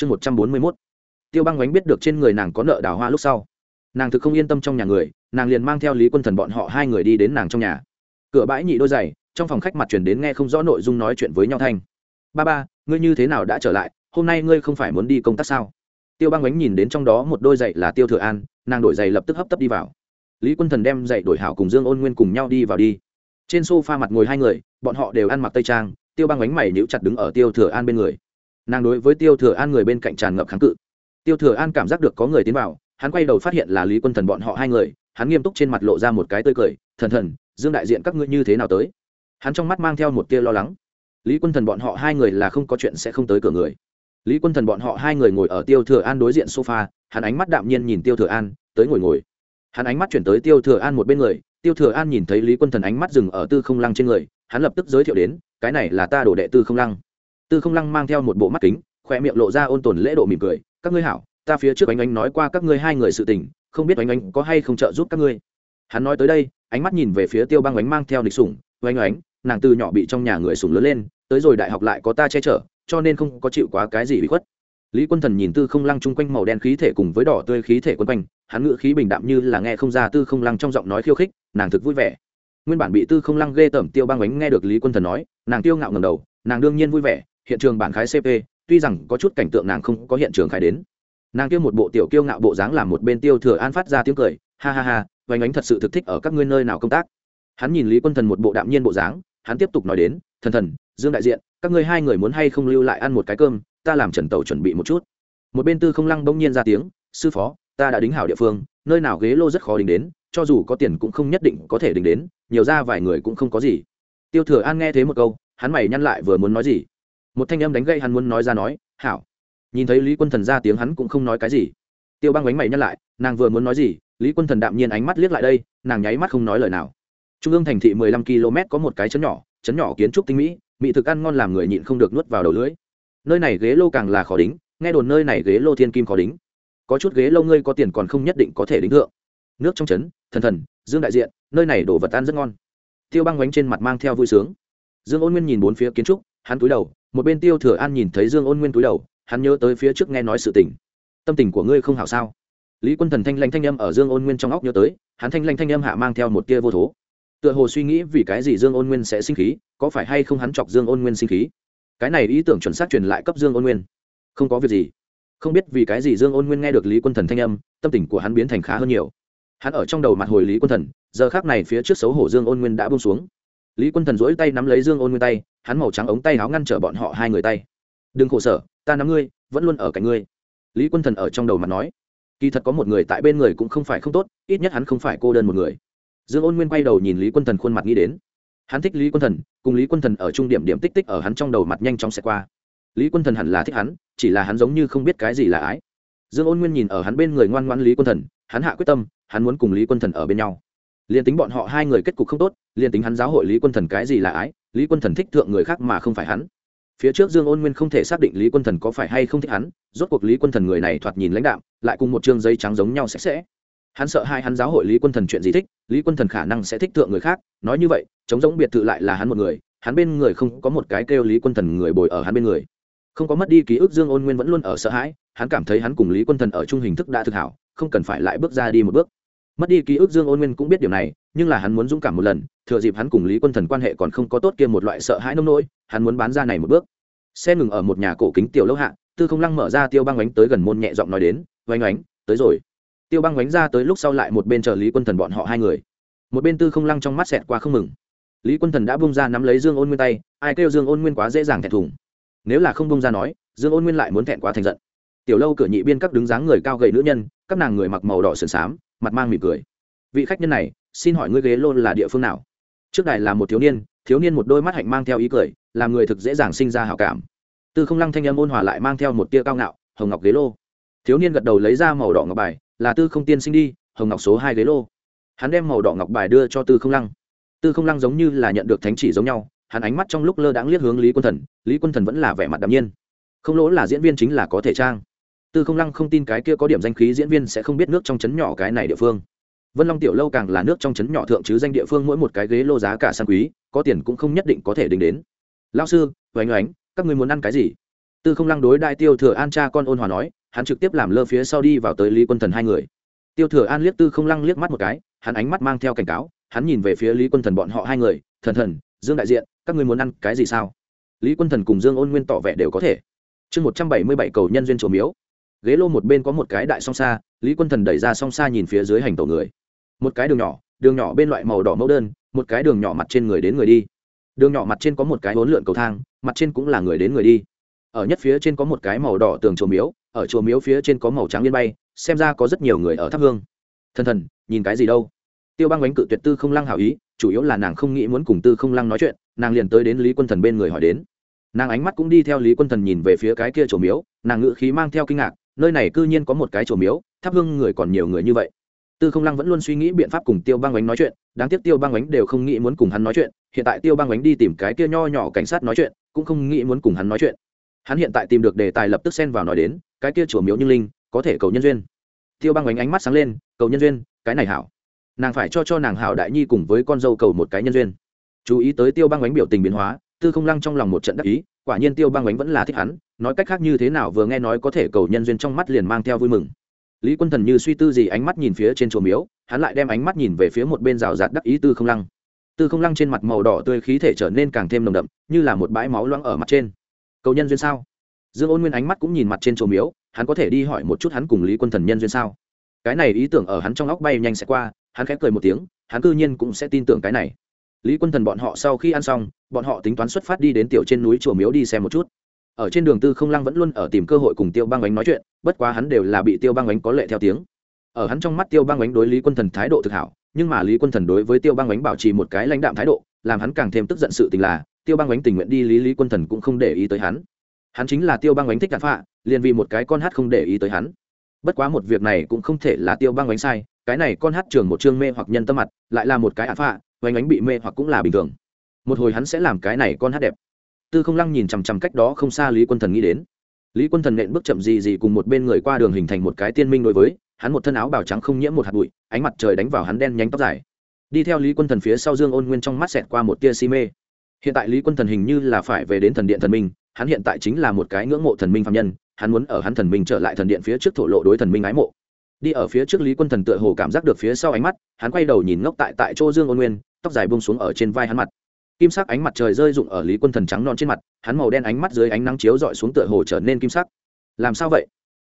chương một trăm bốn mươi mốt. Tiêu băng oánh biết được trên người nàng có nợ đào hoa lúc sau. Nàng thực không yên tâm trong nhà người, nàng liền mang theo lý quân thần bọn họ hai người đi đến nàng trong nhà. Cửa bãi nhị đôi giày, trong phòng khách mặt chuyển đến nghe không rõ nội dung nói chuyện với nhau thanh. Ba ba, ngươi như thế nào đã trở lại? Hôm nay ngươi không phải muốn đi công tác sao? Tiêu băng oánh nhìn đến trong đó một đôi giày là tiêu thừa an, nàng đổi giày lập tức hấp tấp đi vào. Lý quân thần đem giày đổi hảo cùng dương ôn nguyên cùng nhau đi vào đi. Trên s o f a mặt ngồi hai người, bọn họ đều ăn mặc tây trang, tiêu băng oánh mày níu chặt đứng ở tiêu thừa an bên người nàng đối với tiêu thừa an người bên cạnh tràn ngập kháng cự tiêu thừa an cảm giác được có người tiến vào hắn quay đầu phát hiện là lý quân thần bọn họ hai người hắn nghiêm túc trên mặt lộ ra một cái tươi cười thần thần dương đại diện các ngươi như thế nào tới hắn trong mắt mang theo một tia lo lắng lý quân thần bọn họ hai người là không có chuyện sẽ không tới cửa người lý quân thần bọn họ hai người ngồi ở tiêu thừa an đối diện sofa hắn ánh mắt đạm nhiên nhìn tiêu thừa an tới ngồi ngồi hắn ánh mắt chuyển tới tiêu thừa an một bên người tiêu thừa an nhìn thấy lý quân thần ánh mắt dừng ở tư không lăng trên người hắn lập tức giới thiệu đến cái này là ta đổ đệ tư không lăng tư không lăng mang theo một bộ mắt kính khoe miệng lộ ra ôn tồn lễ độ mỉm cười, các ngươi hảo, ta phía trước anh ánh nói qua các ngươi hai người sự tình, không biết anh ánh có hay không trợ giúp các ngươi. Hắn nói tới đây, ánh mắt nhìn về phía tiêu băng ánh mang theo lịch sủng, oanh oánh, nàng từ nhỏ bị trong nhà người sủng lớn lên, tới rồi đại học lại có ta che chở, cho nên không có chịu quá cái gì bị khuất. Lý quân thần nhìn tư không lăng chung quanh màu đen khí thể cùng với đỏ tươi khí thể quân quanh, hắn ngự khí bình đạm như là nghe không ra tư không lăng trong giọng nói khiêu khích, nàng thực vui vẻ. Nguyên bản bị tư không lăng ghê tởm, tiêu băng ánh nghe được lý quân thần nói, nàng tiêu ngạo ngầm đầu, nàng đương nhiên vui vẻ hiện trường bản khái cp tuy rằng có chút cảnh tượng nàng không có hiện trường khái đến. Nàng kêu một bộ tiểu kiêu ngạo bộ dáng làm một bên tiêu thừa an phát ra tiếng cười, ha ha ha, vành ánh thật sự thực thích ở các ngươi nơi nào công tác. Hắn nhìn lý quân thần một bộ đạm nhiên bộ dáng, hắn tiếp tục nói đến, thần thần, dương đại diện, các ngươi hai người muốn hay không lưu lại ăn một cái cơm, ta làm trần tàu chuẩn bị một chút. Một bên tư không lăng bỗng nhiên ra tiếng, sư phó, ta đã đính hảo địa phương, nơi nào ghế lô rất khó đính đến, cho dù có tiền cũng không nhất định có thể đính đến, nhiều ra vài người cũng không có gì. Tiêu thừa an nghe thế một câu, hắn mày nhăn lại vừa muốn nói gì một thanh âm đánh gây hắn muốn nói ra nói, hảo. Nhìn thấy lý quân thần ra tiếng hắn cũng không nói cái gì. Tiêu băng bánh mày nhắc lại, nàng vừa muốn nói gì, lý quân thần đạm nhiên ánh mắt liếc lại đây, nàng nháy mắt không nói lời nào. Trung ương thành thị mười lăm km có một cái chấn nhỏ chấn nhỏ kiến trúc tinh mỹ mỹ thực ăn ngon làm người nhịn không được nuốt vào đầu lưỡi. Nơi này ghế lô càng là khó đính, nghe đồn nơi này ghế lô thiên kim khó đính. Có chút ghế lâu ngươi có tiền còn không nhất định có thể đính thượng. Nước trong trấn, thần thần, dương đại diện, nơi này đổ vật ăn rất ngon. Tiêu băng bánh trên mặt mang theo vui sướng. Dương ôn nguyên nhìn bốn phía kiến trúc, hắn túi đầu một bên tiêu thừa an nhìn thấy dương ôn nguyên túi đầu, hắn nhớ tới phía trước nghe nói sự tình. Tâm tình của ngươi không hảo sao? Lý quân thần thanh lanh thanh âm ở dương ôn nguyên trong óc nhớ tới, hắn thanh lanh thanh âm hạ mang theo một tia vô thố. Tựa hồ suy nghĩ vì cái gì dương ôn nguyên sẽ sinh khí, có phải hay không hắn chọc dương ôn nguyên sinh khí? Cái này ý tưởng chuẩn xác truyền lại cấp dương ôn nguyên. Không có việc gì. Không biết vì cái gì dương ôn nguyên nghe được lý quân thần thanh âm, tâm tình của hắn biến thành khá hơn nhiều. Hắn ở trong đầu mặt hồi lý quân thần, giờ khác này phía trước xấu hổ dương ôn nguyên đã bông xuống lý quân thần dỗi tay nắm lấy dương ôn nguyên tay, hắn màu trắng ống tay áo ngăn trở bọn họ hai người tay. Đừng khổ sở, ta nắm ngươi, vẫn luôn ở cạnh ngươi. Lý quân thần ở trong đầu mặt nói. Kỳ thật có một người tại bên người cũng không phải không tốt, ít nhất hắn không phải cô đơn một người. Dương ôn nguyên quay đầu nhìn lý quân thần khuôn mặt nghĩ đến. Hắn thích lý quân thần, cùng lý quân thần ở trung điểm điểm tích tích ở hắn trong đầu mặt nhanh chóng xẹt qua. Lý quân thần hẳn là thích hắn, chỉ là hắn giống như không biết cái gì là ái. Dương ôn nguyên nhìn ở hắn bên người ngoan ngoan lý quân thần, hắn hạ quyết tâm, hắn muốn cùng lý quân thần ở bên nhau liền tính bọn họ hai người kết cục không tốt liền tính hắn giáo hội lý quân thần cái gì là ái, lý quân thần thích thượng người khác mà không phải hắn. Phía trước dương ôn nguyên không thể xác định lý quân thần có phải hay không thích hắn, rốt cuộc lý quân thần người này thoạt nhìn lãnh đạm, lại cùng một chương giấy trắng giống nhau sạch sẽ. Hắn sợ hai hắn giáo hội lý quân thần chuyện gì thích, lý quân thần khả năng sẽ thích thượng người khác, nói như vậy, chống giống biệt thự lại là hắn một người, hắn bên người không có một cái kêu lý quân thần người bồi ở hắn bên người. Không có mất đi ký ức dương ôn nguyên vẫn luôn ở sợ hãi, hắn cảm thấy hắn cùng lý quân thần ở chung hình thức đã thực hảo, không cần phải lại bước ra đi một bước mất đi ký ức dương ôn nguyên cũng biết điều này, nhưng là hắn muốn dũng cảm một lần, thừa dịp hắn cùng lý quân thần quan hệ còn không có tốt kia một loại sợ hãi nông nỗi, hắn muốn bán ra này một bước. Xe ngừng ở một nhà cổ kính tiểu lâu hạ, tư không lăng mở ra tiêu băng ánh tới gần môn nhẹ giọng nói đến, oanh oánh, tới rồi. Tiêu băng ánh ra tới lúc sau lại một bên chờ lý quân thần bọn họ hai người. Một bên tư không lăng trong mắt xẹt qua không mừng. Lý quân thần đã bung ra nắm lấy dương ôn nguyên tay, ai kêu dương ôn nguyên quá dễ dàng thẹn thùng? Nếu là không bung ra nói, dương ôn nguyên lại muốn thẹn quá thành giận. Tiểu lâu cửa nhị biên các đứng dáng người cao gầy nữ nhân, các nàng người mặc màu đỏ sườn xám mặt mang mỉm cười. Vị khách nhân này, xin hỏi ngươi ghế lô là địa phương nào? Trước đài là một thiếu niên thiếu niên một đôi mắt hạnh mang theo ý cười, làm người thực dễ dàng sinh ra hảo cảm. Tư không lăng thanh âm ôn hòa lại mang theo một tia cao ngạo, hồng ngọc ghế lô. Thiếu niên gật đầu lấy ra màu đỏ ngọc bài, là tư không tiên sinh đi, hồng ngọc số hai ghế lô. Hắn đem màu đỏ ngọc bài đưa cho tư không lăng. Tư không lăng giống như là nhận được thánh chỉ giống nhau, hắn ánh mắt trong lúc lơ đãng liếc hướng lý quân thần, lý quân thần vẫn là vẻ mặt đạm nhiên. Không lỗ là diễn viên chính là có thể trang tư không lăng không tin cái kia có điểm danh khí diễn viên sẽ không biết nước trong chấn nhỏ cái này địa phương. Vân long tiểu lâu càng là nước trong chấn nhỏ thượng chứ danh địa phương mỗi một cái ghế lô giá cả sang quý, có tiền cũng không nhất định có thể đính đến. Lao sư, oánh oánh, các người muốn ăn cái gì? Tư không lăng đối đại tiêu thừa an cha con ôn hòa nói, hắn trực tiếp làm lơ phía sau đi vào tới lý quân thần hai người. Tiêu thừa an liếc tư không lăng liếc mắt một cái, hắn ánh mắt mang theo cảnh cáo, hắn nhìn về phía lý quân thần bọn họ hai người, thần thần, dương đại diện, các ngươi muốn ăn cái gì sao? Lý quân thần cùng dương ôn nguyên tỏ vẻ đều có thể. Chương một trăm bảy mươi bảy cầu nhân duyên trổ miếu ghế lô một bên có một cái đại song xa lý quân thần đẩy ra song xa nhìn phía dưới hành tổ người. Một cái đường nhỏ đường nhỏ bên loại màu đỏ mẫu đơn, một cái đường nhỏ mặt trên người đến người đi. Đường nhỏ mặt trên có một cái hốn lượn cầu thang, mặt trên cũng là người đến người đi. Ở nhất phía trên có một cái màu đỏ tường chùa miếu, ở chùa miếu phía trên có màu trắng liên bay, xem ra có rất nhiều người ở thắp hương. Thần thần, nhìn cái gì đâu? Tiêu băng bánh cự tuyệt tư không lăng hảo ý, chủ yếu là nàng không nghĩ muốn cùng tư không lăng nói chuyện, nàng liền tới đến lý quân thần bên người hỏi đến. Nàng ánh mắt cũng đi theo lý quân thần nhìn về phía cái kia chùa miếu, nàng ngự khí mang theo kinh ngạc nơi này cư nhiên có một cái chùa miếu, thắp hương người còn nhiều người như vậy. Tư không lăng vẫn luôn suy nghĩ biện pháp cùng tiêu băng bánh nói chuyện, đáng tiếc tiêu băng bánh đều không nghĩ muốn cùng hắn nói chuyện, hiện tại tiêu băng bánh đi tìm cái kia nho nhỏ cảnh sát nói chuyện, cũng không nghĩ muốn cùng hắn nói chuyện. Hắn hiện tại tìm được đề tài lập tức xen vào nói đến, cái kia chùa miếu như linh, có thể cầu nhân duyên. Tiêu băng bánh ánh mắt sáng lên, cầu nhân duyên, cái này hảo. Nàng phải cho cho nàng hảo đại nhi cùng với con dâu cầu một cái nhân duyên. Chú ý tới tiêu băng bánh biểu tình biến hóa, tư không lăng trong lòng một trận đắc ý, quả nhiên tiêu băng bánh vẫn là thích hắn nói cách khác như thế nào vừa nghe nói có thể cầu nhân duyên trong mắt liền mang theo vui mừng. Lý quân thần như suy tư gì ánh mắt nhìn phía trên chùa miếu, hắn lại đem ánh mắt nhìn về phía một bên rào rạt đắc ý tư không lăng. Tư không lăng trên mặt màu đỏ tươi khí thể trở nên càng thêm nồng đậm, như là một bãi máu loãng ở mặt trên. Cầu nhân duyên sao? Dương ôn nguyên ánh mắt cũng nhìn mặt trên chùa miếu, hắn có thể đi hỏi một chút hắn cùng lý quân thần nhân duyên sao? Cái này ý tưởng ở hắn trong óc bay nhanh sẽ qua, hắn khẽ cười một tiếng, hắn cư nhiên cũng sẽ tin tưởng cái này. Lý quân thần bọn họ sau khi ăn xong, bọn họ tính toán xuất phát đi đến tiểu trên núi chùa miếu đi xem một chút ở trên đường tư không lăng vẫn luôn ở tìm cơ hội cùng tiêu băng ánh nói chuyện, bất quá hắn đều là bị tiêu băng ánh có lệ theo tiếng. Ở hắn trong mắt tiêu băng ánh đối lý quân thần thái độ thực hảo, nhưng mà lý quân thần đối với tiêu băng ánh bảo trì một cái lãnh đạm thái độ, làm hắn càng thêm tức giận sự tình là, tiêu băng ánh tình nguyện đi lý lý quân thần cũng không để ý tới hắn. Hắn chính là tiêu băng ánh thích đạn phạ, liền vì một cái con hát không để ý tới hắn. Bất quá một việc này cũng không thể là tiêu băng ánh sai, cái này con hát trường một chương mê hoặc nhân tâm mặt, lại là một cái ạn phạ oanh ánh bị mê hoặc cũng là bình thường. Một hồi hắn sẽ làm cái này con hát đẹp tư không lăng nhìn chằm chằm cách đó không xa lý quân thần nghĩ đến. Lý quân thần nện bước chậm gì gì cùng một bên người qua đường hình thành một cái tiên minh đối với, hắn một thân áo bào trắng không nhiễm một hạt bụi, ánh mặt trời đánh vào hắn đen nhánh tóc dài. Đi theo lý quân thần phía sau dương ôn nguyên trong mắt xẹt qua một tia si mê. Hiện tại lý quân thần hình như là phải về đến thần điện thần minh, hắn hiện tại chính là một cái ngưỡng mộ thần minh phạm nhân, hắn muốn ở hắn thần minh trở lại thần điện phía trước thổ lộ đối thần minh ái mộ. Đi ở phía trước lý quân thần tựa hồ cảm giác được phía sau ánh mắt, hắn quay đầu nhìn ngốc tại tại chỗ dương ôn nguyên, tóc dài bông xuống ở trên vai hắn mặt kim sắc ánh mặt trời rơi rụng ở lý quân thần trắng non trên mặt, hắn màu đen ánh mắt dưới ánh nắng chiếu dọi xuống tựa hồ trở nên kim sắc. Làm sao vậy?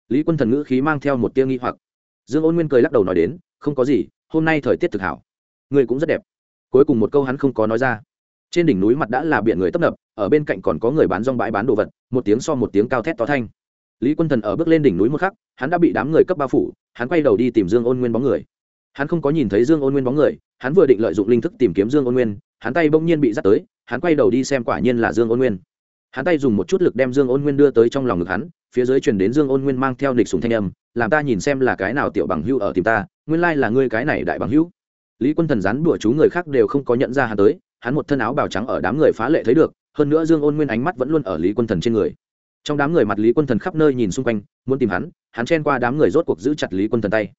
Lý quân thần ngữ khí mang theo một tia nghi hoặc. Dương ôn nguyên cười lắc đầu nói đến, không có gì, hôm nay thời tiết thực hảo. Người cũng rất đẹp. Cuối cùng một câu hắn không có nói ra. Trên đỉnh núi mặt đã là biển người tấp nập, ở bên cạnh còn có người bán rong bãi bán đồ vật, một tiếng so một tiếng cao thét to thanh. Lý quân thần ở bước lên đỉnh núi một khắc, hắn đã bị đám người cấp bao phủ, hắn quay đầu đi tìm dương ôn nguyên bóng người hắn không có nhìn thấy dương ôn nguyên bóng người, hắn vừa định lợi dụng linh thức tìm kiếm dương ôn nguyên, hắn tay bỗng nhiên bị dắt tới, hắn quay đầu đi xem quả nhiên là dương ôn nguyên. Hắn tay dùng một chút lực đem dương ôn nguyên đưa tới trong lòng ngực hắn, phía dưới truyền đến dương ôn nguyên mang theo nịch sùng thanh âm, làm ta nhìn xem là cái nào tiểu bằng hữu ở tìm ta, nguyên lai là ngươi cái này đại bằng hữu. Lý quân thần rán đùa chú người khác đều không có nhận ra hắn tới, hắn một thân áo bào trắng ở đám người phá lệ thấy được, hơn nữa dương ôn nguyên ánh mắt vẫn luôn ở lý quân thần trên người. Trong đám người mặt lý quân thần khắp nơi nhìn xung quanh, muốn tìm hắn hắn chen qua đám người rốt cuộc giữ chặt lý quân thần tay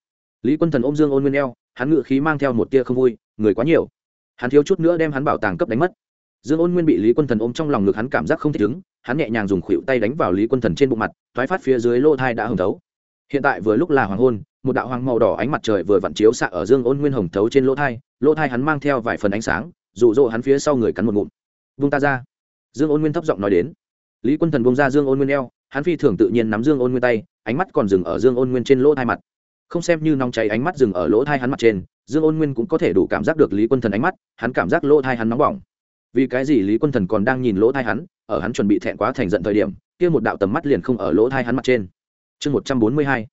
lý quân thần ôm dương ôn nguyên eo, hắn ngự khí mang theo một tia không vui, người quá nhiều. Hắn thiếu chút nữa đem hắn bảo tàng cấp đánh mất. Dương ôn nguyên bị lý quân thần ôm trong lòng ngực hắn cảm giác không thích ứng, hắn nhẹ nhàng dùng khuỷu tay đánh vào lý quân thần trên bụng mặt, thoái phát phía dưới lô thai đã hồng thấu. Hiện tại vừa lúc là hoàng hôn, một đạo hoàng màu đỏ ánh mặt trời vừa vặn chiếu xạ ở dương ôn nguyên hồng thấu trên lỗ thai lỗ thai hắn mang theo vài phần ánh sáng rụ rỗ hắn phía sau người cắn một ngụm. Vung ta ra. Dương ôn nguyên thấp giọng nói đến. Lý quân thần vung ra dương ôn nguyên eo, hắn phi thường tự nhiên nắm dương ôn nguyên tay, ánh mắt còn dừng ở dương ôn nguyên trên lỗ thai mặt không xem như nóng cháy ánh mắt dừng ở lỗ thai hắn mặt trên, dương ôn nguyên cũng có thể đủ cảm giác được lý quân thần ánh mắt, hắn cảm giác lỗ thai hắn nóng bỏng. Vì cái gì lý quân thần còn đang nhìn lỗ thai hắn, ở hắn chuẩn bị thẹn quá thành giận thời điểm, kia một đạo tầm mắt liền không ở lỗ thai hắn mặt trên. Chương một trăm bốn mươi hai.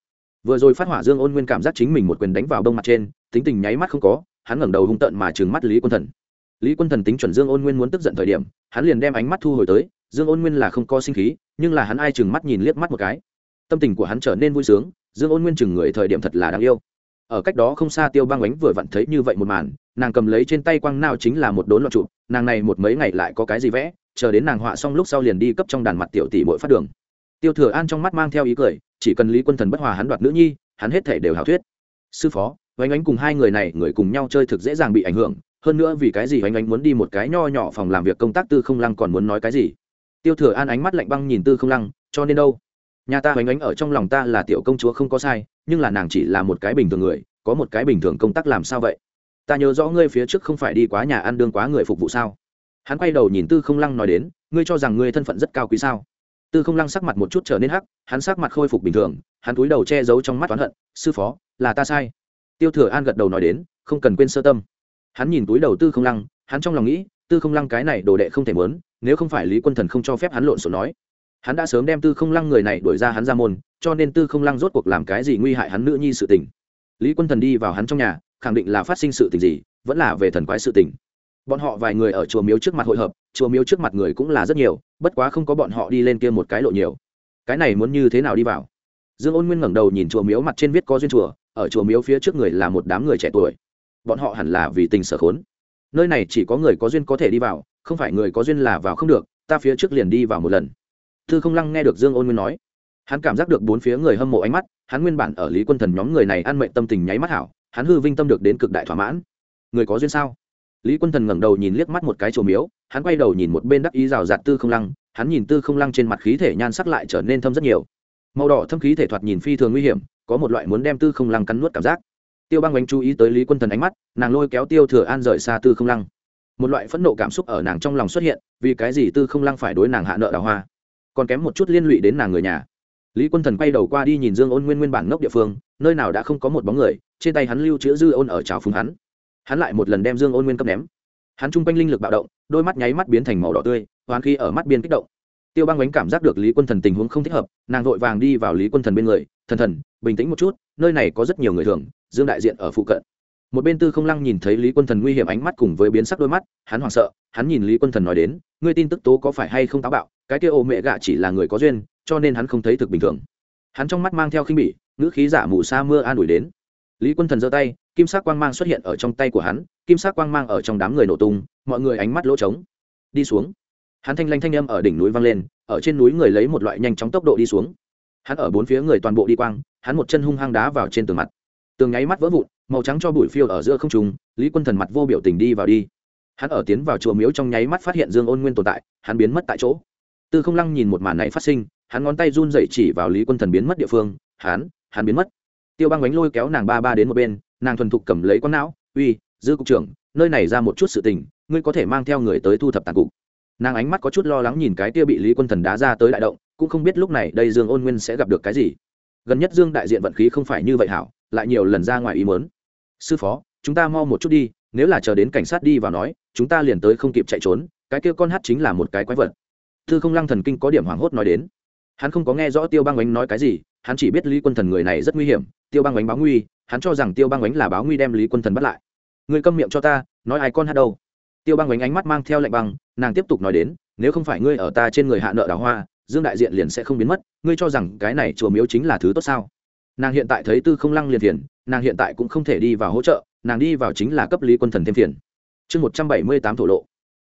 Vừa rồi phát hỏa dương ôn nguyên cảm giác chính mình một quyền đánh vào đông mặt trên, tính tình nháy mắt không có, hắn ngẩng đầu hung tợn mà trừng mắt lý quân thần. Lý quân thần tính chuẩn dương ôn nguyên muốn tức giận thời điểm, hắn liền đem ánh mắt thu hồi tới, dương ôn nguyên là không có sinh khí, nhưng là hắn ai chừng mắt nhìn liếc mắt một cái. Tâm tình của hắn trở nên vui sướng dương ôn nguyên chừng người thời điểm thật là đáng yêu. Ở cách đó không xa tiêu băng ánh vừa vặn thấy như vậy một màn, nàng cầm lấy trên tay quăng nao chính là một đốn loạn trụ, nàng này một mấy ngày lại có cái gì vẽ, chờ đến nàng họa xong lúc sau liền đi cấp trong đàn mặt tiểu tỷ mỗi phát đường. Tiêu thừa an trong mắt mang theo ý cười, chỉ cần lý quân thần bất hòa hắn đoạt nữ nhi, hắn hết thể đều hảo thuyết. Sư phó, oanh ánh cùng hai người này, người cùng nhau chơi thực dễ dàng bị ảnh hưởng, hơn nữa vì cái gì oanh ánh muốn đi một cái nho nhỏ phòng làm việc công tác tư không lăng còn muốn nói cái gì? Tiêu thừa an ánh mắt lạnh băng nhìn tư không lăng, cho nên đâu? Nhà ta hoành ánh ở trong lòng ta là tiểu công chúa không có sai, nhưng là nàng chỉ là một cái bình thường người, có một cái bình thường công tác làm sao vậy? Ta nhớ rõ ngươi phía trước không phải đi quá nhà ăn đương quá người phục vụ sao? Hắn quay đầu nhìn tư không lăng nói đến, ngươi cho rằng ngươi thân phận rất cao quý sao? Tư không lăng sắc mặt một chút trở nên hắc, hắn sắc mặt khôi phục bình thường, hắn túi đầu che giấu trong mắt oán hận, sư phó, là ta sai. Tiêu thừa an gật đầu nói đến, không cần quên sơ tâm. Hắn nhìn túi đầu tư không lăng, hắn trong lòng nghĩ, tư không lăng cái này đồ đệ không thể mớn nếu không phải lý quân thần không cho phép hắn lộn xộn nói hắn đã sớm đem tư không lăng người này đuổi ra hắn ra môn, cho nên tư không lăng rốt cuộc làm cái gì nguy hại hắn nữ nhi sự tình. Lý quân thần đi vào hắn trong nhà, khẳng định là phát sinh sự tình gì, vẫn là về thần quái sự tình. Bọn họ vài người ở chùa miếu trước mặt hội hợp, chùa miếu trước mặt người cũng là rất nhiều, bất quá không có bọn họ đi lên kia một cái lộ nhiều. Cái này muốn như thế nào đi vào? Dương ôn nguyên ngẩng đầu nhìn chùa miếu mặt trên viết có duyên chùa, ở chùa miếu phía trước người là một đám người trẻ tuổi. Bọn họ hẳn là vì tình sở khốn. Nơi này chỉ có người có duyên có thể đi vào, không phải người có duyên là vào không được, ta phía trước liền đi vào một lần thư không lăng nghe được dương ôn nguyên nói. Hắn cảm giác được bốn phía người hâm mộ ánh mắt, hắn nguyên bản ở lý quân thần nhóm người này ăn mệnh tâm tình nháy mắt hảo, hắn hư vinh tâm được đến cực đại thỏa mãn. Người có duyên sao? Lý quân thần ngẩng đầu nhìn liếc mắt một cái chùa miếu, hắn quay đầu nhìn một bên đắc ý rào rạt tư không lăng, hắn nhìn tư không lăng trên mặt khí thể nhan sắc lại trở nên thâm rất nhiều. Màu đỏ thâm khí thể thoạt nhìn phi thường nguy hiểm, có một loại muốn đem tư không lăng cắn nuốt cảm giác. Tiêu băng bánh chú ý tới lý quân thần ánh mắt, nàng lôi kéo tiêu thừa an rời xa tư không lăng. Một loại phẫn nộ cảm xúc ở nàng trong lòng xuất hiện, vì cái gì tư không lăng phải đối nàng hạ nợ đào hoa? Còn kém một chút liên lụy đến nàng người nhà. Lý quân thần quay đầu qua đi nhìn dương ôn nguyên nguyên bản ngốc địa phương, nơi nào đã không có một bóng người, trên tay hắn lưu chữ dư ôn ở trào phúng hắn. Hắn lại một lần đem dương ôn nguyên cấp ném. Hắn chung quanh linh lực bạo động, đôi mắt nháy mắt biến thành màu đỏ tươi, hoán khi ở mắt biên kích động. Tiêu băng bánh cảm giác được lý quân thần tình huống không thích hợp, nàng vội vàng đi vào lý quân thần bên người, thần thần, bình tĩnh một chút, nơi này có rất nhiều người thường, dương đại diện ở phụ cận. Một bên tư không lăng nhìn thấy lý quân thần nguy hiểm ánh mắt cùng với biến sắc đôi mắt, hắn hoảng sợ, hắn nhìn lý quân thần nói đến, ngươi tin tức tố có phải hay không táo bạo? Cái kia ô mẹ gạ chỉ là người có duyên, cho nên hắn không thấy thực bình thường. Hắn trong mắt mang theo khinh bỉ, ngữ khí giả mù sa mưa an ủi đến. Lý quân thần giơ tay, kim sắc quang mang xuất hiện ở trong tay của hắn, kim sắc quang mang ở trong đám người nổ tung, mọi người ánh mắt lỗ trống. Đi xuống. Hắn thanh lanh thanh âm ở đỉnh núi vang lên, ở trên núi người lấy một loại nhanh chóng tốc độ đi xuống. Hắn ở bốn phía người toàn bộ đi quang, hắn một chân hung hăng đá vào trên tường mặt. Tường nháy mắt vỡ vụn, màu trắng cho bụi phiêu ở giữa không trùng lý quân thần mặt vô biểu tình đi vào đi. Hắn ở tiến vào chùa miếu trong nháy mắt phát hiện dương ôn nguyên tồn tại, hắn biến mất tại chỗ tư không lăng nhìn một màn này phát sinh, hắn ngón tay run dậy chỉ vào lý quân thần biến mất địa phương, hắn hắn biến mất. Tiêu băng bánh lôi kéo nàng ba ba đến một bên, nàng thuần thục cầm lấy con não, uy, dư cục trưởng, nơi này ra một chút sự tình, ngươi có thể mang theo người tới thu thập tàn cục. Nàng ánh mắt có chút lo lắng nhìn cái kia bị lý quân thần đá ra tới đại động, cũng không biết lúc này đây dương ôn nguyên sẽ gặp được cái gì. Gần nhất dương đại diện vận khí không phải như vậy hảo, lại nhiều lần ra ngoài ý mớn sư phó, chúng ta mau một chút đi, nếu là chờ đến cảnh sát đi vào nói, chúng ta liền tới không kịp chạy trốn, cái kia con hát chính là một cái quái vật thư không lăng thần kinh có điểm hoảng hốt nói đến. Hắn không có nghe rõ tiêu băng ánh nói cái gì, hắn chỉ biết lý quân thần người này rất nguy hiểm, tiêu băng ánh báo nguy, hắn cho rằng tiêu băng ánh là báo nguy đem lý quân thần bắt lại. Người câm miệng cho ta, nói ai con hát đâu? Tiêu băng ánh ánh mắt mang theo lệnh băng, nàng tiếp tục nói đến, nếu không phải ngươi ở ta trên người hạ nợ đào hoa, dương đại diện liền sẽ không biến mất, ngươi cho rằng cái này chùa miếu chính là thứ tốt sao? Nàng hiện tại thấy tư không lăng liền thiền nàng hiện tại cũng không thể đi vào hỗ trợ, nàng đi vào chính là cấp lý quân thần thêm thiền chương một trăm bảy mươi tám thổ lộ.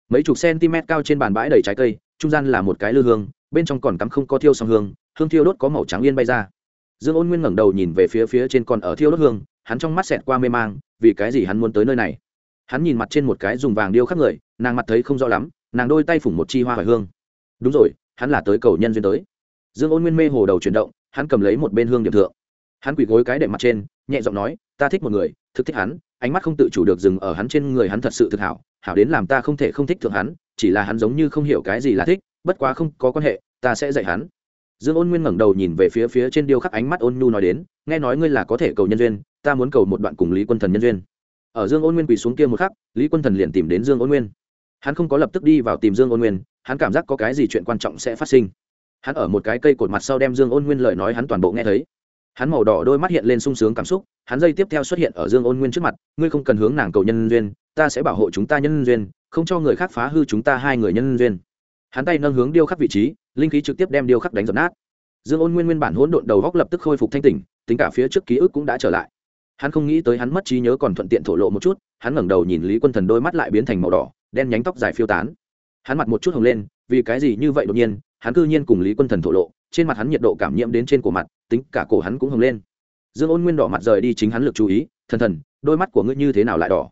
Mấy chục cm cao trên bàn bãi đầy trái cây trung gian là một cái lư hương, bên trong còn cắm không có thiêu xong hương hương thiêu đốt có màu trắng yên bay ra. Dương ôn nguyên ngẩng đầu nhìn về phía phía trên còn ở thiêu đốt hương, hắn trong mắt xẹt qua mê mang, vì cái gì hắn muốn tới nơi này? Hắn nhìn mặt trên một cái dùng vàng điêu khắc người, nàng mặt thấy không rõ lắm, nàng đôi tay phủng một chi hoa hoài hương. Đúng rồi, hắn là tới cầu nhân duyên tới. Dương ôn nguyên mê hồ đầu chuyển động, hắn cầm lấy một bên hương điểm thượng. Hắn quỳ gối cái đệm mặt trên, nhẹ giọng nói, ta thích một người, thực thích hắn, ánh mắt không tự chủ được dừng ở hắn trên người hắn thật sự thực hảo hảo đến làm ta không thể không thích thượng hắn chỉ là hắn giống như không hiểu cái gì là thích, bất quá không có quan hệ, ta sẽ dạy hắn. Dương ôn nguyên ngẩng đầu nhìn về phía phía trên điêu khắc ánh mắt ôn nhu nói đến, nghe nói ngươi là có thể cầu nhân duyên, ta muốn cầu một đoạn cùng lý quân thần nhân duyên. Ở dương ôn nguyên quỳ xuống kia một khắc, lý quân thần liền tìm đến dương ôn nguyên. Hắn không có lập tức đi vào tìm dương ôn nguyên, hắn cảm giác có cái gì chuyện quan trọng sẽ phát sinh. Hắn ở một cái cây cột mặt sau đem dương ôn nguyên lời nói hắn toàn bộ nghe thấy. Hắn màu đỏ đôi mắt hiện lên sung sướng cảm xúc, hắn dây tiếp theo xuất hiện ở dương ôn nguyên trước mặt, ngươi không cần hướng nàng cầu nhân duyên, ta sẽ bảo hộ chúng ta nhân duyên không cho người khác phá hư chúng ta hai người nhân duyên. Hắn tay nâng hướng điêu khắc vị trí, linh khí trực tiếp đem điêu khắc đánh dập nát. Dương ôn nguyên nguyên bản hỗn độn đầu góc lập tức khôi phục thanh tỉnh, tính cả phía trước ký ức cũng đã trở lại. Hắn không nghĩ tới hắn mất trí nhớ còn thuận tiện thổ lộ một chút, hắn ngẩng đầu nhìn lý quân thần đôi mắt lại biến thành màu đỏ, đen nhánh tóc dài phiêu tán. Hắn mặt một chút hồng lên, vì cái gì như vậy đột nhiên, hắn cư nhiên cùng lý quân thần thổ lộ, trên mặt hắn nhiệt độ cảm nhiễm đến trên cổ mặt, tính cả cổ hắn cũng hồng lên. Dương ôn nguyên đỏ mặt rời đi chính hắn lực chú ý, thần thần, đôi mắt của ngươi như thế nào lại đỏ?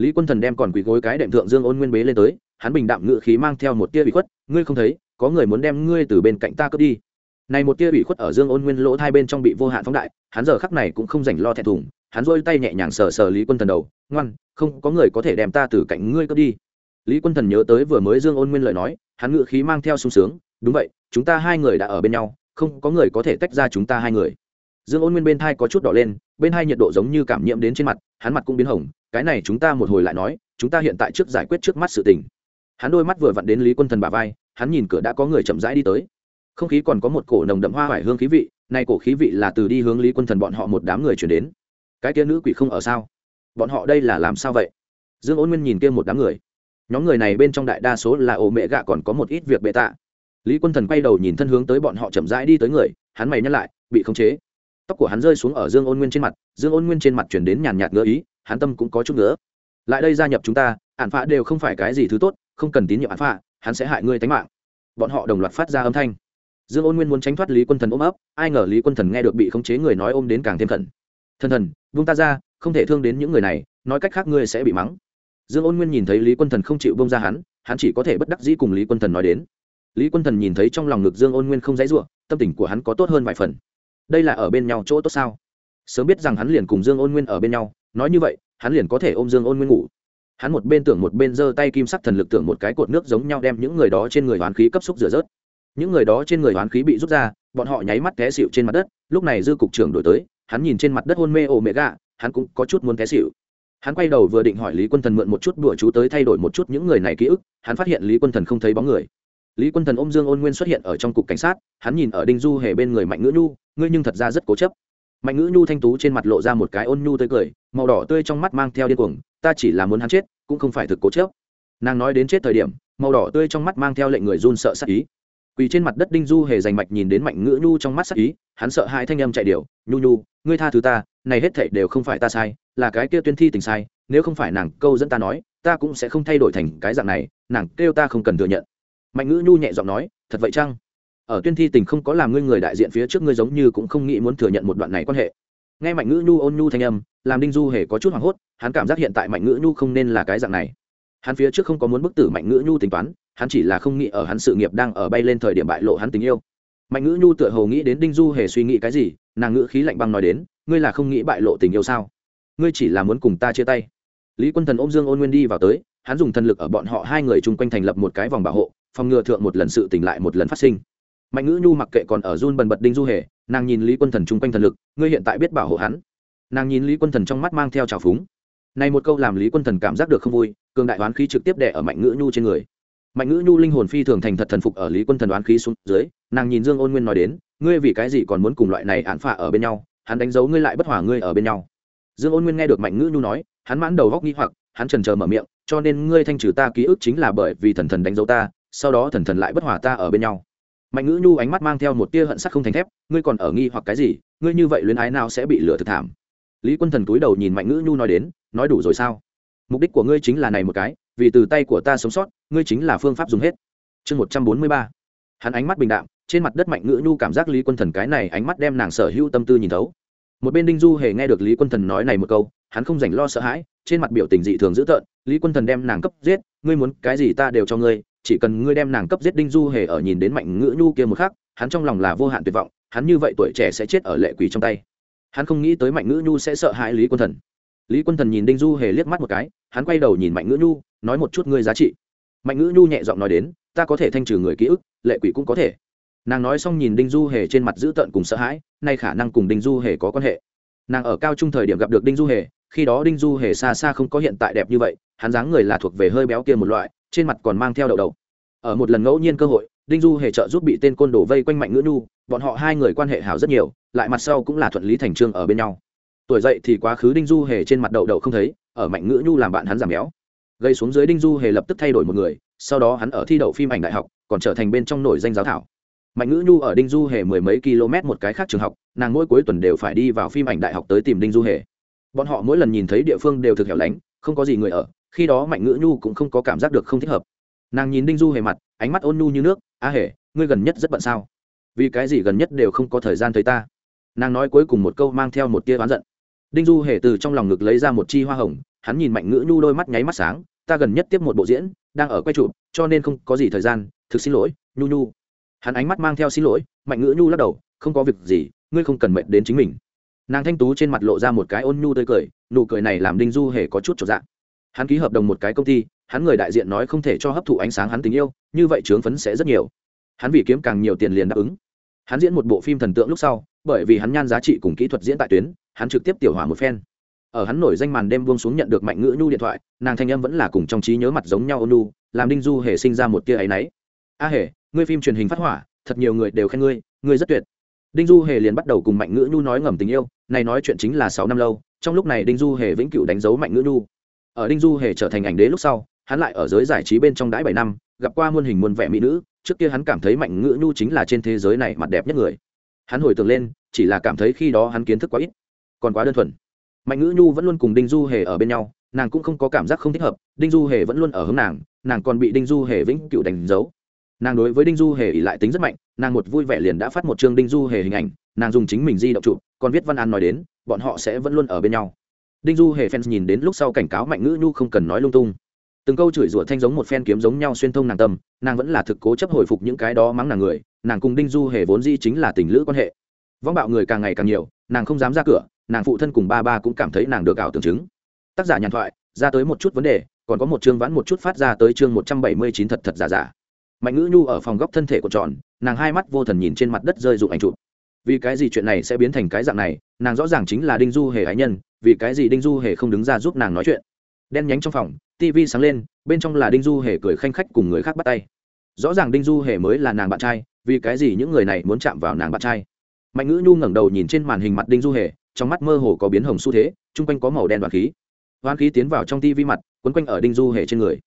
Lý quân thần đem còn quỳ gối cái đệm thượng dương ôn nguyên bế lên tới, hắn bình đạm ngự khí mang theo một tia bị khuất, ngươi không thấy, có người muốn đem ngươi từ bên cạnh ta cướp đi. Này một tia bị khuất ở dương ôn nguyên lỗ hai bên trong bị vô hạn phóng đại, hắn giờ khắc này cũng không dành lo thẹn thùng, hắn rôi tay nhẹ nhàng sờ sờ lý quân thần đầu, ngoan, không, có người có thể đem ta từ cạnh ngươi cướp đi. Lý quân thần nhớ tới vừa mới dương ôn nguyên lời nói, hắn ngự khí mang theo sung sướng, đúng vậy, chúng ta hai người đã ở bên nhau, không, có người có thể tách ra chúng ta hai người. Dương ôn nguyên bên thai có chút đỏ lên, bên hai nhiệt độ giống như cảm nhiễm đến trên mặt, hắn mặt cũng biến hồng cái này chúng ta một hồi lại nói, chúng ta hiện tại trước giải quyết trước mắt sự tình. Hắn đôi mắt vừa vặn đến lý quân thần bà vai, hắn nhìn cửa đã có người chậm rãi đi tới. Không khí còn có một cổ nồng đậm hoa hoải hương khí vị nay cổ khí vị là từ đi hướng lý quân thần bọn họ một đám người chuyển đến. Cái kia nữ quỷ không ở sao? Bọn họ đây là làm sao vậy? Dương ôn nguyên nhìn kia một đám người. Nhóm người này bên trong đại đa số là ổ mẹ gạ còn có một ít việc bệ tạ. Lý quân thần quay đầu nhìn thân hướng tới bọn họ chậm rãi đi tới người, hắn mày nhắc lại, bị khống chế. Tóc của hắn rơi xuống ở dương ôn nguyên trên mặt, dương ôn nguyên trên mặt chuyển đến nhàn nhạt ngỡ ý hắn tâm cũng có chút nữa lại đây gia nhập chúng ta ạn phạ đều không phải cái gì thứ tốt, không cần tín nhiệm ạn phạ, hắn sẽ hại ngươi tánh mạng. Bọn họ đồng loạt phát ra âm thanh. Dương ôn nguyên muốn tránh thoát lý quân thần ôm ấp, ai ngờ lý quân thần nghe được bị khống chế người nói ôm đến càng thêm thần thần thần vung ta ra, không thể thương đến những người này, nói cách khác ngươi sẽ bị mắng. Dương ôn nguyên nhìn thấy lý quân thần không chịu bông ra hắn hắn chỉ có thể bất đắc dĩ cùng lý quân thần nói đến. Lý quân thần nhìn thấy trong lòng ngực dương ôn nguyên không dãy r u ộ tâm tình của hắn có tốt hơn vài phần. Đây là ở bên nhau chỗ tốt sao? Sớm biết rằng hắn liền cùng dương ôn nguyên ở bên nhau nói như vậy, hắn liền có thể ôm dương ôn nguyên ngủ. Hắn một bên tưởng một bên giơ tay kim sắc thần lực tưởng một cái cột nước giống nhau đem những người đó trên người hoán khí cấp xúc rửa rớt. Những người đó trên người hoán khí bị rút ra, bọn họ nháy mắt té xịu trên mặt đất, lúc này dư cục trưởng đổi tới, hắn nhìn trên mặt đất hôn mê ồ mẹ gạ hắn cũng có chút muốn té xịu hắn quay đầu vừa định hỏi lý quân thần mượn một chút đùa chú tới thay đổi một chút những người này ký ức, hắn phát hiện lý quân thần không thấy bóng người. Lý quân thần ôm dương ôn nguyên xuất hiện ở trong cục cảnh sát, hắn nhìn ở đinh du hề bên người mạnh ngữ nhu, ngươi nhưng thật ra rất cố chấp mạnh ngữ nhu thanh tú trên mặt lộ ra một cái ôn nhu tươi cười, màu đỏ tươi trong mắt mang theo điên cuồng, ta chỉ là muốn hắn chết, cũng không phải thực cố chấp. Nàng nói đến chết thời điểm, màu đỏ tươi trong mắt mang theo lệnh người run sợ sắc ý. Quỳ trên mặt đất đinh du hề dành mạch nhìn đến mạnh ngữ nhu trong mắt sắc ý, hắn sợ hai thanh âm chạy điều nhu nhu, ngươi tha thứ ta, này hết thảy đều không phải ta sai, là cái kia tuyên thi tình sai, nếu không phải nàng câu dẫn ta nói, ta cũng sẽ không thay đổi thành cái dạng này, nàng kêu ta không cần thừa nhận. Mạnh ngữ nhu nhẹ giọng nói, thật vậy chăng? Ở tuyên thi tình không có làm ngươi người đại diện phía trước ngươi giống như cũng không nghĩ muốn thừa nhận một đoạn này quan hệ. Nghe mạnh ngữ nhu ôn nhu thanh âm, làm đinh du hề có chút hoảng hốt, hắn cảm giác hiện tại mạnh ngữ nhu không nên là cái dạng này. Hắn phía trước không có muốn bức tử mạnh ngữ nhu tính toán, hắn chỉ là không nghĩ ở hắn sự nghiệp đang ở bay lên thời điểm bại lộ hắn tình yêu. Mạnh ngữ nhu tựa hồ nghĩ đến đinh du hề suy nghĩ cái gì, nàng ngữ khí lạnh băng nói đến, ngươi là không nghĩ bại lộ tình yêu sao? Ngươi chỉ là muốn cùng ta chia tay. Lý quân thần ôm dương ôn nguyên đi vào tới, hắn dùng thần lực ở bọn họ hai người chung quanh thành lập một cái vòng bảo hộ, phòng ngừa thượng một lần sự tỉnh lại một lần phát sinh mạnh ngữ nhu mặc kệ còn ở run bần bật đinh du hề, nàng nhìn lý quân thần chung quanh thần lực, ngươi hiện tại biết bảo hộ hắn. Nàng nhìn lý quân thần trong mắt mang theo trào phúng. Này một câu làm lý quân thần cảm giác được không vui, cường đại oán khí trực tiếp đẻ ở mạnh ngữ nhu trên người. Mạnh ngữ nhu linh hồn phi thường thành thật thần phục ở lý quân thần oán khí xuống dưới, nàng nhìn dương ôn nguyên nói đến, ngươi vì cái gì còn muốn cùng loại này án phạ ở bên nhau, hắn đánh dấu ngươi lại bất hòa ngươi ở bên nhau. Dương ôn nguyên nghe được mạnh ngữ nhu nói, hắn mãn đầu góc nghi hoặc, hắn trần chờ mở miệng, cho nên ngươi thanh trừ ta ký ức chính là bởi vì thần thần đánh dấu ta, sau đó thần thần lại bất hòa ta ở bên nhau mạnh ngữ nhu ánh mắt mang theo một tia hận sắc không thành thép, ngươi còn ở nghi hoặc cái gì? Ngươi như vậy luyến ái nào sẽ bị lửa thực thảm? Lý quân thần túi đầu nhìn mạnh ngữ nhu nói đến, nói đủ rồi sao? Mục đích của ngươi chính là này một cái, vì từ tay của ta sống sót, ngươi chính là phương pháp dùng hết. Chương một trăm bốn mươi ba. Hắn ánh mắt bình đạm, trên mặt đất mạnh ngữ nhu cảm giác lý quân thần cái này ánh mắt đem nàng sở hữu tâm tư nhìn thấu. Một bên đinh du hề nghe được lý quân thần nói này một câu, hắn không dành lo sợ hãi, trên mặt biểu tình dị thường dữ tợn, lý quân thần đem nàng cấp giết, ngươi muốn cái gì ta đều cho ngươi chỉ cần ngươi đem nàng cấp giết đinh du hề ở nhìn đến mạnh ngữ nhu kia một khắc, hắn trong lòng là vô hạn tuyệt vọng, hắn như vậy tuổi trẻ sẽ chết ở lệ quỷ trong tay. Hắn không nghĩ tới mạnh ngữ nhu sẽ sợ hãi lý quân thần. Lý quân thần nhìn đinh du hề liếc mắt một cái, hắn quay đầu nhìn mạnh ngữ nhu, nói một chút ngươi giá trị. Mạnh ngữ nhu nhẹ giọng nói đến, ta có thể thanh trừ người ký ức, lệ quỷ cũng có thể. Nàng nói xong nhìn đinh du hề trên mặt dữ tợn cùng sợ hãi, nay khả năng cùng đinh du hề có quan hệ. Nàng ở cao trung thời điểm gặp được đinh du hề, khi đó đinh du hề xa xa không có hiện tại đẹp như vậy, hắn dáng người là thuộc về hơi béo kia một loại trên mặt còn mang theo đậu đầu ở một lần ngẫu nhiên cơ hội, đinh du hề trợ giúp bị tên côn đồ vây quanh mạnh ngữ nhu, bọn họ hai người quan hệ hảo rất nhiều, lại mặt sau cũng là thuận lý thành trương ở bên nhau. Tuổi dậy thì quá khứ đinh du hề trên mặt đậu đậu không thấy, ở mạnh ngữ nhu làm bạn hắn giảm béo. Gây xuống dưới đinh du hề lập tức thay đổi một người, sau đó hắn ở thi đậu phim ảnh đại học, còn trở thành bên trong nổi danh giáo thảo. Mạnh ngữ nhu ở đinh du hề mười mấy km một cái khác trường học, nàng mỗi cuối tuần đều phải đi vào phim ảnh đại học tới tìm đinh du hề. Bọn họ mỗi lần nhìn thấy địa phương đều thực hẻo lánh, không có gì người ở khi đó mạnh ngữ nhu cũng không có cảm giác được không thích hợp. Nàng nhìn đinh du hề mặt, ánh mắt ôn nhu như nước, a hề, ngươi gần nhất rất bận sao? Vì cái gì gần nhất đều không có thời gian thấy ta? Nàng nói cuối cùng một câu mang theo một tia oán giận. Đinh du hề từ trong lòng ngực lấy ra một chi hoa hồng, hắn nhìn mạnh ngữ nhu đôi mắt nháy mắt sáng, ta gần nhất tiếp một bộ diễn, đang ở quay trụ cho nên không có gì thời gian, thực xin lỗi, nhu nhu. Hắn ánh mắt mang theo xin lỗi, mạnh ngữ nhu lắc đầu, không có việc gì, ngươi không cần mệt đến chính mình. Nàng thanh tú trên mặt lộ ra một cái ôn nhu tươi cười, nụ cười này làm đinh du hề có chút trọn dạng hắn ký hợp đồng một cái công ty, hắn người đại diện nói không thể cho hấp thụ ánh sáng hắn tình yêu, như vậy trướng phấn sẽ rất nhiều. Hắn vì kiếm càng nhiều tiền liền đáp ứng. Hắn diễn một bộ phim thần tượng lúc sau, bởi vì hắn nhan giá trị cùng kỹ thuật diễn tại tuyến, hắn trực tiếp tiểu hỏa một phen. Ở hắn nổi danh màn đêm buông xuống nhận được mạnh ngữ nhu điện thoại, nàng thanh âm vẫn là cùng trong trí nhớ mặt giống nhau ônu làm đinh du hề sinh ra một tia áy náy. A hề, ngươi phim truyền hình phát hỏa, thật nhiều người đều khen ngươi ngươi rất tuyệt. Đinh du hề liền bắt đầu cùng mạnh ngữ nhu nói ngầm tình yêu, này nói chuyện chính là sáu năm lâu, trong lúc này đinh du hề vĩnh cửu đánh dấu mạnh ngữ nhu ở đinh du hề trở thành ảnh đế lúc sau, hắn lại ở giới giải trí bên trong đãi bảy năm, gặp qua muôn hình muôn vẻ mỹ nữ, trước kia hắn cảm thấy mạnh ngữ nhu chính là trên thế giới này mặt đẹp nhất người. Hắn hồi tưởng lên, chỉ là cảm thấy khi đó hắn kiến thức quá ít, còn quá đơn thuần. Mạnh ngữ nhu vẫn luôn cùng đinh du hề ở bên nhau, nàng cũng không có cảm giác không thích hợp, đinh du hề vẫn luôn ở hướng nàng nàng còn bị đinh du hề vĩnh cựu đánh dấu. Nàng đối với đinh du hề ỉ lại tính rất mạnh, nàng một vui vẻ liền đã phát một chương đinh du hề hình ảnh, nàng dùng chính mình di động chụp, còn viết văn an nói đến, bọn họ sẽ vẫn luôn ở bên nhau đinh du hề fans nhìn đến lúc sau cảnh cáo mạnh ngữ nhu không cần nói lung tung. Từng câu chửi rủa thanh giống một phen kiếm giống nhau xuyên thông nàng tâm, nàng vẫn là thực cố chấp hồi phục những cái đó mắng nàng người, nàng cùng đinh du hề vốn di chính là tình lữ quan hệ. Vong bạo người càng ngày càng nhiều, nàng không dám ra cửa, nàng phụ thân cùng ba ba cũng cảm thấy nàng được ảo tưởng chứng. Tác giả nhàn thoại, ra tới một chút vấn đề, còn có một chương vãn một chút phát ra tới chương một trăm bảy mươi chín thật thật giả giả. Mạnh ngữ nhu ở phòng góc thân thể của tròn, nàng hai mắt vô thần nhìn trên mặt đất rơi dụng ảnh chụp. Vì cái gì chuyện này sẽ biến thành cái dạng này, nàng rõ ràng chính là đinh du hề ái nhân vì cái gì đinh du hề không đứng ra giúp nàng nói chuyện? Đen nhánh trong phòng tv sáng lên, bên trong là đinh du hề cười khanh khách cùng người khác bắt tay. Rõ ràng đinh du hề mới là nàng bạn trai, vì cái gì những người này muốn chạm vào nàng bạn trai? Mạnh ngữ nhu ngẩng đầu nhìn trên màn hình mặt đinh du hề, trong mắt mơ hồ có biến hồng xu thế, chung quanh có màu đen đoàn khí. Hoán khí tiến vào trong tv mặt, quấn quanh ở đinh du hề trên người.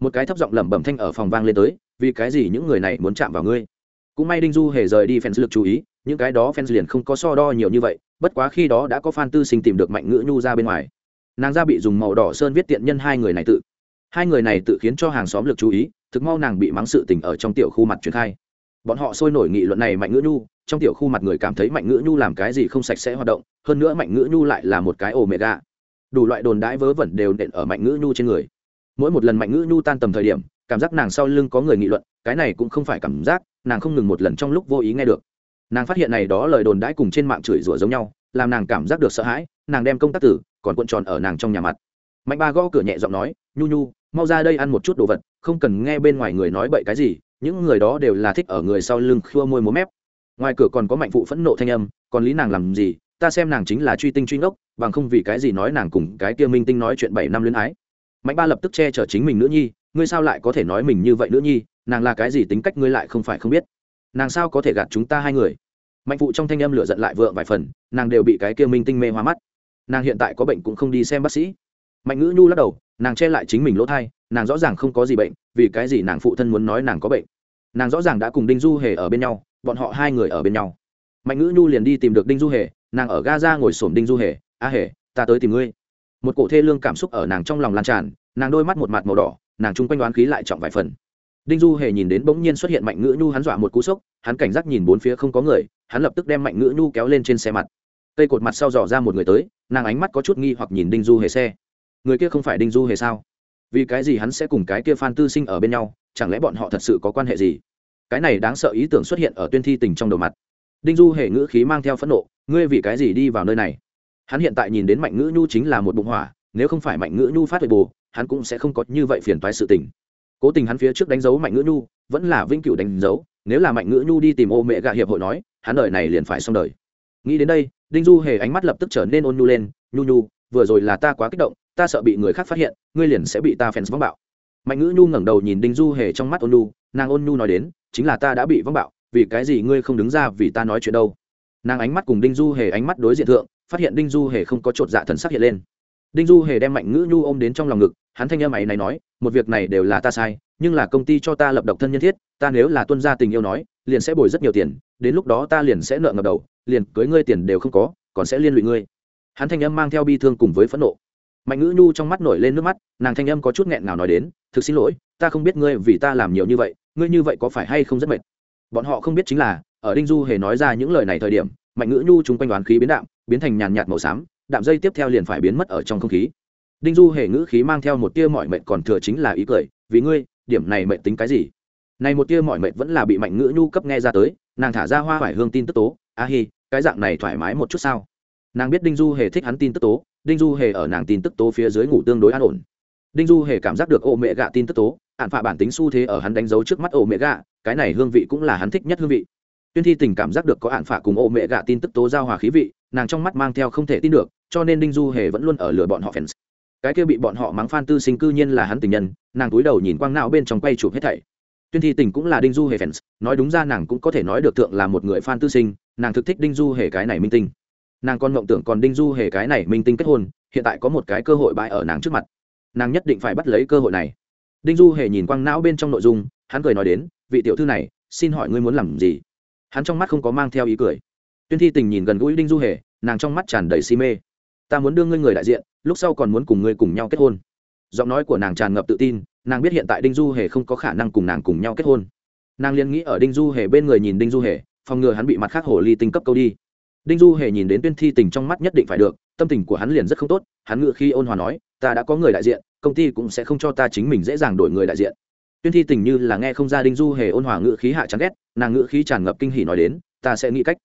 Một cái thấp giọng lẩm bẩm thanh ở phòng vang lên tới, vì cái gì những người này muốn chạm vào ngươi? Cũng may đinh du hề rời đi fans lực chú ý, những cái đó fans liền không có so đo nhiều như vậy bất quá khi đó đã có fan tư sinh tìm được mạnh ngữ nhu ra bên ngoài. Nàng ra bị dùng màu đỏ sơn viết tiện nhân hai người này tự. Hai người này tự khiến cho hàng xóm lực chú ý, thực mau nàng bị mắng sự tình ở trong tiểu khu mặt truyền khai. Bọn họ sôi nổi nghị luận này mạnh ngữ nhu, trong tiểu khu mặt người cảm thấy mạnh ngữ nhu làm cái gì không sạch sẽ hoạt động, hơn nữa mạnh ngữ nhu lại là một cái ồ mẹ gà đủ loại đồn đãi vớ vẩn đều nện ở mạnh ngữ nhu trên người. Mỗi một lần mạnh ngữ nhu tan tầm thời điểm, cảm giác nàng sau lưng có người nghị luận, cái này cũng không phải cảm giác, nàng không ngừng một lần trong lúc vô ý nghe được nàng phát hiện này đó lời đồn đãi cùng trên mạng chửi rủa giống nhau, làm nàng cảm giác được sợ hãi, nàng đem công tác tử còn cuộn tròn ở nàng trong nhà mặt. Mạnh ba gõ cửa nhẹ giọng nói, nhu nhu, mau ra đây ăn một chút đồ vật, không cần nghe bên ngoài người nói bậy cái gì, những người đó đều là thích ở người sau lưng khua môi múa mép. Ngoài cửa còn có mạnh phụ phẫn nộ thanh âm, còn lý nàng làm gì? Ta xem nàng chính là truy tinh truy ngốc, bằng không vì cái gì nói nàng cùng cái kia minh tinh nói chuyện bảy năm luyến ái. Mạnh ba lập tức che chở chính mình nữ nhi, ngươi sao lại có thể nói mình như vậy nữ nhi? Nàng là cái gì tính cách ngươi lại không phải không biết? Nàng sao có thể gạt chúng ta hai người? Mạnh phụ trong thanh âm lửa giận lại vượng vài phần, nàng đều bị cái kia minh tinh mê hoa mắt. Nàng hiện tại có bệnh cũng không đi xem bác sĩ. Mạnh ngữ nhu lắc đầu, nàng che lại chính mình lỗ thai, nàng rõ ràng không có gì bệnh, vì cái gì nàng phụ thân muốn nói nàng có bệnh? Nàng rõ ràng đã cùng đinh du hề ở bên nhau, bọn họ hai người ở bên nhau. Mạnh ngữ nhu liền đi tìm được đinh du hề, nàng ở ga ra ngồi xổm đinh du hề, a hề, ta tới tìm ngươi. Một cổ thê lương cảm xúc ở nàng trong lòng lan tràn, nàng đôi mắt một mặt màu đỏ, nàng chung quanh đoán khí lại trọng vài phần đinh du hề nhìn đến bỗng nhiên xuất hiện mạnh ngữ nhu hắn dọa một cú sốc, hắn cảnh giác nhìn bốn phía không có người, hắn lập tức đem mạnh ngữ nhu kéo lên trên xe mặt. Cây cột mặt sau dò ra một người tới, nàng ánh mắt có chút nghi hoặc nhìn đinh du hề xe. Người kia không phải đinh du hề sao? Vì cái gì hắn sẽ cùng cái kia phan tư sinh ở bên nhau, chẳng lẽ bọn họ thật sự có quan hệ gì? Cái này đáng sợ ý tưởng xuất hiện ở tuyên thi tình trong đầu mặt. Đinh du hề ngữ khí mang theo phẫn nộ, ngươi vì cái gì đi vào nơi này? Hắn hiện tại nhìn đến mạnh ngữ nhu chính là một bụng hỏa, nếu không phải mạnh ngữ nhu phát huệ bù, hắn cũng sẽ không có như vậy phiền toái sự tình cố tình hắn phía trước đánh dấu mạnh ngữ nhu, vẫn là vĩnh cửu đánh dấu, nếu là mạnh ngữ nhu đi tìm ô mẹ gạ hiệp hội nói, hắn đời này liền phải xong đời. Nghĩ đến đây, đinh du hề ánh mắt lập tức trở nên ôn nhu lên, nhu nhu, vừa rồi là ta quá kích động, ta sợ bị người khác phát hiện, ngươi liền sẽ bị ta phèn vắng bạo. Mạnh ngữ nhu ngẩng đầu nhìn đinh du hề trong mắt ôn nhu, nàng ôn nhu nói đến, chính là ta đã bị vắng bạo, vì cái gì ngươi không đứng ra vì ta nói chuyện đâu? Nàng ánh mắt cùng đinh du hề ánh mắt đối diện thượng, phát hiện đinh du hề không có chột dạ thần sắc hiện lên đinh du hề đem mạnh ngữ nhu ôm đến trong lòng ngực, hắn thanh âm ấy này nói, một việc này đều là ta sai, nhưng là công ty cho ta lập độc thân nhân thiết, ta nếu là tuân gia tình yêu nói, liền sẽ bồi rất nhiều tiền, đến lúc đó ta liền sẽ nợ ngập đầu, liền cưới ngươi tiền đều không có, còn sẽ liên lụy ngươi. Hắn thanh âm mang theo bi thương cùng với phẫn nộ. Mạnh ngữ nhu trong mắt nổi lên nước mắt, nàng thanh âm có chút nghẹn nào nói đến, thực xin lỗi, ta không biết ngươi vì ta làm nhiều như vậy, ngươi như vậy có phải hay không rất mệt? Bọn họ không biết chính là, ở đinh du hề nói ra những lời này thời điểm, mạnh ngữ nhu chúng quanh đoán khí biến đạm, biến thành nhàn nhạt màu xám đạm dây tiếp theo liền phải biến mất ở trong không khí. Đinh du hề ngữ khí mang theo một tia mọi mệnh còn thừa chính là ý cười, vì ngươi, điểm này mệnh tính cái gì? Này một tia mọi mệt vẫn là bị mạnh ngữ nhu cấp nghe ra tới, nàng thả ra hoa hoài hương tin tức tố, a hi, cái dạng này thoải mái một chút sao? Nàng biết đinh du hề thích hắn tin tức tố, đinh du hề ở nàng tin tức tố phía dưới ngủ tương đối an ổn. Đinh du hề cảm giác được ô mẹ gạ tin tức tố, hạn phạ bản tính xu thế ở hắn đánh dấu trước mắt ô mẹ gạ, cái này hương vị cũng là hắn thích nhất hương vị. Tuyên thi tình cảm giác được có hạn phạ cùng ô mẹ gạ tin tức tố giao hòa khí vị, nàng trong mắt mang theo không thể tin được cho nên đinh du hề vẫn luôn ở lừa bọn họ fans. Cái kia bị bọn họ mắng phan tư sinh cư nhiên là hắn tình nhân, nàng túi đầu nhìn quang não bên trong quay chụp hết thảy. Tuyên thi tình cũng là đinh du hề fans, nói đúng ra nàng cũng có thể nói được thượng là một người fan tư sinh, nàng thực thích đinh du hề cái này minh tinh. Nàng còn mộng tưởng còn đinh du hề cái này minh tinh kết hôn, hiện tại có một cái cơ hội bãi ở nàng trước mặt. Nàng nhất định phải bắt lấy cơ hội này. Đinh du hề nhìn quang não bên trong nội dung, hắn cười nói đến, vị tiểu thư này, xin hỏi ngươi muốn làm gì? Hắn trong mắt không có mang theo ý cười. Tuyên thi tình nhìn gần gũi đinh du hề, nàng trong mắt tràn đầy si mê ta muốn đưa ngươi người đại diện, lúc sau còn muốn cùng ngươi cùng nhau kết hôn. Giọng nói của nàng tràn ngập tự tin, nàng biết hiện tại đinh du hề không có khả năng cùng nàng cùng nhau kết hôn. Nàng liên nghĩ ở đinh du hề bên người nhìn đinh du hề, phòng ngừa hắn bị mặt khác hồ ly tinh cấp câu đi. Đinh du hề nhìn đến tuyên thi tình trong mắt nhất định phải được, tâm tình của hắn liền rất không tốt, hắn ngự khi ôn hòa nói, ta đã có người đại diện, công ty cũng sẽ không cho ta chính mình dễ dàng đổi người đại diện. Tuyên thi tình như là nghe không ra đinh du hề ôn hòa ngự khí hạ chán ghét, nàng ngự khí tràn ngập kinh hỉ nói đến, ta sẽ nghĩ cách.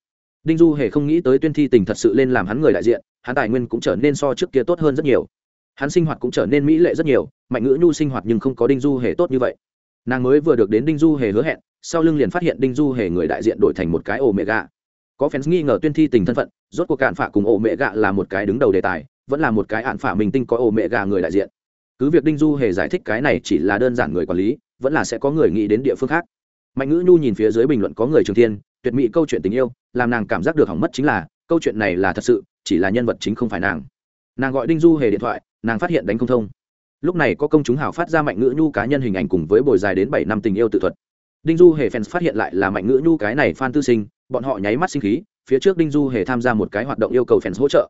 Đinh du hề không nghĩ tới tuyên thi tình thật sự lên làm hắn người đại diện hắn tài nguyên cũng trở nên so trước kia tốt hơn rất nhiều. Hắn sinh hoạt cũng trở nên mỹ lệ rất nhiều, mạnh ngữ nhu sinh hoạt nhưng không có đinh du hề tốt như vậy. Nàng mới vừa được đến đinh du hề hứa hẹn, sau lưng liền phát hiện đinh du hề người đại diện đổi thành một cái ổ mẹ gạ có fans nghi ngờ tuyên thi tình thân phận, rốt cuộc cạn phả cùng ổ mẹ gạ là một cái đứng đầu đề tài, vẫn là một cái ạn phả mình tinh có ổ mẹ gạ người đại diện. Cứ việc đinh du hề giải thích cái này chỉ là đơn giản người quản lý, vẫn là sẽ có người nghĩ đến địa phương khác. Mạnh ngữ nhu nhìn phía dưới bình luận có người trường thiên, tuyệt mỹ câu chuyện tình yêu, làm nàng cảm giác được hỏng mất chính là, câu chuyện này là thật sự chỉ là nhân vật chính không phải nàng. Nàng gọi đinh du hề điện thoại, nàng phát hiện đánh không thông. Lúc này có công chúng hào phát ra mạnh ngữ nhu cá nhân hình ảnh cùng với bồi dài đến bảy năm tình yêu tự thuật. Đinh du hề fans phát hiện lại là mạnh ngữ nhu cái này phan tư sinh, bọn họ nháy mắt sinh khí, phía trước đinh du hề tham gia một cái hoạt động yêu cầu fans hỗ trợ.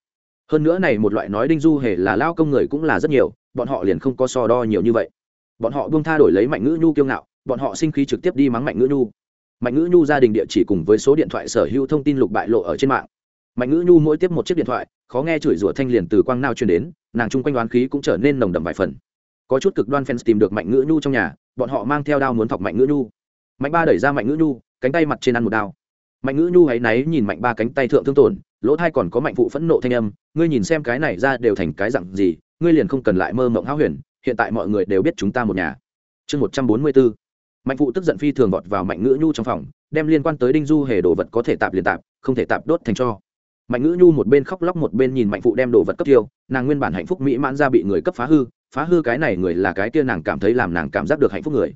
Hơn nữa này một loại nói đinh du hề là lao công người cũng là rất nhiều, bọn họ liền không có so đo nhiều như vậy. Bọn họ buông tha đổi lấy mạnh ngữ nhu kiêu ngạo, bọn họ sinh khí trực tiếp đi mắng mạnh ngữ nhu. Mạnh ngữ nhu gia đình địa chỉ cùng với số điện thoại sở hữu thông tin lục bại lộ ở trên mạng mạnh ngữ nhu mỗi tiếp một chiếc điện thoại, khó nghe chửi rủa thanh liền từ quang nao truyền đến, nàng chung quanh đoán khí cũng trở nên nồng đậm vài phần. Có chút cực đoan fans tìm được mạnh ngữ nhu trong nhà, bọn họ mang theo đao muốn thọc mạnh ngữ nhu. Mạnh ba đẩy ra mạnh ngữ nhu, cánh tay mặt trên ăn một đao. Mạnh ngữ nhu hãy náy nhìn mạnh ba cánh tay thượng thương tổn, lỗ thai còn có mạnh phụ phẫn nộ thanh âm, ngươi nhìn xem cái này ra đều thành cái dặn gì, ngươi liền không cần lại mơ mộng háo huyền, hiện tại mọi người đều biết chúng ta một nhà. Chương một trăm bốn mươi bốn. Mạnh phụ tức giận phi thường vọt vào mạnh ngữ nhu trong phòng, đem liên quan tới đinh du hề đồ vật có thể tạp liền tạp, không thể tạp đốt thành cho mạnh ngữ nhu một bên khóc lóc một bên nhìn mạnh phụ đem đồ vật cấp tiêu, nàng nguyên bản hạnh phúc mỹ mãn ra bị người cấp phá hư phá hư cái này người là cái kia nàng cảm thấy làm nàng cảm giác được hạnh phúc người.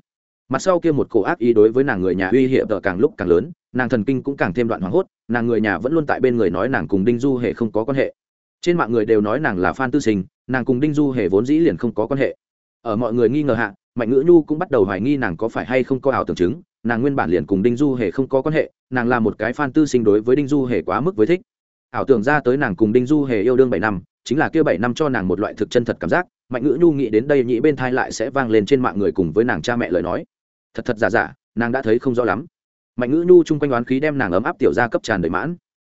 Mặt sau kia một cổ ác ý đối với nàng người nhà uy hiểm tờ càng lúc càng lớn, nàng thần kinh cũng càng thêm đoạn hoảng hốt, nàng người nhà vẫn luôn tại bên người nói nàng cùng đinh du hề không có quan hệ. Trên mạng người đều nói nàng là phan tư sinh, nàng cùng đinh du hề vốn dĩ liền không có quan hệ. Ở mọi người nghi ngờ hạ, mạnh ngữ nhu cũng bắt đầu hoài nghi nàng có phải hay không có ảo tưởng chứng, nàng nguyên bản liền cùng đinh du hề không có quan hệ, nàng là một cái phan tư sinh đối với đinh du hề quá mức với thích ảo tưởng ra tới nàng cùng đinh du hề yêu đương bảy năm, chính là kia bảy năm cho nàng một loại thực chân thật cảm giác, mạnh ngữ nhu nghĩ đến đây nhĩ bên thai lại sẽ vang lên trên mạng người cùng với nàng cha mẹ lời nói. Thật thật giả giả, nàng đã thấy không rõ lắm. Mạnh ngữ nhu chung quanh oán khí đem nàng ấm áp tiểu ra cấp tràn đầy mãn.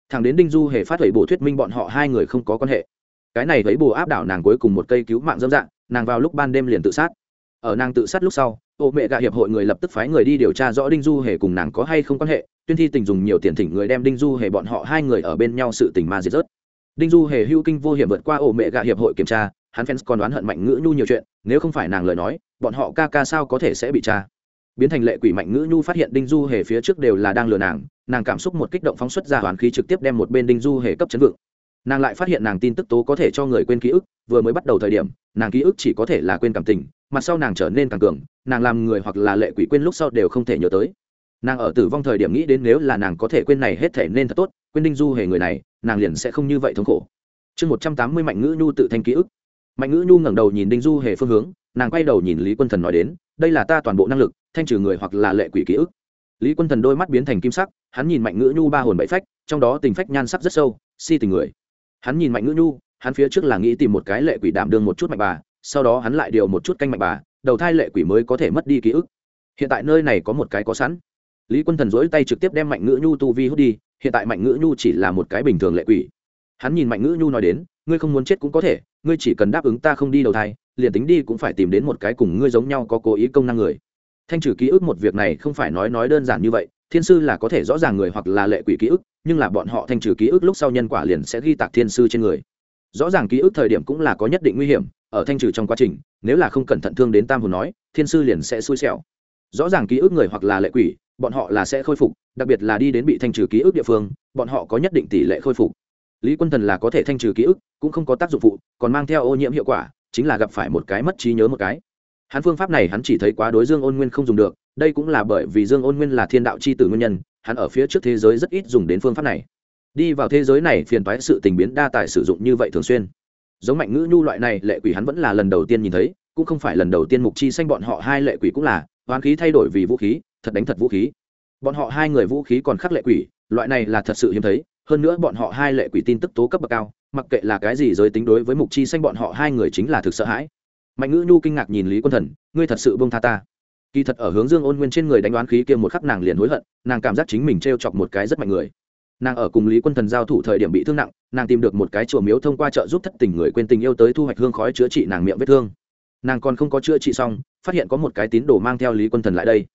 Thằng đến đinh du hề phát thầy bổ thuyết minh bọn họ hai người không có quan hệ. Cái này thấy bồ áp đảo nàng cuối cùng một cây cứu mạng dâm dạng, nàng vào lúc ban đêm liền tự sát. Ở nàng tự sát lúc sau, ô mẹ gạ hiệp hội người lập tức phái người đi điều tra rõ đinh du hề cùng nàng có hay không quan hệ tuyên thi tình dùng nhiều tiền thỉnh người đem đinh du hề bọn họ hai người ở bên nhau sự tình ma diệt rớt. Đinh du hề hưu kinh vô hiểm vượt qua ổ mẹ gạ hiệp hội kiểm tra, hắn fans còn đoán hận mạnh ngữ nhu nhiều chuyện, nếu không phải nàng lời nói, bọn họ ca ca sao có thể sẽ bị tra. Biến thành lệ quỷ mạnh ngữ nhu phát hiện đinh du hề phía trước đều là đang lừa nàng nàng cảm xúc một kích động phóng xuất ra hoàn khí trực tiếp đem một bên đinh du hề cấp chấn vượng. Nàng lại phát hiện nàng tin tức tố có thể cho người quên ký ức, vừa mới bắt đầu thời điểm, nàng ký ức chỉ có thể là quên cảm tình mặt sau nàng trở nên càng cường, nàng làm người hoặc là lệ quỷ quên lúc sau đều không thể nhớ tới nàng ở tử vong thời điểm nghĩ đến nếu là nàng có thể quên này hết thể nên thật tốt, quên đinh du hề người này, nàng liền sẽ không như vậy thống khổ. Chương một trăm tám mươi mạnh ngữ nhu tự thanh ký ức. Mạnh ngữ nhu ngẩng đầu nhìn đinh du hề phương hướng, nàng quay đầu nhìn lý quân thần nói đến, đây là ta toàn bộ năng lực, thanh trừ người hoặc là lệ quỷ ký ức. Lý quân thần đôi mắt biến thành kim sắc, hắn nhìn mạnh ngữ nhu ba hồn bảy phách, trong đó tình phách nhan sắc rất sâu, si tình người. Hắn nhìn mạnh ngữ nhu, hắn phía trước là nghĩ tìm một cái lệ quỷ đảm đương một chút mạnh bà, sau đó hắn lại điều một chút canh mạnh bà, đầu thai lệ quỷ mới có thể mất đi ký ức. Hiện tại nơi này có một cái có sẵn lý quân thần dỗi tay trực tiếp đem mạnh ngữ nhu tu vi hút đi, hiện tại mạnh ngữ nhu chỉ là một cái bình thường lệ quỷ. Hắn nhìn mạnh ngữ nhu nói đến, ngươi không muốn chết cũng có thể, ngươi chỉ cần đáp ứng ta không đi đầu thai, liền tính đi cũng phải tìm đến một cái cùng ngươi giống nhau có cố ý công năng người. Thanh trừ ký ức một việc này không phải nói nói đơn giản như vậy, thiên sư là có thể rõ ràng người hoặc là lệ quỷ ký ức, nhưng là bọn họ thanh trừ ký ức lúc sau nhân quả liền sẽ ghi tạc thiên sư trên người. Rõ ràng ký ức thời điểm cũng là có nhất định nguy hiểm, ở thanh trừ trong quá trình, nếu là không cẩn thận thương đến tam hồn nói, thiên sư liền sẽ xui xẻo. Rõ ràng ký ức người hoặc là lệ quỷ bọn họ là sẽ khôi phục, đặc biệt là đi đến bị thanh trừ ký ức địa phương, bọn họ có nhất định tỷ lệ khôi phục. Lý quân thần là có thể thanh trừ ký ức, cũng không có tác dụng phụ, còn mang theo ô nhiễm hiệu quả, chính là gặp phải một cái mất trí nhớ một cái. Hắn phương pháp này hắn chỉ thấy quá đối dương ôn nguyên không dùng được, đây cũng là bởi vì dương ôn nguyên là thiên đạo c h i tử nguyên nhân, hắn ở phía trước thế giới rất ít dùng đến phương pháp này. Đi vào thế giới này phiền toái sự tình biến đa tài sử dụng như vậy thường xuyên. Giống mạnh ngữ nhu loại này, lệ quỷ hắn vẫn là lần đầu tiên nhìn thấy, cũng không phải lần đầu tiên mục chi xanh bọn họ hai lệ quỷ cũng là, hoán khí thay đổi vì vũ khí thật đánh thật vũ khí. Bọn họ hai người vũ khí còn khắc lệ quỷ, loại này là thật sự hiếm thấy, hơn nữa bọn họ hai lệ quỷ tin tức tố cấp bậc cao, mặc kệ là cái gì giới tính đối với mục chi xanh bọn họ hai người chính là thực sợ hãi. Mạnh ngữ nhu kinh ngạc nhìn lý quân thần, ngươi thật sự bông tha ta. Kỳ thật ở hướng dương ôn nguyên trên người đánh đoán khí kia một khắc nàng liền hối hận, nàng cảm giác chính mình t r e o chọc một cái rất mạnh người. Nàng ở cùng lý quân thần giao thủ thời điểm bị thương nặng, nàng tìm được một cái chùa miếu thông qua trợ giúp thất tình người quên tình yêu tới thu hoạch hương khói chữa trị nàng miệng vết thương. Nàng còn không có chữa trị xong, phát hiện có một cái tín đồ mang theo lý quân thần lại đây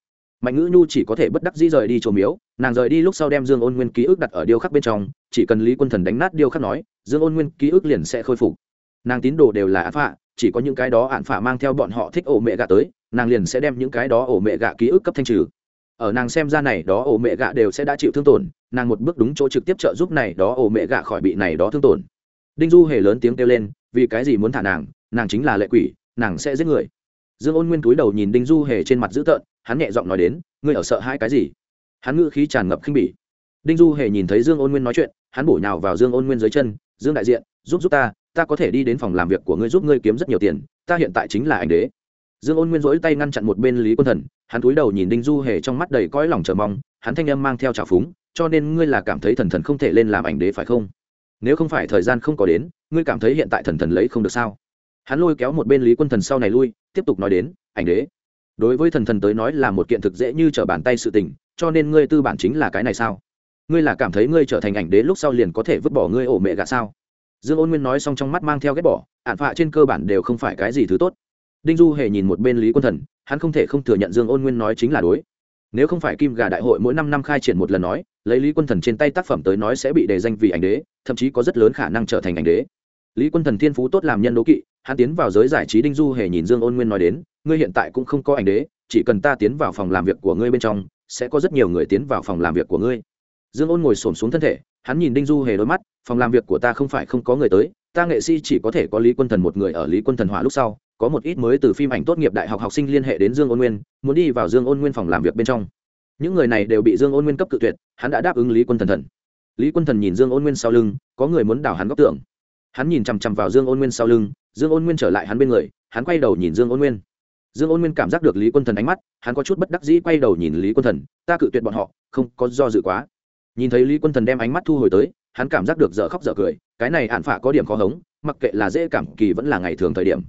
mạnh ngữ nhu chỉ có thể bất đắc dĩ rời đi chùa miếu, nàng rời đi lúc sau đem dương ôn nguyên ký ức đặt ở điêu khắc bên trong, chỉ cần lý quân thần đánh nát điêu khắc nói, dương ôn nguyên ký ức liền sẽ khôi phục. Nàng tín đồ đều là án phạ, chỉ có những cái đó án phạ mang theo bọn họ thích ổ mẹ gạ tới, nàng liền sẽ đem những cái đó ổ mẹ gạ ký ức cấp thanh trừ. Ở nàng xem ra này đó ổ mẹ gạ đều sẽ đã chịu thương tổn, nàng một bước đúng chỗ trực tiếp trợ giúp này đó ổ mẹ gạ khỏi bị này đó thương tổn. Đinh du hề lớn tiếng kêu lên, vì cái gì muốn thả nàng nàng chính là lệ quỷ, nàng sẽ giết người. Dương ôn nguyên túi đầu nhìn đinh du hề trên mặt dữ tợn hắn nhẹ giọng nói đến, ngươi ở sợ hai cái gì? Hắn ngữ khí tràn ngập khinh bỉ. Đinh du hề nhìn thấy dương ôn nguyên nói chuyện, hắn bổ nhào vào dương ôn nguyên dưới chân, dương đại diện, giúp giúp ta ta có thể đi đến phòng làm việc của ngươi giúp ngươi kiếm rất nhiều tiền, ta hiện tại chính là ảnh đế. Dương ôn nguyên rỗi tay ngăn chặn một bên lý quân thần, hắn cúi đầu nhìn đinh du hề trong mắt đầy cõi lòng chờ mong, hắn thanh âm mang theo trào phúng, cho nên ngươi là cảm thấy thần thần không thể lên làm ảnh đế phải không? Nếu không phải thời gian không có đến, ngươi cảm thấy hiện tại thần thần lấy không được sao? Hắn lôi kéo một bên lý quân thần sau này lui, tiếp tục nói đến ảnh đế đối với thần thần tới nói là một kiện thực dễ như trở bàn tay sự tình, cho nên ngươi tư bản chính là cái này sao? Ngươi là cảm thấy ngươi trở thành ảnh đế lúc sau liền có thể vứt bỏ ngươi ổ mẹ gà sao? Dương ôn nguyên nói xong trong mắt mang theo ghét bỏ ạn phạ trên cơ bản đều không phải cái gì thứ tốt. Đinh du hề nhìn một bên lý quân thần, hắn không thể không thừa nhận dương ôn nguyên nói chính là đối. Nếu không phải kim gà đại hội mỗi năm năm khai triển một lần nói, lấy lý quân thần trên tay tác phẩm tới nói sẽ bị đề danh vì ảnh đế, thậm chí có rất lớn khả năng trở thành ảnh đế. Lý quân thần thiên phú tốt làm nhân đố kỵ, hắn tiến vào giới giải trí đinh du hề nhìn dương ôn nguyên nói đến ngươi hiện tại cũng không có ảnh đế, chỉ cần ta tiến vào phòng làm việc của ngươi bên trong, sẽ có rất nhiều người tiến vào phòng làm việc của ngươi. Dương ôn ngồi s ổ m xuống thân thể, hắn nhìn đinh du hề đôi mắt, phòng làm việc của ta không phải không có người tới, ta nghệ sĩ chỉ có thể có lý quân thần một người ở lý quân thần hỏa lúc sau, có một ít mới từ phim ảnh tốt nghiệp đại học học sinh liên hệ đến dương ôn nguyên, muốn đi vào dương ôn nguyên phòng làm việc bên trong. Những người này đều bị dương ôn nguyên cấp cự tuyệt, hắn đã đáp ứng lý quân thần thần. Lý quân thần nhìn dương ôn nguyên sau lưng, có người muốn đảo hắn góc tưởng hắn nhìn chằm chằm vào dương ôn nguyên sau lưng, dương ôn nguyên trở lại hắn bên người, hắn quay đầu nhìn dương ôn nguyên dương ôn nguyên cảm giác được lý quân thần ánh mắt, hắn có chút bất đắc dĩ quay đầu nhìn lý quân thần, ta cự tuyệt bọn họ, không có do dự quá. Nhìn thấy lý quân thần đem ánh mắt thu hồi tới, hắn cảm giác được dở khóc dở cười, cái này ạn phạ có điểm khó hống, mặc kệ là dễ cảm kỳ vẫn là ngày thường thời điểm.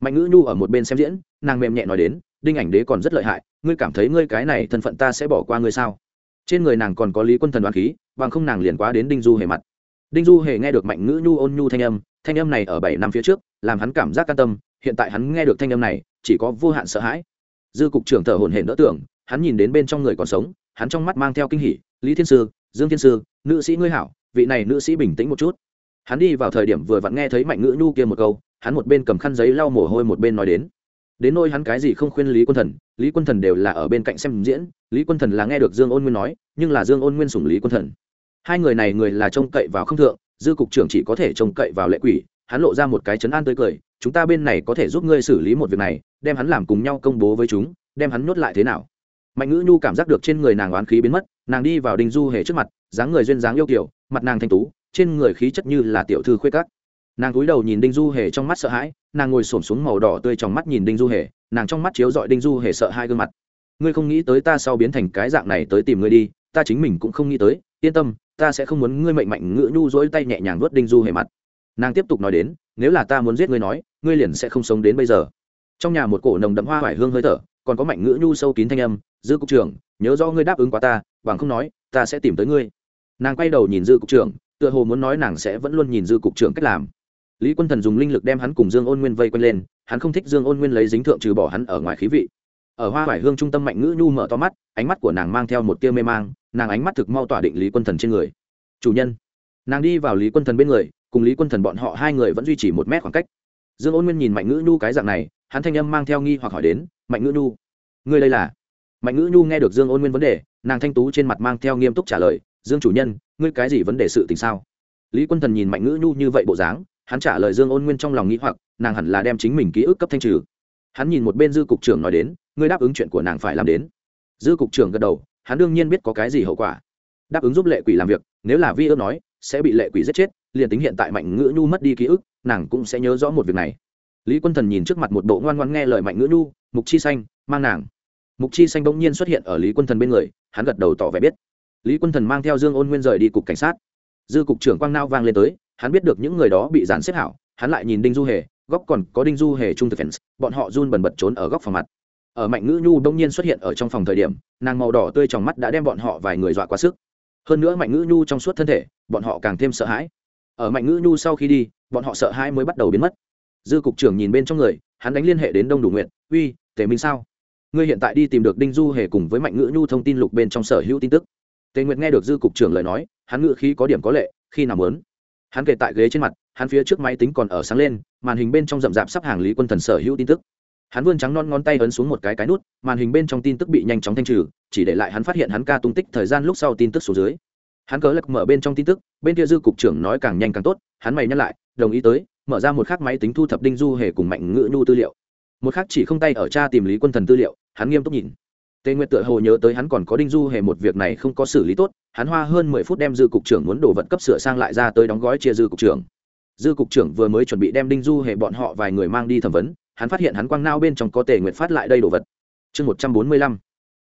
Mạnh ngữ nhu ở một bên xem diễn, nàng mềm nhẹ nói đến, đinh ảnh đế còn rất lợi hại, ngươi cảm thấy ngươi cái này thân phận ta sẽ bỏ qua ngươi sao? Trên người nàng còn có lý quân thần đoán khí, bằng không nàng liền quá đến đinh du hề mặt. Đinh du hề nghe được mạnh ngữ nhu ôn nhu thanh âm thanh âm này ở bảy năm phía trước, làm hắn cảm giác can tâm, hiện tại hắn nghe được thanh âm này chỉ có vô hạn sợ hãi. Dư cục trưởng thở hổn hển đỡ tưởng, hắn nhìn đến bên trong người còn sống, hắn trong mắt mang theo kinh hỉ, lý thiên sư, dương thiên sư, nữ sĩ ngươi hảo, vị này nữ sĩ bình tĩnh một chút. Hắn đi vào thời điểm vừa vặn nghe thấy mạnh ngữ nhu kia một câu, hắn một bên cầm khăn giấy lau mồ hôi một bên nói đến. Đến nôi hắn cái gì không khuyên lý quân thần, lý quân thần đều là ở bên cạnh xem diễn, lý quân thần là nghe được dương ôn nguyên nói, nhưng là dương ôn nguyên sủng lý quân thần. Hai người này người là trông cậy vào không thượng, dư cục trưởng chỉ có thể trông cậy vào lệ quỷ, hắn lộ ra một cái chấn an tươi cười, chúng ta bên này có thể giúp ngươi xử lý một việc này đem hắn làm cùng nhau công bố với chúng, đem hắn nhốt lại thế nào? Mạnh ngữ nhu cảm giác được trên người nàng oán khí biến mất, nàng đi vào đinh du hề trước mặt, dáng người duyên dáng yêu kiểu mặt nàng thanh tú, trên người khí chất như là tiểu thư khuê cắt nàng cúi đầu nhìn đinh du hề trong mắt sợ hãi, nàng ngồi s ổ m xuống màu đỏ tươi trong mắt nhìn đinh du hề, nàng trong mắt chiếu dọi đinh du hề sợ hai gương mặt. Ngươi không nghĩ tới ta sau biến thành cái dạng này tới tìm ngươi đi, ta chính mình cũng không nghĩ tới, yên tâm, ta sẽ không muốn ngươi mệnh mạnh ngữ nhu dỗi tay nhẹ nhàng vớt đinh du hề mặt. Nàng tiếp tục nói đến, nếu là ta muốn giết ngươi nói, ngươi liền sẽ không sống đến bây giờ trong nhà một cổ nồng đậm hoa hoải hương hơi thở, còn có mạnh ngữ nhu sâu kín thanh âm, dư cục trưởng, nhớ do ngươi đáp ứng quá ta, bằng không nói, ta sẽ tìm tới ngươi. Nàng quay đầu nhìn dư cục trưởng, tựa hồ muốn nói nàng sẽ vẫn luôn nhìn dư cục trưởng cách làm. Lý quân thần dùng linh lực đem hắn cùng dương ôn nguyên vây quanh lên, hắn không thích dương ôn nguyên lấy dính thượng trừ bỏ hắn ở ngoài khí vị. Ở hoa hoải hương trung tâm mạnh ngữ nhu mở to mắt, ánh mắt của nàng mang theo một tia mê mang, nàng ánh mắt thực mau tỏa định lý quân thần trên người. Chủ nhân. Nàng đi vào lý quân thần bên người, cùng lý quân thần bọn họ hai người vẫn duy trì một mét khoảng cách. Dương ôn nguyên nhìn mạnh ngữ nhu cái dạng này hắn thanh âm mang theo nghi hoặc hỏi đến, mạnh ngữ nhu, ngươi đây là? Mạnh ngữ nhu nghe được dương ôn nguyên vấn đề, nàng thanh tú trên mặt mang theo nghiêm túc trả lời, dương chủ nhân, ngươi cái gì vấn đề sự tình sao? Lý quân thần nhìn mạnh ngữ nhu như vậy bộ dáng, hắn trả lời dương ôn nguyên trong lòng nghĩ hoặc, nàng hẳn là đem chính mình ký ức cấp thanh trừ. Hắn nhìn một bên dư cục trưởng nói đến, ngươi đáp ứng chuyện của nàng phải làm đến. Dư cục trưởng gật đầu, hắn đương nhiên biết có cái gì hậu quả. Đáp ứng giúp lệ quỷ làm việc, nếu là vi ước nói, sẽ bị lệ quỷ giết chết, liền tính hiện tại mạnh ngữ nhu mất đi ký ức, nàng cũng sẽ nhớ rõ một việc này lý quân thần nhìn trước mặt một bộ ngoan ngoan nghe lời mạnh ngữ nhu, mục chi xanh, mang nàng. Mục chi xanh bỗng nhiên xuất hiện ở lý quân thần bên người, hắn gật đầu tỏ vẻ biết. Lý quân thần mang theo dương ôn nguyên rời đi cục cảnh sát. Dư cục trưởng quang nao vang lên tới, hắn biết được những người đó bị dàn xếp hảo, hắn lại nhìn đinh du hề, góc còn có đinh du hề trung thực fans, bọn họ run bần bật trốn ở góc phòng mặt. Ở mạnh ngữ nhu đông nhiên xuất hiện ở trong phòng thời điểm, nàng màu đỏ tươi trong mắt đã đem bọn họ vài người dọa quá sức. Hơn nữa mạnh ngữ nhu trong suốt thân thể, bọn họ càng thêm sợ hãi. Ở mạnh ngữ nhu sau khi đi, bọn họ sợ hãi mới bắt đầu biến mất dư cục trưởng nhìn bên trong người, hắn đánh liên hệ đến đông đủ nguyện uy, tề minh sao? Ngươi hiện tại đi tìm được đinh du hề cùng với mạnh ngữ nhu thông tin lục bên trong sở hữu tin tức. Tề nguyệt nghe được dư cục trưởng lời nói, hắn ngữ khí có điểm có lệ, khi nào muốn? Hắn kể tại ghế trên mặt, hắn phía trước máy tính còn ở sáng lên, màn hình bên trong rậm rạp sắp hàng lý quân thần sở hữu tin tức. Hắn vươn trắng non ngón tay ấn xuống một cái cái nút, màn hình bên trong tin tức bị nhanh chóng thanh trừ, chỉ để lại hắn phát hiện hắn ca tung tích thời gian lúc sau tin tức số dưới. Hắn cớ lật mở bên trong tin tức, bên kia dư cục trưởng nói càng nhanh càng tốt, hắn mày nhắc lại, đồng ý tới mở ra một khắc máy tính thu thập đinh du hề cùng mạnh ngữ nhu tư liệu. Một khắc chỉ không tay ở cha tìm lý quân thần tư liệu, hắn nghiêm túc nhìn. Tề nguyệt tựa hồ nhớ tới hắn còn có đinh du hề một việc này không có xử lý tốt, hắn hoa hơn mười phút đem dư cục trưởng muốn đồ vật cấp sửa sang lại ra tới đóng gói chia dư cục trưởng. Dư cục trưởng vừa mới chuẩn bị đem đinh du hề bọn họ vài người mang đi thẩm vấn, hắn phát hiện hắn quang nao bên trong có tề nguyệt phát lại đây đồ vật. Chương một trăm bốn mươi lăm.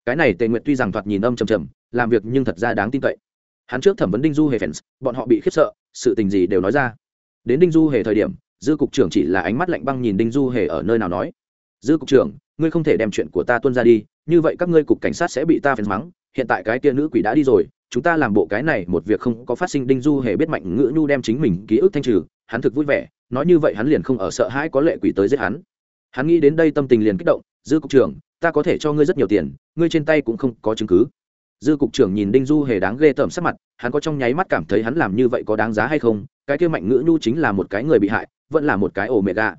Cái này tề nguyệt tuy rằng thoạt nhìn âm trầm trầm, làm việc nhưng thật ra đáng tin cậy. Hắn trước thẩm vấn đinh du hề fans, bọn họ bị khiếp sợ, sự tình gì đều nói ra đến đinh du hề thời điểm, dư cục trưởng chỉ là ánh mắt lạnh băng nhìn đinh du hề ở nơi nào nói. Dư cục trưởng, ngươi không thể đem chuyện của ta tuân ra đi, như vậy các ngươi cục cảnh sát sẽ bị ta phèn mắng. Hiện tại cái tia nữ quỷ đã đi rồi, chúng ta làm bộ cái này một việc không có phát sinh. Đinh du hề biết mạnh ngữ nhu đem chính mình ký ức thanh trừ, hắn thực vui vẻ, nói như vậy hắn liền không ở sợ hãi có lệ quỷ tới giết hắn. Hắn nghĩ đến đây tâm tình liền kích động, dư cục trưởng, ta có thể cho ngươi rất nhiều tiền, ngươi trên tay cũng không có chứng cứ dư cục trưởng nhìn đinh du hề đáng ghê tởm sắc mặt, hắn có trong nháy mắt cảm thấy hắn làm như vậy có đáng giá hay không, cái kia mạnh ngữ nhu chính là một cái người bị hại, vẫn là một cái ổ mẹ gà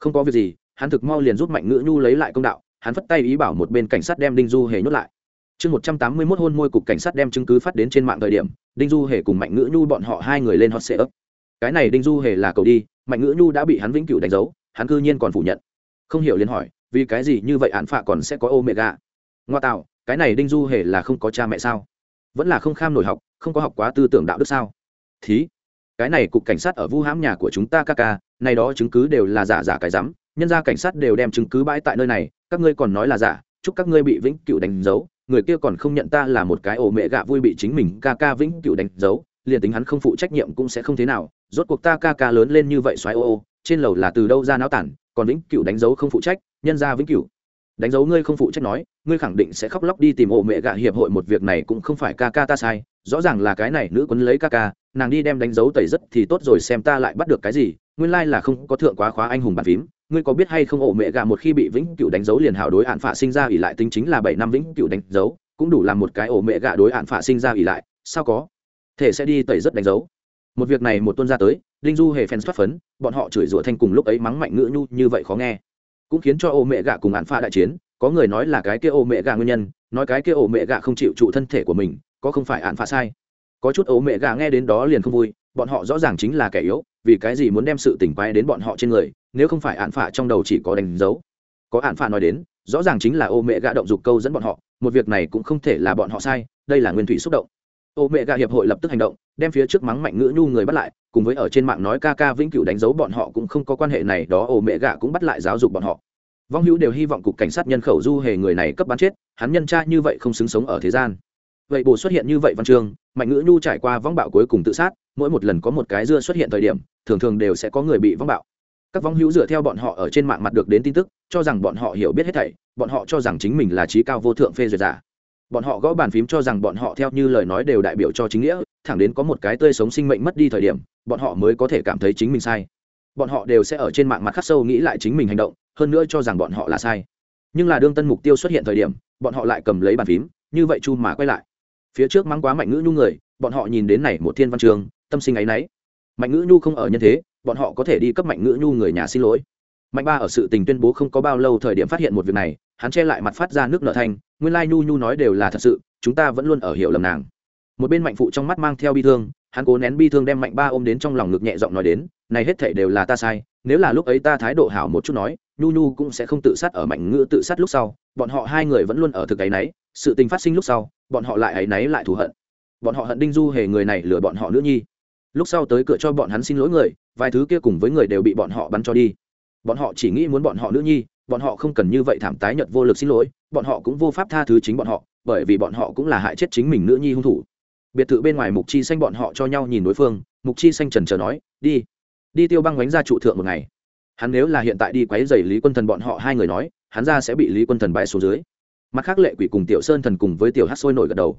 không có việc gì, hắn thực mau liền giúp mạnh ngữ nhu lấy lại công đạo, hắn phất tay ý bảo một bên cảnh sát đem đinh du hề nhốt lại. Chương một trăm tám mươi mốt hôn môi cục cảnh sát đem chứng cứ phát đến trên mạng thời điểm, đinh du hề cùng mạnh ngữ nhu bọn họ hai người lên hot sệ ấp cái này đinh du hề là cầu đi, mạnh ngữ nhu đã bị hắn vĩnh cửu đánh dấu, hắn cư nhiên còn phủ nhận. Không hiểu liền hỏi, vì cái gì như vậy án phạ còn sẽ có ô mẹ gà ngoa tạo cái này đinh du hề là không có cha mẹ sao? Vẫn là không kham nổi học, không có học quá tư tưởng đạo đức sao? Thí, cái này cục cảnh sát ở vu hãm nhà của chúng ta ca ca, này đó chứng cứ đều là giả giả cái rắm, nhân ra cảnh sát đều đem chứng cứ bãi tại nơi này, các ngươi còn nói là giả, chúc các ngươi bị vĩnh cửu đánh dấu, người kia còn không nhận ta là một cái ổ mẹ gạ vui bị chính mình ca ca vĩnh cửu đánh dấu, liền tính hắn không phụ trách nhiệm cũng sẽ không thế nào, rốt cuộc ta ca ca lớn lên như vậy xoáy ô ô, trên lầu là từ đâu ra náo tản, còn vĩnh cửu đánh dấu không phụ trách, nhân ra vĩnh cửu đánh dấu ngươi không phụ trách nói, ngươi khẳng định sẽ khóc lóc đi tìm ổ mẹ gạ hiệp hội một việc này cũng không phải ca ca ta sai, rõ ràng là cái này nữ quấn lấy ca ca, nàng đi đem đánh dấu tẩy rất thì tốt rồi xem ta lại bắt được cái gì, nguyên lai là không có thượng quá khóa anh hùng bàn phím, ngươi có biết hay không ổ mẹ gạ một khi bị vĩnh cửu đánh dấu liền hảo đối hạn phạ sinh ra ỉ lại, tính chính là bảy năm vĩnh cửu đánh dấu, cũng đủ làm một cái ổ mẹ gạ đối hạn phạ sinh ra ỉ lại, sao có? Thể sẽ đi tẩy rất đánh dấu. Một việc này một tuân ra tới linh du hề phen xuất phấn, bọn họ chửi rủa thanh cùng lúc ấy mắng mạnh ngữ nhu như vậy khó nghe cũng khiến cho ô mẹ gạ cùng hạn phạ đại chiến, có người nói là cái kia ô mẹ gạ nguyên nhân, nói cái kia ô mẹ gạ không chịu trụ thân thể của mình, có không phải hạn phạ sai. Có chút ô mẹ gạ nghe đến đó liền không vui, bọn họ rõ ràng chính là kẻ yếu, vì cái gì muốn đem sự tỉnh quay đến bọn họ trên người, nếu không phải ạn pha trong đầu chỉ có đánh dấu. Có ạn pha nói đến, rõ ràng chính là ô mẹ gạ động dục câu dẫn bọn họ, một việc này cũng không thể là bọn họ sai, đây là nguyên thủy xúc động. Ô mẹ gạ hiệp hội lập tức hành động đem phía trước mắng mạnh ngữ nhu người bắt lại, cùng với ở trên mạng nói ca ca vĩnh cửu đánh dấu bọn họ cũng không có quan hệ này, đó ô mẹ gạ cũng bắt lại giáo dục bọn họ. Vong hữu đều hy vọng cục cảnh sát nhân khẩu du hề người này cấp bắn chết, hắn nhân tra như vậy không xứng sống ở thế gian. Vậy bồ xuất hiện như vậy văn chương, mạnh ngữ nhu trải qua vong bạo cuối cùng tự sát, mỗi một lần có một cái dưa xuất hiện thời điểm, thường thường đều sẽ có người bị vong bạo. Các vong hữu dựa theo bọn họ ở trên mạng mặt được đến tin tức, cho rằng bọn họ hiểu biết hết thảy, bọn họ cho rằng chính mình là trí cao vô thượng phê duyệt giả. Bọn họ gõ bàn phím cho rằng bọn họ theo như lời nói đều đại biểu cho chính nghĩa thẳng đến có một cái tươi sống sinh mệnh mất đi thời điểm, bọn họ mới có thể cảm thấy chính mình sai. Bọn họ đều sẽ ở trên mạng mặt khắc sâu nghĩ lại chính mình hành động, hơn nữa cho rằng bọn họ là sai. Nhưng là đương tân mục tiêu xuất hiện thời điểm, bọn họ lại cầm lấy bàn phím, như vậy chu mà quay lại. Phía trước mắng quá mạnh ngữ nhu người, bọn họ nhìn đến này một thiên văn trường, tâm sinh ấ y n ấ y mạnh ngữ nhu không ở nhân thế, bọn họ có thể đi cấp mạnh ngữ nhu người nhà xin lỗi. Mạnh ba ở sự tình tuyên bố không có bao lâu thời điểm phát hiện một việc này, hắn che lại mặt phát ra nước nợ thanh nguyên lai nhu nhu nói đều là thật sự, chúng ta vẫn luôn ở hiểu lầm nàng một bên mạnh phụ trong mắt mang theo bi thương, hắn cố nén bi thương đem mạnh ba ôm đến trong lòng ngực nhẹ giọng nói đến, này hết thể đều là ta sai, nếu là lúc ấy ta thái độ hảo một chút nói, nhu nhu cũng sẽ không tự sát ở mạnh ngữ tự sát lúc sau, bọn họ hai người vẫn luôn ở thực ấy nấy, sự tình phát sinh lúc sau, bọn họ lại ấy nấy lại thù hận. Bọn họ hận đinh du hề người này lừa bọn họ nữ nhi. Lúc sau tới cửa cho bọn hắn xin lỗi người, vài thứ kia cùng với người đều bị bọn họ bắn cho đi. Bọn họ chỉ nghĩ muốn bọn họ nữ nhi, bọn họ không cần như vậy thảm tái nhật vô lực xin lỗi, bọn họ cũng vô pháp tha thứ chính bọn họ, bởi vì bọn họ cũng là hại chết chính mình nữ nhi hung thủ biệt thự bên ngoài mục chi xanh bọn họ cho nhau nhìn đối phương, mục chi xanh trần trờ nói, đi đi tiêu băng bánh ra trụ thượng một ngày. Hắn nếu là hiện tại đi quấy dày lý quân thần bọn họ, hai người nói, hắn ra sẽ bị lý quân thần bãi xuống dưới. Mặt khác lệ quỷ cùng tiểu sơn thần cùng với tiểu hát sôi nổi gật đầu.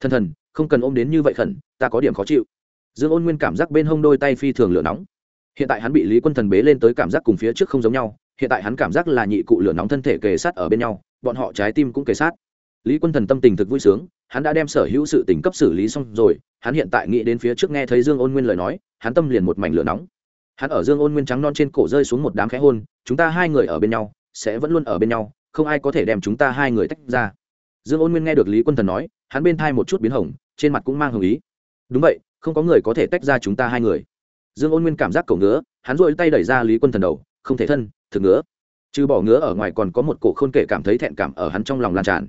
Thần thần, không cần ôm đến như vậy khẩn, ta có điểm khó chịu. Dương ôn nguyên cảm giác bên hông đôi tay phi thường lửa nóng. Hiện tại hắn bị lý quân thần bế lên tới cảm giác cùng phía trước không giống nhau, hiện tại hắn cảm giác là nhị cụ lửa nóng thân thể kề sát ở bên nhau, bọn họ trái tim cũng kề sát lý quân thần tâm tình thực vui sướng, hắn đã đem sở hữu sự tình cấp xử lý xong rồi, hắn hiện tại nghĩ đến phía trước nghe thấy dương ôn nguyên lời nói, hắn tâm liền một mảnh lửa nóng. Hắn ở dương ôn nguyên trắng non trên cổ rơi xuống một đám khẽ hôn, chúng ta hai người ở bên nhau, sẽ vẫn luôn ở bên nhau, không ai có thể đem chúng ta hai người tách ra. Dương ôn nguyên nghe được lý quân thần nói, hắn bên thai một chút biến hồng, trên mặt cũng mang hồng ý. Đúng vậy, không có người có thể tách ra chúng ta hai người. Dương ôn nguyên cảm giác cổ ngứa, hắn dội tay đẩy ra lý quân thần đầu, không thể thân, thực ngứa. Trừ bỏ ngứa ở ngoài còn có một cổ khôn kể cảm thấy thẹn cảm ở hắn trong lòng lan tràn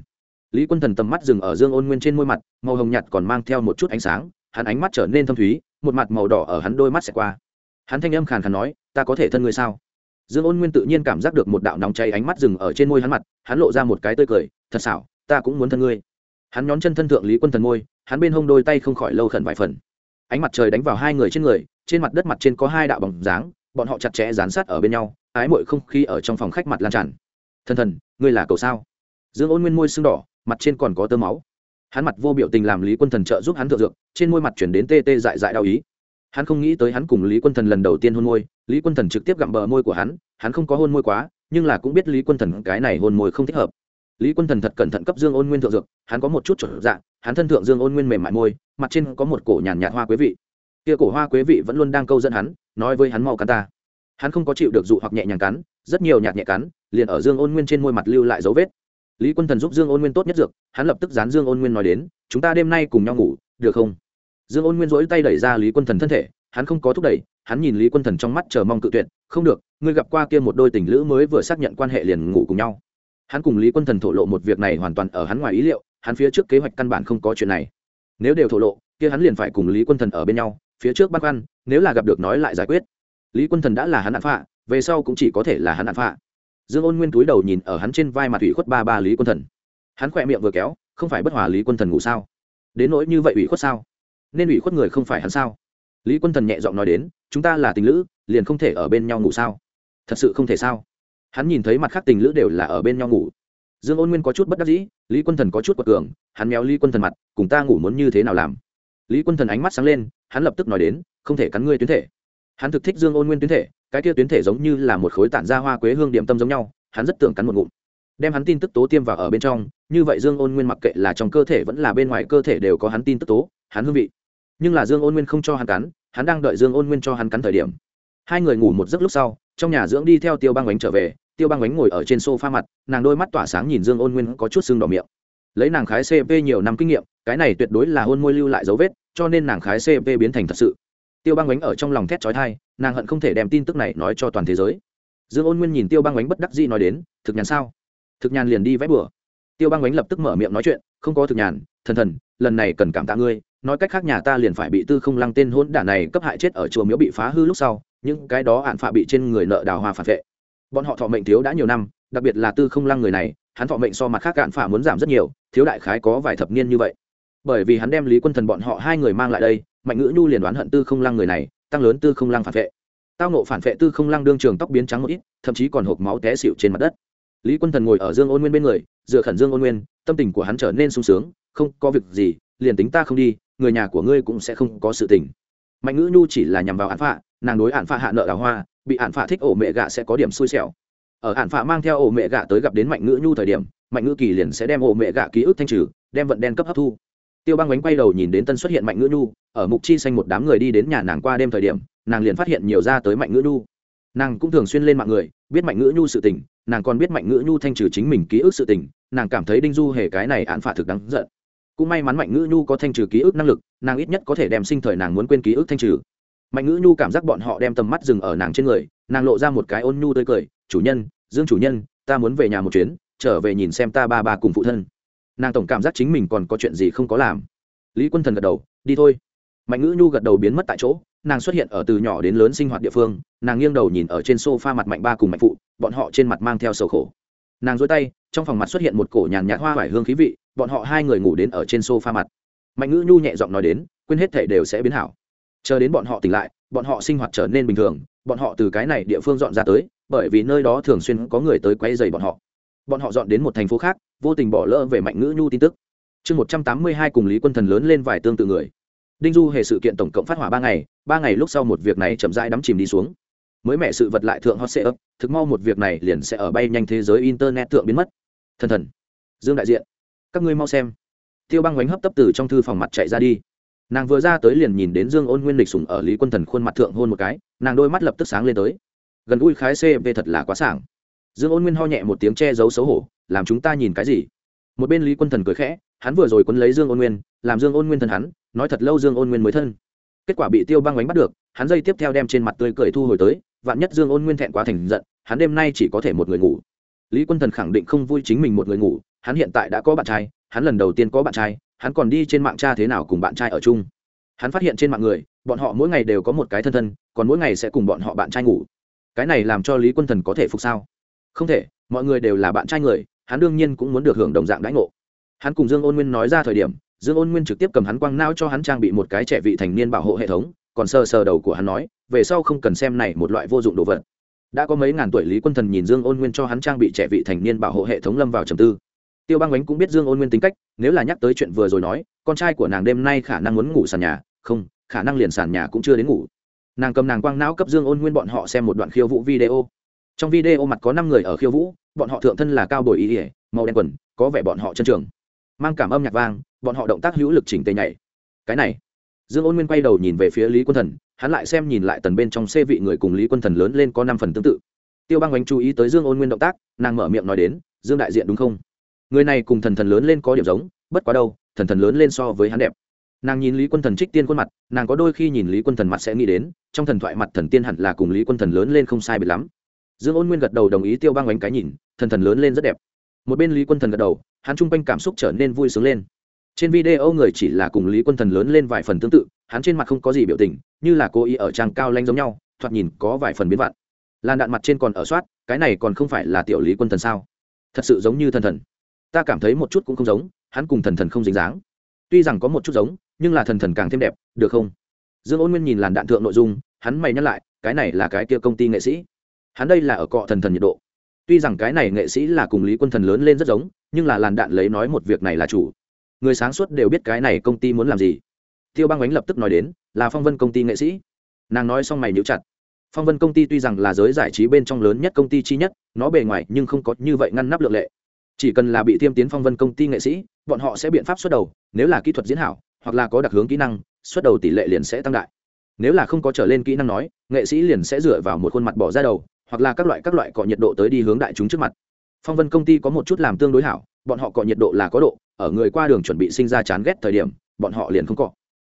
lý quân thần tầm mắt dừng ở dương ôn nguyên trên môi mặt, màu hồng nhạt còn mang theo một chút ánh sáng, hắn ánh mắt trở nên thâm thúy, một mặt màu đỏ ở hắn đôi mắt xẹt qua. Hắn thanh âm khàn khàn nói, ta có thể thân ngươi sao? Dương ôn nguyên tự nhiên cảm giác được một đạo nóng cháy ánh mắt dừng ở trên môi hắn mặt, hắn lộ ra một cái tươi cười, thật xảo, ta cũng muốn thân ngươi. Hắn nhón chân thân thượng lý quân thần môi, hắn bên hông đôi tay không khỏi lâu khẩn vài phần. Ánh mặt trời đánh vào hai người trên người, trên mặt đất mặt trên có hai đạo bóng dáng, bọn họ chặt chẽ dán sát ở bên nhau, ái mội không khí ở trong phòng khách mặt lan tràn. Thần thần, ngươi là cầu sao? Dương ôn nguyên môi sưng đỏ mặt trên còn có tơ máu. Hắn mặt vô biểu tình làm lý quân thần trợ giúp hắn thượng dược, trên môi mặt chuyển đến tê tê dại dại đau ý. Hắn không nghĩ tới hắn cùng lý quân thần lần đầu tiên hôn môi, lý quân thần trực tiếp gặm bờ môi của hắn hắn không có hôn môi quá, nhưng là cũng biết lý quân thần cái này hôn môi không thích hợp. Lý quân thần thật cẩn thận cấp dương ôn nguyên thượng dược, hắn có một chút trở dạng hắn thân thượng dương ôn nguyên mềm mại môi, mặt trên có một cổ nhàn nhạt hoa quế vị. Kia cổ hoa quế vị vẫn luôn đang câu dẫn hắn, nói với hắn mau cắn ta. Hắn không có chịu được dụ hoặc nhẹ nhàng cắn, rất nhiều nhạt nhẹ cắn, liền ở dương ôn nguyên trên môi mặt lưu lại dấu vết lý quân thần giúp dương ôn nguyên tốt nhất dược, hắn lập tức dán dương ôn nguyên nói đến, chúng ta đêm nay cùng nhau ngủ, được không? Dương ôn nguyên dỗi tay đẩy ra lý quân thần thân thể, hắn không có thúc đẩy, hắn nhìn lý quân thần trong mắt chờ mong cự tuyệt, không được, ngươi gặp qua kia một đôi tình lữ mới vừa xác nhận quan hệ liền ngủ cùng nhau. Hắn cùng lý quân thần thổ lộ một việc này hoàn toàn ở hắn ngoài ý liệu, hắn phía trước kế hoạch căn bản không có chuyện này. Nếu đều thổ lộ, kia hắn liền phải cùng lý quân thần ở bên nhau, phía trước băn khoăn, nếu là gặp được nói lại giải quyết. Lý quân thần đã là hắn hạn phạ, về sau cũng chỉ có thể là hắn hạn phạ dương ôn nguyên túi đầu nhìn ở hắn trên vai mặt ủy khuất ba ba lý quân thần. Hắn khỏe miệng vừa kéo, không phải bất hòa lý quân thần ngủ sao? Đến nỗi như vậy ủy khuất sao? Nên ủy khuất người không phải hắn sao? Lý quân thần nhẹ giọng nói đến, chúng ta là tình lữ, liền không thể ở bên nhau ngủ sao? Thật sự không thể sao? Hắn nhìn thấy mặt khác tình lữ đều là ở bên nhau ngủ. Dương ôn nguyên có chút bất đắc dĩ, lý quân thần có chút quật cường, hắn méo lý quân thần mặt, cùng ta ngủ muốn như thế nào làm? Lý quân thần ánh mắt sáng lên, hắn lập tức nói đến, không thể cắn ngươi tuyến thể. Hắn thực thích dương ôn nguyên tuyến thể cái kia tuyến thể giống như là một khối tản ra hoa quế hương điểm tâm giống nhau, hắn rất tưởng cắn một ngụm. Đem hắn tin tức tố tiêm vào ở bên trong, như vậy dương ôn nguyên mặc kệ là trong cơ thể vẫn là bên ngoài cơ thể đều có hắn tin tức tố, hắn hương vị. Nhưng là dương ôn nguyên không cho hắn cắn, hắn đang đợi dương ôn nguyên cho hắn cắn thời điểm. Hai người ngủ một giấc lúc sau, trong nhà dưỡng đi theo tiêu băng bánh trở về, tiêu băng bánh ngồi ở trên sofa mặt, nàng đôi mắt tỏa sáng nhìn dương ôn nguyên có chút sưng đỏ miệng. Lấy nàng khái cp nhiều năm kinh nghiệm, cái này tuyệt đối là hôn môi lưu lại dấu vết, cho nên nàng khái cp biến thành thật sự. Tiêu băng bánh ở trong lòng thét trói thai nàng hận không thể đem tin tức này nói cho toàn thế giới. Dương ôn nguyên nhìn tiêu băng bánh bất đắc dĩ nói đến, thực nhàn sao? Thực nhàn liền đi vẽ bừa. Tiêu băng bánh lập tức mở miệng nói chuyện, không có thực nhàn, thần thần, lần này cần cảm tạ ngươi, nói cách khác nhà ta liền phải bị tư không lăng tên hôn đản này cấp hại chết ở chùa miếu bị phá hư lúc sau, những cái đó hạn phạ bị trên người nợ đào hoa phản vệ. Bọn họ thọ mệnh thiếu đã nhiều năm, đặc biệt là tư không lăng người này, hắn thọ mệnh so mặt khác cạn phả muốn giảm rất nhiều, thiếu đại khái có vài thập niên như vậy. Bởi vì hắn đem lý quân thần bọn họ hai người mang lại đây, mạnh ngữ nhu liền đoán hận tư không lăng người này tăng lớn tư không lăng phản vệ. Tao nộ phản vệ tư không lăng đương trường tóc biến trắng một ít, thậm chí còn hộp máu té xịu trên mặt đất. Lý quân thần ngồi ở dương ôn nguyên bên người, dựa khẩn dương ôn nguyên, tâm tình của hắn trở nên sung sướng, không có việc gì, liền tính ta không đi, người nhà của ngươi cũng sẽ không có sự tình. Mạnh ngữ nhu chỉ là nhằm vào án phạ, nàng đối án phạ hạ nợ đào hoa, bị án phạ thích ổ mẹ gạ sẽ có điểm xui xẻo. Ở hạn phạ mang theo ổ mẹ gạ tới gặp đến mạnh ngữ nhu thời điểm, mạnh ngữ kỳ liền sẽ đem ổ mẹ gạ ký ức thanh trừ, đem vận đen cấp hấp thu tiêu băng bánh quay đầu nhìn đến tân xuất hiện mạnh ngữ nhu, ở mục chi xanh một đám người đi đến nhà nàng qua đêm thời điểm, nàng liền phát hiện nhiều ra tới mạnh ngữ nhu. Nàng cũng thường xuyên lên mạng người, biết mạnh ngữ nhu sự tình, nàng còn biết mạnh ngữ nhu thanh trừ chính mình ký ức sự tình, nàng cảm thấy đinh du hề cái này án phạt thực đáng giận. Cũng may mắn mạnh ngữ nhu có thanh trừ ký ức năng lực, nàng ít nhất có thể đem sinh thời nàng muốn quên ký ức thanh trừ. Mạnh ngữ nhu cảm giác bọn họ đem tầm mắt dừng ở nàng trên người, nàng lộ ra một cái ôn nhu tươi cười, chủ nhân, dương chủ nhân, ta muốn về nhà một chuyến, trở về nhìn xem ta ba ba cùng phụ thân nàng tổng cảm giác chính mình còn có chuyện gì không có làm. Lý quân thần gật đầu, đi thôi. Mạnh ngữ nhu gật đầu biến mất tại chỗ, nàng xuất hiện ở từ nhỏ đến lớn sinh hoạt địa phương, nàng nghiêng đầu nhìn ở trên s o f a mặt mạnh ba cùng mạnh phụ, bọn họ trên mặt mang theo sầu khổ. Nàng dối tay, trong phòng mặt xuất hiện một cổ nhàn nhạt hoa vải hương khí vị, bọn họ hai người ngủ đến ở trên s o f a mặt. Mạnh ngữ nhu nhẹ giọng nói đến, quên hết thể đều sẽ biến hảo. Chờ đến bọn họ tỉnh lại, bọn họ sinh hoạt trở nên bình thường, bọn họ từ cái này địa phương dọn ra tới, bởi vì nơi đó thường xuyên có người tới quay dày bọn họ bọn họ dọn đến một thành phố khác, vô tình bỏ lỡ về mạnh ngữ nhu tin tức. Chương một trăm tám mươi hai cùng lý quân thần lớn lên vài tương tự người. Đinh du hề sự kiện tổng cộng phát hỏa ba ngày ba ngày lúc sau một việc này chậm rãi đắm chìm đi xuống. Mới mẹ sự vật lại thượng hot sẽ ấp thực mau một việc này liền sẽ ở bay nhanh thế giới internet thượng biến mất. Thần thần, dương đại diện, các ngươi mau xem. Tiêu băng bánh hấp tấp từ trong thư phòng mặt chạy ra đi. Nàng vừa ra tới liền nhìn đến dương ôn nguyên lịch sùng ở lý quân thần khuôn mặt thượng hôn một cái, nàng đôi mắt lập tức sáng lên tới. Gần gũi khái cv thật là quá sảng dương ôn nguyên ho nhẹ một tiếng che giấu xấu hổ, làm chúng ta nhìn cái gì? Một bên lý quân thần cười khẽ, hắn vừa rồi quấn lấy dương ôn nguyên, làm dương ôn nguyên thân hắn, nói thật lâu dương ôn nguyên mới thân. Kết quả bị tiêu băng bánh bắt được, hắn dây tiếp theo đem trên mặt tươi cười thu hồi tới, vạn nhất dương ôn nguyên thẹn quá thành giận, hắn đêm nay chỉ có thể một người ngủ. Lý quân thần khẳng định không vui chính mình một người ngủ, hắn hiện tại đã có bạn trai, hắn lần đầu tiên có bạn trai, hắn còn đi trên mạng cha thế nào cùng bạn trai ở chung. Hắn phát hiện trên mạng người, bọn họ mỗi ngày đều có một cái thân thân, còn mỗi ngày sẽ cùng bọn họ bạn trai ngủ. Cái này làm cho lý quân thần có thể phục sao? Không thể, mọi người đều là bạn trai người, hắn đương nhiên cũng muốn được hưởng đồng dạng đãi ngộ. Hắn cùng dương ôn nguyên nói ra thời điểm, dương ôn nguyên trực tiếp cầm hắn quăng nao cho hắn trang bị một cái trẻ vị thành niên bảo hộ hệ thống, còn sờ sờ đầu của hắn nói, về sau không cần xem này một loại vô dụng đồ vật. Đã có mấy ngàn tuổi lý quân thần nhìn dương ôn nguyên cho hắn trang bị trẻ vị thành niên bảo hộ hệ thống lâm vào trầm tư. Tiêu bang ánh cũng biết dương ôn nguyên tính cách, nếu là nhắc tới chuyện vừa rồi nói, con trai của nàng đêm nay khả năng muốn ngủ sàn nhà, không, khả năng liền sàn nhà cũng chưa đến ngủ. Nàng cầm nàng quang não cấp dương ôn nguyên bọn họ xem một đoạn khiêu vũ video trong video mặt có năm người ở khiêu vũ, bọn họ thượng thân là cao bồi ý ỉa màu đen quần, có vẻ bọn họ chân trường. Mang cảm âm nhạc vang, bọn họ động tác hữu lực chỉnh tề nhảy. Cái này, dương ôn nguyên quay đầu nhìn về phía lý quân thần, hắn lại xem nhìn lại tần bên trong xê vị người cùng lý quân thần lớn lên có năm phần tương tự. Tiêu bang oanh chú ý tới dương ôn nguyên động tác, nàng mở miệng nói đến, dương đại diện đúng không? Người này cùng thần thần lớn lên có điểm giống, bất quá đâu, thần thần lớn lên so với hắn đẹp. Nàng nhìn lý quân thần trích tiên khuôn mặt, nàng có đôi khi nhìn lý quân thần mặt sẽ nghĩ đến, trong thần thoại mặt thần tiên hẳn là cùng lý quân thần lớn lên không sai biệt lắm dương ôn nguyên gật đầu đồng ý tiêu bang Ánh cái nhìn, thần thần lớn lên rất đẹp. Một bên lý quân thần gật đầu, hắn chung quanh cảm xúc trở nên vui sướng lên. Trên video người chỉ là cùng lý quân thần lớn lên vài phần tương tự, hắn trên mặt không có gì biểu tình, như là cố ý ở trang cao lanh giống nhau, thoạt nhìn có vài phần biến vặn. Làn đạn mặt trên còn ở soát, cái này còn không phải là tiểu lý quân thần sao? Thật sự giống như thần thần. Ta cảm thấy một chút cũng không giống, hắn cùng thần thần không dính dáng. Tuy rằng có một chút giống, nhưng là thần thần càng thêm đẹp, được không? Dương ôn nguyên nhìn làn đạn thượng nội dung, hắn mày nhắc lại, cái này là cái kia công ty nghệ sĩ hắn đây là ở cọ thần thần nhiệt độ. Tuy rằng cái này nghệ sĩ là cùng lý quân thần lớn lên rất giống, nhưng là làn đạn lấy nói một việc này là chủ. Người sáng suốt đều biết cái này công ty muốn làm gì. Tiêu băng ánh lập tức nói đến, là phong vân công ty nghệ sĩ. Nàng nói xong mày níu chặt. Phong vân công ty tuy rằng là giới giải trí bên trong lớn nhất công ty chi nhất, nó bề ngoài nhưng không có như vậy ngăn nắp lượng lệ. Chỉ cần là bị tiêm tiến phong vân công ty nghệ sĩ, bọn họ sẽ biện pháp xuất đầu, nếu là kỹ thuật diễn hảo, hoặc là có đặc hướng kỹ năng, xuất đầu tỷ lệ liền sẽ tăng đại. Nếu là không có trở lên kỹ năng nói, nghệ sĩ liền sẽ dựa vào một khuôn mặt bỏ ra đầu hoặc là các loại các loại cọ nhiệt độ tới đi hướng đại chúng trước mặt. Phong vân công ty có một chút làm tương đối hảo, bọn họ cọ nhiệt độ là có độ, ở người qua đường chuẩn bị sinh ra chán ghét thời điểm, bọn họ liền không cọ.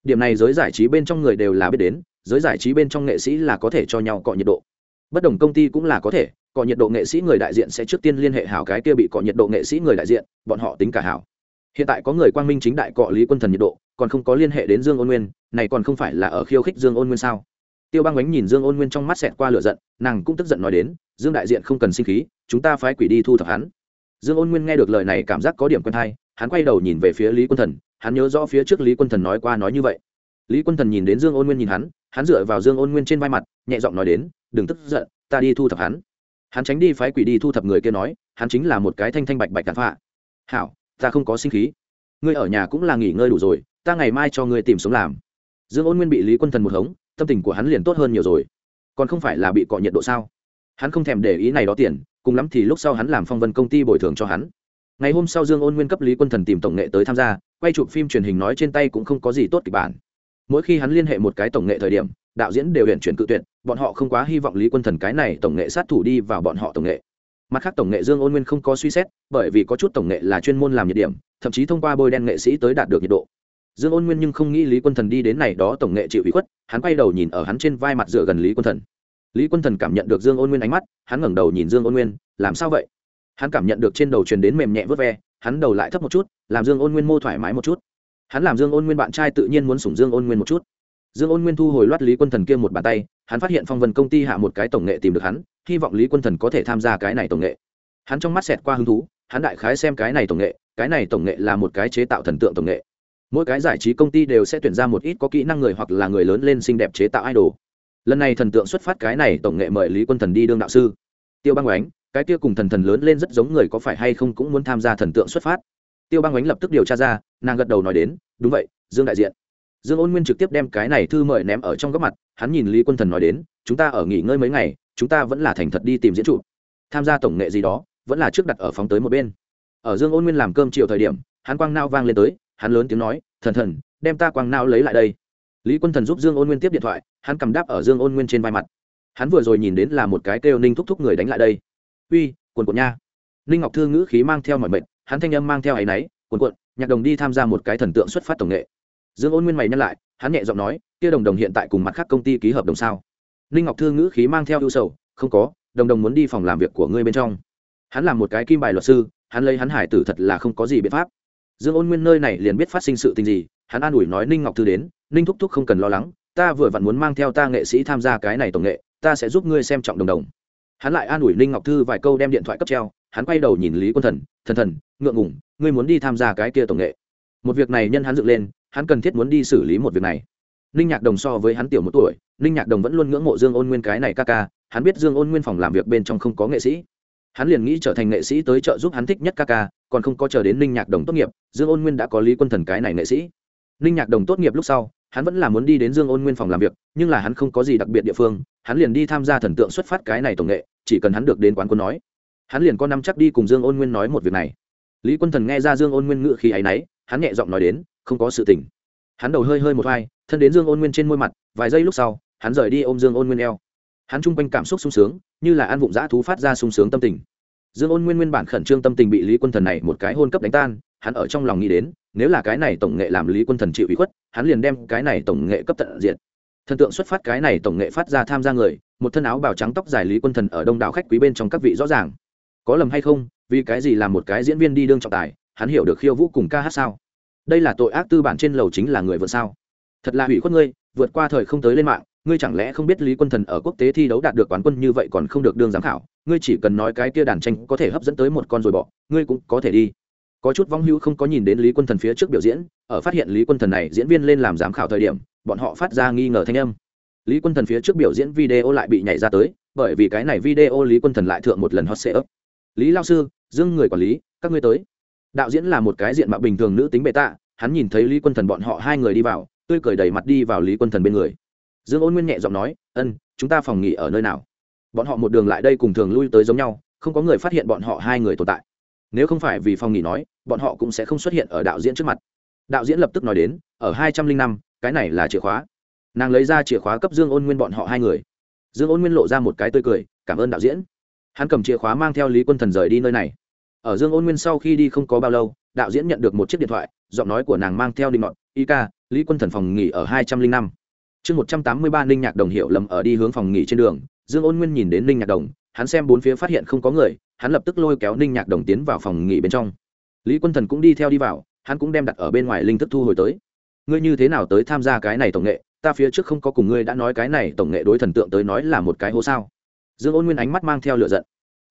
Điểm này giới giải trí bên trong người đều là biết đến, giới giải trí bên trong nghệ sĩ là có thể cho nhau cọ nhiệt độ. Bất đồng công ty cũng là có thể, cọ nhiệt độ nghệ sĩ người đại diện sẽ trước tiên liên hệ hảo cái kia bị cọ nhiệt độ nghệ sĩ người đại diện, bọn họ tính cả hảo. Hiện tại có người quang minh chính đại cọ lý quân thần nhiệt độ, còn không có liên hệ đến dương ôn nguyên, này còn không phải là ở khiêu khích dương ôn nguyên sao? Tiêu băng bánh nhìn dương ôn nguyên trong mắt xẹt qua lửa giận, nàng cũng tức giận nói đến, dương đại diện không cần sinh khí, chúng ta phái quỷ đi thu thập hắn. Dương ôn nguyên nghe được lời này cảm giác có điểm quen hay, hắn quay đầu nhìn về phía lý quân thần, hắn nhớ rõ phía trước lý quân thần nói qua nói như vậy. Lý quân thần nhìn đến dương ôn nguyên nhìn hắn hắn dựa vào dương ôn nguyên trên vai mặt, nhẹ giọng nói đến, đừng tức giận, ta đi thu thập hắn. Hắn tránh đi phái quỷ đi thu thập người kia nói, hắn chính là một cái thanh thanh bạch bạch tàn phạ. Hảo, ta không có sinh khí. Ngươi ở nhà cũng là nghỉ ngơi đủ rồi, ta ngày mai cho ngươi tìm sống làm. Dương ôn nguyên bị lý quân thần một hống tâm tình của hắn liền tốt hơn nhiều rồi. Còn không phải là bị cọ nhiệt độ sao? Hắn không thèm để ý này đó tiền, cùng lắm thì lúc sau hắn làm phong vân công ty bồi thường cho hắn. Ngày hôm sau dương ôn nguyên cấp lý quân thần tìm tổng nghệ tới tham gia, quay chụp phim truyền hình nói trên tay cũng không có gì tốt kịch bản. Mỗi khi hắn liên hệ một cái tổng nghệ thời điểm, đạo diễn đều hiện chuyển cự tuyệt, bọn họ không quá hy vọng lý quân thần cái này tổng nghệ sát thủ đi vào bọn họ tổng nghệ. Mặt khác tổng nghệ dương ôn nguyên không có suy xét, bởi vì có chút tổng nghệ là chuyên môn làm nhiệt điểm, thậm chí thông qua bôi đen nghệ sĩ tới đạt được nhiệt độ dương ôn nguyên nhưng không nghĩ lý quân thần đi đến này đó tổng nghệ chịu ủy khuất, hắn quay đầu nhìn ở hắn trên vai mặt dựa gần lý quân thần. Lý quân thần cảm nhận được dương ôn nguyên ánh mắt, hắn ngẩng đầu nhìn dương ôn nguyên, làm sao vậy? Hắn cảm nhận được trên đầu truyền đến mềm nhẹ vớt ve, hắn đầu lại thấp một chút, làm dương ôn nguyên mô thoải mái một chút. Hắn làm dương ôn nguyên bạn trai tự nhiên muốn sủng dương ôn nguyên một chút. Dương ôn nguyên thu hồi loát lý quân thần kia một bàn tay, hắn phát hiện phong vân công ty hạ một cái tổng nghệ tìm được hắn, hy vọng lý quân thần có thể tham gia cái này tổng nghệ. Hắn trong mắt xẹt qua hứng thú, hắn đại khái xem cái này tổng nghệ, cái này tổng nghệ là một cái chế tạo thần tượng tổng nghệ mỗi cái giải trí công ty đều sẽ tuyển ra một ít có kỹ năng người hoặc là người lớn lên xinh đẹp chế tạo idol. Lần này thần tượng xuất phát cái này, tổng nghệ mời lý quân thần đi đương đạo sư. Tiêu băng oánh, cái kia cùng thần thần lớn lên rất giống người có phải hay không cũng muốn tham gia thần tượng xuất phát. Tiêu băng oánh lập tức điều tra ra, nàng gật đầu nói đến, đúng vậy, dương đại diện. Dương ôn nguyên trực tiếp đem cái này thư mời ném ở trong góc mặt, hắn nhìn lý quân thần nói đến, chúng ta ở nghỉ ngơi mấy ngày, chúng ta vẫn là thành thật đi tìm diễn trụ tham gia tổng nghệ gì đó, vẫn là trước đặt ở phóng tới một bên. Ở dương ôn nguyên làm cơm chiều thời điểm, hắn quang nao vang lên tới hắn lớn tiếng nói, thần thần, đem ta quang nao lấy lại đây. Lý quân thần giúp dương ôn nguyên tiếp điện thoại, hắn cầm đáp ở dương ôn nguyên trên vai mặt. Hắn vừa rồi nhìn đến là một cái kêu ninh thúc thúc người đánh lại đây. Uy, quần quần nha. Ninh ngọc thư ngữ khí mang theo mọi mệnh, hắn thanh âm mang theo áy náy, quần quận, nhạc đồng đi tham gia một cái thần tượng xuất phát tổng nghệ. Dương ôn nguyên mày nhắc lại, hắn nhẹ giọng nói, kia đồng đồng hiện tại cùng mặt khác công ty ký hợp đồng sao? Ninh ngọc thư ngữ khí mang theo ưu sầu, không có, đồng đồng muốn đi phòng làm việc của ngươi bên trong. Hắn là một cái kim bài luật sư, hắn lấy hắn hải tử thật là không có gì biện pháp dương ôn nguyên nơi này liền biết phát sinh sự tình gì, hắn an ủi nói ninh ngọc thư đến, ninh thúc thúc không cần lo lắng, ta vừa vặn muốn mang theo ta nghệ sĩ tham gia cái này tổng nghệ, ta sẽ giúp ngươi xem trọng đồng đồng. Hắn lại an ủi ninh ngọc thư vài câu đem điện thoại cấp treo, hắn quay đầu nhìn lý quân thần thần thần, ngượng ngủng ngươi muốn đi tham gia cái kia tổng nghệ. Một việc này nhân hắn dựng lên, hắn cần thiết muốn đi xử lý một việc này. Ninh nhạc đồng so với hắn tiểu một tuổi, ninh nhạc đồng vẫn luôn ngưỡng mộ dương ôn nguyên cái này ca ca, hắn biết dương ôn nguyên phòng làm việc bên trong không có nghệ sĩ hắn liền nghĩ trở thành nghệ sĩ tới trợ giúp hắn thích nhất ca ca, còn không có chờ đến ninh nhạc đồng tốt nghiệp, dương ôn nguyên đã có lý quân thần cái này nghệ sĩ. Ninh nhạc đồng tốt nghiệp lúc sau, hắn vẫn là muốn đi đến dương ôn nguyên phòng làm việc, nhưng là hắn không có gì đặc biệt địa phương, hắn liền đi tham gia thần tượng xuất phát cái này tổng nghệ, chỉ cần hắn được đến quán quân nói. Hắn liền có năm chắc đi cùng dương ôn nguyên nói một việc này. Lý quân thần nghe ra dương ôn nguyên ngự khi áy náy, hắn nhẹ giọng nói đến, không có sự tình. Hắn đầu hơi hơi một vai, thân đến dương ôn nguyên trên môi mặt, vài giây lúc sau, hắn rời đi ôm dương ôn nguyên eo hắn chung quanh cảm xúc sung sướng, như là ăn vụng dã thú phát ra sung sướng tâm tình. Dương ôn nguyên nguyên bản khẩn trương tâm tình bị lý quân thần này một cái hôn cấp đánh tan, hắn ở trong lòng nghĩ đến, nếu là cái này tổng nghệ làm lý quân thần chịu ý khuất, hắn liền đem cái này tổng nghệ cấp tận diện thần tượng xuất phát cái này tổng nghệ phát ra tham gia người, một thân áo bào trắng tóc dài lý quân thần ở đông đảo khách quý bên trong các vị rõ ràng. Có lầm hay không, vì cái gì làm một cái diễn viên đi đương trọng tài, hắn hiểu được khiêu vũ cùng ca hát sao? Đây là tội ác tư bản trên lầu chính là người vợ sao? Thật là hủy khuất ngươi vượt qua thời không tới lên mạng, ngươi chẳng lẽ không biết lý quân thần ở quốc tế thi đấu đạt được quán quân như vậy còn không được đương giám khảo, ngươi chỉ cần nói cái kia đàn tranh có thể hấp dẫn tới một con rồi bỏ, ngươi cũng có thể đi. Có chút vong hữu không có nhìn đến lý quân thần phía trước biểu diễn, ở phát hiện lý quân thần này diễn viên lên làm giám khảo thời điểm, bọn họ phát ra nghi ngờ thanh âm. Lý quân thần phía trước biểu diễn video lại bị nhảy ra tới, bởi vì cái này video lý quân thần lại thượng một lần hot sale lý lao sư, dương người quản lý, các ngươi tới. Đạo diễn là một cái diện mạo bình thường nữ tính bệ tạ, hắn nhìn thấy lý quân thần bọn họ hai người đi vào tươi cười đầy mặt đi vào lý quân thần bên người. Dương ôn nguyên nhẹ giọng nói, ân, chúng ta phòng nghỉ ở nơi nào? Bọn họ một đường lại đây cùng thường lui tới giống nhau, không có người phát hiện bọn họ hai người tồn tại. Nếu không phải vì phòng nghỉ nói, bọn họ cũng sẽ không xuất hiện ở đạo diễn trước mặt. Đạo diễn lập tức nói đến, ở hai trăm linh năm, cái này là chìa khóa. Nàng lấy ra chìa khóa cấp dương ôn nguyên bọn họ hai người. Dương ôn nguyên lộ ra một cái tươi cười, cảm ơn đạo diễn. Hắn cầm chìa khóa mang theo lý quân thần rời đi nơi này ở dương ôn nguyên sau khi đi không có bao lâu, đạo diễn nhận được một chiếc điện thoại, giọng nói của nàng mang theo định ngọn y ca, lý quân thần phòng nghỉ ở hai trăm linh năm. Chương một trăm tám mươi ba ninh nhạc đồng hiệu lầm ở đi hướng phòng nghỉ trên đường, dương ôn nguyên nhìn đến ninh nhạc đồng, hắn xem bốn phía phát hiện không có người, hắn lập tức lôi kéo ninh nhạc đồng tiến vào phòng nghỉ bên trong. Lý quân thần cũng đi theo đi vào, hắn cũng đem đặt ở bên ngoài linh thức thu hồi tới. Ngươi như thế nào tới tham gia cái này tổng nghệ? Ta phía trước không có cùng ngươi đã nói cái này tổng nghệ đối thần tượng tới nói là một cái hố sao? Dương ôn nguyên ánh mắt mang theo lựa giận.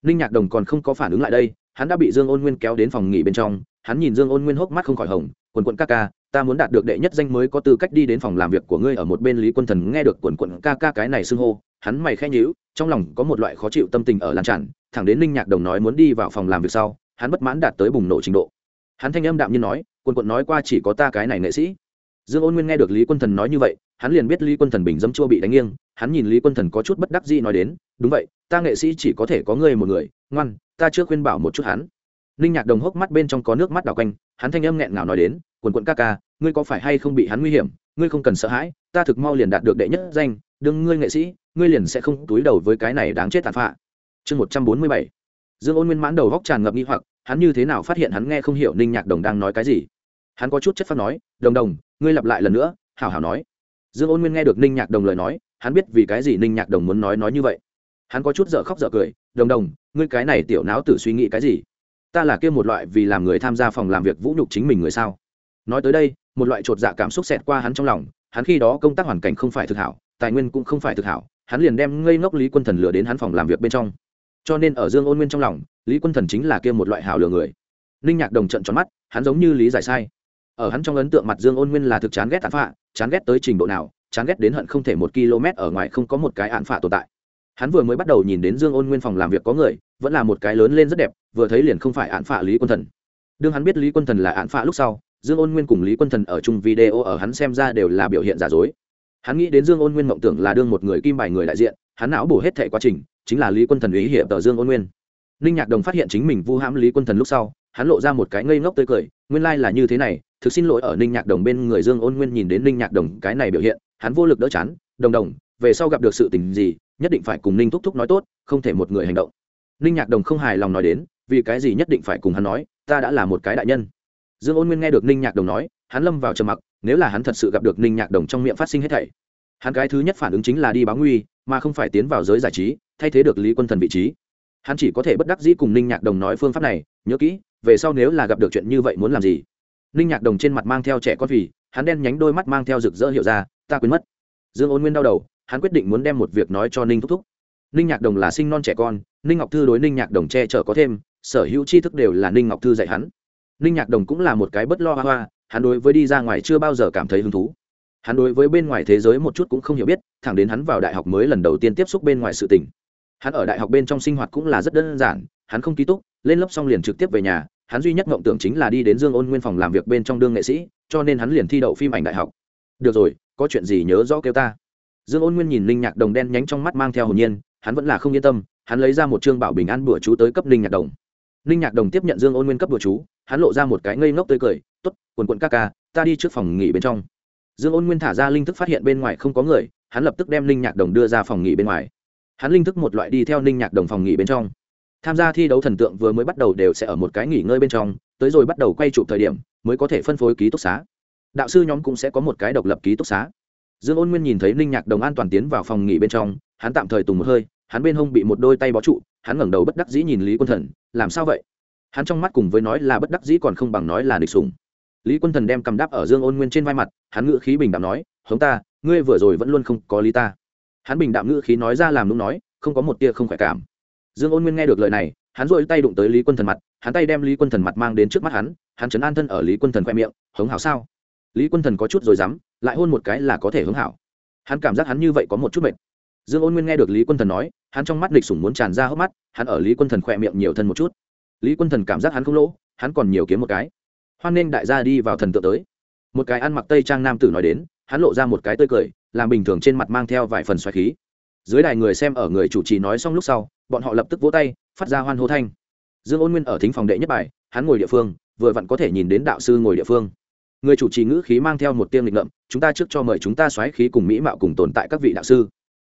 Ninh nhạc đồng còn không có phản ứng lại đây hắn đã bị dương ôn nguyên kéo đến phòng nghỉ bên trong, hắn nhìn dương ôn nguyên hốc mắt không khỏi hồng, quần quận ca ca, ta muốn đạt được đệ nhất danh mới có tư cách đi đến phòng làm việc của ngươi ở một bên lý quân thần nghe được quần quận ca ca cái này xưng hô, hắn mày khẽ nhíu, trong lòng có một loại khó chịu tâm tình ở lan tràn, thẳng đến ninh nhạc đồng nói muốn đi vào phòng làm việc sau, hắn bất mãn đạt tới bùng nổ trình độ. Hắn thanh âm đạm nhiên nói, quần quận nói qua chỉ có ta cái này nghệ sĩ. Dương ôn nguyên nghe được lý quân thần nói như vậy, hắn liền biết lý quân thần bình dấm chua bị đánh nghiêng, hắn nhìn lý quân thần có chút bất đắc dĩ nói đến, đúng vậy, ta nghệ sĩ chỉ có thể có ngươi một người, ngoan ta chưa khuyên bảo một chút hắn. Ninh nhạc đồng hốc mắt bên trong có nước mắt đào quanh, hắn thanh âm nghẹn ngào nói đến, quần quận ca ca, ngươi có phải hay không bị hắn nguy hiểm? Ngươi không cần sợ hãi, ta thực mau liền đạt được đệ nhất danh đương ngươi nghệ sĩ, ngươi liền sẽ không túi đầu với cái này đáng chết tàn phạ. Chương một trăm bốn mươi bảy. Dương ôn nguyên mãn đầu góc tràn ngập nghi hoặc, hắn như thế nào phát hiện hắn nghe không hiểu ninh nhạc đồng đang nói cái gì? Hắn có chút chất phát nói, đồng đồng, ngươi lặp lại lần nữa, hảo hảo nói. Dương ôn nguyên nghe được ninh nhạc đồng lời nói, hắn biết vì cái gì ninh nhạc đồng muốn nói nói như vậy. Hắn có chút dở khóc dở cười, đồng đồng ngươi cái này tiểu não tử suy nghĩ cái gì? Ta là kia một loại vì làm người tham gia phòng làm việc vũ nhục chính mình người sao? Nói tới đây, một loại chột dạ cảm xúc xẹt qua hắn trong lòng, hắn khi đó công tác hoàn cảnh không phải thực hảo, tài nguyên cũng không phải thực hảo, hắn liền đem ngây ngốc lý quân thần lừa đến hắn phòng làm việc bên trong. Cho nên ở dương ôn nguyên trong lòng, lý quân thần chính là kia một loại hảo lừa người. Ninh nhạc đồng trận tròn mắt, hắn giống như lý giải sai. Ở hắn trong ấn tượng mặt dương ôn nguyên là thực chán ghét tàn phạ, chán ghét tới trình độ nào, chán ghét đến hận không thể một km ở ngoài không có một cái án phạ tồn tại hắn vừa mới bắt đầu nhìn đến dương ôn nguyên phòng làm việc có người, vẫn là một cái lớn lên rất đẹp, vừa thấy liền không phải án phạ lý quân thần. Đương hắn biết lý quân thần là án phạ lúc sau, dương ôn nguyên cùng lý quân thần ở chung video ở hắn xem ra đều là biểu hiện giả dối. Hắn nghĩ đến dương ôn nguyên mộng tưởng là đương một người kim bài người đại diện, hắn não bổ hết thẻ quá trình, chính là lý quân thần ý hiệp tờ dương ôn nguyên. Ninh nhạc đồng phát hiện chính mình vu hãm lý quân thần lúc sau, hắn lộ ra một cái ngây ngốc tươi cười, nguyên lai、like、là như thế này, thực xin lỗi ở ninh nhạc đồng bên người dương ôn nguyên nhìn đến ninh nhạc đồng cái này biểu hiện, hắn vô lực đỡ chán, đồng đồng, về sau gặp được sự tình gì nhất định phải cùng ninh thúc thúc nói tốt, không thể một người hành động. Ninh nhạc đồng không hài lòng nói đến, vì cái gì nhất định phải cùng hắn nói, ta đã là một cái đại nhân. Dương ôn nguyên nghe được ninh nhạc đồng nói, hắn lâm vào trầm mặc, nếu là hắn thật sự gặp được ninh nhạc đồng trong miệng phát sinh hết thảy. Hắn cái thứ nhất phản ứng chính là đi báo nguy, mà không phải tiến vào giới giải trí, thay thế được lý quân thần vị trí. Hắn chỉ có thể bất đắc dĩ cùng ninh nhạc đồng nói phương pháp này, nhớ kỹ, về sau nếu là gặp được chuyện như vậy muốn làm gì? Ninh nhạc đồng trên mặt mang theo trẻ con vì, hắn đen nhánh đôi mắt mang theo rực rỡ hiệu ra, ta quên mất. Dương ôn nguyên đau đầu hắn quyết định muốn đem một việc nói cho ninh thúc thúc. Ninh nhạc đồng là sinh non trẻ con, ninh ngọc thư đối ninh nhạc đồng che chở có thêm, sở hữu tri thức đều là ninh ngọc thư dạy hắn. Ninh nhạc đồng cũng là một cái bất lo hoa hoa, hắn đối với đi ra ngoài chưa bao giờ cảm thấy hứng thú. Hắn đối với bên ngoài thế giới một chút cũng không hiểu biết, thẳng đến hắn vào đại học mới lần đầu tiên tiếp xúc bên ngoài sự tình. Hắn ở đại học bên trong sinh hoạt cũng là rất đơn giản, hắn không ký túc, lên lớp xong liền trực tiếp về nhà, hắn duy nhất mộng tưởng chính là đi đến dương ôn nguyên phòng làm việc bên trong đương nghệ sĩ, cho nên hắn liền thi đậu phim ảnh đại học. Được rồi, có chuyện gì nhớ rõ kêu ta dương ôn nguyên nhìn linh nhạc đồng đen nhánh trong mắt mang theo hồn nhiên, hắn vẫn là không yên tâm, hắn lấy ra một chương bảo bình an bữa chú tới cấp linh nhạc đồng. Linh nhạc đồng tiếp nhận dương ôn nguyên cấp bữa chú, hắn lộ ra một cái ngây ngốc tươi cười t ố t quần quận ca ca, ta đi trước phòng nghỉ bên trong. Dương ôn nguyên thả ra linh thức phát hiện bên ngoài không có người, hắn lập tức đem linh nhạc đồng đưa ra phòng nghỉ bên ngoài. Hắn linh thức một loại đi theo linh nhạc đồng phòng nghỉ bên trong. Tham gia thi đấu thần tượng vừa mới bắt đầu đều sẽ ở một cái nghỉ ngơi bên trong, tới rồi bắt đầu quay chụp thời điểm, mới có thể phân phối ký túc xá. Đạo sư nhóm cũng sẽ có một cái độc lập ký túc xá dương ôn nguyên nhìn thấy ninh nhạc đồng an toàn tiến vào phòng nghỉ bên trong, hắn tạm thời tùng một hơi, hắn bên hông bị một đôi tay bó trụ, hắn ngẩng đầu bất đắc dĩ nhìn lý quân thần, làm sao vậy? Hắn trong mắt cùng với nói là bất đắc dĩ còn không bằng nói là địch sùng lý quân thần đem cầm đáp ở dương ôn nguyên trên vai mặt, hắn ngữ khí bình đạm nói, hống ta, ngươi vừa rồi vẫn luôn không có lý ta. Hắn bình đạm ngữ khí nói ra làm lúc nói, không có một tia không khỏe cảm. Dương ôn nguyên nghe được lời này, hắn dội tay đụng tới lý quân thần mặt, hắn tay đem lý quân thần mặt mang đến trước mắt hắn hắn chấn an thân ở lý quân thần khoe miệng, hống hảo sao? Lý quân thần có chút rồi dám lại hôn một cái là có thể hướng hảo. Hắn cảm giác hắn như vậy có một chút mệt. Dương ôn nguyên nghe được lý quân thần nói, hắn trong mắt lịch sủng muốn tràn ra hốc mắt, hắn ở lý quân thần khỏe miệng nhiều thân một chút. Lý quân thần cảm giác hắn không lỗ, hắn còn nhiều kiếm một cái. Hoan nên đại gia đi vào thần tượng tới. Một cái ăn mặc tây trang nam tử nói đến, hắn lộ ra một cái tươi cười, làm bình thường trên mặt mang theo vài phần xoài khí. Dưới đài người xem ở người chủ trì nói xong lúc sau, bọn họ lập tức vỗ tay, phát ra hoan hô thanh. Dương ôn nguyên ở thính phòng đệ nhất bài, hắn ngồi địa phương, vừa vặn có thể nhìn đến đạo sư ngồi địa phương người chủ trì ngữ khí mang theo một tiêm lịch ngậm chúng ta trước cho mời chúng ta xoáy khí cùng mỹ mạo cùng tồn tại các vị đạo sư.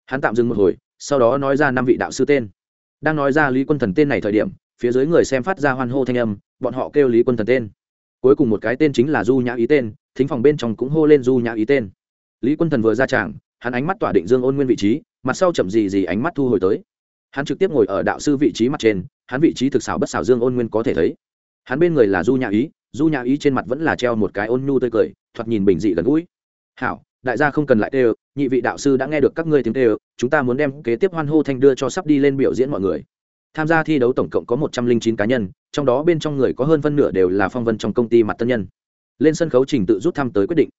Hắn tạm dừng một hồi, sau đó nói ra năm vị đạo sư tên. Đang nói ra lý quân thần tên này thời điểm, phía dưới người xem phát ra hoan hô thanh âm, bọn họ kêu lý quân thần tên. Cuối cùng một cái tên chính là du nhã ý tên, thính phòng bên trong cũng hô lên du nhã ý tên. Lý quân thần vừa ra tràng, hắn ánh mắt tỏa định dương ôn nguyên vị trí, mặt sau chậm gì gì ánh mắt thu hồi tới. Hắn trực tiếp ngồi ở đạo sư vị trí mặt trên, hắn vị trí thực xảo bất xảo dương ôn nguyên có thể thấy hắn bên người là du nhã ý, du nhã ý trên mặt vẫn là treo một cái ôn nhu tươi cười, thoạt nhìn bình dị gần gũi. Hảo, đại gia không cần lại tê nhị vị đạo sư đã nghe được các ngươi tiếng tê chúng ta muốn đem kế tiếp hoan hô thanh đưa cho sắp đi lên biểu diễn mọi người. Tham gia thi đấu tổng cộng có một trăm linh chín cá nhân, trong đó bên trong người có hơn phân nửa đều là phong vân trong công ty mặt tân nhân. Lên sân khấu trình tự rút thăm tới quyết định.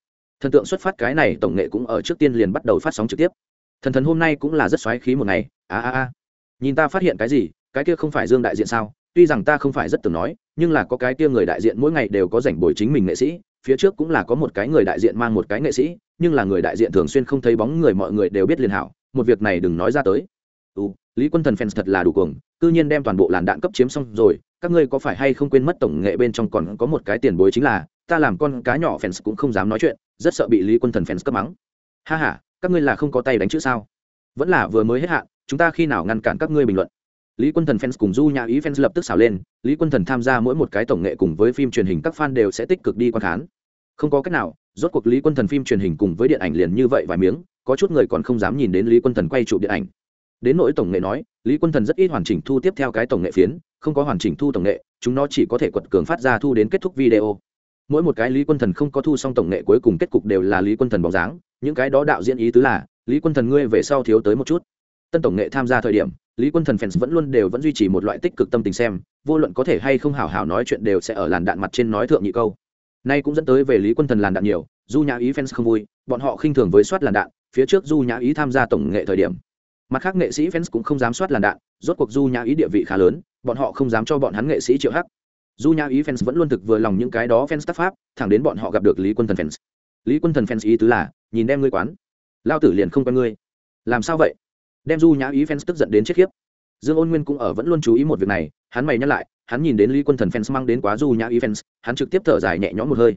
Thần tượng xuất phát cái này tổng nghệ cũng ở trước tiên liền bắt đầu phát sóng trực tiếp. Thần thần hôm nay cũng là rất xoáy khí một ngày, a a a. Nhìn ta phát hiện cái gì, cái kia không phải dương đại diện sao? Tuy rằng ta không phải rất từng nói nhưng là có cái kia người đại diện mỗi ngày đều có rảnh bồi chính mình nghệ sĩ, phía trước cũng là có một cái người đại diện mang một cái nghệ sĩ, nhưng là người đại diện thường xuyên không thấy bóng người mọi người đều biết liền hảo, một việc này đừng nói ra tới. Ừ lý quân thần fans thật là đủ cuồng, cư nhiên đem toàn bộ làn đạn cấp chiếm xong rồi, các ngươi có phải hay không quên mất tổng nghệ bên trong còn có một cái tiền bối chính là, ta làm con cá nhỏ fans cũng không dám nói chuyện, rất sợ bị lý quân thần fans cấp mắng. Ha ha, các ngươi là không có tay đánh chữ sao? Vẫn là vừa mới hết hạn, chúng ta khi nào ngăn cản các ngươi bình luận? Lý quân thần fans cùng du nhà ý fans lập tức xào lên, lý quân thần tham gia mỗi một cái tổng nghệ cùng với phim truyền hình các fan đều sẽ tích cực đi quan khán. Không có cách nào, rốt cuộc lý quân thần phim truyền hình cùng với điện ảnh liền như vậy vài miếng, có chút người còn không dám nhìn đến lý quân thần quay chụp điện ảnh. Đến nỗi tổng nghệ nói, lý quân thần rất ít hoàn chỉnh thu tiếp theo cái tổng nghệ phiến, không có hoàn chỉnh thu tổng nghệ, chúng nó chỉ có thể quật cường phát ra thu đến kết thúc video. Mỗi một cái lý quân thần không có thu xong tổng nghệ cuối cùng kết cục đều là lý quân thần bóng dáng, những cái đó đạo diễn ý tứ là, lý quân thần ngươi về sau thiếu tới một chút tân tổng nghệ tham gia thời điểm, lý quân thần fans vẫn luôn đều vẫn duy trì một loại tích cực tâm tình xem, vô luận có thể hay không hào hào nói chuyện đều sẽ ở làn đạn mặt trên nói thượng nhị câu. Nay cũng dẫn tới về lý quân thần làn đạn nhiều, du nhã ý fans không vui, bọn họ khinh thường với soát làn đạn, phía trước du nhã ý tham gia tổng nghệ thời điểm. Mặt khác nghệ sĩ fans cũng không dám soát làn đạn, rốt cuộc du nhã ý địa vị khá lớn, bọn họ không dám cho bọn hắn nghệ sĩ triệu hắc. Du nhã ý fans vẫn luôn thực vừa lòng những cái đó fans tác pháp, thẳng đến bọn họ gặp được lý quân thần fans. Lý quân thần fans ý tứ là, nhìn đem ngươi quán. Lao tử liền không quen ngươi. Làm sao vậy? Đem du nhã ý fans tức giận đến chết khiếp. Dương ôn nguyên cũng ở vẫn luôn chú ý một việc này, hắn mày nhắc lại, hắn nhìn đến lý quân thần fans mang đến quá du nhã ý fans, hắn trực tiếp thở dài nhẹ nhõm một hơi.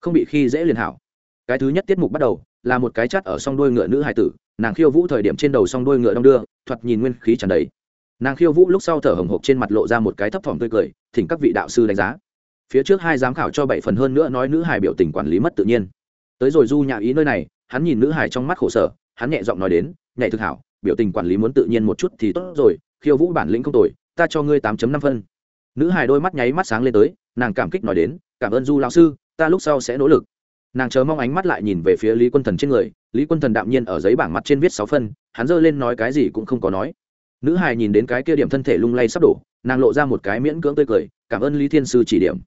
Không bị khi dễ liền hảo. Cái thứ nhất tiết mục bắt đầu, là một cái chắt ở song đuôi ngựa nữ hài tử, nàng khiêu vũ thời điểm trên đầu song đuôi ngựa đong đưa, thoạt nhìn nguyên khí tràn đầy. Nàng khiêu vũ lúc sau thở hồng hộc trên mặt lộ ra một cái thấp thỏm tươi cười, thỉnh các vị đạo sư đánh giá. Phía trước hai giám khảo cho bảy phần hơn nữa nói nữ hài biểu tình quản lý mất tự nhiên. Tới rồi du nhã ý nơi này, hắn nhìn nữ hài trong mắt khổ sở, hắn nhẹ giọng nói đến, nhảy thực hảo biểu tình quản lý muốn tự nhiên một chút thì tốt rồi, khiêu vũ bản lĩnh không tồi, ta cho ngươi tám năm phân. Nữ hài đôi mắt nháy mắt sáng lên tới, nàng cảm kích nói đến, cảm ơn du lão sư, ta lúc sau sẽ nỗ lực. Nàng chờ mong ánh mắt lại nhìn về phía lý quân thần trên người, lý quân thần đạm nhiên ở giấy bảng mặt trên viết sáu phân, hắn giơ lên nói cái gì cũng không có nói. Nữ hài nhìn đến cái kia điểm thân thể lung lay sắp đổ, nàng lộ ra một cái miễn cưỡng tươi cười, cảm ơn lý thiên sư chỉ điểm.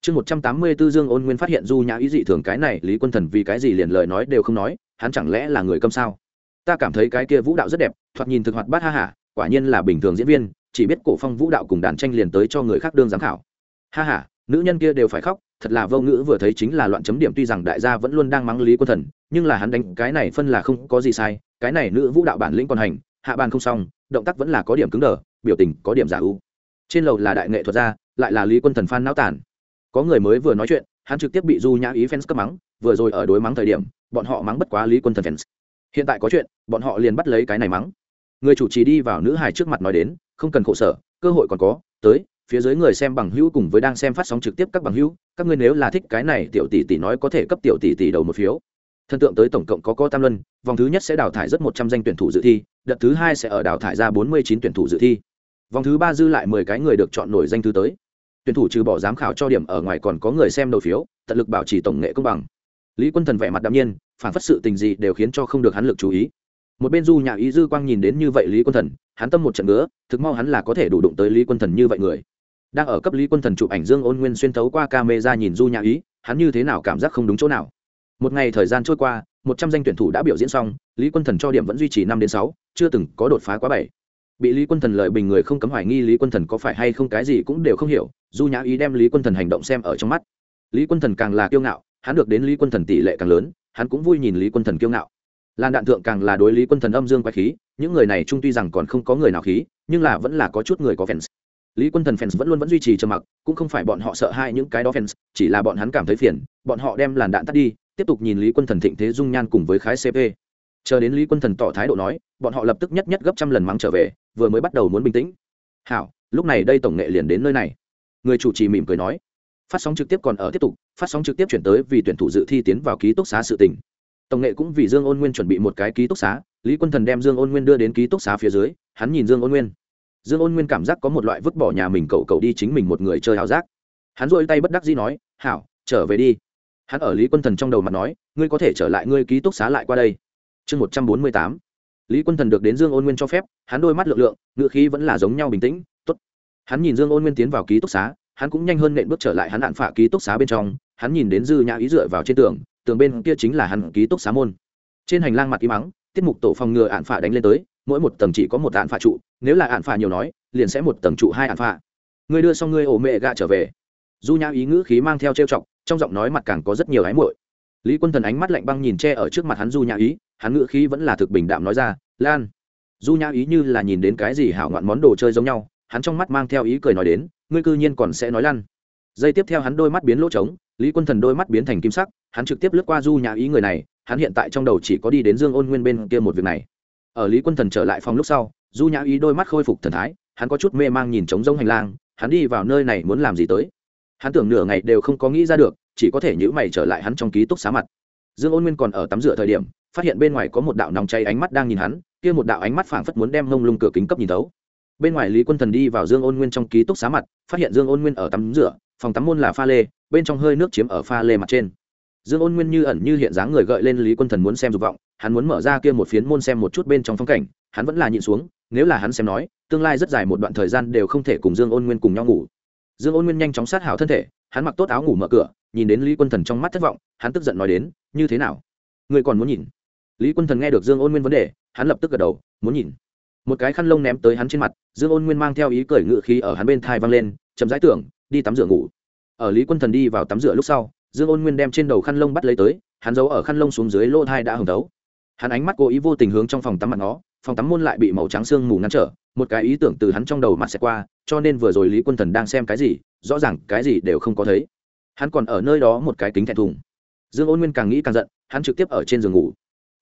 Chương một trăm tám mươi tư dương ôn nguyên phát hiện du nhã ý dị thường cái này, lý quân thần vì cái gì liền lời nói đều không nói, hắn chẳng lẽ là người câm sao? Ta cảm thấy cái kia vũ đạo rất đẹp, thoạt nhìn thực hoạt bát ha hả quả nhiên là bình thường diễn viên, chỉ biết cổ phong vũ đạo cùng đàn tranh liền tới cho người khác đương giám khảo. Ha hả nữ nhân kia đều phải khóc, thật là vô ngữ vừa thấy chính là loạn chấm điểm tuy rằng đại gia vẫn luôn đang mắng lý quân thần, nhưng là hắn đánh cái này phân là không có gì sai, cái này nữ vũ đạo bản lĩnh còn hành, hạ bàn không xong, động tác vẫn là có điểm cứng đờ, biểu tình có điểm giả ưu trên lầu là đại nghệ thuật gia, lại là lý quân thần phan não tản có người mới vừa nói chuyện, hắn trực tiếp bị du nhã ý fans cấp mắng, vừa rồi ở đối mắng thời điểm, bọn họ mắng bất quá lý quân thần fans hiện tại có chuyện, bọn họ liền bắt lấy cái này mắng. Người chủ trì đi vào nữ hải trước mặt nói đến, không cần khổ sở, cơ hội còn có, tới, phía dưới người xem bằng hữu cùng với đang xem phát sóng trực tiếp các bằng hữu, các ngươi nếu là thích cái này, tiểu tỷ tỷ nói có thể cấp tiểu tỷ tỷ đầu một phiếu. Thần tượng tới tổng cộng có co tam luân, vòng thứ nhất sẽ đào thải rất một trăm danh tuyển thủ dự thi, đợt thứ hai sẽ ở đào thải ra bốn mươi chín tuyển thủ dự thi. Vòng thứ ba dư lại mười cái người được chọn nổi danh thứ tới. Tuyển thủ trừ bỏ giám khảo cho điểm ở ngoài còn có người xem đầu phiếu, tận lực bảo trì tổng nghệ công bằng. Lý quân thần vẻ mặt đạm nhiên phản phất sự tình gì đều khiến cho không được hắn lực chú ý. Một bên du nhà ý dư quang nhìn đến như vậy lý quân thần, hắn tâm một trận ngứa, thực mau hắn là có thể đủ đụng tới lý quân thần như vậy người. Đang ở cấp lý quân thần chụp ảnh dương ôn nguyên xuyên thấu qua ca mê ra nhìn du nhà ý, hắn như thế nào cảm giác không đúng chỗ nào? Một ngày thời gian trôi qua, một trăm danh tuyển thủ đã biểu diễn xong, lý quân thần cho điểm vẫn duy trì năm đến sáu, chưa từng có đột phá quá bảy. Bị lý quân thần lợi bình người không cấm hoài nghi lý quân thần có phải hay không cái gì cũng đều không hiểu, du nhã ý đem lý quân thần hành động xem ở trong mắt. Lý quân thần càng là kiêu ngạo, hắn được đến lý quân thần tỷ lệ càng lớn hắn cũng vui nhìn lý quân thần kiêu ngạo. Lan đạn thượng càng là đối lý quân thần âm dương quái khí, những người này trung tuy rằng còn không có người nào khí, nhưng là vẫn là có chút người có fans. Lý quân thần fans vẫn luôn vẫn duy trì trầm mặc, cũng không phải bọn họ sợ hai những cái đó fans, chỉ là bọn hắn cảm thấy phiền, bọn họ đem làn đạn tắt đi, tiếp tục nhìn lý quân thần thịnh thế dung nhan cùng với khái cp chờ đến lý quân thần tỏ thái độ nói, bọn họ lập tức nhất nhất gấp trăm lần mắng trở về, vừa mới bắt đầu muốn bình tĩnh. Hảo, lúc này đây tổng nghệ liền đến nơi này. Người chủ trì mỉm cười nói phát sóng trực tiếp còn ở tiếp tục, phát sóng trực tiếp chuyển tới vì tuyển thủ dự thi tiến vào ký túc xá sự tỉnh tổng nghệ cũng vì dương ôn nguyên chuẩn bị một cái ký túc xá, lý quân thần đem dương ôn nguyên đưa đến ký túc xá phía dưới, hắn nhìn dương ôn nguyên. Dương ôn nguyên cảm giác có một loại vứt bỏ nhà mình cậu cậu đi chính mình một người chơi hảo giác. Hắn rôi tay bất đắc dĩ nói, hảo, trở về đi. Hắn ở lý quân thần trong đầu mặt nói, ngươi có thể trở lại ngươi ký túc xá lại qua đây. Chương một trăm bốn mươi tám. Lý quân thần được đến dương ôn nguyên cho phép, hắn đôi mắt lượng lượng, ngựa khí vẫn là giống nhau bình tĩnh t ố t hắn nhìn dương ôn nguyên tiến vào ký túc xá hắn cũng nhanh hơn nện bước trở lại hắn hạn phạ ký túc xá bên trong, hắn nhìn đến dư nhã ý dựa vào trên tường tường bên kia chính là hắn ký túc xá môn. Trên hành lang mặt y mắng tiết mục tổ phòng ngừa hạn phạ đánh lên tới, mỗi một tầng chỉ có một hạn phạ trụ, nếu là hạn phạ nhiều nói, liền sẽ một tầng trụ hai hạn phạ. Người đưa xong ngươi ổ mẹ gạ trở về. Du nhã ý ngữ khí mang theo trêu chọc, trong giọng nói mặt càng có rất nhiều ái muội. Lý quân thần ánh mắt lạnh băng nhìn che ở trước mặt hắn du nhã ý, hắn ngữ khí vẫn là thực bình đạm nói ra, lan. Du nhã ý như là nhìn đến cái gì hảo ngoạn món đồ chơi giống nhau, hắn trong mắt mang theo ý cười nói đến ngươi cư nhiên còn sẽ nói lăn. Giây tiếp theo hắn đôi mắt biến lỗ trống, lý quân thần đôi mắt biến thành kim sắc, hắn trực tiếp lướt qua du nhã ý người này, hắn hiện tại trong đầu chỉ có đi đến dương ôn nguyên bên kia một việc này. Ở lý quân thần trở lại phòng lúc sau, du nhã ý đôi mắt khôi phục thần thái, hắn có chút mê mang nhìn trống rông hành lang, hắn đi vào nơi này muốn làm gì tới? Hắn tưởng nửa ngày đều không có nghĩ ra được, chỉ có thể nhữ mày trở lại hắn trong ký túc xá mặt. Dương ôn nguyên còn ở tắm rửa thời điểm, phát hiện bên ngoài có một đạo nòng cháy ánh mắt đang nhìn hắn, kia một đạo ánh mắt phảng phất muốn đem mông lung cửa kính cấp nhìn thấu bên ngoài lý quân thần đi vào dương ôn nguyên trong ký túc xá mặt, phát hiện dương ôn nguyên ở tắm rửa, phòng tắm môn là pha lê, bên trong hơi nước chiếm ở pha lê mặt trên. Dương ôn nguyên như ẩn như hiện dáng người gợi lên lý quân thần muốn xem dục vọng, hắn muốn mở ra kia một phiến môn xem một chút bên trong phong cảnh, hắn vẫn là nhịn xuống, nếu là hắn xem nói, tương lai rất dài một đoạn thời gian đều không thể cùng dương ôn nguyên cùng nhau ngủ. Dương ôn nguyên nhanh chóng sát hảo thân thể, hắn mặc tốt áo ngủ mở cửa, nhìn đến lý quân thần trong mắt thất vọng, hắn tức giận nói đến, như thế nào? Ngươi còn muốn nhìn? Lý quân thần nghe được dương ôn nguyên vấn đề, hắn lập tức gật đầu, muốn nhìn một cái khăn lông ném tới hắn trên mặt, dương ôn nguyên mang theo ý cởi ngự khí ở hắn bên thai văng lên, chậm rãi tưởng, đi tắm rửa ngủ. Ở lý quân thần đi vào tắm rửa lúc sau, dương ôn nguyên đem trên đầu khăn lông bắt lấy tới, hắn giấu ở khăn lông xuống dưới lỗ thai đã hồng tấu hắn ánh mắt cố ý vô tình hướng trong phòng tắm mặt nó, phòng tắm môn lại bị màu trắng sương mù ngăn trở, một cái ý tưởng từ hắn trong đầu mặt sẽ qua, cho nên vừa rồi lý quân thần đang xem cái gì, rõ ràng cái gì đều không có thấy. Hắn còn ở nơi đó một cái kính thẹn thùng. Dương ôn nguyên càng nghĩ càng giận, hắn trực tiếp ở trên giường ngủ.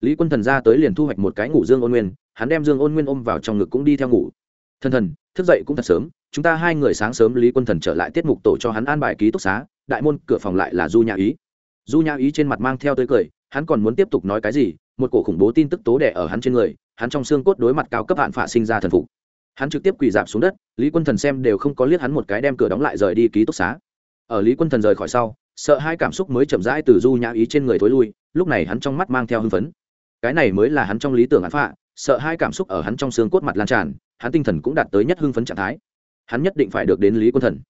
Lý quân thần ra tới liền thu hoạch một cái ngủ dương ôn nguyên hắn đem dương ôn nguyên ôm vào trong ngực cũng đi theo ngủ. Thần thần, thức dậy cũng thật sớm, chúng ta hai người sáng sớm lý quân thần trở lại tiết mục tổ cho hắn an bài ký túc xá, đại môn cửa phòng lại là du nhã ý. Du nhã ý trên mặt mang theo tới cười, hắn còn muốn tiếp tục nói cái gì, một cổ khủng bố tin tức tố đẻ ở hắn trên người, hắn trong xương cốt đối mặt cao cấp hạn phả sinh ra thần phục. Hắn trực tiếp quỳ dạp xuống đất, lý quân thần xem đều không có liếc hắn một cái đem cửa đóng lại rời đi ký túc xá. Ở lý quân thần rời khỏi sau, sợ hai cảm xúc mới chậm rãi từ du nhã ý trên người thối lui, lúc này hắn trong mắt mang theo hưng phấn. Cái này mới là hắn trong lý tưởng hắn phạ sợ hai cảm xúc ở hắn trong xương cốt mặt lan tràn, hắn tinh thần cũng đạt tới nhất hưng phấn trạng thái. Hắn nhất định phải được đến lý quân thần.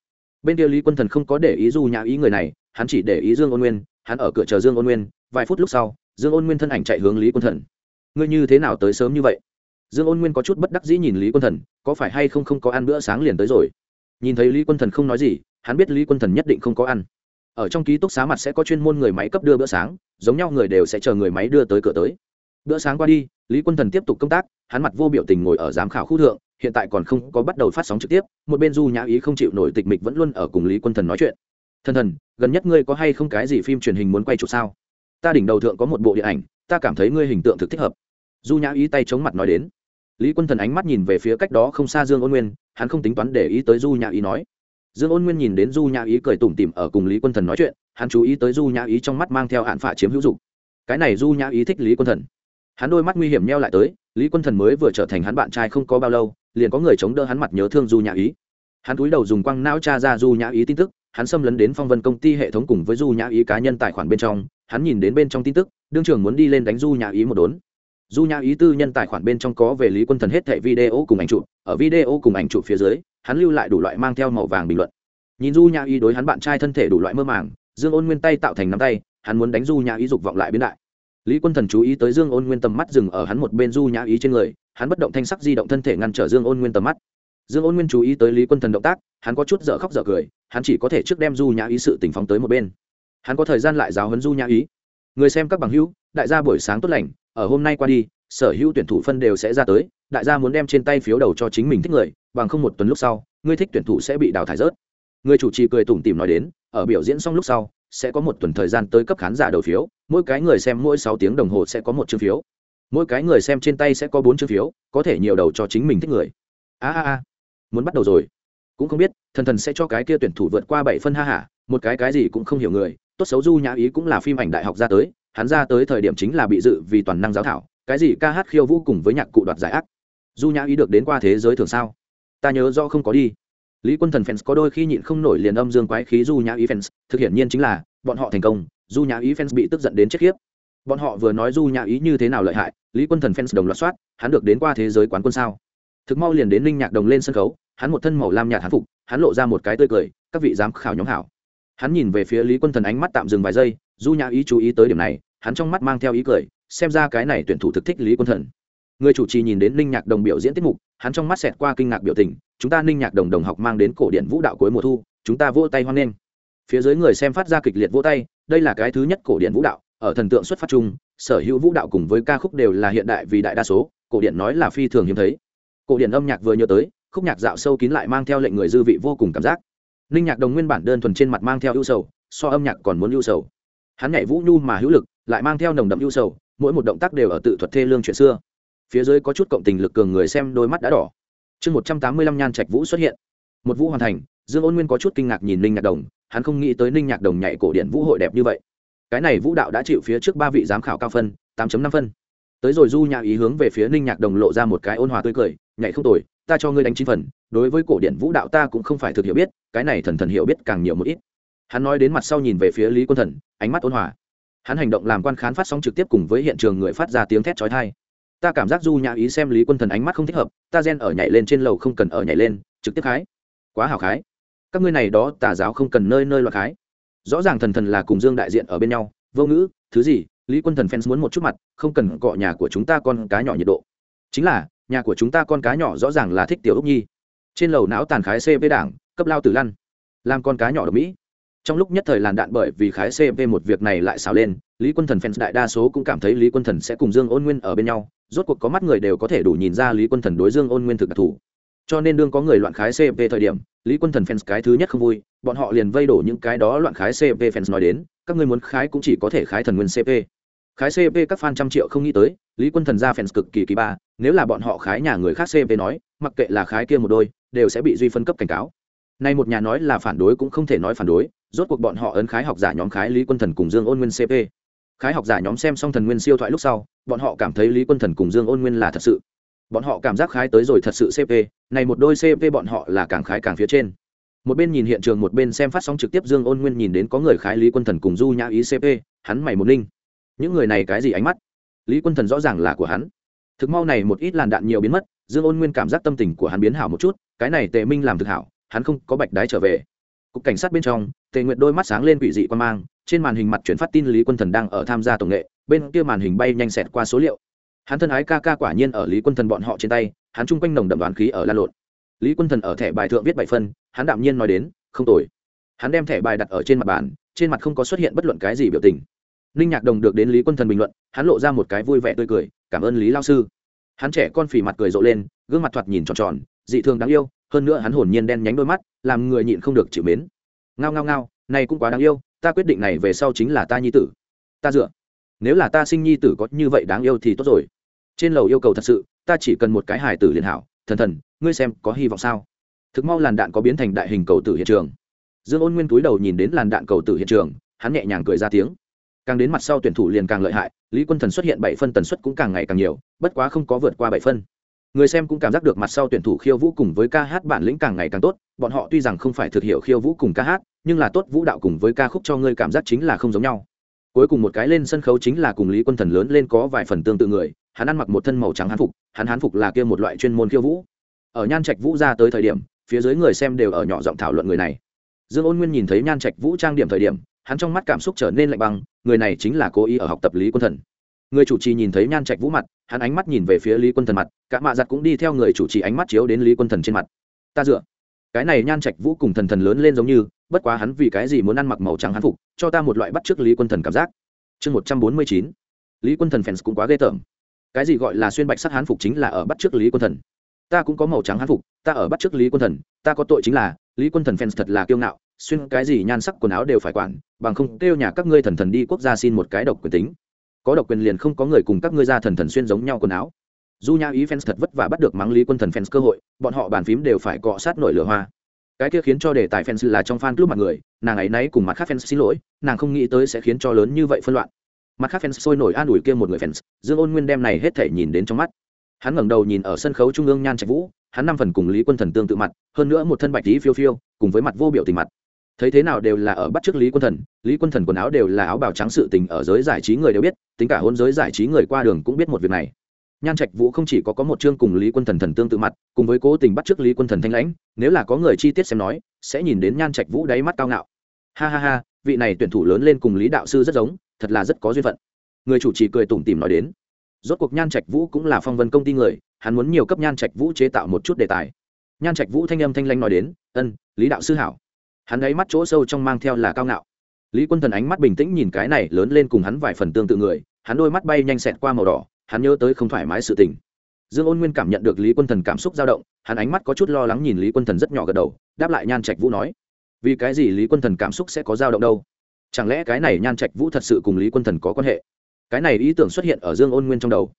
Bên kia lý quân thần không có để ý du nhã ý người này, hắn chỉ để ý dương ôn nguyên, hắn ở cửa chờ dương ôn nguyên, vài phút lúc sau, dương ôn nguyên thân ảnh chạy hướng lý quân thần. Ngươi như thế nào tới sớm như vậy? Dương ôn nguyên có chút bất đắc dĩ nhìn lý quân thần, có phải hay không không có ăn bữa sáng liền tới rồi? Nhìn thấy lý quân thần không nói gì, hắn biết lý quân thần nhất định không có ăn. Ở trong ký túc xá mặt sẽ có chuyên môn người máy cấp đưa bữa sáng, giống nhau người đều sẽ chờ người máy đưa tới cửa tới bữa sáng qua đi, lý quân thần tiếp tục công tác, hắn mặt vô biểu tình ngồi ở giám khảo khu thượng, hiện tại còn không có bắt đầu phát sóng trực tiếp, một bên du nhã ý không chịu nổi tịch mịch vẫn luôn ở cùng lý quân thần nói chuyện. Thần thần, gần nhất ngươi có hay không cái gì phim truyền hình muốn quay chụp sao? Ta đỉnh đầu thượng có một bộ điện ảnh, ta cảm thấy ngươi hình tượng thực thích hợp. Du nhã ý tay chống mặt nói đến. Lý quân thần ánh mắt nhìn về phía cách đó không xa dương ôn nguyên, hắn không tính toán để ý tới du nhã ý nói. Dương ôn nguyên nhìn đến du nhã ý cười tủm tỉm ở cùng lý quân thần nói chuyện, hắn chú ý tới du nhã ý trong mắt mang theo hạn phả chiếm hữu dụng cái này du nhã ý thích lý quân thần hắn đôi mắt nguy hiểm neo lại tới, lý quân thần mới vừa trở thành hắn bạn trai không có bao lâu, liền có người chống đỡ hắn mặt nhớ thương du nhã ý. Hắn cúi đầu dùng quăng não tra ra du nhã ý tin tức, hắn xâm lấn đến phong vân công ty hệ thống cùng với du nhã ý cá nhân tài khoản bên trong, hắn nhìn đến bên trong tin tức, đương trường muốn đi lên đánh du nhã ý một đốn. Du nhã ý tư nhân tài khoản bên trong có về lý quân thần hết thẻ video cùng ảnh chụp, ở video cùng ảnh chụp phía dưới, hắn lưu lại đủ loại mang theo màu vàng bình luận. Nhìn du nhã ý đối hắn bạn trai thân thể đủ loại mơ màng, dương ôn nguyên tay tạo thành nắm tay, hắn muốn đánh du nhã ý dục vọng lại biến đại lý quân thần chú ý tới dương ôn nguyên tầm mắt dừng ở hắn một bên du nhã ý trên người, hắn bất động thanh sắc di động thân thể ngăn trở dương ôn nguyên tầm mắt. Dương ôn nguyên chú ý tới lý quân thần động tác, hắn có chút dở khóc dở cười, hắn chỉ có thể trước đem du nhã ý sự tình phóng tới một bên. Hắn có thời gian lại giáo huấn du nhã ý. Người xem các bằng hữu, đại gia buổi sáng tốt lành, ở hôm nay qua đi, sở hữu tuyển thủ phân đều sẽ ra tới, đại gia muốn đem trên tay phiếu đầu cho chính mình thích người, bằng không một tuần lúc sau, người thích tuyển thủ sẽ bị đào thải rớt. Người chủ trì cười tủm tìm nói đến, ở biểu diễn xong lúc sau, sẽ có một tuần thời gian tới cấp khán giả đầu phiếu mỗi cái người xem mỗi sáu tiếng đồng hồ sẽ có một chương phiếu. Mỗi cái người xem trên tay sẽ có bốn chương phiếu, có thể nhiều đầu cho chính mình thích người. A a a, muốn bắt đầu rồi. Cũng không biết, thần thần sẽ cho cái kia tuyển thủ vượt qua bảy phân ha hả một cái cái gì cũng không hiểu người. Tốt xấu du nhã ý cũng là phim ảnh đại học ra tới, hắn ra tới thời điểm chính là bị dự vì toàn năng giáo thảo, cái gì ca hát khiêu vũ cùng với nhạc cụ đoạt giải ác. Du nhã ý được đến qua thế giới thường sao? Ta nhớ do không có đi. Lý quân thần fans có đôi khi nhịn không nổi liền âm dương quái khí du nhã ý fans, thực hiện nhiên chính là, bọn họ thành công du nhã ý fans bị tức giận đến chết khiếp. Bọn họ vừa nói du nhã ý như thế nào lợi hại, lý quân thần fans đồng loạt soát, hắn được đến qua thế giới quán quân sao? Thực mau liền đến linh nhạc đồng lên sân khấu, hắn một thân màu lam nhạt hắn phục, hắn lộ ra một cái tươi cười, các vị giám khảo nhóm hảo. Hắn nhìn về phía lý quân thần ánh mắt tạm dừng vài giây, du nhã ý chú ý tới điểm này, hắn trong mắt mang theo ý cười, xem ra cái này tuyển thủ thực thích lý quân thần. Người chủ trì nhìn đến ninh nhạc đồng biểu diễn tiết mục, hắn trong mắt xẹt qua kinh ngạc biểu tình, chúng ta ninh nhạc đồng đồng học mang đến cổ điện vũ đạo cuối mùa thu, chúng ta vỗ tay hoan nghênh phía dưới người xem phát ra kịch liệt vỗ tay, đây là cái thứ nhất cổ điển vũ đạo, ở thần tượng xuất phát chung, sở hữu vũ đạo cùng với ca khúc đều là hiện đại vì đại đa số, cổ điển nói là phi thường hiếm thấy. Cổ điển âm nhạc vừa nhớ tới, khúc nhạc dạo sâu kín lại mang theo lệnh người dư vị vô cùng cảm giác. Ninh nhạc đồng nguyên bản đơn thuần trên mặt mang theo ưu sầu, so âm nhạc còn muốn ưu sầu. Hắn nhảy vũ nhu mà hữu lực, lại mang theo nồng đậm ưu sầu, mỗi một động tác đều ở tự thuật thê lương chuyện xưa. Phía dưới có chút cộng tình lực cường người xem đôi mắt đã đỏ. Chương một trăm tám mươi lăm nhan trạch vũ xuất hiện. Một vũ hoàn thành dương ôn nguyên có chút kinh ngạc nhìn ninh nhạc đồng, hắn không nghĩ tới ninh nhạc đồng nhảy cổ điển vũ hội đẹp như vậy. Cái này vũ đạo đã chịu phía trước ba vị giám khảo cao phân, tám năm phân. Tới rồi du nhã ý hướng về phía ninh nhạc đồng lộ ra một cái ôn hòa tươi cười, nhảy không tồi, ta cho ngươi đánh chín phần, đối với cổ điển vũ đạo ta cũng không phải thực hiểu biết, cái này thần thần hiểu biết càng nhiều một ít. Hắn nói đến mặt sau nhìn về phía lý quân thần, ánh mắt ôn hòa. Hắn hành động làm quan khán phát sóng trực tiếp cùng với hiện trường người phát ra tiếng thét trói thai ta cảm giác du nhã ý xem lý quân thần ánh mắt không thích hợp, ta gen ở nhảy lên trên lầu không cần ở nhảy lên, trực tiếp khái quá hào khái các ngươi này đó tà giáo không cần nơi nơi loạt khái. Rõ ràng thần thần là cùng dương đại diện ở bên nhau, vô ngữ, thứ gì, lý quân thần fans muốn một chút mặt, không cần cọ nhà của chúng ta con cá nhỏ nhiệt độ. Chính là, nhà của chúng ta con cá nhỏ rõ ràng là thích tiểu úc nhi. Trên lầu não tàn khái cp đảng, cấp lao tử lăn. Làm con cá nhỏ ở mỹ. Trong lúc nhất thời làn đạn bởi vì khái cp một việc này lại xào lên, lý quân thần fans đại đa số cũng cảm thấy lý quân thần sẽ cùng dương ôn nguyên ở bên nhau, rốt cuộc có mắt người đều có thể đủ nhìn ra lý quân thần đối dương ôn nguyên thực đặc thù cho nên đương có người loạn khái cp thời điểm, lý quân thần fans cái thứ nhất không vui, bọn họ liền vây đổ những cái đó loạn khái cp fans nói đến, các ngươi muốn khái cũng chỉ có thể khái thần nguyên cp khái cp các fan trăm triệu không nghĩ tới, lý quân thần ra fans cực kỳ kỳ ba, nếu là bọn họ khái nhà người khác cp nói, mặc kệ là khái kia một đôi, đều sẽ bị duy phân cấp cảnh cáo. Nay một nhà nói là phản đối cũng không thể nói phản đối, rốt cuộc bọn họ ấn khái học giả nhóm khái lý quân thần cùng dương ôn nguyên cp khái học giả nhóm xem xong thần nguyên siêu thoại lúc sau, bọn họ cảm thấy lý quân thần cùng dương ôn nguyên là thật sự bọn họ cảm giác khái tới rồi thật sự cp này một đôi cp bọn họ là càng khái càng phía trên. Một bên nhìn hiện trường, một bên xem phát sóng trực tiếp dương ôn nguyên nhìn đến có người khái lý quân thần cùng du nhã ý cp hắn mày một ninh. Những người này cái gì ánh mắt? Lý quân thần rõ ràng là của hắn. Thực mau này một ít làn đạn nhiều biến mất, dương ôn nguyên cảm giác tâm tình của hắn biến hảo một chút, cái này tề minh làm thực hảo, hắn không có bạch đái trở về. Cục cảnh sát bên trong, tề nguyệt đôi mắt sáng lên quỷ dị quan mang, trên màn hình mặt chuyển phát tin lý quân thần đang ở tham gia tổng nghệ, bên kia màn hình bay nhanh xẹt qua số liệu hắn thân ái ca ca quả nhiên ở lý quân thần bọn họ trên tay, hắn chung quanh nồng đậm đoán khí ở lan lộn. Lý quân thần ở thẻ bài thượng viết bảy phân hắn đạm nhiên nói đến, không tồi. Hắn đem thẻ bài đặt ở trên mặt bàn, trên mặt không có xuất hiện bất luận cái gì biểu tình. Ninh nhạc đồng được đến lý quân thần bình luận, hắn lộ ra một cái vui vẻ tươi cười, cảm ơn lý lao sư. Hắn trẻ con phì mặt cười rộ lên, gương mặt thoạt nhìn tròn tròn, dị thường đáng yêu, hơn nữa hắn hồn nhiên đen nhánh đôi mắt, làm người nhịn không được chịu mến. Ngao ngao ngao, này cũng quá đáng yêu, ta quyết định này về sau chính là ta nhi tử. Ta dựa nếu là ta sinh nhi tử có như vậy đáng yêu thì tốt rồi. Trên lầu yêu cầu thật sự, ta chỉ cần một cái hài tử liền hảo. Thần thần, ngươi xem có hy vọng sao? Thực mau làn đạn có biến thành đại hình cầu tử hiện trường. Dương ôn nguyên túi đầu nhìn đến làn đạn cầu tử hiện trường, hắn nhẹ nhàng cười ra tiếng. Càng đến mặt sau tuyển thủ liền càng lợi hại, lý quân thần xuất hiện bảy phân tần suất cũng càng ngày càng nhiều, bất quá không có vượt qua bảy phân. Người xem cũng cảm giác được mặt sau tuyển thủ khiêu vũ cùng với ca hát bản lĩnh càng ngày càng tốt, bọn họ tuy rằng không phải thực hiệu khiêu vũ cùng ca hát, nhưng là tốt vũ đạo cùng với ca khúc cho ngươi cảm giác chính là không giống nhau cuối cùng một cái lên sân khấu chính là cùng lý quân thần lớn lên có vài phần tương tự người, hắn ăn mặc một thân màu trắng hán phục, hắn hán phục là kia một loại chuyên môn khiêu vũ. Ở nhan trạch vũ ra tới thời điểm, phía dưới người xem đều ở nhỏ giọng thảo luận người này. Dương ôn nguyên nhìn thấy nhan trạch vũ trang điểm thời điểm, hắn trong mắt cảm xúc trở nên lạnh băng, người này chính là cố ý ở học tập lý quân thần. Người chủ trì nhìn thấy nhan trạch vũ mặt, hắn ánh mắt nhìn về phía lý quân thần mặt, cả mạ giặt cũng đi theo người chủ trì ánh mắt chiếu đến lý quân thần trên mặt. Ta dựa cái này nhan trạch vũ cùng thần thần lớn lên giống như, bất quá hắn vì cái gì muốn ăn mặc màu trắng hắn phục, cho ta một loại bắt t lý quân thần cảm giác. Chương một trăm bốn mươi chín, lý quân thần fans cũng quá ghê tởm. Cái gì gọi là xuyên bạch sắc hán phục chính là ở bắt t lý quân thần. Ta cũng có màu trắng hán phục, ta ở bắt t lý quân thần, ta có tội chính là, lý quân thần fans thật là kiêu ngạo, xuyên cái gì nhan sắc quần áo đều phải quản, bằng không kêu nhà các ngươi thần thần đi quốc gia xin một cái độc quyền tính. Có độc quyền liền không có người cùng các ngươi ra thần thần xuyên giống nhau quần áo du nhã ý fans thật vất vả bắt được mắng lý quân thần fans cơ hội, bọn họ bàn phím đều phải cọ sát nổi lửa hoa. Cái kia khiến cho đề tài fans là trong fan club mặt người, nàng ấy nấy cùng mặt khác fans xin lỗi, nàng không nghĩ tới sẽ khiến cho lớn như vậy phân loạn. Mặt khác fans sôi nổi an ủi kia một người fans, dương ôn nguyên đem này hết thể nhìn đến trong mắt. Hắn ngẩng đầu nhìn ở sân khấu trung ương nhan trạch vũ, hắn năm phần cùng lý quân thần tương tự mặt, hơn nữa một thân bạch tí phiêu phiêu, cùng với mặt vô biểu tình mặt. Thấy thế nào đều là ở bắt trước lý quân thần, lý quân thần quần áo đều là áo bào trắng sự tình ở giới giải trí người đều biết, tính cả hôn giới giải trí người qua đường cũng biết một việc này nhan trạch vũ không chỉ có có một chương cùng lý quân thần thần tương tự mặt, cùng với cố tình bắt trước lý quân thần thanh lãnh, nếu là có người chi tiết xem nói, sẽ nhìn đến nhan trạch vũ đáy mắt cao ngạo. Ha ha ha, vị này tuyển thủ lớn lên cùng lý đạo sư rất giống, thật là rất có duyên phận. Người chủ trì cười tủm tỉm nói đến. Rốt cuộc nhan trạch vũ cũng là phong vân công ty người, hắn muốn nhiều cấp nhan trạch vũ chế tạo một chút đề tài. Nhan trạch vũ thanh âm thanh lãnh nói đến, ân, lý đạo sư hảo. Hắn ấy mắt chỗ sâu trong mang theo là cao ngạo. Lý quân thần ánh mắt bình tĩnh nhìn cái này lớn lên cùng hắn vài phần tương tự người, hắn đôi mắt bay nhanh xẹt qua màu đỏ hắn nhớ tới không thoải mái sự tình. Dương ôn nguyên cảm nhận được lý quân thần cảm xúc dao động, hắn ánh mắt có chút lo lắng nhìn lý quân thần rất nhỏ gật đầu, đáp lại nhan trạch vũ nói, vì cái gì lý quân thần cảm xúc sẽ có dao động đâu? Chẳng lẽ cái này nhan trạch vũ thật sự cùng lý quân thần có quan hệ? Cái này ý tưởng xuất hiện ở dương ôn nguyên trong đầu.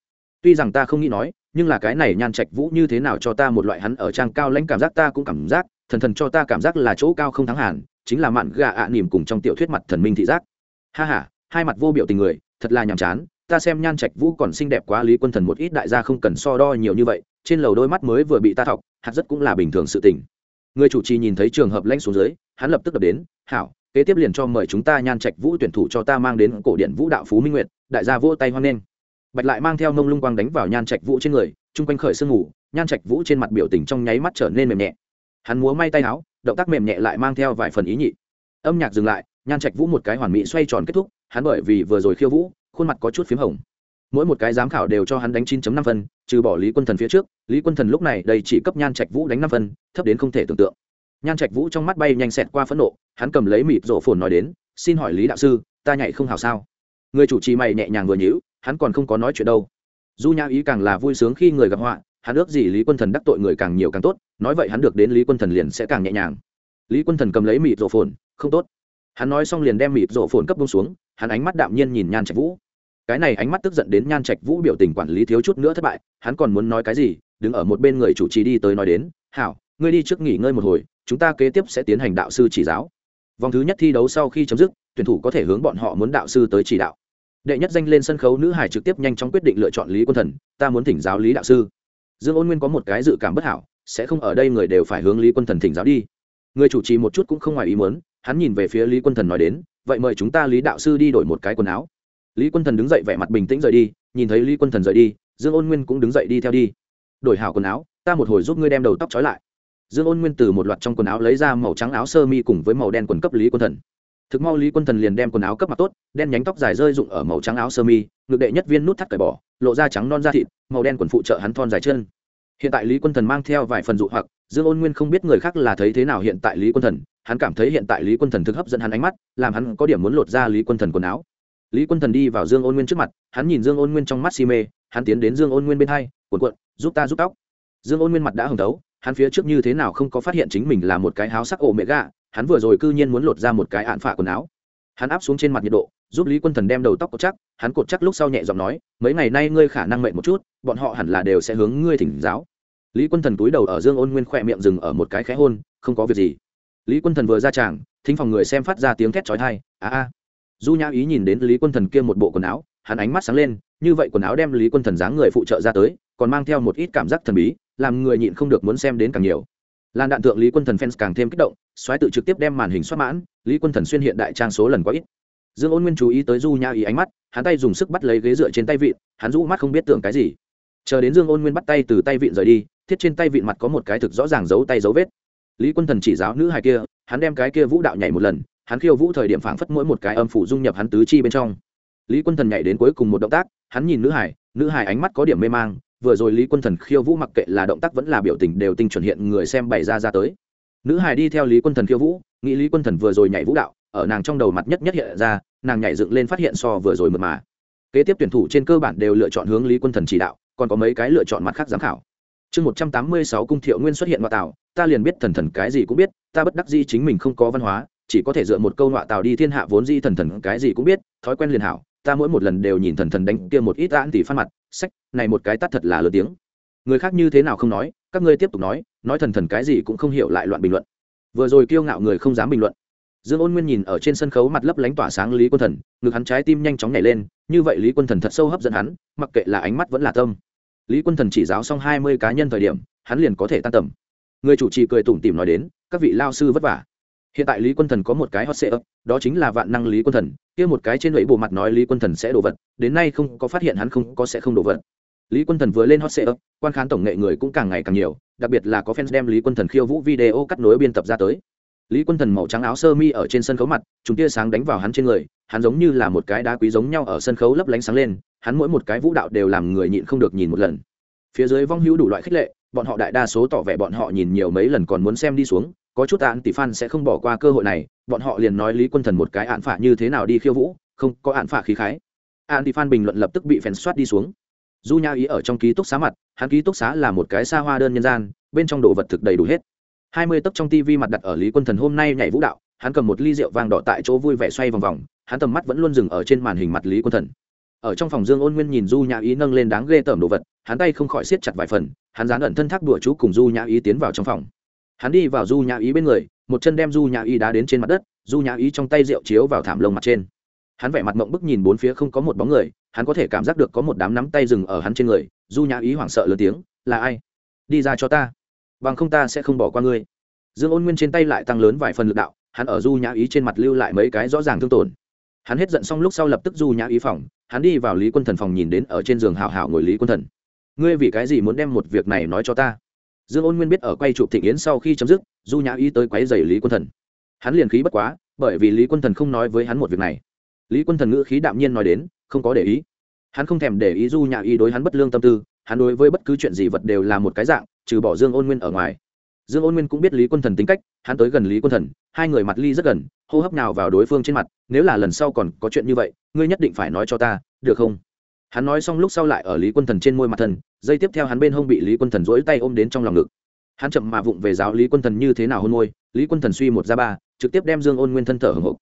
Tuy rằng ta không nghĩ nói, nhưng là cái này nhan trạch vũ như thế nào cho ta một loại hắn ở trang cao lãnh cảm giác ta cũng cảm giác, thần thần cho ta cảm giác là chỗ cao không thắng hẳn, chính là mạn gà ạ à nỉm cùng trong tiểu thuyết mặt thần minh thị giác. Ha ha, hai mặt vô biểu tình người, thật là nhàm chán ta xem nhan trạch vũ còn xinh đẹp quá, lý quân thần một ít đại gia không cần so đo nhiều như vậy, trên lầu đôi mắt mới vừa bị ta thọc, hạt rất cũng là bình thường sự tình. Người chủ trì nhìn thấy trường hợp lãnh xuống dưới, hắn lập tức đập đến, hảo, kế tiếp liền cho mời chúng ta nhan trạch vũ tuyển thủ cho ta mang đến cổ điện vũ đạo phú minh nguyệt. Đại gia vỗ tay hoan nghênh. Bạch lại mang theo mông lung quang đánh vào nhan trạch vũ trên người, chung quanh khởi sương ngủ nhan trạch vũ trên mặt biểu tình trong nháy mắt trở nên mềm nhẹ. Hắn múa may tay áo, động tác mềm nhẹ lại mang theo vài phần ý nhị. Âm nhạc dừng lại, nhan trạch vũ một cái hoàn mỹ xoay tròn kết thúc, hắn bởi vì vừa rồi khiêu vũ khuôn mặt có chút p h í m hồng. Mỗi một cái giám khảo đều cho hắn đánh 9 năm phân, trừ bỏ lý quân thần phía trước, lý quân thần lúc này đây chỉ cấp nhan trạch vũ đánh năm phân, thấp đến không thể tưởng tượng. Nhan trạch vũ trong mắt bay nhanh xẹt qua phẫn nộ, hắn cầm lấy mịt rổ phồn nói đến, xin hỏi lý đạo sư, ta nhảy không hào sao? Người chủ trì mày nhẹ nhàng vừa nhíu, hắn còn không có nói chuyện đâu. Du nhã ý càng là vui sướng khi người gặp họa, hắn ước gì lý quân thần đắc tội người càng nhiều càng tốt, nói vậy hắn được đến lý quân thần liền sẽ càng nhẹ nhàng. Lý quân thần cầm lấy mịt rổ phồn, không tốt. Hắn nói xong liền đem mịt rổ phồn cấp bông xuống, hắn ánh mắt đạm nhiên nhìn nhan trạch vũ cái này ánh mắt tức giận đến nhan trạch vũ biểu tình quản lý thiếu chút nữa thất bại, hắn còn muốn nói cái gì, đứng ở một bên người chủ trì đi tới nói đến, hảo, ngươi đi trước nghỉ ngơi một hồi, chúng ta kế tiếp sẽ tiến hành đạo sư chỉ giáo. Vòng thứ nhất thi đấu sau khi chấm dứt, tuyển thủ có thể hướng bọn họ muốn đạo sư tới chỉ đạo. Đệ nhất danh lên sân khấu nữ hải trực tiếp nhanh chóng quyết định lựa chọn lý quân thần, ta muốn thỉnh giáo lý đạo sư. Dương ôn nguyên có một cái dự cảm bất hảo, sẽ không ở đây người đều phải hướng lý quân thần thỉnh giáo đi. Người chủ trì một chút cũng không ngoài ý muốn, hắn nhìn về phía lý quân thần nói đến, vậy mời chúng ta lý đạo sư đi đổi một cái quần áo lý quân thần đứng dậy vẻ mặt bình tĩnh rời đi, nhìn thấy lý quân thần rời đi, dương ôn nguyên cũng đứng dậy đi theo đi. Đổi hảo quần áo, ta một hồi giúp ngươi đem đầu tóc trói lại. Dương ôn nguyên từ một loạt trong quần áo lấy ra màu trắng áo sơ mi cùng với màu đen quần cấp lý quân thần. Thực mau lý quân thần liền đem quần áo cấp mặt tốt, đen nhánh tóc dài rơi rụng ở màu trắng áo sơ mi, ngực đệ nhất viên nút thắt cởi bỏ, lộ ra trắng non da thịt, màu đen quần phụ trợ hắn thon dài chân. Hiện tại lý quân thần mang theo vài phần dụ hoặc, dương ôn nguyên không biết người khác là thấy thế nào hiện tại lý quân thần, hắn cảm thấy hiện tại lý quân thần thực hấp dẫn hắn ánh mắt, làm hắn có điểm muốn lột ra lý quân thần quần áo lý quân thần đi vào dương ôn nguyên trước mặt hắn nhìn dương ôn nguyên trong mắt si mê hắn tiến đến dương ôn nguyên bên hai cuộn cuộn giúp ta giúp tóc. Dương ôn nguyên mặt đã hồng tấu, hắn phía trước như thế nào không có phát hiện chính mình là một cái háo sắc ổ mẹ gà hắn vừa rồi cư nhiên muốn lột ra một cái ạn phả quần áo. Hắn áp xuống trên mặt nhiệt độ giúp lý quân thần đem đầu tóc cột chắc hắn cột chắc lúc sau nhẹ giọng nói mấy ngày nay ngươi khả năng mệt một chút bọn họ hẳn là đều sẽ hướng ngươi thỉnh giáo. Lý quân thần túi đầu ở dương ôn nguyên khỏe miệng dừng ở một cái khẽ hôn không có việc gì. Lý quân thần vừa ra tràng thính phòng người xem phát ra tiếng thét trói thai a a du nhã ý nhìn đến lý quân thần kia một bộ quần áo, hắn ánh mắt sáng lên, như vậy quần áo đem lý quân thần dáng người phụ trợ ra tới, còn mang theo một ít cảm giác thần bí, làm người nhịn không được muốn xem đến càng nhiều. Lan đạn tượng lý quân thần fans càng thêm kích động xoáy tự trực tiếp đem màn hình xuất mãn, lý quân thần xuyên hiện đại trang số lần quá ít. Dương ôn nguyên chú ý tới du nhã ý ánh mắt, hắn tay dùng sức bắt lấy ghế dựa trên tay vịn, hắn rũ mắt không biết tưởng cái gì. Chờ đến dương ôn nguyên bắt tay từ tay vịn rời đi, thiết trên tay vịn mặt có một cái thực rõ ràng giấu tay dấu vết. Lý quân thần chỉ giáo nữ hài kia, hắn đem cái kia vũ đạo nhảy một lần hắn khiêu vũ thời điểm phảng phất mỗi một cái âm phủ dung nhập hắn tứ chi bên trong. Lý quân thần nhảy đến cuối cùng một động tác, hắn nhìn nữ hải nữ hải ánh mắt có điểm mê mang, vừa rồi lý quân thần khiêu vũ mặc kệ là động tác vẫn là biểu tình đều tinh chuẩn hiện người xem bày ra ra tới. Nữ hải đi theo lý quân thần khiêu vũ, nghĩ lý quân thần vừa rồi nhảy vũ đạo, ở nàng trong đầu mặt nhất nhất hiện ra, nàng nhảy dựng lên phát hiện so vừa rồi mượt mà. Kế tiếp tuyển thủ trên cơ bản đều lựa chọn hướng lý quân thần chỉ đạo, còn có mấy cái lựa chọn mặt khác giám khảo. Chương một trăm tám mươi sáu cung thiệu nguyên xuất hiện ngoại tạo, ta liền biết thần thần cái gì cũng biết, ta bất đắc di chính mình không có văn hóa chỉ có thể dựa một câu nọa tào đi thiên hạ vốn di thần thần, cái gì cũng biết, thói quen liền hảo, ta mỗi một lần đều nhìn thần thần đánh kia một ít án tỷ phát mặt, sách, này một cái tắt thật là lớn tiếng. Người khác như thế nào không nói, các ngươi tiếp tục nói nói thần thần cái gì cũng không hiểu lại loạn bình luận. Vừa rồi kiêu ngạo người không dám bình luận. Dương ôn nguyên nhìn ở trên sân khấu mặt lấp lánh tỏa sáng lý quân thần, ngực hắn trái tim nhanh chóng nhảy lên, như vậy lý quân thần thật sâu hấp dẫn hắn, mặc kệ là ánh mắt vẫn là tâm. Lý quân thần chỉ giáo xong hai mươi cá nhân thời điểm, hắn liền có thể tan tầm. Người chủ trì cười tủm tỉm nói đến, các vị lao sư vất vả hiện tại lý quân thần có một cái hot setup ấp đó chính là vạn năng lý quân thần. Kia một cái trên lưỡi bộ mặt nói lý quân thần sẽ đổ vật, đến nay không có phát hiện hắn không có sẽ không đổ vật. Lý quân thần vừa lên hot setup ấp quan khán tổng nghệ người cũng càng ngày càng nhiều, đặc biệt là có fans đem lý quân thần khiêu vũ video cắt nối biên tập ra tới. Lý quân thần màu trắng áo sơ mi ở trên sân khấu mặt, chúng tia sáng đánh vào hắn trên người, hắn giống như là một cái đá quý giống nhau ở sân khấu lấp lánh sáng lên, hắn mỗi một cái vũ đạo đều làm người nhịn không được nhìn một lần. Phía dưới vong hữu đủ loại khích lệ, bọn họ đại đa số tỏ vẻ bọn họ nhìn nhiều mấy lần còn muốn xem đi xuống có chút án tỷ phan sẽ không bỏ qua cơ hội này, bọn họ liền nói lý quân thần một cái án phả như thế nào đi khiêu vũ, không có án phả khí khái. Án tỷ phan bình luận lập tức bị phèn soát đi xuống. Du nha ý ở trong ký túc xá mặt, hắn ký túc xá là một cái xa hoa đơn nhân gian, bên trong đồ vật thực đầy đủ hết. Hai mươi tấc trong tivi mặt đặt ở lý quân thần hôm nay nhảy vũ đạo, hắn cầm một ly rượu vang đỏ tại chỗ vui vẻ xoay vòng vòng, hắn tầm mắt vẫn luôn dừng ở trên màn hình mặt lý quân thần. Ở trong phòng dương ôn nguyên nhìn du nhã ý nâng lên đáng ghê tởm đồ vật, hắn tay không khỏi siết chặt vài phần, hắn dán ẩn thân thác đùa chú cùng du nhã ý tiến vào trong phòng hắn đi vào du nhã ý bên người, một chân đem du nhã ý đá đến trên mặt đất, du nhã ý trong tay rượu chiếu vào thảm lông mặt trên. Hắn vẻ mặt mộng bức nhìn bốn phía không có một bóng người, hắn có thể cảm giác được có một đám nắm tay rừng ở hắn trên người, du nhã ý hoảng sợ lớn tiếng, là ai? Đi ra cho ta, bằng không ta sẽ không bỏ qua ngươi. Dương ôn nguyên trên tay lại tăng lớn vài phần lực đạo, hắn ở du nhã ý trên mặt lưu lại mấy cái rõ ràng thương tổn. Hắn hết giận xong lúc sau lập tức du nhã ý phòng, hắn đi vào lý quân thần phòng nhìn đến ở trên giường hào hào ngồi lý quân thần. Ngươi vì cái gì muốn đem một việc này nói cho ta? Dương ôn nguyên biết ở quay chụp thịnh yến sau khi chấm dứt, du nhã ý tới quấy dày lý quân thần. Hắn liền khí bất quá, bởi vì lý quân thần không nói với hắn một việc này. Lý quân thần ngữ khí đạm nhiên nói đến, không có để ý. Hắn không thèm để ý du nhã ý đối hắn bất lương tâm tư, hắn đối với bất cứ chuyện gì vật đều là một cái dạng, trừ bỏ dương ôn nguyên ở ngoài. Dương ôn nguyên cũng biết lý quân thần tính cách, hắn tới gần lý quân thần, hai người mặt ly rất gần, hô hấp nào vào đối phương trên mặt, nếu là lần sau còn có chuyện như vậy, ngươi nhất định phải nói cho ta, được không? Hắn nói xong lúc sau lại ở lý quân thần trên môi mặt thần dây tiếp theo hắn bên hông bị lý quân thần dỗi tay ôm đến trong lòng ngực. Hắn chậm mà vụng về giáo lý quân thần như thế nào hôn môi, lý quân thần suy một ra ba, trực tiếp đem dương ôn nguyên thân thở hồng hộc.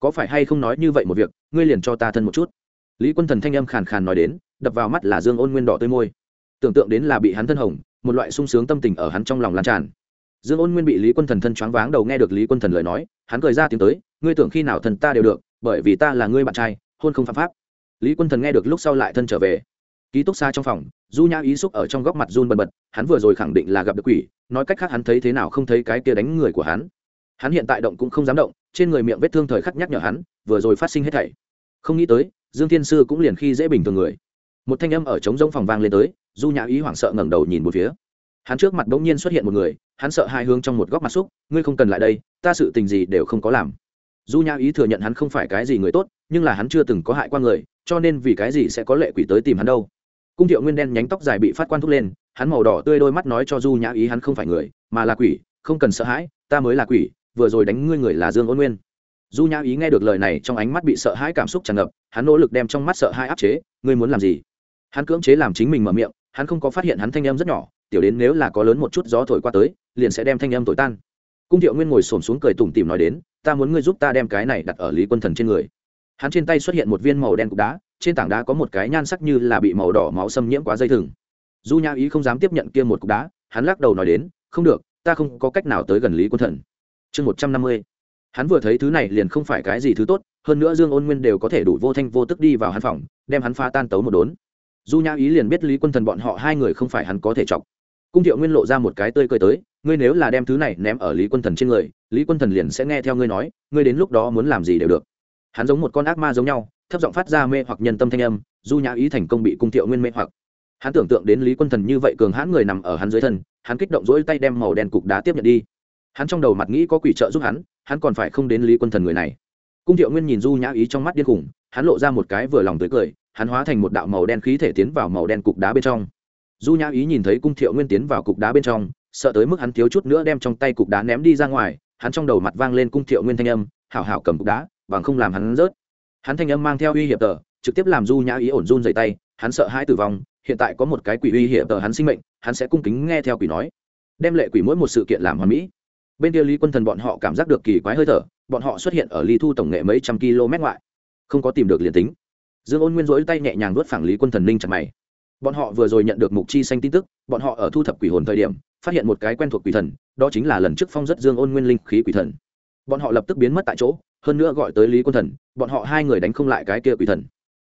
Có phải hay không nói như vậy một việc, ngươi liền cho ta thân một chút. Lý quân thần thanh âm khàn khàn nói đến, đập vào mắt là dương ôn nguyên đỏ tươi môi. Tưởng tượng đến là bị hắn thân hồng, một loại sung sướng tâm tình ở hắn trong lòng lan tràn. Dương ôn nguyên bị lý quân thần thân choáng váng đầu nghe được lý quân thần lời nói, hắn cười ra tiếng tới, ngươi tưởng khi nào thần ta đều được, bởi vì ta là ngươi bạn trai, hôn không phạm pháp lý quân thần nghe được lúc sau lại thân trở về. Ký túc xa trong phòng, du nhã ý xúc ở trong góc mặt run bần bật, hắn vừa rồi khẳng định là gặp được quỷ, nói cách khác hắn thấy thế nào không thấy cái kia đánh người của hắn. Hắn hiện tại động cũng không dám động, trên người miệng vết thương thời khắc nhắc nhở hắn, vừa rồi phát sinh hết thảy. Không nghĩ tới, dương thiên sư cũng liền khi dễ bình thường người. Một thanh âm ở trống rông phòng vang lên tới, du nhã ý hoảng sợ ngẩng đầu nhìn một phía. Hắn trước mặt bỗng nhiên xuất hiện một người, hắn sợ hai hướng trong một góc mặt xúc, ngươi không cần lại đây, ta sự tình gì đều không có làm du nhã ý thừa nhận hắn không phải cái gì người tốt, nhưng là hắn chưa từng có hại qua người, cho nên vì cái gì sẽ có lệ quỷ tới tìm hắn đâu? Cung thiệu nguyên đen nhánh tóc dài bị phát quan thúc lên, hắn màu đỏ tươi đôi mắt nói cho du nhã ý hắn không phải người, mà là quỷ, không cần sợ hãi, ta mới là quỷ, vừa rồi đánh ngươi người là dương ôn nguyên. Du nhã ý nghe được lời này trong ánh mắt bị sợ hãi cảm xúc tràn ngập, hắn nỗ lực đem trong mắt sợ hãi áp chế, ngươi muốn làm gì? Hắn cưỡng chế làm chính mình mở miệng, hắn không có phát hiện hắn thanh em rất nhỏ, tiểu đến nếu là có lớn một chút gió thổi qua tới, liền sẽ đem thanh âm thổi tan. Cung thiệu nguyên ngồi xổm xuống cười tủm tỉm nói đến ta muốn ngươi giúp ta đem cái này đặt ở lý quân thần trên người. Hắn trên tay xuất hiện một viên màu đen cục đá, trên tảng đá có một cái nhan sắc như là bị màu đỏ máu xâm nhiễm quá dây thừng. Du nha ý không dám tiếp nhận kia một cục đá, hắn lắc đầu nói đến, không được, ta không có cách nào tới gần lý quân thần. Chương một trăm năm mươi. Hắn vừa thấy thứ này liền không phải cái gì thứ tốt, hơn nữa dương ôn nguyên đều có thể đủ vô thanh vô tức đi vào hắn phòng, đem hắn pha tan tấu một đốn. Du nha ý liền biết lý quân thần bọn họ hai người không phải hắn có thể chọc. Cung thiệu nguyên lộ ra một cái tươi cười tới, ngươi nếu là đem thứ này ném ở lý quân thần trên người lý quân thần liền sẽ nghe theo ngươi nói, ngươi đến lúc đó muốn làm gì đều được. Hắn giống một con ác ma giống nhau, thấp giọng phát ra mê hoặc nhân tâm thanh âm, du nhã ý thành công bị cung thiệu nguyên mê hoặc. Hắn tưởng tượng đến lý quân thần như vậy cường hãn người nằm ở hắn dưới thân, hắn kích động rỗi tay đem màu đen cục đá tiếp nhận đi. Hắn trong đầu mặt nghĩ có quỷ trợ giúp hắn hắn còn phải không đến lý quân thần người này. Cung thiệu nguyên nhìn du nhã ý trong mắt điên khủng, hắn lộ ra một cái vừa lòng tới cười, hắn hóa thành một đạo màu đen khí thể tiến vào màu đen cục đá bên trong. Du nhã ý nhìn thấy cung thiệu nguyên tiến vào cục đá bên trong, sợ tới mức hắn thiếu chút nữa đem trong tay cục đá ném đi ra ngoài hắn trong đầu mặt vang lên cung thiệu nguyên thanh âm, hảo hảo cầm cục đá, bằng không làm hắn rớt. Hắn thanh âm mang theo uy hiểm tờ, trực tiếp làm du nhã ý ổn run dày tay, hắn sợ hai tử vong, hiện tại có một cái quỷ uy hiểm tờ hắn sinh mệnh, hắn sẽ cung kính nghe theo quỷ nói. Đem lệ quỷ mỗi một sự kiện làm hoàn mỹ. Bên kia lý quân thần bọn họ cảm giác được kỳ quái hơi thở, bọn họ xuất hiện ở ly thu tổng nghệ mấy trăm km ngoại, không có tìm được liền tính. Dương ôn nguyên rỗi tay nhẹ nhàng nuốt phẳng lý quân thần ninh chặt mày bọn họ vừa rồi nhận được mục chi xanh tin tức, bọn họ ở thu thập quỷ hồn thời điểm, phát hiện một cái quen thuộc quỷ thần, đó chính là lần trước phong rất dương ôn nguyên linh khí quỷ thần. Bọn họ lập tức biến mất tại chỗ, hơn nữa gọi tới lý quân thần, bọn họ hai người đánh không lại cái kia quỷ thần.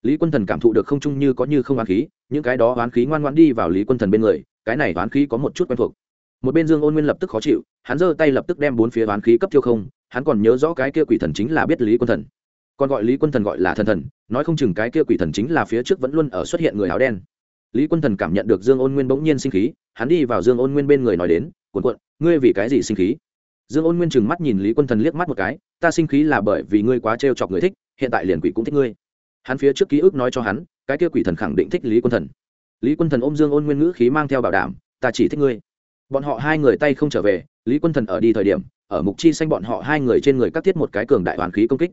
Lý quân thần cảm thụ được không chung như có như không oán khí, những cái đó oán khí ngoan ngoan đi vào lý quân thần bên người, cái này oán khí có một chút quen thuộc. Một bên dương ôn nguyên lập tức khó chịu, hắn giơ tay lập tức đem bốn phía oán khí cấp tiêu không, hắn còn nhớ rõ cái kia quỷ thần chính là biết lý quân thần. Còn gọi lý quân thần gọi là thần thần, nói không chừng cái kia quỷ thần chính là phía trước vẫn luôn ở xuất hiện người áo đen lý quân thần cảm nhận được dương ôn nguyên bỗng nhiên sinh khí, hắn đi vào dương ôn nguyên bên người nói đến, cuộn cuộn, ngươi vì cái gì sinh khí? Dương ôn nguyên chừng mắt nhìn lý quân thần liếc mắt một cái, ta sinh khí là bởi vì ngươi quá trêu chọc người thích, hiện tại liền quỷ cũng thích ngươi. Hắn phía trước ký ức nói cho hắn, cái kia quỷ thần khẳng định thích lý quân thần. Lý quân thần ôm dương ôn nguyên ngữ khí mang theo bảo đảm, ta chỉ thích ngươi. Bọn họ hai người tay không trở về, lý quân thần ở đi thời điểm, ở mục chi xanh bọn họ hai người trên người cắt thiết một cái cường đại hoàn khí công kích.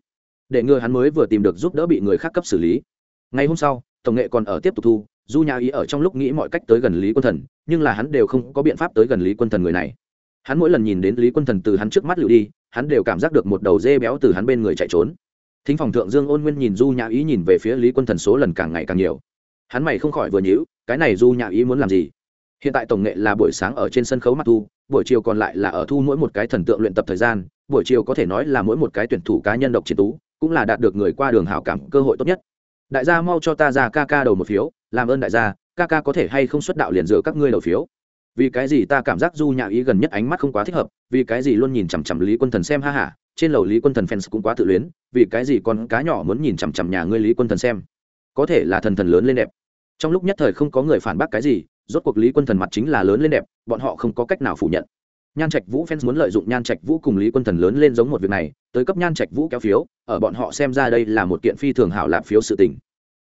Để ngừa hắn mới vừa tìm được giúp đỡ bị người khác cấp xử lý. Ngày hôm sau, tổng nghệ còn ở tiếp tục thu du nhã ý ở trong lúc nghĩ mọi cách tới gần lý quân thần, nhưng là hắn đều không có biện pháp tới gần lý quân thần người này. Hắn mỗi lần nhìn đến lý quân thần từ hắn trước mắt lựu đi, hắn đều cảm giác được một đầu dê béo từ hắn bên người chạy trốn. Thính phòng thượng dương ôn nguyên nhìn du nhã ý nhìn về phía lý quân thần số lần càng ngày càng nhiều. Hắn mày không khỏi vừa nhữ cái này du nhã ý muốn làm gì? Hiện tại tổng nghệ là buổi sáng ở trên sân khấu mặt thu, buổi chiều còn lại là ở thu mỗi một cái thần tượng luyện tập thời gian, buổi chiều có thể nói là mỗi một cái tuyển thủ cá nhân độc chiến tú, cũng là đạt được người qua đường hảo cảm, cơ hội tốt nhất đại gia mau cho ta ra ca ca đầu một phiếu, làm ơn đại gia, ca ca có thể hay không xuất đạo liền dựa các ngươi đầu phiếu. Vì cái gì ta cảm giác du nhà ý gần nhất ánh mắt không quá thích hợp, vì cái gì luôn nhìn chằm chằm lý quân thần xem, ha hả trên lầu lý quân thần fans cũng quá tự luyến, vì cái gì con cá nhỏ muốn nhìn chằm chằm nhà ngươi lý quân thần xem. Có thể là thần thần lớn lên đẹp. Trong lúc nhất thời không có người phản bác cái gì, rốt cuộc lý quân thần mặt chính là lớn lên đẹp, bọn họ không có cách nào phủ nhận. Nhan trạch vũ fans muốn lợi dụng nhan trạch vũ cùng lý quân thần lớn lên giống một việc này tới cấp nhan trạch vũ kéo phiếu, ở bọn họ xem ra đây là một kiện phi thường hảo lạp phiếu sự tình.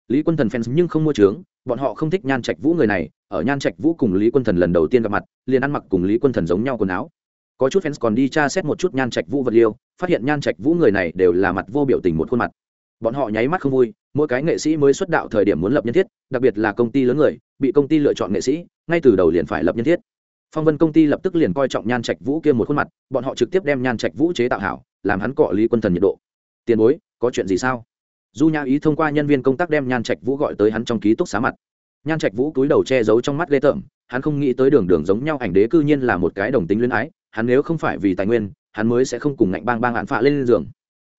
Lý quân thần fans nhưng không mua trướng, bọn họ không thích nhan trạch vũ người này, ở nhan trạch vũ cùng lý quân thần lần đầu tiên gặp mặt, liền ăn mặc cùng lý quân thần giống nhau quần áo. Có chút fans còn đi tra xét một chút nhan trạch vũ vật liêu phát hiện nhan trạch vũ người này đều là mặt vô biểu tình một khuôn mặt. Bọn họ nháy mắt không vui, mỗi cái nghệ sĩ mới xuất đạo thời điểm muốn lập nhân thiết, đặc biệt là công ty lớn người, bị công ty lựa chọn nghệ sĩ, ngay từ đầu liền phải lập nhân thiết. Phong vân công ty lập tức liền coi trọng nhan trạch vũ kia một khuôn mặt, bọn họ trực tiếp đem nhan trạch vũ chế tạo hảo làm hắn cọ lý quân thần nhiệt độ. Tiền bối, có chuyện gì sao? Du nhã ý thông qua nhân viên công tác đem nhan trạch vũ gọi tới hắn trong ký túc xá mặt. Nhan trạch vũ cúi đầu che giấu trong mắt ghê tởm, hắn không nghĩ tới đường đường giống nhau ảnh đế cư nhiên là một cái đồng tính luyến ái, hắn nếu không phải vì tài nguyên, hắn mới sẽ không cùng ngạnh bang bang hạn phạ lên giường.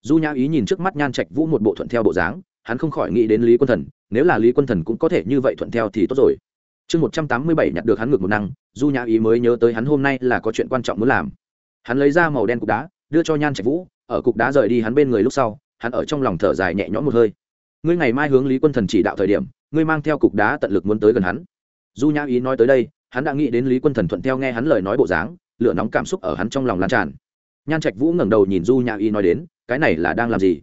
Du nhã ý nhìn trước mắt nhan trạch vũ một bộ thuận theo bộ dáng, hắn không khỏi nghĩ đến lý quân thần, nếu là lý quân thần cũng có thể như vậy thuận theo thì tốt rồi. Chương một trăm tám mươi bảy nhặt được hắn ngược một năng du nhã ý mới nhớ tới hắn hôm nay là có chuyện quan trọng muốn làm. Hắn lấy ra màu đen cục đá đưa cho nhan trạch vũ, ở cục đá rời đi hắn bên người lúc sau, hắn ở trong lòng thở dài nhẹ nhõm một hơi. Ngươi ngày mai hướng lý quân thần chỉ đạo thời điểm, ngươi mang theo cục đá tận lực muốn tới gần hắn. Du nhã ý nói tới đây, hắn đã nghĩ đến lý quân thần thuận theo nghe hắn lời nói bộ dáng, lửa nóng cảm xúc ở hắn trong lòng lan tràn. Nhan trạch vũ ngẩng đầu nhìn du nhã ý nói đến, cái này là đang làm gì?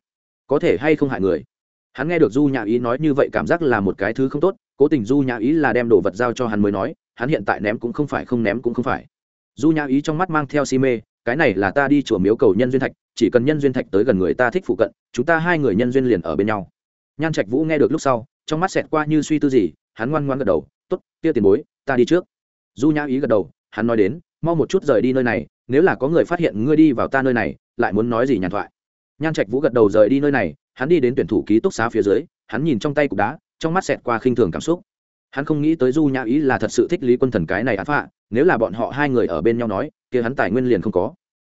Có thể hay không hại người? Hắn nghe được du nhã ý nói như vậy cảm giác là một cái thứ không tốt, cố tình du nhã ý là đem đồ vật giao cho hắn mới nói, hắn hiện tại ném cũng không phải, không ném cũng không phải du nhã ý trong mắt mang theo si mê, cái này là ta đi chùa miếu cầu nhân duyên thạch, chỉ cần nhân duyên thạch tới gần người ta thích phụ cận, chúng ta hai người nhân duyên liền ở bên nhau. Nhan trạch vũ nghe được lúc sau, trong mắt xẹt qua như suy tư gì, hắn ngoan ngoan gật đầu t ố t kia tiền bối, ta đi trước. Du nhã ý gật đầu, hắn nói đến, mau một chút rời đi nơi này, nếu là có người phát hiện ngươi đi vào ta nơi này, lại muốn nói gì nhàn thoại. Nhan trạch vũ gật đầu rời đi nơi này, hắn đi đến tuyển thủ ký túc xá phía dưới, hắn nhìn trong tay cục đá, trong mắt xẹt qua khinh thường cảm xúc hắn không nghĩ tới du nhã ý là thật sự thích lý quân thần cái này án phạ, nếu là bọn họ hai người ở bên nhau nói, kia hắn tài nguyên liền không có.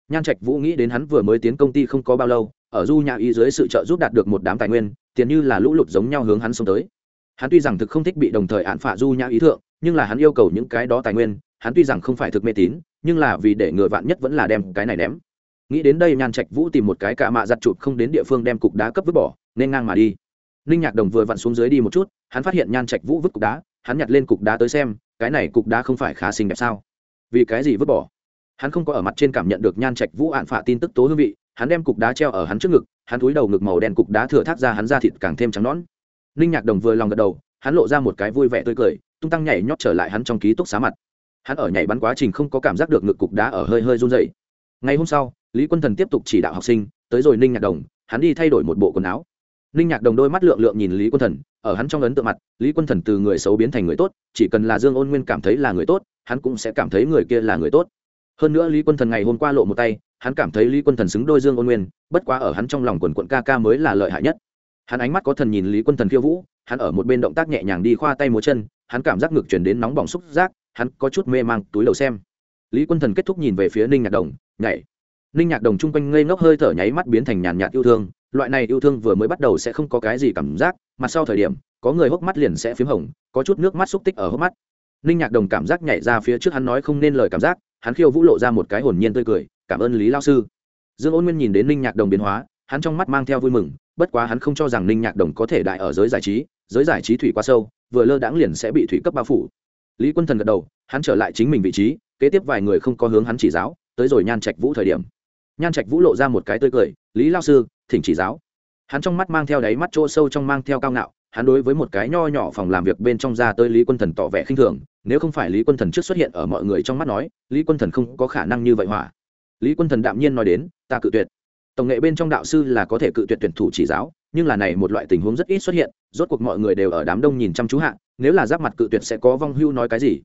Nhan trạch vũ nghĩ đến hắn vừa mới tiến công ty không có bao lâu, ở du nhã ý dưới sự trợ giúp đạt được một đám tài nguyên, tiền như là lũ lụt giống nhau hướng hắn xông tới. Hắn tuy rằng thực không thích bị đồng thời án phạ du nhã ý thượng, nhưng là hắn yêu cầu những cái đó tài nguyên, hắn tuy rằng không phải thực mê tín, nhưng là vì để ngừa vạn nhất vẫn là đem cái này ném. Nghĩ đến đây nhan trạch vũ tìm một cái cả mạ giặt chụp không đến địa phương đem cục đá cấp vứt bỏ, nên ngang mà đi. Ninh nhạc đồng vừa vặn xuống dưới đi một chút, hắn phát hiện nhan trạch vũ vứt cục đá hắn nhặt lên cục đá tới xem, cái này cục đá không phải khá xinh đẹp sao? Vì cái gì vứt bỏ? Hắn không có ở mặt trên cảm nhận được nhan trạch vũ ạn phạ tin tức tố hương vị, hắn đem cục đá treo ở hắn trước ngực, hắn túi đầu ngực màu đen cục đá thừa thác ra hắn ra thịt càng thêm trắng nón ninh nhạc đồng vừa lòng gật đầu, hắn lộ ra một cái vui vẻ tươi cười, tung tăng nhảy nhót trở lại hắn trong ký túc xá mặt. Hắn ở nhảy bắn quá trình không có cảm giác được ngực cục đá ở hơi hơi run dày ngày hôm sau, lý quân thần tiếp tục chỉ đạo học sinh, tới rồi ninh nhạc đồng, hắn đi thay đổi một bộ quần áo ninh nhạc đồng đôi mắt lượng lượng nhìn lý quân thần, ở hắn trong ấn tượng mặt, lý quân thần từ người xấu biến thành người tốt, chỉ cần là dương ôn nguyên cảm thấy là người tốt, hắn cũng sẽ cảm thấy người kia là người tốt. Hơn nữa lý quân thần ngày hôm qua lộ một tay, hắn cảm thấy lý quân thần xứng đôi dương ôn nguyên, bất quá ở hắn trong lòng quần quận ca ca mới là lợi hại nhất. Hắn ánh mắt có thần nhìn lý quân thần khiêu vũ, hắn ở một bên động tác nhẹ nhàng đi khoa tay múa chân, hắn cảm giác ngực chuyển đến nóng bỏng xúc giác, hắn có chút mê mang túi đầu xem. Lý quân thần kết thúc nhìn về phía ninh nhạc đồng, nhảy. Ninh nhạc đồng chung quanh ngây ngốc hơi thở nháy mắt biến thành nhàn nhạt yêu thương loại này yêu thương vừa mới bắt đầu sẽ không có cái gì cảm giác, mà sau thời điểm, có người hốc mắt liền sẽ p h í m hồng, có chút nước mắt xúc tích ở hốc mắt. Ninh nhạc đồng cảm giác nhảy ra phía trước hắn nói không nên lời cảm giác, hắn khiêu vũ lộ ra một cái hồn nhiên tươi cười, cảm ơn lý lao sư. Dương ôn nguyên nhìn đến ninh nhạc đồng biến hóa, hắn trong mắt mang theo vui mừng, bất quá hắn không cho rằng ninh nhạc đồng có thể đại ở giới giải trí, giới giải trí thủy quá sâu, vừa lơ đãng liền sẽ bị thủy cấp bao phủ. Lý quân thần gật đầu, hắn trở lại chính mình vị trí, kế tiếp vài người không có hướng hắn chỉ giáo, tới rồi nhan trạch vũ thời điểm. Nhan trạch vũ lộ ra một cái tươi cười, lý lao sư thỉnh chỉ giáo. Hắn trong mắt mang theo đáy mắt chỗ sâu trong mang theo cao ngạo, hắn đối với một cái nho nhỏ phòng làm việc bên trong ra tới lý quân thần tỏ vẻ khinh thường, nếu không phải lý quân thần trước xuất hiện ở mọi người trong mắt nói, lý quân thần không có khả năng như vậy hỏa. Lý quân thần đạm nhiên nói đến, ta cự tuyệt. Tổng nghệ bên trong đạo sư là có thể cự tuyệt tuyển thủ chỉ giáo, nhưng là này một loại tình huống rất ít xuất hiện, rốt cuộc mọi người đều ở đám đông nhìn chăm chú hạ, nếu là giáp mặt cự tuyệt sẽ có vong hưu nói cái gì?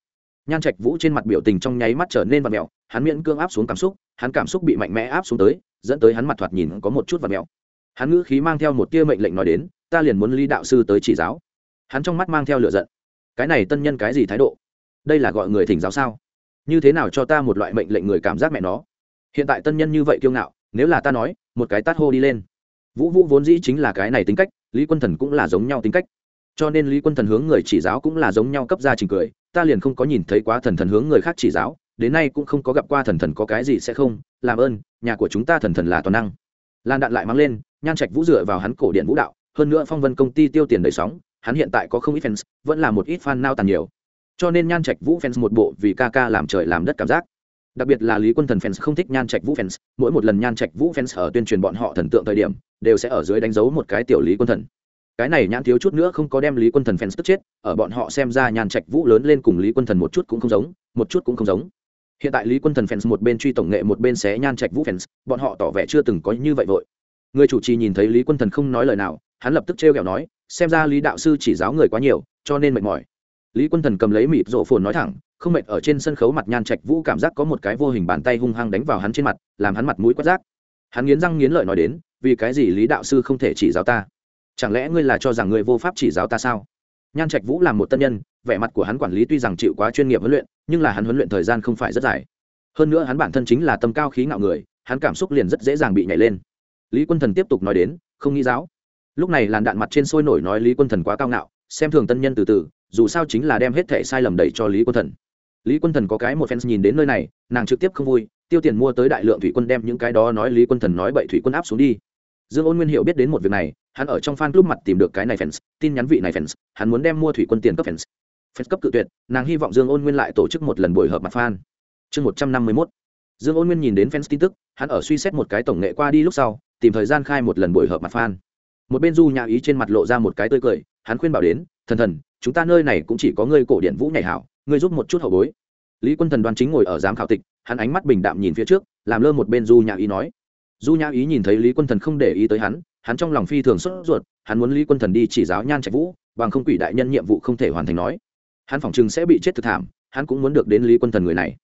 Nhan trạch vũ trên mặt biểu tình trong nháy mắt trở nên vật mẹo, hắn miễn cương áp xuống cảm xúc, hắn cảm xúc bị mạnh mẽ áp xuống tới dẫn tới hắn mặt thoạt nhìn có một chút vật mẹo. Hắn ngữ khí mang theo một tia mệnh lệnh nói đến, ta liền muốn ly đạo sư tới chỉ giáo. Hắn trong mắt mang theo lửa giận. Cái này tân nhân cái gì thái độ? Đây là gọi người thỉnh giáo sao? Như thế nào cho ta một loại mệnh lệnh người cảm giác mẹ nó? Hiện tại tân nhân như vậy kiêu ngạo, nếu là ta nói, một cái tát hô đi lên. Vũ vũ vốn dĩ chính là cái này tính cách, lý quân thần cũng là giống nhau tính cách. Cho nên lý quân thần hướng người chỉ giáo cũng là giống nhau cấp ra trình cười, ta liền không có nhìn thấy quá thần thần hướng người khác chỉ giáo đến nay cũng không có gặp qua thần thần có cái gì sẽ không, làm ơn, nhà của chúng ta thần thần là toàn năng. Lan đạn lại mang lên, nhan trạch vũ dựa vào hắn cổ điện vũ đạo, hơn nữa phong vân công ty tiêu tiền đầy sóng, hắn hiện tại có không ít fans, vẫn là một ít fan nao tàn nhiều. Cho nên nhan trạch vũ fans một bộ vì ca ca làm trời làm đất cảm giác. Đặc biệt là lý quân thần fans không thích nhan trạch vũ fans, mỗi một lần nhan trạch vũ fans ở tuyên truyền bọn họ thần tượng thời điểm, đều sẽ ở dưới đánh dấu một cái tiểu lý quân thần. Cái này nhãn thiếu chút nữa không có đem lý quân thần fans tức chết, ở bọn họ xem ra nhan trạch vũ lớn lên cùng lý quân thần một chút cũng không giống, một chút cũng không giống hiện tại lý quân thần fans một bên truy tổng nghệ, một bên xé nhan trạch vũ fans, bọn họ tỏ vẻ chưa từng có như vậy vội. Người chủ trì nhìn thấy lý quân thần không nói lời nào, hắn lập tức trêu ghẹo nói, xem ra lý đạo sư chỉ giáo người quá nhiều, cho nên mệt mỏi. Lý quân thần cầm lấy mịt rộ phồn nói thẳng, không mệt ở trên sân khấu mặt nhan trạch vũ cảm giác có một cái vô hình bàn tay hung hăng đánh vào hắn trên mặt, làm hắn mặt mũi quát rác. Hắn nghiến răng nghiến lợi nói đến, vì cái gì lý đạo sư không thể chỉ giáo ta? Chẳng lẽ ngươi là cho rằng ngươi vô pháp chỉ giáo ta sao? Nhan trạch vũ là một tân nhân, vẻ mặt của hắn quản lý tuy rằng chịu quá chuyên nghiệp huấn luyện, nhưng là hắn huấn luyện thời gian không phải rất dài. Hơn nữa hắn bản thân chính là tâm cao khí ngạo người, hắn cảm xúc liền rất dễ dàng bị nhảy lên. Lý quân thần tiếp tục nói đến, không nghĩ giáo. Lúc này làn đạn mặt trên sôi nổi nói lý quân thần quá cao ngạo, xem thường tân nhân từ từ, dù sao chính là đem hết thẻ sai lầm đẩy cho lý quân thần. Lý quân thần có cái một fans nhìn đến nơi này, nàng trực tiếp không vui, tiêu tiền mua tới đại lượng thủy quân đem những cái đó nói lý quân thần nói bậy thủy quân áp xuống đi. Dương ôn nguyên hiểu biết đến một việc này hắn ở trong fan club mặt tìm được cái này fans, tin nhắn vị này fans, hắn muốn đem mua thủy quân tiền cấp fans. Fans cấp cự tuyệt, nàng hy vọng dương ôn nguyên lại tổ chức một lần buổi họp mặt fan. Chương một trăm năm mươi mốt. Dương ôn nguyên nhìn đến fans tin tức, hắn ở suy xét một cái tổng nghệ qua đi lúc sau, tìm thời gian khai một lần buổi họp mặt fan. Một bên du nhà ý trên mặt lộ ra một cái tươi cười, hắn khuyên bảo đến, thần thần, chúng ta nơi này cũng chỉ có ngươi cổ điện vũ nhảy hảo, ngươi giúp một chút hậu bối. Lý quân thần đoan chính ngồi ở giám khảo tịch, hắn ánh mắt bình đạm nhìn phía trước, làm lơ một bên du nhà ý nói. Du nhã ý nhìn thấy lý quân thần không để ý tới hắn hắn trong lòng phi thường sốt ruột, hắn muốn lý quân thần đi chỉ giáo nhan trạch vũ, bằng không quỷ đại nhân nhiệm vụ không thể hoàn thành nói. Hắn phỏng chừng sẽ bị chết thực thảm, hắn cũng muốn được đến lý quân thần người này.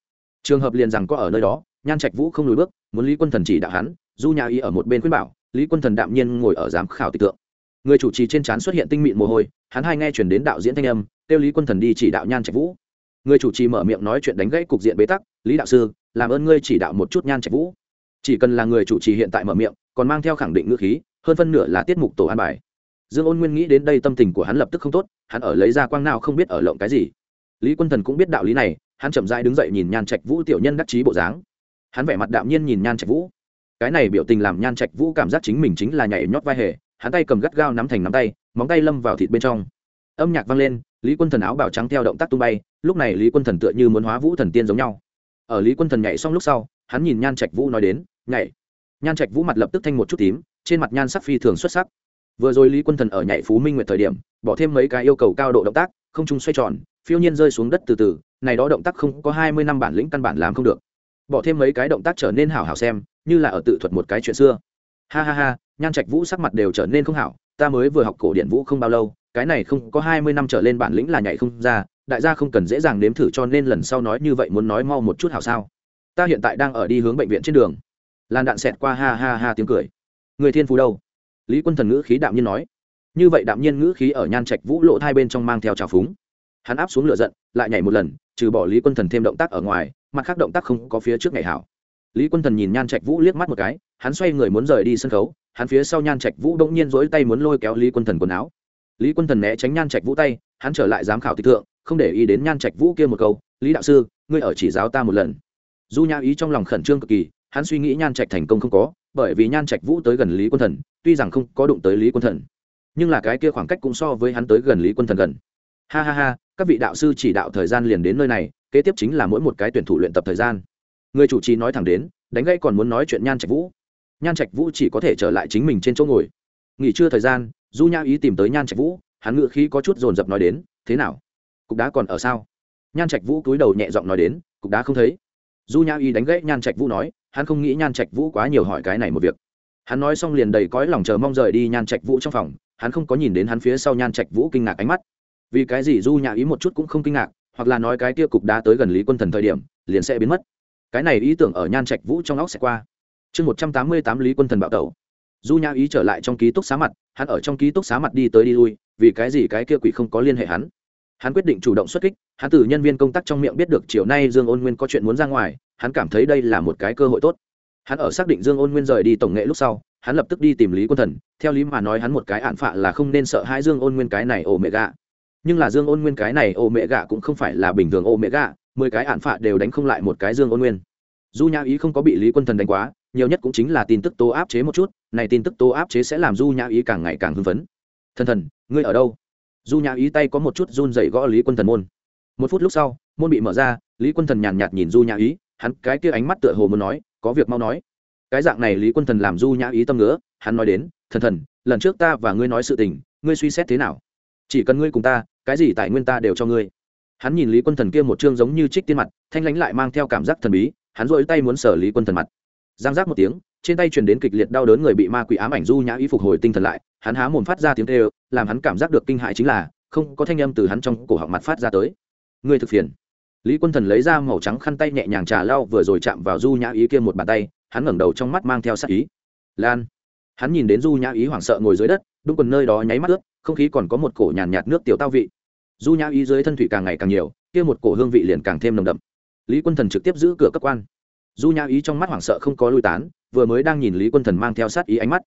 Trường hợp liền rằng có ở nơi đó, nhan trạch vũ không lùi bước, muốn lý quân thần chỉ đạo hắn, du nhà y ở một bên khuyên bảo, lý quân thần đạm nhiên ngồi ở giám khảo tịch tượng. Người chủ trì trên trán xuất hiện tinh mịn mồ hôi, hắn hai nghe chuyển đến đạo diễn thanh âm, kêu lý quân thần đi chỉ đạo nhan trạch vũ. Người chủ trì mở miệng nói chuyện đánh gãy cục diện bế tắc, lý đạo sư, làm ơn ngươi chỉ đạo một chút nhan trạch vũ. Chỉ cần là người chủ trì hiện tại mở miệng, còn mang theo khẳng định ngữ khí hơn phân nửa là tiết mục tổ an bài. Dương ôn nguyên nghĩ đến đây tâm tình của hắn lập tức không tốt, hắn ở lấy ra quang nào không biết ở lộng cái gì. Lý quân thần cũng biết đạo lý này, hắn chậm rãi đứng dậy nhìn nhan trạch vũ tiểu nhân đắc chí bộ dáng. Hắn vẻ mặt đạm nhiên nhìn nhan trạch vũ. Cái này biểu tình làm nhan trạch vũ cảm giác chính mình chính là nhảy nhót vai hề, hắn tay cầm gắt gao nắm thành nắm tay, móng tay lâm vào thịt bên trong. Âm nhạc vang lên, lý quân thần áo bào trắng theo động tác tung bay, lúc này lý quân thần tựa như muốn hóa vũ thần tiên giống nhau. Ở lý quân thần nhảy xong lúc sau, hắn nhìn nhan trạch vũ nói đến, nhảy. Nhan trạch vũ mặt lập tức thanh một chút tím trên mặt nhan sắc phi thường xuất sắc. Vừa rồi lý quân thần ở nhảy phú minh nguyệt thời điểm, bỏ thêm mấy cái yêu cầu cao độ động tác, không trung xoay tròn, phiêu nhiên rơi xuống đất từ từ, này đó động tác không có hai mươi năm bản lĩnh căn bản làm không được. Bỏ thêm mấy cái động tác trở nên hảo hảo xem, như là ở tự thuật một cái chuyện xưa. Ha ha ha, nhan trạch vũ sắc mặt đều trở nên không hảo, ta mới vừa học cổ điển vũ không bao lâu, cái này không có hai mươi năm trở lên bản lĩnh là nhảy không ra, đại gia không cần dễ dàng nếm thử cho nên lần sau nói như vậy muốn nói mau một chút hảo sao. Ta hiện tại đang ở đi hướng bệnh viện trên đường. Làn đạn xẹt qua ha ha ha tiếng cười người thiên phú đâu? Lý quân thần ngữ khí đạm nhiên nói. Như vậy đạm nhiên ngữ khí ở nhan trạch vũ lộ hai bên trong mang theo trào phúng. Hắn áp xuống lửa giận, lại nhảy một lần, trừ bỏ lý quân thần thêm động tác ở ngoài, mặt khác động tác không có phía trước ngày hảo. Lý quân thần nhìn nhan trạch vũ liếc mắt một cái, hắn xoay người muốn rời đi sân khấu, hắn phía sau nhan trạch vũ đông nhiên rỗi tay muốn lôi kéo lý quân thần quần áo. Lý quân thần né tránh nhan trạch vũ tay, hắn trở lại giám khảo tịch thượng, không để ý đến nhan trạch vũ kia một câu, lý đạo sư, ngươi ở chỉ giáo ta một lần. Du nhã ý trong lòng khẩn trương cực kỳ, hắn suy nghĩ nhan trạch thành công không có bởi vì nhan trạch vũ tới gần lý quân thần, tuy rằng không có đụng tới lý quân thần, nhưng là cái kia khoảng cách cũng so với hắn tới gần lý quân thần gần. Ha ha ha, các vị đạo sư chỉ đạo thời gian liền đến nơi này, kế tiếp chính là mỗi một cái tuyển thủ luyện tập thời gian. Người chủ trì nói thẳng đến, đánh gây còn muốn nói chuyện nhan trạch vũ. Nhan trạch vũ chỉ có thể trở lại chính mình trên chỗ ngồi. Nghỉ trưa thời gian, du nhã ý tìm tới nhan trạch vũ, hắn ngựa khí có chút dồn dập nói đến, thế nào? Cục đá còn ở sao? Nhan trạch vũ cúi đầu nhẹ giọng nói đến, cục đá không thấy. Du nhã ý đánh gãy nhan trạch vũ nói hắn không nghĩ nhan trạch vũ quá nhiều hỏi cái này một việc. Hắn nói xong liền đầy cõi lòng chờ mong rời đi nhan trạch vũ trong phòng, hắn không có nhìn đến hắn phía sau nhan trạch vũ kinh ngạc ánh mắt. Vì cái gì du nhã ý một chút cũng không kinh ngạc, hoặc là nói cái kia cục đá tới gần lý quân thần thời điểm, liền sẽ biến mất. Cái này ý tưởng ở nhan trạch vũ trong óc sẽ qua. Chương một trăm tám mươi tám lý quân thần bạo tẩu. Du nhã ý trở lại trong ký túc xá mặt, hắn ở trong ký túc xá mặt đi tới đi lui, vì cái gì cái kia quỷ không có liên hệ hắn. Hắn quyết định chủ động xuất kích, hắn từ nhân viên công tác trong miệng biết được chiều nay dương ôn nguyên có chuyện muốn ra ngoài hắn cảm thấy đây là một cái cơ hội tốt. Hắn ở xác định dương ôn nguyên rời đi tổng nghệ lúc sau, hắn lập tức đi tìm lý quân thần, theo lý mà nói hắn một cái ạn phạ là không nên sợ hai dương ôn nguyên cái này ổ mẹ gạ nhưng là dương ôn nguyên cái này ổ mẹ gạ cũng không phải là bình thường ổ mẹ gạ mười cái ạn phạ đều đánh không lại một cái dương ôn nguyên. Du nhã ý không có bị lý quân thần đánh quá, nhiều nhất cũng chính là tin tức tố áp chế một chút, này tin tức tố áp chế sẽ làm du nhã ý càng ngày càng hưng phấn. Thần thần, ngươi ở đâu? Du nhã ý tay có một chút run dậy gõ lý quân thần môn. Một phút lúc sau, môn bị mở ra, lý quân thần nhàn nhạt nhìn du nhã ý hắn cái kia ánh mắt tựa hồ muốn nói, có việc mau nói. Cái dạng này lý quân thần làm du nhã ý tâm nữa hắn nói đến, thần thần, lần trước ta và ngươi nói sự tình, ngươi suy xét thế nào? Chỉ cần ngươi cùng ta, cái gì tại nguyên ta đều cho ngươi. Hắn nhìn lý quân thần kia một chương giống như trích tiên mặt, thanh lánh lại mang theo cảm giác thần bí, hắn rỗi tay muốn sở lý quân thần mặt. Giang giác một tiếng, trên tay truyền đến kịch liệt đau đớn người bị ma quỷ ám ảnh du nhã ý phục hồi tinh thần lại, hắn há mồm phát ra tiếng tê làm hắn cảm giác được kinh hại chính là, không có thanh âm từ hắn trong cổ họng mặt phát ra tới. Ngươi thực phiền lý quân thần lấy ra màu trắng khăn tay nhẹ nhàng trà lau vừa rồi chạm vào du nhã ý kia một bàn tay hắn ngẩng đầu trong mắt mang theo sắc ý. Lan hắn nhìn đến du nhã ý hoảng sợ ngồi dưới đất đúng quần nơi đó nháy mắt ướt không khí còn có một cổ nhàn nhạt, nhạt nước tiểu tao vị. Du nhã ý dưới thân thủy càng ngày càng nhiều kia một cổ hương vị liền càng thêm nồng đậm. Lý quân thần trực tiếp giữ cửa cấp quan. Du nhã ý trong mắt hoảng sợ không có lui tán vừa mới đang nhìn lý quân thần mang theo sát ý ánh mắt.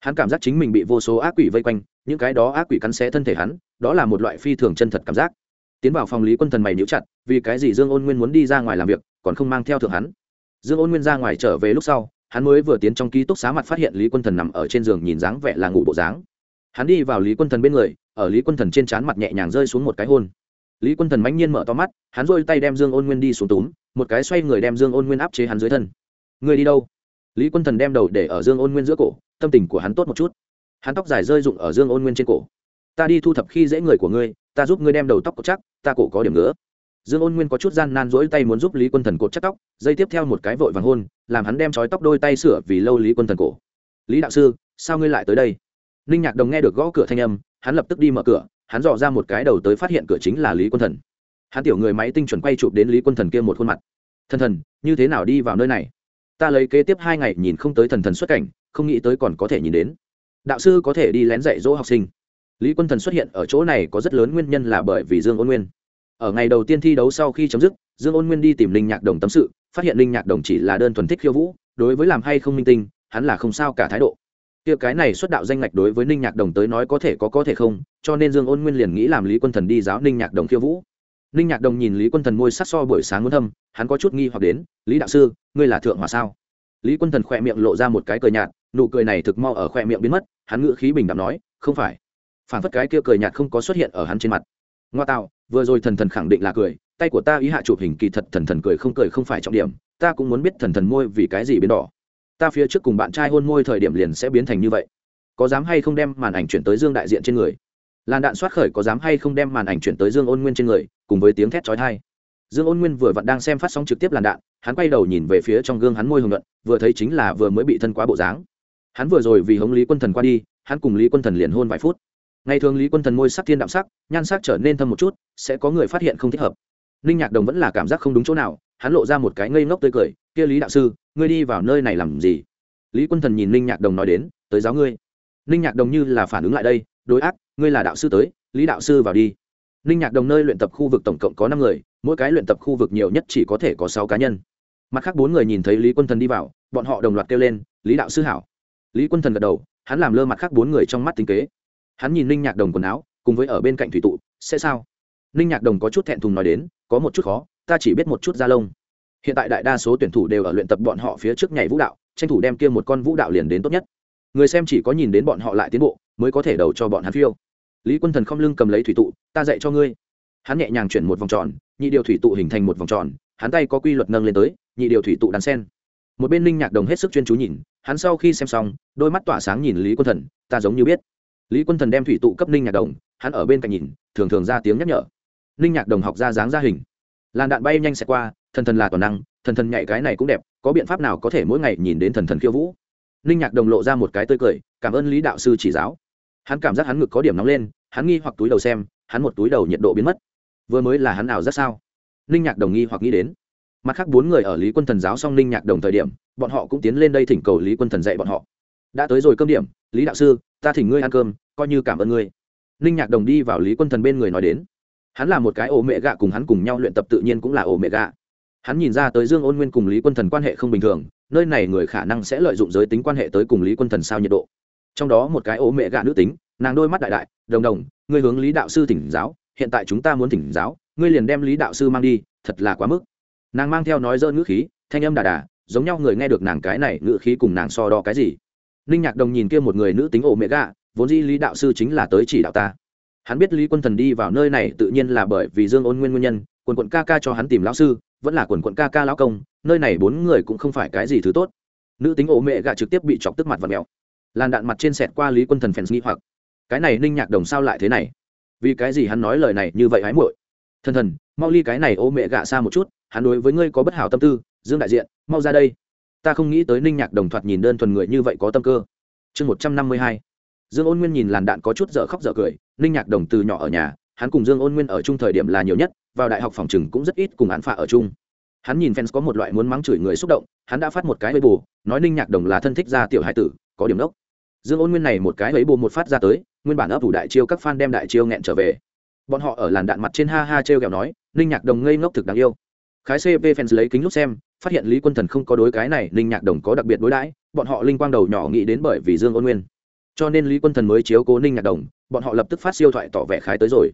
Hắn cảm giác chính mình bị vô số ác quỷ vây quanh những cái đó ác quỷ cắn xé thân thể hắn đó là một loại phi thường chân thật cảm giác tiến vào phòng lý quân thần mày níu chặt, vì cái gì dương ôn nguyên muốn đi ra ngoài làm việc, còn không mang theo thượng hắn. Dương ôn nguyên ra ngoài trở về lúc sau, hắn mới vừa tiến trong ký túc xá mặt phát hiện lý quân thần nằm ở trên giường nhìn dáng vẻ là ngủ bộ dáng. Hắn đi vào lý quân thần bên người, ở lý quân thần trên trán mặt nhẹ nhàng rơi xuống một cái hôn. Lý quân thần mãnh nhiên mở to mắt, hắn rôi tay đem dương ôn nguyên đi xuống túm, một cái xoay người đem dương ôn nguyên áp chế hắn dưới thân. Người đi đâu? Lý quân thần đem đầu để ở dương ôn nguyên giữa cổ, tâm tình của hắn tốt một chút. Hắn tóc dài rơi rụng ở dương ôn nguyên trên cổ. Ta đi thu thập khi dễ người của ngươi ta giúp ngươi đem đầu tóc cột chắc, ta cổ có điểm nữa dương ôn nguyên có chút gian nan rỗi tay muốn giúp lý quân thần cột chắc tóc, dây tiếp theo một cái vội vàng hôn, làm hắn đem trói tóc đôi tay sửa vì lâu lý quân thần cổ. Lý đạo sư, sao ngươi lại tới đây? Ninh nhạc đồng nghe được gõ cửa thanh âm, hắn lập tức đi mở cửa, hắn dò ra một cái đầu tới phát hiện cửa chính là lý quân thần. Hắn tiểu người máy tinh chuẩn quay chụp đến lý quân thần kia một khuôn mặt. Thần thần, như thế nào đi vào nơi này? Ta lấy kế tiếp hai ngày nhìn không tới thần thần xuất cảnh, không nghĩ tới còn có thể nhìn đến. Đạo sư có thể đi lén dạy dỗ học sinh lý quân thần xuất hiện ở chỗ này có rất lớn nguyên nhân là bởi vì dương ôn nguyên. Ở ngày đầu tiên thi đấu sau khi chấm dứt, dương ôn nguyên đi tìm linh nhạc đồng tâm sự, phát hiện linh nhạc đồng chỉ là đơn thuần thích khiêu vũ, đối với làm hay không minh tinh, hắn là không sao cả thái độ. Kia cái này xuất đạo danh ngạch đối với ninh nhạc đồng tới nói có thể có có thể không, cho nên dương ôn nguyên liền nghĩ làm lý quân thần đi giáo ninh nhạc đồng khiêu vũ. Ninh nhạc đồng nhìn lý quân thần môi sắc so buổi sáng muốn thâm, hắn có chút nghi hoặc đến, lý đạo sư, ngươi là thượng hòa sao? Lý quân thần khỏe miệng lộ ra một cái cười nhạt, nụ cười này thực mau ở khỏe miệng biến mất, hắn ngữ khí bình đạm nói, không phải phản phất cái kia cười nhạt không có xuất hiện ở hắn trên mặt. Ngoa tạo, vừa rồi thần thần khẳng định là cười, tay của ta ý hạ chụp hình kỳ thật thần thần cười không cười không phải trọng điểm, ta cũng muốn biết thần thần môi vì cái gì biến đỏ. Ta phía trước cùng bạn trai hôn môi thời điểm liền sẽ biến thành như vậy. Có dám hay không đem màn ảnh chuyển tới dương đại diện trên người? Làn đạn soát khởi có dám hay không đem màn ảnh chuyển tới dương ôn nguyên trên người, cùng với tiếng thét trói thai dương ôn nguyên vừa vặn đang xem phát sóng trực tiếp làn đạn, hắn quay đầu nhìn về phía trong gương hắn môi hồng luận vừa thấy chính là vừa mới bị thân quá bộ dáng. Hắn vừa rồi vì hống lý quân thần qua đi, hắn cùng lý quân thần liền hôn vài phút ngày thường lý quân thần môi sắc thiên đạm sắc, nhan sắc trở nên thâm một chút, sẽ có người phát hiện không thích hợp. Ninh nhạc đồng vẫn là cảm giác không đúng chỗ nào, hắn lộ ra một cái ngây ngốc tươi cười, kia lý đạo sư, ngươi đi vào nơi này làm gì? Lý quân thần nhìn ninh nhạc đồng nói đến, tới giáo ngươi. Ninh nhạc đồng như là phản ứng lại đây, đối ác, ngươi là đạo sư tới, lý đạo sư vào đi. Ninh nhạc đồng nơi luyện tập khu vực tổng cộng có năm người, mỗi cái luyện tập khu vực nhiều nhất chỉ có thể có sáu cá nhân. Mặt khác bốn người nhìn thấy lý quân thần đi vào, bọn họ đồng loạt kêu lên, lý đạo sư hảo. Lý quân thần gật đầu, hắn làm lơ mặt khác bốn người trong mắt tính kế hắn nhìn ninh nhạc đồng quần áo, cùng với ở bên cạnh thủy tụ, sẽ sao? Ninh nhạc đồng có chút thẹn thùng nói đến, có một chút khó, ta chỉ biết một chút da lông. Hiện tại đại đa số tuyển thủ đều ở luyện tập bọn họ phía trước nhảy vũ đạo, tranh thủ đem kia một con vũ đạo liền đến tốt nhất. Người xem chỉ có nhìn đến bọn họ lại tiến bộ, mới có thể đầu cho bọn hắn phiêu. Lý quân thần không lưng cầm lấy thủy tụ, ta dạy cho ngươi. Hắn nhẹ nhàng chuyển một vòng tròn, nhị điều thủy tụ hình thành một vòng tròn, hắn tay có quy luật nâng lên tới, nhị điều thủy tụ đàn sen. Một bên ninh nhạc đồng hết sức chuyên chú nhìn, hắn sau khi xem xong, đôi mắt tỏa sáng nhìn lý quân thần, ta giống như biết lý quân thần đem thủy tụ cấp ninh nhạc đồng, hắn ở bên cạnh nhìn, thường thường ra tiếng nhắc nhở. Ninh nhạc đồng học ra dáng ra hình. Làn đạn bay nhanh xẹt qua, thần thần là toàn năng, thần thần nhạy cái này cũng đẹp, có biện pháp nào có thể mỗi ngày nhìn đến thần thần khiêu vũ? Ninh nhạc đồng lộ ra một cái tươi cười, cảm ơn lý đạo sư chỉ giáo. Hắn cảm giác hắn ngực có điểm nóng lên, hắn nghi hoặc túi đầu xem, hắn một túi đầu nhiệt độ biến mất. Vừa mới là hắn nào rất sao? Ninh nhạc đồng nghi hoặc nghĩ đến. Mặt khác bốn người ở lý quân thần giáo xong ninh nhạc đồng thời điểm, bọn họ cũng tiến lên đây thỉnh cầu lý quân thần dạy bọn họ. Đã tới rồi cơm điểm, lý đạo sư ta thỉnh ngươi ăn cơm, coi như cảm ơn ngươi. Ninh nhạc đồng đi vào lý quân thần bên người nói đến. Hắn là một cái ổ mẹ gạ cùng hắn cùng nhau luyện tập tự nhiên cũng là ổ mẹ gạ. Hắn nhìn ra tới dương ôn nguyên cùng lý quân thần quan hệ không bình thường, nơi này người khả năng sẽ lợi dụng giới tính quan hệ tới cùng lý quân thần sao nhiệt độ. Trong đó một cái ố mẹ gạ nữ tính, nàng đôi mắt đại đại, đồng đồng, ngươi hướng lý đạo sư thỉnh giáo, hiện tại chúng ta muốn thỉnh giáo, ngươi liền đem lý đạo sư mang đi, thật là quá mức. Nàng mang theo nói dơ ngữ khí, thanh âm đà đà, giống nhau người nghe được nàng cái này, ngữ khí cùng nàng so đo cái gì ninh nhạc đồng nhìn kia một người nữ tính ổ mẹ gạ vốn dĩ lý đạo sư chính là tới chỉ đạo ta. Hắn biết lý quân thần đi vào nơi này tự nhiên là bởi vì dương ôn nguyên nguyên nhân, quần quận ca ca cho hắn tìm lão sư, vẫn là quần quận ca ca lão công, nơi này bốn người cũng không phải cái gì thứ tốt. Nữ tính ổ mẹ gạ trực tiếp bị chọc tức mặt và mèo. Làn đạn mặt trên sẹt qua lý quân thần phèn nghĩ hoặc. Cái này ninh nhạc đồng sao lại thế này? Vì cái gì hắn nói lời này như vậy hái muội? Thần thần, mau ly cái này ô mẹ gạ xa một chút, hắn đối với ngươi có bất hảo tâm tư, dương đại diện, mau ra đây ta không nghĩ tới ninh nhạc đồng thoạt nhìn đơn thuần người như vậy có tâm cơ. Chương một trăm năm mươi hai. Dương ôn nguyên nhìn làn đạn có chút dở khóc dở cười, ninh nhạc đồng từ nhỏ ở nhà, hắn cùng dương ôn nguyên ở chung thời điểm là nhiều nhất, vào đại học phòng chừng cũng rất ít cùng án phạ ở chung. Hắn nhìn fans có một loại muốn mắng chửi người xúc động, hắn đã phát một cái lấy bù nói ninh nhạc đồng là thân thích gia tiểu hải tử, có điểm đốc. Dương ôn nguyên này một cái lấy bù một phát ra tới, nguyên bản ấp ủ đại chiêu các fan đem đại chiêu nghẹn trở về. Bọn họ ở làn đạn mặt trên ha ha trêu ghẹo nói, ninh nhạc đồng ngây ngốc thực đáng yêu khái cp fans lấy kính lúc xem, phát hiện lý quân thần không có đối cái này ninh nhạc đồng có đặc biệt đối đãi, bọn họ linh quang đầu nhỏ nghĩ đến bởi vì dương ôn nguyên. Cho nên lý quân thần mới chiếu cố ninh nhạc đồng, bọn họ lập tức phát siêu thoại tỏ vẻ khái tới rồi.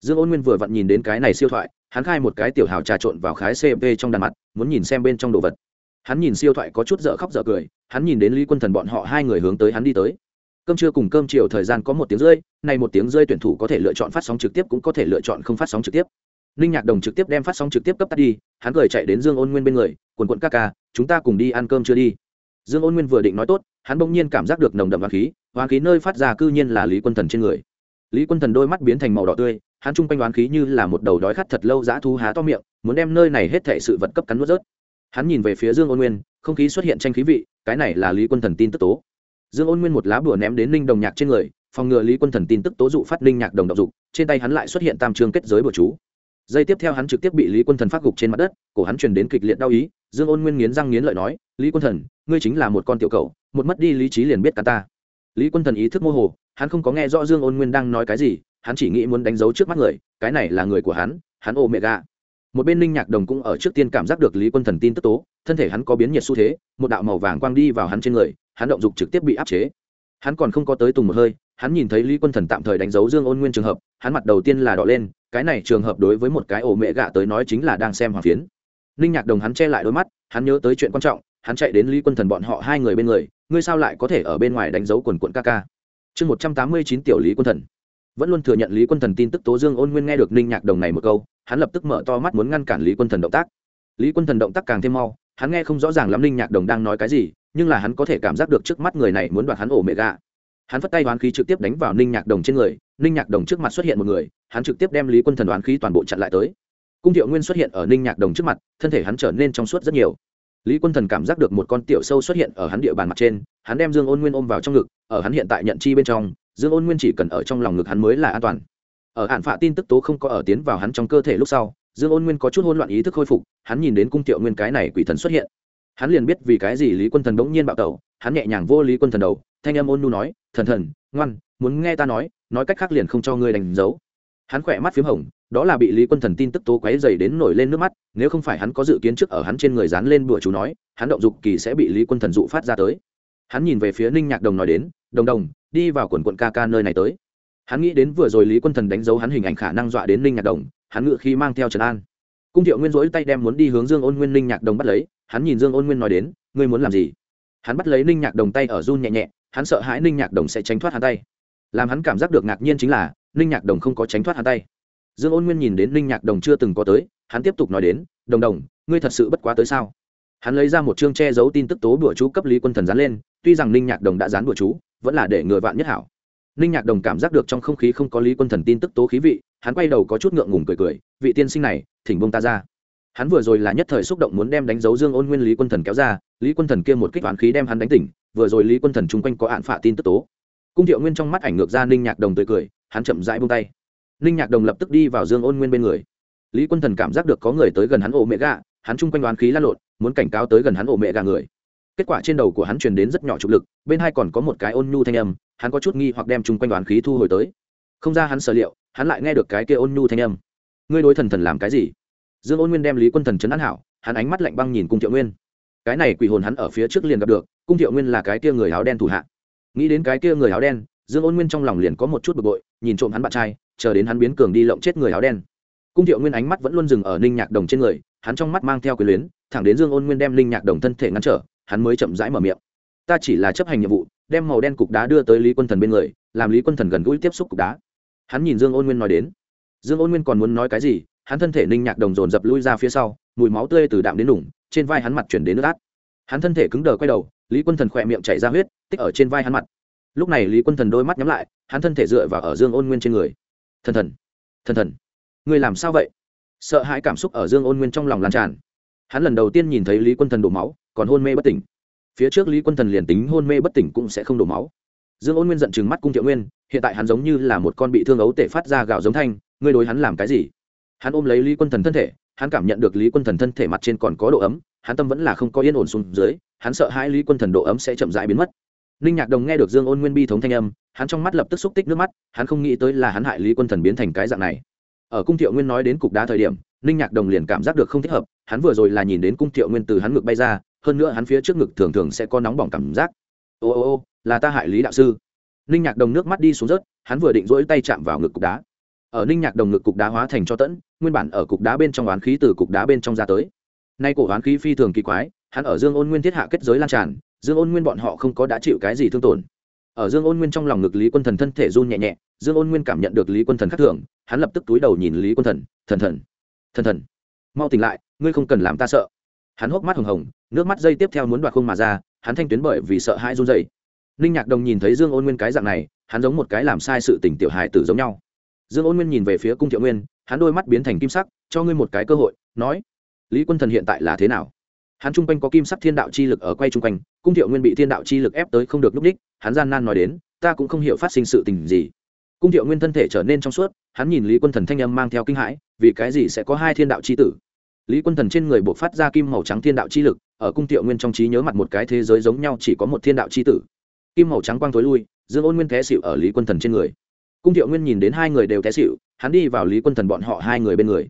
Dương ôn nguyên vừa vặn nhìn đến cái này siêu thoại, hắn khai một cái tiểu hào trà trộn vào khái cp trong đàn mặt, muốn nhìn xem bên trong đồ vật. Hắn nhìn siêu thoại có chút dở khóc dở cười, hắn nhìn đến lý quân thần bọn họ hai người hướng tới hắn đi tới. Cơm trưa cùng cơm chiều thời gian có một tiếng rơi này một tiếng rơi tuyển thủ có thể lựa chọn phát sóng trực tiếp cũng có thể lựa chọn không phát sóng trực tiếp ninh nhạc đồng trực tiếp đem phát sóng trực tiếp cấp tắt đi, hắn cười chạy đến dương ôn nguyên bên người, quần quận ca ca, chúng ta cùng đi ăn cơm chưa đi. Dương ôn nguyên vừa định nói tốt, hắn bỗng nhiên cảm giác được nồng đậm hoàng khí hoàng khí nơi phát ra cư nhiên là lý quân thần trên người. Lý quân thần đôi mắt biến thành màu đỏ tươi, hắn chung quanh đoán khí như là một đầu đói khát thật lâu dã thu há to miệng, muốn đem nơi này hết thệ sự vật cấp cắn nuốt rớt. Hắn nhìn về phía dương ôn nguyên, không khí xuất hiện tranh khí vị, cái này là lý quân thần tin tức tố. Dương ôn nguyên một lá bùa ném đến ninh đồng nhạc trên người, phòng ngừa lý quân thần tin tức tố dụ phát ninh nhạc đồng độc dục, trên tay hắn lại xuất hiện tam trương kết giới bùa chú giây tiếp theo hắn trực tiếp bị lý quân thần phát gục trên mặt đất cổ hắn truyền đến kịch liệt đau ý dương ôn nguyên nghiến răng nghiến lợi nói lý quân thần ngươi chính là một con tiểu cẩu, một mất đi lý trí liền biết cả ta. Lý quân thần ý thức mơ hồ hắn không có nghe rõ dương ôn nguyên đang nói cái gì hắn chỉ nghĩ muốn đánh dấu trước mắt người cái này là người của hắn hắn ôm mẹ gà. Một bên linh nhạc đồng cũng ở trước tiên cảm giác được lý quân thần tin tức tố thân thể hắn có biến nhiệt xu thế một đạo màu vàng quang đi vào hắn trên người hắn động dục trực tiếp bị áp chế. Hắn còn không có tới tùng một hơi hắn nhìn thấy lý quân thần tạm thời đánh dấu dương ôn nguyên trường hợp hắn mặt đầu tiên là đỏ lên cái này trường hợp đối với một cái ổ mẹ gạ tới nói chính là đang xem hoàng phiến. Ninh nhạc đồng hắn che lại đôi mắt hắn nhớ tới chuyện quan trọng hắn chạy đến lý quân thần bọn họ hai người bên người ngươi sao lại có thể ở bên ngoài đánh dấu quần quận ca ca? Chương một trăm tám mươi chín tiểu lý quân thần. Vẫn luôn thừa nhận lý quân thần tin tức tố dương ôn nguyên nghe được ninh nhạc đồng này một câu hắn lập tức mở to mắt muốn ngăn cản lý quân thần động tác. Lý quân thần động tác càng thêm mau hắn nghe không rõ ràng lắm ninh nhạc đồng đang nói cái gì nhưng là hắn có thể cảm giác được trước mắt người này muốn đoạt hắn ổ mẹ gạ, hắn phất tay đoán khí trực tiếp đánh vào ninh nhạc đồng trên người ninh nhạc đồng trước mặt xuất hiện một người hắn trực tiếp đem lý quân thần đoán khí toàn bộ chặn lại tới. Cung thiệu nguyên xuất hiện ở ninh nhạc đồng trước mặt, thân thể hắn trở nên trong suốt rất nhiều. Lý quân thần cảm giác được một con tiểu sâu xuất hiện ở hắn địa bàn mặt trên, hắn đem dương ôn nguyên ôm vào trong ngực, ở hắn hiện tại nhận chi bên trong, dương ôn nguyên chỉ cần ở trong lòng ngực hắn mới là an toàn. Ở hạn phạ tin tức tố không có ở tiến vào hắn trong cơ thể lúc sau, dương ôn nguyên có chút hôn loạn ý thức khôi phục, hắn nhìn đến cung tiệu nguyên cái này quỷ thần xuất hiện. Hắn liền biết vì cái gì lý quân thần đống nhiên bạo tẩu, hắn nhẹ nhàng vô lý quân thần đầu, thanh âm ôn nu nói, thần thần, ngoan, muốn nghe ta nói nói cách khác liền không cho ngươi đánh dấu hắn khỏe mắt p h í m hồng, đó là bị lý quân thần tin tức tố quáy dày đến nổi lên nước mắt, nếu không phải hắn có dự kiến trước ở hắn trên người dán lên bụa chú nói, hắn động dục kỳ sẽ bị lý quân thần dụ phát ra tới. Hắn nhìn về phía ninh nhạc đồng nói đến, đồng đồng, đi vào quần quận ca ca nơi này tới. Hắn nghĩ đến vừa rồi lý quân thần đánh dấu hắn hình ảnh khả năng dọa đến ninh nhạc đồng, hắn ngự khi mang theo trần an. Cung thiệu nguyên rỗi tay đem muốn đi hướng dương ôn nguyên ninh nhạc đồng bắt lấy, hắn nhìn dương ôn nguyên nói đến, ngươi muốn làm gì? Hắn bắt lấy ninh nhạc đồng tay ở run nhẹ nhẹ, hắn sợ hãi ninh nhạc đồng sẽ tránh thoát hắn tay. Làm hắn cảm giác được ngạc nhiên chính là ninh nhạc đồng không có tránh thoát hắn tay. Dương ôn nguyên nhìn đến ninh nhạc đồng chưa từng có tới, hắn tiếp tục nói đến, đồng đồng, ngươi thật sự bất quá tới sao? Hắn lấy ra một chương che giấu tin tức tố đùa chú cấp lý quân thần dán lên, tuy rằng ninh nhạc đồng đã dán đùa chú, vẫn là để người vạn nhất hảo. Ninh nhạc đồng cảm giác được trong không khí không có lý quân thần tin tức tố khí vị, hắn quay đầu có chút ngượng ngùng cười cười, vị tiên sinh này, thỉnh bông ta ra. Hắn vừa rồi là nhất thời xúc động muốn đem đánh dấu dương ôn nguyên lý quân thần kéo ra, lý quân thần kia một kích toán khí đem hắn đánh tỉnh, vừa rồi lý quân thần chung quanh có hạn phạ tin tức tố cung thiệu nguyên trong mắt ảnh ngược ra ninh nhạc đồng tươi cười, hắn chậm rãi buông tay. Ninh nhạc đồng lập tức đi vào dương ôn nguyên bên người. Lý quân thần cảm giác được có người tới gần hắn ổ mẹ gà hắn chung quanh đoán khí lan lộn, muốn cảnh cáo tới gần hắn ổ mẹ gà người. Kết quả trên đầu của hắn truyền đến rất nhỏ trục lực, bên hai còn có một cái ôn nhu thanh âm, hắn có chút nghi hoặc đem chung quanh đoán khí thu hồi tới. Không ra hắn sở liệu, hắn lại nghe được cái kia ôn nhu thanh âm. Ngươi đối thần thần làm cái gì? Dương ôn nguyên đem lý quân thần chấn an hảo, hắn ánh mắt lạnh băng nhìn cung thiệu nguyên. Cái này quỷ hồn hắn ở phía trước liền gặp được, cung thiệu nguyên là cái kia người áo đen thủ hạ nghĩ đến cái kia người áo đen, dương ôn nguyên trong lòng liền có một chút bực bội, nhìn trộm hắn bạn trai, chờ đến hắn biến cường đi lộng chết người áo đen. Cung thiệu nguyên ánh mắt vẫn luôn dừng ở ninh nhạc đồng trên người, hắn trong mắt mang theo quyền luyến, thẳng đến dương ôn nguyên đem ninh nhạc đồng thân thể ngăn trở, hắn mới chậm rãi mở miệng. Ta chỉ là chấp hành nhiệm vụ, đem màu đen cục đá đưa tới lý quân thần bên người, làm lý quân thần gần gũi tiếp xúc cục đá. Hắn nhìn dương ôn nguyên nói đến. Dương ôn nguyên còn muốn nói cái gì, hắn thân thể ninh nhạc đồng dồn dập lui ra phía sau, mùi máu tươi từ đạm đến đủng, trên vai hắn mặt chuyển đến nước át hắn thân thể cứng đờ quay đầu, lý quân thần khỏe miệng chảy ra huyết, tích ở trên vai hắn mặt. Lúc này lý quân thần đôi mắt nhắm lại, hắn thân thể dựa vào ở dương ôn nguyên trên người. Thần thần thần thần người làm sao vậy? Sợ hãi cảm xúc ở dương ôn nguyên trong lòng lan tràn. Hắn lần đầu tiên nhìn thấy lý quân thần đổ máu, còn hôn mê bất tỉnh. Phía trước lý quân thần liền tính hôn mê bất tỉnh cũng sẽ không đổ máu. Dương ôn nguyên giận chừng mắt cung thiệu nguyên, hiện tại hắn giống như là một con bị thương ấu tể phát ra gạo giống thanh, ngươi đối hắn làm cái gì? Hắn ôm lấy lý quân thần thân thể, hắn cảm nhận được lý quân thần thân thể mặt trên còn có độ ấm hắn tâm vẫn là không có yên ổn xuống dưới, hắn sợ hai lý quân thần độ ấm sẽ chậm rãi biến mất. Ninh nhạc đồng nghe được dương ôn nguyên bi thống thanh âm, hắn trong mắt lập tức xúc tích nước mắt, hắn không nghĩ tới là hắn hại lý quân thần biến thành cái dạng này. Ở cung thiệu nguyên nói đến cục đá thời điểm, ninh nhạc đồng liền cảm giác được không thích hợp, hắn vừa rồi là nhìn đến cung thiệu nguyên từ hắn ngực bay ra, hơn nữa hắn phía trước ngực thường thường sẽ có nóng bỏng cảm giác. Ô ô ô, là ta hại lý đạo sư. Ninh nhạc đồng nước mắt đi xuống rớt, hắn vừa định rỗi tay chạm vào ngực cục đá. Ở ninh nhạc đồng ngực cục đá hóa thành cho tẫn, nguyên bản ở cục đá bên trong oán khí từ cục đá bên trong ra tới nay cổ hoán khí phi thường kỳ quái, hắn ở dương ôn nguyên thiết hạ kết giới lan tràn, dương ôn nguyên bọn họ không có đã chịu cái gì thương tổn. Ở dương ôn nguyên trong lòng ngực lý quân thần thân thể run nhẹ nhẹ, dương ôn nguyên cảm nhận được lý quân thần khắc thường, hắn lập tức túi đầu nhìn lý quân thần thần thần thần thần, mau tỉnh lại, ngươi không cần làm ta sợ. Hắn hốc mắt hồng hồng, nước mắt dây tiếp theo muốn đoạt không mà ra, hắn thanh tuyến bởi vì sợ hãi run dày ninh nhạc đồng nhìn thấy dương ôn nguyên cái dạng này, hắn giống một cái làm sai sự tình tiểu hài tử giống nhau. Dương ôn nguyên nhìn về phía cung thiệu nguyên, hắn đôi mắt biến thành kim sắc, cho ngươi một cái cơ hội, nói lý quân thần hiện tại là thế nào? Hắn chung quanh có kim sắc thiên đạo chi lực ở quay chung quanh, cung thiệu nguyên bị thiên đạo chi lực ép tới không được núp đích, hắn gian nan nói đến, ta cũng không hiểu phát sinh sự tình gì. Cung thiệu nguyên thân thể trở nên trong suốt, hắn nhìn lý quân thần thanh âm mang theo kinh hãi, vì cái gì sẽ có hai thiên đạo chi tử? Lý quân thần trên người buộc phát ra kim màu trắng thiên đạo chi lực, ở cung thiệu nguyên trong trí nhớ mặt một cái thế giới giống nhau chỉ có một thiên đạo chi tử. Kim màu trắng quang tối lui, dương ôn nguyên té xịu ở lý quân thần trên người. Cung thiệu nguyên nhìn đến hai người đều té xịu hắn đi vào lý quân thần bọn họ hai người bên người.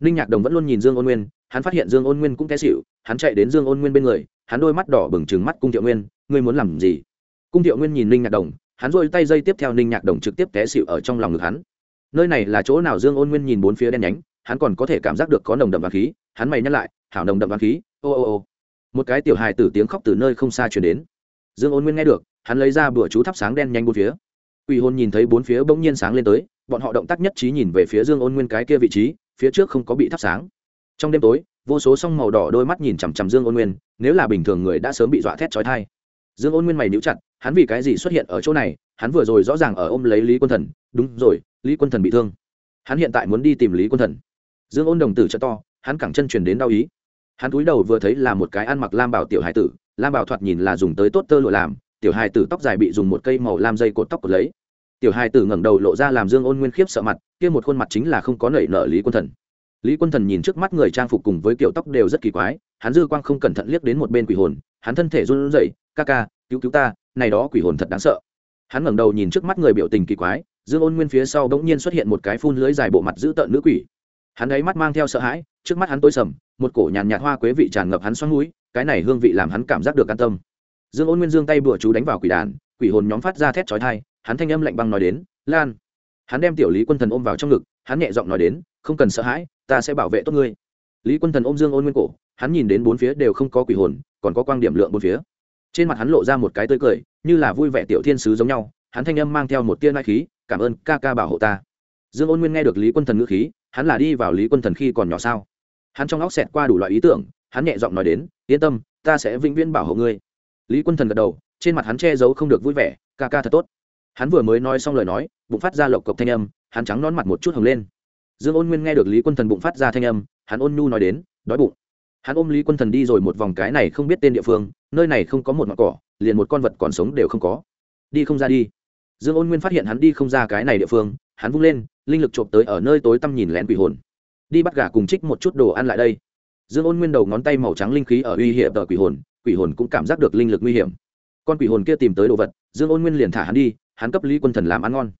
Ninh nhạc đồng vẫn luôn nhìn dương ôn nguyên hắn phát hiện dương ôn nguyên cũng té xịu hắn chạy đến dương ôn nguyên bên người, hắn đôi mắt đỏ bừng trừng mắt cung thiệu nguyên, ngươi muốn làm gì? Cung thiệu nguyên nhìn ninh nhạc đồng, hắn dội tay dây tiếp theo ninh nhạc đồng trực tiếp té xịu ở trong lòng ngực hắn. Nơi này là chỗ nào? Dương ôn nguyên nhìn bốn phía đen nhánh, hắn còn có thể cảm giác được có nồng đậm vàng khí, hắn mày nhắc lại, hảo nồng đậm vàng khí, ô ô ô. Một cái tiểu hài tử tiếng khóc từ nơi không xa chuyển đến. Dương ôn nguyên nghe được, hắn lấy ra bữa chú thắp sáng đen nhanh bốn phía. Quỷ hồn nhìn thấy bốn phía bỗng nhiên sáng lên tới, bọn họ động tác nhất trí nhìn về phía dương ôn nguyên cái kia vị trí, phía trước không có bị thắp sáng trong đêm tối, vô số song màu đỏ đôi mắt nhìn chằm chằm dương ôn nguyên, nếu là bình thường người đã sớm bị dọa thét trói thai dương ôn nguyên mày níu chặt, hắn vì cái gì xuất hiện ở chỗ này? Hắn vừa rồi rõ ràng ở ôm lấy lý quân thần. Đúng rồi, lý quân thần bị thương. Hắn hiện tại muốn đi tìm lý quân thần. Dương ôn đồng tử cho to, hắn cẳng chân truyền đến đau ý. Hắn cúi đầu vừa thấy là một cái ăn mặc lam bảo tiểu hải tử, lam bảo thoạt nhìn là dùng tới tốt tơ lụa làm, tiểu hải tử tóc dài bị dùng một cây màu lam dây cột tóc cột lấy. Tiểu hải tử ngẩng đầu lộ ra làm dương ôn nguyên khiếp sợ mặt, kia một khuôn mặt chính là không có nảy nở lý quân thần lý quân thần nhìn trước mắt người trang phục cùng với kiểu tóc đều rất kỳ quái hắn dư quang không cẩn thận liếc đến một bên quỷ hồn hắn thân thể run rẩy ca ca cứu cứu ta này đó quỷ hồn thật đáng sợ. Hắn ngẩng đầu nhìn trước mắt người biểu tình kỳ quái dương ôn nguyên phía sau bỗng nhiên xuất hiện một cái phun lưới dài bộ mặt dữ tợn nữ quỷ. Hắn ấy mắt mang theo sợ hãi trước mắt hắn tối sầm một cổ nhàn nhạt hoa quế vị tràn ngập hắn xoắn núi cái này hương vị làm hắn cảm giác được an tâm. Dương ôn nguyên dương tay bữa chú đánh vào quỷ đàn quỷ hồn nhóm phát ra thét chói tai, hắn thanh âm lạnh băng nói đến lan. Hắn đem tiểu lý quân thần ôm vào trong ngực hắn nhẹ giọng nói đến không cần sợ hãi ta sẽ bảo vệ tốt ngươi. Lý quân thần ôm dương ôn nguyên cổ, hắn nhìn đến bốn phía đều không có quỷ hồn, còn có quang điểm lượng bốn phía. Trên mặt hắn lộ ra một cái tươi cười, như là vui vẻ tiểu thiên sứ giống nhau, hắn thanh âm mang theo một tia nai khí, cảm ơn ca ca bảo hộ ta. Dương ôn nguyên nghe được lý quân thần ngữ khí, hắn là đi vào lý quân thần khi còn nhỏ sao? Hắn trong óc xẹt qua đủ loại ý tưởng, hắn nhẹ giọng nói đến, yên tâm, ta sẽ vĩnh viễn bảo hộ ngươi. Lý quân thần gật đầu, trên mặt hắn che giấu không được vui vẻ, ca ca thật tốt. Hắn vừa mới nói xong lời nói, bụng phát ra lộc cộc thanh âm, hắn trắng nón mặt một chút hồng lên dương ôn nguyên nghe được lý quân thần bụng phát ra thanh âm, hắn ôn nhu nói đến, đói bụng. Hắn ôm lý quân thần đi rồi một vòng cái này không biết tên địa phương, nơi này không có một ngọn cỏ, liền một con vật còn sống đều không có. Đi không ra đi. Dương ôn nguyên phát hiện hắn đi không ra cái này địa phương, hắn vung lên, linh lực trộm tới ở nơi tối tăm nhìn lén quỷ hồn. Đi bắt gà cùng trích một chút đồ ăn lại đây. Dương ôn nguyên đầu ngón tay màu trắng linh khí ở uy hiểm tờ quỷ hồn quỷ hồn cũng cảm giác được linh lực nguy hiểm. Con quỷ hồn kia tìm tới đồ vật, dương ôn nguyên liền thả hắn đi, hắn cấp lý quân thần làm ăn ngon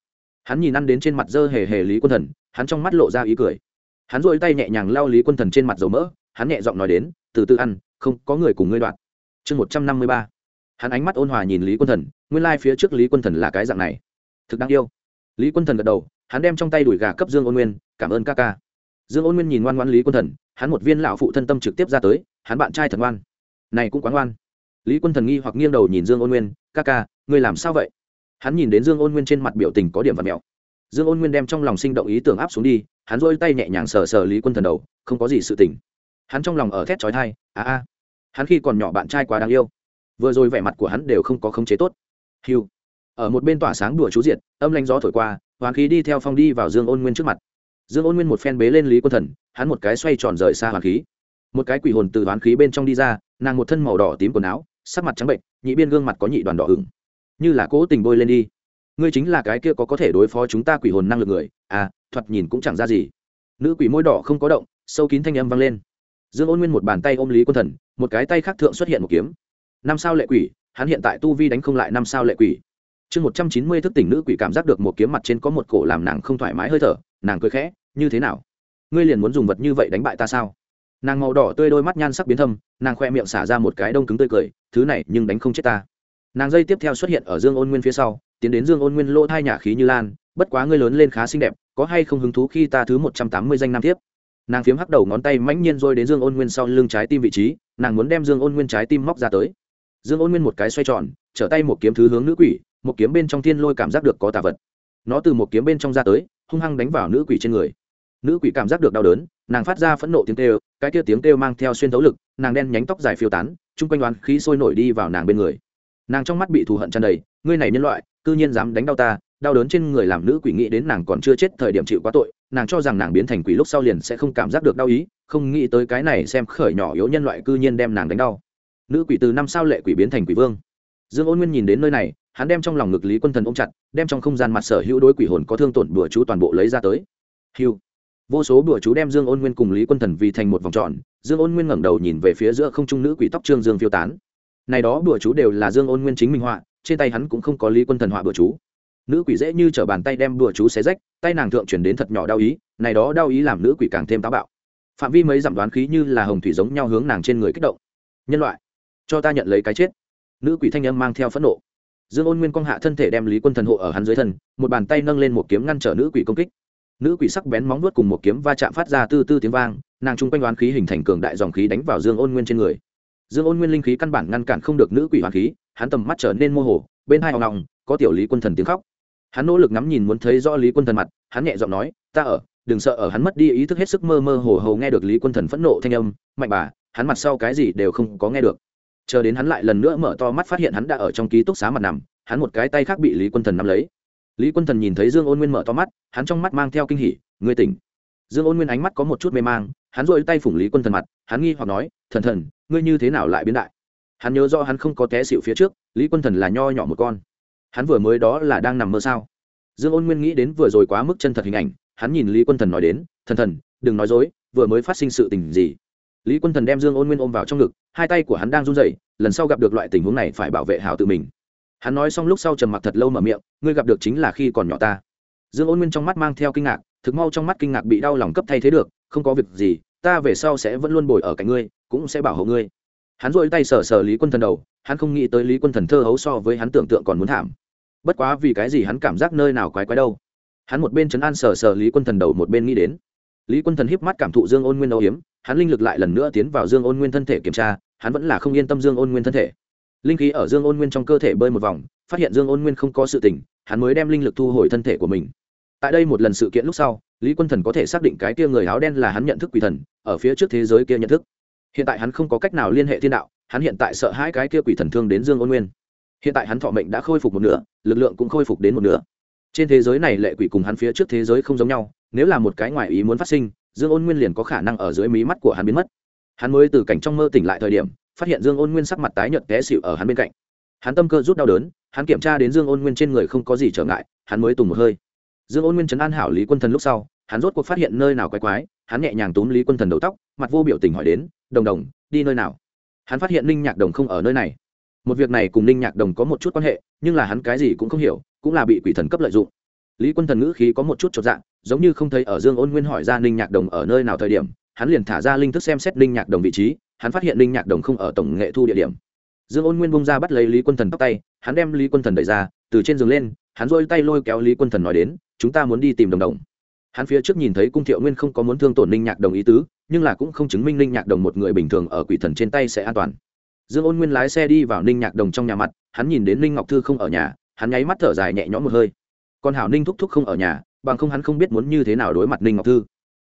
hắn nhìn ăn đến trên mặt dơ hề hề lý quân thần, hắn trong mắt lộ ra ý cười. Hắn dội tay nhẹ nhàng lao lý quân thần trên mặt dầu mỡ, hắn nhẹ giọng nói đến, từ từ ăn, không có người cùng ngươi đoạn. Chương một trăm năm mươi ba. Hắn ánh mắt ôn hòa nhìn lý quân thần, nguyên lai、like、phía trước lý quân thần là cái dạng này. Thực đáng yêu. Lý quân thần gật đầu, hắn đem trong tay đuổi gà cấp dương ôn nguyên, cảm ơn ca ca. Dương ôn nguyên nhìn ngoan ngoan lý quân thần, hắn một viên lão phụ thân tâm trực tiếp ra tới, hắn bạn trai thần ngoan. Này cũng quá ngoan. Lý quân thần nghi hoặc nghiêng đầu nhìn dương ôn nguyên, ca ca, ngươi làm sao vậy? Hắn nhìn đến dương ôn nguyên trên mặt biểu tình có điểm và mẹo. Dương ôn nguyên đem trong lòng sinh động ý tưởng áp xuống đi, hắn rôi tay nhẹ nhàng sờ sờ lý quân thần đầu, không có gì sự tình. Hắn trong lòng ở thét trói thai à a. Hắn khi còn nhỏ bạn trai quá đáng yêu. Vừa rồi vẻ mặt của hắn đều không có khống chế tốt. Hiu ở một bên tỏa sáng đùa chú diệt, âm lanh gió thổi qua, hoàng khí đi theo phong đi vào dương ôn nguyên trước mặt. Dương ôn nguyên một phen bế lên lý quân thần, hắn một cái xoay tròn rời xa hoàng khí. Một cái quỷ hồn từ hoán khí bên trong đi ra, nàng một thân màu đỏ tím quần áo, sắc mặt trắng bệnh, nhị biên gương mặt có nhị đoàn đỏ hửng như là cố tình bôi lên đi. Ngươi chính là cái kia có có thể đối phó chúng ta quỷ hồn năng lực người. À thoạt nhìn cũng chẳng ra gì. Nữ quỷ môi đỏ không có động, sâu kín thanh âm vang lên. Dương ôn nguyên một bàn tay ôm lý quân thần, một cái tay khác thượng xuất hiện một kiếm. Năm sao lệ quỷ, hắn hiện tại tu vi đánh không lại năm sao lệ quỷ. Chương một trăm chín mươi thức tỉnh nữ quỷ cảm giác được một kiếm mặt trên có một cổ làm nàng không thoải mái hơi thở, nàng cười khẽ, như thế nào? Ngươi liền muốn dùng vật như vậy đánh bại ta sao? Nàng màu đỏ tươi đôi mắt nhan sắc biến thâm, nàng khoe miệng xả ra một cái đông cứng tươi cười, thứ này nhưng đánh không chết ta nàng dây tiếp theo xuất hiện ở dương ôn nguyên phía sau, tiến đến dương ôn nguyên lỗ thai nhả khí như lan, bất quá ngươi lớn lên khá xinh đẹp, có hay không hứng thú khi ta thứ một trăm tám mươi danh nam tiếp nàng phiếm hắc đầu ngón tay mãnh nhiên rồi đến dương ôn nguyên sau lưng trái tim vị trí, nàng muốn đem dương ôn nguyên trái tim móc ra tới. Dương ôn nguyên một cái xoay tròn, trở tay một kiếm thứ hướng nữ quỷ, một kiếm bên trong thiên lôi cảm giác được có tà vật. Nó từ một kiếm bên trong ra tới, hung hăng đánh vào nữ quỷ trên người. Nữ quỷ cảm giác được đau đớn, nàng phát ra phẫn nộ tiếng kêu, cái kia tiếng kêu mang theo xuyên thấu lực, nàng đen nhánh tóc dài phiêu tán, chung quanh đoán khí sôi nổi đi vào nàng bên người nàng trong mắt bị thù hận tràn đầy, ngươi này nhân loại, cư nhiên dám đánh đau ta, đau đớn trên người làm nữ quỷ nghĩ đến nàng còn chưa chết thời điểm chịu quá tội, nàng cho rằng nàng biến thành quỷ lúc sau liền sẽ không cảm giác được đau ý, không nghĩ tới cái này xem khởi nhỏ yếu nhân loại cư nhiên đem nàng đánh đau. Nữ quỷ từ năm sao lệ quỷ biến thành quỷ vương. Dương ôn nguyên nhìn đến nơi này, hắn đem trong lòng ngực lý quân thần ôm chặt, đem trong không gian mặt sở hữu đối quỷ hồn có thương tổn bừa chú toàn bộ lấy ra tới. Hiu vô số bừa chú đem dương ôn nguyên cùng lý quân thần vì thành một vòng tròn, dương ôn nguyên ngẩng đầu nhìn về phía giữa không trung nữ quỷ tóc trương dương phiêu tán này đó bừa chú đều là dương ôn nguyên chính minh họa, trên tay hắn cũng không có lý quân thần họa bừa chú. Nữ quỷ dễ như t bàn tay đem bừa chú xé rách, tay nàng thượng chuyển đến thật nhỏ đau ý, này đó đau ý làm nữ quỷ càng thêm táo bạo. Phạm vi mấy giảm đoán khí như là hồng thủy giống nhau hướng nàng trên người kích động. Nhân loại, cho ta nhận lấy cái chết. Nữ quỷ thanh âm mang theo phẫn nộ. Dương ôn nguyên quang hạ thân thể đem lý quân thần hộ ở hắn dưới thân, một bàn tay nâng lên một kiếm ngăn trở nữ quỷ công kích. Nữ quỷ sắc bén móng vuốt cùng một kiếm va chạm phát ra tư tư tiếng vang, nàng chung quanh đoán khí hình thành cường đại dòng khí đánh vào dương ôn nguyên trên người dương ôn nguyên linh khí căn bản ngăn cản không được nữ quỷ hoàn khí, hắn tầm mắt trở nên mô hồ, bên hai hoang lòng có tiểu lý quân thần tiếng khóc. Hắn nỗ lực ngắm nhìn muốn thấy rõ lý quân thần mặt, hắn nhẹ giọng nói, ta ở, đừng sợ, ở hắn mất đi ý thức hết sức mơ mơ hồ hồ nghe được lý quân thần phẫn nộ thanh âm, mạnh bà, hắn mặt sau cái gì đều không có nghe được. Chờ đến hắn lại lần nữa mở to mắt phát hiện hắn đã ở trong ký túc xá mặt nằm, hắn một cái tay khác bị lý quân thần nắm lấy. Lý quân thần nhìn thấy dương ôn nguyên mở to mắt, hắn trong mắt mang theo kinh hỉ, ngươi tỉnh. Dương ôn nguyên ánh mắt có một chút mê mang, hắn dội tay phủng lý quân thần mặt, hắn nghi hoặc nói thần thần, ngươi như thế nào lại biến đại? Hắn nhớ do hắn không có té xịu phía trước, lý quân thần là nho nhỏ một con. Hắn vừa mới đó là đang nằm mơ sao? Dương ôn nguyên nghĩ đến vừa rồi quá mức chân thật hình ảnh, hắn nhìn lý quân thần nói đến, thần thần, đừng nói dối, vừa mới phát sinh sự tình gì? Lý quân thần đem dương ôn nguyên ôm vào trong ngực, hai tay của hắn đang run rẩy, lần sau gặp được loại tình huống này phải bảo vệ hảo tự mình. Hắn nói xong lúc sau trầm mặc thật lâu mở miệng, ngươi gặp được chính là khi còn nhỏ ta. Dương ôn nguyên trong mắt mang theo kinh ngạc, thực mau trong mắt kinh ngạc bị đau lòng cấp thay thế được, không có việc gì ta về sau sẽ vẫn luôn bồi ở cạnh ngươi cũng sẽ bảo hộ ngươi. Hắn dội tay sờ sờ lý quân thần đầu hắn không nghĩ tới lý quân thần thơ hấu so với hắn tưởng tượng còn muốn thảm. Bất quá vì cái gì hắn cảm giác nơi nào quái quái đâu? Hắn một bên chấn an sờ sờ lý quân thần đầu một bên nghĩ đến. Lý quân thần híp mắt cảm thụ dương ôn nguyên âu hiếm hắn linh lực lại lần nữa tiến vào dương ôn nguyên thân thể kiểm tra hắn vẫn là không yên tâm dương ôn nguyên thân thể. Linh khí ở dương ôn nguyên trong cơ thể bơi một vòng phát hiện dương ôn nguyên không có sự tình, hắn mới đem linh lực thu hồi thân thể của mình. Tại đây một lần sự kiện lúc sau lý quân thần có thể xác định cái kia người áo đen là hắn nhận thức quỷ thần, ở phía trước thế giới kia nhận thức. Hiện tại hắn không có cách nào liên hệ thiên đạo, hắn hiện tại sợ hãi cái kia quỷ thần thương đến dương ôn nguyên. Hiện tại hắn thọ mệnh đã khôi phục một nửa, lực lượng cũng khôi phục đến một nửa. Trên thế giới này lệ quỷ cùng hắn phía trước thế giới không giống nhau, nếu là một cái ngoại ý muốn phát sinh, dương ôn nguyên liền có khả năng ở dưới mí mắt của hắn biến mất. Hắn mới từ cảnh trong mơ tỉnh lại thời điểm, phát hiện dương ôn nguyên sắc mặt tái nhợt té xịu ở hắn bên cạnh. Hắn tâm cơ rút đau đớn, hắn kiểm tra đến dương ôn nguyên trên người không có gì trở ngại, hắn mới tùng một hơi dương ôn nguyên trấn an hảo lý quân thần lúc sau, hắn rốt cuộc phát hiện nơi nào quái quái, hắn nhẹ nhàng túm lý quân thần đầu tóc, mặt vô biểu tình hỏi đến, đồng đồng, đi nơi nào? Hắn phát hiện ninh nhạc đồng không ở nơi này. Một việc này cùng ninh nhạc đồng có một chút quan hệ, nhưng là hắn cái gì cũng không hiểu, cũng là bị quỷ thần cấp lợi dụng. Lý quân thần ngữ khí có một chút chột dạng giống như không thấy ở dương ôn nguyên hỏi ra ninh nhạc đồng ở nơi nào thời điểm, hắn liền thả ra linh thức xem xét ninh nhạc đồng vị trí, hắn phát hiện ninh nhạc đồng không ở tổng nghệ thu địa điểm. Dương ôn nguyên bông ra bắt lấy lý quân thần tóc tay, hắn đem lý quân thần đẩy ra, từ trên giường lên, hắn rôi tay lôi kéo lý quân thần nói đến chúng ta muốn đi tìm đồng đồng. Hắn phía trước nhìn thấy cung thiệu nguyên không có muốn thương tổn ninh nhạc đồng ý tứ, nhưng là cũng không chứng minh ninh nhạc đồng một người bình thường ở quỷ thần trên tay sẽ an toàn. Dương ôn nguyên lái xe đi vào ninh nhạc đồng trong nhà mặt, hắn nhìn đến ninh ngọc thư không ở nhà, hắn nháy mắt thở dài nhẹ nhõm một hơi. Còn hảo ninh thúc thúc không ở nhà, bằng không hắn không biết muốn như thế nào đối mặt ninh ngọc thư.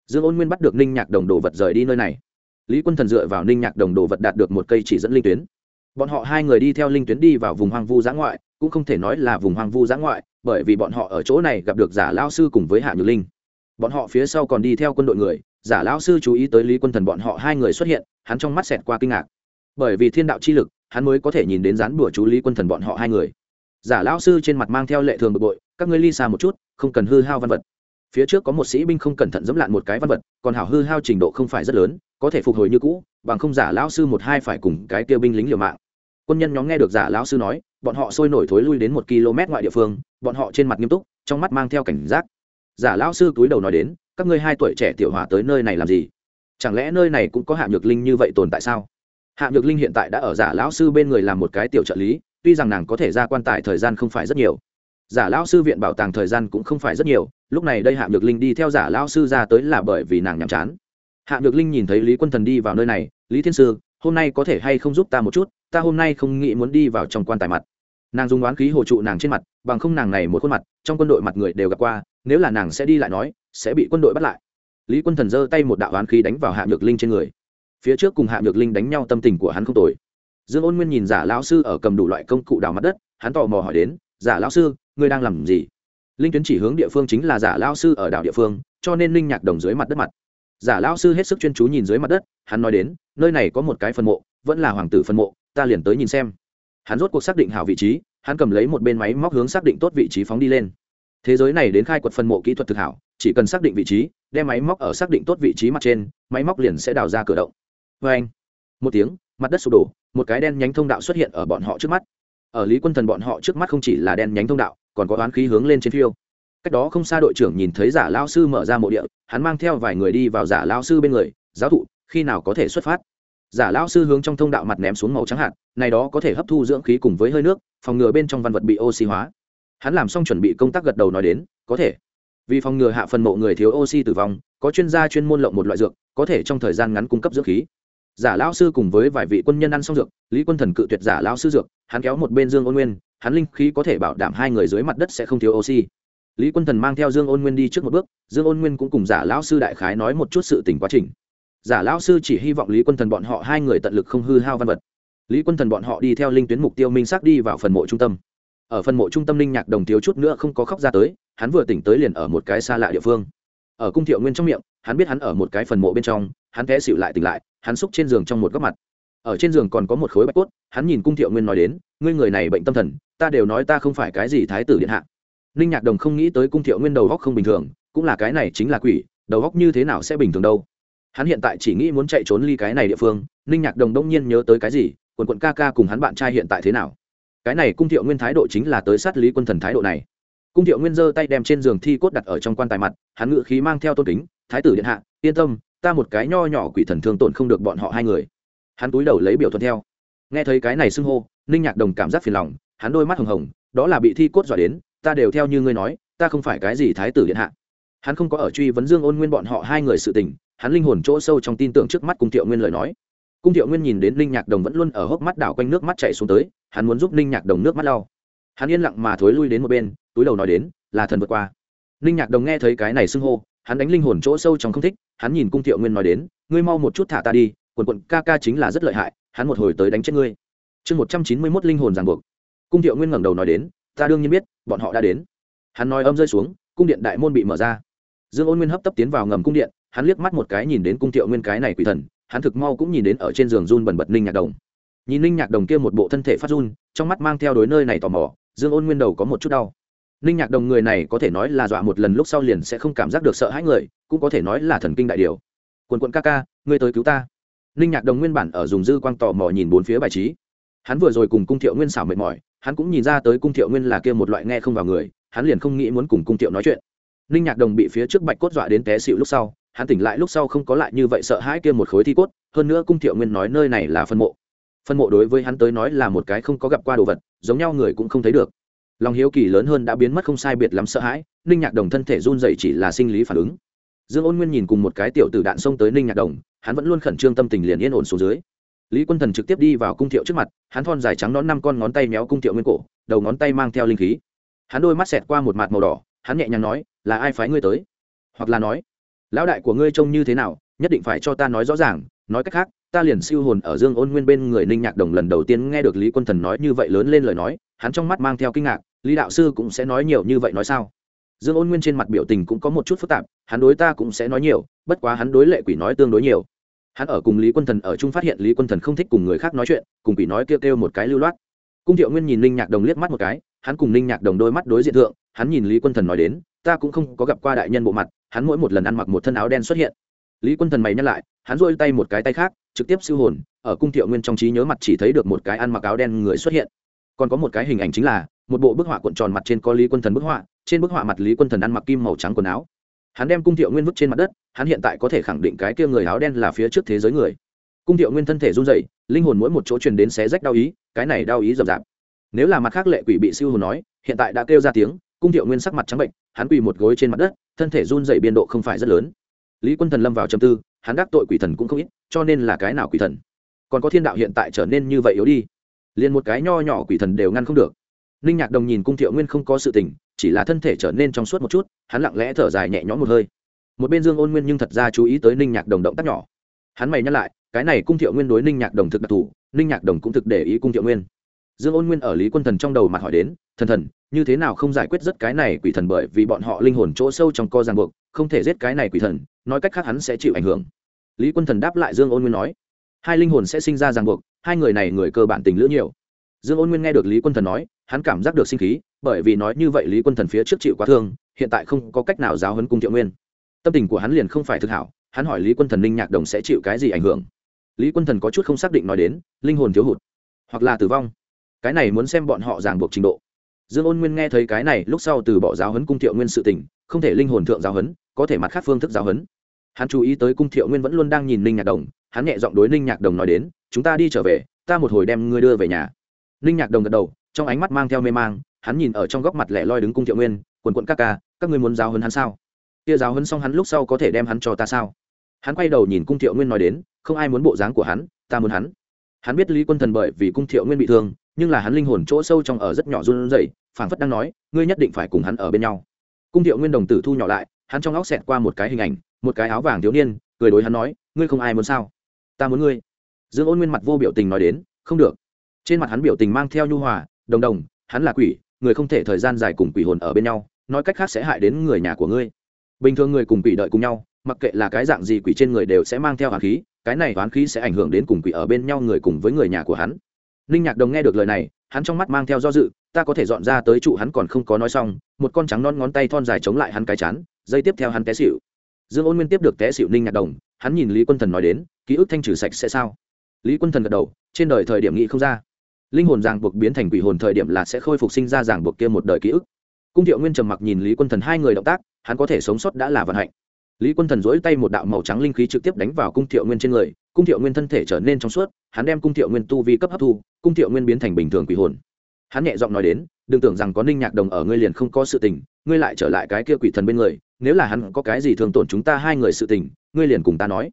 Dương ôn nguyên bắt được ninh nhạc đồng đồ vật rời đi nơi này. Lý quân thần dựa vào ninh nhạc đồng đồ vật đạt được một cây chỉ dẫn linh tuyến. Bọn họ hai người đi theo linh tuyến đi vào vùng hoang vu giã ngoại cũng không thể nói là vùng hoang vu giã ngoại, bởi vì bọn họ ở chỗ này gặp được giả lao sư cùng với hạ nhược linh. Bọn họ phía sau còn đi theo quân đội người, giả lao sư chú ý tới lý quân thần bọn họ hai người xuất hiện, hắn trong mắt xẹt qua kinh ngạc. Bởi vì thiên đạo chi lực, hắn mới có thể nhìn đến rán bùa chú lý quân thần bọn họ hai người. Giả lao sư trên mặt mang theo lệ thường bực bội, các ngươi ly xa một chút, không cần hư hao văn vật. Phía trước có một sĩ binh không cẩn thận dẫm lạn một cái văn vật, còn hảo hư hao trình độ không phải rất lớn, có thể phục hồi như cũ, bằng không giả lão sư một hai phải cùng cái tiêu binh lính liều mạng. Quân nhân nhóm nghe được giả lão sư nói bọn họ sôi nổi thối lui đến một km ngoại địa phương, bọn họ trên mặt nghiêm túc, trong mắt mang theo cảnh giác. Giả lão sư túi đầu nói đến, các ngươi hai tuổi trẻ tiểu hòa tới nơi này làm gì? Chẳng lẽ nơi này cũng có hạ nhược linh như vậy tồn tại sao? Hạ nhược linh hiện tại đã ở giả lão sư bên người làm một cái tiểu trợ lý, tuy rằng nàng có thể ra quan tài thời gian không phải rất nhiều. Giả lão sư viện bảo tàng thời gian cũng không phải rất nhiều, lúc này đây hạ nhược linh đi theo giả lão sư ra tới là bởi vì nàng nhàm chán. Hạ nhược linh nhìn thấy lý quân thần đi vào nơi này, lý thiên sư, hôm nay có thể hay không giúp ta một chút? Ta hôm nay không nghĩ muốn đi vào trong quan tài mặt nàng dùng oán khí hồ trụ nàng trên mặt, bằng không nàng này một khuôn mặt, trong quân đội mặt người đều gặp qua, nếu là nàng sẽ đi lại nói, sẽ bị quân đội bắt lại. Lý quân thần giơ tay một đạo oán khí đánh vào hạ nhược linh trên người. Phía trước cùng hạ nhược linh đánh nhau tâm tình của hắn không tồi. Dương ôn nguyên nhìn giả lão sư ở cầm đủ loại công cụ đào mặt đất, hắn tò mò hỏi đến, giả lão sư, ngươi đang làm gì? Linh tuyến chỉ hướng địa phương chính là giả lão sư ở đảo địa phương, cho nên linh nhạc đồng dưới mặt đất mặt. Giả lão sư hết sức chuyên chú nhìn dưới mặt đất, hắn nói đến, nơi này có một cái phần mộ, vẫn là hoàng tử phần mộ, ta liền tới nhìn xem hắn rốt cuộc xác định hảo vị trí, hắn cầm lấy một bên máy móc hướng xác định tốt vị trí phóng đi lên. Thế giới này đến khai quật phần mộ kỹ thuật thực hảo, chỉ cần xác định vị trí, đem máy móc ở xác định tốt vị trí mặt trên, máy móc liền sẽ đào ra cửa động. Vê anh, một tiếng, mặt đất sụp đổ, một cái đen nhánh thông đạo xuất hiện ở bọn họ trước mắt. Ở lý quân thần bọn họ trước mắt không chỉ là đen nhánh thông đạo, còn có oán khí hướng lên trên phiêu. Cách đó không xa đội trưởng nhìn thấy giả lao sư mở ra mộ địa, hắn mang theo vài người đi vào giả lao sư bên người, giáo thụ, khi nào có thể xuất phát? Giả lão sư hướng trong thông đạo mặt ném xuống màu trắng hạt, này đó có thể hấp thu dưỡng khí cùng với hơi nước, phòng ngừa bên trong văn vật bị oxy hóa. Hắn làm xong chuẩn bị công tác gật đầu nói đến, có thể. Vì phòng ngừa hạ phần mộ người thiếu oxy tử vong, có chuyên gia chuyên môn lộng một loại dược, có thể trong thời gian ngắn cung cấp dưỡng khí. Giả lão sư cùng với vài vị quân nhân ăn xong dược, lý quân thần cự tuyệt giả lão sư dược, hắn kéo một bên dương ôn nguyên, hắn linh khí có thể bảo đảm hai người dưới mặt đất sẽ không thiếu oxy. Lý quân thần mang theo dương ôn nguyên đi trước một bước, dương ôn nguyên cũng cùng giả lão sư đại khái nói một chút sự tình quá trình giả lão sư chỉ hy vọng lý quân thần bọn họ hai người tận lực không hư hao văn vật. Lý quân thần bọn họ đi theo linh tuyến mục tiêu minh xác đi vào phần mộ trung tâm. Ở phần mộ trung tâm linh nhạc đồng thiếu chút nữa không có khóc ra tới, hắn vừa tỉnh tới liền ở một cái xa lạ địa phương. Ở cung thiệu nguyên trong miệng, hắn biết hắn ở một cái phần mộ bên trong, hắn té xịu lại tỉnh lại, hắn xúc trên giường trong một góc mặt. Ở trên giường còn có một khối bạch cốt, hắn nhìn cung thiệu nguyên nói đến, ngươi người này bệnh tâm thần, ta đều nói ta không phải cái gì thái tử điện hạ. Ninh nhạc đồng không nghĩ tới cung thiệu nguyên đầu góc không bình thường, cũng là cái này chính là quỷ, đầu góc như thế nào sẽ bình thường đâu? Hắn hiện tại chỉ nghĩ muốn chạy trốn ly cái này địa phương, ninh nhạc đồng đông nhiên nhớ tới cái gì, quần quận ca ca cùng hắn bạn trai hiện tại thế nào? Cái này cung thiệu nguyên thái độ chính là tới sát lý quân thần thái độ này. Cung thiệu nguyên giơ tay đem trên giường thi cốt đặt ở trong quan tài mặt, hắn ngự khí mang theo tôn kính, thái tử điện hạ, yên tâm, ta một cái nho nhỏ quỷ thần thương tổn không được bọn họ hai người. Hắn túi đầu lấy biểu thuận theo. Nghe thấy cái này xưng hô, ninh nhạc đồng cảm giác phiền lòng, hắn đôi mắt hồng hồng, đó là bị thi cốt dọa đến, ta đều theo như ngươi nói, ta không phải cái gì thái tử điện hạ. Hắn không có ở truy vấn dương ôn nguyên bọn họ hai người sự tình hắn linh hồn chỗ sâu trong tin tưởng trước mắt cung thiệu nguyên lời nói. Cung thiệu nguyên nhìn đến linh nhạc đồng vẫn luôn ở hốc mắt đảo quanh nước mắt chạy xuống tới, hắn muốn giúp linh nhạc đồng nước mắt lau. Hắn yên lặng mà thối lui đến một bên, túi đầu nói đến, là thần vượt qua. Linh nhạc đồng nghe thấy cái này xưng hô, hắn đánh linh hồn chỗ sâu trong không thích, hắn nhìn cung thiệu nguyên nói đến, ngươi mau một chút thả ta đi, quần quận ca ca chính là rất lợi hại, hắn một hồi tới đánh chết ngươi. Chương một trăm chín mươi mốt linh hồn ràng buộc. Cung thiệu nguyên ngẩng đầu nói đến, ta đương nhiên biết, bọn họ đã đến. Hắn nói âm rơi xuống, cung điện đại môn bị mở ra. Dương ôn nguyên hấp tấp tiến vào ngầm cung điện hắn liếc mắt một cái nhìn đến cung thiệu nguyên cái này quỷ thần, hắn thực mau cũng nhìn đến ở trên giường run bần bật ninh nhạc đồng. Nhìn ninh nhạc đồng kia một bộ thân thể phát run, trong mắt mang theo đối nơi này tò mò, dương ôn nguyên đầu có một chút đau. Ninh nhạc đồng người này có thể nói là dọa một lần lúc sau liền sẽ không cảm giác được sợ hãi người, cũng có thể nói là thần kinh đại điều. Quần quận ca ca, ngươi tới cứu ta. Ninh nhạc đồng nguyên bản ở dùng dư quang tò mò nhìn bốn phía bài trí. Hắn vừa rồi cùng cung thiệu nguyên xảo mệt mỏi, hắn cũng nhìn ra tới cung thiệu nguyên là kia một loại nghe không vào người, hắn liền không nghĩ muốn cùng cung thiệu nói chuyện. Ninh nhạc đồng bị phía trước bạch cốt dọa đến té xịu lúc sau hắn tỉnh lại lúc sau không có lại như vậy sợ hãi kia một khối thi cốt, hơn nữa cung thiệu nguyên nói nơi này là phân mộ. Phân mộ đối với hắn tới nói là một cái không có gặp qua đồ vật, giống nhau người cũng không thấy được. Lòng hiếu kỳ lớn hơn đã biến mất không sai biệt lắm sợ hãi, ninh nhạc đồng thân thể run dậy chỉ là sinh lý phản ứng. Dương ôn nguyên nhìn cùng một cái tiểu tử đạn xông tới ninh nhạc đồng, hắn vẫn luôn khẩn trương tâm tình liền yên ổn xuống dưới. Lý quân thần trực tiếp đi vào cung thiệu trước mặt, hắn thon dài trắng nón năm con ngón tay méo cung thiệu nguyên cổ, đầu ngón tay mang theo linh khí. Hắn đôi mắt xẹt qua một mặt màu đỏ, hắn nhẹ nhàng nói, là ai phái ngươi tới? Hoặc là nói lão đại của ngươi trông như thế nào, nhất định phải cho ta nói rõ ràng, nói cách khác, ta liền siêu hồn ở dương ôn nguyên bên người ninh nhạc đồng lần đầu tiên nghe được lý quân thần nói như vậy lớn lên lời nói, hắn trong mắt mang theo kinh ngạc, lý đạo sư cũng sẽ nói nhiều như vậy nói sao? Dương ôn nguyên trên mặt biểu tình cũng có một chút phức tạp, hắn đối ta cũng sẽ nói nhiều, bất quá hắn đối lệ quỷ nói tương đối nhiều. Hắn ở cùng lý quân thần ở chung phát hiện lý quân thần không thích cùng người khác nói chuyện, cùng quỷ nói kêu kêu một cái lưu loát. Cung thiệu nguyên nhìn ninh nhạc đồng liếc mắt một cái, hắn cùng ninh nhạc đồng đôi mắt đối diện thượng, hắn nhìn lý quân thần nói đến ta cũng không có gặp qua đại nhân bộ mặt, hắn mỗi một lần ăn mặc một thân áo đen xuất hiện. Lý quân thần mày nhắc lại, hắn rôi tay một cái tay khác, trực tiếp siêu hồn, ở cung thiệu nguyên trong trí nhớ mặt chỉ thấy được một cái ăn mặc áo đen người xuất hiện. Còn có một cái hình ảnh chính là, một bộ bức họa cuộn tròn mặt trên có lý quân thần bức họa, trên bức họa mặt lý quân thần ăn mặc kim màu trắng quần áo. Hắn đem cung thiệu nguyên vứt trên mặt đất, hắn hiện tại có thể khẳng định cái kia người áo đen là phía trước thế giới người. Cung thiệu nguyên thân thể run dậy linh hồn mỗi một chỗ truyền đến xé rách đau ý, cái này đau ý rậm rạp. Nếu là mặt khác lệ quỷ bị siêu hồn nói, hiện tại đã kêu ra tiếng cung thiệu nguyên sắc mặt trắng bệnh, hắn quỳ một gối trên mặt đất, thân thể run dậy biên độ không phải rất lớn. Lý quân thần lâm vào châm tư, hắn đắc tội quỷ thần cũng không ít, cho nên là cái nào quỷ thần? Còn có thiên đạo hiện tại trở nên như vậy yếu đi, liền một cái nho nhỏ quỷ thần đều ngăn không được. Ninh nhạc đồng nhìn cung thiệu nguyên không có sự tình, chỉ là thân thể trở nên trong suốt một chút, hắn lặng lẽ thở dài nhẹ nhõm một hơi. Một bên dương ôn nguyên nhưng thật ra chú ý tới ninh nhạc đồng động tác nhỏ. Hắn mày nhắc lại, cái này cung thiệu nguyên đối ninh nhạc đồng thực đặc thù, ninh nhạc đồng cũng thực để ý cung thiệu nguyên. Dương ôn nguyên ở lý quân thần trong đầu mặt hỏi đến, thần thần như thế nào không giải quyết rất cái này quỷ thần bởi vì bọn họ linh hồn chỗ sâu trong co ràng buộc, không thể giết cái này quỷ thần, nói cách khác hắn sẽ chịu ảnh hưởng. Lý quân thần đáp lại dương ôn nguyên nói, hai linh hồn sẽ sinh ra ràng buộc, hai người này người cơ bản tình lữ nhiều. Dương ôn nguyên nghe được lý quân thần nói, hắn cảm giác được sinh khí, bởi vì nói như vậy lý quân thần phía trước chịu quá thương, hiện tại không có cách nào giáo hấn cung thiệu nguyên. Tâm tình của hắn liền không phải thực hảo, hắn hỏi lý quân thần linh nhạc đồng sẽ chịu cái gì ảnh hưởng. Lý quân thần có chút không xác định nói đến, linh hồn thiếu hụt, hoặc là tử vong. Cái này muốn xem bọn họ ràng buộc trình độ dương ôn nguyên nghe thấy cái này, lúc sau từ bỏ giáo hấn cung thiệu nguyên sự tình, không thể linh hồn thượng giáo hấn có thể mặt khác phương thức giáo hấn hắn chú ý tới cung thiệu nguyên vẫn luôn đang nhìn ninh nhạc đồng, hắn nhẹ giọng đối ninh nhạc đồng nói đến, chúng ta đi trở về, ta một hồi đem ngươi đưa về nhà. Ninh nhạc đồng gật đầu, trong ánh mắt mang theo mê mang, hắn nhìn ở trong góc mặt lẻ loi đứng cung thiệu nguyên, quần quận các ca, các ngươi muốn giáo hấn hắn sao? Kia giáo hấn xong hắn lúc sau có thể đem hắn cho ta sao? Hắn quay đầu nhìn cung thiệu nguyên nói đến, không ai muốn bộ dáng của hắn, ta muốn hắn. Hắn biết lý quân thần bởi vì cung thiệu nguyên bị thương nhưng là hắn linh hồn chỗ sâu trong ở rất nhỏ run rẩy, phảng phất đang nói, ngươi nhất định phải cùng hắn ở bên nhau. Cung thiệu nguyên đồng tử thu nhỏ lại, hắn trong óc xẹt qua một cái hình ảnh, một cái áo vàng thiếu niên, cười đối hắn nói, ngươi không ai muốn sao? Ta muốn ngươi. Dương ôn nguyên mặt vô biểu tình nói đến, không được. Trên mặt hắn biểu tình mang theo nhu hòa, đồng đồng, hắn là quỷ, người không thể thời gian dài cùng quỷ hồn ở bên nhau, nói cách khác sẽ hại đến người nhà của ngươi. Bình thường người cùng quỷ đợi cùng nhau, mặc kệ là cái dạng gì quỷ trên người đều sẽ mang theo hàn khí, cái này hoán khí sẽ ảnh hưởng đến cùng quỷ ở bên nhau người cùng với người nhà của hắn ninh nhạc đồng nghe được lời này, hắn trong mắt mang theo do dự, ta có thể dọn ra tới trụ hắn còn không có nói xong, một con trắng non ngón tay thon dài chống lại hắn cái chán, dây tiếp theo hắn té xịu dương ôn nguyên tiếp được té xịu ninh nhạc đồng, hắn nhìn lý quân thần nói đến, ký ức thanh trừ sạch sẽ sao? Lý quân thần gật đầu, trên đời thời điểm nghĩ không ra. Linh hồn ràng buộc biến thành quỷ hồn thời điểm là sẽ khôi phục sinh ra ràng buộc kia một đời ký ức. Cung thiệu nguyên trầm mặc nhìn lý quân thần hai người động tác, hắn có thể sống sót đã là vận hạnh. Lý quân thần dỗi tay một đạo màu trắng linh khí trực tiếp đánh vào cung thiệu nguyên trên người cung thiệu nguyên thân thể trở nên trong suốt, hắn đem cung thiệu nguyên tu vi cấp hấp thu, cung thiệu nguyên biến thành bình thường quỷ hồn. Hắn nhẹ giọng nói đến, đừng tưởng rằng có ninh nhạc đồng ở ngươi liền không có sự tình, ngươi lại trở lại cái kia quỷ thần bên người, nếu là hắn có cái gì thường tổn chúng ta hai người sự tình, ngươi liền cùng ta nói.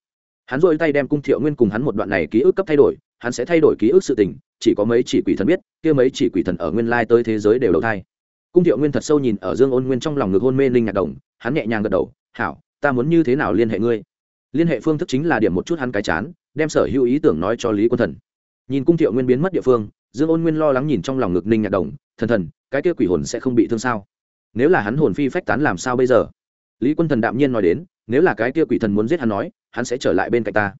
Hắn dội tay đem cung thiệu nguyên cùng hắn một đoạn này ký ức cấp thay đổi, hắn sẽ thay đổi ký ức sự tình, chỉ có mấy chỉ quỷ thần biết, kia mấy chỉ quỷ thần ở nguyên lai tới thế giới đều đầu thai. Cung thiệu nguyên thật sâu nhìn ở dương ôn nguyên trong lòng ngực hôn mê ninh nhạc đồng, hắn nhẹ nhàng gật đầu, hảo, ta muốn như thế nào liên hệ ngươi? Liên hệ phương thức chính là điểm một chút hắn cái chán, đem sở hữu ý tưởng nói cho lý quân thần. Nhìn cung thiệu nguyên biến mất địa phương, dương ôn nguyên lo lắng nhìn trong lòng ngực ninh nhạc đồng, thần thần, cái kia quỷ hồn sẽ không bị thương sao? Nếu là hắn hồn phi phách tán làm sao bây giờ? Lý quân thần đạm nhiên nói đến, nếu là cái kia quỷ thần muốn giết hắn nói, hắn sẽ trở lại bên cạnh ta.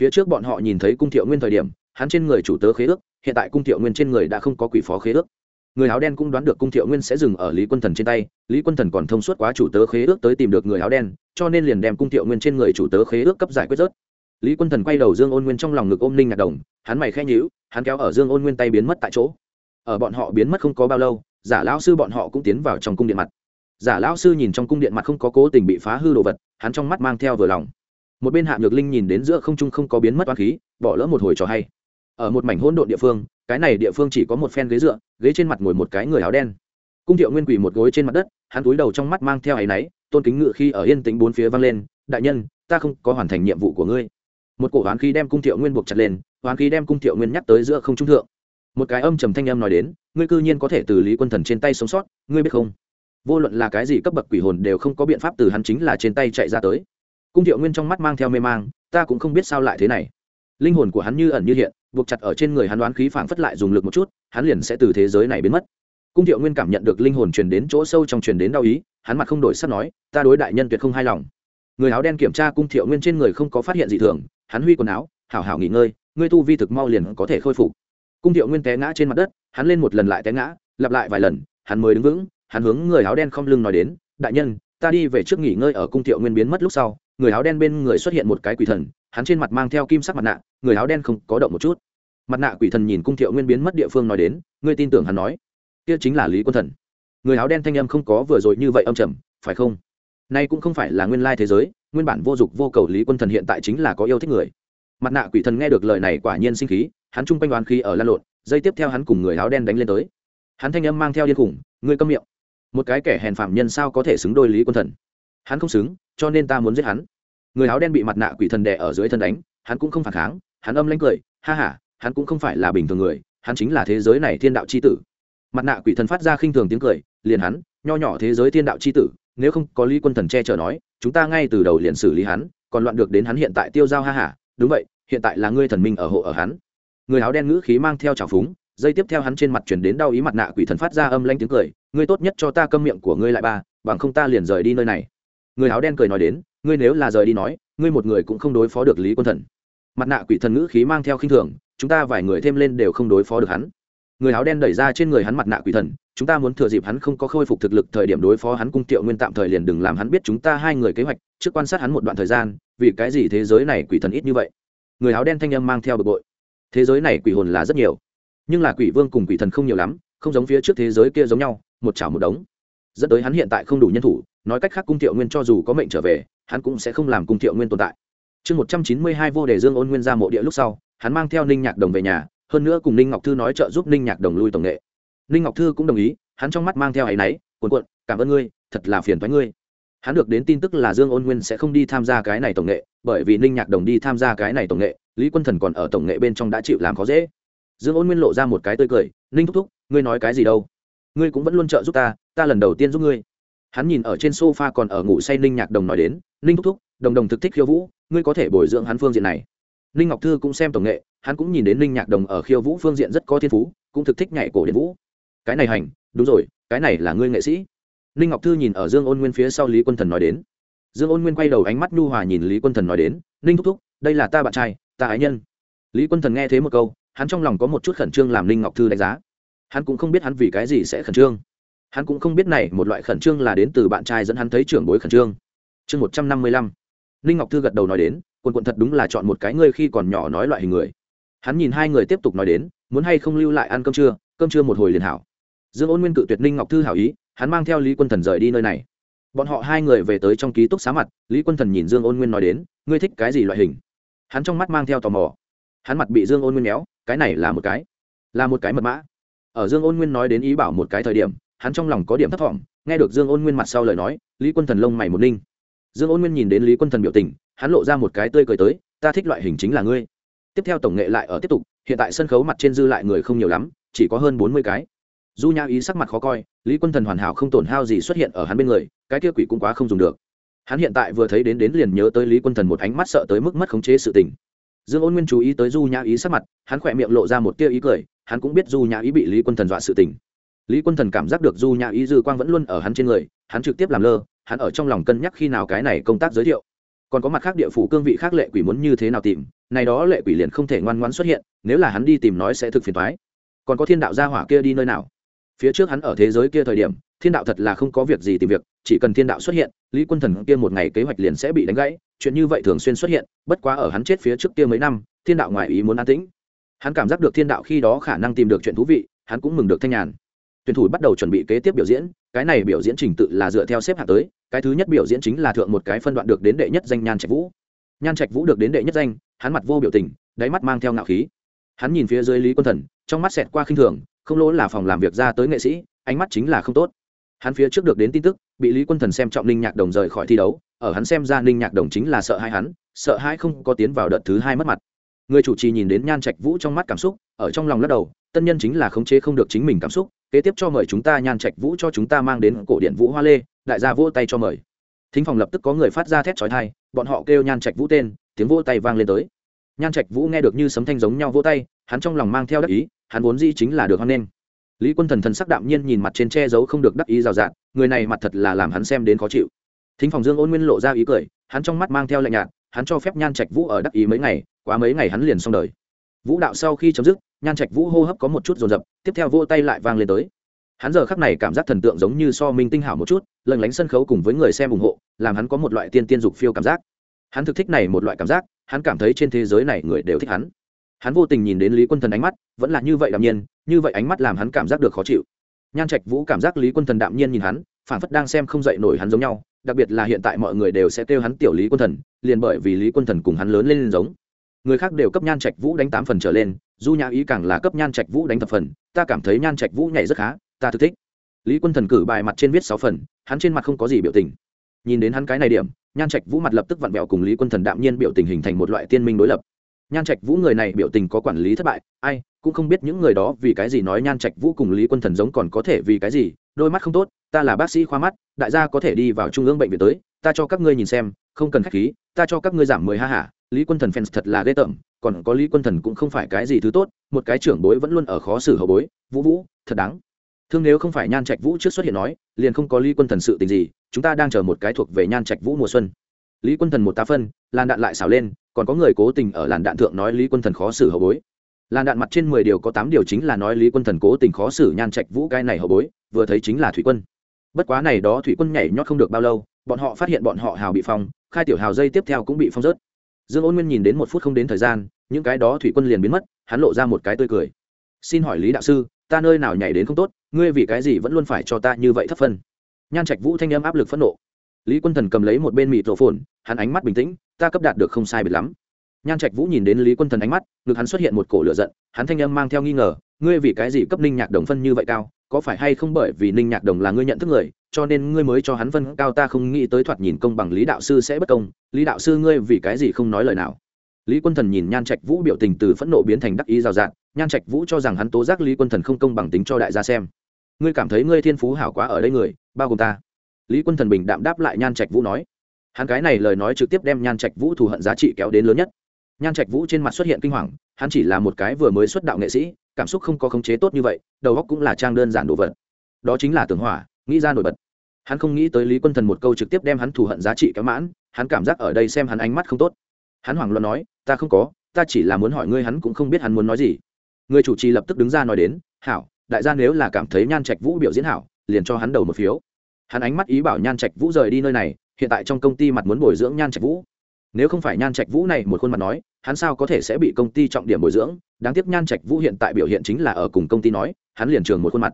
Phía trước bọn họ nhìn thấy cung thiệu nguyên thời điểm, hắn trên người chủ tớ khế ước, hiện tại cung thiệu nguyên trên người đã không có quỷ phó khế ước. Người áo đen cũng đoán được cung thiệu nguyên sẽ dừng ở lý quân thần trên tay, lý quân thần còn thông suốt quá chủ tớ khế ước tới tìm được người áo đen cho nên liền đem cung thiệu nguyên trên người chủ tớ khế ước cấp giải quyết rớt. Lý quân thần quay đầu dương ôn nguyên trong lòng ngực ôm ninh ngạc đồng, hắn mày khe nhíu, hắn kéo ở dương ôn nguyên tay biến mất tại chỗ. Ở bọn họ biến mất không có bao lâu, giả lão sư bọn họ cũng tiến vào trong cung điện mặt. Giả lão sư nhìn trong cung điện mặt không có cố tình bị phá hư đồ vật, hắn trong mắt mang theo vừa lòng. Một bên hạ nhược linh nhìn đến giữa không trung không có biến mất toán khí, bỏ lỡ một hồi trò hay. Ở một mảnh hỗn độn địa phương, cái này địa phương chỉ có một phen ghế dựa, ghế trên mặt ngồi một cái người áo đen. Cung thiệu nguyên quỳ một gối trên mặt đất, hắn túi đầu trong mắt mang theo áy náy tôn kính ngự khi ở yên tĩnh bốn phía vang lên, đại nhân, ta không có hoàn thành nhiệm vụ của ngươi. Một cổ hoán khí đem cung thiệu nguyên buộc chặt lên, hoán khí đem cung thiệu nguyên nhắc tới giữa không trung thượng. Một cái âm trầm thanh âm nói đến, ngươi cư nhiên có thể từ lý quân thần trên tay sống sót, ngươi biết không? Vô luận là cái gì cấp bậc quỷ hồn đều không có biện pháp từ hắn chính là trên tay chạy ra tới. Cung thiệu nguyên trong mắt mang theo mê mang, ta cũng không biết sao lại thế này. Linh hồn của hắn như ẩn như hiện, buộc chặt ở trên người hắn đoán khí phảng phất lại dùng lực một chút, hắn liền sẽ từ thế giới này biến mất cung thiệu nguyên cảm nhận được linh hồn truyền đến chỗ sâu trong truyền đến đau ý, hắn mặt không đổi sắp nói, ta đối đại nhân tuyệt không hài lòng. Người áo đen kiểm tra cung thiệu nguyên trên người không có phát hiện gì thường, hắn huy quần áo, hảo hảo nghỉ ngơi, ngươi tu vi thực mau liền có thể khôi phục. Cung thiệu nguyên té ngã trên mặt đất, hắn lên một lần lại té ngã, lặp lại vài lần, hắn mới đứng vững, hắn hướng người áo đen không lưng nói đến, đại nhân, ta đi về trước nghỉ ngơi ở cung thiệu nguyên biến mất lúc sau. Người áo đen bên người xuất hiện một cái quỷ thần, hắn trên mặt mang theo kim sắc mặt nạ, người áo đen không có động một chút. Mặt nạ quỷ thần nhìn cung thiệu nguyên biến mất địa phương nói đến, ngươi tin tưởng hắn nói? Kia chính là lý quân thần. Người áo đen thanh âm không có vừa rồi như vậy âm trầm, phải không? Nay cũng không phải là nguyên lai thế giới, nguyên bản vô dụng vô cầu lý quân thần hiện tại chính là có yêu thích người. Mặt nạ quỷ thần nghe được lời này quả nhiên sinh khí, hắn chung quanh đoán khí ở lan lộn dây tiếp theo hắn cùng người áo đen đánh lên tới. Hắn thanh âm mang theo điên khủng, ngươi câm miệng. Một cái kẻ hèn phạm nhân sao có thể xứng đôi lý quân thần? Hắn không xứng, cho nên ta muốn giết hắn. Người áo đen bị mặt nạ quỷ thần đè ở dưới thân đánh, hắn cũng không phản kháng, hắn âm lãnh cười, ha ha, hắn cũng không phải là bình thường người, hắn chính là thế giới này thiên đạo c h i tử mặt nạ quỷ thần phát ra khinh thường tiếng cười, liền hắn, nho nhỏ thế giới thiên đạo c h i tử, nếu không có lý quân thần che chở nói, chúng ta ngay từ đầu liền xử lý hắn, còn loạn được đến hắn hiện tại tiêu dao ha hả đúng vậy, hiện tại là ngươi thần minh ở hộ ở hắn. Người áo đen ngữ khí mang theo trào phúng, dây tiếp theo hắn trên mặt chuyển đến đau ý mặt nạ quỷ thần phát ra âm lanh tiếng cười, ngươi tốt nhất cho ta câm miệng của ngươi lại ba, bằng không ta liền rời đi nơi này. Người áo đen cười nói đến, ngươi nếu là rời đi nói, ngươi một người cũng không đối phó được lý quân thần. Mặt nạ quỷ thần ngữ khí mang theo khinh thường, chúng ta vài người thêm lên đều không đối phó được hắn người áo đen đẩy ra trên người hắn mặt nạ quỷ thần, chúng ta muốn thừa dịp hắn không có khôi phục thực lực thời điểm đối phó hắn cung tiệu nguyên tạm thời liền đừng làm hắn biết chúng ta hai người kế hoạch, trước quan sát hắn một đoạn thời gian, vì cái gì thế giới này quỷ thần ít như vậy? Người áo đen thanh âm mang theo bực bội. Thế giới này quỷ hồn là rất nhiều, nhưng là quỷ vương cùng quỷ thần không nhiều lắm, không giống phía trước thế giới kia giống nhau, một chảo một đống. Dẫn tới hắn hiện tại không đủ nhân thủ, nói cách khác cung tiệu nguyên cho dù có mệnh trở về, hắn cũng sẽ không làm cung tiệu nguyên tồn tại. Chương một trăm chín mươi hai vô đề dương ôn nguyên ra mộ địa lúc sau, hắn mang theo ninh nhạc đồng về nhà hơn nữa cùng ninh ngọc thư nói trợ giúp ninh nhạc đồng lui tổng nghệ. Ninh ngọc thư cũng đồng ý, hắn trong mắt mang theo áy náy, cuồn cuộn, cảm ơn ngươi, thật là phiền thoái ngươi. Hắn được đến tin tức là dương ôn nguyên sẽ không đi tham gia cái này tổng nghệ, bởi vì ninh nhạc đồng đi tham gia cái này tổng nghệ, lý quân thần còn ở tổng nghệ bên trong đã chịu làm khó dễ. Dương ôn nguyên lộ ra một cái tươi cười, ninh thúc thúc, ngươi nói cái gì đâu? Ngươi cũng vẫn luôn trợ giúp ta ta lần đầu tiên giúp ngươi. Hắn nhìn ở trên sofa còn ở ngủ say ninh nhạc đồng nói đến, ninh thúc thúc, đồng đồng thực thích khiêu vũ, ngươi có thể bồi dưỡng hắn phương diện này ninh ngọc thư cũng xem tổng nghệ, hắn cũng nhìn đến ninh nhạc đồng ở khiêu vũ phương diện rất có thiên phú, cũng thực thích nhảy cổ điện vũ. Cái này hành, đúng rồi, cái này là ngươi nghệ sĩ. Ninh ngọc thư nhìn ở dương ôn nguyên phía sau lý quân thần nói đến. Dương ôn nguyên quay đầu ánh mắt nhu hòa nhìn lý quân thần nói đến ninh thúc thúc, đây là ta bạn trai, ta ái nhân. Lý quân thần nghe thế một câu, hắn trong lòng có một chút khẩn trương làm ninh ngọc thư đánh giá. Hắn cũng không biết hắn vì cái gì sẽ khẩn trương. Hắn cũng không biết này một loại khẩn trương là đến từ bạn trai dẫn hắn thấy trưởng bối khẩn trương. Chương một trăm năm mươi lăm ninh ngọc thư gật đầu nói đến quần quận thật đúng là chọn một cái ngươi khi còn nhỏ nói loại hình người. Hắn nhìn hai người tiếp tục nói đến, muốn hay không lưu lại ăn cơm trưa cơm trưa một hồi liền hảo. Dương ôn nguyên cự tuyệt ninh ngọc thư hảo ý, hắn mang theo lý quân thần rời đi nơi này. Bọn họ hai người về tới trong ký túc xá mặt, lý quân thần nhìn dương ôn nguyên nói đến, ngươi thích cái gì loại hình? Hắn trong mắt mang theo tò mò. Hắn mặt bị dương ôn nguyên méo, cái này là một cái, là một cái mật mã. Ở dương ôn nguyên nói đến ý bảo một cái thời điểm, hắn trong lòng có điểm thấp thỏm, nghe được dương ôn nguyên mặt sau lời nói, lý quân thần lông mày một ninh. Dương ôn nguyên nhìn đến lý quân thần biểu tình hắn lộ ra một cái tươi cười tới, ta thích loại hình chính là ngươi. Tiếp theo tổng nghệ lại ở tiếp tục, hiện tại sân khấu mặt trên dư lại người không nhiều lắm, chỉ có hơn bốn mươi cái. Du nhã ý sắc mặt khó coi, lý quân thần hoàn hảo không tổn hao gì xuất hiện ở hắn bên người, cái kia quỷ cũng quá không dùng được. Hắn hiện tại vừa thấy đến đến liền nhớ tới lý quân thần một ánh mắt sợ tới mức mất khống chế sự tình. Dương ôn nguyên chú ý tới du nhã ý sắc mặt, hắn khỏe miệng lộ ra một tia ý cười, hắn cũng biết du nhã ý bị lý quân thần dọa sự tình. Lý quân thần cảm giác được du nhã ý dư quang vẫn luôn ở hắn trên người, hắn trực tiếp làm lơ, hắn ở trong lòng cân nhắc khi nào cái này công tác giới thiệu còn có mặt khác địa phủ cương vị khác lệ quỷ muốn như thế nào tìm, này đó lệ quỷ liền không thể ngoan ngoãn xuất hiện, nếu là hắn đi tìm nói sẽ thực phiền thoái còn có thiên đạo gia hỏa kia đi nơi nào? Phía trước hắn ở thế giới kia thời điểm, thiên đạo thật là không có việc gì tìm việc, chỉ cần thiên đạo xuất hiện, lý quân thần kia một ngày kế hoạch liền sẽ bị đánh gãy, chuyện như vậy thường xuyên xuất hiện, bất quá ở hắn chết phía trước kia mấy năm, thiên đạo ngoài ý muốn an tĩnh. Hắn cảm giác được thiên đạo khi đó khả năng tìm được chuyện thú vị, hắn cũng mừng được thanh nhàn tuyển thủ bắt đầu chuẩn bị kế tiếp biểu diễn, cái này biểu diễn trình tự là dựa theo xếp hạng tới, cái thứ nhất biểu diễn chính là thượng một cái phân đoạn được đến đệ nhất danh nhan trạch vũ. Nhan trạch vũ được đến đệ nhất danh, hắn mặt vô biểu tình, đáy mắt mang theo ngạo khí. Hắn nhìn phía dưới lý quân thần, trong mắt xẹt qua khinh thường, không lỗ là phòng làm việc ra tới nghệ sĩ, ánh mắt chính là không tốt. Hắn phía trước được đến tin tức, bị lý quân thần xem trọng ninh nhạc đồng rời khỏi thi đấu, ở hắn xem ra ninh nhạc đồng chính là sợ hai hắn, sợ hai không có tiến vào đợt thứ hai mất mặt. Người chủ trì nhìn đến nhan trạch vũ trong mắt cảm xúc, ở trong lòng lắc đầu tân nhân chính là khống chế không được chính mình cảm xúc kế tiếp cho mời chúng ta nhan trạch vũ cho chúng ta mang đến cổ điện vũ hoa lê, đại gia vỗ tay cho mời. Thính phòng lập tức có người phát ra thét trói thai bọn họ kêu nhan trạch vũ tên, tiếng vỗ tay vang lên tới. Nhan trạch vũ nghe được như sấm thanh giống nhau vỗ tay, hắn trong lòng mang theo đắc ý, hắn vốn dĩ chính là được hoan nghênh. Lý quân thần thần sắc đạm nhiên nhìn mặt trên che giấu không được đắc ý rào rạt, người này mặt thật là làm hắn xem đến khó chịu. Thính phòng dương ôn nguyên lộ ra ý cười, hắn trong mắt mang theo lạnh nhạt, hắn cho phép nhan trạch vũ ở đắc ý mấy ngày, quá mấy ngày hắn liền xong đời. Vũ đạo sau khi chấm dứt nhan trạch vũ hô hấp có một chút dồn dập, tiếp theo vô tay lại vang lên tới. Hắn giờ khắc này cảm giác thần tượng giống như so minh tinh hảo một chút lần lánh sân khấu cùng với người xem ủng hộ, làm hắn có một loại tiên tiên dục phiêu cảm giác. Hắn thực thích này một loại cảm giác, hắn cảm thấy trên thế giới này người đều thích hắn. Hắn vô tình nhìn đến lý quân thần ánh mắt, vẫn là như vậy đạm nhiên, như vậy ánh mắt làm hắn cảm giác được khó chịu. Nhan trạch vũ cảm giác lý quân thần đạm nhiên nhìn hắn phản phất đang xem không dậy nổi hắn giống nhau, đặc biệt là hiện tại mọi người đều sẽ kêu hắn tiểu lý quân thần, liền bởi vì lý quân thần cùng hắn lớn lên giống. Người khác đều cấp nhan trạch vũ đánh tám phần trở lên du nhã ý càng là cấp nhan trạch vũ đánh thập phần, ta cảm thấy nhan trạch vũ nhảy rất khá, ta thực thích. Lý quân thần cử bài mặt trên viết sáu phần, hắn trên mặt không có gì biểu tình. Nhìn đến hắn cái này điểm, nhan trạch vũ mặt lập tức vặn vẹo cùng lý quân thần đạm nhiên biểu tình hình thành một loại tiên minh đối lập. Nhan trạch vũ người này biểu tình có quản lý thất bại, ai cũng không biết những người đó vì cái gì nói nhan trạch vũ cùng lý quân thần giống còn có thể vì cái gì, đôi mắt không tốt, ta là bác sĩ khoa mắt, đại gia có thể đi vào trung ương bệnh viện tới, ta cho các ngươi nhìn xem, không cần khách khí, ta cho các ngươi giảm mười ha hả lý quân thần fans thật là ghê tởm còn có lý quân thần cũng không phải cái gì thứ tốt, một cái trưởng bối vẫn luôn ở khó xử hậu bối, vũ vũ, thật đáng. Thương nếu không phải nhan trạch vũ trước xuất hiện nói, liền không có lý quân thần sự tình gì, chúng ta đang chờ một cái thuộc về nhan trạch vũ mùa xuân. Lý quân thần một tá phân, làn đạn lại xảo lên, còn có người cố tình ở làn đạn thượng nói lý quân thần khó xử hậu bối. Làn đạn mặt trên mười điều có tám điều chính là nói lý quân thần cố tình khó xử nhan trạch vũ cái này hậu bối, vừa thấy chính là thủy quân. Bất quá này đó thủy quân nhảy nhót không được bao lâu, bọn họ phát hiện bọn họ hào bị phong, khai tiểu hào dây tiếp theo cũng bị phong rớt dương ôn nguyên nhìn đến một phút không đến thời gian, những cái đó thủy quân liền biến mất, hắn lộ ra một cái tươi cười. Xin hỏi lý đạo sư, ta nơi nào nhảy đến không tốt, ngươi vì cái gì vẫn luôn phải cho ta như vậy thấp phân? Nhan trạch vũ thanh âm áp lực phẫn nộ. Lý quân thần cầm lấy một bên mịt rổ phồn hắn ánh mắt bình tĩnh, ta cấp đạt được không sai biệt lắm. Nhan trạch vũ nhìn đến lý quân thần ánh mắt, ngực hắn xuất hiện một cổ lửa giận, hắn thanh âm mang theo nghi ngờ ngươi vì cái gì cấp ninh nhạc đồng phân như vậy cao? Có phải hay không bởi vì ninh nhạc đồng là ngươi nhận thức người, cho nên ngươi mới cho hắn phân cao? Ta không nghĩ tới thoạt nhìn công bằng lý đạo sư sẽ bất công. Lý đạo sư ngươi vì cái gì không nói lời nào? Lý quân thần nhìn nhan trạch vũ biểu tình từ phẫn nộ biến thành đắc ý rào rạt. Nhan trạch vũ cho rằng hắn tố giác lý quân thần không công bằng tính cho đại gia xem. Ngươi cảm thấy ngươi thiên phú hảo quá ở đây người, bao gồm ta. Lý quân thần bình đạm đáp lại nhan trạch vũ nói. Hắn cái này lời nói trực tiếp đem nhan trạch vũ thù hận giá trị kéo đến lớn nhất nhan trạch vũ trên mặt xuất hiện kinh hoàng, hắn chỉ là một cái vừa mới xuất đạo nghệ sĩ, cảm xúc không có khống chế tốt như vậy, đầu óc cũng là trang đơn giản đồ vật. Đó chính là tưởng hỏa, nghĩ ra nổi bật. Hắn không nghĩ tới lý quân thần một câu trực tiếp đem hắn thù hận giá trị kéo mãn, hắn cảm giác ở đây xem hắn ánh mắt không tốt. Hắn hoảng loạn nói, ta không có, ta chỉ là muốn hỏi ngươi, hắn cũng không biết hắn muốn nói gì. Người chủ trì lập tức đứng ra nói đến, hảo, đại gia nếu là cảm thấy nhan trạch vũ biểu diễn hảo, liền cho hắn đầu một phiếu. Hắn ánh mắt ý bảo nhan trạch vũ rời đi nơi này, hiện tại trong công ty mặt muốn bồi dưỡng nhan trạch vũ nếu không phải nhan trạch vũ này một khuôn mặt nói, hắn sao có thể sẽ bị công ty trọng điểm bồi dưỡng? Đáng tiếc nhan trạch vũ hiện tại biểu hiện chính là ở cùng công ty nói, hắn liền trường một khuôn mặt.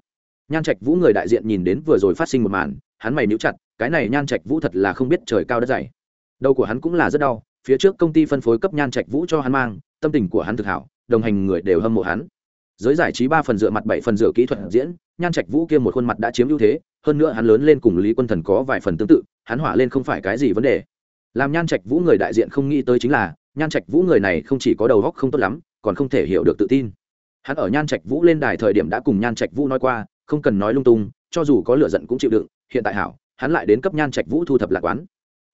Nhan trạch vũ người đại diện nhìn đến vừa rồi phát sinh một màn, hắn mày níu chặt, cái này nhan trạch vũ thật là không biết trời cao đất dày. Đầu của hắn cũng là rất đau, phía trước công ty phân phối cấp nhan trạch vũ cho hắn mang, tâm tình của hắn thực hảo, đồng hành người đều hâm mộ hắn. Giới giải trí ba phần dựa mặt bảy phần dựa kỹ thuật diễn, nhan trạch vũ kia một khuôn mặt đã chiếm ưu thế, hơn nữa hắn lớn lên cùng lý quân thần có vài phần tương tự, hắn hỏa lên không phải cái gì vấn đề làm nhan trạch vũ người đại diện không nghĩ tới chính là, nhan trạch vũ người này không chỉ có đầu góc không tốt lắm, còn không thể hiểu được tự tin. Hắn ở nhan trạch vũ lên đài thời điểm đã cùng nhan trạch vũ nói qua, không cần nói lung tung, cho dù có lựa giận cũng chịu đựng, hiện tại hảo, hắn lại đến cấp nhan trạch vũ thu thập lạc quán.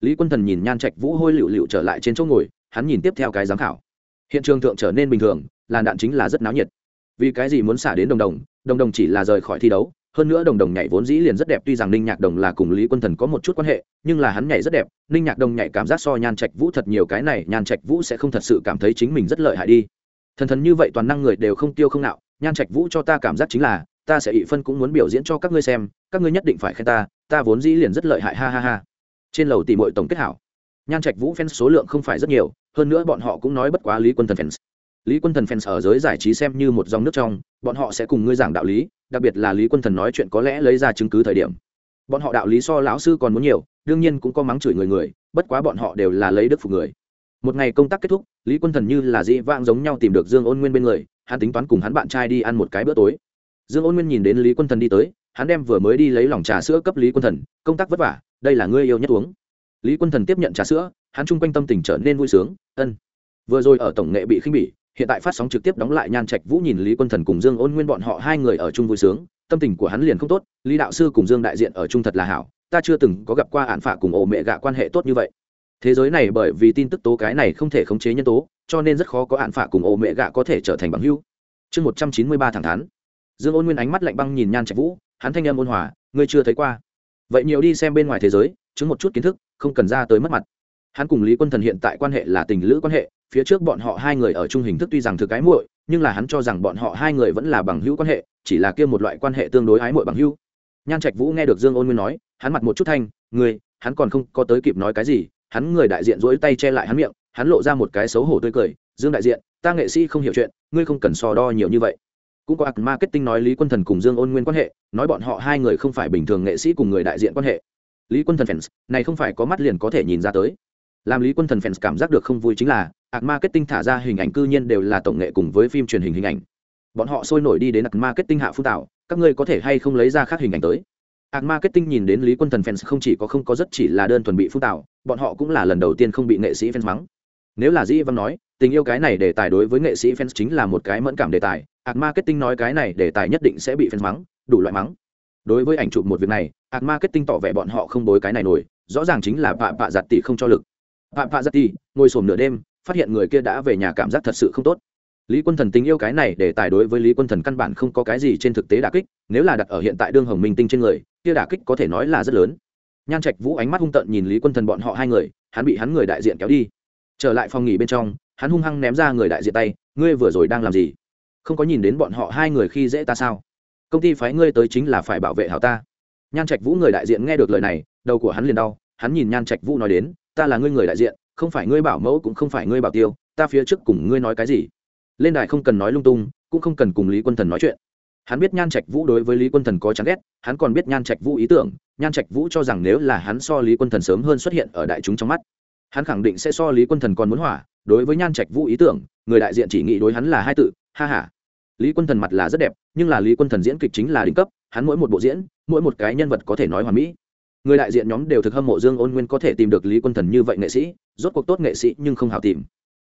Lý quân thần nhìn nhan trạch vũ hôi lựu lựu trở lại trên chỗ ngồi, hắn nhìn tiếp theo cái giám khảo. Hiện trường thượng trở nên bình thường, làn đạn chính là rất náo nhiệt. Vì cái gì muốn xả đến đồng đồng đồng đồng chỉ là rời khỏi thi đấu hơn nữa đồng đồng nhảy vốn dĩ liền rất đẹp, tuy rằng ninh nhạc đồng là cùng lý quân thần có một chút quan hệ, nhưng là hắn nhảy rất đẹp. Ninh nhạc đồng nhảy cảm giác so nhan trạch vũ thật nhiều, cái này nhan trạch vũ sẽ không thật sự cảm thấy chính mình rất lợi hại đi. Thần thần như vậy toàn năng người đều không tiêu không nạo, nhan trạch vũ cho ta cảm giác chính là, ta sẽ ị phân cũng muốn biểu diễn cho các ngươi xem, các ngươi nhất định phải khen ta ta vốn dĩ liền rất lợi hại, ha ha ha. Trên lầu tỷ mọi tổng kết hảo. Nhan trạch vũ fans số lượng không phải rất nhiều, hơn nữa bọn họ cũng nói bất quá lý quân thần fans lý quân thần fans ở giới giải trí xem như một dòng nước trong, bọn họ sẽ cùng ngươi giảng đạo lý, đặc biệt là lý quân thần nói chuyện có lẽ lấy ra chứng cứ thời điểm. Bọn họ đạo lý so lão sư còn muốn nhiều, đương nhiên cũng có mắng chửi người người, bất quá bọn họ đều là lấy đức phục người. Một ngày công tác kết thúc, lý quân thần như là dĩ vãng giống nhau tìm được dương ôn nguyên bên người, hắn tính toán cùng hắn bạn trai đi ăn một cái bữa tối. Dương ôn nguyên nhìn đến lý quân thần đi tới, hắn đem vừa mới đi lấy lòng trà sữa cấp lý quân thần, công tác vất vả, đây là ngươi yêu nhất uống. Lý quân thần tiếp nhận trà sữa, hắn chung quanh tâm tình trở nên vui sướng, ân, vừa rồi ở tổng nghệ bị khinh bỉ hiện tại phát sóng trực tiếp đóng lại nhan trạch vũ nhìn lý quân thần cùng dương ôn nguyên bọn họ hai người ở chung vui sướng, tâm tình của hắn liền không tốt, lý đạo sư cùng dương đại diện ở chung thật là hảo, ta chưa từng có gặp qua hạn phả cùng ổ mẹ gạ quan hệ tốt như vậy. Thế giới này bởi vì tin tức tố cái này không thể khống chế nhân tố, cho nên rất khó có hạn phả cùng ổ mẹ gạ có thể trở thành bằng hữu. Chương một trăm chín mươi ba thẳng thắn. Dương ôn nguyên ánh mắt lạnh băng nhìn nhan trạch vũ, hắn thanh âm ôn hòa, ngươi chưa thấy qua. Vậy nhiều đi xem bên ngoài thế giới, chứng một chút kiến thức, không cần ra tới mất mặt hắn cùng lý quân thần hiện tại quan hệ là tình lữ quan hệ, phía trước bọn họ hai người ở chung hình thức tuy rằng thực ái muội, nhưng là hắn cho rằng bọn họ hai người vẫn là bằng hữu quan hệ, chỉ là kia một loại quan hệ tương đối ái muội bằng hữu. Nhan trạch vũ nghe được dương ôn nguyên nói, hắn mặt một chút thanh người hắn còn không có tới kịp nói cái gì. Hắn người đại diện dỗi tay che lại hắn miệng, hắn lộ ra một cái xấu hổ tươi cười, dương đại diện, ta nghệ sĩ không hiểu chuyện, ngươi không cần so đo nhiều như vậy. Cũng có ạc marketing nói lý quân thần cùng dương ôn nguyên quan hệ, nói bọn họ hai người không phải bình thường nghệ sĩ cùng người đại diện quan hệ. Lý quân thần fans, này không phải có mắt liền có thể nhìn ra tới làm lý quân thần fans cảm giác được không vui chính là, ạc marketing thả ra hình ảnh cư nhiên đều là tổng nghệ cùng với phim truyền hình hình ảnh. Bọn họ sôi nổi đi đến ạc marketing hạ phun tạo, các ngươi có thể hay không lấy ra khác hình ảnh tới? Ạc marketing nhìn đến lý quân thần fans không chỉ có không có rất chỉ là đơn thuần bị phun tạo, bọn họ cũng là lần đầu tiên không bị nghệ sĩ fans mắng. Nếu là dĩ văn nói, tình yêu cái này đề tài đối với nghệ sĩ fans chính là một cái mẫn cảm đề tài, ạc marketing nói cái này đề tài nhất định sẽ bị fans mắng, đủ loại mắng. Đối với ảnh chụp một việc này, ạc marketing tỏ vẻ bọn họ không bối cái này nổi, rõ ràng chính là bạ bạ giặt tỷ không cho lực phạm phạ giật tỷ ngồi sổm nửa đêm, phát hiện người kia đã về nhà cảm giác thật sự không tốt. Lý quân thần tình yêu cái này để tài đối với lý quân thần căn bản không có cái gì trên thực tế đà kích, nếu là đặt ở hiện tại đương hồng minh tinh trên người, kia đà kích có thể nói là rất lớn. Nhan trạch vũ ánh mắt hung tợn nhìn lý quân thần bọn họ hai người, hắn bị hắn người đại diện kéo đi. Trở lại phòng nghỉ bên trong, hắn hung hăng ném ra người đại diện tay, ngươi vừa rồi đang làm gì? Không có nhìn đến bọn họ hai người khi dễ ta sao? Công ty phái ngươi tới chính là phải bảo vệ hảo ta. Nhan trạch vũ người đại diện nghe được lời này, đầu của hắn liền đau, hắn nhìn nhan trạch vũ nói đến ta là ngươi người đại diện, không phải ngươi bảo mẫu cũng không phải ngươi bảo tiêu, ta phía trước cùng ngươi nói cái gì? Lên đài không cần nói lung tung, cũng không cần cùng lý quân thần nói chuyện. Hắn biết nhan trạch vũ đối với lý quân thần có chán ghét, hắn còn biết nhan trạch vũ ý tưởng, nhan trạch vũ cho rằng nếu là hắn so lý quân thần sớm hơn xuất hiện ở đại chúng trong mắt, hắn khẳng định sẽ so lý quân thần còn muốn hỏa, đối với nhan trạch vũ ý tưởng, người đại diện chỉ nghĩ đối hắn là hai tự, ha h a lý quân thần mặt là rất đẹp, nhưng là lý quân thần diễn kịch chính là đỉnh cấp, hắn mỗi một bộ diễn, mỗi một cái nhân vật có thể nói hoàn mỹ người đại diện nhóm đều thực hâm mộ dương ôn nguyên có thể tìm được lý quân thần như vậy nghệ sĩ, rốt cuộc tốt nghệ sĩ nhưng không hào tìm.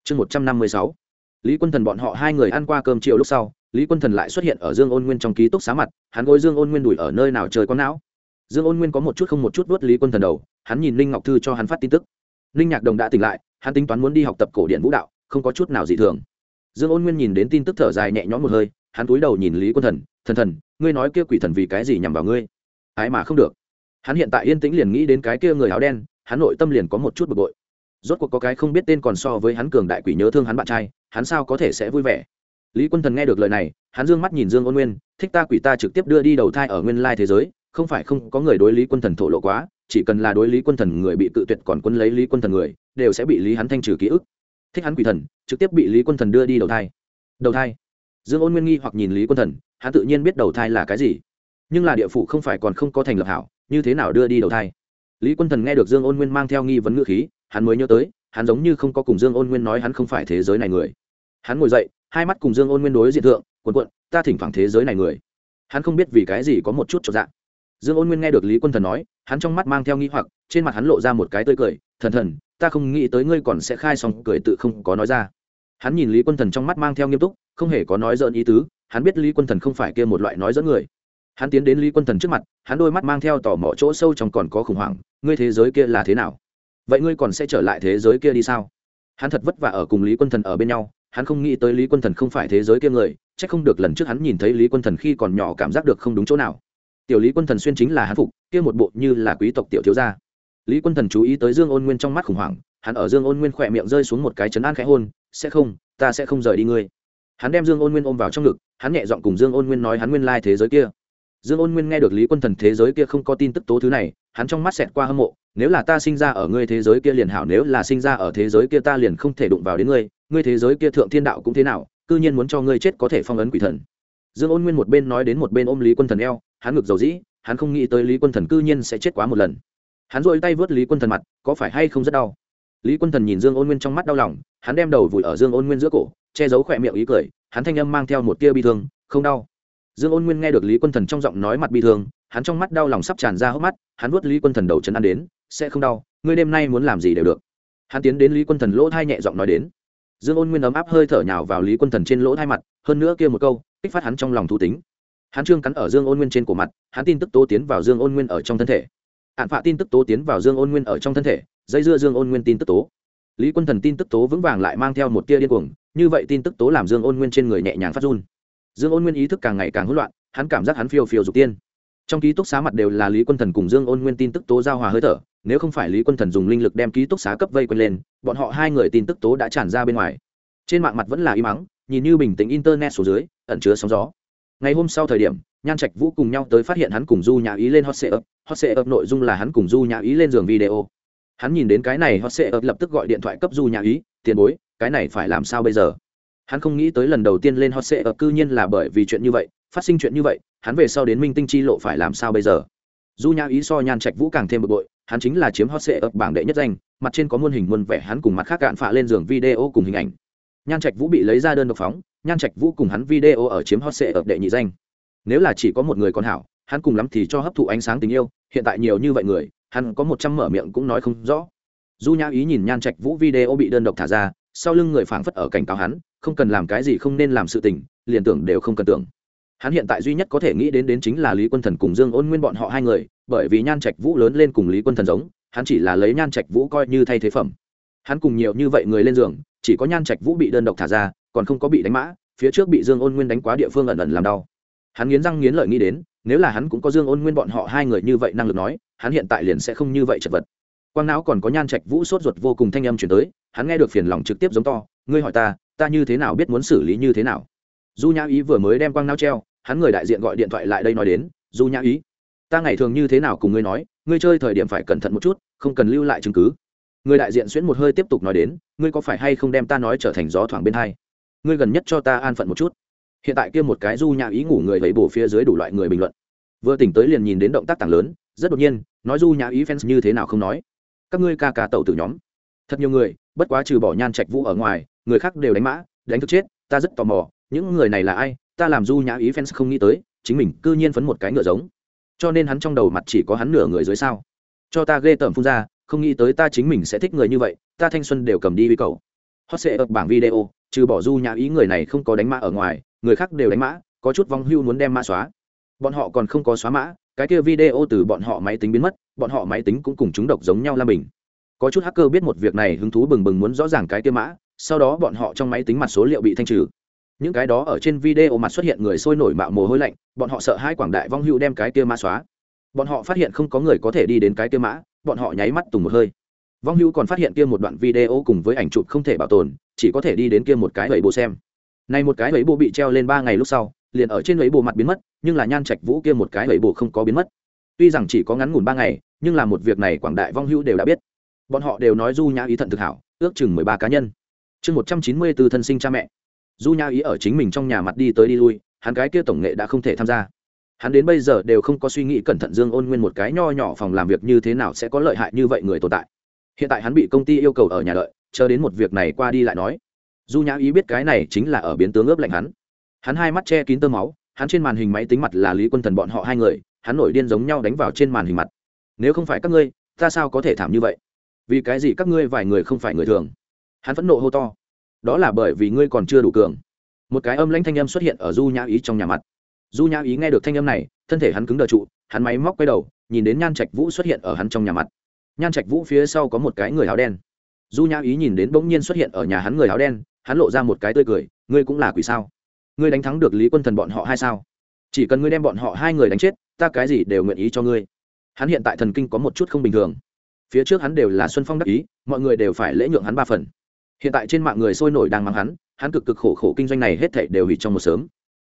Chương một trăm năm mươi sáu. Lý quân thần bọn họ hai người ăn qua cơm chiều lúc sau, lý quân thần lại xuất hiện ở dương ôn nguyên trong ký túc xá mặt, hắn gối dương ôn nguyên đùi ở nơi nào trời có não. Dương ôn nguyên có một chút không một chút vớt lý quân thần đầu, hắn nhìn ninh ngọc thư cho hắn phát tin tức. Ninh nhạc đồng đã tỉnh lại, hắn tính toán muốn đi học tập cổ điện vũ đạo, không có chút nào dị thường. Dương ôn nguyên nhìn đến tin tức thở dài nhẹ nhõm một hơi, hắn túi đầu nhìn lý quân thần thần thần, ngươi nói kia quỷ thần vì cái gì nhằm vào ngươi? Ái mà không được hắn hiện tại yên tĩnh liền nghĩ đến cái kia người áo đen, hắn nội tâm liền có một chút bực bội. Rốt cuộc có cái không biết tên còn so với hắn cường đại quỷ nhớ thương hắn bạn trai, hắn sao có thể sẽ vui vẻ? Lý quân thần nghe được lời này, hắn d ư ơ n g mắt nhìn dương ôn nguyên, thích ta quỷ ta trực tiếp đưa đi đầu thai ở nguyên lai thế giới, không phải không có người đối lý quân thần thổ lộ quá, chỉ cần là đối lý quân thần người bị tự tuyệt còn quân lấy lý quân thần người, đều sẽ bị lý hắn thanh trừ ký ức. Thích hắn quỷ thần, trực tiếp bị lý quân thần đưa đi đầu thai. Đầu thai? Dương ôn nguyên nghi hoặc nhìn lý quân thần, hắn tự nhiên biết đầu thai là cái gì. Nhưng là địa phủ không phải còn không có thành lập hảo như thế nào đưa đi đầu thai. Lý quân thần nghe được dương ôn nguyên mang theo nghi vấn ngữ khí, hắn mới nhớ tới, hắn giống như không có cùng dương ôn nguyên nói hắn không phải thế giới này người. Hắn ngồi dậy, hai mắt cùng dương ôn nguyên đối diện thượng, quần quận, ta thỉnh thoảng thế giới này người. Hắn không biết vì cái gì có một chút cho dạng. Dương ôn nguyên nghe được lý quân thần nói, hắn trong mắt mang theo nghi hoặc, trên mặt hắn lộ ra một cái tươi cười, thần thần, ta không nghĩ tới ngươi còn sẽ khai xong cười tự không có nói ra. Hắn nhìn lý quân thần trong mắt mang theo nghiêm túc, không hề có nói dợn ý tứ, hắn biết lý quân thần không phải kia một loại nói dẫn người hắn tiến đến lý quân thần trước mặt, hắn đôi mắt mang theo tò mò chỗ sâu trong còn có khủng hoảng, ngươi thế giới kia là thế nào? Vậy ngươi còn sẽ trở lại thế giới kia đi sao? Hắn thật vất vả ở cùng lý quân thần ở bên nhau, hắn không nghĩ tới lý quân thần không phải thế giới kia người c h ắ c không được lần trước hắn nhìn thấy lý quân thần khi còn nhỏ cảm giác được không đúng chỗ nào. Tiểu lý quân thần xuyên chính là hắn phục, kia một bộ như là quý tộc tiểu thiếu gia. Lý quân thần chú ý tới dương ôn nguyên trong mắt khủng hoảng, hắn ở dương ôn nguyên khỏe miệng rơi xuống một cái chấn an khẽ hôn, sẽ không, ta sẽ không rời đi ngươi. Hắn đem dương ôn nguyên ôm vào trong ngực, hắn nhẹ giọng cùng dương ôn nguyên nói hắn nguyên lai thế giới kia dương ôn nguyên nghe được lý quân thần thế giới kia không có tin tức tố thứ này, hắn trong mắt xẹt qua hâm mộ, nếu là ta sinh ra ở ngươi thế giới kia liền hảo, nếu là sinh ra ở thế giới kia ta liền không thể đụng vào đến ngươi ngươi thế giới kia thượng thiên đạo cũng thế nào, cư nhiên muốn cho ngươi chết có thể phong ấn quỷ thần. Dương ôn nguyên một bên nói đến một bên ôm lý quân thần eo, hắn ngực dầu dĩ, hắn không nghĩ tới lý quân thần cư nhiên sẽ chết quá một lần. Hắn dội tay vớt lý quân thần mặt, có phải hay không rất đau? Lý quân thần nhìn dương ôn nguyên trong mắt đau lòng, hắn đem đầu vùi ở dương ôn nguyên giữa cổ, che giấu khỏe miệng ý cười, hắn thanh âm mang theo một tia bi thương, không đau dương ôn nguyên nghe được lý quân thần trong giọng nói mặt bi thương, hắn trong mắt đau lòng sắp tràn ra hốc mắt, hắn vuốt lý quân thần đầu chân ăn đến, sẽ không đau, ngươi đêm nay muốn làm gì đều được. Hắn tiến đến lý quân thần lỗ thai nhẹ giọng nói đến. Dương ôn nguyên ấm áp hơi thở nhào vào lý quân thần trên lỗ thai mặt, hơn nữa kia một câu, kích phát hắn trong lòng thú tính. Hắn trương cắn ở dương ôn nguyên trên cổ mặt, hắn tin tức tố tiến vào dương ôn nguyên ở trong thân thể. Hạn phạ tin tức tố tiến vào dương ôn nguyên ở trong thân thể, dây dưa dương ôn nguyên tin tức tố. Lý quân thần tin tức tố vững vàng lại mang theo một tia điên cuồng, như vậy tin tức tố làm dương ôn nguyên trên người nhẹ nhàng phát run dương ôn nguyên ý thức càng ngày càng hỗn loạn, hắn cảm giác hắn phiêu phiêu dục tiên. Trong ký túc xá mặt đều là lý quân thần cùng dương ôn nguyên tin tức tố giao hòa hơi thở, nếu không phải lý quân thần dùng linh lực đem ký túc xá cấp vây quanh lên, bọn họ hai người tin tức tố đã tràn ra bên ngoài. Trên mạng mặt vẫn là im mắng nhìn như bình tĩnh internet số dưới, ẩn chứa sóng gió. Ngày hôm sau thời điểm, nhan trạch vũ cùng nhau tới phát hiện hắn cùng du nhà ý lên hot sệ ấp hot sệ ấp nội dung là hắn cùng du nhà ý lên giường video. Hắn nhìn đến cái này hot sệ ấp lập tức gọi điện thoại cấp du nhà ý, tiền bối, cái này phải làm sao bây giờ? Hắn không nghĩ tới lần đầu tiên lên hot sệ ở cư nhiên là bởi vì chuyện như vậy, phát sinh chuyện như vậy, hắn về sau đến minh tinh chi lộ phải làm sao bây giờ? Du Nhã ý so nhan trạch vũ càng thêm bực bội, hắn chính là chiếm hot sệ ở bảng đệ nhất danh, mặt trên có muôn hình muôn vẻ hắn cùng mặt khác cạn phạ lên giường video cùng hình ảnh. Nhan trạch vũ bị lấy ra đơn độc phóng, nhan trạch vũ cùng hắn video ở chiếm hot sệ ở đệ nhị danh. Nếu là chỉ có một người còn hảo, hắn cùng lắm thì cho hấp thụ ánh sáng tình yêu, hiện tại nhiều như vậy người, hắn có một trăm mở miệng cũng nói không rõ. Du nhã ý nhìn nhan trạch vũ video bị đơn độc thả ra sau lưng người phảng phất ở cảnh cáo hắn, không cần làm cái gì không nên làm sự tình, liền tưởng đều không cần tưởng. Hắn hiện tại duy nhất có thể nghĩ đến đến chính là lý quân thần cùng dương ôn nguyên bọn họ hai người, bởi vì nhan trạch vũ lớn lên cùng lý quân thần giống, hắn chỉ là lấy nhan trạch vũ coi như thay thế phẩm. Hắn cùng nhiều như vậy người lên giường, chỉ có nhan trạch vũ bị đơn độc thả ra, còn không có bị đánh mã, phía trước bị dương ôn nguyên đánh quá địa phương ẩn ẩn làm đau. Hắn nghiến răng nghiến lợi nghĩ đến, nếu là hắn cũng có dương ôn nguyên bọn họ hai người như vậy năng lực nói, hắn hiện tại liền sẽ không như vậy chật vật quang não còn có nhan trạch vũ sốt ruột vô cùng thanh âm chuyển tới, hắn nghe được phiền lòng trực tiếp giống to, ngươi hỏi ta ta như thế nào biết muốn xử lý như thế nào? Du nhã ý vừa mới đem quang não treo, hắn người đại diện gọi điện thoại lại đây nói đến du nhã ý, ta ngày thường như thế nào cùng ngươi nói, ngươi chơi thời điểm phải cẩn thận một chút, không cần lưu lại chứng cứ. Người đại diện xuyễn một hơi tiếp tục nói đến, ngươi có phải hay không đem ta nói trở thành gió thoảng bên hai? Ngươi gần nhất cho ta an phận một chút. Hiện tại kia một cái du nhã ý ngủ người lấy bổ phía dưới đủ loại người bình luận. Vừa tỉnh tới liền nhìn đến động tác tàng lớn, rất đột nhiên, nói du nhã ý fans như thế nào không nói các ngươi ca ca tẩu từ nhóm. Thật nhiều người, bất quá trừ bỏ nhan trạch vũ ở ngoài, người khác đều đánh mã, đánh thức chết, ta rất tò mò, những người này là ai, ta làm du nhã ý fans không nghĩ tới, chính mình cư nhiên phấn một cái ngựa giống. Cho nên hắn trong đầu mặt chỉ có hắn nửa người dưới sao. Cho ta ghê tởm phun ra, không nghĩ tới ta chính mình sẽ thích người như vậy, ta thanh xuân đều cầm đi vi cầu. Hot sẽ ập bảng video, trừ bỏ du nhã ý người này không có đánh mã ở ngoài, người khác đều đánh mã, có chút vong hưu muốn đem mã xóa. Bọn họ còn không có xóa mã cái kia video từ bọn họ máy tính biến mất, bọn họ máy tính cũng cùng chúng độc giống nhau la mình. Có chút hacker biết một việc này hứng thú bừng bừng muốn rõ ràng cái kia mã, sau đó bọn họ trong máy tính mặt số liệu bị thanh trừ. Những cái đó ở trên video mặt xuất hiện người sôi nổi mạo mồ hôi lạnh, bọn họ sợ hai quảng đại vong hưu đem cái kia mã xóa. Bọn họ phát hiện không có người có thể đi đến cái kia mã, bọn họ nháy mắt tùng một hơi. Vong hưu còn phát hiện kia một đoạn video cùng với ảnh chụp không thể bảo tồn, chỉ có thể đi đến kia một cái bẫy bộ xem. Này một cái bẫy bộ bị treo lên ba ngày lúc sau liền ở trên ấy bộ mặt biến mất, nhưng là nhan trạch vũ kia một cái ấy bộ không có biến mất. Tuy rằng chỉ có ngắn ngủn ba ngày, nhưng là một việc này quảng đại vong hữu đều đã biết. Bọn họ đều nói du nhã ý thận thực hảo, ước chừng mười ba cá nhân. Chương một trăm chín mươi từ thân sinh cha mẹ. Du nhã ý ở chính mình trong nhà mặt đi tới đi lui, hắn cái kia tổng nghệ đã không thể tham gia. Hắn đến bây giờ đều không có suy nghĩ cẩn thận dương ôn nguyên một cái nho nhỏ phòng làm việc như thế nào sẽ có lợi hại như vậy người tồn tại. Hiện tại hắn bị công ty yêu cầu ở nhà đợi, chờ đến một việc này qua đi lại nói. Du nhã ý biết cái này chính là ở biến tướng ướp lạnh hắn hắn hai mắt che kín tơ máu, hắn trên màn hình máy tính mặt là lý quân thần bọn họ hai người, hắn nổi điên giống nhau đánh vào trên màn hình mặt. Nếu không phải các ngươi, ta sao có thể thảm như vậy? Vì cái gì các ngươi vài người không phải người thường? Hắn phẫn nộ hô to. Đó là bởi vì ngươi còn chưa đủ cường. Một cái âm lãnh thanh âm xuất hiện ở du nhã ý trong nhà mặt. Du nhã ý nghe được thanh âm này, thân thể hắn cứng đờ trụ, hắn máy móc quay đầu, nhìn đến nhan trạch vũ xuất hiện ở hắn trong nhà mặt. Nhan trạch vũ phía sau có một cái người áo đen. Du nhã ý nhìn đến bỗng nhiên xuất hiện ở nhà hắn người áo đen, hắn lộ ra một cái tươi cười, ngươi cũng là quỷ sao? Ngươi đánh thắng được lý quân thần bọn họ hai sao? Chỉ cần ngươi đem bọn họ hai người đánh chết, ta cái gì đều nguyện ý cho ngươi. Hắn hiện tại thần kinh có một chút không bình thường. Phía trước hắn đều là xuân phong đắc ý, mọi người đều phải lễ nhượng hắn ba phần. Hiện tại trên mạng người sôi nổi đang mắng hắn hắn cực cực khổ khổ kinh doanh này hết thảy đều hủy trong một sớm.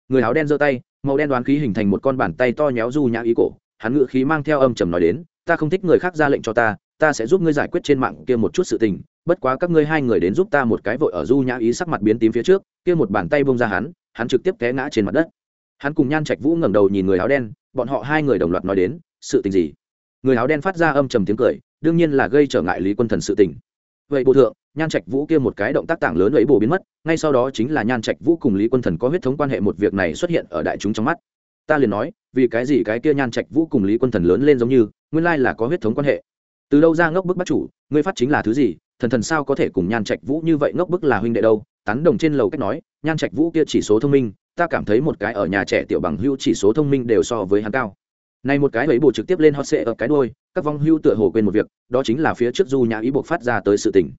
Người áo đen giơ tay, màu đen đoán khí hình thành một con bàn tay to nhéo du nhã ý cổ, hắn ngự khí mang theo âm trầm nói đến, ta không thích người khác ra lệnh cho ta ta sẽ giúp ngươi giải quyết trên mạng kia một chút sự tình, bất quá các ngươi hai người đến giúp ta một cái vội ở du nhã ý sắc mặt biến tím phía trước, kia một bàn tay bông ra hắn hắn trực tiếp té ngã trên mặt đất. Hắn cùng nhan trạch vũ ngẩng đầu nhìn người áo đen, bọn họ hai người đồng loạt nói đến, sự tình gì? Người áo đen phát ra âm trầm tiếng cười, đương nhiên là gây trở ngại lý quân thần sự tình. Vậy bộ thượng, nhan trạch vũ kia một cái động tác tảng lớn ấy bổ biến mất, ngay sau đó chính là nhan trạch vũ cùng lý quân thần có huyết thống quan hệ một việc này xuất hiện ở đại chúng trong mắt. Ta liền nói, vì cái gì cái kia nhan trạch vũ cùng lý quân thần lớn lên giống như, nguyên lai là có huyết thống quan hệ. Từ đâu ra ngốc bức bắt chủ, ngươi phát chính là thứ gì, thần thần sao có thể cùng nhan trạch vũ như vậy ngốc bức là huynh đệ đâu? Tán đồng trên lầu cách nói nhan trạch vũ kia chỉ số thông minh ta cảm thấy một cái ở nhà trẻ tiểu bằng hưu chỉ số thông minh đều so với hắn cao này một cái ấy bộ trực tiếp lên hot sệ ở cái đuôi, các vong hưu tựa hồ quên một việc, đó chính là phía trước Du Nhã ý buộc phát ra tới sự tình.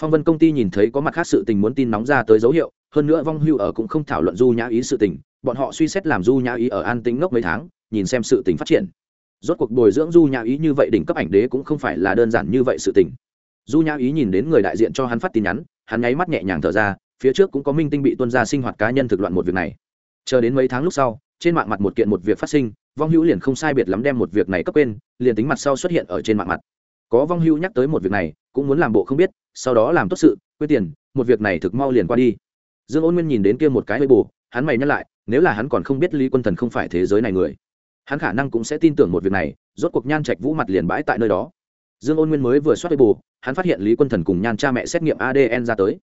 Phong Vân công ty nhìn thấy có mặt khác sự tình muốn tin nóng ra tới dấu hiệu, hơn nữa vong hưu ở cũng không thảo luận Du Nhã ý sự tình, bọn họ suy xét làm Du Nhã ý ở an tĩnh ngốc mấy tháng, nhìn xem sự tình phát triển. Rốt cuộc bồi dưỡng Du Nhã ý như vậy đỉnh cấp ảnh đế cũng không phải là đơn giản như vậy sự tình. Du Nhã ý nhìn đến người đại diện cho hắn phát tin nhắn, hắn nháy mắt nhẹ nhàng thở ra, phía trước cũng có minh tinh bị tuân ra sinh hoạt cá nhân thực loạn một việc này. Chờ đến mấy tháng lúc sau, trên mạng mặt một kiện một việc phát sinh, vong hữu liền không sai biệt lắm đem một việc này cấp quên liền tính mặt sau xuất hiện ở trên mạng mặt. Có vong hữu nhắc tới một việc này cũng muốn làm bộ không biết sau đó làm tốt sự quyết tiền một việc này thực mau liền qua đi. Dương ôn nguyên nhìn đến kia một cái hơi bù hắn mày nhắc lại nếu là hắn còn không biết lý quân thần không phải thế giới này người hắn khả năng cũng sẽ tin tưởng một việc này rốt cuộc nhan trạch vũ mặt liền bãi tại nơi đó. Dương ôn nguyên mới vừa soát hơi bù hắn phát hiện lý quân thần cùng nhan cha mẹ xét nghiệm adn ra tới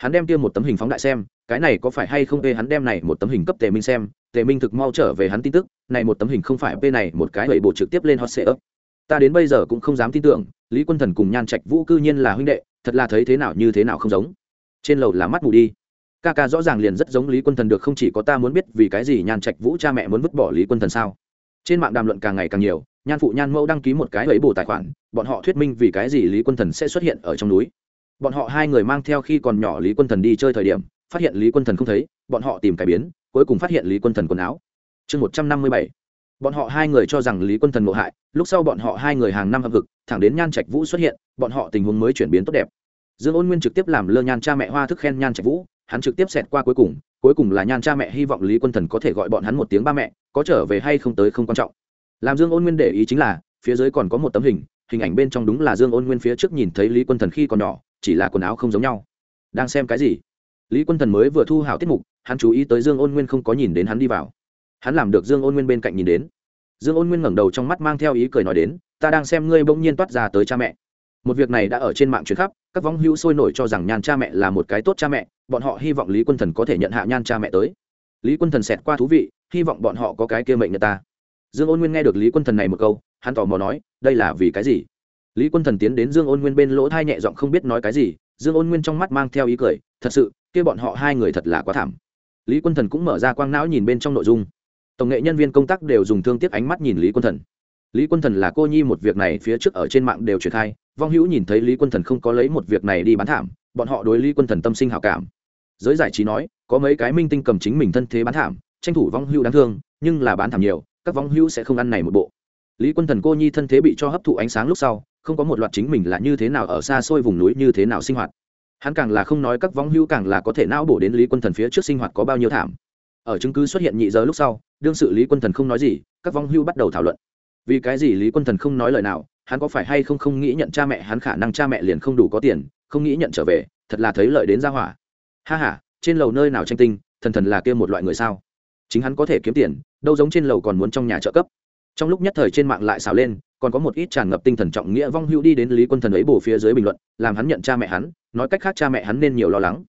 hắn đem kia một tấm hình phóng đại xem, cái này có phải hay không về hắn đem này một tấm hình cấp tề minh xem, tề minh thực mau trở về hắn tin tức, này một tấm hình không phải p này một cái gậy bộ trực tiếp lên hot sệ ấp. Ta đến bây giờ cũng không dám tin tưởng, lý quân thần cùng nhan trạch vũ cư nhiên là huynh đệ, thật là thấy thế nào như thế nào không giống. Trên lầu là mắt mù đi. Ca ca rõ ràng liền rất giống lý quân thần được không chỉ có ta muốn biết vì cái gì nhan trạch vũ cha mẹ muốn vứt bỏ lý quân thần sao. Trên mạng đàm luận càng ngày càng nhiều, nhan phụ nhan mẫu đăng ký một cái ấy bổ tài khoản, bọn họ thuyết minh vì cái gì lý quân thần sẽ xuất hiện ở trong núi bọn họ hai người mang theo khi còn nhỏ lý quân thần đi chơi thời điểm, phát hiện lý quân thần không thấy, bọn họ tìm cải biến, cuối cùng phát hiện lý quân thần quần áo. Chương một trăm năm mươi bảy. Bọn họ hai người cho rằng lý quân thần ngộ hại, lúc sau bọn họ hai người hàng năm hợp vực, thẳng đến nhan trạch vũ xuất hiện, bọn họ tình huống mới chuyển biến tốt đẹp. Dương ôn nguyên trực tiếp làm lơ nhan cha mẹ hoa thức khen nhan trạch vũ, hắn trực tiếp xẹt qua cuối cùng cuối cùng là nhan cha mẹ hy vọng lý quân thần có thể gọi bọn hắn một tiếng ba mẹ, có trở về hay không tới không quan trọng. Làm dương ôn nguyên để ý chính là, phía dưới còn có một tấm hình hình ảnh bên trong đúng là dương ôn nguyên phía trước nhìn thấy lý quân thần khi còn nhỏ chỉ là quần áo không giống nhau. Đang xem cái gì? Lý quân thần mới vừa thu hảo tiết mục, hắn chú ý tới dương ôn nguyên không có nhìn đến hắn đi vào. Hắn làm được dương ôn nguyên bên cạnh nhìn đến. Dương ôn nguyên ngẩng đầu trong mắt mang theo ý cười nói đến, ta đang xem ngươi bỗng nhiên toát ra tới cha mẹ. Một việc này đã ở trên mạng truyền khắp, các vong hữu sôi nổi cho rằng nhan cha mẹ là một cái tốt cha mẹ, bọn họ hy vọng lý quân thần có thể nhận hạ nhan cha mẹ tới. Lý quân thần xẹt qua thú vị, hy vọng bọn họ có cái kia mệnh người ta. Dương ôn nguyên nghe được lý quân thần này một câu, hắn tò mò nói, đây là vì cái gì? Lý quân thần tiến đến dương ôn nguyên bên lỗ thai nhẹ giọng không biết nói cái gì, dương ôn nguyên trong mắt mang theo ý cười, thật sự, kia bọn họ hai người thật là quá thảm. Lý quân thần cũng mở ra quang não nhìn bên trong nội dung. Tổng nghệ nhân viên công tác đều dùng thương tiếc ánh mắt nhìn lý quân thần. Lý quân thần là cô nhi một việc này phía trước ở trên mạng đều truyền khai, vong hữu nhìn thấy lý quân thần không có lấy một việc này đi bán thảm, bọn họ đối lý quân thần tâm sinh hào cảm. Giới giải trí nói, có mấy cái minh tinh cầm chính mình thân thế bán thảm, tranh thủ vong hữu đáng thương, nhưng là bán thảm nhiều, các vong hữu sẽ không ăn này một bộ lý quân thần cô nhi thân thế bị cho hấp thụ ánh sáng lúc sau, không có một loạt chính mình là như thế nào ở xa xôi vùng núi như thế nào sinh hoạt. Hắn càng là không nói các võng hữu càng là có thể não bổ đến lý quân thần phía trước sinh hoạt có bao nhiêu thảm. Ở chứng cứ xuất hiện nhị giờ lúc sau, đương sự lý quân thần không nói gì, các vong hưu bắt đầu thảo luận. Vì cái gì lý quân thần không nói lời nào, hắn có phải hay không không nghĩ nhận cha mẹ, hắn khả năng cha mẹ liền không đủ có tiền, không nghĩ nhận trở về, thật là thấy lợi đến gia hỏa. Ha h a trên lầu nơi nào tranh tinh, thần thần là kia một loại người sao? Chính hắn có thể kiếm tiền, đâu giống trên lầu còn muốn trong nhà trợ cấp trong lúc nhất thời trên mạng lại xào lên, còn có một ít tràn ngập tinh thần trọng nghĩa vong hữu đi đến lý quân thần ấy bổ phía dưới bình luận, làm hắn nhận cha mẹ hắn, nói cách khác cha mẹ hắn nên nhiều lo lắng.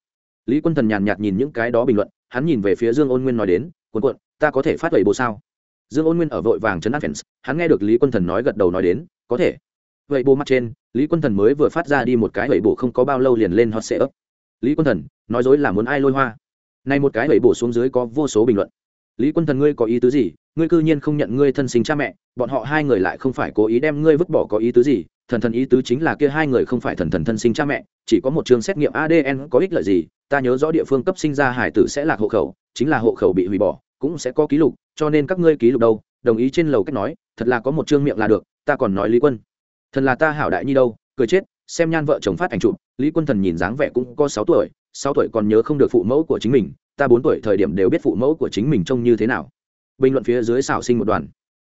Lý quân thần nhàn nhạt nhìn những cái đó bình luận, hắn nhìn về phía dương ôn nguyên nói đến, cuộn cuộn, ta có thể phát vậy bồ sao? Dương ôn nguyên ở vội vàng chấn áp fans, hắn nghe được lý quân thần nói gật đầu nói đến, có thể. Vậy bồ mặt trên, lý quân thần mới vừa phát ra đi một cái vậy bồ không có bao lâu liền lên hot sệ ấp lý quân thần, nói dối là muốn ai lôi hoa? Nay một cái vậy bổ xuống dưới có vô số bình luận lý quân thần, ngươi có ý tứ gì? Ngươi cư nhiên không nhận ngươi thân sinh cha mẹ, bọn họ hai người lại không phải cố ý đem ngươi vứt bỏ có ý tứ gì? Thần thần ý tứ chính là kia hai người không phải thần thần thân sinh cha mẹ, chỉ có một trường xét nghiệm adn có ích lợi gì? Ta nhớ rõ địa phương cấp sinh ra hải tử sẽ là hộ khẩu, chính là hộ khẩu bị hủy bỏ, cũng sẽ có ký lục, cho nên các ngươi ký lục đâu? Đồng ý trên lầu cách nói, thật là có một chương miệng là được, ta còn nói lý quân. Thần là ta hảo đại nhi đâu, cười chết, xem nhan vợ chồng phát ảnh chụp, lý quân thần nhìn dáng vẻ cũng có sáu tuổi sáu tuổi còn nhớ không được phụ mẫu của chính mình ta bốn tuổi thời điểm đều biết phụ mẫu của chính mình trông như thế nào. Bình luận phía dưới xảo sinh một đoàn.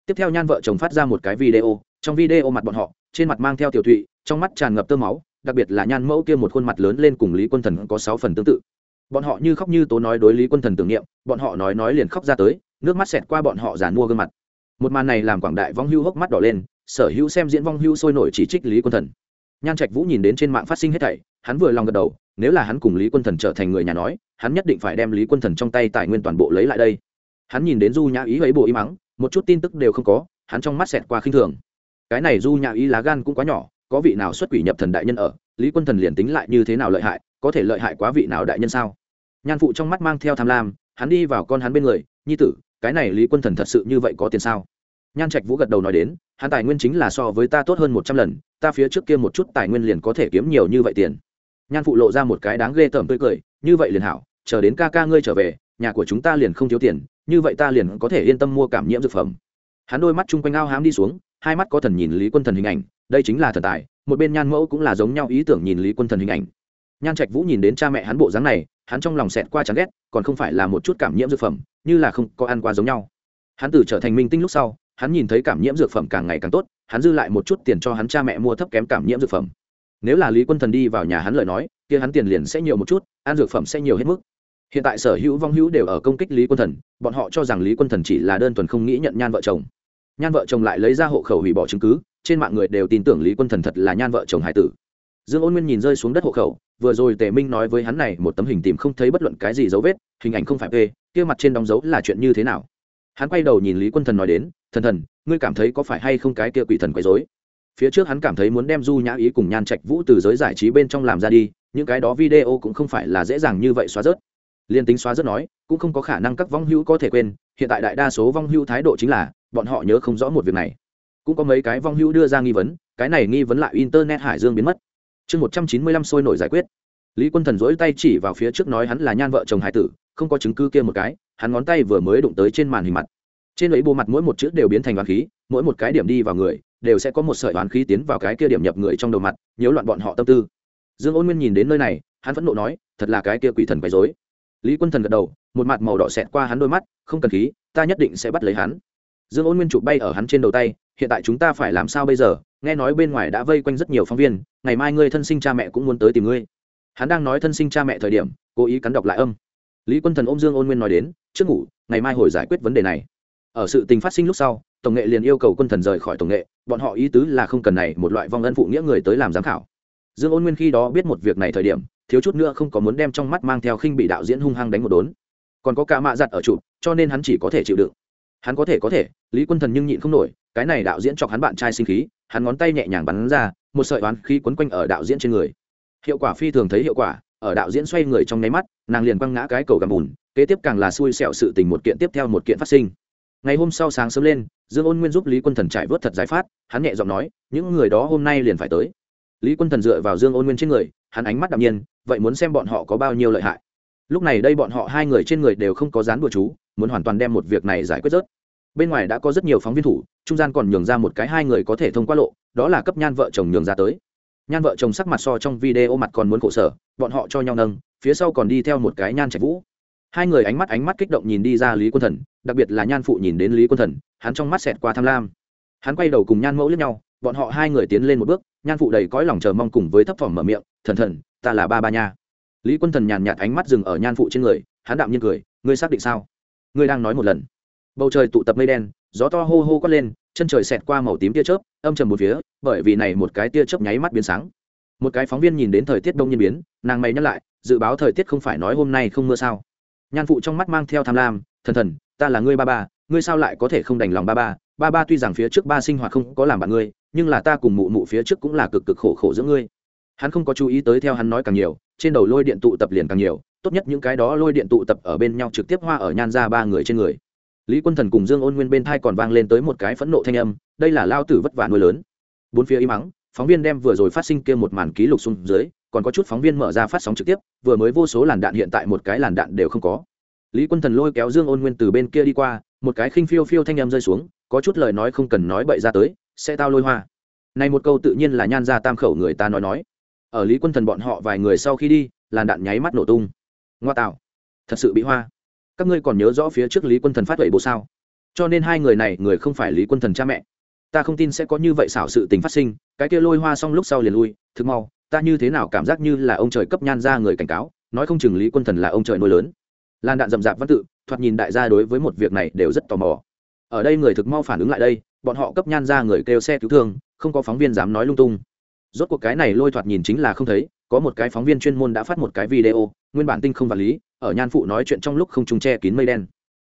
Tiếp theo nhan vợ chồng phát ra một cái video, trong video mặt bọn họ, trên mặt mang theo tiểu thụy, trong mắt tràn ngập tơ máu, đặc biệt là nhan mẫu kia một khuôn mặt lớn lên cùng lý quân thần có sáu phần tương tự. Bọn họ như khóc như tố nói đối lý quân thần tưởng niệm, bọn họ nói nói liền khóc ra tới, nước mắt xẹt qua bọn họ giàn mua gương mặt. Một màn này làm quảng đại vong hưu hốc mắt đỏ lên, sở hữu xem diễn vong hưu sôi nổi chỉ trích lý quân thần. Nhan trạch vũ nhìn đến trên mạng phát sinh hết thảy, hắn vừa lòng gật đầu, nếu là hắn cùng lý quân thần trở thành người nhà nói hắn nhất định phải đem lý quân thần trong tay tài nguyên toàn bộ lấy lại đây. Hắn nhìn đến du nhã ý ấy bộ y mắng, một chút tin tức đều không có, hắn trong mắt xẹt qua khinh thường. Cái này du nhã ý lá gan cũng quá nhỏ, có vị nào xuất quỷ nhập thần đại nhân ở, lý quân thần liền tính lại như thế nào lợi hại, có thể lợi hại quá vị nào đại nhân sao? Nhan phụ trong mắt mang theo tham lam, hắn đi vào con hắn bên người, nhi tử, cái này lý quân thần thật sự như vậy có tiền sao? Nhan trạch vũ gật đầu nói đến, hắn tài nguyên chính là so với ta tốt hơn một trăm lần, ta phía trước kia một chút tài nguyên liền có thể kiếm nhiều như vậy tiền. Nhan phụ lộ ra một cái đáng ghê tởm tươi cười, như vậy liền hảo chờ đến ca ca ngươi trở về, nhà của chúng ta liền không thiếu tiền, như vậy ta liền có thể yên tâm mua cảm nhiễm dược phẩm. Hắn đôi mắt chung quanh ao hám đi xuống, hai mắt có thần nhìn lý quân thần hình ảnh, đây chính là thần tài, một bên nhan mẫu cũng là giống nhau ý tưởng nhìn lý quân thần hình ảnh. Nhan trạch vũ nhìn đến cha mẹ hắn bộ dáng này, hắn trong lòng xẹt qua chán ghét, còn không phải là một chút cảm nhiễm dược phẩm, như là không có ăn qua giống nhau. Hắn từ trở thành minh tinh lúc sau, hắn nhìn thấy cảm nhiễm dược phẩm càng ngày càng tốt, hắn dư lại một chút tiền cho hắn cha mẹ mua thấp kém cảm nhiễm dược phẩm. Nếu là lý quân thần đi vào nhà hắn lời nói, kia hắn tiền liền sẽ nhiều một chút, ăn dược phẩm sẽ nhiều hết mức hiện tại sở hữu vong hữu đều ở công kích lý quân thần, bọn họ cho rằng lý quân thần chỉ là đơn thuần không nghĩ nhận nhan vợ chồng. Nhan vợ chồng lại lấy ra hộ khẩu hủy bỏ chứng cứ, trên mạng người đều tin tưởng lý quân thần thật là nhan vợ chồng hải tử. Dương ôn nguyên nhìn rơi xuống đất hộ khẩu, vừa rồi tề minh nói với hắn này một tấm hình tìm không thấy bất luận cái gì dấu vết, hình ảnh không phải p kia mặt trên đóng dấu là chuyện như thế nào? Hắn quay đầu nhìn lý quân thần nói đến, thần thần, ngươi cảm thấy có phải hay không cái kia quỷ thần quấy dối phía trước hắn cảm thấy muốn đem du nhã ý cùng nhan trạch vũ từ giới giải trí bên trong làm ra đi, những cái đó video cũng không phải là dễ dàng như vậy xóa rớt liên tính xóa rất nói, cũng không có khả năng các vong hữu có thể quên, hiện tại đại đa số vong hữu thái độ chính là, bọn họ nhớ không rõ một việc này. Cũng có mấy cái vong hữu đưa ra nghi vấn, cái này nghi vấn lại internet hải dương biến mất. Chương một trăm chín mươi lăm sôi nổi giải quyết. Lý quân thần dỗi tay chỉ vào phía trước nói hắn là nhan vợ chồng hải tử, không có chứng cứ kia một cái, hắn ngón tay vừa mới đụng tới trên màn hình mặt. Trên ấy bộ mặt mỗi một chữ đều biến thành đoán khí, mỗi một cái điểm đi vào người, đều sẽ có một sợi đoán khí tiến vào cái kia điểm nhập người trong đầu mặt, nhiễu loạn bọn họ tâm tư. Dương ôn nguyên nhìn đến nơi này, hắn phẫn nộ nói, thật là cái kia quỷ thần quấy dối lý quân thần gật đầu, một mặt màu đỏ xẹt qua hắn đôi mắt, không cần khí, ta nhất định sẽ bắt lấy hắn. Dương ôn nguyên chụp bay ở hắn trên đầu tay, hiện tại chúng ta phải làm sao bây giờ? Nghe nói bên ngoài đã vây quanh rất nhiều phóng viên, ngày mai ngươi thân sinh cha mẹ cũng muốn tới tìm ngươi. Hắn đang nói thân sinh cha mẹ thời điểm, cố ý cắn đọc lại âm. Lý quân thần ôm dương ôn nguyên nói đến, trước ngủ, ngày mai hồi giải quyết vấn đề này. Ở sự tình phát sinh lúc sau, tổng nghệ liền yêu cầu quân thần rời khỏi tổng nghệ, bọn họ ý tứ là không cần này một loại vong ân phụ nghĩa người tới làm giám khảo. Dương ôn nguyên khi đó biết một việc này thời điểm thiếu chút nữa không có muốn đem trong mắt mang theo khinh bị đạo diễn hung hăng đánh một đốn. Còn có cả mạ giặt ở trụ cho nên hắn chỉ có thể chịu đựng. Hắn có thể có thể, lý quân thần nhưng nhịn không nổi, cái này đạo diễn chọc hắn bạn trai sinh khí, hắn ngón tay nhẹ nhàng bắn ra, một sợi oán khí quấn quanh ở đạo diễn trên người. Hiệu quả phi thường thấy hiệu quả, ở đạo diễn xoay người trong nháy mắt, nàng liền quăng ngã cái cầu gầm bùn, kế tiếp càng là xui xẹo sự tình một kiện tiếp theo một kiện phát sinh. Ngày hôm sau sáng sớm lên, dương ôn nguyên giúp lý quân thần trải vớt thật giải phát, hắn nhẹ giọng nói, những người đó hôm nay liền phải tới. Lý quân thần dựa vào dương ôn nguyên trên người, hắn ánh mắt đạm nhiên vậy muốn xem bọn họ có bao nhiêu lợi hại. Lúc này đây bọn họ hai người trên người đều không có dán bùa chú, muốn hoàn toàn đem một việc này giải quyết rớt. Bên ngoài đã có rất nhiều phóng viên thủ, trung gian còn nhường ra một cái hai người có thể thông qua lộ, đó là cấp nhan vợ chồng nhường ra tới. Nhan vợ chồng sắc mặt so trong video mặt còn muốn khổ sở, bọn họ cho nhau nâng, phía sau còn đi theo một cái nhan trạch vũ. Hai người ánh mắt ánh mắt kích động nhìn đi ra lý quân thần, đặc biệt là nhan phụ nhìn đến lý quân thần, hắn trong mắt xẹt qua tham lam. Hắn quay đầu cùng nhan mẫu lướt nhau, bọn họ hai người tiến lên một bước, nhan phụ đầy cõi lòng chờ mong cùng với thấp thỏm mở miệng, thần thần ta là ba ba nha. Lý quân thần nhàn nhạt ánh mắt dừng ở nhan phụ trên người, hắn đạm nhiên cười, ngươi xác định sao? Ngươi đang nói một lần. Bầu trời tụ tập mây đen, gió to hô hô quát lên, chân trời xẹt qua màu tím tia chớp, âm trầm một phía, bởi vì này một cái tia chớp nháy mắt biến sáng. Một cái phóng viên nhìn đến thời tiết đông nhiên biến, nàng mày nhắc lại, dự báo thời tiết không phải nói hôm nay không mưa sao? Nhan phụ trong mắt mang theo tham lam, thần thần, ta là ngươi ba ba, ngươi sao lại có thể không đành lòng ba ba? Ba ba tuy rằng phía trước ba sinh hoạt không có làm bạn ngươi, nhưng là ta cùng mụ mụ phía trước cũng là cực cực khổ khổ giữa ngươi hắn không có chú ý tới theo hắn nói càng nhiều, trên đầu lôi điện tụ tập liền càng nhiều, tốt nhất những cái đó lôi điện tụ tập ở bên nhau trực tiếp hoa ở nhan ra ba người trên người. Lý quân thần cùng dương ôn nguyên bên thai còn vang lên tới một cái phẫn nộ thanh âm, đây là lao tử vất vả nuôi lớn. Bốn phía im mắng phóng viên đem vừa rồi phát sinh kia một màn ký lục xuống dưới, còn có chút phóng viên mở ra phát sóng trực tiếp, vừa mới vô số làn đạn hiện tại một cái làn đạn đều không có. Lý quân thần lôi kéo dương ôn nguyên từ bên kia đi qua, một cái khinh phiêu phiêu thanh âm rơi xuống, có chút lời nói không cần nói bậy ra tới, sẽ tao lôi hoa. Này một câu tự nhiên là nhan ra tam khẩu người ta nói nói ở lý quân thần bọn họ vài người sau khi đi, làn đạn nháy mắt nổ tung. Ngoa tạo. Thật sự bị hoa. Các ngươi còn nhớ rõ phía trước lý quân thần phát huệ bộ sao? Cho nên hai người này, người không phải lý quân thần cha mẹ. Ta không tin sẽ có như vậy xảo sự tình phát sinh, cái kia lôi hoa xong lúc sau liền lui, thực mau, ta như thế nào cảm giác như là ông trời cấp nhan ra người cảnh cáo, nói không chừng lý quân thần là ông trời nuôi lớn. Lan đạn rậm rạp văn tự, thoạt nhìn đại gia đối với một việc này đều rất tò mò. Ở đây người thực mau phản ứng lại đây, bọn họ cấp nhan ra người kêu xe cứu thương, không có phóng viên dám nói lung tung rốt cuộc cái này lôi thoạt nhìn chính là không thấy, có một cái phóng viên chuyên môn đã phát một cái video, nguyên bản tinh không vật lý, ở nhan phụ nói chuyện trong lúc không trùng che kín mây đen.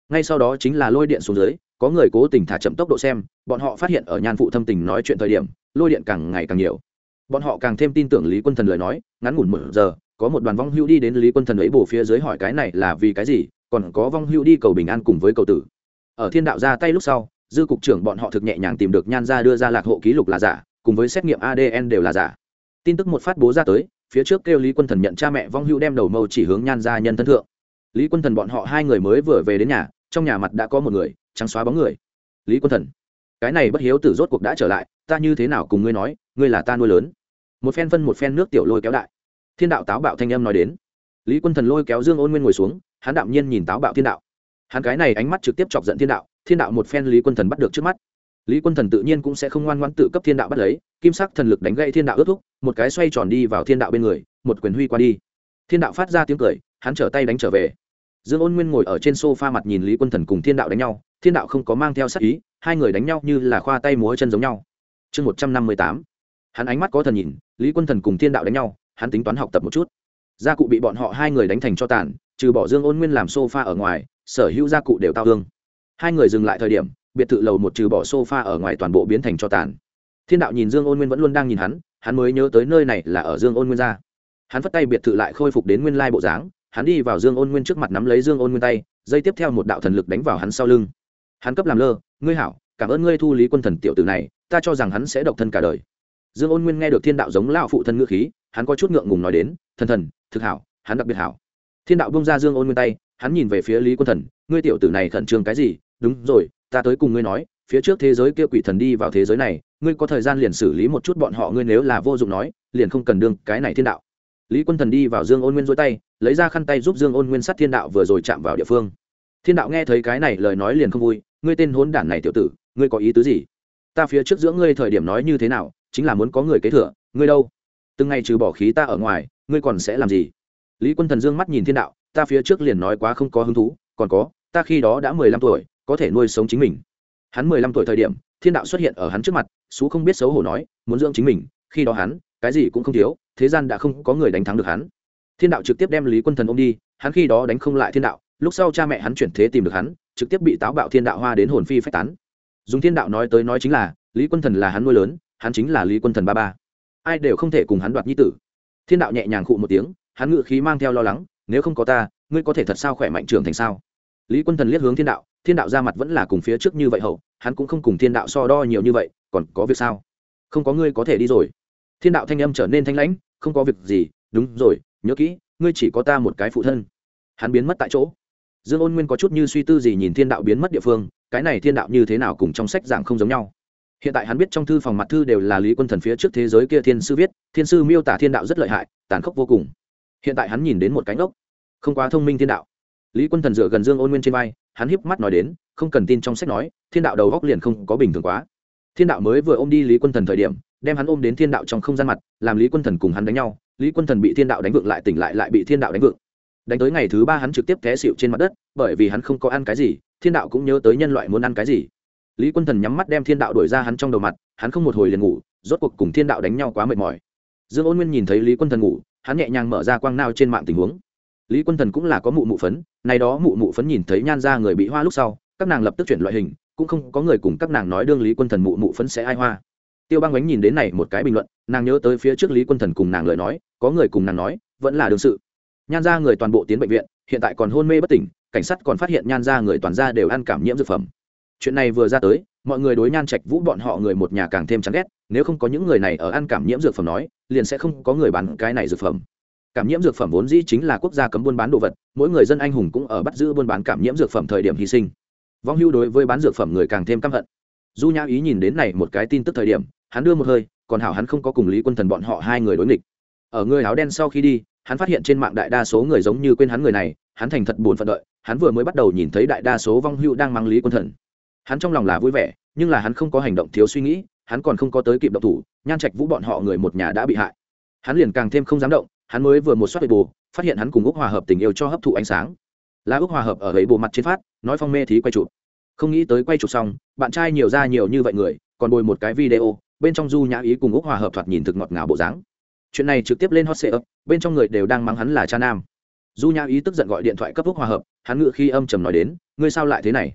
Ngay sau đó chính là lôi điện xuống dưới, có người cố tình thả chậm tốc độ xem, bọn họ phát hiện ở nhan phụ thâm tình nói chuyện thời điểm, lôi điện càng ngày càng nhiều. Bọn họ càng thêm tin tưởng lý quân thần lời nói, ngắn ngủn một giờ, có một đoàn vong hữu đi đến lý quân thần ấy bổ phía dưới hỏi cái này là vì cái gì, còn có vong hữu đi cầu bình an cùng với cầu tử. Ở thiên đạo ra tay lúc sau, dư cục trưởng bọn họ thực nhẹ nhàng tìm được nhan ra đưa ra lạc hộ ký lục là giả cùng với xét nghiệm adn đều là giả. Tin tức một phát bố ra tới, phía trước kêu lý quân thần nhận cha mẹ vong hưu đem đầu mâu chỉ hướng nhan ra nhân thân thượng. Lý quân thần bọn họ hai người mới vừa về đến nhà, trong nhà mặt đã có một người, trắng xóa bóng người. Lý quân thần, cái này bất hiếu tử rốt cuộc đã trở lại, ta như thế nào cùng ngươi nói, ngươi là ta nuôi lớn. Một phen phân một phen nước tiểu lôi kéo đại. Thiên đạo táo bạo thanh âm nói đến. Lý quân thần lôi kéo dương ôn nguyên ngồi xuống, hắn đạm nhiên nhìn táo bạo thiên đạo. Hắn cái này ánh mắt trực tiếp chọc giận thiên đạo thiên đạo một phen lý quân thần bắt được trước mắt lý quân thần tự nhiên cũng sẽ không ngoan ngoãn tự cấp thiên đạo bắt lấy, kim sắc thần lực đánh gậy thiên đạo ước thúc, một cái xoay tròn đi vào thiên đạo bên người, một quyền huy qua đi. Thiên đạo phát ra tiếng cười, hắn trở tay đánh trở về. Dương ôn nguyên ngồi ở trên sofa mặt nhìn lý quân thần cùng thiên đạo đánh nhau, thiên đạo không có mang theo sắc ý, hai người đánh nhau như là khoa tay múa chân giống nhau. Chương một trăm năm mươi tám, hắn ánh mắt có thần nhìn, lý quân thần cùng thiên đạo đánh nhau, hắn tính toán học tập một chút. Gia cụ bị bọn họ hai người đánh thành cho tàn, trừ bỏ dương ôn nguyên làm sofa ở ngoài, sở hữu gia cụ đều tao thương. Hai người dừng lại thời điểm biệt thự lầu một trừ bỏ sofa ở ngoài toàn bộ biến thành cho tàn. Thiên đạo nhìn dương ôn nguyên vẫn luôn đang nhìn hắn hắn mới nhớ tới nơi này là ở dương ôn nguyên gia hắn phất tay biệt thự lại khôi phục đến nguyên lai bộ dáng, hắn đi vào dương ôn nguyên trước mặt nắm lấy dương ôn nguyên tay, dây tiếp theo một đạo thần lực đánh vào hắn sau lưng. Hắn cấp làm lơ, ngươi hảo, cảm ơn ngươi thu lý quân thần tiểu tử này, ta cho rằng hắn sẽ độc thân cả đời. Dương ôn nguyên nghe được thiên đạo giống lao phụ thân ngữ khí, hắn có chút ngượng ngùng nói đến, thần thần, thực hảo, hắn đặc biệt hảo. Thiên đạo bông ra dương ôn nguyên tay, hắn nhìn về phía lý quân thần, ngươi tiểu tử này khẩn trương cái gì? Đúng rồi ta tới cùng ngươi nói, phía trước thế giới kia quỷ thần đi vào thế giới này, ngươi có thời gian liền xử lý một chút bọn họ ngươi nếu là vô dụng nói, liền không cần đương cái này thiên đạo. Lý quân thần đi vào dương ôn nguyên dối tay, lấy ra khăn tay giúp dương ôn nguyên sát thiên đạo vừa rồi chạm vào địa phương. Thiên đạo nghe thấy cái này lời nói liền không vui, ngươi tên hốn đản này tiểu tử, ngươi có ý tứ gì? Ta phía trước giữa ngươi thời điểm nói như thế nào, chính là muốn có người kế thừa, ngươi đâu? Từng ngày trừ bỏ khí ta ở ngoài, ngươi còn sẽ làm gì? Lý quân thần dương mắt nhìn thiên đạo, ta phía trước liền nói quá không có hứng thú, còn có, ta khi đó đã mười lăm tuổi có thể nuôi sống chính mình. Hắn mười lăm tuổi thời điểm, thiên đạo xuất hiện ở hắn trước mặt, xú không biết xấu hổ nói, muốn dưỡng chính mình, khi đó hắn, cái gì cũng không thiếu, thế gian đã không có người đánh thắng được hắn. Thiên đạo trực tiếp đem lý quân thần ôm đi, hắn khi đó đánh không lại thiên đạo, lúc sau cha mẹ hắn chuyển thế tìm được hắn, trực tiếp bị táo bạo thiên đạo hoa đến hồn phi phách tán. Dùng thiên đạo nói tới nói chính là, lý quân thần là hắn nuôi lớn, hắn chính là lý quân thần ba ba. Ai đều không thể cùng hắn đoạt nhi tử. Thiên đạo nhẹ nhàng khụ một tiếng, hắn ngự khí mang theo lo lắng, nếu không có ta, ngươi có thể thật sao khỏe mạnh trưởng thành sao? Lý quân thần liếc hướng thiên đạo thiên đạo ra mặt vẫn là cùng phía trước như vậy hậu, hắn cũng không cùng thiên đạo so đo nhiều như vậy, còn có việc sao? Không có ngươi có thể đi rồi. Thiên đạo thanh âm trở nên thanh lãnh, không có việc gì, đúng rồi, nhớ kỹ, ngươi chỉ có ta một cái phụ thân. Hắn biến mất tại chỗ. Dương ôn nguyên có chút như suy tư gì nhìn thiên đạo biến mất địa phương, cái này thiên đạo như thế nào cùng trong sách giảng không giống nhau. Hiện tại hắn biết trong thư phòng mặt thư đều là lý quân thần phía trước thế giới kia thiên sư viết, thiên sư miêu tả thiên đạo rất lợi hại, tàn khốc vô cùng. Hiện tại hắn nhìn đến một cánh ốc, không quá thông minh thiên đạo lý quân thần dựa gần dương ôn nguyên trên vai, hắn híp mắt nói đến, không cần tin trong sách nói, thiên đạo đầu góc liền không có bình thường quá. Thiên đạo mới vừa ôm đi lý quân thần thời điểm, đem hắn ôm đến thiên đạo trong không gian mặt, làm lý quân thần cùng hắn đánh nhau, lý quân thần bị thiên đạo đánh vượng lại tỉnh lại lại bị thiên đạo đánh vượng. Đánh tới ngày thứ ba hắn trực tiếp té xịu trên mặt đất, bởi vì hắn không có ăn cái gì, thiên đạo cũng nhớ tới nhân loại muốn ăn cái gì. Lý quân thần nhắm mắt đem thiên đạo đuổi ra hắn trong đầu mặt, hắn không một hồi liền ngủ, rốt cuộc cùng thiên đạo đánh nhau quá mệt mỏi. Dương ôn nguyên nhìn thấy lý quân thần ngủ, hắn nhẹ nhàng mở ra quang nao trên mạng tình huống lý quân thần cũng là có mụ mụ phấn, này đó mụ mụ phấn nhìn thấy nhan ra người bị hoa lúc sau, các nàng lập tức chuyển loại hình, cũng không có người cùng các nàng nói đương lý quân thần mụ mụ phấn sẽ ai hoa. Tiêu băng bánh nhìn đến này một cái bình luận, nàng nhớ tới phía trước lý quân thần cùng nàng lời nói, có người cùng nàng nói, vẫn là đương sự. Nhan ra người toàn bộ tiến bệnh viện, hiện tại còn hôn mê bất tỉnh, cảnh sát còn phát hiện nhan ra người toàn ra đều ăn cảm nhiễm dược phẩm. Chuyện này vừa ra tới, mọi người đối nhan trạch vũ bọn họ người một nhà càng thêm chán ghét, nếu không có những người này ở ăn cảm nhiễm dược phẩm nói, liền sẽ không có người bán cái này dược phẩm cảm nhiễm dược phẩm vốn dĩ chính là quốc gia cấm buôn bán đồ vật, mỗi người dân anh hùng cũng ở bắt giữ buôn bán cảm nhiễm dược phẩm thời điểm hy sinh. Vong hưu đối với bán dược phẩm người càng thêm căm hận. Du nhã ý nhìn đến này một cái tin tức thời điểm, hắn đưa một hơi, còn hảo hắn không có cùng lý quân thần bọn họ hai người đối nghịch. Ở người áo đen sau khi đi, hắn phát hiện trên mạng đại đa số người giống như quên hắn người này, hắn thành thật buồn phận đợi, hắn vừa mới bắt đầu nhìn thấy đại đa số vong hưu đang mang lý quân thần. Hắn trong lòng là vui vẻ, nhưng là hắn không có hành động thiếu suy nghĩ, hắn còn không có tới kịp động thủ, nhan trạch vũ bọn họ người một nhà đã bị hại. Hắn liền càng thêm không dám động hắn mới vừa một soát bù phát hiện hắn cùng úc hòa hợp tình yêu cho hấp thụ ánh sáng. Là úc hòa hợp ở ấy bộ mặt trên phát, nói phong mê thí quay chụp. Không nghĩ tới quay chụp xong, bạn trai nhiều ra nhiều như vậy người, còn bồi một cái video, bên trong du nhã ý cùng úc hòa hợp thoạt nhìn thực ngọt ngào bộ dáng. Chuyện này trực tiếp lên hot sale bên trong người đều đang mắng hắn là cha nam. Du nhã ý tức giận gọi điện thoại cấp úc hòa hợp, hắn ngự khi âm trầm nói đến, ngươi sao lại thế này?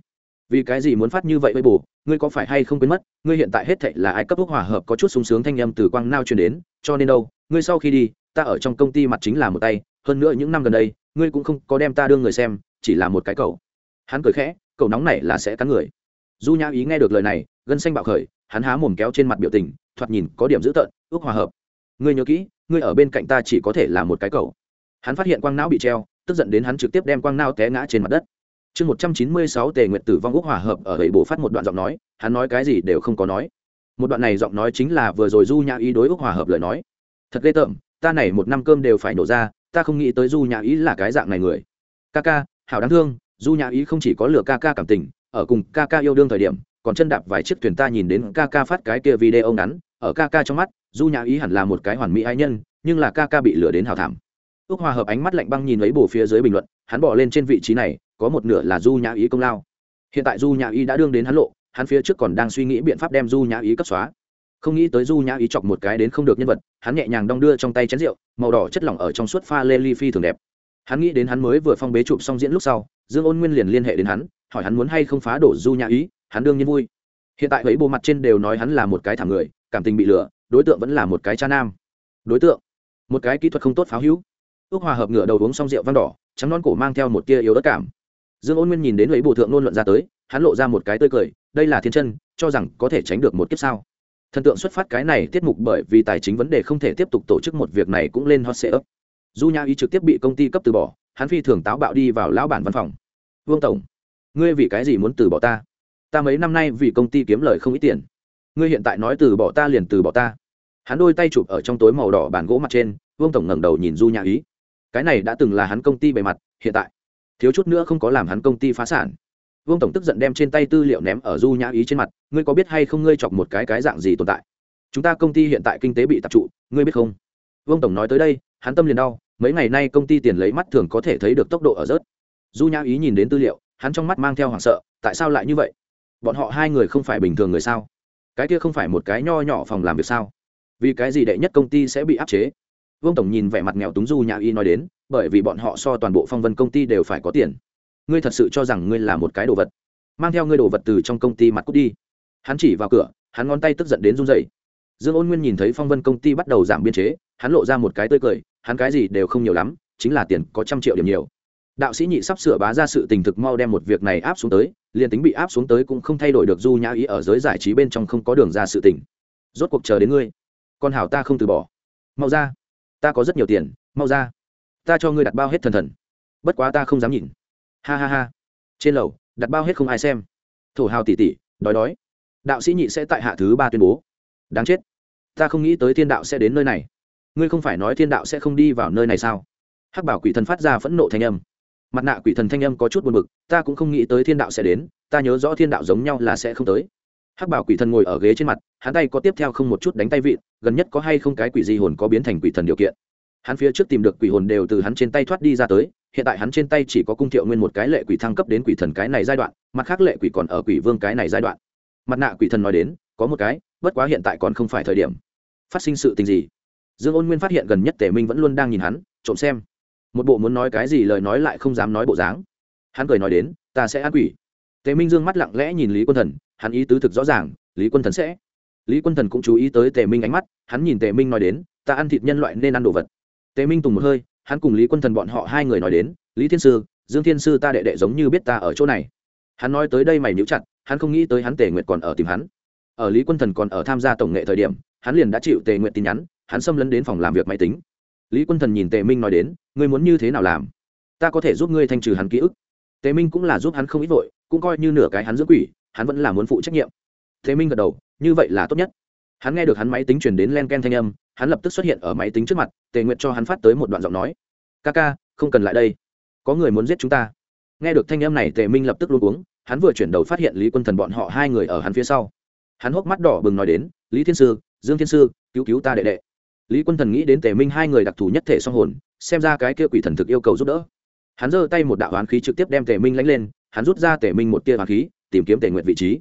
Vì cái gì muốn phát như vậy với bù ngươi có phải hay không quên mất, ngươi hiện tại hết thệ là ai cấp úc hòa hợp có chút sung sướng thanh âm từ quang nao truyền đến, cho nên đâu, ngươi sau khi đi ta ở trong công ty mặt chính là một tay, hơn nữa những năm gần đây, ngươi cũng không có đem ta đưa người xem, chỉ là một cái cậu. hắn cười khẽ, cậu nóng này là sẽ cắn người. Du nhã ý nghe được lời này, gân xanh bạo khởi, hắn há mồm kéo trên mặt biểu tình, thoạt nhìn có điểm dữ tợn, ước hòa hợp. Ngươi nhớ kỹ, ngươi ở bên cạnh ta chỉ có thể là một cái cậu. hắn phát hiện quang não bị treo, tức giận đến hắn trực tiếp đem quang não té ngã trên mặt đất. Chương một trăm chín mươi sáu tề nguyện tử vong ước hòa hợp, ở ấy bộ phát một đoạn giọng nói, hắn nói cái gì đều không có nói. Một đoạn này giọng nói chính là vừa rồi du nhã ý đối ước hòa hợp lời nói. Thật ghê tởm ta này một năm cơm đều phải nổ ra, ta không nghĩ tới du nhã ý là cái dạng này người. Ca ca, hảo đáng thương, du nhã ý không chỉ có lừa ca ca cảm tình, ở cùng ca ca yêu đương thời điểm, còn chân đạp vài chiếc thuyền ta nhìn đến ca ca phát cái kia video ngắn, ở ca ca trong mắt, du nhã ý hẳn là một cái hoàn mỹ ái nhân, nhưng là ca ca bị lừa đến hào thảm. Ước hòa hợp ánh mắt lạnh băng nhìn lấy bổ phía dưới bình luận, hắn bỏ lên trên vị trí này, có một nửa là du nhã ý công lao. Hiện tại du nhã ý đã đương đến hắn lộ, hắn phía trước còn đang suy nghĩ biện pháp đem du nhã ý cấp xóa không nghĩ tới du nhã ý chọc một cái đến không được nhân vật, hắn nhẹ nhàng đong đưa trong tay chén rượu, màu đỏ chất lỏng ở trong suốt pha lê ly phi thường đẹp. Hắn nghĩ đến hắn mới vừa phong bế chụp xong diễn lúc sau, dương ôn nguyên liền liên hệ đến hắn, hỏi hắn muốn hay không phá đổ du nhã ý, hắn đương nhiên vui. Hiện tại ấy bộ mặt trên đều nói hắn là một cái thảm người, cảm tình bị lừa, đối tượng vẫn là một cái cha nam. Đối tượng, một cái kỹ thuật không tốt pháo hữu. Ước hòa hợp ngựa đầu uống xong rượu vang đỏ, trắng non cổ mang theo một tia yếu đất cảm. Dương ôn nguyên nhìn đến ấy bộ thượng nôn luận ra tới, hắn lộ ra một cái tươi cười, đây là thiên chân, cho rằng có thể tránh được một kiếp sao thần tượng xuất phát cái này tiết mục bởi vì tài chính vấn đề không thể tiếp tục tổ chức một việc này cũng lên hot sale du nha ý trực tiếp bị công ty cấp từ bỏ, hắn phi thường táo bạo đi vào lão bản văn phòng. Vương tổng, ngươi vì cái gì muốn từ bỏ ta? Ta mấy năm nay vì công ty kiếm lời không ít tiền. Ngươi hiện tại nói từ bỏ ta liền từ bỏ ta. Hắn đôi tay chụp ở trong tối màu đỏ bàn gỗ mặt trên, vương tổng ngẩng đầu nhìn du nhã ý. Cái này đã từng là hắn công ty bề mặt, hiện tại thiếu chút nữa không có làm hắn công ty phá sản vương tổng tức giận đem trên tay tư liệu ném ở du nhã ý trên mặt, ngươi có biết hay không ngươi chọc một cái cái dạng gì tồn tại? Chúng ta công ty hiện tại kinh tế bị tập trụ, ngươi biết không? Vương tổng nói tới đây, hắn tâm liền đau, mấy ngày nay công ty tiền lấy mắt thường có thể thấy được tốc độ ở rớt. Du nhã ý nhìn đến tư liệu, hắn trong mắt mang theo hoảng sợ, tại sao lại như vậy? Bọn họ hai người không phải bình thường người sao? Cái kia không phải một cái nho nhỏ phòng làm việc sao? Vì cái gì đệ nhất công ty sẽ bị áp chế? Vương tổng nhìn vẻ mặt nghèo túng du nhã y nói đến, bởi vì bọn họ so toàn bộ phong vân công ty đều phải có tiền ngươi thật sự cho rằng ngươi là một cái đồ vật? Mang theo ngươi đồ vật từ trong công ty mặt cút đi. Hắn chỉ vào cửa, hắn ngón tay tức giận đến run rẩy. Dương ôn nguyên nhìn thấy phong vân công ty bắt đầu giảm biên chế, hắn lộ ra một cái tươi cười, hắn cái gì đều không nhiều lắm, chính là tiền có trăm triệu điểm nhiều. Đạo sĩ nhị sắp sửa bá ra sự tình thực mau đem một việc này áp xuống tới, liền tính bị áp xuống tới cũng không thay đổi được du nhã ý ở giới giải trí bên trong không có đường ra sự tình. Rốt cuộc chờ đến ngươi. Con hảo ta không từ bỏ. Mau ra. Ta có rất nhiều tiền, mau ra. Ta cho ngươi đặt bao hết thần thần. Bất quá ta không dám nhìn ha ha ha. Trên lầu, đặt bao hết không ai xem. Thổ hào tỉ tỉ đói đói. Đạo sĩ nhị sẽ tại hạ thứ ba tuyên bố. Đáng chết. Ta không nghĩ tới thiên đạo sẽ đến nơi này. Ngươi không phải nói thiên đạo sẽ không đi vào nơi này sao? Hắc bảo quỷ thần phát ra phẫn nộ thanh âm. Mặt nạ quỷ thần thanh âm có chút buồn bực, ta cũng không nghĩ tới thiên đạo sẽ đến, ta nhớ rõ thiên đạo giống nhau là sẽ không tới. Hắc bảo quỷ thần ngồi ở ghế trên mặt, hắn tay có tiếp theo không một chút đánh tay vịn, gần nhất có hay không cái quỷ di hồn có biến thành quỷ thần điều kiện. Hắn phía trước tìm được quỷ hồn đều từ hắn trên tay thoát đi ra tới hiện tại hắn trên tay chỉ có cung thiệu nguyên một cái lệ quỷ thăng cấp đến quỷ thần cái này giai đoạn, mặt khác lệ quỷ còn ở quỷ vương cái này giai đoạn. Mặt nạ quỷ thần nói đến, có một cái, bất quá hiện tại còn không phải thời điểm. Phát sinh sự tình gì? Dương ôn nguyên phát hiện gần nhất tể minh vẫn luôn đang nhìn hắn, trộm xem. Một bộ muốn nói cái gì lời nói lại không dám nói bộ dáng. Hắn cười nói đến, ta sẽ ăn quỷ. Tề minh dương mắt lặng lẽ nhìn lý quân thần, hắn ý tứ thực rõ ràng, lý quân thần sẽ. Lý quân thần cũng chú ý tới tề minh ánh mắt, hắn nhìn tề minh nói đến, ta ăn thịt nhân loại nên ăn đồ vật. Tề minh tùng một hơi hắn cùng lý quân thần bọn họ hai người nói đến, lý thiên sư, dương thiên sư ta đệ đệ giống như biết ta ở chỗ này. Hắn nói tới đây mày níu chặt, hắn không nghĩ tới hắn tề nguyệt còn ở tìm hắn. Ở lý quân thần còn ở tham gia tổng nghệ thời điểm, hắn liền đã chịu tề nguyệt tin nhắn, hắn xâm lấn đến phòng làm việc máy tính. Lý quân thần nhìn tề minh nói đến, ngươi muốn như thế nào làm? Ta có thể giúp ngươi thanh trừ hắn ký ức. Tề minh cũng là giúp hắn không ít vội, cũng coi như nửa cái hắn dưỡng quỷ, hắn vẫn là muốn phụ trách nhiệm. Tề minh gật đầu, như vậy là tốt nhất. Hắn nghe được hắn máy tính truyền đến len ken thanh âm hắn lập tức xuất hiện ở máy tính trước mặt, tề nguyệt cho hắn phát tới một đoạn giọng nói. Ca ca, không cần lại đây. Có người muốn giết chúng ta. Nghe được thanh âm này, tề minh lập tức luôn uống hắn vừa chuyển đầu phát hiện lý quân thần bọn họ hai người ở hắn phía sau. Hắn hốc mắt đỏ bừng nói đến, lý thiên sư, dương thiên sư, cứu cứu ta đệ đệ. Lý quân thần nghĩ đến tề minh hai người đặc thù nhất thể song hồn, xem ra cái kia quỷ thần thực yêu cầu giúp đỡ. Hắn giơ tay một đạo hoán khí trực tiếp đem tề minh lánh lên, hắn rút ra tề minh một tia hoán khí, tìm kiếm tề nguyện vị trí.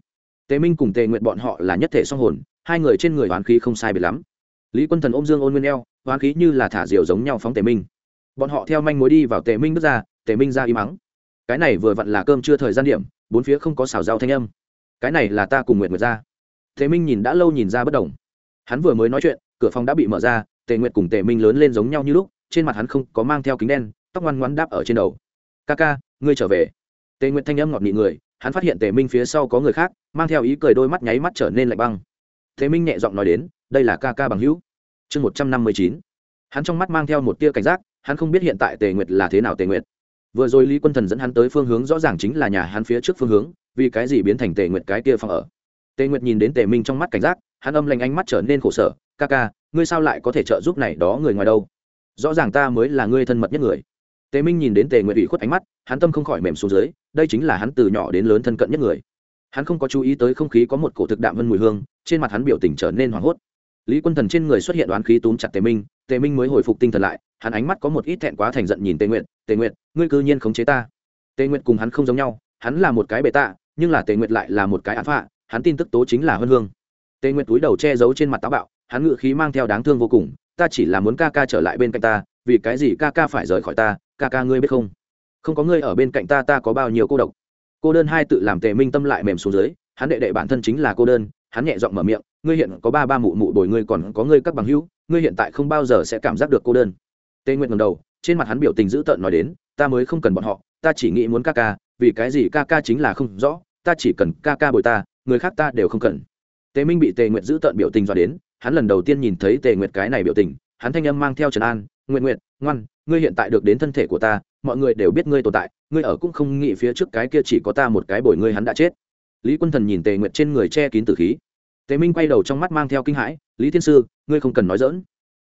Tề minh cùng tề nguyện bọn họ là nhất thể song hồn, hai người trên người hoán khí không sai biệt lắm lý quân thần ôm dương ôn nguyên eo, hoán khí như là thả diều giống nhau phóng tề minh. Bọn họ theo manh mối đi vào tề minh bước ra, tề minh ra im mắng. Cái này vừa vặn là cơm chưa thời gian điểm, bốn phía không có xào rau thanh âm. Cái này là ta cùng Nguyệt nguyệt ra. Tề minh nhìn đã lâu nhìn ra bất đồng. Hắn vừa mới nói chuyện, cửa phòng đã bị mở ra, tề nguyệt cùng tề minh lớn lên giống nhau như lúc, trên mặt hắn không có mang theo kính đen, tóc ngoan ngoan đáp ở trên đầu. Ca ca, ngươi trở về. Tề nguyệt thanh âm ngọt nị người, hắn phát hiện tề minh phía sau có người khác, mang theo ý cười đôi mắt nháy mắt trở nên lạnh băng. Tề minh nhẹ giọng nói đến đây là ca ca bằng hữu. Chương một trăm năm mươi chín. Hắn trong mắt mang theo một tia cảnh giác, hắn không biết hiện tại tề nguyệt là thế nào tề nguyệt. Vừa rồi lý quân thần dẫn hắn tới phương hướng rõ ràng chính là nhà hắn phía trước phương hướng, vì cái gì biến thành tề nguyệt cái kia phòng ở? Tề nguyệt nhìn đến tề minh trong mắt cảnh giác, hắn âm lanh ánh mắt trở nên khổ sở, ca ca, ngươi sao lại có thể trợ giúp này đó người ngoài đâu? Rõ ràng ta mới là ngươi thân mật nhất người. Tề minh nhìn đến tề nguyệt ủy khuất ánh mắt, hắn tâm không khỏi mềm xuống dưới, đây chính là hắn từ nhỏ đến lớn thân cận nhất người. Hắn không có chú ý tới không khí có một cổ thực đạm vân mùi hương, trên mặt hắn biểu tình trở nên hoảng hốt lý quân thần trên người xuất hiện đoán khí túm chặt tề minh tề minh mới hồi phục tinh thần lại, hắn ánh mắt có một ít thẹn quá thành giận nhìn tề nguyệt tề nguyệt, ngươi cư nhiên khống chế ta. Tề nguyệt cùng hắn không giống nhau, hắn là một cái bệ tạ, nhưng là tề nguyệt lại là một cái án phạ hắn tin tức tố chính là huân hương. Tề nguyệt túi đầu che giấu trên mặt táo bạo, hắn ngự khí mang theo đáng thương vô cùng, ta chỉ là muốn ca ca trở lại bên cạnh ta, vì cái gì ca ca phải rời khỏi ta, ca ca ngươi biết không? Không có ngươi ở bên cạnh ta ta có bao nhiêu cô độc? Cô đơn hai tự làm tề minh tâm lại mềm xuống dưới, hắn đệ đệ bản thân chính là cô đơn, hắn nhẹ giọng mở miệng ngươi hiện có ba ba mụ mụ bồi ngươi còn có ngươi các bằng hữu, ngươi hiện tại không bao giờ sẽ cảm giác được cô đơn. Tề nguyệt ngầm đầu, trên mặt hắn biểu tình dữ tợn nói đến, ta mới không cần bọn họ, ta chỉ nghĩ muốn ca ca, vì cái gì ca ca chính là không rõ, ta chỉ cần ca ca bồi ta, người khác ta đều không cần. Tề minh bị tề nguyệt giữ tợn biểu tình dọa đến, hắn lần đầu tiên nhìn thấy tề nguyệt cái này biểu tình, hắn thanh âm mang theo trần an nguyện nguyện ngoan, ngươi hiện tại được đến thân thể của ta, mọi người đều biết ngươi tồn tại, ngươi ở cũng không nghĩ phía trước cái kia chỉ có ta một cái bồi ngươi hắn đã chết. Lý quân thần nhìn tề nguyệt trên người che kín tử khí tề minh quay đầu trong mắt mang theo kinh hãi, lý thiên sư, ngươi không cần nói dỡn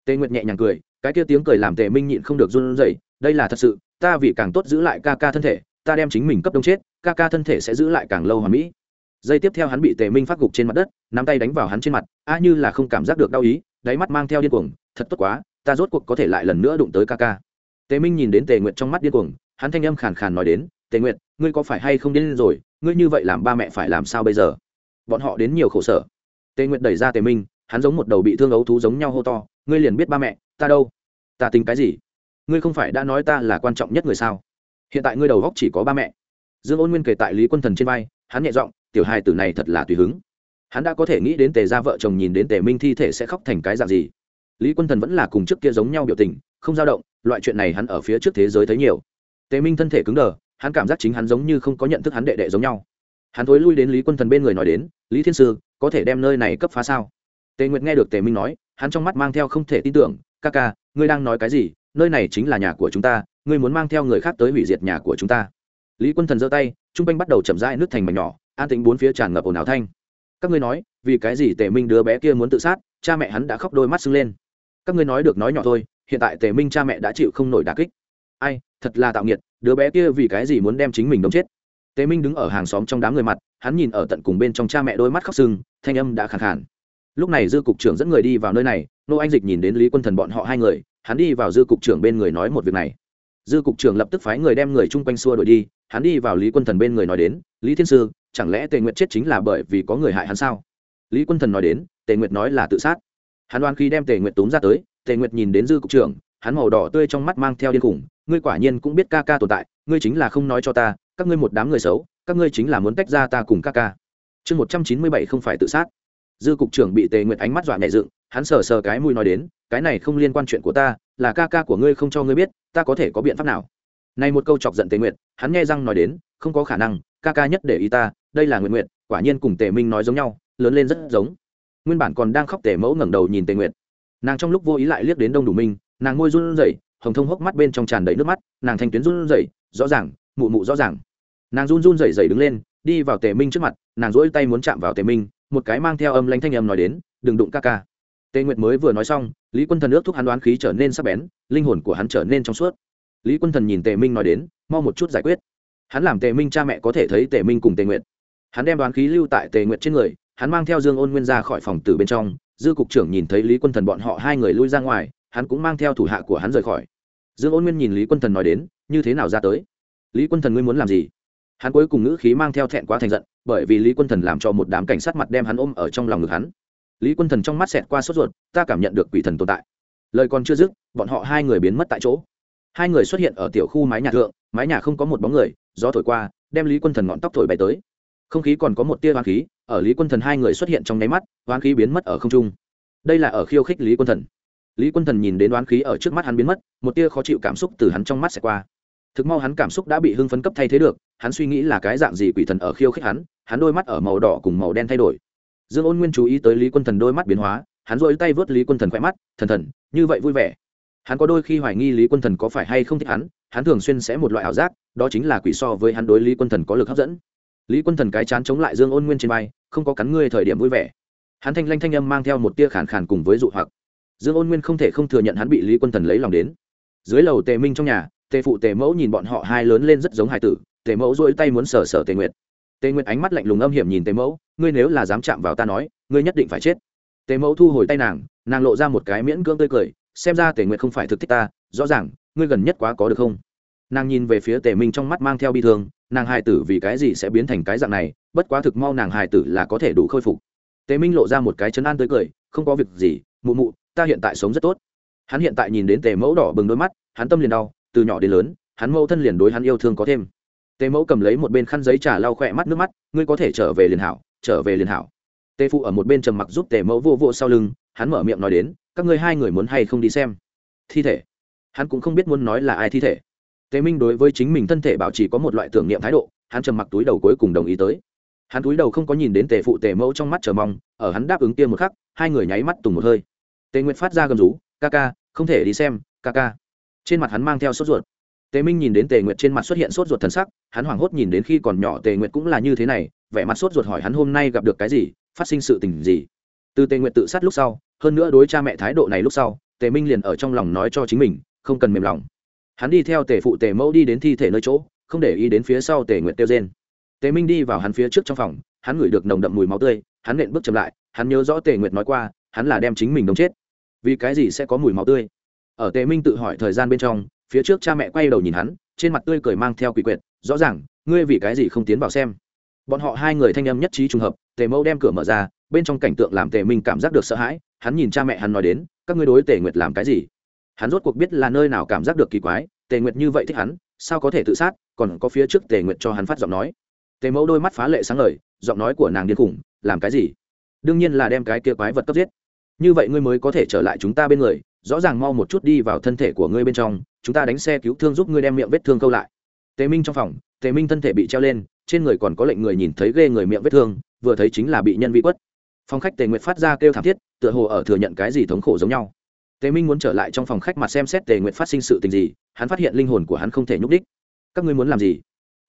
tề nguyệt nhẹ nhàng cười, cái kia tiếng cười làm tề minh nhịn không được run rẩy, đây là thật sự, ta vì càng tốt giữ lại ca ca thân thể, ta đem chính mình cấp đông chết, ca ca thân thể sẽ giữ lại càng lâu hoàn mỹ. Giây tiếp theo hắn bị tề minh phát gục trên mặt đất, nắm tay đánh vào hắn trên mặt, a như là không cảm giác được đau ý, đáy mắt mang theo điên cuồng, thật tốt quá, ta rốt cuộc có thể lại lần nữa đụng tới ca ca. Tề minh nhìn đến tề nguyệt trong mắt điên cuồng, hắn thanh âm khàn khàn nói đến, tề nguyệt, ngươi có phải hay không điên rồi, ngươi như vậy làm ba mẹ phải làm sao bây giờ? Bọn họ đến nhiều khổ sở tề nguyệt đẩy ra tề minh, hắn giống một đầu bị thương ấu thú giống nhau hô to, ngươi liền biết ba mẹ, ta đâu? Ta tính cái gì? Ngươi không phải đã nói ta là quan trọng nhất người sao? Hiện tại ngươi đầu góc chỉ có ba mẹ. Dương ôn nguyên kể tại lý quân thần trên vai, hắn nhẹ giọng, tiểu hai tử này thật là tùy hứng. Hắn đã có thể nghĩ đến tề ra vợ chồng nhìn đến tề minh thi thể sẽ khóc thành cái dạng gì. Lý quân thần vẫn là cùng trước kia giống nhau biểu tình, không dao động, loại chuyện này hắn ở phía trước thế giới thấy nhiều. Tề minh thân thể cứng đờ, hắn cảm giác chính hắn giống như không có nhận thức hắn đệ đệ giống nhau hắn thối lui đến lý quân thần bên người nói đến, lý thiên sư, có thể đem nơi này cấp phá sao? Tề nguyệt nghe được tề minh nói, hắn trong mắt mang theo không thể tin tưởng, ca ca, ngươi đang nói cái gì? Nơi này chính là nhà của chúng ta, ngươi muốn mang theo người khác tới hủy diệt nhà của chúng ta. Lý quân thần giơ tay t r u n g quanh bắt đầu chậm rãi nước thành mảnh nhỏ, an tĩnh bốn phía tràn ngập ồn ào thanh. Các ngươi nói, vì cái gì tề minh đứa bé kia muốn tự sát, cha mẹ hắn đã khóc đôi mắt sưng lên. Các ngươi nói được nói nhỏ thôi, hiện tại tề minh cha mẹ đã chịu không nổi đà kích. Ai, thật là tạo nghiệt, đứa bé kia vì cái gì muốn đem chính mình đóng chết? Tề minh đứng ở hàng xóm trong đám người mặt, hắn nhìn ở tận cùng bên trong cha mẹ đôi mắt khóc sưng, thanh âm đã khàn khàn. lúc này dư cục trưởng dẫn người đi vào nơi này, nô anh dịch nhìn đến lý quân thần bọn họ hai người, hắn đi vào dư cục trưởng bên người nói một việc này. Dư cục trưởng lập tức phái người đem người chung quanh xua đuổi đi, hắn đi vào lý quân thần bên người nói đến, lý thiên sư, chẳng lẽ tề nguyệt chết chính là bởi vì có người hại hắn sao? Lý quân thần nói đến, tề nguyệt nói là tự sát. Hắn đoán khi đem tề nguyệt túm ra tới, tề nguyệt nhìn đến dư cục trưởng, hắn màu đỏ tươi trong mắt mang theo điên khủng, ngươi quả nhiên cũng biết ca ca tồn tại, ngươi chính là không nói cho ta các ngươi một đám người xấu, các ngươi chính là muốn tách ra ta cùng ca ca. Chương một trăm chín mươi bảy không phải tự sát. Dư cục trưởng bị tề nguyệt ánh mắt dọa nhẹ dựng, hắn sờ sờ cái mùi nói đến, cái này không liên quan chuyện của ta, là ca ca của ngươi không cho ngươi biết, ta có thể có biện pháp nào? Này một câu chọc giận tề nguyệt, hắn nghe răng nói đến, không có khả năng, ca ca nhất để ý ta, đây là nguyện nguyện quả nhiên cùng tề minh nói giống nhau, lớn lên rất giống. Nguyên bản còn đang khóc tề mẫu ngẩng đầu nhìn tề nguyệt. Nàng trong lúc vô ý lại liếc đến đông đủ minh, nàng ngôi run rẩy, hồng thông hốc mắt bên trong tràn đầy nước mắt, nàng thanh tuyến run rẩy, rõ ràng, mụ mụ rõ ràng nàng run run rẩy rẩy đứng lên, đi vào tề minh trước mặt, nàng rỗi tay muốn chạm vào tề minh, một cái mang theo âm lãnh thanh âm nói đến, đừng đụng ca ca. Tề nguyệt mới vừa nói xong, lý quân thần ước thúc hắn đoán khí trở nên sắc bén, linh hồn của hắn trở nên trong suốt. Lý quân thần nhìn tề minh nói đến, mau một chút giải quyết. Hắn làm tề minh cha mẹ có thể thấy tề minh cùng tề nguyệt. Hắn đem đoán khí lưu tại tề nguyệt trên người, hắn mang theo dương ôn nguyên ra khỏi phòng từ bên trong, dư cục trưởng nhìn thấy lý quân thần bọn họ hai người lui ra ngoài, hắn cũng mang theo thủ hạ của hắn rời khỏi. Dương ôn nguyên nhìn lý quân thần nói đến, như thế nào ra tới? Lý quân thần ngươi muốn làm gì? Hắn cuối cùng ngữ khí mang theo thẹn quá thành giận, bởi vì lý quân thần làm cho một đám cảnh sát mặt đem hắn ôm ở trong lòng ngực hắn. Lý quân thần trong mắt xẹt qua sốt ruột, ta cảm nhận được quỷ thần tồn tại. Lời còn chưa dứt, bọn họ hai người biến mất tại chỗ. Hai người xuất hiện ở tiểu khu mái nhà thượng, mái nhà không có một bóng người, gió thổi qua, đem lý quân thần ngọn tóc thổi bay tới. Không khí còn có một tia hoang khí, ở lý quân thần hai người xuất hiện trong nháy mắt, hoang khí biến mất ở không trung. Đây là ở khiêu khích lý quân thần. Lý quân thần nhìn đến đoán khí ở trước mắt hắn biến mất, một tia khó chịu cảm xúc từ hắn trong mắt sẽ qua thực mau hắn cảm xúc đã bị hưng phấn cấp thay thế được hắn suy nghĩ là cái dạng gì quỷ thần ở khiêu khích hắn hắn đôi mắt ở màu đỏ cùng màu đen thay đổi. Dương ôn nguyên chú ý tới lý quân thần đôi mắt biến hóa hắn dội tay vớt lý quân thần khỏe mắt thần thần như vậy vui vẻ. Hắn có đôi khi hoài nghi lý quân thần có phải hay không thích hắn hắn thường xuyên sẽ một loại ảo giác đó chính là quỷ so với hắn đối lý quân thần có lực hấp dẫn. Lý quân thần cái chán chống lại dương ôn nguyên trên bay, không có cắn ngươi thời điểm vui vẻ. Hắn thanh lanh thanh âm mang theo một tia khản khàn cùng với dụ hoặc. Dương ôn nguyên không thể không thừa nhận hắn bị lý quân thần lấy lòng đến. Dưới lầu tề minh trong nhà tề phụ tề mẫu nhìn bọn họ hai lớn lên rất giống hải tử, tề mẫu dỗi tay muốn sờ sờ tề nguyệt. Tề nguyệt ánh mắt lạnh lùng âm hiểm nhìn tề mẫu, ngươi nếu là dám chạm vào ta nói, ngươi nhất định phải chết. Tề mẫu thu hồi tay nàng nàng lộ ra một cái miễn cưỡng tươi cười, xem ra tề nguyệt không phải thực thích ta, rõ ràng, ngươi gần nhất quá có được không? Nàng nhìn về phía tề minh trong mắt mang theo bi thương, nàng hài tử vì cái gì sẽ biến thành cái dạng này, bất quá thực mau nàng hài tử là có thể đủ khôi phục. Tề minh lộ ra một cái chấn an tươi cười, không có việc gì, mụ mụ, ta hiện tại sống rất tốt. Hắn hiện tại nhìn đến tề mẫu đỏ bừng đôi mắt, hắn tâm liền đau từ nhỏ đến lớn, hắn mẫu thân liền đối hắn yêu thương có thêm. Tề mẫu cầm lấy một bên khăn giấy trà lau khỏe mắt nước mắt, ngươi có thể trở về liền hảo, trở về liền hảo. Tề phụ ở một bên trầm mặc giúp tề mẫu vô vô sau lưng, hắn mở miệng nói đến, các ngươi hai người muốn hay không đi xem? Thi thể? Hắn cũng không biết muốn nói là ai thi thể. Tề minh đối với chính mình thân thể bảo trì có một loại tưởng niệm thái độ, hắn trầm mặc túi đầu cuối cùng đồng ý tới. Hắn túi đầu không có nhìn đến tề phụ tề mẫu trong mắt chờ mong, ở hắn đáp ứng kia một khắc, hai người nháy mắt tùng một hơi. Tề nguyệt phát ra gầm rú, ca ca, không thể đi xem, ca ca trên mặt hắn mang theo sốt ruột. Tề minh nhìn đến tề nguyệt trên mặt xuất hiện sốt ruột thần sắc, hắn hoảng hốt nhìn đến khi còn nhỏ tề nguyệt cũng là như thế này, vẻ mặt sốt ruột hỏi hắn hôm nay gặp được cái gì, phát sinh sự tình gì. Từ tề nguyệt tự sát lúc sau, hơn nữa đối cha mẹ thái độ này lúc sau, tề minh liền ở trong lòng nói cho chính mình, không cần mềm lòng. Hắn đi theo tề phụ tề mẫu đi đến thi thể nơi chỗ, không để ý đến phía sau tề nguyệt tiêu rên. Tề minh đi vào hắn phía trước trong phòng, hắn ngửi được nồng đậm mùi máu tươi, hắn nện bước chậm lại, hắn nhớ rõ tề nguyệt nói qua, hắn là đem chính mình đống chết. Vì cái gì sẽ có mùi máu tươi? Ở tề minh tự hỏi thời gian bên trong, phía trước cha mẹ quay đầu nhìn hắn, trên mặt tươi cười mang theo quỷ quyệt, rõ ràng, ngươi vì cái gì không tiến vào xem? Bọn họ hai người thanh âm nhất trí trùng hợp, tề mẫu đem cửa mở ra, bên trong cảnh tượng làm tề minh cảm giác được sợ hãi, hắn nhìn cha mẹ hắn nói đến, các ngươi đối tề nguyệt làm cái gì? Hắn rốt cuộc biết là nơi nào cảm giác được kỳ quái, tề nguyệt như vậy thích hắn, sao có thể tự sát, còn có phía trước tề nguyệt cho hắn phát giọng nói. Tề mẫu đôi mắt phá lệ sáng lời giọng nói của nàng điên khủng, làm cái gì? Đương nhiên là đem cái kia quái vật cấp giết. Như vậy ngươi mới có thể trở lại chúng ta bên người rõ ràng mau một chút đi vào thân thể của ngươi bên trong, chúng ta đánh xe cứu thương giúp ngươi đem miệng vết thương câu lại. Tề minh trong phòng, tề minh thân thể bị treo lên, trên người còn có lệnh người nhìn thấy ghê người miệng vết thương, vừa thấy chính là bị nhân vị quất. Phòng khách tề nguyệt phát ra kêu thảm thiết, tựa hồ ở thừa nhận cái gì thống khổ giống nhau. Tề minh muốn trở lại trong phòng khách mà xem xét tề nguyệt phát sinh sự tình gì, hắn phát hiện linh hồn của hắn không thể nhúc đích. Các ngươi muốn làm gì?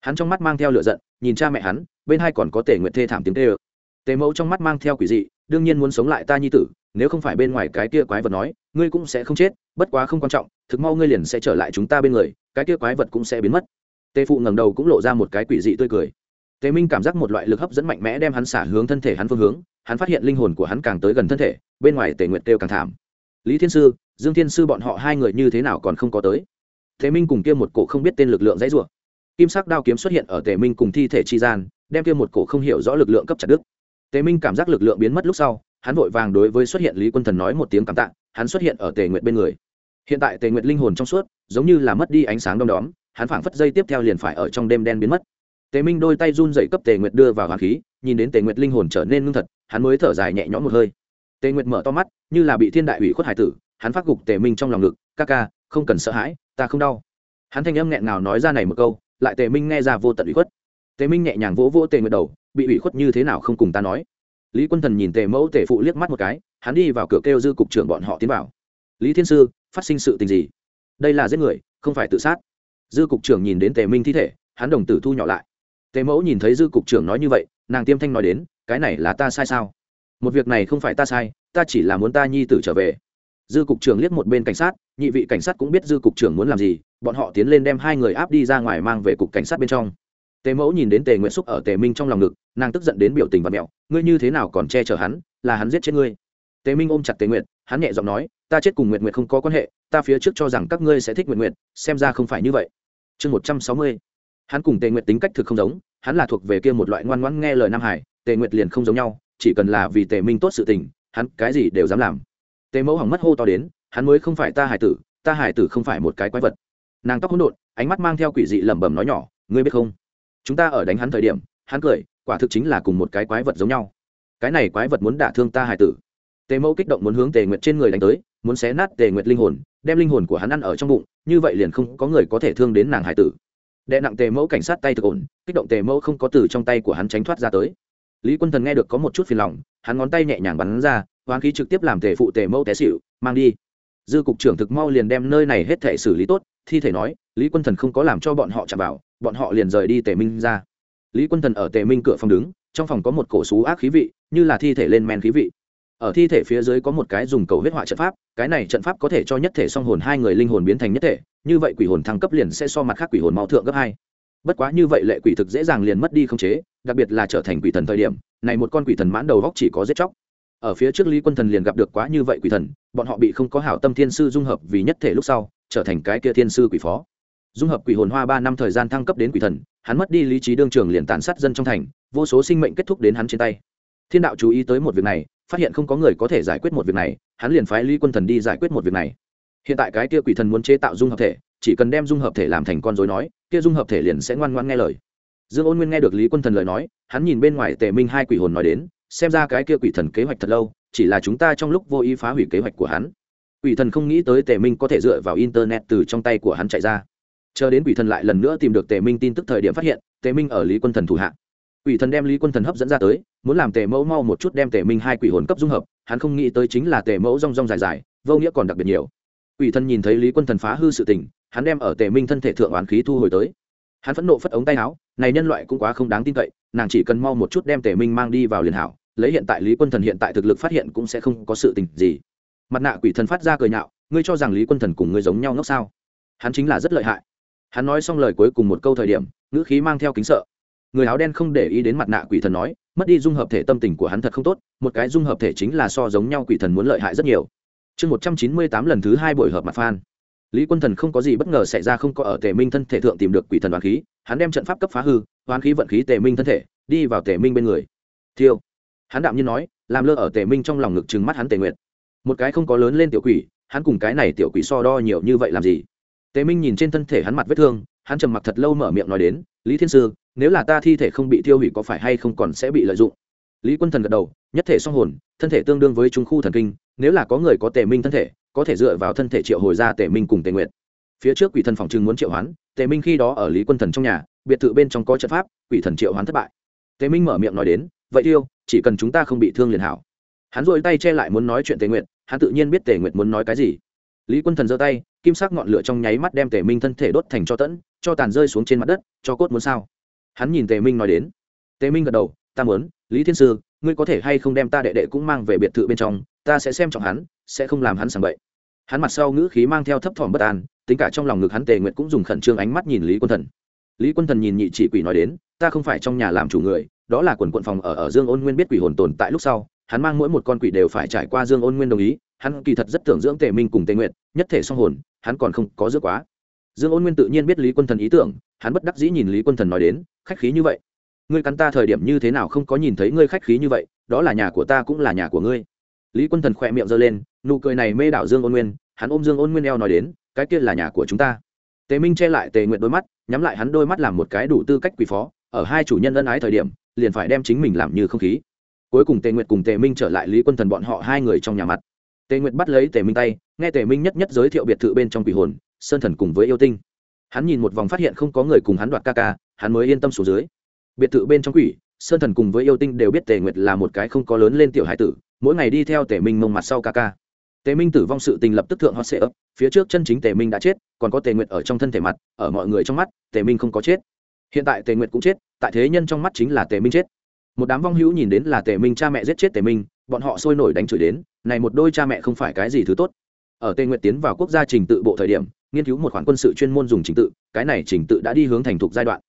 Hắn trong mắt mang theo lửa giận, nhìn cha mẹ hắn, bên hai còn có tề nguyệt thê thảm tiếng tê ơ tề mẫu trong mắt mang theo quỷ dị, đương nhiên muốn sống lại ta nhi tử nếu không phải bên ngoài cái kia quái vật nói, ngươi cũng sẽ không chết, bất quá không quan trọng, thực mau ngươi liền sẽ trở lại chúng ta bên người, cái kia quái vật cũng sẽ biến mất. Tề phụ ngẩng đầu cũng lộ ra một cái quỷ dị tươi cười. Tề minh cảm giác một loại lực hấp dẫn mạnh mẽ đem hắn xả hướng thân thể hắn phương hướng, hắn phát hiện linh hồn của hắn càng tới gần thân thể, bên ngoài tề nguyệt kêu càng thảm. Lý thiên sư, dương thiên sư bọn họ hai người như thế nào còn không có tới? Tề minh cùng kia một cổ không biết tên lực lượng dãy rủa. Kim sắc đao kiếm xuất hiện ở tề minh cùng thi thể chi gian, đem kia một cổ không hiểu rõ lực lượng cấp chặt đứt. Tề minh cảm giác lực lượng biến mất lúc sau hắn vội vàng đối với xuất hiện lý quân thần nói một tiếng cảm tạ, hắn xuất hiện ở tề nguyệt bên người. Hiện tại tề nguyệt linh hồn trong suốt, giống như là mất đi ánh sáng đom đóm, hắn phảng phất dây tiếp theo liền phải ở trong đêm đen biến mất. Tề minh đôi tay run dậy cấp tề nguyệt đưa vào hoàng khí, nhìn đến tề nguyệt linh hồn trở nên ngưng thật, hắn mới thở dài nhẹ nhõm một hơi. Tề nguyệt mở to mắt, như là bị thiên đại ủy khuất hải tử, hắn phát gục tề minh trong lòng ngực, ca ca, không cần sợ hãi, ta không đau. Hắn thanh âm nghẹn ngào nói ra này một câu, lại tề minh nghe ra vô tận ủy khuất. Tề minh nhẹ nhàng vỗ vỗ tề nguyệt đầu, bị ủy khuất như thế nào không cùng ta nói? Lý quân thần nhìn tề mẫu tề phụ liếc mắt một cái, hắn đi vào cửa kêu dư cục trưởng bọn họ tiến vào. Lý thiên sư, phát sinh sự tình gì? Đây là giết người, không phải tự sát. Dư cục trưởng nhìn đến tề minh thi thể, hắn đồng tử thu nhỏ lại. Tề mẫu nhìn thấy dư cục trưởng nói như vậy, nàng tiêm thanh nói đến, cái này là ta sai sao? Một việc này không phải ta sai, ta chỉ là muốn ta nhi tử trở về. Dư cục trưởng liếc một bên cảnh sát, nhị vị cảnh sát cũng biết dư cục trưởng muốn làm gì, bọn họ tiến lên đem hai người áp đi ra ngoài mang về cục cảnh sát bên trong tề mẫu nhìn đến tề nguyễn xúc ở tề minh trong lòng ngực, nàng tức giận đến biểu tình và mẹo, ngươi như thế nào còn che chở hắn, là hắn giết chết ngươi? Tề minh ôm chặt tề nguyện hắn nhẹ giọng nói, ta chết cùng nguyện nguyện không có quan hệ, ta phía trước cho rằng các ngươi sẽ thích nguyện nguyện xem ra không phải như vậy. Chương một trăm sáu mươi. Hắn cùng tề nguyện tính cách thực không giống, hắn là thuộc về kia một loại ngoan ngoãn nghe lời nam hải, tề nguyện liền không giống nhau, chỉ cần là vì tề minh tốt sự tình, hắn cái gì đều dám làm. Tề mẫu hỏng mất hô to đến, hắn mới không phải ta hải tử, ta hải tử không phải một cái quái vật. Nàng tóc hỗn độn, ánh mắt mang theo quỷ dị lẩm bẩm nói nhỏ, ngươi biết không? Chúng ta ở đánh hắn thời điểm, hắn cười, quả thực chính là cùng một cái quái vật giống nhau. Cái này quái vật muốn đả thương ta hải tử. Tề mẫu kích động muốn hướng tề nguyệt trên người đánh tới, muốn xé nát tề nguyệt linh hồn, đem linh hồn của hắn ăn ở trong bụng, như vậy liền không có người có thể thương đến nàng hải tử. Đệ nặng tề mẫu cảnh sát tay thực ổn, kích động tề mẫu không có từ trong tay của hắn tránh thoát ra tới. Lý quân thần nghe được có một chút phiền lòng, hắn ngón tay nhẹ nhàng bắn ra, hoán khí trực tiếp làm tề phụ tề mẫu té xịu mang đi. Dư cục trưởng thực mau liền đem nơi này hết thể xử lý tốt, thi thể nói, lý quân thần không có làm cho bọn họ chạm vào bọn họ liền rời đi tề minh ra. Lý quân thần ở tề minh cửa phòng đứng, trong phòng có một cổ xú ác khí vị, như là thi thể lên men khí vị. Ở thi thể phía dưới có một cái dùng cầu huyết họa trận pháp, cái này trận pháp có thể cho nhất thể song hồn hai người linh hồn biến thành nhất thể, như vậy quỷ hồn thăng cấp liền sẽ so mặt khác quỷ hồn mau thượng gấp hai. Bất quá như vậy lệ quỷ thực dễ dàng liền mất đi không chế, đặc biệt là trở thành quỷ thần thời điểm, này một con quỷ thần mãn đầu góc chỉ có giết chóc. Ở phía trước lý quân thần liền gặp được quá như vậy quỷ thần, bọn họ bị không có hảo tâm thiên sư dung hợp vì nhất thể lúc sau, trở thành cái kia thiên sư quỷ phó dung hợp quỷ hồn hoa ba năm thời gian thăng cấp đến quỷ thần, hắn mất đi lý trí đương trường liền tàn sát dân trong thành, vô số sinh mệnh kết thúc đến hắn trên tay. Thiên đạo chú ý tới một việc này, phát hiện không có người có thể giải quyết một việc này, hắn liền phái lý quân thần đi giải quyết một việc này. Hiện tại cái kia quỷ thần muốn chế tạo dung hợp thể, chỉ cần đem dung hợp thể làm thành con dối nói, kia dung hợp thể liền sẽ ngoan ngoan nghe lời. Dương ôn nguyên nghe được lý quân thần lời nói, hắn nhìn bên ngoài tề minh hai quỷ hồn nói đến, xem ra cái kia quỷ thần kế hoạch thật lâu, chỉ là chúng ta trong lúc vô ý phá hủy kế hoạch của hắn. Quỷ thần không nghĩ tới tề minh có thể dựa vào internet từ trong tay của hắn chạy ra chờ đến quỷ thần lại lần nữa tìm được tề minh tin tức thời điểm phát hiện, tề minh ở lý quân thần thủ hạ. Quỷ thần đem lý quân thần hấp dẫn ra tới, muốn làm tề mẫu mau một chút đem tề minh hai quỷ hồn cấp dung hợp, hắn không nghĩ tới chính là tề mẫu rong rong dài dài, vô nghĩa còn đặc biệt nhiều. Quỷ thần nhìn thấy lý quân thần phá hư sự tình, hắn đem ở tề minh thân thể thượng oán khí thu hồi tới. Hắn phẫn nộ phất ống tay áo, này nhân loại cũng quá không đáng tin cậy, nàng chỉ cần mau một chút đem tề minh mang đi vào liền hảo, lấy hiện tại lý quân thần hiện tại thực lực phát hiện cũng sẽ không có sự tình gì. Mặt nạ quỷ thần phát ra cười nhạo, ngươi cho rằng lý quân thần cùng ngươi giống nhau ngốc sao? Hắn chính là rất lợi hại hắn nói xong lời cuối cùng một câu thời điểm, ngữ khí mang theo kính sợ. Người áo đen không để ý đến mặt nạ quỷ thần nói, mất đi dung hợp thể tâm tình của hắn thật không tốt, một cái dung hợp thể chính là so giống nhau quỷ thần muốn lợi hại rất nhiều. Chương một trăm chín mươi tám lần thứ hai buổi hợp mặt phan. Lý quân thần không có gì bất ngờ xảy ra không có ở tề minh thân thể thượng tìm được quỷ thần đoán khí, hắn đem trận pháp cấp phá hư hoán khí vận khí tề minh thân thể, đi vào tề minh bên người. Thiêu. Hắn đạm nhiên nói, làm lơ ở tề minh trong lòng ngực trừng mắt hắn tề nguyện một cái không có lớn lên tiểu quỷ, hắn cùng cái này tiểu quỷ so đo nhiều như vậy làm gì? Tề minh nhìn trên thân thể hắn mặt vết thương, hắn trầm mặc thật lâu mở miệng nói đến, lý thiên sư, nếu là ta thi thể không bị tiêu hủy có phải hay không còn sẽ bị lợi dụng? Lý quân thần gật đầu, nhất thể song hồn, thân thể tương đương với trung khu thần kinh, nếu là có người có tề minh thân thể, có thể dựa vào thân thể triệu hồi ra tề minh cùng tề nguyện phía trước quỷ thần phòng trưng muốn triệu hoán, tề minh khi đó ở lý quân thần trong nhà, biệt thự bên trong có trận pháp, quỷ thần triệu hoán thất bại. Tề minh mở miệng nói đến, vậy tiêu, chỉ cần chúng ta không bị thương liền hảo. Hắn dội tay che lại muốn nói chuyện tề nguyện hắn tự nhiên biết tề nguyện muốn nói cái gì lý quân thần giơ tay, kim sắc ngọn lửa trong nháy mắt đem tề minh thân thể đốt thành cho tẫn, cho tàn rơi xuống trên mặt đất, cho cốt muốn sao? Hắn nhìn tề minh nói đến. Tề minh gật đầu, ta muốn, lý thiên sư, ngươi có thể hay không đem ta đệ đệ cũng mang về biệt thự bên trong, ta sẽ xem trọng hắn, sẽ không làm hắn sàng bậy. Hắn mặt sau ngữ khí mang theo thấp thỏm bất an, tính cả trong lòng ngực hắn tề nguyệt cũng dùng khẩn trương ánh mắt nhìn lý quân thần. Lý quân thần nhìn nhị chỉ quỷ nói đến, ta không phải trong nhà làm chủ người, đó là quần quận phòng ở ở dương ôn nguyên biết quỷ hồn tồn tại lúc sau, hắn mang mỗi một con quỷ đều phải trải qua dương ôn nguyên đồng ý hắn kỳ thật rất tưởng dưỡng tề minh cùng tề nguyệt, nhất thể song hồn, hắn còn không có dưỡng quá. Dương ôn nguyên tự nhiên biết lý quân thần ý tưởng, hắn bất đắc dĩ nhìn lý quân thần nói đến, khách khí như vậy, ngươi cắn ta thời điểm như thế nào không có nhìn thấy ngươi khách khí như vậy, đó là nhà của ta cũng là nhà của ngươi. Lý quân thần khỏe miệng giơ lên, nụ cười này mê đảo dương ôn nguyên, hắn ôm dương ôn nguyên eo nói đến, cái kia là nhà của chúng ta. Tề minh che lại tề nguyện đôi mắt, nhắm lại hắn đôi mắt làm một cái đủ tư cách quỷ phó, ở hai chủ nhân ân ái thời điểm, liền phải đem chính mình làm như không khí. Cuối cùng tề nguyện cùng tề minh trở lại lý quân thần bọn họ hai người trong nhà mặt tề Nguyệt bắt lấy tề minh tay, nghe tề minh nhất nhất giới thiệu biệt thự bên trong quỷ hồn, sơn thần cùng với yêu tinh. Hắn nhìn một vòng phát hiện không có người cùng hắn đoạt ca ca, hắn mới yên tâm xuống dưới. Biệt thự bên trong quỷ, sơn thần cùng với yêu tinh đều biết tề nguyệt là một cái không có lớn lên tiểu hải tử, mỗi ngày đi theo tề minh mông mặt sau ca ca. Tề minh tử vong sự tình lập tức thượng hot sệ ấp phía trước chân chính tề minh đã chết, còn có tề nguyệt ở trong thân thể mặt, ở mọi người trong mắt, tề minh không có chết. Hiện tại tề nguyệt cũng chết, tại thế nhân trong mắt chính là tề minh chết. Một đám vong hữu nhìn đến là tề minh cha mẹ giết chết tề minh bọn họ sôi nổi đánh chửi đến, này một đôi cha mẹ không phải cái gì thứ tốt. Ở tây nguyện tiến vào quốc gia trình tự bộ thời điểm, nghiên cứu một khoản quân sự chuyên môn dùng trình tự, cái này trình tự đã đi hướng thành thục giai đoạn.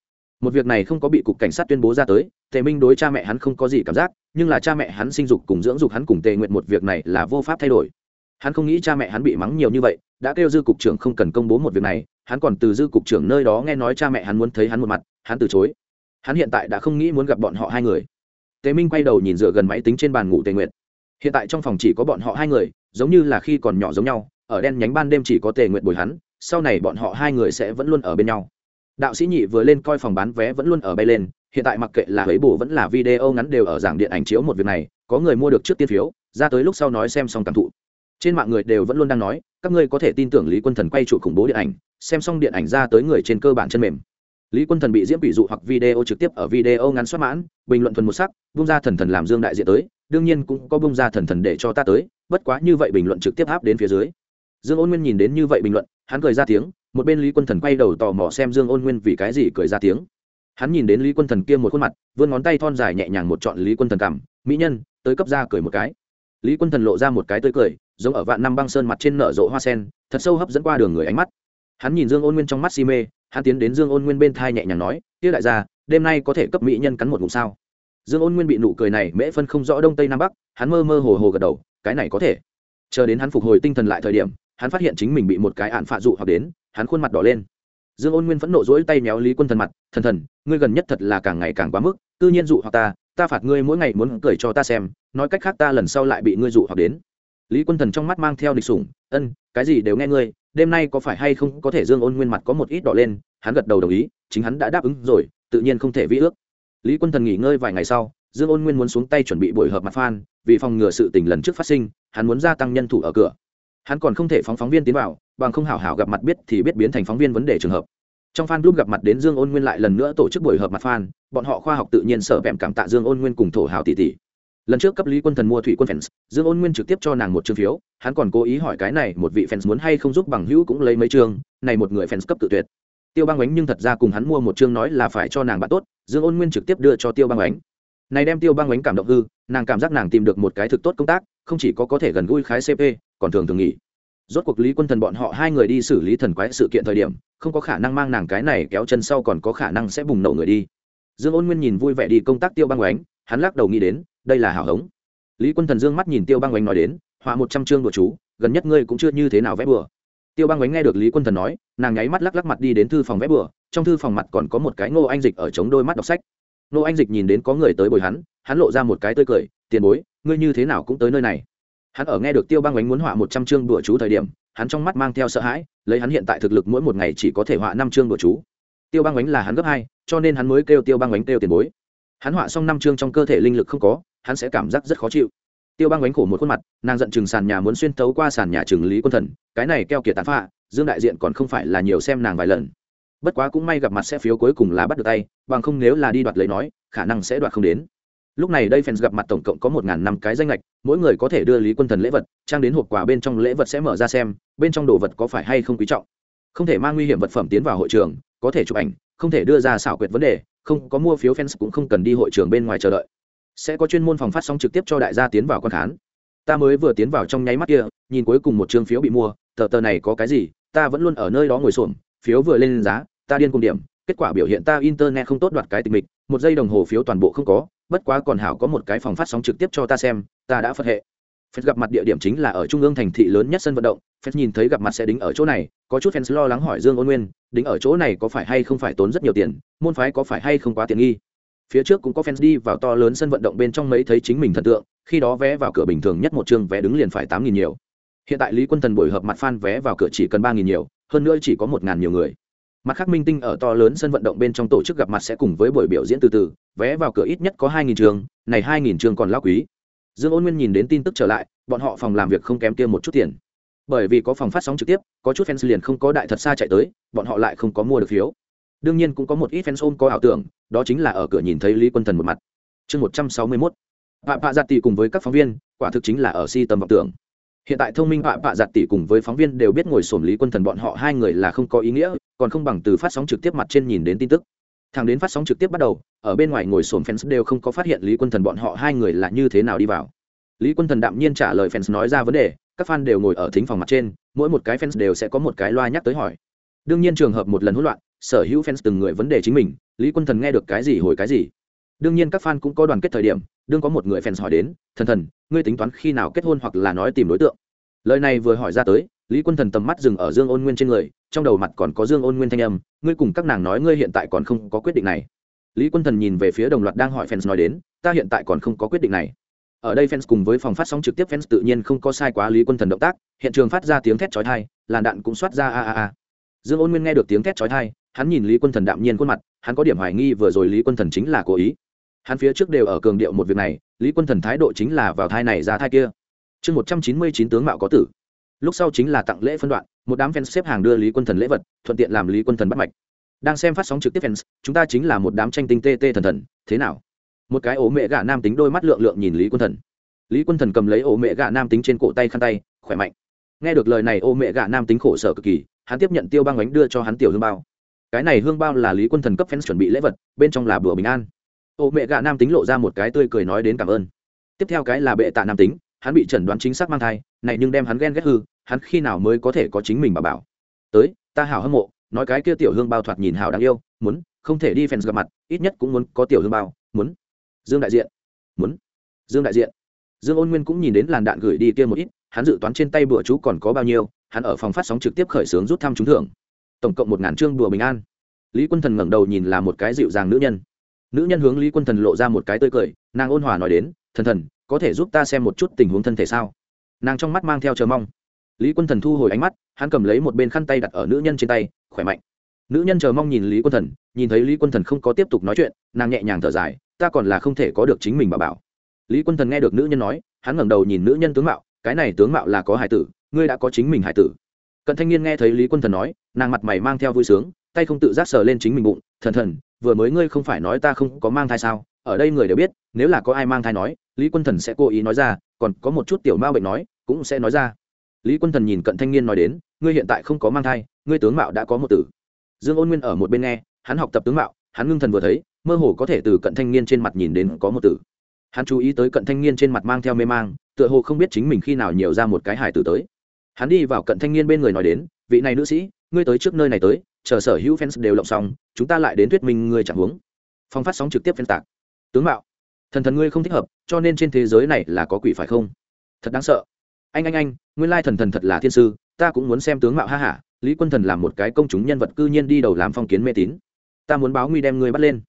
Một việc này không có bị cục cảnh sát tuyên bố ra tới, tề minh đối cha mẹ hắn không có gì cảm giác, nhưng là cha mẹ hắn sinh dục cùng dưỡng dục hắn cùng tề nguyện một việc này là vô pháp thay đổi. Hắn không nghĩ cha mẹ hắn bị mắng nhiều như vậy, đã kêu dư cục trưởng không cần công bố một việc này, hắn còn từ dư cục trưởng nơi đó nghe nói cha mẹ hắn muốn thấy hắn một mặt, hắn từ chối. Hắn hiện tại đã không nghĩ muốn gặp bọn họ hai người tề minh quay đầu nhìn dựa gần máy tính trên bàn ngủ tề Nguyệt. hiện tại trong phòng chỉ có bọn họ hai người, giống như là khi còn nhỏ giống nhau, ở đen nhánh ban đêm chỉ có tề Nguyệt bồi hắn, sau này bọn họ hai người sẽ vẫn luôn ở bên nhau. Đạo sĩ nhị vừa lên coi phòng bán vé vẫn luôn ở bay lên, hiện tại mặc kệ là ấy bù vẫn là video ngắn đều ở giảng điện ảnh chiếu một việc này, có người mua được trước tiên phiếu, ra tới lúc sau nói xem xong cảm thụ. Trên mạng người đều vẫn luôn đang nói, các ngươi có thể tin tưởng lý quân thần quay trụ khủng bố điện ảnh, xem xong điện ảnh ra tới người trên cơ bản chân mềm lý quân thần bị diễm quỷ dụ hoặc video trực tiếp ở video ngắn soát mãn, bình luận thuần một sắc bung ra thần thần làm dương đại diện tới, đương nhiên cũng có bung ra thần thần để cho ta tới, bất quá như vậy bình luận trực tiếp áp đến phía dưới. Dương ôn nguyên nhìn đến như vậy bình luận, hắn cười ra tiếng, một bên lý quân thần quay đầu tò mò xem dương ôn nguyên vì cái gì cười ra tiếng. Hắn nhìn đến lý quân thần kia một khuôn mặt, vươn ngón tay thon dài nhẹ nhàng một chọn lý quân thần cảm mỹ nhân, tới cấp ra cười một cái. Lý quân thần lộ ra một cái tươi cười, giống ở vạn năm băng sơn mặt trên nở rộ hoa sen, thật sâu hấp dẫn qua đường người ánh mắt hắn nhìn dương ôn nguyên trong mắt si mê, hắn tiến đến dương ôn nguyên bên thai nhẹ nhàng nói kia đại gia, đêm nay có thể cấp mỹ nhân cắn một ngụm sao? Dương ôn nguyên bị nụ cười này mễ phân không rõ đông tây nam bắc, hắn mơ mơ hồ hồ gật đầu, cái này có thể. Chờ đến hắn phục hồi tinh thần lại thời điểm, hắn phát hiện chính mình bị một cái ạn phạ dụ hoặc đến, hắn khuôn mặt đỏ lên. Dương ôn nguyên phẫn nộ dỗi tay méo lý quân thần mặt, thần thần, ngươi gần nhất thật là càng ngày càng quá mức tư nhiên dụ hoặc ta ta phạt ngươi mỗi ngày muốn cười cho ta xem, nói cách khác ta lần sau lại bị ngươi dụ hoặc đến lý quân thần trong mắt mang theo địch sủng, ân, cái gì đều nghe ngươi, đêm nay có phải hay không có thể dương ôn nguyên mặt có một ít đỏ lên? Hắn gật đầu đồng ý, chính hắn đã đáp ứng rồi, tự nhiên không thể vĩ ước. Lý quân thần nghỉ ngơi vài ngày sau, dương ôn nguyên muốn xuống tay chuẩn bị buổi họp mặt phan, vì phòng ngừa sự tình lần trước phát sinh, hắn muốn gia tăng nhân thủ ở cửa. Hắn còn không thể phóng phóng viên tiến vào, bằng không hảo hảo gặp mặt biết thì biết biến thành phóng viên vấn đề trường hợp. Trong fan group gặp mặt đến dương ôn nguyên lại lần nữa tổ chức buổi họp mặt fan bọn họ khoa học tự nhiên sợ vẹm cảm tạ dương ôn nguyên cùng thổ hào tỷ tỷ lần trước cấp lý quân thần mua thủy quân fans, dương ôn nguyên trực tiếp cho nàng một chương phiếu, hắn còn cố ý hỏi cái này một vị fans muốn hay không giúp bằng hữu cũng lấy mấy chương này một người fans cấp tự tuyệt. Tiêu băng ánh nhưng thật ra cùng hắn mua một chương nói là phải cho nàng bạn tốt, dương ôn nguyên trực tiếp đưa cho tiêu băng ánh. Này đem tiêu băng ánh cảm động hư, nàng cảm giác nàng tìm được một cái thực tốt công tác, không chỉ có có thể gần gũi khái cp còn thường thường nghỉ. Rốt cuộc lý quân thần bọn họ hai người đi xử lý thần quái sự kiện thời điểm, không có khả năng mang nàng cái này kéo chân sau còn có khả năng sẽ bùng nổ người đi. Dương ôn nguyên nhìn vui vẻ đi công tác tiêu băng ánh, hắn lắc đầu nghĩ đến đây là hảo hống. Lý quân thần dương mắt nhìn tiêu băng oánh nói đến, họa một trăm chương của chú, gần nhất ngươi cũng chưa như thế nào vẽ bừa. Tiêu băng oánh nghe được lý quân thần nói, nàng nháy mắt lắc lắc mặt đi đến thư phòng vẽ bừa, trong thư phòng mặt còn có một cái ngô anh dịch ở chống đôi mắt đọc sách. Ngô anh dịch nhìn đến có người tới bồi hắn hắn lộ ra một cái tươi cười, tiền bối, ngươi như thế nào cũng tới nơi này. Hắn ở nghe được tiêu băng oánh muốn họa một trăm chương đùa chú thời điểm, hắn trong mắt mang theo sợ hãi, lấy hắn hiện tại thực lực mỗi một ngày chỉ có thể họa năm chương đùa chú. Tiêu băng oánh là hắn gấp hai, cho nên hắn mới kêu tiêu băng oánh kêu tiền bối. Hắn họa xong năm chương trong cơ thể linh lực không có hắn sẽ cảm giác rất khó chịu. Tiêu băng bánh khổ một khuôn mặt, nàng giận chừng sàn nhà muốn xuyên tấu qua sàn nhà chừng lý quân thần, cái này keo kiệt tàn phạ dương đại diện còn không phải là nhiều xem nàng vài lần. Bất quá cũng may gặp mặt sẽ phiếu cuối cùng là bắt được tay, bằng không nếu là đi đoạt lấy nói, khả năng sẽ đoạt không đến. Lúc này đây fans gặp mặt tổng cộng có một ngàn năm cái danh lệch mỗi người có thể đưa lý quân thần lễ vật, trang đến hộp quà bên trong lễ vật sẽ mở ra xem, bên trong đồ vật có phải hay không quý trọng. Không thể mang nguy hiểm vật phẩm tiến vào hội trường, có thể chụp ảnh, không thể đưa ra xảo quyệt vấn đề, không có mua phiếu fans cũng không cần đi hội trường bên ngoài chờ đợi sẽ có chuyên môn phòng phát sóng trực tiếp cho đại gia tiến vào quan khán. Ta mới vừa tiến vào trong nháy mắt kia, nhìn cuối cùng một chương phiếu bị mua, tờ tờ này có cái gì, ta vẫn luôn ở nơi đó ngồi xổm, phiếu vừa lên giá, ta điên cùng điểm, kết quả biểu hiện ta internet không tốt đoạt cái tình mịch, một giây đồng hồ phiếu toàn bộ không có, bất quá còn hảo có một cái phòng phát sóng trực tiếp cho ta xem, ta đã phật hệ. Phật gặp mặt địa điểm chính là ở trung ương thành thị lớn nhất sân vận động Phật nhìn thấy gặp mặt sẽ đính ở chỗ này, có chút fans lo lắng hỏi dương ôn nguyên, đính ở chỗ này có phải hay không phải tốn rất nhiều tiền, môn phái có phải hay không quá tiện nghi? Phía trước cũng có fans đi vào to lớn sân vận động bên trong mấy thấy chính mình thần tượng, khi đó vé vào cửa bình thường nhất một chương vé đứng liền phải tám nghìn nhiều. Hiện tại lý quân thần buổi hợp mặt fan vé vào cửa chỉ cần ba nghìn nhiều, hơn nữa chỉ có một ngàn nhiều người. Mặt khác minh tinh ở to lớn sân vận động bên trong tổ chức gặp mặt sẽ cùng với buổi biểu diễn từ từ, vé vào cửa ít nhất có hai nghìn trường, này hai nghìn trường còn lao quý. Dương ôn nguyên nhìn đến tin tức trở lại, bọn họ phòng làm việc không kém kia một chút tiền. Bởi vì có phòng phát sóng trực tiếp, có chút fans liền không có đại thật xa chạy tới, bọn họ lại không có mua được phiếu đương nhiên cũng có một ít fans ôm có ảo tưởng, đó chính là ở cửa nhìn thấy lý quân thần một mặt. Chương một trăm sáu mươi mốt. Vạ vạ giặt tỷ cùng với các phóng viên, quả thực chính là ở si tầm vọng tưởng. Hiện tại thông minh vạ vạ giặt tỷ cùng với phóng viên đều biết ngồi sổm lý quân thần bọn họ hai người là không có ý nghĩa, còn không bằng từ phát sóng trực tiếp mặt trên nhìn đến tin tức. Thằng đến phát sóng trực tiếp bắt đầu, ở bên ngoài ngồi sồn fans đều không có phát hiện lý quân thần bọn họ hai người là như thế nào đi vào. Lý quân thần đạm nhiên trả lời fans nói ra vấn đề, các fan đều ngồi ở thính phòng mặt trên, mỗi một cái fans đều sẽ có một cái loa nhắc tới hỏi. Đương nhiên trường hợp một lần hỗn loạn sở hữu fans từng người vấn đề chính mình, lý quân thần nghe được cái gì hồi cái gì. Đương nhiên các fan cũng có đoàn kết thời điểm, đương có một người fans hỏi đến, thần thần, ngươi tính toán khi nào kết hôn hoặc là nói tìm đối tượng? Lời này vừa hỏi ra tới, lý quân thần tầm mắt dừng ở dương ôn nguyên trên người, trong đầu mặt còn có dương ôn nguyên thanh âm, ngươi cùng các nàng nói ngươi hiện tại còn không có quyết định này. Lý quân thần nhìn về phía đồng loạt đang hỏi fans nói đến, ta hiện tại còn không có quyết định này. Ở đây fans cùng với phòng phát sóng trực tiếp fans tự nhiên không có sai quá lý quân thần động tác, hiện trường phát ra tiếng thét chói tai, làn đạn cũng xoát ra a a a. Dương ôn nguyên nghe được tiếng thét chói tai hắn nhìn lý quân thần đạm nhiên khuôn mặt, hắn có điểm hoài nghi vừa rồi lý quân thần chính là cố ý. Hắn phía trước đều ở cường điệu một việc này, lý quân thần thái độ chính là vào thai này ra thai kia. Chương một trăm chín mươi chín tướng mạo có tử. Lúc sau chính là tặng lễ phân đoạn, một đám fans xếp hàng đưa lý quân thần lễ vật, thuận tiện làm lý quân thần bắt mạch. Đang xem phát sóng trực tiếp fans, chúng ta chính là một đám tranh tinh tê tê thần thần, thế nào? Một cái ố mẹ gà nam tính đôi mắt lượng lượng nhìn lý quân thần. Lý quân thần cầm lấy ố mẹ gà nam tính trên cổ tay khăn tay, khỏe mạnh. Nghe được lời này ô mẹ gà nam tính khổ sở cực kỳ, hắn tiếp nhận tiêu băng bánh đưa cho hắn tiểu hương bao cái này hương bao là lý quân thần cấp fans chuẩn bị lễ vật, bên trong là bữa bình an. Ô mẹ gà nam tính lộ ra một cái tươi cười nói đến cảm ơn. Tiếp theo cái là bệ tạ nam tính, hắn bị chẩn đoán chính xác mang thai, này nhưng đem hắn ghen ghét hư, hắn khi nào mới có thể có chính mình bà bảo. Tới, ta hảo hâm mộ, nói cái kia tiểu hương bao thoạt nhìn hảo đáng yêu, muốn, không thể đi fans gặp mặt, ít nhất cũng muốn có tiểu hương bao, muốn. Dương đại diện, muốn. Dương đại diện. Dương ôn nguyên cũng nhìn đến làn đạn gửi đi kia một ít, hắn dự toán trên tay bữa chú còn có bao nhiêu, hắn ở phòng phát sóng trực tiếp khởi xướng rút thăm trúng thưởng tổng cộng một ngàn chương đùa bình an. Lý quân thần ngẩng đầu nhìn là một cái dịu dàng nữ nhân. Nữ nhân hướng lý quân thần lộ ra một cái tươi cười, nàng ôn hòa nói đến, thần thần, có thể giúp ta xem một chút tình huống thân thể sao? Nàng trong mắt mang theo chờ mong. Lý quân thần thu hồi ánh mắt, hắn cầm lấy một bên khăn tay đặt ở nữ nhân trên tay, khỏe mạnh. Nữ nhân chờ mong nhìn lý quân thần, nhìn thấy lý quân thần không có tiếp tục nói chuyện, nàng nhẹ nhàng thở dài, ta còn là không thể có được chính mình bà bảo. Lý quân thần nghe được nữ nhân nói, hắn ngẩng đầu nhìn nữ nhân tướng mạo, cái này tướng mạo là có hải tử, ngươi đã có chính mình hải tử cận thanh niên nghe thấy lý quân thần nói, nàng mặt mày mang theo vui sướng, tay không tự giác sờ lên chính mình bụng, thần thần, vừa mới ngươi không phải nói ta không có mang thai sao? Ở đây người đều biết, nếu là có ai mang thai nói, lý quân thần sẽ cố ý nói ra, còn có một chút tiểu mao bệnh nói, cũng sẽ nói ra. Lý quân thần nhìn cận thanh niên nói đến, ngươi hiện tại không có mang thai, ngươi tướng mạo đã có một tử. Dương ôn nguyên ở một bên nghe, hắn học tập tướng mạo, hắn ngưng thần vừa thấy, mơ hồ có thể từ cận thanh niên trên mặt nhìn đến có một tử. Hắn chú ý tới cận thanh niên trên mặt mang theo mê mang, tựa hồ không biết chính mình khi nào nhiều ra một cái hài tử tới hắn đi vào cận thanh niên bên người nói đến, vị này nữ sĩ, ngươi tới trước nơi này tới, chờ sở hữu fans đều lộng xong, chúng ta lại đến thuyết minh ngươi chẳng huống. Phong phát sóng trực tiếp fans tạc. Tướng mạo, thần thần ngươi không thích hợp, cho nên trên thế giới này là có quỷ phải không? Thật đáng sợ. Anh anh anh, nguyên lai thần thần thật là thiên sư, ta cũng muốn xem tướng mạo ha hả, lý quân thần làm một cái công chúng nhân vật cư nhiên đi đầu làm phong kiến mê tín. Ta muốn báo nguy đem ngươi bắt lên.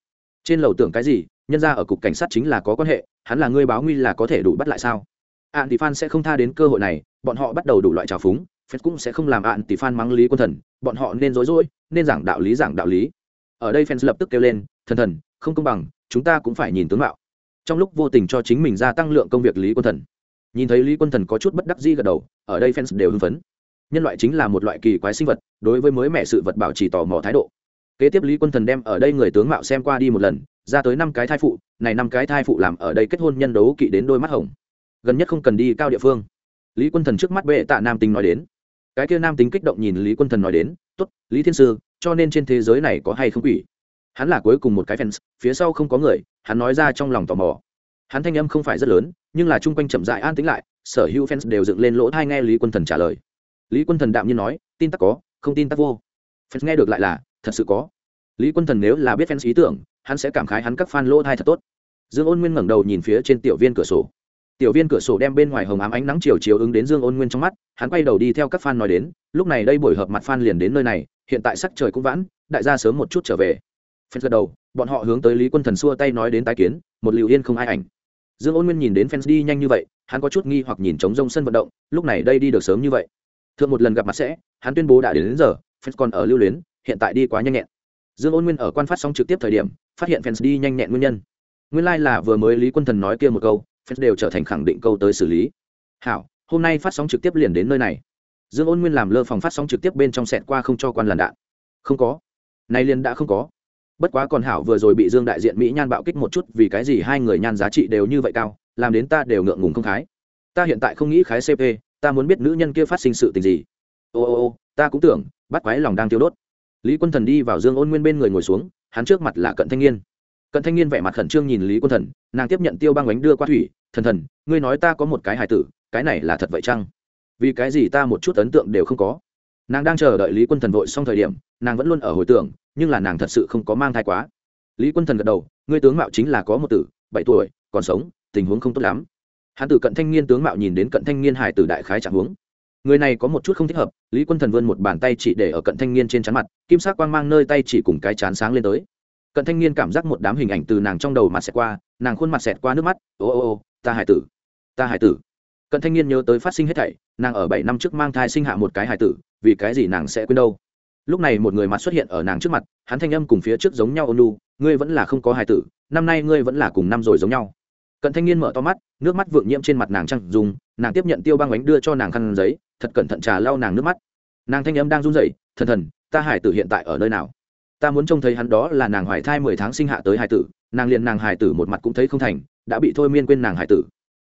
Trên lầu tưởng cái gì, nhân ra ở cục cảnh sát chính là có quan hệ, hắn là ngươi báo nguy là có thể đủ bắt lại sao? Ạn thì phan sẽ không tha đến cơ hội này bọn họ bắt đầu đủ loại trào phúng phép cũng sẽ không làm ạn tỷ phan mắng lý quân thần, bọn họ nên dối dối nên giảng đạo lý, giảng đạo lý. Ở đây fans lập tức kêu lên, thần thần, không công bằng, chúng ta cũng phải nhìn tướng mạo. Trong lúc vô tình cho chính mình gia tăng lượng công việc lý quân thần. Nhìn thấy lý quân thần có chút bất đắc di gật đầu, ở đây fans đều hưng phấn. Nhân loại chính là một loại kỳ quái sinh vật, đối với mới mẻ sự vật bảo trì tò mò thái độ. Kế tiếp lý quân thần đem ở đây người tướng mạo xem qua đi một lần, ra tới năm cái thai phụ, này năm cái thai phụ làm ở đây kết hôn nhân đấu kỵ đến đôi mắt hồng. Gần nhất không cần đi cao địa phương lý quân thần trước mắt bệ tạ nam tính nói đến. Cái kia nam tính kích động nhìn lý quân thần nói đến t ố t lý thiên sư, cho nên trên thế giới này có hay không quỷ? Hắn là cuối cùng một cái fans, phía sau không có người, hắn nói ra trong lòng tò mò. Hắn thanh âm không phải rất lớn, nhưng là chung quanh chậm dại an tính lại, sở hữu fans đều dựng lên lỗ thai nghe lý quân thần trả lời. Lý quân thần đạm nhiên nói, tin tắc có, không tin tắc vô. Fans nghe được lại là, thật sự có. Lý quân thần nếu là biết fans ý tưởng, hắn sẽ cảm khái hắn các fan lỗ thai thật tốt. Dương ôn nguyên ngẩng đầu nhìn phía trên tiểu viên cửa sổ tiểu viên cửa sổ đem bên ngoài hồng ám ánh nắng chiều chiếu ứng đến dương ôn nguyên trong mắt hắn quay đầu đi theo các fan nói đến lúc này đây buổi họp mặt fan liền đến nơi này hiện tại sắc trời cũng vãn đại gia sớm một chút trở về. Fans gật đầu bọn họ hướng tới lý quân thần xua tay nói đến tái kiến một liều yên không ai ảnh. Dương ôn nguyên nhìn đến fans đi nhanh như vậy hắn có chút nghi hoặc nhìn trống rông sân vận động lúc này đây đi được sớm như vậy. Thượng một lần gặp mặt sẽ hắn tuyên bố đã đến, đến giờ fans còn ở lưu luyến hiện tại đi quá nhanh nhẹn. Dương ôn nguyên ở quan phát sóng trực tiếp thời điểm phát hiện fans đi nhanh nhẹn nguyên nhân. Nguyên lai、like、là vừa mới lý quân thần nói kia một câu fans đều trở thành khẳng định câu tới xử lý. Hảo, hôm nay phát sóng trực tiếp liền đến nơi này. Dương ôn nguyên làm lơ phòng phát sóng trực tiếp bên trong sẹt qua không cho quan làn đạn. Không có. Nay liền đã không có. Bất quá còn hảo vừa rồi bị dương đại diện mỹ nhan bạo kích một chút, vì cái gì hai người nhan giá trị đều như vậy cao, làm đến ta đều ngượng ngùng không khái. Ta hiện tại không nghĩ khái cp ta muốn biết nữ nhân kia phát sinh sự tình gì. Ô ô ô, ta cũng tưởng, bắt quái lòng đang tiêu đốt. Lý quân thần đi vào dương ôn nguyên bên người ngồi xuống, hắn trước mặt là cận thanh niên cận thanh niên vẻ mặt khẩn trương nhìn lý quân thần, nàng tiếp nhận tiêu băng bánh đưa qua thủy, thần thần, ngươi nói ta có một cái hài tử, cái này là thật vậy chăng? Vì cái gì ta một chút ấn tượng đều không có? Nàng đang chờ đợi lý quân thần vội xong thời điểm, nàng vẫn luôn ở hồi tưởng, nhưng là nàng thật sự không có mang thai quá. Lý quân thần gật đầu, ngươi tướng mạo chính là có một tử, bảy tuổi, còn sống, tình huống không tốt lắm. Hắn từ cận thanh niên tướng mạo nhìn đến cận thanh niên hải tử đại khái trạng huống. Người này có một chút không thích hợp, lý quân thần vươn một bàn tay chỉ để ở cận thanh niên trên chắn mặt, kim sắc quang mang nơi tay chỉ cùng cái chán sáng lên tới cận thanh niên cảm giác một đám hình ảnh từ nàng trong đầu mặt xẹt qua, nàng khuôn mặt xẹt qua nước mắt, ô ô ô, ta hải tử, ta hải tử. Cận thanh niên nhớ tới phát sinh hết thảy, nàng ở bảy năm trước mang thai sinh hạ một cái hải tử, vì cái gì nàng sẽ quên đâu? Lúc này một người mặt xuất hiện ở nàng trước mặt, hắn thanh âm cùng phía trước giống nhau ônu ngươi vẫn là không có hải tử, năm nay ngươi vẫn là cùng năm rồi giống nhau. Cận thanh niên mở to mắt, nước mắt vượng nhiễm trên mặt nàng trăng dùng nàng tiếp nhận tiêu băng bánh đưa cho nàng khăn giấy, thật cẩn thận trà lau nàng nước mắt. Nàng thanh âm đang run rẩy, thần thần, ta hải tử hiện tại ở nơi nào? Ta muốn trông thấy hắn đó là nàng hoài thai mười tháng sinh hạ tới hải tử, nàng liền nàng hải tử một mặt cũng thấy không thành, đã bị thôi miên quên nàng hải tử.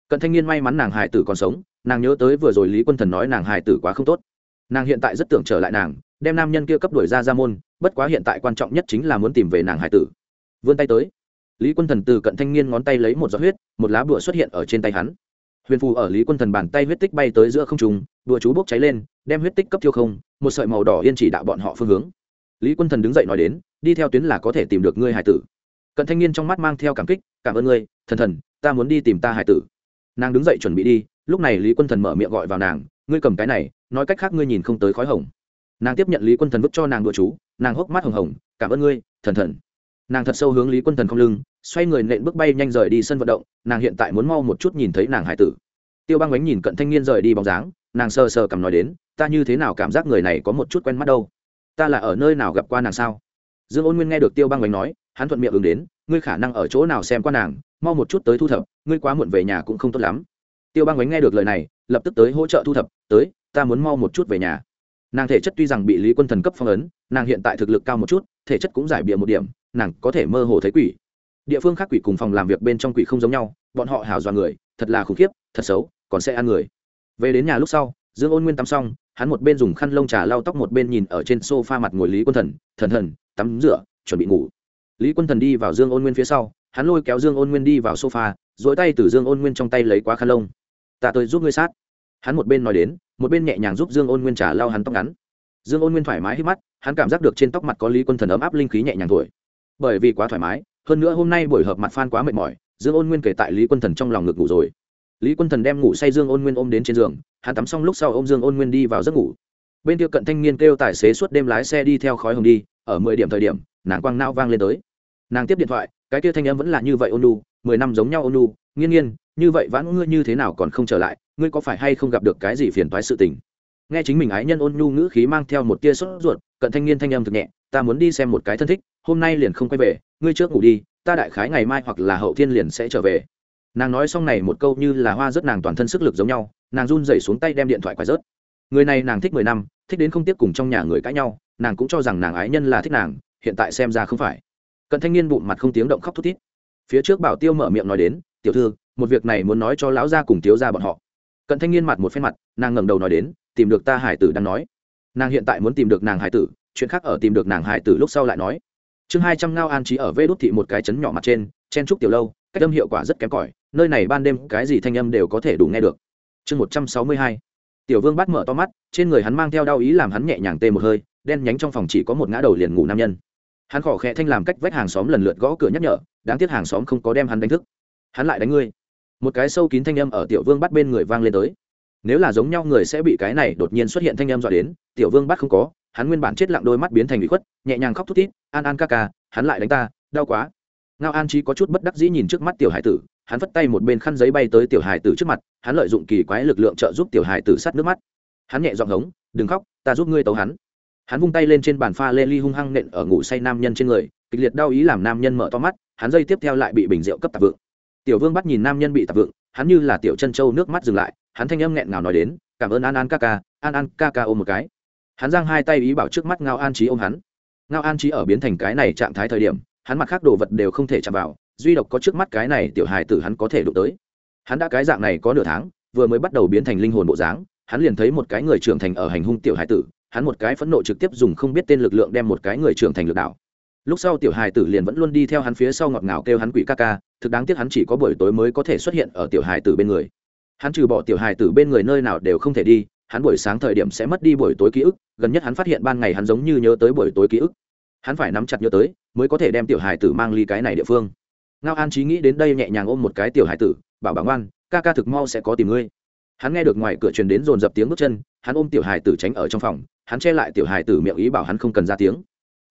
Cận thanh niên may mắn nàng hải tử còn sống, nàng nhớ tới vừa rồi lý quân thần nói nàng hải tử quá không tốt. Nàng hiện tại rất tưởng trở lại nàng, đem nam nhân kia cấp đuổi ra ra môn, bất quá hiện tại quan trọng nhất chính là muốn tìm về nàng hải tử. Vươn tay tới. Lý quân thần từ cận thanh niên ngón tay lấy một giọt huyết, một lá bùa xuất hiện ở trên tay hắn. Huyền phù ở lý quân thần bàn tay huyết tích bay tới giữa không trùng bùa chú bốc cháy lên, đem huyết tích cấp thiêu không, một sợi màu đỏ yên chỉ đạo bọn họ phương hướng lý quân thần đứng dậy nói đến, đi theo tuyến là có thể tìm được ngươi hải tử. Cận thanh niên trong mắt mang theo cảm kích, cảm ơn ngươi, thần thần, ta muốn đi tìm ta hải tử. Nàng đứng dậy chuẩn bị đi, lúc này lý quân thần mở miệng gọi vào nàng, ngươi cầm cái này, nói cách khác ngươi nhìn không tới khói hồng. Nàng tiếp nhận lý quân thần vứt cho nàng đùa chú, nàng hốc mắt hồng hồng, cảm ơn ngươi, thần thần. Nàng thật sâu hướng lý quân thần không lưng, xoay người nện bước bay nhanh rời đi sân vận động, nàng hiện tại muốn mau một chút nhìn thấy nàng hải tử. Tiêu băng bánh nhìn cận thanh niên rời đi bóng dáng, nàng sờ sờ cầm nói đến, ta như thế nào cảm giác người này có một chút quen mắt đâu ta là ở nơi nào gặp qua nàng sao? Dương ôn nguyên nghe được tiêu băng bánh nói, hắn thuận miệng ứng đến, ngươi khả năng ở chỗ nào xem qua nàng, mau một chút tới thu thập, ngươi quá muộn về nhà cũng không tốt lắm. Tiêu băng bánh nghe được lời này, lập tức tới hỗ trợ thu thập, tới, ta muốn mau một chút về nhà. Nàng thể chất tuy rằng bị lý quân thần cấp phong ấn, nàng hiện tại thực lực cao một chút, thể chất cũng giải bịa một điểm, nàng có thể mơ hồ thấy quỷ. Địa phương khác quỷ cùng phòng làm việc bên trong quỷ không giống nhau, bọn họ hảo dọa người, thật là khủng khiếp, thật xấu, còn sẽ ăn người. Về đến nhà lúc sau dương ôn nguyên tắm xong, hắn một bên dùng khăn lông trà lau tóc, một bên nhìn ở trên s o f a mặt ngồi lý quân thần thần thần, tắm rửa, chuẩn bị ngủ. Lý quân thần đi vào dương ôn nguyên phía sau, hắn lôi kéo dương ôn nguyên đi vào sofa dỗi tay từ dương ôn nguyên trong tay lấy quá khăn lông. Ta tôi giúp ngươi sát. Hắn một bên nói đến, một bên nhẹ nhàng giúp dương ôn nguyên trà lau hắn tóc ngắn. Dương ôn nguyên thoải mái hít mắt, hắn cảm giác được trên tóc mặt có lý quân thần ấm áp linh khí nhẹ nhàng thổi. Bởi vì quá thoải mái, hơn nữa hôm nay buổi hợp mặt phan quá mệt mỏi, dương ôn nguyên kể tại lý quân thần trong lòng ngực ngủ rồi lý quân thần đem ngủ say dương ôn nguyên ôm đến trên giường, hắn tắm xong lúc sau ô m dương ôn nguyên đi vào giấc ngủ. Bên kia cận thanh niên kêu tài xế suốt đêm lái xe đi theo khói hồng đi, ở mười điểm thời điểm, nàng quang não vang lên tới. Nàng tiếp điện thoại, cái kia thanh âm vẫn là như vậy ôn lu mười năm giống nhau ôn lu nghiên nghiên, như vậy vãn ngươi như thế nào còn không trở lại, ngươi có phải hay không gặp được cái gì phiền toái sự tình? Nghe chính mình ái nhân ôn nhu ngữ khí mang theo một tia sốt ruột, cận thanh niên thanh âm thực nhẹ, ta muốn đi xem một cái thân thích, hôm nay liền không quay về, ngươi trước ngủ đi, ta đại khái ngày mai hoặc là hậu thiên liền sẽ trở về nàng nói xong này một câu như là hoa rất nàng toàn thân sức lực giống nhau, nàng run dậy xuống tay đem điện thoại quay rớt. Người này nàng thích mười năm, thích đến không tiếp cùng trong nhà người cãi nhau, nàng cũng cho rằng nàng ái nhân là thích nàng, hiện tại xem ra không phải. Cận thanh niên bụng mặt không tiếng động khóc thút thít. Phía trước bảo tiêu mở miệng nói đến, tiểu thư, một việc này muốn nói cho lão gia cùng thiếu gia bọn họ. Cận thanh niên mặt một phen mặt, nàng ngẩng đầu nói đến, tìm được ta hải tử đang nói. Nàng hiện tại muốn tìm được nàng hải tử, chuyện khác ở tìm được nàng hải tử lúc sau lại nói. Chương hai trăm ngao an trí ở vê đốt thị một cái chấn nhỏ mặt trên, chen trúc tiểu lâu, cách âm hiệu quả rất kém cỏi nơi này ban đêm cái gì thanh âm đều có thể đủ nghe được. Chương một trăm sáu mươi hai. Tiểu vương bắt mở to mắt, trên người hắn mang theo đau ý làm hắn nhẹ nhàng tê một hơi, đen nhánh trong phòng chỉ có một ngã đầu liền ngủ nam nhân. Hắn khỏ khẽ thanh làm cách vách hàng xóm lần lượt gõ cửa nhắc nhở, đáng tiếc hàng xóm không có đem hắn đánh thức. Hắn lại đánh ngươi. Một cái sâu kín thanh âm ở tiểu vương bắt bên người vang lên tới. Nếu là giống nhau người sẽ bị cái này đột nhiên xuất hiện thanh âm dọa đến, tiểu vương bắt không có, hắn nguyên bản chết lặng đôi mắt biến thành bị khuất, nhẹ nhàng khóc thút thít, an an ca ca, hắn lại đánh ta, đau quá. Ngao an chi có chút bất đắc dĩ nhìn trước mắt tiểu hải tử hắn vất tay một bên khăn giấy bay tới tiểu hải tử trước mặt, hắn lợi dụng kỳ quái lực lượng trợ giúp tiểu hải tử sát nước mắt. Hắn nhẹ giọng hống, đừng khóc, ta giúp ngươi tấu hắn. Hắn vung tay lên trên bàn pha lê ly hung hăng nện ở ngủ say nam nhân trên người, kịch liệt đau ý làm nam nhân mở to mắt, hắn dây tiếp theo lại bị bình rượu cấp tạp vượng. Tiểu vương bắt nhìn nam nhân bị tạp vượng, hắn như là tiểu chân trâu nước mắt dừng lại, hắn thanh âm nghẹn ngào nói đến, cảm ơn an an ca ca, an an ca ca ôm một cái. Hắn giang hai tay ý bảo trước mắt ngao an trí ôm hắn. Ngao an trí ở biến thành cái này trạng thái thời điểm, hắn mặt khác đồ vật đều không thể chạm vào duy độc có trước mắt cái này tiểu hài tử hắn có thể đụng tới. Hắn đã cái dạng này có nửa tháng, vừa mới bắt đầu biến thành linh hồn bộ dáng, hắn liền thấy một cái người trưởng thành ở hành hung tiểu hài tử, hắn một cái phẫn nộ trực tiếp dùng không biết tên lực lượng đem một cái người trưởng thành lực đảo lúc sau tiểu hài tử liền vẫn luôn đi theo hắn phía sau ngọt ngào kêu hắn quỷ ca ca, thực đáng tiếc hắn chỉ có buổi tối mới có thể xuất hiện ở tiểu hài tử bên người. Hắn trừ bỏ tiểu hài tử bên người nơi nào đều không thể đi, hắn buổi sáng thời điểm sẽ mất đi buổi tối ký ức, gần nhất hắn phát hiện ban ngày hắn giống như nhớ tới buổi tối ký ức. Hắn phải nắm chặt nhớ tới, mới có thể đem tiểu hài tử mang ly cái này địa phương ngao an trí nghĩ đến đây nhẹ nhàng ôm một cái tiểu Hải tử, bảo bảo ngoan, ca ca thực mau sẽ có tìm ngươi. Hắn nghe được ngoài cửa truyền đến dồn dập tiếng bước chân, hắn ôm tiểu Hải tử tránh ở trong phòng, hắn che lại tiểu Hải tử miệng ý bảo hắn không cần ra tiếng.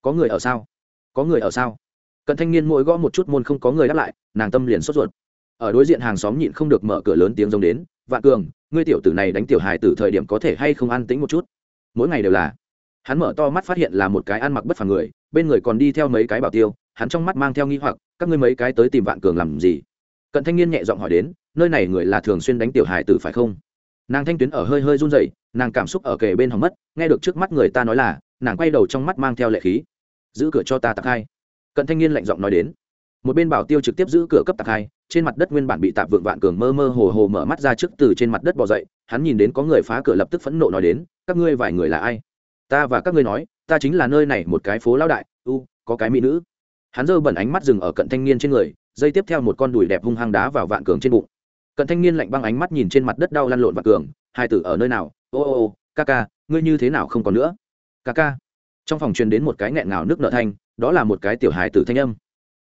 Có người ở sao? Có người ở sao? Cận thanh niên mỗi gõ một chút môn không có người đáp lại, nàng tâm liền sốt ruột. Ở đối diện hàng xóm nhịn không được mở cửa lớn tiếng giống đến, vạn cường, ngươi tiểu tử này đánh tiểu hài tử thời điểm có thể hay không an tĩnh một chút? Mỗi ngày đều là. Hắn mở to mắt phát hiện là một cái ăn mặc bất phàm người, bên người còn đi theo mấy cái bảo tiêu hắn trong mắt mang theo nghi hoặc, các ngươi mấy cái tới tìm vạn cường làm gì? Cận thanh niên nhẹ giọng hỏi đến, nơi này người là thường xuyên đánh tiểu hải tử phải không? Nàng thanh tuyến ở hơi hơi run rẩy, nàng cảm xúc ở kề bên hỏng mất, nghe được trước mắt người ta nói là, nàng quay đầu trong mắt mang theo lệ khí. Giữ cửa cho ta tạc hai. Cận thanh niên lạnh giọng nói đến. Một bên bảo tiêu trực tiếp giữ cửa cấp tạc hai, trên mặt đất nguyên bản bị tạp vượng vạn cường mơ mơ hồ hồ mở mắt ra trước từ trên mặt đất bò dậy, hắn nhìn đến có người phá cửa lập tức phẫn nộ nói đến, các ngươi vài người là ai? Ta và các ngươi nói, ta chính là nơi này một cái phố lão đại, u, có cái mỹ nữ hắn giơ bẩn ánh mắt dừng ở cận thanh niên trên người, dây tiếp theo một con đùi đẹp hung hăng đá vào vạn cường trên bụng. Cận thanh niên lạnh băng ánh mắt nhìn trên mặt đất đau lăn lộn vạn cường, hai tử ở nơi nào? Ô ô ô, ca ca, ngươi như thế nào không còn nữa? Ca ca. Trong phòng truyền đến một cái nghẹn ngào nước nợ thanh, đó là một cái tiểu hài tử thanh âm.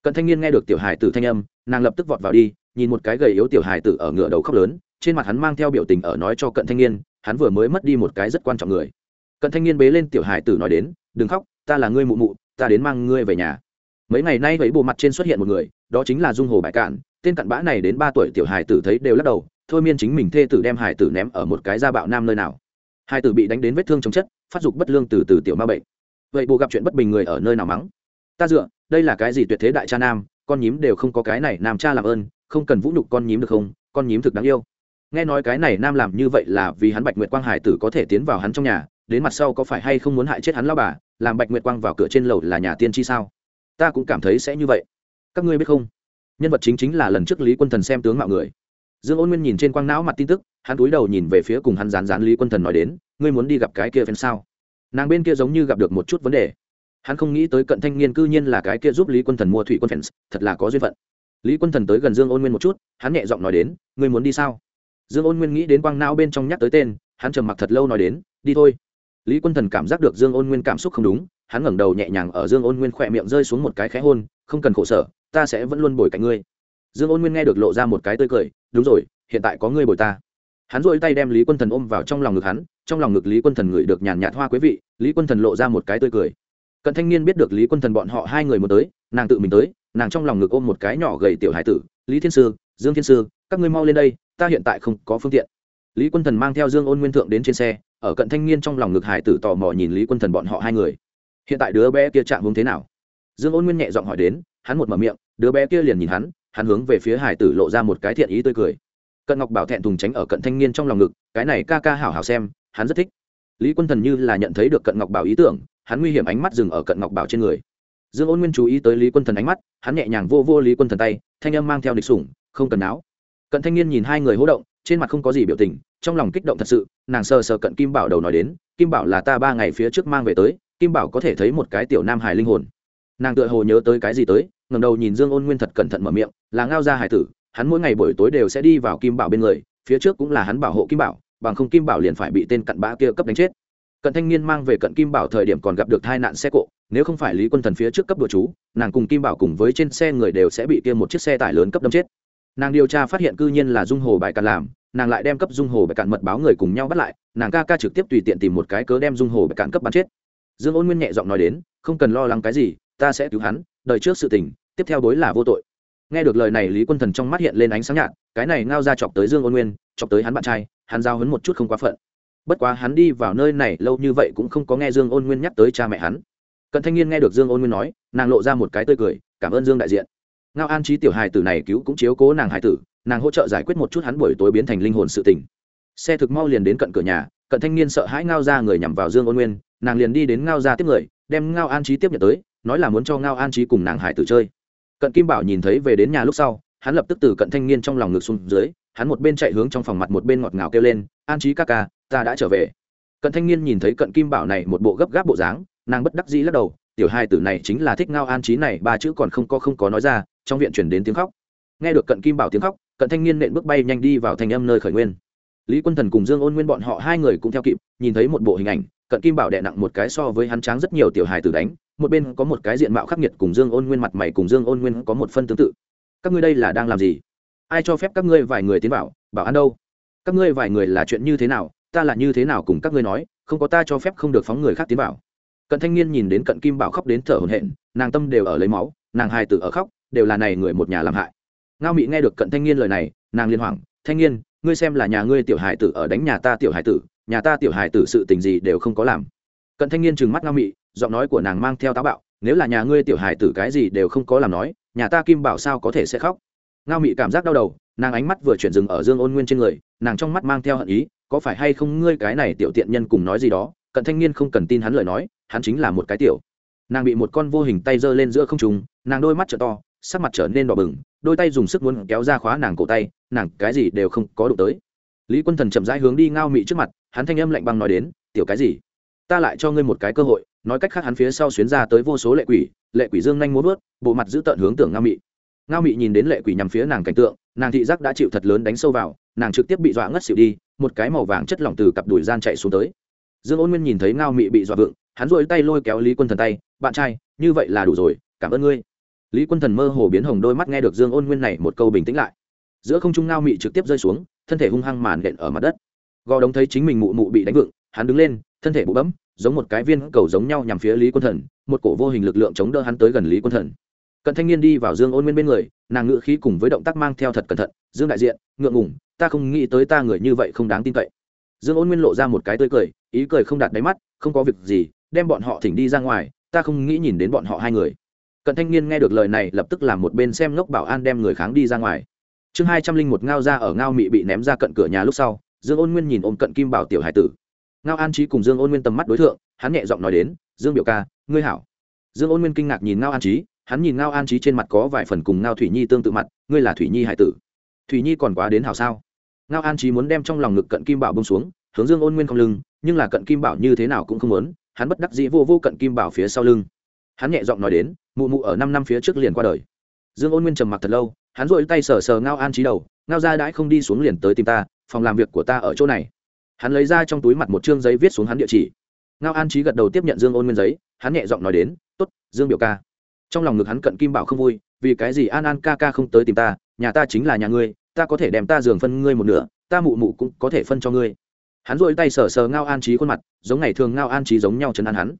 Cận thanh niên nghe được tiểu hài tử thanh âm, nàng lập tức vọt vào đi, nhìn một cái gầy yếu tiểu hài tử ở ngựa đầu khóc lớn, trên mặt hắn mang theo biểu tình ở nói cho cận thanh niên, hắn vừa mới mất đi một cái rất quan trọng người. Cận thanh niên bế lên tiểu hài tử nói đến, đừng khóc, ta là ngươi mụ mụ, ta đến mang ngươi về nhà mấy ngày nay thấy bộ mặt trên xuất hiện một người, đó chính là dung hồ bại cạn. Tên cặn bã này đến ba tuổi tiểu hài tử thấy đều lắc đầu, thôi miên chính mình thê tử đem hài tử ném ở một cái da bạo nam nơi nào. Hài tử bị đánh đến vết thương chống chất, phát dục bất lương từ từ tiểu ma bệnh. Vậy bộ gặp chuyện bất bình người ở nơi nào mắng? Ta dựa, đây là cái gì tuyệt thế đại cha nam, con nhím đều không có cái này nam cha làm ơn, không cần vũ nhục con nhím được không? Con nhím thực đáng yêu. Nghe nói cái này nam làm như vậy là vì hắn bạch nguyệt quang hải tử có thể tiến vào hắn trong nhà, đến mặt sau có phải hay không muốn hại chết hắn lao bà, làm bạch nguyệt quang vào cửa trên lầu là nhà tiên tri sao? Ta cũng cảm thấy sẽ như vậy. Các ngươi biết không? Nhân vật chính chính là lần trước lý quân thần xem tướng mạo người. Dương ôn nguyên nhìn trên quang não mặt tin tức, hắn cúi đầu nhìn về phía cùng hắn rán rán lý quân thần nói đến, ngươi muốn đi gặp cái kia phen sao? Nàng bên kia giống như gặp được một chút vấn đề. Hắn không nghĩ tới cận thanh niên cư nhiên là cái kia giúp lý quân thần mua thủy quân fans thật là có duyên phận. Lý quân thần tới gần dương ôn nguyên một chút, hắn nhẹ giọng nói đến, ngươi muốn đi sao? Dương ôn nguyên nghĩ đến quang não bên trong nhắc tới tên, hắn trầm mặc thật lâu nói đến, đi thôi. Lý quân thần cảm giác được dương ôn nguyên cảm xúc không đúng hắn ngẩng đầu nhẹ nhàng ở dương ôn nguyên khỏe miệng rơi xuống một cái khẽ hôn, không cần khổ sở, ta sẽ vẫn luôn bồi cạnh ngươi. Dương ôn nguyên nghe được lộ ra một cái tươi cười, đúng rồi, hiện tại có ngươi bồi ta. Hắn dội tay đem lý quân thần ôm vào trong lòng ngực hắn, trong lòng ngực lý quân thần ngửi được nhàn nhạt hoa quý vị, lý quân thần lộ ra một cái tươi cười. Cận thanh niên biết được lý quân thần bọn họ hai người một tới, nàng tự mình tới, nàng trong lòng ngực ôm một cái nhỏ gầy tiểu hải tử, lý thiên sư, dương thiên sư, các ngươi mau lên đây, ta hiện tại không có phương tiện. Lý quân thần mang theo dương ôn nguyên thượng đến trên xe, ở cận thanh niên trong lòng ngực hải tử tò mò nhìn lý quân thần bọn họ hai người hiện tại đứa bé kia chạm hướng thế nào? Dương ôn nguyên nhẹ giọng hỏi đến, hắn một mở miệng, đứa bé kia liền nhìn hắn hắn hướng về phía hải tử lộ ra một cái thiện ý tươi cười. Cận ngọc bảo thẹn thùng tránh ở cận thanh niên trong lòng ngực, cái này ca ca hảo hảo xem, hắn rất thích. Lý quân thần như là nhận thấy được cận ngọc bảo ý tưởng, hắn nguy hiểm ánh mắt dừng ở cận ngọc bảo trên người. Dương ôn nguyên chú ý tới lý quân thần ánh mắt, hắn nhẹ nhàng vô vô lý quân thần tay, thanh âm mang theo địch sủng, không cần áo cận thanh niên nhìn hai người hỗ động, trên mặt không có gì biểu tình, trong lòng kích động thật sự, nàng sờ sờ cận kim bảo đầu nói đến, kim bảo là ta ba ngày phía trước mang về tới kim bảo có thể thấy một cái tiểu nam hải linh hồn. Nàng tựa hồ nhớ tới cái gì tới ngầm đầu nhìn dương ôn nguyên thật cẩn thận mở miệng, là ngao ra hải tử, hắn mỗi ngày buổi tối đều sẽ đi vào kim bảo bên người, phía trước cũng là hắn bảo hộ kim bảo, bằng không kim bảo liền phải bị tên cặn bã kia cấp đánh chết. Cận thanh niên mang về cận kim bảo thời điểm còn gặp được tai nạn xe cộ, nếu không phải lý quân thần phía trước cấp đồ chú, nàng cùng kim bảo cùng với trên xe người đều sẽ bị kia một chiếc xe tải lớn cấp đâm chết. Nàng điều tra phát hiện cư nhiên là dung hồ bài cạn làm, nàng lại đem cấp dung hồ bài cạn mật báo người cùng nhau bắt lại, nàng ca ca trực tiếp tùy tiện tìm một cái cớ đem dung hồ bài cạn cấp bắn chết dương ôn nguyên nhẹ giọng nói đến, không cần lo lắng cái gì, ta sẽ cứu hắn đợi trước sự tình, tiếp theo đối là vô tội. Nghe được lời này, lý quân thần trong mắt hiện lên ánh sáng nhạt, cái này ngao ra chọc tới dương ôn nguyên, chọc tới hắn bạn trai, hắn giao hấn một chút không quá phận. Bất quá hắn đi vào nơi này lâu như vậy cũng không có nghe dương ôn nguyên nhắc tới cha mẹ hắn. Cận thanh niên nghe được dương ôn nguyên nói, nàng lộ ra một cái tươi cười, cảm ơn dương đại diện. Ngao an trí tiểu hài tử này cứu cũng chiếu cố nàng hài tử, nàng hỗ trợ giải quyết một chút hắn buổi tối biến thành linh hồn sự tình. Xe thực mau liền đến cận cửa nhà, cận thanh niên sợ hãi ngao ra người nhằm vào dương ôn nguyên nàng liền đi đến ngao ra tiếp người, đem ngao an trí tiếp nhận tới, nói là muốn cho ngao an trí cùng nàng hải tử chơi. Cận kim bảo nhìn thấy về đến nhà lúc sau, hắn lập tức từ cận thanh niên trong lòng ngực xuống dưới, hắn một bên chạy hướng trong phòng mặt một bên ngọt ngào kêu lên, an trí ca ca, ta đã trở về. Cận thanh niên nhìn thấy cận kim bảo này một bộ gấp gáp bộ dáng, nàng bất đắc dĩ lắc đầu, tiểu hai tử này chính là thích ngao an trí này, ba chữ còn không có không có nói ra, trong viện chuyển đến tiếng khóc. Nghe được cận kim bảo tiếng khóc, cận thanh niên nện bước bay nhanh đi vào thành âm nơi khởi nguyên. Lý quân thần cùng dương ôn nguyên bọn họ hai người cũng theo kịp, nhìn thấy một bộ hình ảnh cận kim bảo đè nặng một cái so với hắn tráng rất nhiều tiểu hài tử đánh, một bên có một cái diện mạo khắc nghiệt cùng dương ôn nguyên mặt mày cùng dương ôn nguyên có một phân tương tự. Các ngươi đây là đang làm gì? Ai cho phép các ngươi vài người tiến vào, bảo ăn đâu? Các ngươi vài người là chuyện như thế nào, ta là như thế nào cùng các ngươi nói, không có ta cho phép không được phóng người khác tiến vào. Cận thanh niên nhìn đến cận kim bảo khóc đến thở hổn hển, nàng tâm đều ở lấy máu, nàng hài tử ở khóc, đều là này người một nhà làm hại. Ngao mị nghe được cận thanh niên lời này, nàng liên hoảng, thanh niên, ngươi xem là nhà ngươi tiểu hài tử ở đánh nhà ta tiểu hài tử nhà ta tiểu hài tử sự tình gì đều không có làm. Cận thanh niên trừng mắt ngao mị, giọng nói của nàng mang theo táo bạo, nếu là nhà ngươi tiểu hài tử cái gì đều không có làm nói, nhà ta kim bảo sao có thể sẽ khóc? Ngao mị cảm giác đau đầu, nàng ánh mắt vừa chuyển dừng ở dương ôn nguyên trên người, nàng trong mắt mang theo hận ý, có phải hay không ngươi cái này tiểu tiện nhân cùng nói gì đó? Cận thanh niên không cần tin hắn lời nói, hắn chính là một cái tiểu. Nàng bị một con vô hình tay giơ lên giữa không trùng nàng đôi mắt t to, sắc mặt trở nên đỏ bừng, đôi tay dùng sức muốn kéo ra khóa nàng cổ tay, nàng cái gì đều không có đụng tới. Lý quân thần chậm rãi hướng đi ngao mị trước mặt hắn thanh âm lạnh băng nói đến, tiểu cái gì? Ta lại cho ngươi một cái cơ hội. Nói cách khác hắn phía sau xuyến ra tới vô số lệ quỷ lệ quỷ dương nhanh muốn vớt bộ mặt giữ tợn hướng tưởng ngao mị. Ngao mị nhìn đến lệ quỷ nhằm phía nàng cảnh tượng, nàng thị giác đã chịu thật lớn đánh sâu vào, nàng trực tiếp bị dọa ngất xỉu đi, một cái màu vàng chất lỏng từ cặp đùi gian chạy xuống tới. Dương ôn nguyên nhìn thấy ngao mị bị dọa vựng hắn rội tay lôi kéo lý quân thần tay, bạn trai, như vậy là đủ rồi, cảm ơn ngươi. Lý quân thần mơ hồ biến hồng đôi mắt nghe được dương ôn nguyên này một câu bình tĩnh lại. Giữa không trung ngao mị trực tiếp rơi xuống, thân thể hung hăng màn đện ở mặt đất gò đống thấy chính mình mụ mụ bị đánh vựng hắn đứng lên, thân thể bụ bấm giống một cái viên cầu giống nhau nhằm phía lý quân thần, một cổ vô hình lực lượng chống đỡ hắn tới gần lý quân thần. Cận thanh niên đi vào dương ôn nguyên bên người, nàng ngự khí cùng với động tác mang theo thật cẩn thận, dương đại diện, ngượng ngủng ta không nghĩ tới ta người như vậy không đáng tin cậy. Dương ôn nguyên lộ ra một cái tươi cười, ý cười không đạt đáy mắt, không có việc gì, đem bọn họ thỉnh đi ra ngoài, ta không nghĩ nhìn đến bọn họ hai người. Cận thanh niên nghe được lời này, lập tức làm một bên xem ngốc bảo an đem người kháng đi ra ngoài. Chương hai trăm linh một ngao ra ở ngao mị bị ném ra cận cửa nhà lúc sau dương ôn nguyên nhìn ôm cận kim bảo tiểu hải tử. Ngao an trí cùng dương ôn nguyên tầm mắt đối tượng hắn nhẹ giọng nói đến, dương biểu ca, ngươi hảo. Dương ôn nguyên kinh ngạc nhìn ngao an trí, hắn nhìn ngao an trí trên mặt có vài phần cùng ngao thủy nhi tương tự mặt, ngươi là thủy nhi hải tử. Thủy nhi còn quá đến hảo sao? Ngao an trí muốn đem trong lòng ngực cận kim bảo bông xuống, hướng dương ôn nguyên không lưng, nhưng là cận kim bảo như thế nào cũng không muốn, hắn bất đắc dĩ vô vô cận kim bảo phía sau lưng. Hắn nhẹ giọng nói đến, mụ mụ ở năm năm phía trước liền qua đời. Dương ôn nguyên trầm mặc thật lâu, hắn rội tay sờ sờ ngao an trí đầu, ngao ra đãi không đi xuống liền tới tìm ta phòng làm việc của ta ở chỗ này. Hắn lấy ra trong túi mặt một chương giấy viết xuống hắn địa chỉ. Ngao an trí gật đầu tiếp nhận dương ôn nguyên giấy, hắn nhẹ giọng nói đến t ố t dương biểu ca. Trong lòng ngực hắn cận kim bảo không vui, vì cái gì an an ca ca không tới tìm ta, nhà ta chính là nhà ngươi, ta có thể đem ta giường phân ngươi một nửa, ta mụ mụ cũng có thể phân cho ngươi. Hắn dội tay sờ sờ ngao an trí khuôn mặt, giống ngày thường ngao an trí giống nhau chân an hắn.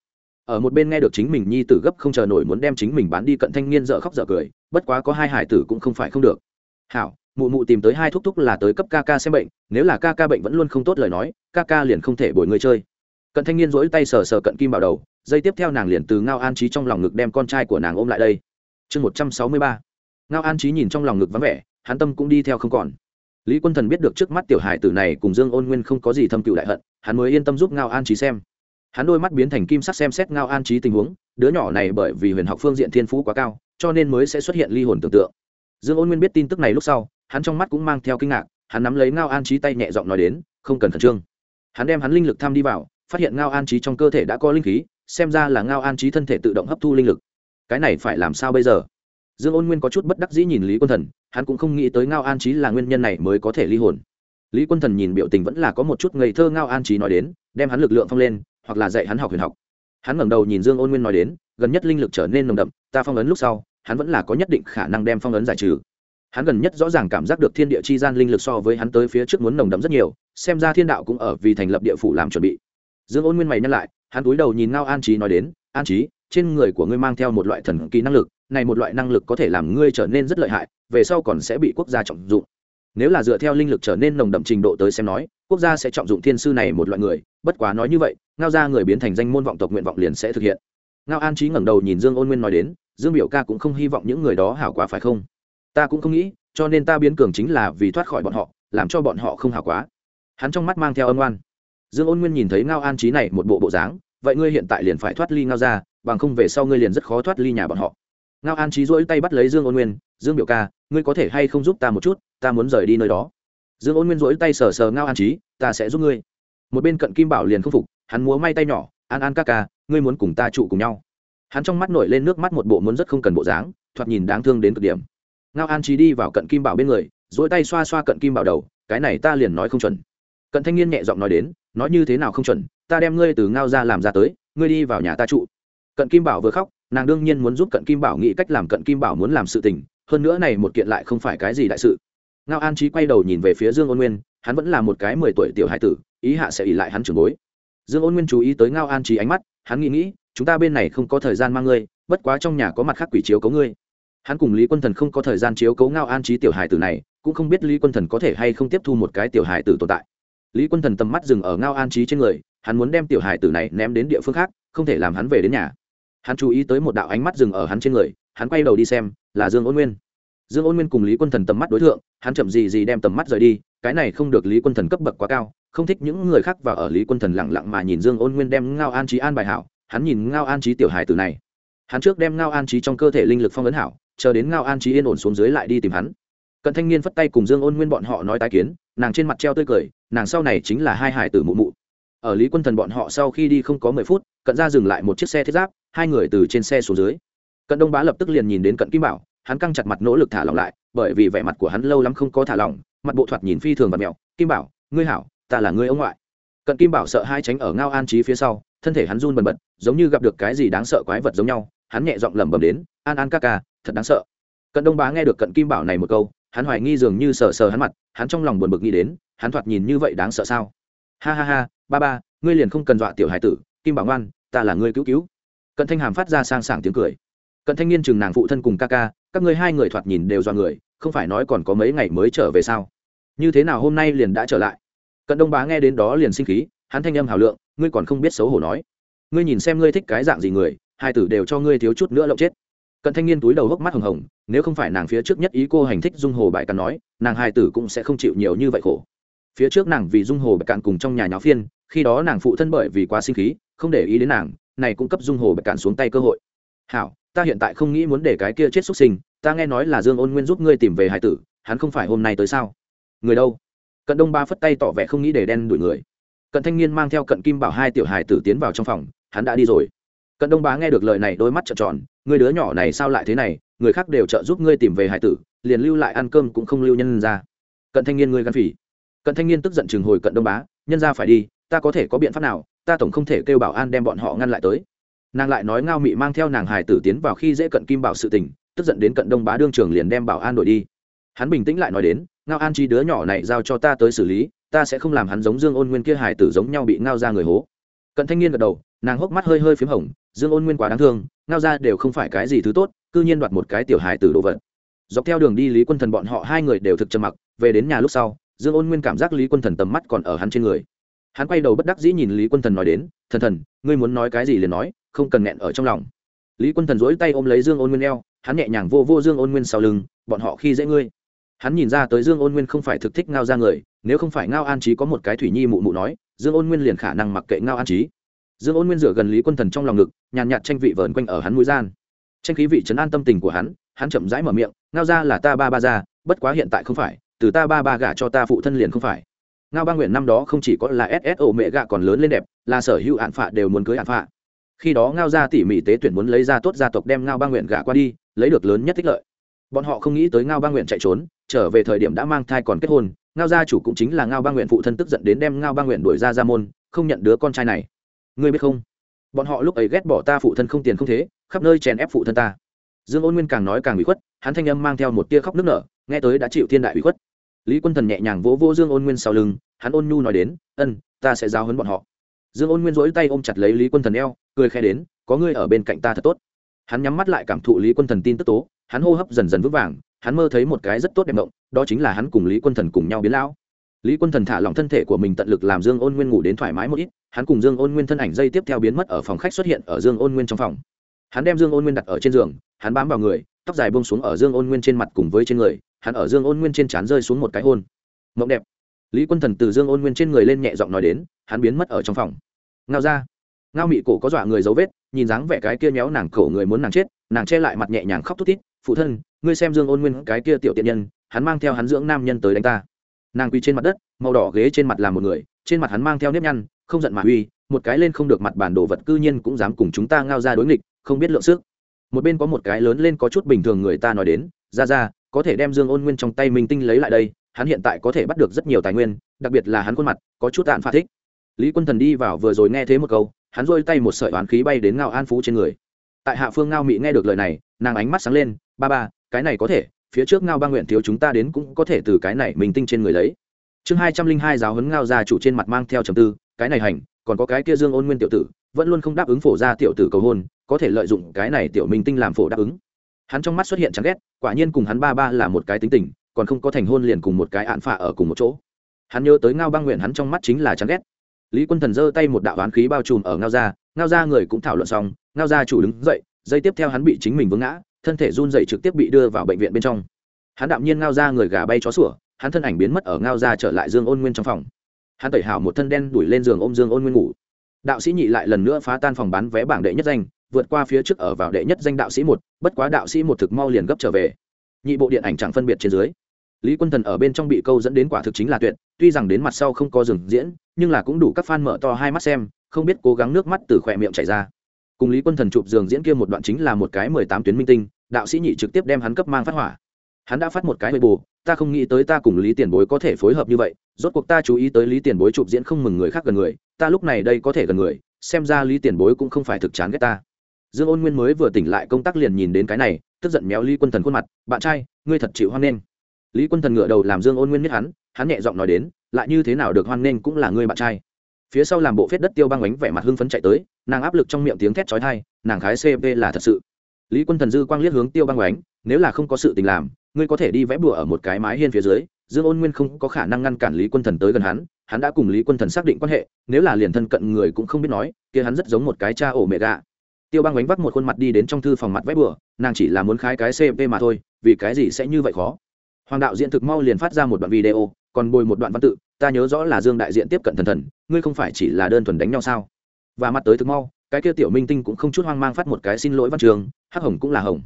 Ở một bên nghe được chính mình nhi tử gấp không chờ nổi muốn đem chính mình bán đi cận thanh niên dợ khóc dợ cười, bất quá có hai hải tử cũng không phải không được. Hảo mụ mụ tìm tới hai thúc thúc là tới cấp ca ca xem bệnh, nếu là ca ca bệnh vẫn luôn không tốt lời nói, ca ca liền không thể bồi người chơi. Cận thanh niên rỗi tay sờ sờ cận kim bảo đầu, dây tiếp theo nàng liền từ ngao an trí trong lòng ngực đem con trai của nàng ôm lại đây. Chương một trăm sáu mươi ba. Ngao an trí nhìn trong lòng ngực vắng vẻ, hắn tâm cũng đi theo không còn. Lý quân thần biết được trước mắt tiểu hải tử này cùng dương ôn nguyên không có gì thâm cựu đại hận, hắn mới yên tâm giúp ngao an trí xem. Hắn đôi mắt biến thành kim sắc xem xét ngao an trí tình huống, đứa nhỏ này bởi vì huyền học phương diện thiên phú quá cao, cho nên mới sẽ xuất hiện ly hồn tưởng tượng dương ôn nguyên biết tin tức này lúc sau, hắn trong mắt cũng mang theo kinh ngạc, hắn nắm lấy ngao an trí tay nhẹ giọng nói đến, không cần khẩn trương. Hắn đem hắn linh lực tham đi vào, phát hiện ngao an trí trong cơ thể đã có linh khí, xem ra là ngao an trí thân thể tự động hấp thu linh lực. Cái này phải làm sao bây giờ? Dương ôn nguyên có chút bất đắc dĩ nhìn lý quân thần, hắn cũng không nghĩ tới ngao an trí là nguyên nhân này mới có thể ly hồn. Lý quân thần nhìn biểu tình vẫn là có một chút ngây thơ ngao an trí nói đến, đem hắn lực lượng phong lên, hoặc là dạy hắn học huyền học. Hắn ngẩng đầu nhìn dương ôn nguyên nói đến, gần nhất linh lực trở nên nồng đậm, ta phong ấn lúc sau hắn vẫn là có nhất định khả năng đem phong ấn giải trừ. Hắn gần nhất rõ ràng cảm giác được thiên địa chi gian linh lực so với hắn tới phía trước muốn nồng đậm rất nhiều, xem ra thiên đạo cũng ở vì thành lập địa phủ làm chuẩn bị. Dương ôn nguyên mày nhắc lại, hắn cúi đầu nhìn ngao an trí nói đến, an trí trên người của ngươi mang theo một loại thần kỳ năng lực, này một loại năng lực có thể làm ngươi trở nên rất lợi hại, về sau còn sẽ bị quốc gia trọng dụng. Nếu là dựa theo linh lực trở nên nồng đậm trình độ tới xem nói, quốc gia sẽ trọng dụng thiên sư này một loại người, bất quá nói như vậy, ngao ra người biến thành danh môn vọng tộc nguyện vọng liền sẽ thực hiện. Ngao an trí ngẩng đầu nhìn dương ôn nguyên nói đến dương biểu ca cũng không hy vọng những người đó hảo quá phải không? Ta cũng không nghĩ, cho nên ta biến cường chính là vì thoát khỏi bọn họ, làm cho bọn họ không hảo quá. Hắn trong mắt mang theo âm oan. Dương ôn nguyên nhìn thấy ngao an trí này một bộ bộ dáng, vậy ngươi hiện tại liền phải thoát ly ngao ra bằng không về sau ngươi liền rất khó thoát ly nhà bọn họ. Ngao an trí rỗi tay bắt lấy dương ôn nguyên, dương biểu ca, ngươi có thể hay không giúp ta một chút? Ta muốn rời đi nơi đó. Dương ôn nguyên rỗi tay sờ sờ ngao an trí ta sẽ giúp ngươi. Một bên cận kim bảo liền không phục, hắn múa may tay nhỏ, an an ca ca, ngươi muốn cùng ta trụ cùng nhau hắn trong mắt nổi lên nước mắt một bộ muốn rất không cần bộ dáng, thoạt nhìn đáng thương đến cực điểm. Ngao an trí đi vào cận kim bảo bên người dỗi tay xoa xoa cận kim bảo đầu, cái này ta liền nói không chuẩn. Cận thanh niên nhẹ giọng nói đến, nói như thế nào không chuẩn, ta đem ngươi từ ngao ra làm ra tới, ngươi đi vào nhà ta trụ. Cận kim bảo vừa khóc, nàng đương nhiên muốn giúp cận kim bảo nghĩ cách làm cận kim bảo muốn làm sự tình, hơn nữa này một kiện lại không phải cái gì đại sự. Ngao an trí quay đầu nhìn về phía dương ôn nguyên, hắn vẫn là một cái mười tuổi tiểu hải tử, ý hạ sẽ ỉ lại hắn trưởng bối. Dương ôn nguyên chú ý tới ngao an trí ánh mắt, hắn nghĩ nghĩ chúng ta bên này không có thời gian mang ngươi, bất quá trong nhà có mặt khác quỷ chiếu cấu ngươi. Hắn cùng lý quân thần không có thời gian chiếu cấu ngao an trí tiểu hải tử này, cũng không biết lý quân thần có thể hay không tiếp thu một cái tiểu hải tử tồn tại. Lý quân thần tầm mắt dừng ở ngao an trí trên người, hắn muốn đem tiểu hải tử này ném đến địa phương khác, không thể làm hắn về đến nhà. Hắn chú ý tới một đạo ánh mắt dừng ở hắn trên người, hắn quay đầu đi xem, là dương ôn nguyên. Dương ôn nguyên cùng lý quân thần tầm mắt đối tượng hắn chậm gì gì đem tầm mắt rời đi, cái này không được lý quân thần cấp bậc quá cao, không thích những người khác và ở lý quân thần lẳng lặng mà nhìn dương ôn nguyên đem ngao an trí an bài hảo hắn nhìn ngao an trí tiểu hài từ này. Hắn trước đem ngao an trí trong cơ thể linh lực phong ấn hảo, chờ đến ngao an trí yên ổn xuống dưới lại đi tìm hắn. Cận thanh niên phất tay cùng dương ôn nguyên bọn họ nói tái kiến, nàng trên mặt treo tươi cười, nàng sau này chính là hai hải tử mụ mụ. Ở lý quân thần bọn họ sau khi đi không có mười phút, cận ra dừng lại một chiếc xe thiết giáp, hai người từ trên xe xuống dưới. Cận đông bá lập tức liền nhìn đến cận kim bảo, hắn căng chặt mặt nỗ lực thả lỏng lại, bởi vì vẻ mặt của hắn lâu lắm không có thả lỏng, mặt bộ thoạt nhìn phi thường và mẹo. Kim bảo, ngươi hảo, ta là ngươi ông ngoại. Cận kim bảo sợ hai tránh ở ngao an trí phía sau thân thể hắn run bần bật, giống như gặp được cái gì đáng sợ quái vật giống nhau, hắn nhẹ giọng lẩm bẩm đến, an an ca ca, thật đáng sợ. Cận đông bá nghe được cận kim bảo này một câu, hắn hoài nghi dường như sờ sờ hắn mặt, hắn trong lòng buồn bực nghĩ đến, hắn thoạt nhìn như vậy đáng sợ sao? Ha ha ha, ba ba, ngươi liền không cần dọa tiểu hải tử, kim bảo ngoan, ta là ngươi cứu cứu. Cận thanh hàm phát ra sang sảng tiếng cười. Cận thanh niên chừng nàng phụ thân cùng ca ca, các ngươi hai người thoạt nhìn đều do người, không phải nói còn có mấy ngày mới trở về sao? Như thế nào hôm nay liền đã trở lại? Cận đông bá nghe đến đó liền sinh khí hắn thanh âm hào lượng, ngươi còn không biết xấu hổ nói. Ngươi nhìn xem ngươi thích cái dạng gì người, hai tử đều cho ngươi thiếu chút nữa lộng chết. Cận thanh niên túi đầu hốc mắt hồng hồng, nếu không phải nàng phía trước nhất ý cô hành thích dung hồ bại càn nói, nàng hai tử cũng sẽ không chịu nhiều như vậy khổ. Phía trước nàng vì dung hồ bại cạn cùng trong nhà nháo phiên, khi đó nàng phụ thân bởi vì quá sinh khí, không để ý đến nàng, này cũng cấp dung hồ bại cạn xuống tay cơ hội. Hảo, ta hiện tại không nghĩ muốn để cái kia chết xuất sinh, ta nghe nói là dương ôn nguyên giúp ngươi tìm về hải tử, hắn không phải hôm nay tới sao? Người đâu? Cận đông ba phất tay tỏ vẻ không nghĩ để đen đuổi người cận thanh niên mang theo cận kim bảo hai tiểu hải tử tiến vào trong phòng, hắn đã đi rồi. Cận đông bá nghe được lời này đôi mắt trợn tròn người đứa nhỏ này sao lại thế này, người khác đều trợ giúp ngươi tìm về hải tử, liền lưu lại ăn cơm cũng không lưu nhân ra. Cận thanh niên ngươi gắn phỉ. Cận thanh niên tức giận chừng hồi cận đông bá, nhân ra phải đi, ta có thể có biện pháp nào, ta tổng không thể kêu bảo an đem bọn họ ngăn lại tới. Nàng lại nói ngao mị mang theo nàng hải tử tiến vào khi dễ cận kim bảo sự tình, tức giận đến cận đông bá đương trường liền đem bảo an đổi đi. Hắn bình tĩnh lại nói đến, ngao an chi đứa nhỏ này giao cho ta tới xử lý ta sẽ không làm hắn giống dương ôn nguyên kia hải tử giống nhau bị ngao ra người hố. Cận thanh niên gật đầu, nàng hốc mắt hơi hơi p h í m hồng, dương ôn nguyên quá đáng thương, ngao ra đều không phải cái gì thứ tốt c ư nhiên đoạt một cái tiểu hải tử đồ vật. Dọc theo đường đi lý quân thần bọn họ hai người đều thực trầm mặc, về đến nhà lúc sau, dương ôn nguyên cảm giác lý quân thần tầm mắt còn ở hắn trên người. Hắn quay đầu bất đắc dĩ nhìn lý quân thần nói đến, thần thần, ngươi muốn nói cái gì liền nói, không cần nghẹn ở trong lòng. Lý quân thần dỗi tay ôm lấy dương ôn nguyên eo, hắn nhẹ nhàng vô vô dương ôn nguyên sau lưng, bọn họ khi dễ ngươi hắn nhìn ra tới dương ôn nguyên không phải thực thích ngao ra người, nếu không phải ngao an trí có một cái thủy nhi mụ mụ nói, dương ôn nguyên liền khả năng mặc kệ ngao an trí dương ôn nguyên dựa gần lý quân thần trong lòng ngực, nhàn nhạt tranh vị vờn quanh ở hắn mũi gian. Tranh khí vị trấn an tâm tình của hắn hắn chậm rãi mở miệng, ngao ra là ta ba ba ra bất quá hiện tại không phải, từ ta ba ba gả cho ta phụ thân liền không phải. Ngao ba nguyện năm đó không chỉ có là sso mẹ gạ còn lớn lên đẹp, là sở hữu hạn phạ đều muốn cưới hạn phạ. Khi đó ngao ra tỉ mỉ tế tuyển muốn lấy ra tốt gia tộc đem ngao ba nguyện gả qua đi, lấy được lớn nhất tích lợi. Bọn họ không nghĩ tới ngao ba nguyện chạy trốn trở về thời điểm đã mang thai còn kết hôn, ngao gia chủ cũng chính là ngao ba nguyện phụ thân tức giận đến đem ngao ba nguyện đuổi ra ra môn, không nhận đứa con trai này. Ngươi biết không? Bọn họ lúc ấy ghét bỏ ta phụ thân không tiền không thế, khắp nơi chèn ép phụ thân ta. Dương ôn nguyên càng nói càng bị khuất, hắn thanh âm mang theo một tia khóc nức nở, nghe tới đã chịu thiên đại bị khuất. Lý quân thần nhẹ nhàng vỗ vỗ dương ôn nguyên sau lưng, hắn ôn nhu nói đến, ân, ta sẽ giáo hấn bọn họ. Dương ôn nguyên rỗi tay ôm chặt lấy lý quân thần eo, cười khẽ đến, có ngươi ở bên cạnh ta thật tốt. Hắn nhắm mắt lại cảm thụ lý quân thần tin tức tố, hắn hô hấp dần dần vững vàng hắn mơ thấy một cái rất tốt đẹp mộng, đó chính là hắn cùng lý quân thần cùng nhau biến lão. Lý quân thần thả lỏng thân thể của mình tận lực làm dương ôn nguyên ngủ đến thoải mái một ít, hắn cùng dương ôn nguyên thân ảnh dây tiếp theo biến mất ở phòng khách xuất hiện ở dương ôn nguyên trong phòng. Hắn đem dương ôn nguyên đặt ở trên giường, hắn bám vào người, tóc dài bông xuống ở dương ôn nguyên trên mặt cùng với trên người, hắn ở dương ôn nguyên trên trán rơi xuống một cái hôn. Mộng đẹp. Lý quân thần từ dương ôn nguyên trên người lên nhẹ giọng nói đến, hắn biến mất ở trong phòng. Ngao ra. Ngao mị cổ có dọa người dấu vết, nhìn dáng vẻ cái kia méo nàng cổ người muốn nàng chết, nàng che lại mặt nhẹ nhàng khóc thút thít phụ thân, ngươi xem dương ôn nguyên cái kia tiểu tiện nhân, hắn mang theo hắn dưỡng nam nhân tới đánh ta. Nàng quỳ trên mặt đất, màu đỏ ghế trên mặt là một người, trên mặt hắn mang theo nếp nhăn, không giận mà uy, một cái lên không được mặt bản đồ vật cư nhiên cũng dám cùng chúng ta ngao ra đối nghịch, không biết lượng sức. Một bên có một cái lớn lên có chút bình thường người ta nói đến, ra ra, có thể đem dương ôn nguyên trong tay minh tinh lấy lại đây, hắn hiện tại có thể bắt được rất nhiều tài nguyên, đặc biệt là hắn khuôn mặt, có chút tạn pha thích. Lý quân thần đi vào vừa rồi nghe thế một câu, hắn rôi tay một sợi oán khí bay đến ngao an phú trên người. Tại hạ phương ngao mị nghe được lời này, nàng ánh mắt sáng lên ba ba, cái này có thể, phía trước ngao ba nguyện thiếu chúng ta đến cũng có thể từ cái này mình tinh trên người lấy. Chương hai trăm linh hai giáo huấn ngao gia chủ trên mặt mang theo trầm tư, cái này hành, còn có cái kia dương ôn nguyên tiểu tử, vẫn luôn không đáp ứng phổ ra tiểu tử cầu hôn, có thể lợi dụng cái này tiểu minh tinh làm phổ đáp ứng. Hắn trong mắt xuất hiện chán ghét, quả nhiên cùng hắn ba ba là một cái tính tình, còn không có thành hôn liền cùng một cái ạn phạ ở cùng một chỗ. Hắn nhớ tới ngao băng nguyện hắn trong mắt chính là chán ghét. Lý quân thần giơ tay một đạo oán khí bao trùm ở ngao gia ngao gia người cũng thảo luận xong, ngao gia chủ đứng dậy dây tiếp theo hắn bị chính mình vướng ngã thân thể run dậy trực tiếp bị đưa vào bệnh viện bên trong. Hắn đạm nhiên ngao ra người gà bay chó sủa, hắn thân ảnh biến mất ở ngao ra trở lại dương ôn nguyên trong phòng. Hắn tẩy hảo một thân đen đuổi lên giường ôm dương ôn nguyên ngủ. Đạo sĩ nhị lại lần nữa phá tan phòng bán vé bảng đệ nhất danh, vượt qua phía trước ở vào đệ nhất danh đạo sĩ một, bất quá đạo sĩ một thực mau liền gấp trở về. Nhị bộ điện ảnh chẳng phân biệt trên dưới. Lý quân thần ở bên trong bị câu dẫn đến quả thực chính là tuyệt, tuy rằng đến mặt sau không có dừng diễn, nhưng là cũng đủ các fan mở to hai mắt xem, không biết cố gắng nước mắt từ khỏe miệng chảy ra. Cùng lý quân thần chụp giường diễn kia một đoạn chính là một cái mười tám tuyến minh tinh đạo sĩ nhị trực tiếp đem hắn cấp mang phát hỏa. Hắn đã phát một cái hơi bù, ta không nghĩ tới ta cùng lý tiền bối có thể phối hợp như vậy, rốt cuộc ta chú ý tới lý tiền bối chụp diễn không mừng người khác gần người, ta lúc này đây có thể gần người, xem ra lý tiền bối cũng không phải thực chán ghét ta. Dương ôn nguyên mới vừa tỉnh lại công tác liền nhìn đến cái này, tức giận méo lý quân thần khuôn mặt, bạn trai, ngươi thật chịu hoan nghênh. Lý quân thần ngựa đầu làm dương ôn nguyên biết hắn hắn nhẹ giọng nói đến, lại như thế nào được hoan nghênh cũng là ngươi bạn trai. Phía sau làm bộ phết đất tiêu băng bánh vẻ mặt hưng phấn chạy tới, nàng áp lực trong miệng tiếng thét chói thai nàng khái cp là thật sự lý quân thần dư quang liếc hướng tiêu băng oánh, nếu là không có sự tình làm, ngươi có thể đi vẽ bùa ở một cái mái hiên phía dưới. Dương ôn nguyên không có khả năng ngăn cản lý quân thần tới gần hắn hắn đã cùng lý quân thần xác định quan hệ, nếu là liền thân cận người cũng không biết nói, kia hắn rất giống một cái cha ổ mẹ gạ. tiêu băng oánh vắt một khuôn mặt đi đến trong thư phòng mặt vẽ bùa nàng chỉ là muốn khái cái cp mà thôi, vì cái gì sẽ như vậy khó? Hoàng đạo diễn thực mau liền phát ra một đoạn video, còn bồi một đoạn văn tự, ta nhớ rõ là dương đại diện tiếp cận thần thần, ngươi không phải chỉ là đơn thuần đánh nhau sao? Và mặt tới thực mau cái kia tiểu minh tinh cũng không chút hoang mang phát một cái xin lỗi văn trường, hắc hồng cũng là hồng.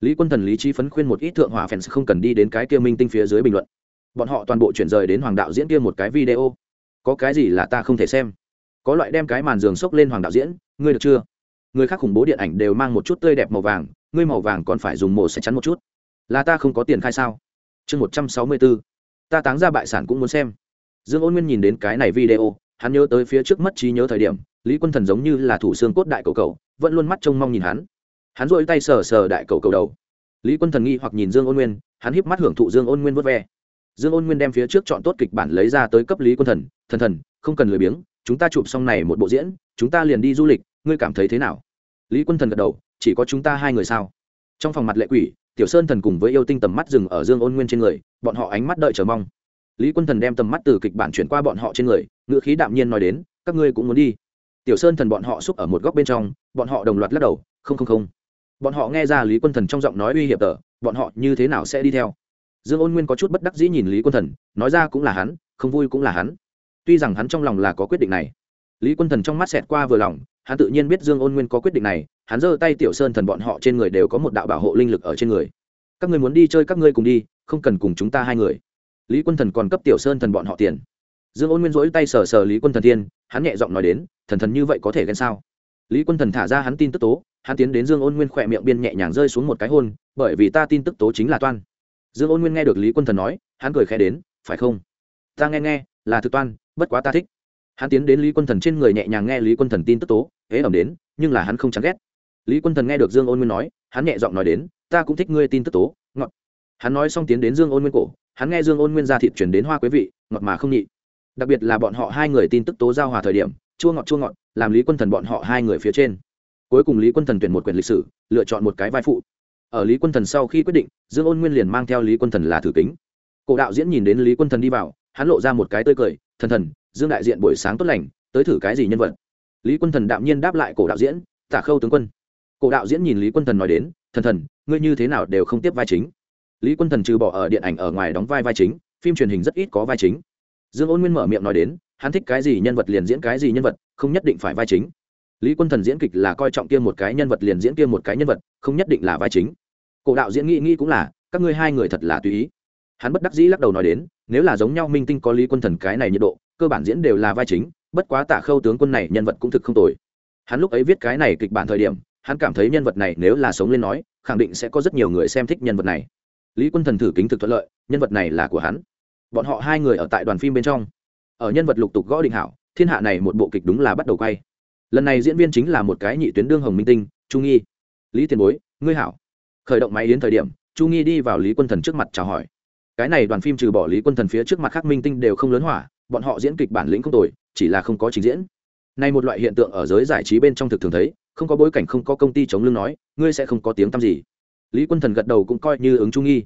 Lý quân thần lý trí phấn khuyên một ít thượng hỏa fans không cần đi đến cái kia minh tinh phía dưới bình luận. Bọn họ toàn bộ chuyển rời đến hoàng đạo diễn kia một cái video. Có cái gì là ta không thể xem? Có loại đem cái màn giường xốc lên hoàng đạo diễn, ngươi được chưa? Người khác khủng bố điện ảnh đều mang một chút tươi đẹp màu vàng, ngươi màu vàng còn phải dùng mổ sẽ chắn một chút. Là ta không có tiền khai sao? Chương một trăm sáu mươi bốn ta táng ra bại sản cũng muốn xem. Dương ôn nguyên nhìn đến cái này video hắn nhớ tới phía trước mất trí nhớ thời điểm, lý quân thần giống như là thủ xương cốt đại cầu cầu, vẫn luôn mắt trông mong nhìn hắn. Hắn dội tay sờ sờ đại cầu cầu đầu. Lý quân thần nghi hoặc nhìn dương ôn nguyên, hắn híp mắt hưởng thụ dương ôn nguyên vớt ve. Dương ôn nguyên đem phía trước chọn tốt kịch bản lấy ra tới cấp lý quân thần thần thần, không cần lười biếng, chúng ta chụp xong này một bộ diễn, chúng ta liền đi du lịch, ngươi cảm thấy thế nào? Lý quân thần gật đầu, chỉ có chúng ta hai người sao? Trong phòng mặt lệ quỷ, tiểu sơn thần cùng với yêu tinh tầm mắt dừng ở dương ôn nguyên trên người, bọn họ ánh mắt đợi chờ mong. Lý quân thần đem tầm mắt từ kịch bản chuyển qua bọn họ trên người ngữ khí đạm nhiên nói đến các ngươi cũng muốn đi. Tiểu sơn thần bọn họ xúc ở một góc bên trong bọn họ đồng loạt lắc đầu không không không. Bọn họ nghe ra lý quân thần trong giọng nói uy hiểm tở, bọn họ như thế nào sẽ đi theo? Dương ôn nguyên có chút bất đắc dĩ nhìn lý quân thần nói ra cũng là hắn không vui cũng là hắn. Tuy rằng hắn trong lòng là có quyết định này lý quân thần trong mắt xẹt qua vừa lòng hắn tự nhiên biết dương ôn nguyên có quyết định này hắn giơ tay tiểu sơn thần bọn họ trên người đều có một đạo bảo hộ linh lực ở trên người. Các người muốn đi chơi các ngươi cùng đi không cần cùng chúng ta hai người. Lý quân thần còn cấp tiểu sơn thần bọn họ tiền dương ôn nguyên rỗi tay sờ sờ lý quân thần thiên, hắn nhẹ giọng nói đến, thần thần như vậy có thể ghen sao? Lý quân thần thả ra hắn tin tức tố, hắn tiến đến dương ôn nguyên khỏe miệng biên nhẹ nhàng rơi xuống một cái hôn, bởi vì ta tin tức tố chính là toan. Dương ôn nguyên nghe được lý quân thần nói, hắn cười khẽ đến, phải không? Ta nghe nghe, là thực toan, bất quá ta thích. Hắn tiến đến lý quân thần trên người nhẹ nhàng nghe lý quân thần tin tức tố hễ ẩm đến, nhưng là hắn không chán ghét. Lý quân thần nghe được dương ôn nguyên nói, hắn nhẹ giọng nói đến, ta cũng thích ngươi tin tức tố, ngọt. Hắn nói xong tiến đến dương ôn nguyên cổ, hắn nghe dương ôn nguyên ra thịt chuyển đến hoa quế vị, ngọt mà không nhị đặc biệt là bọn họ hai người tin tức tố giao hòa thời điểm, chua ngọt chua ngọt, làm lý quân thần bọn họ hai người phía trên. Cuối cùng lý quân thần tuyển một quyển lịch sử, lựa chọn một cái vai phụ. Ở lý quân thần sau khi quyết định, dương ôn nguyên liền mang theo lý quân thần là thử kính. Cổ đạo diễn nhìn đến lý quân thần đi vào, hắn lộ ra một cái tươi cười, thần thần, dương đại diện buổi sáng tốt lành, tới thử cái gì nhân vật? Lý quân thần đạm nhiên đáp lại cổ đạo diễn, tả khâu tướng quân. Cổ đạo diễn nhìn lý quân thần nói đến, thần thần, ngươi như thế nào đều không tiếp vai chính? Lý quân thần trừ bỏ ở điện ảnh ở ngoài đóng vai vai chính, phim truyền hình rất ít có vai chính dương ôn nguyên mở miệng nói đến, hắn thích cái gì nhân vật liền diễn cái gì nhân vật, không nhất định phải vai chính. Lý quân thần diễn kịch là coi trọng kia một cái nhân vật liền diễn kia một cái nhân vật, không nhất định là vai chính. Cổ đạo diễn nghĩ nghĩ cũng là, các ngươi hai người thật là tùy ý. Hắn bất đắc dĩ lắc đầu nói đến, nếu là giống nhau minh tinh có lý quân thần cái này nhiệt độ, cơ bản diễn đều là vai chính, bất quá tả khâu tướng quân này nhân vật cũng thực không tồi. Hắn lúc ấy viết cái này kịch bản thời điểm, hắn cảm thấy nhân vật này nếu là sống lên nói, khẳng định sẽ có rất nhiều người xem thích nhân vật này. Lý quân thần thử kính thực thuận lợi, nhân vật này là của hắn bọn họ hai người ở tại đoàn phim bên trong. Ở nhân vật lục tục gõ định hảo, thiên hạ này một bộ kịch đúng là bắt đầu quay. Lần này diễn viên chính là một cái nhị tuyến đương hồng minh tinh trung nghi. Lý tiền bối, ngươi hảo. Khởi động máy đến thời điểm, chu nghi đi vào lý quân thần trước mặt chào hỏi. Cái này đoàn phim trừ bỏ lý quân thần phía trước mặt khác minh tinh đều không lớn hỏa, bọn họ diễn kịch bản lĩnh không tồi, chỉ là không có trình diễn. Nay một loại hiện tượng ở giới giải trí bên trong thực thường thấy, không có bối cảnh không có công ty chống lưng nói, ngươi sẽ không có tiếng tăm gì. Lý quân thần gật đầu cũng coi như ứng chu nghi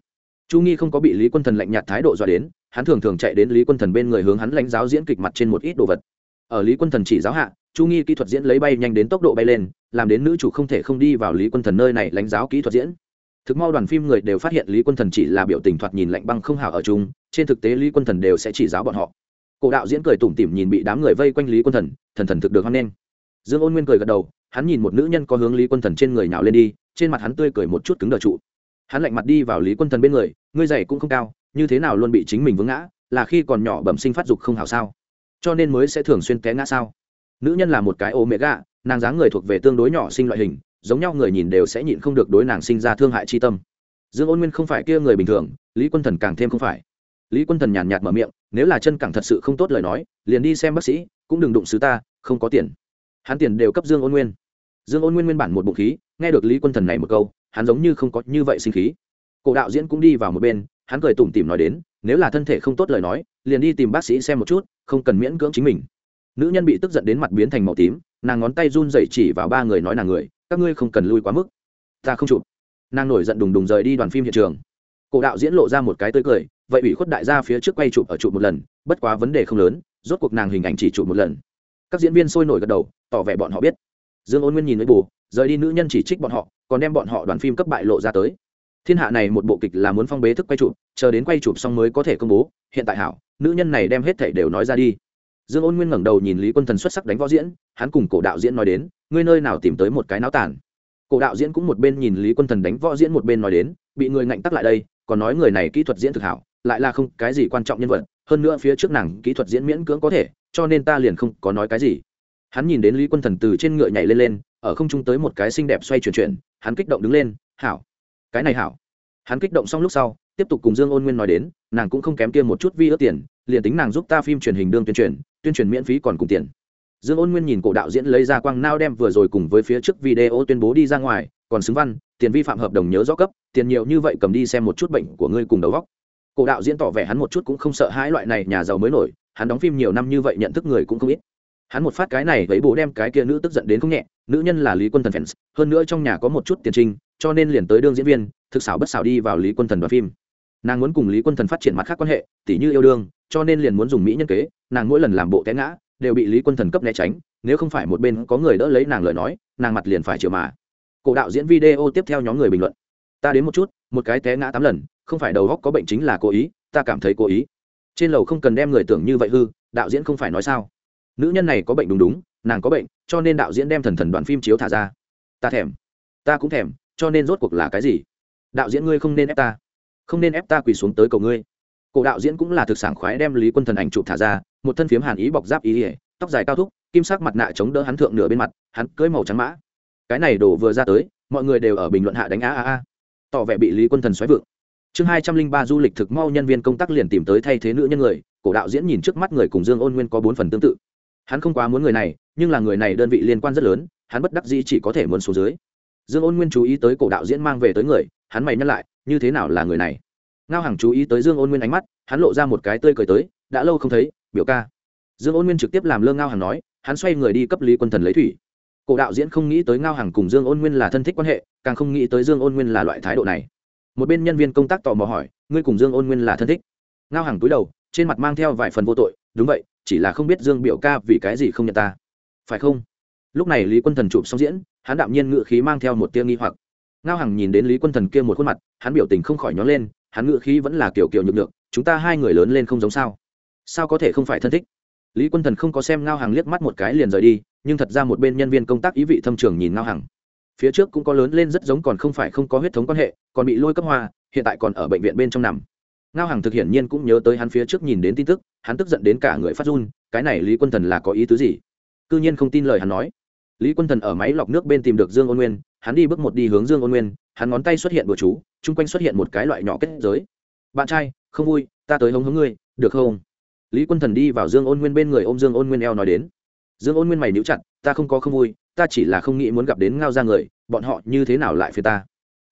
chu nghi không có bị lý quân thần lạnh nhạt thái độ dọa đến, hắn thường thường chạy đến lý quân thần bên người hướng hắn lãnh giáo diễn kịch mặt trên một ít đồ vật. Ở lý quân thần chỉ giáo hạ, chu nghi kỹ thuật diễn lấy bay nhanh đến tốc độ bay lên, làm đến nữ chủ không thể không đi vào lý quân thần nơi này lãnh giáo kỹ thuật diễn. Thực mau đoàn phim người đều phát hiện lý quân thần chỉ là biểu tình thoạt nhìn lạnh băng không hảo ở chung, trên thực tế lý quân thần đều sẽ chỉ giáo bọn họ. Cổ đạo diễn cười tủm tỉm nhìn bị đám người vây quanh lý quân thần thần thần thực được hoan nghênh. Dương ôn nguyên cười gật đầu, hắn nhìn một nữ nhân có hướng lý quân thần trên người nhào lên đi, trên mặt hắn tươi cười một chút cứng đờ trụ hắn lạnh mặt đi vào lý quân thần bên người, ngươi dày cũng không cao, như thế nào luôn bị chính mình vướng ngã, là khi còn nhỏ bẩm sinh phát dục không hảo sao? Cho nên mới sẽ thường xuyên té ngã sao? Nữ nhân là một cái ô mẹ gạ nàng dáng người thuộc về tương đối nhỏ sinh loại hình, giống nhau người nhìn đều sẽ nhịn không được đối nàng sinh ra thương hại chi tâm. Dương ôn nguyên không phải kia người bình thường, lý quân thần càng thêm không phải. Lý quân thần nhàn nhạt mở miệng, nếu là chân cẳng thật sự không tốt lời nói, liền đi xem bác sĩ, cũng đừng đụng xứ ta, không có tiền. Hắn tiền đều cấp dương ôn nguyên. Dương ôn nguyên nguyên bản một bụng khí, nghe được lý quân thần này một câu hắn giống như không có như vậy sinh khí. Cổ đạo diễn cũng đi vào một bên, hắn cười tủm tỉm nói đến, nếu là thân thể không tốt lời nói, liền đi tìm bác sĩ xem một chút, không cần miễn cưỡng chính mình. Nữ nhân bị tức giận đến mặt biến thành màu tím, nàng ngón tay run dậy chỉ vào ba người nói nàng người, các ngươi không cần lui quá mức. Ta không chụp. Nàng nổi giận đùng đùng rời đi đoàn phim hiện trường. Cổ đạo diễn lộ ra một cái tươi cười, vậy ủy khuất đại gia phía trước quay chụp ở chụp một lần, bất quá vấn đề không lớn, rốt cuộc nàng hình ảnh chỉ chụp một lần. Các diễn viên sôi nổi gật đầu, tỏ vẻ bọn họ biết. Dương ôn nguyên nhìn với bù, rời đi nữ nhân chỉ trích bọn họ còn đem bọn họ đoàn phim cấp bại lộ ra tới. Thiên hạ này một bộ kịch là muốn phong bế thức quay chụp, chờ đến quay chụp xong mới có thể công bố, hiện tại hảo, nữ nhân này đem hết thảy đều nói ra đi. Dương ôn nguyên ngẩng đầu nhìn lý quân thần xuất sắc đánh võ diễn, hắn cùng cổ đạo diễn nói đến, ngươi nơi nào tìm tới một cái náo tàn? Cổ đạo diễn cũng một bên nhìn lý quân thần đánh võ diễn một bên nói đến, bị người ngạnh tắc lại đây, còn nói người này kỹ thuật diễn thực hảo, lại là không cái gì quan trọng nhân vật, hơn nữa phía trước nàng kỹ thuật diễn miễn cưỡng có thể, cho nên ta liền không có nói cái gì. Hắn nhìn đến lý quân thần từ trên ngựa nhảy lên lên, ở không trung tới một cái xinh đẹp xoay chuyển chuyển hắn kích động đứng lên, hảo, cái này hảo. Hắn kích động xong lúc sau, tiếp tục cùng dương ôn nguyên nói đến, nàng cũng không kém kia một chút vi ước tiền, liền tính nàng giúp ta phim truyền hình đương tuyên truyền tuyên truyền miễn phí còn cùng tiền. Dương ôn nguyên nhìn cổ đạo diễn lấy ra quang nao đem vừa rồi cùng với phía trước video tuyên bố đi ra ngoài, còn xứng văn, tiền vi phạm hợp đồng nhớ rõ cấp, tiền nhiều như vậy cầm đi xem một chút bệnh của ngươi cùng đầu góc cổ đạo diễn tỏ vẻ hắn một chút cũng không sợ hãi loại này nhà giàu mới nổi, hắn đóng phim nhiều năm như vậy nhận thức người cũng không ít hắn một phát cái này với bố đem cái kia nữ tức giận đến không nhẹ, nữ nhân là lý quân thần fans, hơn nữa trong nhà có một chút tiền trinh cho nên liền tới đương diễn viên, thực xảo bất xảo đi vào lý quân thần đoàn phim. Nàng muốn cùng lý quân thần phát triển mặt khác quan hệ, tỉ như yêu đương, cho nên liền muốn dùng mỹ nhân kế, nàng mỗi lần làm bộ té ngã, đều bị lý quân thần cấp né tránh, nếu không phải một bên có người đỡ lấy nàng lời nói, nàng mặt liền phải chịu mà. Cổ đạo diễn video tiếp theo nhóm người bình luận. Ta đến một chút, một cái té ngã tám lần, không phải đầu góc có bệnh chính là cố ý, ta cảm thấy cố ý. Trên lầu không cần đem người tưởng như vậy hư, đạo diễn không phải nói sao? Nữ nhân này có bệnh đúng đúng, nàng có bệnh, cho nên đạo diễn đem thần thần đoàn phim chiếu thả ra. Ta thèm. Ta cũng thèm, cho nên rốt cuộc là cái gì? Đạo diễn ngươi không nên ép ta. Không nên ép ta quỳ xuống tới cầu ngươi. Cổ đạo diễn cũng là thực sản khoái đem lý quân thần ảnh chụp thả ra, một thân phiếm hàn ý bọc giáp ý ỉa, tóc dài cao thúc, kim sắc mặt nạ chống đỡ hắn thượng nửa bên mặt, hắn cưới màu trắng mã. Cái này đổ vừa ra tới, mọi người đều ở bình luận hạ đánh a a a. Tỏ vẻ bị lý quân thần xoáy vượng. Chương hai trăm linh ba du lịch thực mau nhân viên công tác liền tìm tới thay thế nữ nhân người, cổ đạo diễn nhìn trước mắt người cùng dương ôn nguyên có bốn phần tương tự hắn không quá muốn người này, nhưng là người này đơn vị liên quan rất lớn, hắn bất đắc dĩ chỉ có thể muốn xuống dưới. Dương ôn nguyên chú ý tới cổ đạo diễn mang về tới người, hắn mày nhắc lại, như thế nào là người này? Ngao hằng chú ý tới dương ôn nguyên ánh mắt, hắn lộ ra một cái tươi cười tới, đã lâu không thấy, biểu ca. Dương ôn nguyên trực tiếp làm lương ngao hằng nói, hắn xoay người đi cấp lý quân thần lấy thủy. Cổ đạo diễn không nghĩ tới ngao hằng cùng dương ôn nguyên là thân thích quan hệ, càng không nghĩ tới dương ôn nguyên là loại thái độ này. Một bên nhân viên công tác tò mò hỏi, ngươi cùng dương ôn nguyên là thân thích? Ngao hằng túi đầu, trên mặt mang theo vài phần vô tội, đúng vậy chỉ là không biết dương biểu ca vì cái gì không nhận ta. Phải không? Lúc này lý quân thần chụp xong diễn, hắn đạm nhiên ngự khí mang theo một tia nghi hoặc. Ngao hằng nhìn đến lý quân thần kia một khuôn mặt, hắn biểu tình không khỏi nhó lên, hắn ngự khí vẫn là kiểu kiểu nhược nhược, chúng ta hai người lớn lên không giống sao? Sao có thể không phải thân thích? Lý quân thần không có xem ngao hằng liếc mắt một cái liền rời đi, nhưng thật ra một bên nhân viên công tác ý vị thâm trường nhìn ngao hằng. Phía trước cũng có lớn lên rất giống còn không phải không có huyết thống quan hệ, còn bị lôi cấp hoa, hiện tại còn ở bệnh viện bên trong nằm ngao hằng thực hiện nhiên cũng nhớ tới hắn phía trước nhìn đến tin tức, hắn tức giận đến cả người phát run, cái này lý quân thần là có ý tứ gì? C ư nhiên không tin lời hắn nói. Lý quân thần ở máy lọc nước bên tìm được dương ôn nguyên, hắn đi bước một đi hướng dương ôn nguyên, hắn ngón tay xuất hiện bừa chú, chung quanh xuất hiện một cái loại nhỏ kết giới. Bạn trai, không vui, ta tới hống hống ngươi, được không? Lý quân thần đi vào dương ôn nguyên bên người ôm dương ôn nguyên eo nói đến. Dương ôn nguyên mày níu chặt, ta không có không vui, ta chỉ là không nghĩ muốn gặp đến ngao ra người, bọn họ như thế nào lại phía ta?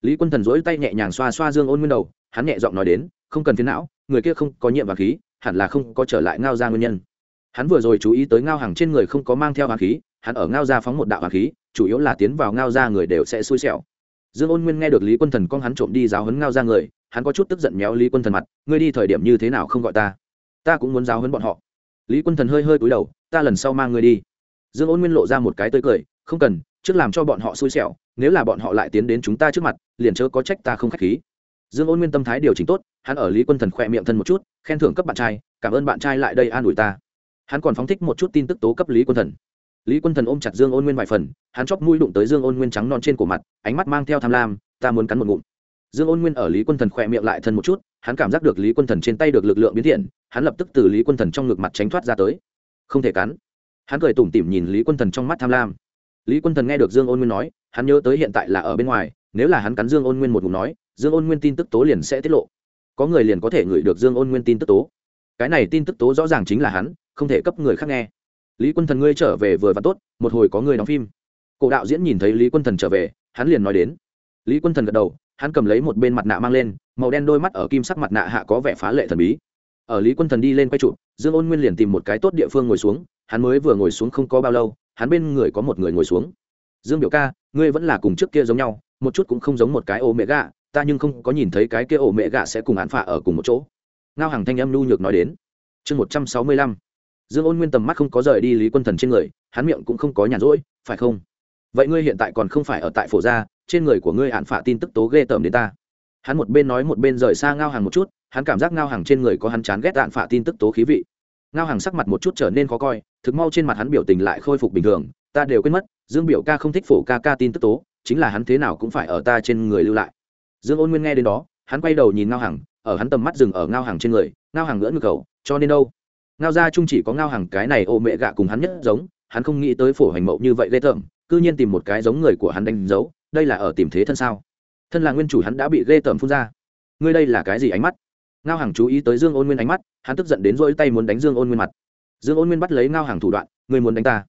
Lý quân thần dỗi tay nhẹ nhàng xoa xoa dương ôn nguyên đầu, hắn nhẹ giọng nói đến không cần phiền não, người kia không có nhiệm và khí, hẳn là không có trở lại ngao ra nguyên nhân. Hắn vừa rồi chú ý tới ngao hàng trên người không có mang theo hoàng khí, hắn ở ngao ra phóng một đạo hoàng khí, chủ yếu là tiến vào ngao ra người đều sẽ xui xẻo. Dương ôn nguyên nghe được lý quân thần con hắn trộm đi giáo hấn ngao ra người, hắn có chút tức giận méo lý quân thần mặt, ngươi đi thời điểm như thế nào không gọi ta? Ta cũng muốn giáo hấn bọn họ. Lý quân thần hơi hơi cúi đầu, ta lần sau mang ngươi đi. Dương ôn nguyên lộ ra một cái tươi cười, không cần, trước làm cho bọn họ xui xẻo, nếu là bọn họ lại tiến đến chúng ta trước mặt, liền chớ có trách ta không k h á c h khí dương ôn nguyên tâm thái điều chỉnh tốt, hắn ở lý quân thần khỏe miệng thân một chút, khen thưởng cấp bạn trai, cảm ơn bạn trai lại đây an ủi ta. Hắn còn phóng thích một chút tin tức tố cấp lý quân thần. Lý quân thần ôm chặt dương ôn nguyên vài phần, hắn chóp mũi đụng tới dương ôn nguyên trắng non trên cổ mặt, ánh mắt mang theo tham lam, ta muốn cắn một ngụm. Dương ôn nguyên ở lý quân thần khỏe miệng lại thân một chút, hắn cảm giác được lý quân thần trên tay được lực lượng biến thiện hắn lập tức từ lý quân thần trong ngực mặt tránh thoát ra tới. Không thể cắn. Hắn cười tủm tỉm nhìn lý quân thần trong mắt tham lam. Lý quân thần nghe được dương ôn nguyên nói, hắn nhớ tới hiện tại là ở bên ngoài, nếu là hắn cắn dương ôn nguyên một ngụm nói dương ôn nguyên tin tức tố liền sẽ tiết lộ. Có người liền có thể gửi được dương ôn nguyên tin tức tố. Cái này tin tức tố rõ ràng chính là hắn, không thể cấp người khác nghe. Lý quân thần ngươi trở về vừa và tốt, một hồi có người đóng phim. Cổ đạo diễn nhìn thấy lý quân thần trở về, hắn liền nói đến. Lý quân thần gật đầu, hắn cầm lấy một bên mặt nạ mang lên, màu đen đôi mắt ở kim sắc mặt nạ hạ có vẻ phá lệ thần bí. Ở lý quân thần đi lên quay trụ, dương ôn nguyên liền tìm một cái tốt địa phương ngồi xuống, hắn mới vừa ngồi xuống không có bao lâu, hắn bên người có một người ngồi xuống. Dương biểu ca, ngươi vẫn là cùng trước kia giống nhau, một chút cũng không giống một cái ô mẹ gạ ta nhưng không có nhìn thấy cái kia ổ mẹ gạ sẽ cùng án phạ ở cùng một chỗ. Ngao hàng thanh âm nhu nhược nói đến. Chương một trăm sáu mươi lăm. Dương ôn nguyên tầm mắt không có rời đi lý quân thần trên người, hắn miệng cũng không có nhàn rỗi, phải không? Vậy ngươi hiện tại còn không phải ở tại phổ gia, trên người của ngươi án phạ tin tức tố ghê tởm đến ta. Hắn một bên nói một bên rời xa ngao hàng một chút, hắn cảm giác ngao hàng trên người có hắn chán ghét đạn phạ tin tức tố khí vị. Ngao hàng sắc mặt một chút trở nên khó coi, thực mau trên mặt hắn biểu tình lại khôi phục bình thường, ta đều quên mất, dương biểu ca không thích phổ ca ca tin tức tố, chính là hắn thế nào cũng phải ở ta trên người lưu lại dương ôn nguyên nghe đến đó hắn quay đầu nhìn ngao Hằng, ở hắn tầm mắt dừng ở ngao Hằng trên người ngao Hằng ngỡ ngực cầu cho nên đâu? Ngao gia chung chỉ có ngao Hằng cái này ô mẹ gạ cùng hắn nhất giống hắn không nghĩ tới phổ hành mậu như vậy ghê tởm cư nhiên tìm một cái giống người của hắn đánh dấu đây là ở tìm thế thân sao? Thân là nguyên chủ hắn đã bị ghê tởm phun ra. Ngươi đây là cái gì ánh mắt? Ngao Hằng chú ý tới dương ôn nguyên ánh mắt hắn tức giận đến rỗi tay muốn đánh dương ôn nguyên mặt. Dương ôn nguyên bắt lấy ngao Hằng thủ đoạn ngươi muốn đánh ta?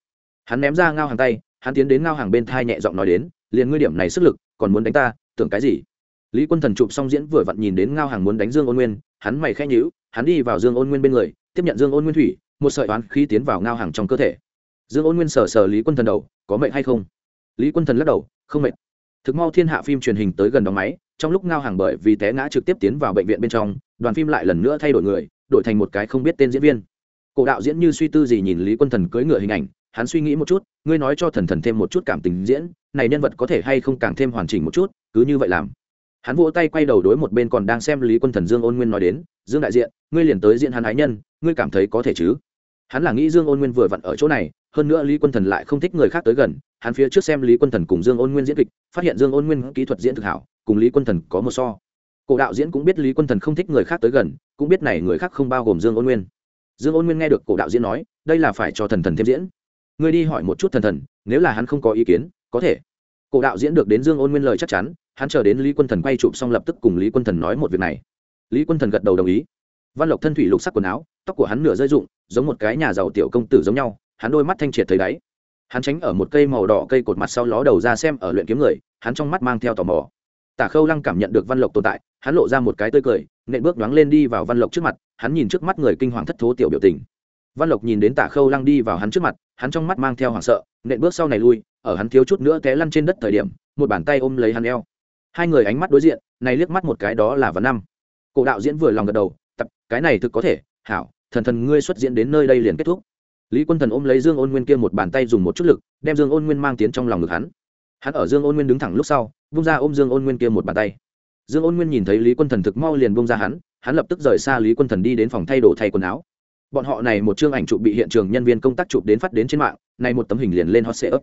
Hắn ném ra ngao Hằng tay hắn tiến đến ngao Hằng bên thai nhẹ giọng nói đến liền ngươi điểm này sức lực còn muốn đánh ta tưởng cái gì? Lý quân thần chụp xong diễn vừa vặn nhìn đến ngao hàng muốn đánh dương ôn nguyên, hắn mày khẽ nhíu, hắn đi vào dương ôn nguyên bên người, tiếp nhận dương ôn nguyên thủy, một sợi toán khí tiến vào ngao hàng trong cơ thể. Dương ôn nguyên sờ sờ lý quân thần đầu, có mệnh hay không? Lý quân thần lắc đầu, không mệnh thực mau thiên hạ phim truyền hình tới gần đóng máy, trong lúc ngao hàng bởi vì té ngã trực tiếp tiến vào bệnh viện bên trong, đoàn phim lại lần nữa thay đổi người, đổi thành một cái không biết tên diễn viên. Cổ đạo diễn như suy tư gì nhìn lý quân thần cưỡi ngựa hình ảnh, hắn suy nghĩ một chút, ngươi nói cho thần thần thêm một chút cảm tình diễn, này nhân vật có thể hay không càng thêm hoàn chỉnh một chút, cứ như vậy làm hắn vỗ tay quay đầu đối một bên còn đang xem lý quân thần dương ôn nguyên nói đến, dương đại diện, ngươi liền tới diện hắn ái nhân, ngươi cảm thấy có thể chứ? Hắn là nghĩ dương ôn nguyên vừa vặn ở chỗ này, hơn nữa lý quân thần lại không thích người khác tới gần, hắn phía trước xem lý quân thần cùng dương ôn nguyên diễn kịch, phát hiện dương ôn nguyên kỹ thuật diễn thực hảo, cùng lý quân thần có một so. Cổ đạo diễn cũng biết lý quân thần không thích người khác tới gần, cũng biết này người khác không bao gồm dương ôn nguyên. Dương ôn nguyên nghe được cổ đạo diễn nói, đây là phải cho thần thần thêm diễn. Ngươi đi hỏi một chút thần thần, nếu là hắn không có ý kiến, có thể. Cổ đạo diễn được đến dương ôn nguyên lời chắc chắn hắn chờ đến lý quân thần quay chụp xong lập tức cùng lý quân thần nói một việc này. Lý quân thần gật đầu đồng ý. Văn lộc thân thủy lục sắc quần áo, tóc của hắn nửa rơi rụng, giống một cái nhà giàu tiểu công tử giống nhau, hắn đôi mắt thanh triệt thấy đáy. Hắn tránh ở một cây màu đỏ cây cột mặt sau ló đầu ra xem ở luyện kiếm người, hắn trong mắt mang theo tò mò. Tả khâu lăng cảm nhận được văn lộc tồn tại, hắn lộ ra một cái tươi cười, nện bước đoán lên đi vào văn lộc trước mặt, hắn nhìn trước mắt người kinh hoàng thất thố tiểu biểu tình. Văn lộc nhìn đến tả khâu lăng đi vào hắn trước mặt, hắn trong mắt mang theo hoảng sợ, nện bước sau này lui, ở hắn thiếu chút nữa té lăn trên đất thời điểm, một bàn tay ôm lấy hắn eo hai người ánh mắt đối diện này liếc mắt một cái đó là văn năm. Cổ đạo diễn vừa lòng gật đầu, tập, cái này thực có thể, hảo, thần thần ngươi xuất diễn đến nơi đây liền kết thúc. Lý quân thần ôm lấy dương ôn nguyên kia một bàn tay dùng một chút lực, đem dương ôn nguyên mang tiến trong lòng ngực hắn. Hắn ở dương ôn nguyên đứng thẳng lúc sau bung ra ôm dương ôn nguyên kia một bàn tay. Dương ôn nguyên nhìn thấy lý quân thần thực mau liền bung ra hắn hắn lập tức rời xa lý quân thần đi đến phòng thay đồ thay quần áo. Bọn họ này một chương ảnh chụp bị hiện trường nhân viên công tác chụp đến phát đến trên mạng, này một tấm hình liền lên hot sệ ấp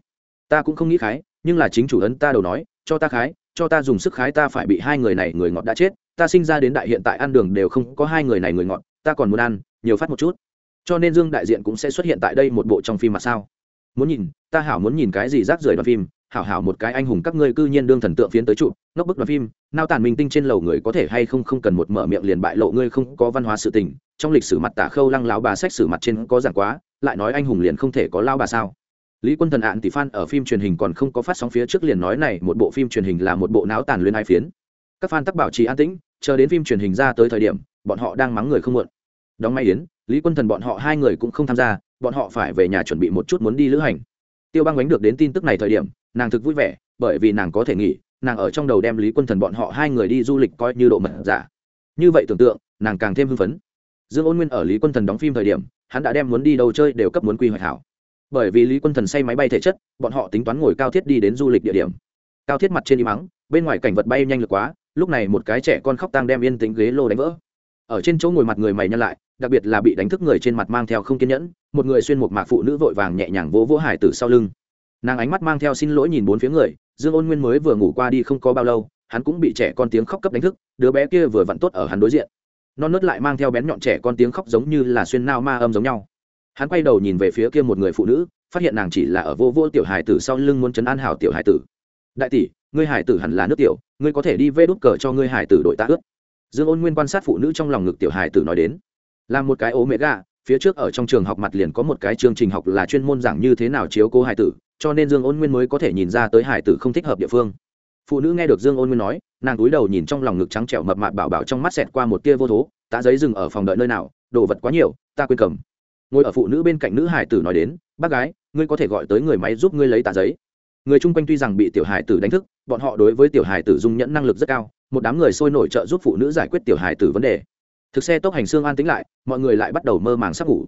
ta cũng không nghĩ khái, nhưng là chính chủ ấn ta đầu nói, cho ta khái cho ta dùng sức khái ta phải bị hai người này người ngọt đã chết, ta sinh ra đến đại hiện tại ăn đường đều không có hai người này người ngọt, ta còn muốn ăn, nhiều phát một chút. Cho nên dương đại diện cũng sẽ xuất hiện tại đây một bộ trong phim mà sao? Muốn nhìn, ta hảo muốn nhìn cái gì rác rưởi đoàn phim, hảo hảo một cái anh hùng các ngươi cư nhiên đương thần tượng phiến tới trụ, ngốc bức đoàn phim, nao tàn minh tinh trên lầu người có thể hay không không cần một mở miệng liền bại lộ ngươi không có văn hóa sự tình, trong lịch sử mặt tả khâu lăng láo bà sách sử mặt trên có giảng quá, lại nói anh hùng liền không thể có lao bà sao? Lý quân thần ạn tỷ phan ở phim truyền hình còn không có phát sóng phía trước liền nói này, một bộ phim truyền hình là một bộ náo tàn luyên hai phiến. Các fan tắc bảo trì an tĩnh, chờ đến phim truyền hình ra tới thời điểm, bọn họ đang mắng người không muộn đóng may yến, lý quân thần bọn họ hai người cũng không tham gia, bọn họ phải về nhà chuẩn bị một chút muốn đi lữ hành. Tiêu băng bánh được đến tin tức này thời điểm, nàng thực vui vẻ, bởi vì nàng có thể nghỉ, nàng ở trong đầu đem lý quân thần bọn họ hai người đi du lịch coi như độ mật giả. Như vậy tưởng tượng, nàng càng thêm hưng phấn. Dương ôn nguyên ở lý quân thần đóng phim thời điểm, hắn đã đem muốn đi đâu chơi đều cấp muốn quy hoạch hảo bởi vì lý quân thần say máy bay thể chất, bọn họ tính toán ngồi cao thiết đi đến du lịch địa điểm. Cao thiết mặt trên đi mắng bên ngoài cảnh vật bay nhanh lực quá, lúc này một cái trẻ con khóc tang đem yên tính ghế lô đánh vỡ. Ở trên chỗ ngồi mặt người mày nhăn lại, đặc biệt là bị đánh thức người trên mặt mang theo không kiên nhẫn, một người xuyên một mạc phụ nữ vội vàng nhẹ nhàng vỗ vỗ hải tử sau lưng. Nàng ánh mắt mang theo xin lỗi nhìn bốn phía người, dương ôn nguyên mới vừa ngủ qua đi không có bao lâu, hắn cũng bị trẻ con tiếng khóc cấp đánh thức, đứa bé kia vừa vặn tốt ở hắn đối diện. Non nớt lại mang theo bén nhọn trẻ con tiếng khóc giống như là xuyên nao ma âm giống nhau hắn quay đầu nhìn về phía kia một người phụ nữ, phát hiện nàng chỉ là ở vô vô tiểu hải tử sau lưng muốn chấn an hảo tiểu hải tử. Đại tỷ, ngươi hải tử hẳn là nước tiểu, ngươi có thể đi vê đút cờ cho ngươi hải tử đội ta ướt dương ôn nguyên quan sát phụ nữ trong lòng ngực tiểu hải tử nói đến. Là một cái ố mẹ gà, phía trước ở trong trường học mặt liền có một cái chương trình học là chuyên môn giảng như thế nào chiếu cố hải tử, cho nên dương ôn nguyên mới có thể nhìn ra tới hải tử không thích hợp địa phương. Phụ nữ nghe được dương ôn nguyên nói, nàng cúi đầu nhìn trong lòng ngực trắng trẻo mập mạp bảo bảo trong mắt xẹt qua một tia vô thố, tá giấy dừng ở phòng đợi nơi nào, đồ vật quá nhiều, ta quên cầm ngồi ở phụ nữ bên cạnh nữ hải tử nói đến, bác gái, ngươi có thể gọi tới người máy giúp ngươi lấy tạ giấy. Người chung quanh tuy rằng bị tiểu hải tử đánh thức, bọn họ đối với tiểu hải tử dung nhẫn năng lực rất cao, một đám người sôi nổi trợ giúp phụ nữ giải quyết tiểu hải tử vấn đề. Thực xe tốc hành xương an tính lại, mọi người lại bắt đầu mơ màng sắp ngủ.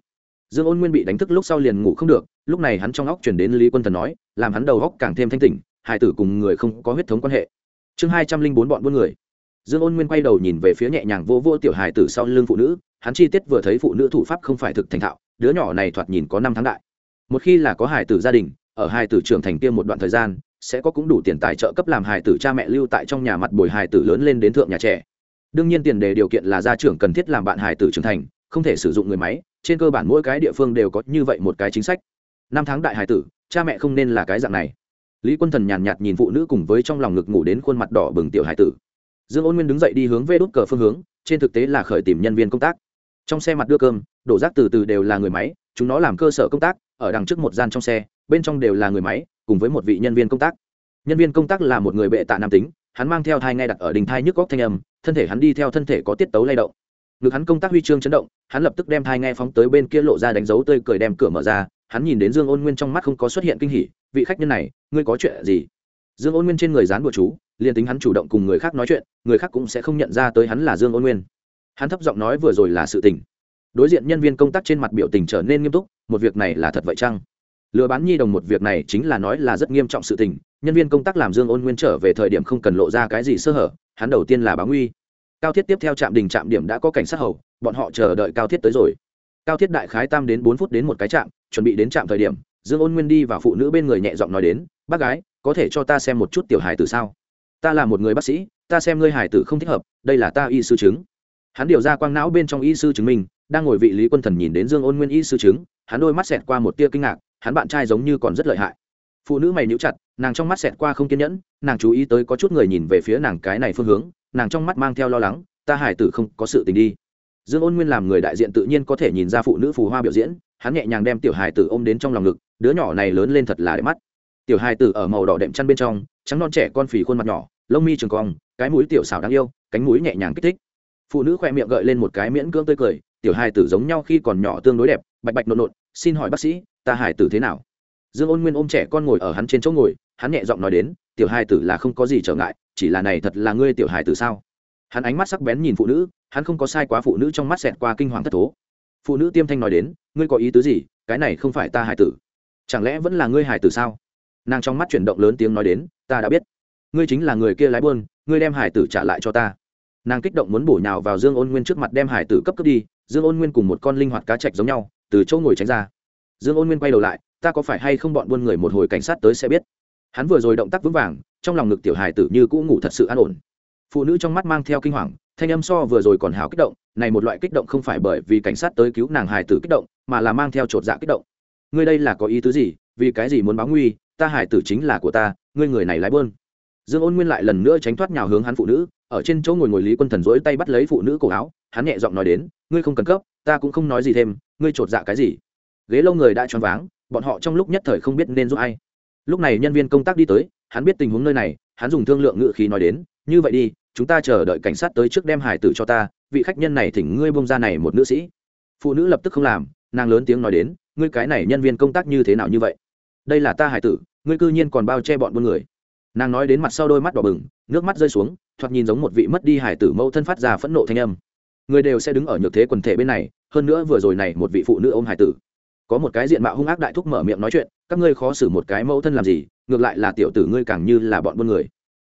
Dương ôn nguyên bị đánh thức lúc sau liền ngủ không được, lúc này hắn trong óc chuyển đến lý quân thần nói, làm hắn đầu óc càng thêm thanh tỉnh hải tử cùng người không có huyết thống quan hệ. Chương hai trăm linh bốn bọn buôn người. Dương ôn nguyên quay đầu nhìn về phía nhẹ nhàng vô vô tiểu hải tử sau lưng phụ nữ, hắn chi tiết vừa thấy phụ nữ thủ pháp không phải thực thành thạo đứa nhỏ này thoạt nhìn có năm tháng đại. Một khi là có hải tử gia đình, ở hải tử trưởng thành tiêm một đoạn thời gian, sẽ có cũng đủ tiền tài trợ cấp làm hải tử cha mẹ lưu tại trong nhà mặt bồi hải tử lớn lên đến thượng nhà trẻ. Đương nhiên tiền đề điều kiện là gia trưởng cần thiết làm bạn hải tử trưởng thành, không thể sử dụng người máy, trên cơ bản mỗi cái địa phương đều có như vậy một cái chính sách. Năm tháng đại hải tử, cha mẹ không nên là cái dạng này. Lý quân thần nhàn nhạt nhìn phụ nữ cùng với trong lòng ngực ngủ đến khuôn mặt đỏ bừng tiểu hải tử. Dương ôn nguyên đứng dậy đi hướng về đốt cờ phương hướng, trên thực tế là khởi tìm nhân viên công tác trong xe mặt đưa cơm, đổ rác từ từ đều là người máy, chúng nó làm cơ sở công tác, ở đằng trước một gian trong xe, bên trong đều là người máy, cùng với một vị nhân viên công tác. Nhân viên công tác là một người bệ tạ nam tính, hắn mang theo thai ngay đặt ở đình thai nhức góc thanh âm, thân thể hắn đi theo thân thể có tiết tấu lay động. Ngực hắn công tác huy chương chấn động, hắn lập tức đem thai nghe phóng tới bên kia lộ ra đánh dấu tươi cười đem cửa mở ra, hắn nhìn đến dương ôn nguyên trong mắt không có xuất hiện kinh hỉ, vị khách nhân này, ngươi có chuyện gì? Dương ôn nguyên trên người dán bùa chú, liền tính hắn chủ động cùng người khác nói chuyện, người khác cũng sẽ không nhận ra tới hắn là dương ôn nguyên hắn thấp giọng nói vừa rồi là sự tình. Đối diện nhân viên công tác trên mặt biểu tình trở nên nghiêm túc, một việc này là thật vậy chăng? Lừa bán nhi đồng một việc này chính là nói là rất nghiêm trọng sự tình, nhân viên công tác làm dương ôn nguyên trở về thời điểm không cần lộ ra cái gì sơ hở, hắn đầu tiên là báo nguy. Cao thiết tiếp theo trạm đình trạm điểm đã có cảnh sát hầu, bọn họ chờ đợi cao thiết tới rồi. Cao thiết đại khái tam đến bốn phút đến một cái trạm, chuẩn bị đến trạm thời điểm, dương ôn nguyên đi và phụ nữ bên người nhẹ giọng nói đến, bác gái, có thể cho ta xem một chút tiểu hài tử sao? Ta là một người bác sĩ, ta xem ngươi hài tử không thích hợp, đây là ta y sư chứng hắn điều ra quang não bên trong y sư chứng minh, đang ngồi vị lý quân thần nhìn đến dương ôn nguyên y sư chứng, hắn đôi mắt xẹt qua một tia kinh ngạc, hắn bạn trai giống như còn rất lợi hại. Phụ nữ mày níu chặt, nàng trong mắt xẹt qua không kiên nhẫn, nàng chú ý tới có chút người nhìn về phía nàng cái này phương hướng, nàng trong mắt mang theo lo lắng, ta hải tử không có sự tình đi. Dương ôn nguyên làm người đại diện tự nhiên có thể nhìn ra phụ nữ phù hoa biểu diễn, hắn nhẹ nhàng đem tiểu hải tử ôm đến trong lòng ngực, đứa nhỏ này lớn lên thật là đẹp mắt. Tiểu hải tử ở màu đỏ đệm chăn bên trong, trắng non trẻ con phì khuôn mặt nhỏ, lông mi trường cong, cái mũi tiểu xảo đáng yêu, cánh mũi nhẹ nhàng kích thích phụ nữ khoe miệng gợi lên một cái miễn cưỡng tươi cười, tiểu hài tử giống nhau khi còn nhỏ tương đối đẹp, bạch bạch nộn nộn, xin hỏi bác sĩ, ta hài tử thế nào? Dương ôn nguyên ôm trẻ con ngồi ở hắn trên chỗ ngồi, hắn nhẹ giọng nói đến, tiểu hài tử là không có gì trở ngại, chỉ là này thật là ngươi tiểu hài tử sao? Hắn ánh mắt sắc bén nhìn phụ nữ, hắn không có sai quá phụ nữ trong mắt xẹt qua kinh hoàng thất thố. Phụ nữ tiêm thanh nói đến, ngươi có ý tứ gì? Cái này không phải ta hài tử. Chẳng lẽ vẫn là ngươi hài tử sao? Nàng trong mắt chuyển động lớn tiếng nói đến, ta đã biết. Ngươi chính là người kia lái buôn, ngươi đem hải tử trả lại cho ta nàng kích động muốn bổ nhào vào dương ôn nguyên trước mặt đem hải tử cấp cấp đi, dương ôn nguyên cùng một con linh hoạt cá chạch giống nhau, từ chỗ ngồi tránh ra. Dương ôn nguyên quay đầu lại, ta có phải hay không bọn buôn người một hồi cảnh sát tới sẽ biết? Hắn vừa rồi động tác vững vàng, trong lòng ngực tiểu hải tử như cũ ngủ thật sự an ổn. Phụ nữ trong mắt mang theo kinh hoàng, thanh âm so vừa rồi còn hào kích động, này một loại kích động không phải bởi vì cảnh sát tới cứu nàng hải tử kích động, mà là mang theo chột dạ kích động. Ngươi đây là có ý tứ gì? Vì cái gì muốn báo nguy? Ta hải tử chính là của ta, ngươi người này lái bơn dương ôn nguyên lại lần nữa tránh thoát nhào hướng hắn phụ nữ ở trên chỗ ngồi ngồi lý quân thần dỗi tay bắt lấy phụ nữ cổ áo, hắn nhẹ giọng nói đến, ngươi không cần cấp, ta cũng không nói gì thêm, ngươi chột dạ cái gì? Ghế lâu người đã choáng váng, bọn họ trong lúc nhất thời không biết nên giúp ai. Lúc này nhân viên công tác đi tới, hắn biết tình huống nơi này, hắn dùng thương lượng ngự khí nói đến, như vậy đi, chúng ta chờ đợi cảnh sát tới trước đem hải tử cho ta, vị khách nhân này thỉnh ngươi bông ra này một nữ sĩ. Phụ nữ lập tức không làm, nàng lớn tiếng nói đến, ngươi cái này nhân viên công tác như thế nào như vậy? Đây là ta hải tử, ngươi cư nhiên còn bao che bọn buôn người. Nàng nói đến mặt sau đôi mắt đỏ bừng, nước mắt rơi xuống thoạt nhìn giống một vị mất đi hải tử mẫu thân phát ra phẫn nộ thanh âm. Người đều sẽ đứng ở nhược thế quần thể bên này, hơn nữa vừa rồi này một vị phụ nữ ôm hải tử. Có một cái diện mạo hung ác đại thúc mở miệng nói chuyện, các ngươi khó xử một cái mẫu thân làm gì, ngược lại là tiểu tử ngươi càng như là bọn buôn người.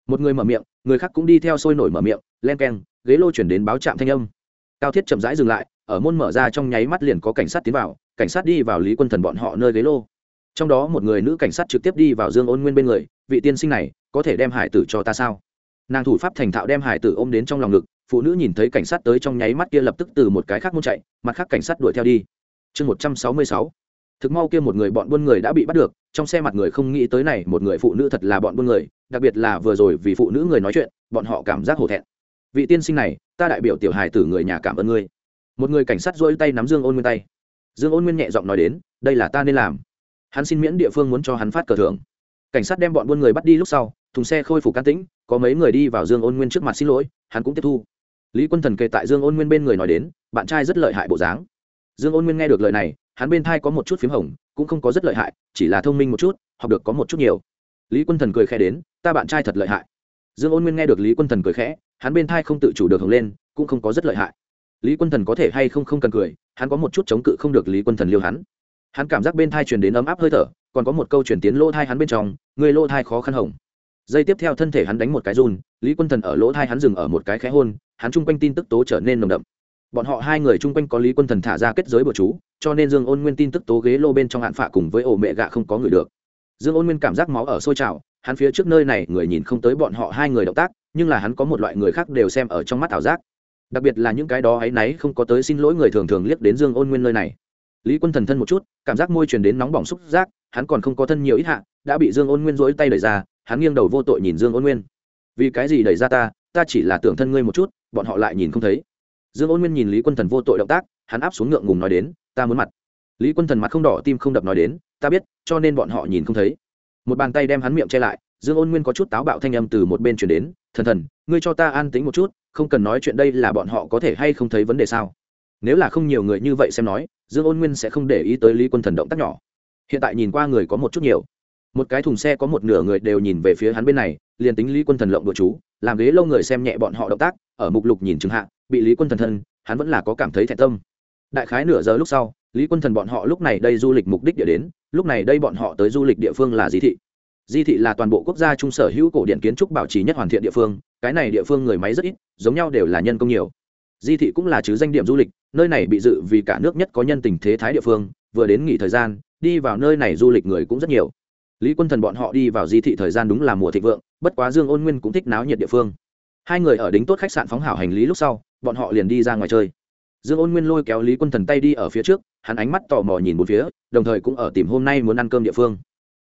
Một người mở miệng, người khác cũng đi theo sôi nổi mở miệng, len keng, ghế lô chuyển đến báo trạm thanh âm. Cao thiết chậm rãi dừng lại, ở môn mở ra trong nháy mắt liền có cảnh sát tiến vào, cảnh sát đi vào lý quân thần bọn họ nơi ghế lô. Trong đó một người nữ cảnh sát trực tiếp đi vào dương ôn nguyên bên người, vị tiên sinh này, có thể đem hải tử cho ta sao? Nàng thủ pháp thành thạo đem hải tử ôm đến trong lòng ngực, phụ nữ nhìn thấy cảnh sát tới trong nháy mắt kia lập tức từ một cái khác muốn chạy, mặt khác cảnh sát đuổi theo đi. Chương một trăm sáu mươi sáu. Thực mau kia một người bọn buôn người đã bị bắt được, trong xe mặt người không nghĩ tới này, một người phụ nữ thật là bọn buôn người, đặc biệt là vừa rồi vì phụ nữ người nói chuyện, bọn họ cảm giác hổ thẹn. Vị tiên sinh này, ta đại biểu tiểu hài tử người nhà cảm ơn ngươi. Một người cảnh sát rỗi tay nắm dương ôn nguyên tay. Dương ôn nguyên nhẹ giọng nói đến, đây là ta nên làm. Hắn xin miễn địa phương muốn cho hắn phát cờ thưởng cảnh sát đem bọn buôn người bắt đi lúc sau, thùng xe khôi phục can tĩnh, có mấy người đi vào dương ôn nguyên trước mặt xin lỗi, hắn cũng tiếp thu. Lý quân thần kề tại dương ôn nguyên bên người nói đến, bạn trai rất lợi hại bộ dáng. Dương ôn nguyên nghe được lời này, hắn bên thai có một chút p h í m hồng, cũng không có rất lợi hại, chỉ là thông minh một chút, học được có một chút nhiều. Lý quân thần cười khẽ đến, ta bạn trai thật lợi hại. Dương ôn nguyên nghe được lý quân thần cười khẽ, hắn bên thai không tự chủ được hồng lên, cũng không có rất lợi hại. Lý quân thần có thể hay không không cần cười, hắn có một chút chống cự không được lý quân thần liêu hắn. Hắn cảm giác bên thai truyền đến ấm áp hơi thở còn có một câu chuyển tiến lỗ thai hắn bên trong người lỗ thai khó khăn hồng. Dây tiếp theo thân thể hắn đánh một cái run, lý quân thần ở lỗ thai hắn dừng ở một cái khẽ hôn, hắn chung quanh tin tức tố trở nên nồng đậm. Bọn họ hai người chung quanh có lý quân thần thả ra kết giới bừa chú, cho nên dương ôn nguyên tin tức tố ghế lô bên trong hạn phạ cùng với ổ mẹ gạ không có người được. Dương ôn nguyên cảm giác máu ở sôi trào, hắn phía trước nơi này người nhìn không tới bọn họ hai người động tác, nhưng là hắn có một loại người khác đều xem ở trong mắt ảo giác. Đặc biệt là những cái đó áy náy không có tới xin lỗi người thường thường liếc đến dương ôn nguyên nơi này lý quân thần thân một chút, cảm giác môi truyền đến nóng bỏng xúc giác, hắn còn không có thân nhiều ít hạ, đã bị dương ôn nguyên dối tay đẩy ra, hắn nghiêng đầu vô tội nhìn dương ôn nguyên. Vì cái gì đẩy ra ta ta chỉ là tưởng thân ngươi một chút, bọn họ lại nhìn không thấy. Dương ôn nguyên nhìn lý quân thần vô tội động tác, hắn áp xuống ngượng ngùng nói đến, ta muốn mặt. Lý quân thần mặt không đỏ tim không đập nói đến, ta biết, cho nên bọn họ nhìn không thấy. Một bàn tay đem hắn miệng che lại, dương ôn nguyên có chút táo bạo thanh âm từ một bên chuyển đến, thần thần, ngươi cho ta an tính một chút, không cần nói chuyện đây là bọn họ có thể hay không thấy vấn đề sao? Nếu là không nhiều người như vậy xem nói, dương ôn nguyên sẽ không để ý tới lý quân thần động tác nhỏ. Hiện tại nhìn qua người có một chút nhiều. Một cái thùng xe có một nửa người đều nhìn về phía hắn bên này, liền tính lý quân thần lộng đội chú, làm ghế lâu người xem nhẹ bọn họ động tác, ở mục lục nhìn chừng hạ, bị lý quân thần thân, hắn vẫn là có cảm thấy thẹn tâm. Đại khái nửa giờ lúc sau, lý quân thần bọn họ lúc này đây du lịch mục đích địa đến, lúc này đây bọn họ tới du lịch địa phương là di thị. Di thị là toàn bộ quốc gia trung sở hữu cổ điện kiến trúc bảo trì nhất hoàn thiện địa phương, cái này địa phương người máy rất ít, giống nhau đều là nhân công nhiều di thị cũng là chứ danh điểm du lịch, nơi này bị dự vì cả nước nhất có nhân tình thế thái địa phương, vừa đến nghỉ thời gian, đi vào nơi này du lịch người cũng rất nhiều. Lý quân thần bọn họ đi vào di thị thời gian đúng là mùa thịnh vượng, bất quá dương ôn nguyên cũng thích náo nhiệt địa phương. Hai người ở đính tốt khách sạn phóng hảo hành lý lúc sau, bọn họ liền đi ra ngoài chơi. Dương ôn nguyên lôi kéo lý quân thần tay đi ở phía trước, hắn ánh mắt tò mò nhìn một phía, đồng thời cũng ở tìm hôm nay muốn ăn cơm địa phương.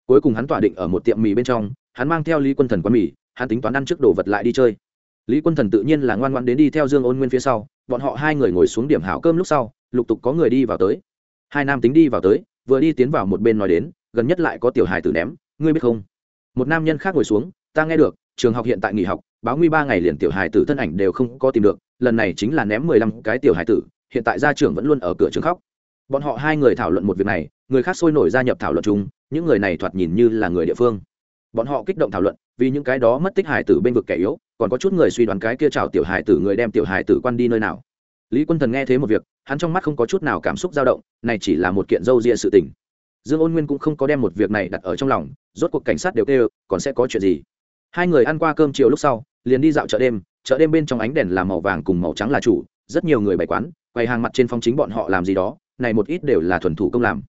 Cuối cùng hắn tỏa định ở một tiệm mì bên trong, hắn mang theo lý quân thần quán mì, hắn tính toán ăn trước đồ vật lại đi chơi lý quân thần tự nhiên là ngoan ngoan đến đi theo dương ôn nguyên phía sau, bọn họ hai người ngồi xuống điểm hảo cơm lúc sau, lục tục có người đi vào tới. Hai nam tính đi vào tới, vừa đi tiến vào một bên nói đến, gần nhất lại có tiểu hài tử ném, ngươi biết không? Một nam nhân khác ngồi xuống, ta nghe được, trường học hiện tại nghỉ học, báo nguy ba ngày liền tiểu hài tử thân ảnh đều không có tìm được, lần này chính là ném mười lăm cái tiểu hài tử, hiện tại gia trưởng vẫn luôn ở cửa trường khóc. Bọn họ hai người thảo luận một việc này, người khác sôi nổi gia nhập thảo luận chung, những người này thoạt nhìn như là người địa phương bọn họ kích động thảo luận, vì những cái đó mất tích hải tử bên vực kẻ yếu, còn có chút người suy đoán cái kia chào tiểu hải tử người đem tiểu hải tử quan đi nơi nào. Lý quân thần nghe thế một việc, hắn trong mắt không có chút nào cảm xúc dao động, này chỉ là một kiện dâu ria sự tình. Dương ôn nguyên cũng không có đem một việc này đặt ở trong lòng, rốt cuộc cảnh sát đều kêu, còn sẽ có chuyện gì? Hai người ăn qua cơm chiều lúc sau, liền đi dạo chợ đêm chợ đêm bên trong ánh đèn là màu vàng cùng màu trắng là chủ, rất nhiều người bày quán, quầy hàng mặt trên phong chính bọn họ làm gì đó, này một ít đều là thuần thủ công làm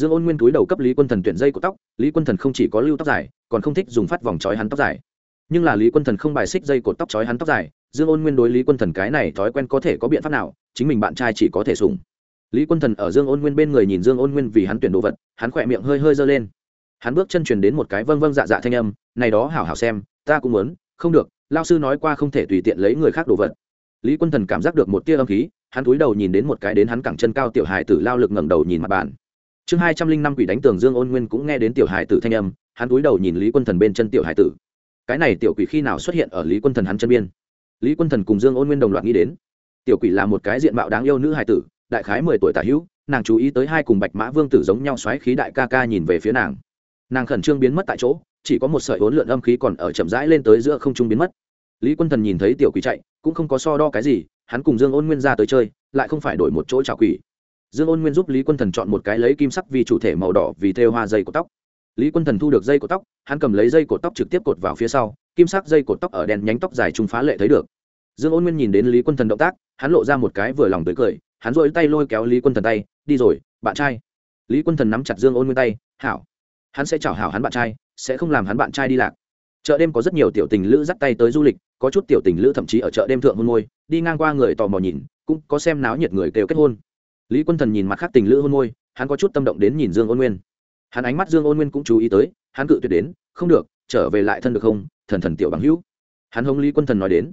dương ôn nguyên túi đầu cấp lý quân thần tuyển dây của tóc, lý quân thần không chỉ có lưu tóc dài, còn không thích dùng phát vòng trói hắn tóc dài. Nhưng là lý quân thần không bài xích dây cột tóc trói hắn tóc dài, dương ôn nguyên đối lý quân thần cái này thói quen có thể có biện pháp nào, chính mình bạn trai chỉ có thể sùng lý quân thần ở dương ôn nguyên bên người nhìn dương ôn nguyên vì hắn tuyển đồ vật, hắn khỏe miệng hơi hơi giơ lên. Hắn bước chân truyền đến một cái vâng vâng dạ dạ thanh âm, này đó hảo hảo xem, ta cũng muốn. Không được lao sư nói qua không thể tùy tiện lấy người khác đồ vật. Lý quân thần cảm giác được một tia âm khí, hắn cúi đầu nhìn đến một cái đến hắn cẳng chân cao tiểu hài tử lao lực ngẩng đầu nhìn mặt bàn chương hai trăm linh năm quỷ đánh tường dương ôn nguyên cũng nghe đến tiểu hải tử thanh âm, hắn cúi đầu nhìn lý quân thần bên chân tiểu hải tử. Cái này tiểu quỷ khi nào xuất hiện ở lý quân thần hắn chân biên? Lý quân thần cùng dương ôn nguyên đồng loạt nghĩ đến. Tiểu quỷ là một cái diện mạo đáng yêu nữ hải tử, đại khái mười tuổi tả hữu, nàng chú ý tới hai cùng bạch mã vương tử giống nhau xoáy khí đại ca ca nhìn về phía nàng. Nàng khẩn trương biến mất tại chỗ, chỉ có một sợi hỗn lượn âm khí còn ở chậm rãi lên tới giữa không trung biến mất. Lý quân thần nhìn thấy tiểu quỷ chạy, cũng không có so đo cái gì, hắn cùng dương ôn nguyên ra tới chơi, lại không phải đổi một chỗ trả quỷ dương ôn nguyên giúp lý quân thần chọn một cái lấy kim sắc vì chủ thể màu đỏ vì thêu hoa dây cột tóc. Lý quân thần thu được dây cột tóc, hắn cầm lấy dây cột tóc trực tiếp cột vào phía sau, kim sắc dây cột tóc ở đèn nhánh tóc dài trung phá lệ thấy được. Dương ôn nguyên nhìn đến lý quân thần động tác, hắn lộ ra một cái vừa lòng tới cười, hắn rỗi tay lôi kéo lý quân thần tay, đi rồi, bạn trai. Lý quân thần nắm chặt dương ôn nguyên tay, hảo. Hắn sẽ chào hảo hắn bạn trai, sẽ không làm hắn bạn trai đi lạc. Chợ đêm có rất nhiều tiểu tình lữ dắt tay tới du lịch, có chút tiểu tình lữ thậm chí ở chợ đêm thượng hôn môi, đi ngang qua người tò mò nhìn, cũng có xem náo nhiệt người kêu kết hôn lý quân thần nhìn mặt khác tình lữ hôn môi, hắn có chút tâm động đến nhìn dương ôn nguyên. Hắn ánh mắt dương ôn nguyên cũng chú ý tới, hắn cự tuyệt đến, không được, trở về lại thân được không? Thần thần tiểu bằng hữu. Hắn hống lý quân thần nói đến.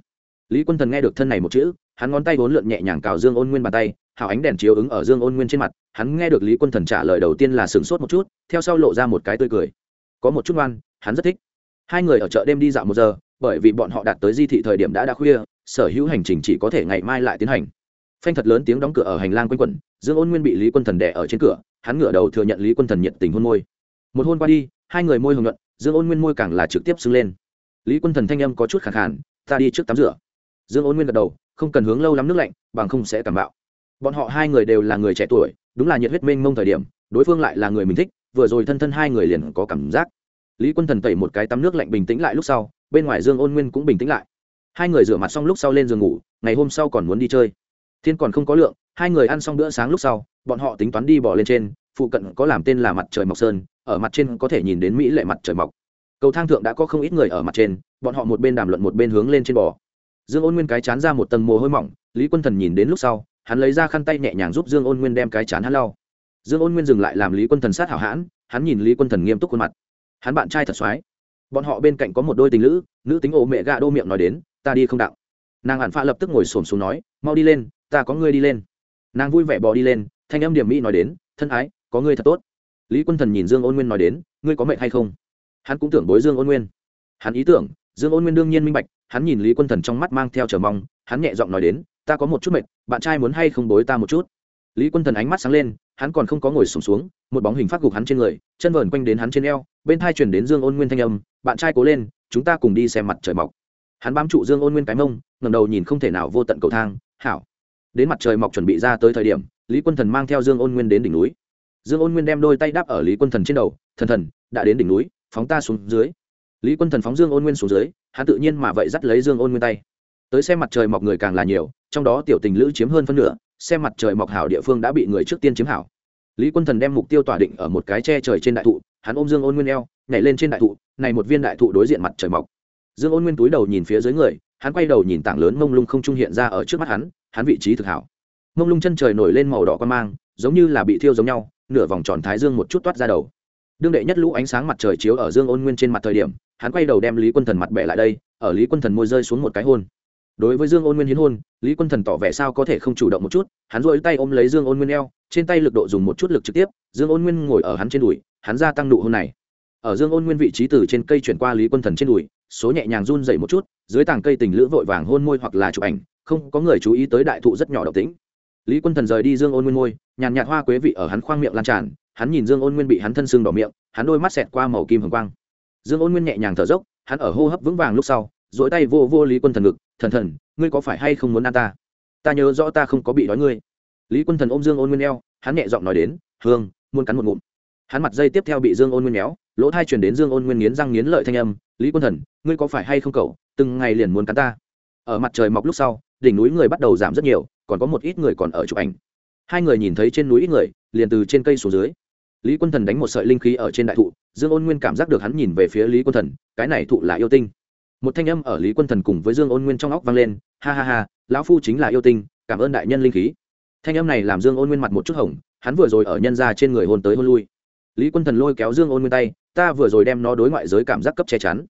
Lý quân thần nghe được thân này một chữ, hắn ngón tay vốn lượn nhẹ nhàng cào dương ôn nguyên bàn tay, hào ánh đèn chiếu ứng ở dương ôn nguyên trên mặt, hắn nghe được lý quân thần trả lời đầu tiên là sửng sốt một chút, theo sau lộ ra một cái tươi cười. Có một chút ngoan, hắn rất thích. Hai người ở chợ đêm đi dạo một giờ, bởi vì bọn họ đạt tới di thị thời điểm đã đã khuya, sở hữu hành trình chỉ có thể ngày mai lại tiến hành phanh thật lớn tiếng đóng cửa ở hành lang quanh quẩn, dương ôn nguyên bị lý quân thần đẻ ở trên cửa, hắn ngửa đầu thừa nhận lý quân thần nhiệt tình hôn môi. Một hôn qua đi, hai người môi hồng nhuận, dương ôn nguyên môi càng là trực tiếp xưng lên. Lý quân thần thanh âm có chút khẳng khản ta đi trước tắm rửa. Dương ôn nguyên gật đầu, không cần hướng lâu lắm nước lạnh, bằng không sẽ cảm bạo. Bọn họ hai người đều là người trẻ tuổi, đúng là nhiệt huyết mênh mông thời điểm, đối phương lại là người mình thích, vừa rồi thân thân hai người liền có cảm giác. Lý quân thần tẩy một cái tắm nước lạnh bình tĩnh lại lúc sau, bên ngoài dương ôn nguyên cũng bình tĩnh lại. Hai người rửa mặt xong lúc sau lên giường ngủ, ngày hôm sau còn muốn đi chơi thiên còn không có lượng, hai người ăn xong bữa sáng lúc sau, bọn họ tính toán đi bỏ lên trên, phụ cận có làm tên là mặt trời mọc sơn, ở mặt trên có thể nhìn đến mỹ lệ mặt trời mọc. Cầu thang thượng đã có không ít người ở mặt trên, bọn họ một bên đàm luận một bên hướng lên trên bò. Dương ôn nguyên cái chán ra một tầng mồ hôi mỏng, lý quân thần nhìn đến lúc sau, hắn lấy ra khăn tay nhẹ nhàng giúp dương ôn nguyên đem cái chán hắn lau. Dương ôn nguyên dừng lại làm lý quân thần sát hảo hãn, hắn nhìn lý quân thần nghiêm túc khuôn mặt. Hắn bạn trai thật soái bọn họ bên cạnh có một đôi tình lữ, nữ tính ổ mẹ gạ đô miệng nói đến, ta đi không đạo nàng hạn pha lập tức ngồi xổm xuống nói, mau đi lên ta có ngươi đi lên. Nàng vui vẻ bò đi lên thanh âm điểm mỹ nói đến thân ái có ngươi thật tốt. Lý quân thần nhìn dương ôn nguyên nói đến ngươi có mệnh hay không? Hắn cũng tưởng bối dương ôn nguyên. Hắn ý tưởng dương ôn nguyên đương nhiên minh bạch hắn nhìn lý quân thần trong mắt mang theo chờ mong hắn nhẹ giọng nói đến ta có một chút mệt bạn trai muốn hay không bối ta một chút? Lý quân thần ánh mắt sáng lên hắn còn không có ngồi sùng xuống, xuống một bóng hình phát gục hắn trên người chân vờn quanh đến hắn trên eo bên thai chuyển đến dương ôn nguyên thanh âm bạn trai cố lên chúng ta cùng đi xem mặt trời mọc. Hắn bám trụ dương ôn nguyên cái mông ngầm đầu nhìn không thể nào vô tận cầu thang hảo đến mặt trời mọc chuẩn bị ra tới thời điểm, lý quân thần mang theo dương ôn nguyên đến đỉnh núi. Dương ôn nguyên đem đôi tay đáp ở lý quân thần trên đầu, thần thần, đã đến đỉnh núi, phóng ta xuống dưới. Lý quân thần phóng dương ôn nguyên xuống dưới, hắn tự nhiên mà vậy dắt lấy dương ôn nguyên tay. Tới xem mặt trời mọc người càng là nhiều, trong đó tiểu tình lữ chiếm hơn phân nửa, xem mặt trời mọc hảo địa phương đã bị người trước tiên chiếm hảo. Lý quân thần đem mục tiêu tỏa định ở một cái tre trời trên đại thụ, hắn ôm dương ôn nguyên eo, nhảy lên trên đại thụ, này một viên đại thụ đối diện mặt trời mọc. Dương ôn nguyên túi đầu nhìn phía dưới người, hắn quay đầu nhìn tảng lớn mông lung không trung hiện ra ở trước mắt hắn hắn vị trí thực hảo. Mông lung chân trời nổi lên màu đỏ quan mang, giống như là bị thiêu giống nhau, nửa vòng tròn thái dương một chút toát ra đầu. Đương đệ nhất lũ ánh sáng mặt trời chiếu ở dương ôn nguyên trên mặt thời điểm, hắn quay đầu đem lý quân thần mặt bẻ lại đây, ở lý quân thần môi rơi xuống một cái hôn. Đối với dương ôn nguyên hiến hôn, lý quân thần tỏ vẻ sao có thể không chủ động một chút, hắn rỗi tay ôm lấy dương ôn nguyên eo, trên tay lực độ dùng một chút lực trực tiếp, dương ôn nguyên ngồi ở hắn trên đùi, hắn gia tăng nụ hôn này. Ở dương ôn nguyên vị trí từ trên cây chuyển qua lý quân thần trên đùi, số nhẹ nhàng run dậy một chút, dưới tàng cây tình lữ vội vàng hôn môi hoặc là chụp ảnh không có người chú ý tới đại thụ rất nhỏ độc tính. Lý quân thần rời đi dương ôn nguyên môi nhàn nhạt hoa quế vị ở hắn khoang miệng lan tràn, hắn nhìn dương ôn nguyên bị hắn thân xương đỏ miệng, hắn đôi mắt xẹt qua màu kim hồng quang. Dương ôn nguyên nhẹ nhàng thở dốc, hắn ở hô hấp vững vàng lúc sau dỗi tay vô vô lý quân thần ngực, thần thần, ngươi có phải hay không muốn ăn ta? Ta nhớ rõ ta không có bị đói ngươi. Lý quân thần ôm dương ôn nguyên eo, hắn nhẹ giọng nói đến, hương, muốn cắn một ngụm. Hắn mặt dây tiếp theo bị dương ôn nguyên méo, lỗ thai truyền đến dương ôn nguyên nghiến răng nghiến lợi thanh âm, lý quân thần, ngươi có phải hay không cậu, từng ngày liền muốn cắn ta? Ở mặt trời mọc lúc sau đỉnh núi người bắt đầu giảm rất nhiều, còn có một ít người còn ở chụp ảnh. Hai người nhìn thấy trên núi ít người, liền từ trên cây xuống dưới. Lý quân thần đánh một sợi linh khí ở trên đại thụ, dương ôn nguyên cảm giác được hắn nhìn về phía lý quân thần, cái này thụ là yêu tinh. Một thanh âm ở lý quân thần cùng với dương ôn nguyên trong óc vang lên, ha ha ha, lão phu chính là yêu tinh, cảm ơn đại nhân linh khí. Thanh âm này làm dương ôn nguyên mặt một chút hỏng hắn vừa rồi ở nhân ra trên người hôn tới hôn lui. Lý quân thần lôi kéo dương ôn nguyên tay, ta vừa rồi đem nó đối ngoại giới cảm giác cấp che chắn.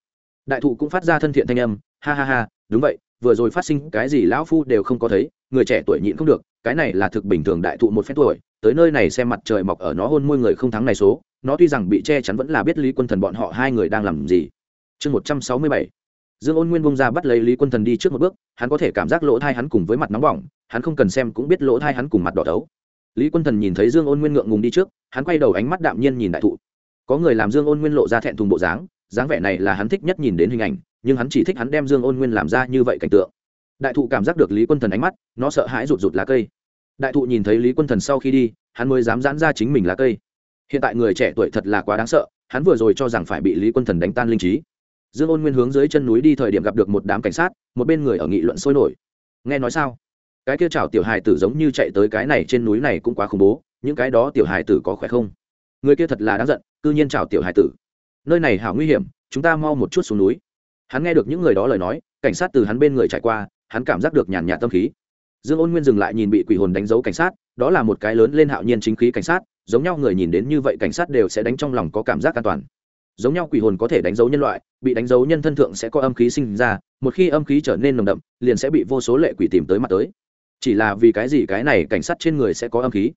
Đại thụ cũng phát ra thân thiện thanh âm, ha ha ha, đúng vậy vừa rồi phát sinh cái gì lão phu đều không có thấy, người trẻ tuổi nhịn không được, cái này là thực bình thường đại thụ một phép tuổi, tới nơi này xem mặt trời mọc ở nó hôn môi người không thắng này số, nó tuy rằng bị che chắn vẫn là biết lý quân thần bọn họ hai người đang làm gì. Chương một trăm sáu mươi bảy, dương ôn nguyên bông ra bắt lấy lý quân thần đi trước một bước, hắn có thể cảm giác lỗ thai hắn cùng với mặt nóng bỏng, hắn không cần xem cũng biết lỗ thai hắn cùng mặt đỏ tấu lý quân thần nhìn thấy dương ôn nguyên ngượng ngùng đi trước, hắn quay đầu ánh mắt đạm nhiên nhìn đại thụ. Có người làm dương ôn nguyên lộ ra thẹn thùng bộ dáng dáng vẻ này là hắn thích nhất nhìn đến hình ảnh nhưng hắn chỉ thích hắn đem dương ôn nguyên làm ra như vậy cảnh tượng. Đại thụ cảm giác được lý quân thần ánh mắt, nó sợ hãi rụt rụt lá cây. Đại thụ nhìn thấy lý quân thần sau khi đi, hắn mới dám giãn ra chính mình lá cây. Hiện tại người trẻ tuổi thật là quá đáng sợ, hắn vừa rồi cho rằng phải bị lý quân thần đánh tan linh trí. Dương ôn nguyên hướng dưới chân núi đi thời điểm gặp được một đám cảnh sát, một bên người ở nghị luận sôi nổi. Nghe nói sao? Cái kia chào tiểu hài tử giống như chạy tới cái này trên núi này cũng quá khủng bố, những cái đó tiểu hài tử có khỏe không? Người kia thật là đáng giận, cư nhiên chào tiểu hài tử. Nơi này hảo nguy hiểm, chúng ta mau một chút xuống núi hắn nghe được những người đó lời nói, cảnh sát từ hắn bên người trải qua, hắn cảm giác được nhàn nhạt tâm khí. Dương ôn nguyên dừng lại nhìn bị quỷ hồn đánh dấu cảnh sát, đó là một cái lớn lên hạo nhiên chính khí cảnh sát, giống nhau người nhìn đến như vậy cảnh sát đều sẽ đánh trong lòng có cảm giác an toàn. Giống nhau quỷ hồn có thể đánh dấu nhân loại, bị đánh dấu nhân thân thượng sẽ có âm khí sinh ra, một khi âm khí trở nên nồng đậm, liền sẽ bị vô số lệ quỷ tìm tới mặt tới. Chỉ là vì cái gì cái này cảnh sát trên người sẽ có âm khí?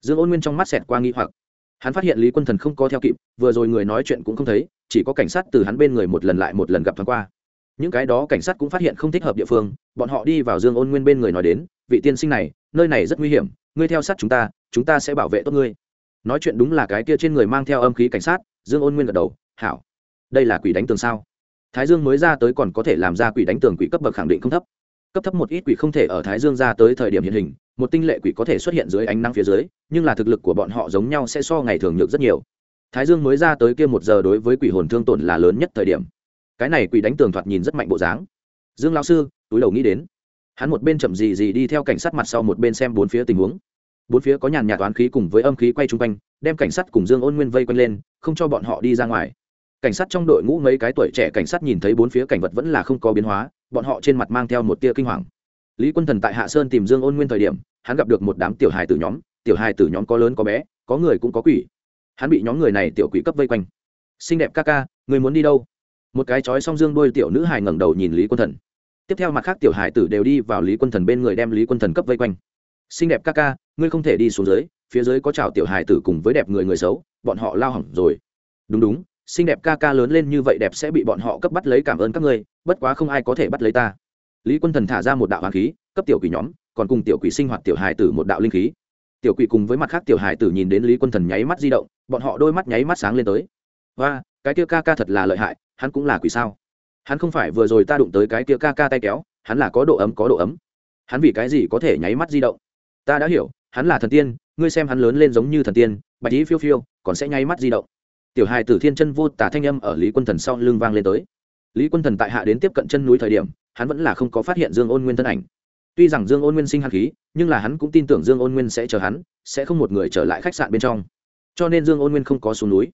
Dương ôn nguyên trong mắt xẹt qua nghi hoặc. Hắn phát hiện lý quân thần không có theo kịp, vừa rồi người nói chuyện cũng không thấy chỉ có cảnh sát từ hắn bên người một lần lại một lần gặp thoáng qua. Những cái đó cảnh sát cũng phát hiện không thích hợp địa phương, bọn họ đi vào dương ôn nguyên bên người nói đến, vị tiên sinh này, nơi này rất nguy hiểm, ngươi theo sát chúng ta chúng ta sẽ bảo vệ tốt ngươi. Nói chuyện đúng là cái kia trên người mang theo âm khí cảnh sát, dương ôn nguyên gật đầu, hảo. Đây là quỷ đánh tường sao? Thái dương mới ra tới còn có thể làm ra quỷ đánh tường quỷ cấp bậc khẳng định không thấp. Cấp thấp một ít quỷ không thể ở thái dương ra tới thời điểm hiện hình, một tinh lệ quỷ có thể xuất hiện dưới ánh nắng phía dưới, nhưng là thực lực của bọn họ giống nhau sẽ so ngày thường nhược rất nhiều thái dương mới ra tới kia một giờ đối với quỷ hồn thương tổn là lớn nhất thời điểm. Cái này quỷ đánh tường thoạt nhìn rất mạnh bộ dáng. Dương lão sư, túi đầu nghĩ đến. Hắn một bên chậm gì gì đi theo cảnh sát mặt sau một bên xem bốn phía tình huống. Bốn phía có nhàn nhạt toán khí cùng với âm khí quay chung quanh, đem cảnh sát cùng dương ôn nguyên vây quanh lên, không cho bọn họ đi ra ngoài. Cảnh sát trong đội ngũ mấy cái tuổi trẻ cảnh sát nhìn thấy bốn phía cảnh vật vẫn là không có biến hóa, bọn họ trên mặt mang theo một tia kinh hoàng. Lý quân thần tại hạ sơn tìm dương ôn nguyên thời điểm, hắn gặp được một đám tiểu hài tử nhóm, tiểu hài tử nhóm có lớn có bé, có người cũng có quỷ hắn bị nhóm người này tiểu quỷ cấp vây quanh. Xinh đẹp ca ca, người muốn đi đâu? Một cái chói song dương đôi tiểu nữ hài ngẩng đầu nhìn lý quân thần. Tiếp theo mặt khác tiểu hài tử đều đi vào lý quân thần bên người đem lý quân thần cấp vây quanh. Xinh đẹp ca ca, ngươi không thể đi xuống dưới, phía dưới có chào tiểu hài tử cùng với đẹp người người xấu, bọn họ lao hỏng rồi. Đúng đúng, xinh đẹp ca ca lớn lên như vậy đẹp sẽ bị bọn họ cấp bắt lấy cảm ơn các ngươi, bất quá không ai có thể bắt lấy ta. Lý quân thần thả ra một đạo hoàng khí, cấp tiểu quỷ nhóm, còn cùng tiểu quỷ sinh hoạt tiểu hài tử một đạo linh khí tiểu quỷ cùng với mặt khác tiểu Hải tử nhìn đến lý quân thần nháy mắt di động, bọn họ đôi mắt nháy mắt sáng lên tới. Và cái kia ca ca thật là lợi hại, hắn cũng là quỷ sao? Hắn không phải vừa rồi ta đụng tới cái kia ca ca tay kéo, hắn là có độ ấm, có độ ấm. Hắn vì cái gì có thể nháy mắt di động? Ta đã hiểu, hắn là thần tiên, ngươi xem hắn lớn lên giống như thần tiên, bạch ý phiêu phiêu, còn sẽ nháy mắt di động. Tiểu hài tử thiên chân vô tả thanh âm ở lý quân thần sau lưng vang lên tới. Lý quân thần tại hạ đến tiếp cận chân núi thời điểm, hắn vẫn là không có phát hiện dương ôn nguyên thân ảnh tuy rằng dương ôn nguyên sinh hạt khí, nhưng là hắn cũng tin tưởng dương ôn nguyên sẽ chờ hắn, sẽ không một người trở lại khách sạn bên trong. Cho nên dương ôn nguyên không có xuống núi.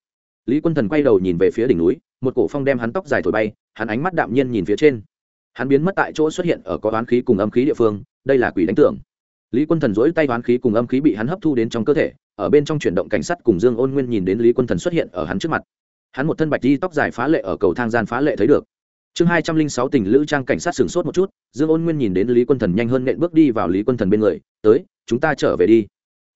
Lý quân thần quay đầu nhìn về phía đỉnh núi, một cổ phong đem hắn tóc dài thổi bay, hắn ánh mắt đạm nhiên nhìn phía trên. Hắn biến mất tại chỗ xuất hiện ở có oán khí cùng âm khí địa phương, đây là quỷ đánh tưởng. Lý quân thần dỗi tay oán khí cùng âm khí bị hắn hấp thu đến trong cơ thể, ở bên trong chuyển động cảnh sát cùng dương ôn nguyên nhìn đến lý quân thần xuất hiện ở hắn trước mặt. Hắn một thân bạch di tóc dài phá lệ ở cầu thang gian phá lệ thấy được chương hai trăm linh sáu tỉnh lữ trang cảnh sát sửng sốt một chút, dương ôn nguyên nhìn đến lý quân thần nhanh hơn nện bước đi vào lý quân thần bên người, tới, chúng ta trở về đi.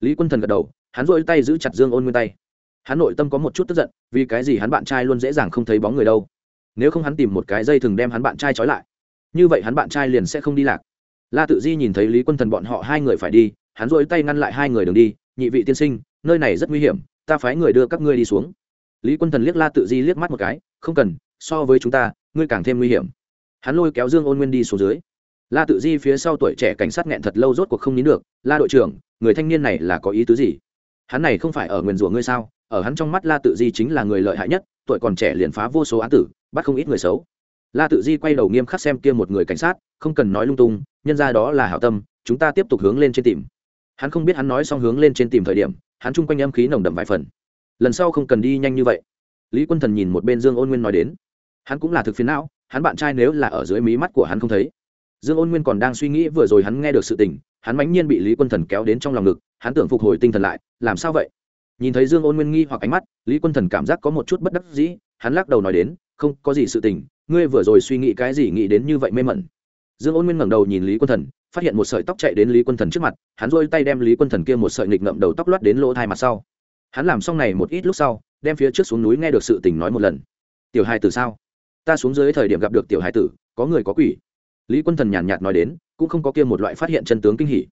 Lý quân thần gật đầu, hắn dội tay giữ chặt dương ôn nguyên tay. Hắn nội tâm có một chút tức giận, vì cái gì hắn bạn trai luôn dễ dàng không thấy bóng người đâu? Nếu không hắn tìm một cái dây thừng đem hắn bạn trai trói lại, như vậy hắn bạn trai liền sẽ không đi lạc. La tự di nhìn thấy lý quân thần bọn họ hai người phải đi, hắn dội tay ngăn lại hai người đường đi, nhị vị tiên sinh, nơi này rất nguy hiểm, ta phái người đưa các ngươi đi xuống. Lý quân thần liếc la tự di liếc mắt một cái, không cần so với chúng ta, ngươi càng thêm nguy hiểm. Hắn lôi kéo dương ôn nguyên đi xuống dưới. La tự di phía sau tuổi trẻ cảnh sát nghẹn thật lâu rốt cuộc không nín được, la đội trưởng, người thanh niên này là có ý tứ gì? Hắn này không phải ở nguyền rủa ngươi sao? Ở hắn trong mắt la tự di chính là người lợi hại nhất, tuổi còn trẻ liền phá vô số án tử, bắt không ít người xấu. La tự di quay đầu nghiêm khắc xem kia một người cảnh sát, không cần nói lung tung, nhân ra đó là hảo tâm, chúng ta tiếp tục hướng lên trên tìm. Hắn không biết hắn nói xong hướng lên trên tìm thời điểm, hắn chung quanh âm khí nồng đậm vài phần. Lần sau không cần đi nhanh như vậy. Lý quân thần nhìn một bên dương ôn nguyên nói đến hắn cũng là thực phiến não, hắn bạn trai nếu là ở dưới mí mắt của hắn không thấy. Dương ôn nguyên còn đang suy nghĩ vừa rồi hắn nghe được sự tình, hắn mãnh nhiên bị lý quân thần kéo đến trong lòng ngực, hắn tưởng phục hồi tinh thần lại, làm sao vậy? Nhìn thấy dương ôn nguyên nghi hoặc ánh mắt, lý quân thần cảm giác có một chút bất đắc dĩ, hắn lắc đầu nói đến, không, có gì sự tình, ngươi vừa rồi suy nghĩ cái gì nghĩ đến như vậy mê mẩn. Dương ôn nguyên ngẩng đầu nhìn lý quân thần, phát hiện một sợi tóc chạy đến lý quân thần trước mặt, hắn rôi tay đem lý quân thần kia một sợi nghịch ngậm đầu tóc loắt đến lỗ thai mặt sau. Hắn làm xong này một ít lúc sau, đem phía trước xuống núi nghe được sự tình nói một lần. Tiểu hai từ sao? Ta xuống dưới thời điểm gặp được tiểu Hải tử, có người có quỷ. Lý quân thần nhàn nhạt nói đến, cũng không có kia một loại phát hiện chân tướng kinh hỉ.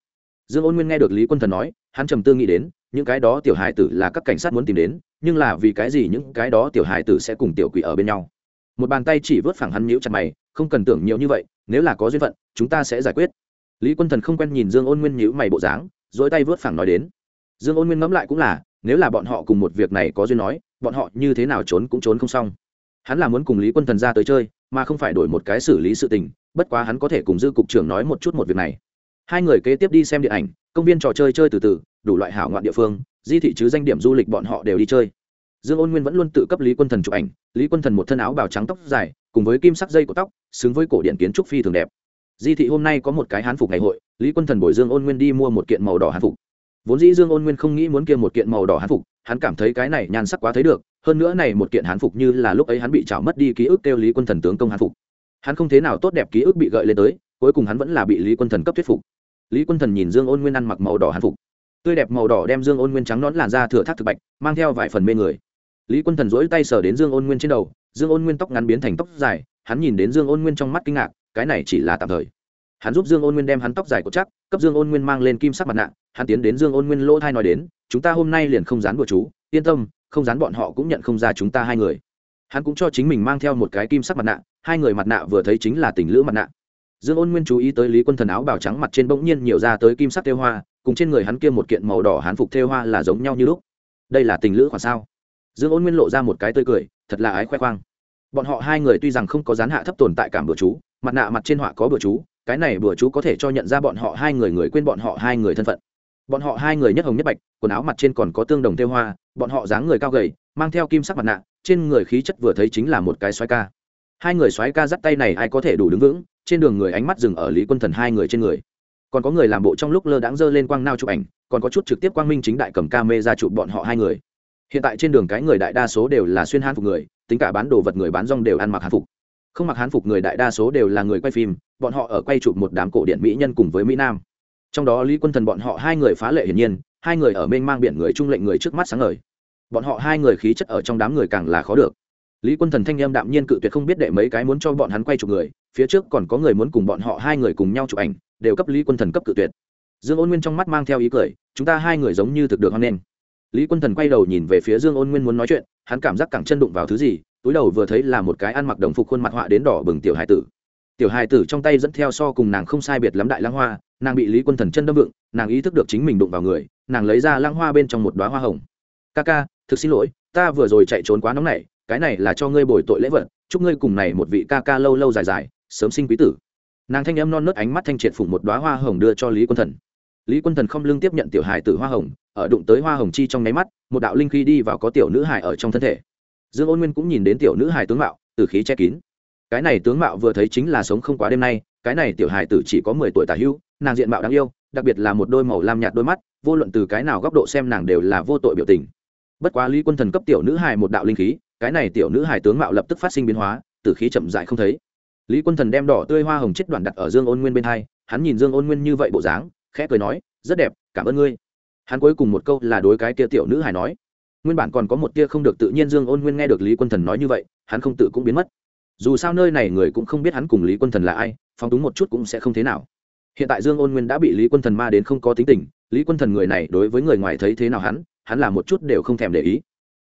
Dương ôn nguyên nghe được lý quân thần nói, hắn trầm tư nghĩ đến, những cái đó tiểu Hải tử là các cảnh sát muốn tìm đến, nhưng là vì cái gì những cái đó tiểu Hải tử sẽ cùng tiểu quỷ ở bên nhau? Một bàn tay chỉ vớt phẳng hắn nhíu chặt mày, không cần tưởng nhiều như vậy, nếu là có duyên phận, chúng ta sẽ giải quyết. Lý quân thần không quen nhìn dương ôn nguyên nhíu mày bộ dáng dỗi tay vớt phẳng nói đến. Dương ôn nguyên ngẫm lại cũng là, nếu là bọn họ cùng một việc này có duyên nói, bọn họ như thế nào trốn cũng trốn không xong hắn là muốn cùng lý quân thần ra tới chơi, mà không phải đổi một cái xử lý sự tình, bất quá hắn có thể cùng dư cục trưởng nói một chút một việc này. Hai người kế tiếp đi xem điện ảnh, công viên trò chơi chơi từ từ, đủ loại hảo ngoạn địa phương, di thị chứ danh điểm du lịch bọn họ đều đi chơi. Dương ôn nguyên vẫn luôn tự cấp lý quân thần chụp ảnh, lý quân thần một thân áo bào trắng tóc dài, cùng với kim sắc dây của tóc, xứng với cổ điện kiến trúc phi thường đẹp. Di thị hôm nay có một cái hán phục ngày hội, lý quân thần bồi dương ôn nguyên đi mua một kiện màu đỏ hán phục. Vốn dĩ dương ôn nguyên không nghĩ muốn kia một kiện màu đỏ hán phục hắn cảm thấy cái này nhan sắc quá thấy được, hơn nữa này một kiện hán phục như là lúc ấy hắn bị trào mất đi ký ức kêu lý quân thần tướng công hán phục. Hắn không thế nào tốt đẹp ký ức bị gợi lên tới, cuối cùng hắn vẫn là bị lý quân thần cấp thuyết phục. Lý quân thần nhìn dương ôn nguyên ăn mặc màu đỏ hán phục. Tươi đẹp màu đỏ đem dương ôn nguyên trắng nón làn da thừa thác thực bạch, mang theo vài phần mê người. Lý quân thần dỗi tay sờ đến dương ôn nguyên trên đầu, dương ôn nguyên tóc ngắn biến thành tóc dài, hắn nhìn đến dương ôn nguyên trong mắt kinh ngạc, cái này chỉ là tạm thời. Hắn giúp dương ôn nguyên đem hắn tóc dài của chắc, cấp dương ôn nguyên mang lên kim sắc mặt nạ hắn tiến đến dương ôn nguyên lỗ thai nói đến, chúng ta hôm nay liền không dán bùa chú, yên tâm, không dán bọn họ cũng nhận không ra chúng ta hai người. Hắn cũng cho chính mình mang theo một cái kim sắc mặt nạ, hai người mặt nạ vừa thấy chính là tình lữ mặt nạ. Dương ôn nguyên chú ý tới lý quân thần áo bào trắng mặt trên bỗng nhiên nhiều ra tới kim sắc thêu hoa, cùng trên người hắn kia một kiện màu đỏ hán phục thêu hoa là giống nhau như lúc. Đây là tình lữ khoản sao? Dương ôn nguyên lộ ra một cái tươi cười, thật là ái khoe khoang. Bọn họ hai người tuy rằng không có gián hạ thấp tồn tại cảm bữa chú, mặt nạ mặt trên họa có bữa chú, cái này bữa chú có thể cho nhận ra bọn họ hai người người quên bọn họ hai người thân phận bọn họ hai người nhất hồng nhất bạch, quần áo mặt trên còn có tương đồng thêu hoa, bọn họ dáng người cao gầy, mang theo kim sắc mặt nạ, trên người khí chất vừa thấy chính là một cái xoái ca. Hai người xoái ca dắt tay này ai có thể đủ đứng vững, trên đường người ánh mắt dừng ở lý quân thần hai người trên người. Còn có người làm bộ trong lúc lơ đãng dơ lên quang nao chụp ảnh, còn có chút trực tiếp quang minh chính đại cầm ca mê ra chụp bọn họ hai người. Hiện tại trên đường cái người đại đa số đều là xuyên hán phục người, tính cả bán đồ vật người bán rong đều ăn mặc hán phục. Không mặc hán phục người đại đa số đều là người quay phim, bọn họ ở quay chụp một đám cổ điện mỹ nhân cùng với mỹ nam trong đó lý quân thần bọn họ hai người phá lệ hiển nhiên, hai người ở mênh mang biển người trung lệnh người trước mắt sáng ngời. Bọn họ hai người khí chất ở trong đám người càng là khó được. Lý quân thần thanh em đạm nhiên cự tuyệt không biết đệ mấy cái muốn cho bọn hắn quay chụp người, phía trước còn có người muốn cùng bọn họ hai người cùng nhau chụp ảnh, đều cấp lý quân thần cấp cự tuyệt. Dương ôn nguyên trong mắt mang theo ý cười, chúng ta hai người giống như thực được hoan nghênh. Lý quân thần quay đầu nhìn về phía dương ôn nguyên muốn nói chuyện, hắn cảm giác cẳng chân đụng vào thứ gì, túi đầu vừa thấy là một cái ăn mặc đồng phục khuôn mặt họa đến đỏ bừng tiểu hải tử. Tiểu hải tử trong tay dẫn theo so cùng nàng không sai biệt lắm đại lãng hoa nàng bị lý quân thần chân đâm vựng, nàng ý thức được chính mình đụng vào người, nàng lấy ra lăng hoa bên trong một đoá hoa hồng. Ca ca, thực xin lỗi, ta vừa rồi chạy trốn quá nóng này, cái này là cho ngươi bồi tội lễ vật, chúc ngươi cùng này một vị ca ca lâu lâu dài dài, sớm sinh quý tử. Nàng thanh em non nớt ánh mắt thanh triệt phủng một đoá hoa hồng đưa cho lý quân thần. Lý quân thần không lưng tiếp nhận tiểu hài tử hoa hồng, ở đụng tới hoa hồng chi trong nháy mắt, một đạo linh khí đi vào có tiểu nữ hài ở trong thân thể. Dương ôn nguyên cũng nhìn đến tiểu nữ hài tướng mạo, từ khí che kín. Cái này tướng mạo vừa thấy chính là sống không quá đêm nay cái này tiểu hài tử chỉ có mười tuổi tả hữu nàng diện mạo đáng yêu, đặc biệt là một đôi màu lam nhạt đôi mắt, vô luận từ cái nào góc độ xem nàng đều là vô tội biểu tình. Bất quá lý quân thần cấp tiểu nữ hài một đạo linh khí, cái này tiểu nữ hài tướng mạo lập tức phát sinh biến hóa, tử khí chậm dại không thấy. Lý quân thần đem đỏ tươi hoa hồng chết đoạn đặt ở dương ôn nguyên bên hai, hắn nhìn dương ôn nguyên như vậy bộ dáng, khẽ cười nói, rất đẹp, cảm ơn ngươi. Hắn cuối cùng một câu là đối cái kia tiểu nữ hài nói. Nguyên bản còn có một tia không được tự nhiên dương ôn nguyên nghe được lý quân thần nói như vậy, hắn không tự cũng biến mất dù sao nơi này người cũng không biết hắn cùng lý quân thần là ai, phóng túng một chút cũng sẽ không thế nào. Hiện tại dương ôn nguyên đã bị lý quân thần ma đến không có tính tình, lý quân thần người này đối với người ngoài thấy thế nào hắn hắn là một chút đều không thèm để ý.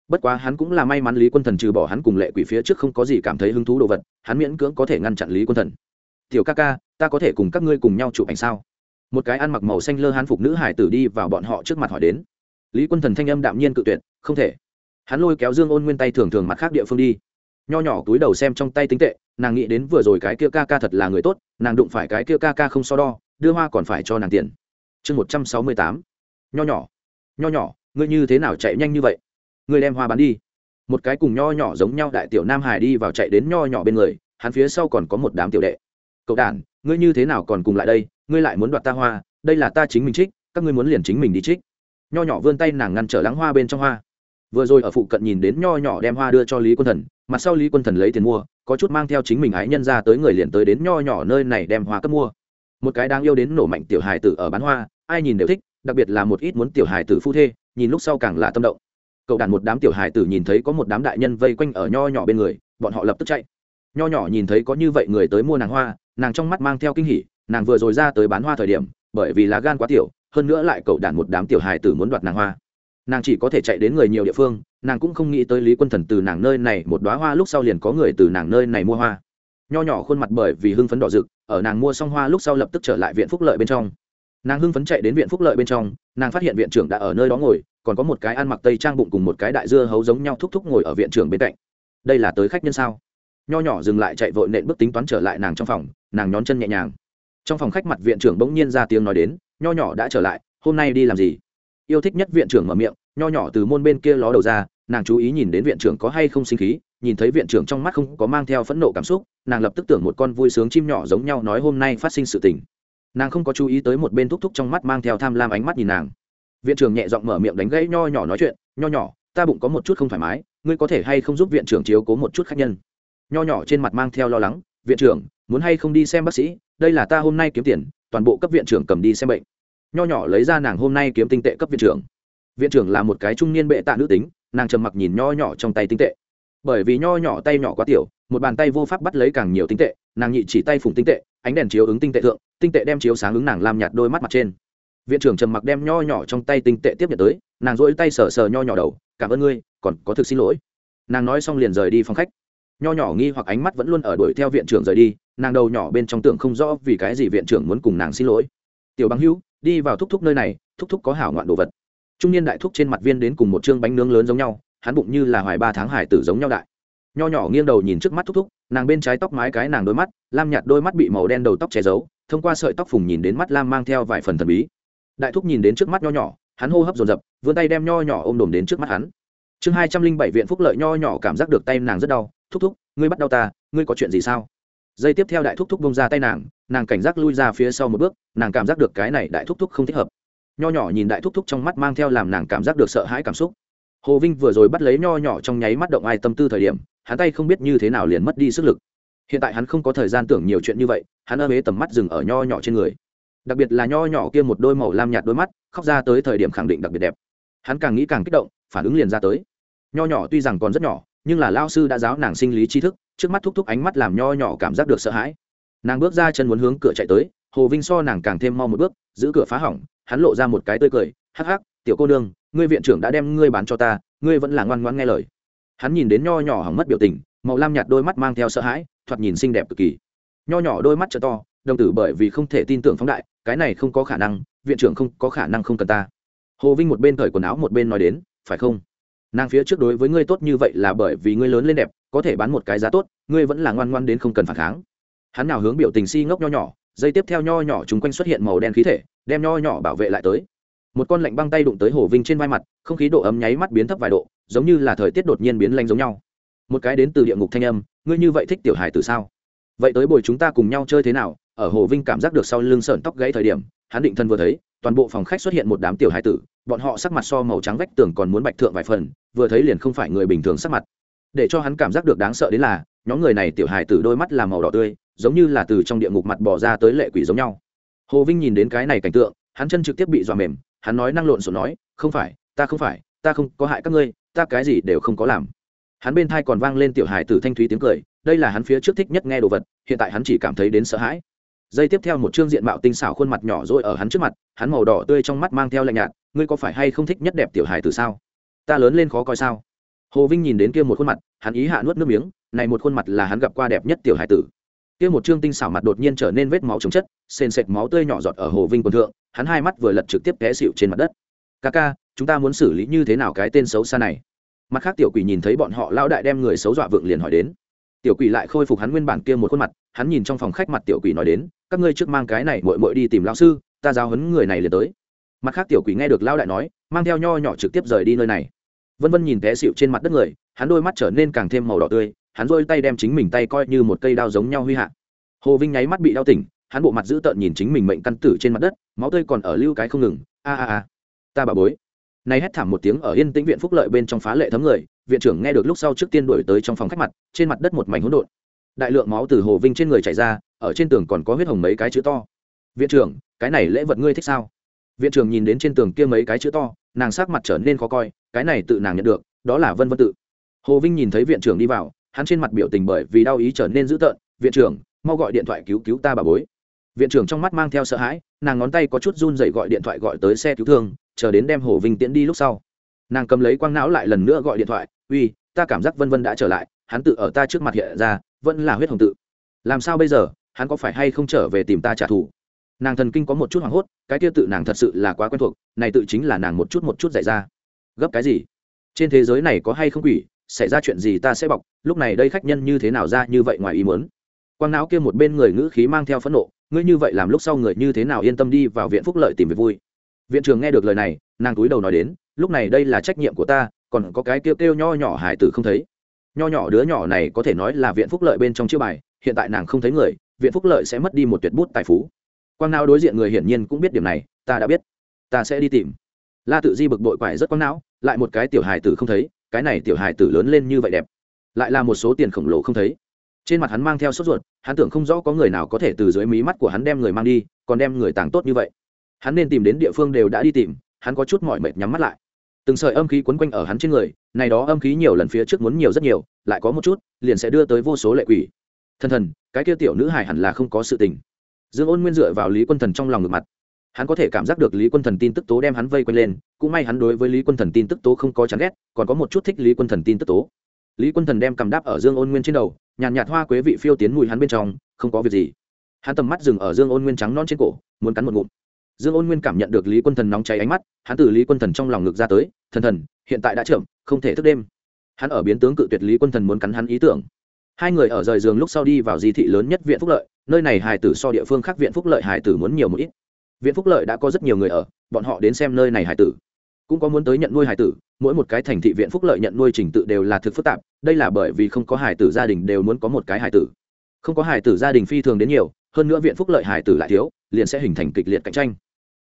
Bất quá hắn cũng là may mắn lý quân thần trừ bỏ hắn cùng lệ quỷ phía trước không có gì cảm thấy hứng thú đồ vật, hắn miễn cưỡng có thể ngăn chặn lý quân thần. Tiểu ca ca, ta có thể cùng các ngươi cùng nhau chụp ảnh sao? Một cái ăn mặc màu xanh lơ hán phục nữ hải tử đi vào bọn họ trước mặt hỏi đến. Lý quân thần thanh âm đạm nhiên cự tuyệt, không thể. Hắn lôi kéo dương ôn nguyên tay thường thường mặt khác địa phương đi nho nhỏ túi đầu xem trong tay tính tệ, nàng nghĩ đến vừa rồi cái kia ca ca thật là người tốt, nàng đụng phải cái kia ca ca không so đo, đưa hoa còn phải cho nàng tiền. Chương một trăm sáu mươi tám. Nho nhỏ. Nho nhỏ, ngươi như thế nào chạy nhanh như vậy? Ngươi đem hoa bán đi. Một cái cùng nho nhỏ giống nhau đại tiểu nam hải đi vào chạy đến nho nhỏ bên người, hắn phía sau còn có một đám tiểu đệ. Cậu đàn ngươi như thế nào còn cùng lại đây? Ngươi lại muốn đoạt ta hoa, đây là ta chính mình trích, các ngươi muốn liền chính mình đi trích. Nho nhỏ vươn tay nàng ngăn trở lắng hoa bên trong hoa. Vừa rồi ở phụ cận nhìn đến nho nhỏ đem hoa đưa cho lý quân thần mặt sau lý quân thần lấy tiền mua, có chút mang theo chính mình ái nhân ra tới người liền tới đến nho nhỏ nơi này đem hoa cấp mua. Một cái đang yêu đến nổ mạnh tiểu hài tử ở bán hoa, ai nhìn đều thích, đặc biệt là một ít muốn tiểu hài tử phu thê, nhìn lúc sau càng là tâm động. Cậu đàn một đám tiểu hài tử nhìn thấy có một đám đại nhân vây quanh ở nho nhỏ bên người, bọn họ lập tức chạy. Nho nhỏ nhìn thấy có như vậy người tới mua nàng hoa, nàng trong mắt mang theo kinh hỉ, nàng vừa rồi ra tới bán hoa thời điểm, bởi vì lá gan quá tiểu, hơn nữa lại cậu đàn một đám tiểu hài tử muốn đoạt nàng hoa. Nàng chỉ có thể chạy đến người nhiều địa phương nàng cũng không nghĩ tới lý quân thần từ nàng nơi này một đoá hoa lúc sau liền có người từ nàng nơi này mua hoa. Nho nhỏ khuôn mặt bởi vì hưng phấn đỏ rực, ở nàng mua xong hoa lúc sau lập tức trở lại viện phúc lợi bên trong. Nàng hưng phấn chạy đến viện phúc lợi bên trong, nàng phát hiện viện trưởng đã ở nơi đó ngồi, còn có một cái ăn mặc tây trang bụng cùng một cái đại dưa hấu giống nhau thúc thúc ngồi ở viện trưởng bên cạnh. Đây là tới khách nhân sao? Nho nhỏ dừng lại chạy vội nện bước tính toán trở lại nàng trong phòng, nàng nhón chân nhẹ nhàng. Trong phòng khách mặt viện trưởng bỗng nhiên ra tiếng nói đến, nho nhỏ đã trở lại, hôm nay đi làm gì? Yêu thích nhất viện trưởng mở miệng nho nhỏ từ môn bên kia ló đầu ra, nàng chú ý nhìn đến viện trưởng có hay không sinh khí, nhìn thấy viện trưởng trong mắt không có mang theo phẫn nộ cảm xúc, nàng lập tức tưởng một con vui sướng chim nhỏ giống nhau nói hôm nay phát sinh sự tình. Nàng không có chú ý tới một bên thúc thúc trong mắt mang theo tham lam ánh mắt nhìn nàng. Viện trưởng nhẹ giọng mở miệng đánh gãy nho nhỏ nói chuyện, nho nhỏ, ta bụng có một chút không thoải mái, ngươi có thể hay không giúp viện trưởng chiếu cố một chút khách nhân? Nho nhỏ trên mặt mang theo lo lắng, viện trưởng, muốn hay không đi xem bác sĩ? Đây là ta hôm nay kiếm tiền, toàn bộ cấp viện trưởng cầm đi xem bệnh. Nho nhỏ lấy ra nàng hôm nay kiếm tinh tệ cấp viện trưởng viện trưởng là một cái trung niên bệ tạ nữ tính, nàng trầm mặc nhìn nho nhỏ trong tay tinh tệ. Bởi vì nho nhỏ tay nhỏ quá tiểu, một bàn tay vô pháp bắt lấy càng nhiều tinh tệ, nàng nhị chỉ tay phùng tinh tệ, ánh đèn chiếu ứng tinh tệ thượng, tinh tệ đem chiếu sáng ứng nàng làm nhạt đôi mắt mặt trên. Viện trưởng trầm mặc đem nho nhỏ trong tay tinh tệ tiếp nhận tới, nàng dỗi tay sờ sờ nho nhỏ đầu, cảm ơn ngươi, còn có thực xin lỗi. Nàng nói xong liền rời đi phòng khách. Nho nhỏ nghi hoặc ánh mắt vẫn luôn ở đuổi theo viện trưởng rời đi, nàng đầu nhỏ bên trong tưởng không rõ vì cái gì viện trưởng muốn cùng nàng xin lỗi. Tiểu bằng hữu, đi vào thúc thúc nơi này, thúc thúc có hảo ngoạn đồ vật trung niên đại thúc trên mặt viên đến cùng một chương bánh nướng lớn giống nhau, hắn bụng như là hoài ba tháng hải tử giống nhau đại. Nho nhỏ nghiêng đầu nhìn trước mắt thúc thúc, nàng bên trái tóc mái cái nàng đôi mắt, lam nhạt đôi mắt bị màu đen đầu tóc che giấu, thông qua sợi tóc phùng nhìn đến mắt lam mang theo vài phần thần bí. Đại thúc nhìn đến trước mắt nho nhỏ, hắn hô hấp dồn dập, vươn tay đem nho nhỏ ôm đồm đến trước mắt hắn. Chương hai trăm linh bảy viện phúc lợi nho nhỏ cảm giác được tay nàng rất đau, thúc thúc, ngươi bắt đau ta, ngươi có chuyện gì sao? Giây tiếp theo đại thúc thúc bông ra tay nàng nàng cảnh giác lui ra phía sau một bước, nàng cảm giác được cái này đại thúc thúc không thích hợp nho nhỏ nhìn đại thúc thúc trong mắt mang theo làm nàng cảm giác được sợ hãi cảm xúc. Hồ vinh vừa rồi bắt lấy nho nhỏ trong nháy mắt động ai tâm tư thời điểm, hắn tay không biết như thế nào liền mất đi sức lực. Hiện tại hắn không có thời gian tưởng nhiều chuyện như vậy, hắn ơ bế tầm mắt dừng ở nho nhỏ trên người. Đặc biệt là nho nhỏ kia một đôi màu lam nhạt đôi mắt, khóc ra tới thời điểm khẳng định đặc biệt đẹp. Hắn càng nghĩ càng kích động, phản ứng liền ra tới. Nho nhỏ tuy rằng còn rất nhỏ, nhưng là lao sư đã giáo nàng sinh lý tri thức, trước mắt thúc thúc ánh mắt làm nho nhỏ cảm giác được sợ hãi. Nàng bước ra chân muốn hướng cửa chạy tới, hồ vinh so nàng càng thêm mau một bước, giữ cửa phá hỏng hắn lộ ra một cái tươi cười, hắc hắc, tiểu cô nương, ngươi viện trưởng đã đem ngươi bán cho ta, ngươi vẫn là ngoan ngoan nghe lời. Hắn nhìn đến nho nhỏ hỏng mất biểu tình, màu lam nhạt đôi mắt mang theo sợ hãi, thoạt nhìn xinh đẹp cực kỳ. Nho nhỏ đôi mắt t to, đồng tử bởi vì không thể tin tưởng phóng đại, cái này không có khả năng, viện trưởng không có khả năng không cần ta. Hồ vinh một bên thời quần áo một bên nói đến, phải không? Nàng phía trước đối với ngươi tốt như vậy là bởi vì ngươi lớn lên đẹp, có thể bán một cái giá tốt, ngươi vẫn là ngoan ngoan đến không cần phản kháng. Hắn nào hướng biểu tình si ngốc nho nhỏ, dây tiếp theo nho nhỏ chúng quanh xuất hiện màu đen khí thể đem nho nhỏ bảo vệ lại tới. Một con lạnh băng tay đụng tới hồ vinh trên vai mặt, không khí độ ấm nháy mắt biến thấp vài độ, giống như là thời tiết đột nhiên biến lanh giống nhau. Một cái đến từ địa ngục thanh âm, ngươi như vậy thích tiểu hài từ sao? Vậy tới bồi chúng ta cùng nhau chơi thế nào? Ở hồ vinh cảm giác được sau lưng sợn tóc gãy thời điểm, hắn định thân vừa thấy, toàn bộ phòng khách xuất hiện một đám tiểu hài tử, bọn họ sắc mặt so màu trắng vách tường còn muốn bạch thượng vài phần, vừa thấy liền không phải người bình thường sắc mặt. Để cho hắn cảm giác được đáng sợ đến là, nhóm người này tiểu hài tử đôi mắt là màu đỏ tươi, giống như là từ trong địa ngục mặt bỏ ra tới lệ quỷ giống nhau hồ vinh nhìn đến cái này cảnh tượng, hắn chân trực tiếp bị dọa mềm, hắn nói năng lộn xộn nói, không phải, ta không phải, ta không có hại các ngươi, ta cái gì đều không có làm. Hắn bên thai còn vang lên tiểu hài tử thanh thúy tiếng cười, đây là hắn phía trước thích nhất nghe đồ vật, hiện tại hắn chỉ cảm thấy đến sợ hãi. Giây tiếp theo một chương diện mạo tinh xảo khuôn mặt nhỏ rồi ở hắn trước mặt, hắn màu đỏ tươi trong mắt mang theo lạnh nhạt, ngươi có phải hay không thích nhất đẹp tiểu hài từ sao? Ta lớn lên khó coi sao? Hồ vinh nhìn đến kia một khuôn mặt, hắn ý hạ nuốt nước miếng, này một khuôn mặt là hắn gặp qua đẹp nhất tiểu hài tử kia một trương tinh xảo mặt đột nhiên trở nên vết máu trồng chất, sền sệt máu tươi nhỏ giọt ở hồ vinh quần thượng, hắn hai mắt vừa lật trực tiếp té xịu trên mặt đất. Ca ca, chúng ta muốn xử lý như thế nào cái tên xấu xa này? Mặt khác tiểu quỷ nhìn thấy bọn họ, lão đại đem người xấu dọa vượng liền hỏi đến. Tiểu quỷ lại khôi phục hắn nguyên bản kia một khuôn mặt, hắn nhìn trong phòng khách mặt tiểu quỷ nói đến, các ngươi trước mang cái này mội mội đi tìm lão sư, ta giao hấn người này liền tới. Mặt khác tiểu quỷ nghe được lão đại nói, mang theo nho nhỏ trực tiếp rời đi nơi này vân vân nhìn té xịu trên mặt đất người, hắn đôi mắt trở nên càng thêm màu đỏ tươi, hắn rôi tay đem chính mình tay coi như một cây đao giống nhau huy hạ. Hồ vinh nháy mắt bị đau tỉnh, hắn bộ mặt dữ tợn nhìn chính mình mệnh căn tử trên mặt đất, máu tươi còn ở lưu cái không ngừng, a a a. Ta bà bối. Nay hét thảm một tiếng ở yên tĩnh viện phúc lợi bên trong phá lệ thấm người, viện trưởng nghe được lúc sau trước tiên đổi tới trong phòng khách mặt, trên mặt đất một mảnh hỗn độn. Đại lượng máu từ hồ vinh trên người chảy ra, ở trên tường còn có huyết hồng mấy cái chữ to. Viện trưởng, cái này lễ vật ngươi thích sao? Viện trưởng nhìn đến trên tường kia mấy cái chữ to nàng sắc mặt trở nên khó coi, cái này tự nàng nhận được, đó là vân vân tự. Hồ vinh nhìn thấy viện trưởng đi vào, hắn trên mặt biểu tình bởi vì đau ý trở nên dữ tợn, viện trưởng, mau gọi điện thoại cứu cứu ta bà bối. Viện trưởng trong mắt mang theo sợ hãi, nàng ngón tay có chút run dậy gọi điện thoại gọi tới xe cứu thương, chờ đến đem hồ vinh tiễn đi lúc sau. Nàng cầm lấy quang não lại lần nữa gọi điện thoại, uy, ta cảm giác vân vân đã trở lại, hắn tự ở ta trước mặt hiện ra, vẫn là huyết hồng tự. Làm sao bây giờ, hắn có phải hay không trở về tìm ta trả thù? Nàng thần kinh có một chút hoảng hốt, cái tiêu tự nàng thật sự là quá quen thuộc, này tự chính là nàng một chút một chút dạy ra. Gấp cái gì? Trên thế giới này có hay không quỷ, xảy ra chuyện gì ta sẽ bọc, lúc này đây khách nhân như thế nào ra như vậy ngoài ý muốn. Quang não kia một bên người ngữ khí mang theo phẫn nộ, ngươi như vậy làm lúc sau người như thế nào yên tâm đi vào viện phúc lợi tìm việc vui. Viện trưởng nghe được lời này, nàng túi đầu nói đến, lúc này đây là trách nhiệm của ta, còn có cái kêu kêu nho nhỏ hải tử không thấy. Nho nhỏ đứa nhỏ này có thể nói là viện phúc lợi bên trong chiêu bài, hiện tại nàng không thấy người, viện phúc lợi sẽ mất đi một tuyệt bút tài phú quang não đối diện người hiển nhiên cũng biết điểm này, ta đã biết. Ta sẽ đi tìm. La tự di bực bội quải rất quang não, lại một cái tiểu hài tử không thấy, cái này tiểu hài tử lớn lên như vậy đẹp, lại là một số tiền khổng lồ không thấy. Trên mặt hắn mang theo sốt ruột, hắn tưởng không rõ có người nào có thể từ dưới mí mắt của hắn đem người mang đi, còn đem người tàng tốt như vậy. Hắn nên tìm đến địa phương đều đã đi tìm, hắn có chút mỏi mệt nhắm mắt lại. Từng sợi âm khí quấn quanh ở hắn trên người, này đó âm khí nhiều lần phía trước muốn nhiều rất nhiều, lại có một chút, liền sẽ đưa tới vô số lệ quỷ. Thần thần, cái kia tiểu nữ hài hẳn là không có sự tình dương ôn nguyên dựa vào lý quân thần trong lòng ngực mặt. Hắn có thể cảm giác được lý quân thần tin tức tố đem hắn vây quanh lên cũng may hắn đối với lý quân thần tin tức tố không có chán ghét còn có một chút thích lý quân thần tin tức tố. Lý quân thần đem cầm đáp ở dương ôn nguyên trên đầu nhàn nhạt, nhạt hoa quế vị phiêu tiến mùi hắn bên trong không có việc gì. Hắn tầm mắt dừng ở dương ôn nguyên trắng non trên cổ muốn cắn một ngụm. Dương ôn nguyên cảm nhận được lý quân thần nóng cháy ánh mắt hắn từ lý quân thần trong lòng ngực ra tới thần thần hiện tại đã trưởng không thể thức đêm. Hắn ở biến tướng cự tuyệt lý quân thần muốn cắn hắn ý tưởng hai người ở rời giường lúc sau đi vào di thị lớn nhất viện phúc lợi, nơi này hài tử so địa phương khác viện phúc lợi hài tử muốn nhiều một ít. Viện phúc lợi đã có rất nhiều người ở, bọn họ đến xem nơi này hài tử. Cũng có muốn tới nhận nuôi hài tử, mỗi một cái thành thị viện phúc lợi nhận nuôi trình tự đều là thực phức tạp, đây là bởi vì không có hài tử gia đình đều muốn có một cái hài tử. Không có hài tử gia đình phi thường đến nhiều, hơn nữa viện phúc lợi hài tử lại thiếu, liền sẽ hình thành kịch liệt cạnh tranh.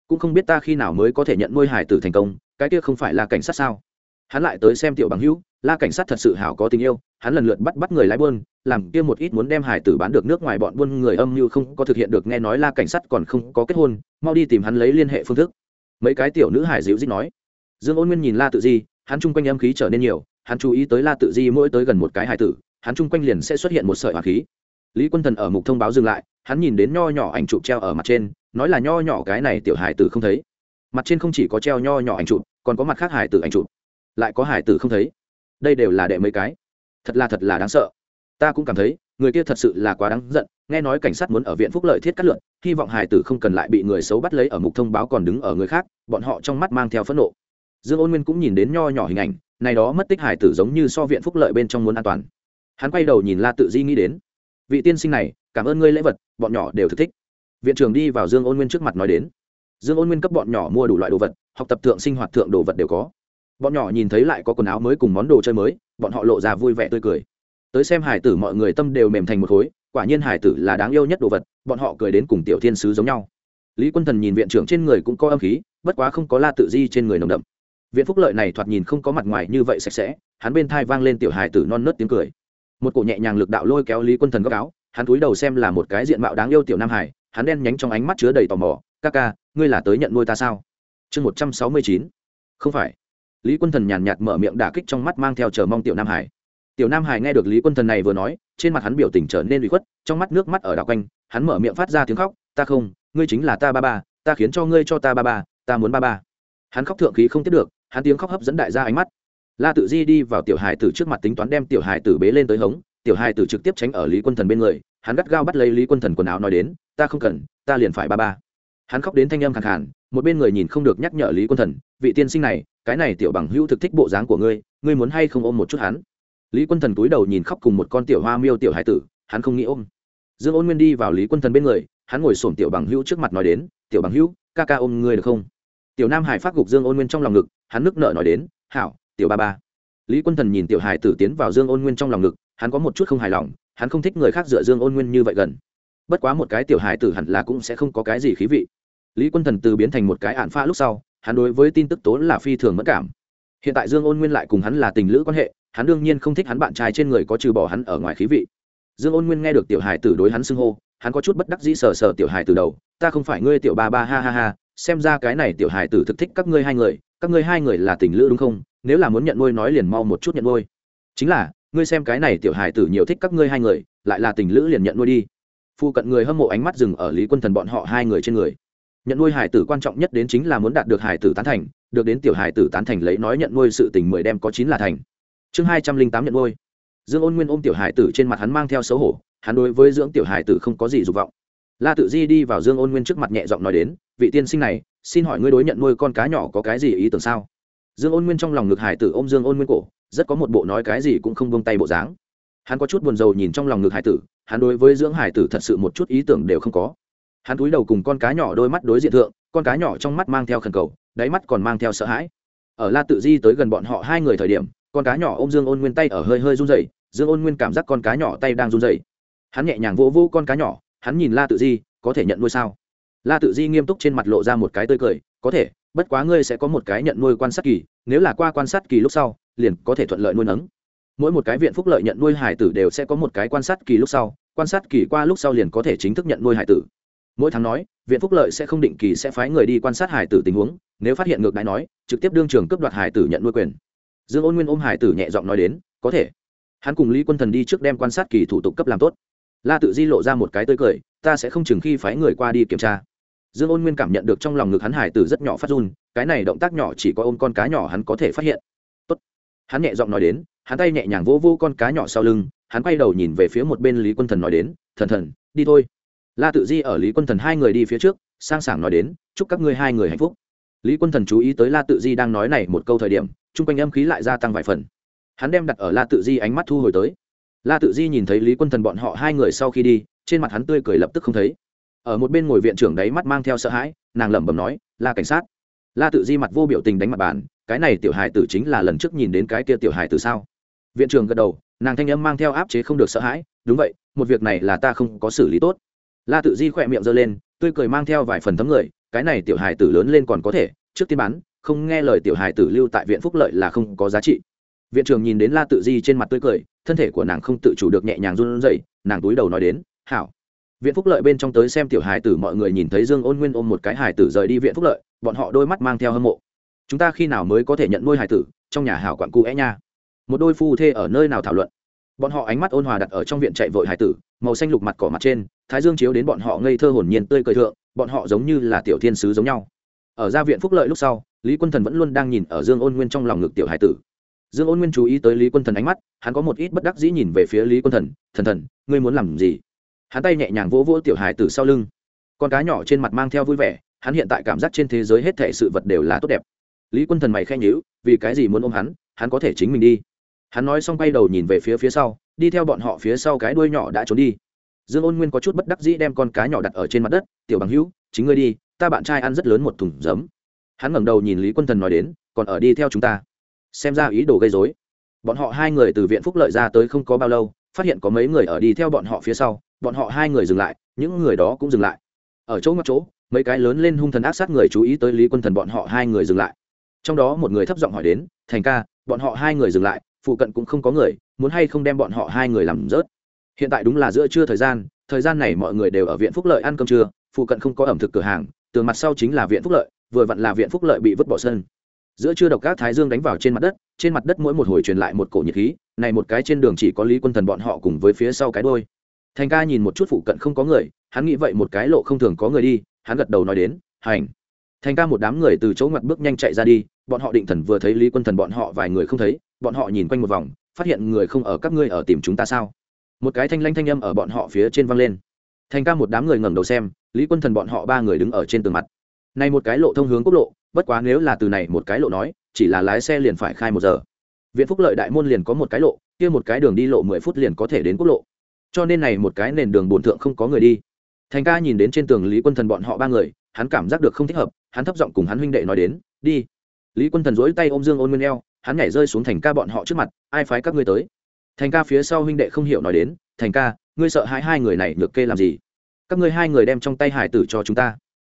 Cũng không biết ta khi nào mới có thể nhận nuôi hài tử thành công, cái kia không phải là cảnh sát sao? Hắn lại tới xem tiểu bằng hữu la cảnh sát thật sự hảo có tình yêu, hắn lần lượt bắt bắt người lái buôn, làm kia một ít muốn đem hải tử bán được nước ngoài bọn buôn người âm mưu không có thực hiện được, nghe nói la cảnh sát còn không có kết hôn, mau đi tìm hắn lấy liên hệ phương thức. Mấy cái tiểu nữ hải dịu dít nói. Dương ôn nguyên nhìn la tự di, hắn chung quanh âm khí trở nên nhiều, hắn chú ý tới la tự di mỗi tới gần một cái hải tử, hắn chung quanh liền sẽ xuất hiện một sợi hỏa khí. Lý quân thần ở mục thông báo dừng lại, hắn nhìn đến nho nhỏ ảnh chụp treo ở mặt trên, nói là nho nhỏ cái này tiểu hải tử không thấy. Mặt trên không chỉ có treo nho nhỏ ảnh chụp, còn có mặt khác hải tử ảnh chụp. Lại có hải tử không thấy đây đều là đệ mấy cái. Thật là thật là đáng sợ. Ta cũng cảm thấy, người kia thật sự là quá đáng giận, nghe nói cảnh sát muốn ở viện phúc lợi thiết cắt lượn, hy vọng hải tử không cần lại bị người xấu bắt lấy ở mục thông báo còn đứng ở người khác, bọn họ trong mắt mang theo phẫn nộ. Dương ôn nguyên cũng nhìn đến nho nhỏ hình ảnh, này đó mất tích hải tử giống như so viện phúc lợi bên trong muốn an toàn. Hắn quay đầu nhìn la tự di nghĩ đến, vị tiên sinh này, cảm ơn ngươi lễ vật, bọn nhỏ đều thực thích. Viện trưởng đi vào dương ôn nguyên trước mặt nói đến. Dương ôn nguyên cấp bọn nhỏ mua đủ loại đồ vật, học tập thượng sinh hoạt thượng đồ vật đều có bọn nhỏ nhìn thấy lại có quần áo mới cùng món đồ chơi mới, bọn họ lộ ra vui vẻ tươi cười. Tới xem hải tử mọi người tâm đều mềm thành một khối, quả nhiên hải tử là đáng yêu nhất đồ vật, bọn họ cười đến cùng tiểu thiên sứ giống nhau. Lý quân thần nhìn viện trưởng trên người cũng có âm khí, bất quá không có la tự di trên người nồng đậm. Viện phúc lợi này thoạt nhìn không có mặt ngoài như vậy sạch sẽ, hắn bên thai vang lên tiểu hải tử non nớt tiếng cười. Một cổ nhẹ nhàng lực đạo lôi kéo lý quân thần góc áo, hắn túi đầu xem là một cái diện mạo đáng yêu tiểu nam hải, hắn đen nhánh trong ánh mắt chứa đầy tò mò, ca ca, ngươi là tới nhận nuôi ta sao? Chương một trăm sáu mươi chín. Không phải lý quân thần nhàn nhạt mở miệng đả kích trong mắt mang theo chờ mong tiểu nam hải. Tiểu nam hải nghe được lý quân thần này vừa nói, trên mặt hắn biểu tình trở nên bị khuất, trong mắt nước mắt ở đảo quanh, hắn mở miệng phát ra tiếng khóc, ta không, ngươi chính là ta ba ba, ta khiến cho ngươi cho ta ba ba, ta muốn ba ba. Hắn khóc thượng khí không tiếp được, hắn tiếng khóc hấp dẫn đại gia ánh mắt. La tự di đi vào tiểu hải tử trước mặt tính toán đem tiểu hải tử bế lên tới hống, tiểu hải tử trực tiếp tránh ở lý quân thần bên người, hắn gắt gao bắt lấy lý quân thần quần áo nói đến, ta không cần, ta liền phải ba ba. Hắn khóc đến thanh âm khẳng khàn một bên người nhìn không được nhắc nhở lý quân thần, vị tiên sinh này, cái này tiểu bằng hữu thực thích bộ dáng của ngươi ngươi muốn hay không ôm một chút hắn? Lý quân thần túi đầu nhìn khóc cùng một con tiểu hoa miêu tiểu hải tử, hắn không nghĩ ôm. Dương ôn nguyên đi vào lý quân thần bên người, hắn ngồi sổm tiểu bằng hữu trước mặt nói đến, tiểu bằng hữu, ca ca ôm ngươi được không? Tiểu nam hải phát gục dương ôn nguyên trong lòng ngực, hắn nước nợ nói đến, hảo, tiểu ba ba. Lý quân thần nhìn tiểu hải tử tiến vào dương ôn nguyên trong lòng ngực, hắn có một chút không hài lòng, hắn không thích người khác dựa dương ôn nguyên như vậy gần. Bất quá một cái tiểu hải tử hẳn là cũng sẽ không có cái gì khí vị lý quân thần từ biến thành một cái ạn pha lúc sau, hắn đối với tin tức tố là phi thường mất cảm. Hiện tại dương ôn nguyên lại cùng hắn là tình lữ quan hệ, hắn đương nhiên không thích hắn bạn trai trên người có trừ bỏ hắn ở ngoài khí vị. Dương ôn nguyên nghe được tiểu hài tử đối hắn xưng hô, hắn có chút bất đắc dĩ sờ sờ tiểu hài từ đầu, ta không phải ngươi tiểu ba ba, ha ha ha, xem ra cái này tiểu hài tử thực thích các ngươi hai người, các ngươi hai người là tình lữ đúng không? Nếu là muốn nhận nuôi nói liền mau một chút nhận nuôi. Chính là, ngươi xem cái này tiểu hài tử nhiều thích các ngươi hai người, lại là tình lữ liền nhận nuôi đi. Phu cận người hâm mộ ánh mắt dừng ở lý quân thần bọn họ hai người trên người nhận nuôi hải tử quan trọng nhất đến chính là muốn đạt được hải tử tán thành, được đến tiểu hải tử tán thành lấy nói nhận nuôi sự tình mười đem có chín là thành. Chương hai trăm linh tám nhận nuôi. Dương ôn nguyên ôm tiểu hải tử trên mặt hắn mang theo xấu hổ, hắn đối với dưỡng tiểu hải tử không có gì dục vọng. La tự di đi vào dương ôn nguyên trước mặt nhẹ giọng nói đến, vị tiên sinh này, xin hỏi ngươi đối nhận nuôi con cá nhỏ có cái gì ý tưởng sao? Dương ôn nguyên trong lòng ngực hải tử ôm dương ôn nguyên cổ, rất có một bộ nói cái gì cũng không bông tay bộ dáng. Hắn có chút buồn rầu nhìn trong lòng ngực hải tử, hắn đối với dưỡng hải tử thật sự một chút ý tưởng đều không có hắn túi đầu cùng con cá nhỏ đôi mắt đối diện thượng, con cá nhỏ trong mắt mang theo khẩn cầu, đáy mắt còn mang theo sợ hãi. Ở la tự di tới gần bọn họ hai người thời điểm, con cá nhỏ ô m dương ôn nguyên tay ở hơi hơi run dày dương ôn nguyên cảm giác con cá nhỏ tay đang run dày hắn nhẹ nhàng vỗ vỗ con cá nhỏ, hắn nhìn la tự di, có thể nhận nuôi sao? La tự di nghiêm túc trên mặt lộ ra một cái tươi cười, có thể, bất quá ngươi sẽ có một cái nhận nuôi quan sát kỳ, nếu là qua quan sát kỳ lúc sau, liền có thể thuận lợi nuôi nấng. Mỗi một cái viện phúc lợi nhận nuôi hải tử đều sẽ có một cái quan sát kỳ lúc sau, quan sát kỳ qua lúc sau liền có thể chính thức nhận nuôi hải tử mỗi tháng nói, viện phúc lợi sẽ không định kỳ sẽ phái người đi quan sát hải tử tình huống, nếu phát hiện ngược đãi nói, trực tiếp đương trường cấp đoạt hải tử nhận nuôi quyền. Dương ôn nguyên ôm hải tử nhẹ giọng nói đến, có thể. Hắn cùng lý quân thần đi trước đem quan sát kỳ thủ tục cấp làm tốt. La tự di lộ ra một cái tươi cười, ta sẽ không chừng khi phái người qua đi kiểm tra. Dương ôn nguyên cảm nhận được trong lòng ngực hắn hải tử rất nhỏ phát run, cái này động tác nhỏ chỉ có ôm con cá nhỏ hắn có thể phát hiện. Tốt. hắn nhẹ giọng nói đến, hắn tay nhẹ nhàng vỗ vô con cá nhỏ sau lưng, hắn quay đầu nhìn về phía một bên lý quân thần nói đến, thần thần, đi thôi la tự di ở lý quân thần hai người đi phía trước, sang sảng nói đến, chúc các ngươi hai người hạnh phúc. Lý quân thần chú ý tới la tự di đang nói này một câu thời điểm, chung quanh âm khí lại gia tăng vài phần. Hắn đem đặt ở la tự di ánh mắt thu hồi tới. La tự di nhìn thấy lý quân thần bọn họ hai người sau khi đi, trên mặt hắn tươi cười lập tức không thấy. Ở một bên ngồi viện trưởng đấy mắt mang theo sợ hãi, nàng lẩm bẩm nói, la cảnh sát. La tự di mặt vô biểu tình đánh mặt bàn, cái này tiểu hài tử chính là lần trước nhìn đến cái kia tiểu hài tử sao? Viện trưởng gật đầu, nàng thanh âm mang theo áp chế không được sợ hãi, đúng vậy, một việc này là ta không có xử lý tốt la tự di khỏe miệng giơ lên, tươi cười mang theo vài phần thấm người, cái này tiểu hài tử lớn lên còn có thể, trước tiên bán, không nghe lời tiểu hài tử lưu tại viện phúc lợi là không có giá trị. Viện trưởng nhìn đến la tự di trên mặt tươi cười, thân thể của nàng không tự chủ được nhẹ nhàng run rẩy, nàng túi đầu nói đến, hảo. Viện phúc lợi bên trong tới xem tiểu hài tử mọi người nhìn thấy dương ôn nguyên ôm một cái hài tử rời đi viện phúc lợi, bọn họ đôi mắt mang theo hâm mộ. Chúng ta khi nào mới có thể nhận nuôi hài tử? Trong nhà hảo quặn cụ é nha. Một đôi phu thê ở nơi nào thảo luận. Bọn họ ánh mắt ôn hòa đặt ở trong viện chạy vội hài tử, màu xanh lục mặt cỏ mặt trên thái dương chiếu đến bọn họ ngây thơ hồn nhiên tươi cười thượng, bọn họ giống như là tiểu thiên sứ giống nhau. Ở gia viện phúc lợi lúc sau, lý quân thần vẫn luôn đang nhìn ở dương ôn nguyên trong lòng ngực tiểu hải tử. Dương ôn nguyên chú ý tới lý quân thần ánh mắt, hắn có một ít bất đắc dĩ nhìn về phía lý quân thần thần thần, ngươi muốn làm gì? Hắn tay nhẹ nhàng vỗ vỗ tiểu hải tử sau lưng. Con cá nhỏ trên mặt mang theo vui vẻ, hắn hiện tại cảm giác trên thế giới hết thể sự vật đều là tốt đẹp. Lý quân thần mày khen nhữ vì cái gì muốn ôm hắn hắn có thể chính mình đi. Hắn nói xong bay đầu nhìn về phía phía sau, đi theo bọn họ phía sau cái đuôi nhỏ đã trốn đi dương ôn nguyên có chút bất đắc dĩ đem con cá nhỏ đặt ở trên mặt đất, tiểu bằng hữu, chính ngươi đi, ta bạn trai ăn rất lớn một thùng giấm. Hắn ngẩng đầu nhìn lý quân thần nói đến, còn ở đi theo chúng ta. Xem ra ý đồ gây dối bọn họ hai người từ viện phúc lợi ra tới không có bao lâu, phát hiện có mấy người ở đi theo bọn họ phía sau, bọn họ hai người dừng lại, những người đó cũng dừng lại. Ở chỗ ngóc chỗ, mấy cái lớn lên hung thần ác sát người chú ý tới lý quân thần bọn họ hai người dừng lại. Trong đó một người thấp giọng hỏi đến, thành ca, bọn họ hai người dừng lại, phụ cận cũng không có người, muốn hay không đem bọn họ hai người làm rớt? Hiện tại đúng là giữa trưa thời gian thời gian này mọi người đều ở viện phúc lợi ăn cơm trưa, phụ cận không có ẩm thực cửa hàng, tường mặt sau chính là viện phúc lợi, vừa vặn là viện phúc lợi bị vứt bỏ sân. Giữa trưa độc các thái dương đánh vào trên mặt đất, trên mặt đất mỗi một hồi truyền lại một cổ nhiệt khí, này một cái trên đường chỉ có lý quân thần bọn họ cùng với phía sau cái đôi thành ca nhìn một chút phụ cận không có người, hắn nghĩ vậy một cái lộ không thường có người đi, hắn gật đầu nói đến, hành. Thành ca một đám người từ chỗ ngoặt bước nhanh chạy ra đi, bọn họ định thần vừa thấy lý quân thần bọn họ vài người không thấy, bọn họ nhìn quanh một vòng, phát hiện người không ở các ngươi ở tìm chúng ta sao? Một cái thanh lanh thanh âm ở bọn họ phía trên văng lên. Thành ca một đám người ngẩng đầu xem, lý quân thần bọn họ ba người đứng ở trên tường mặt. Này một cái lộ thông hướng quốc lộ, bất quá nếu là từ này một cái lộ nói, chỉ là lái xe liền phải khai một giờ. Viện phúc lợi đại môn liền có một cái lộ, kia một cái đường đi lộ mười phút liền có thể đến quốc lộ. Cho nên này một cái nền đường bồn thượng không có người đi. Thành ca nhìn đến trên tường lý quân thần bọn họ ba người, hắn cảm giác được không thích hợp, hắn thấp giọng cùng hắn huynh đệ nói đến, đi. Lý quân thần dỗi tay ôm dương ôn nguyên eo, hắn nhảy rơi xuống thành ca bọn họ trước mặt, ai phái các ngươi tới? Thành ca phía sau huynh đệ không hiểu nói đến, thành ca, ngươi sợ hai hai người này nhược kê làm gì? Các ngươi hai người đem trong tay hải tử cho chúng ta.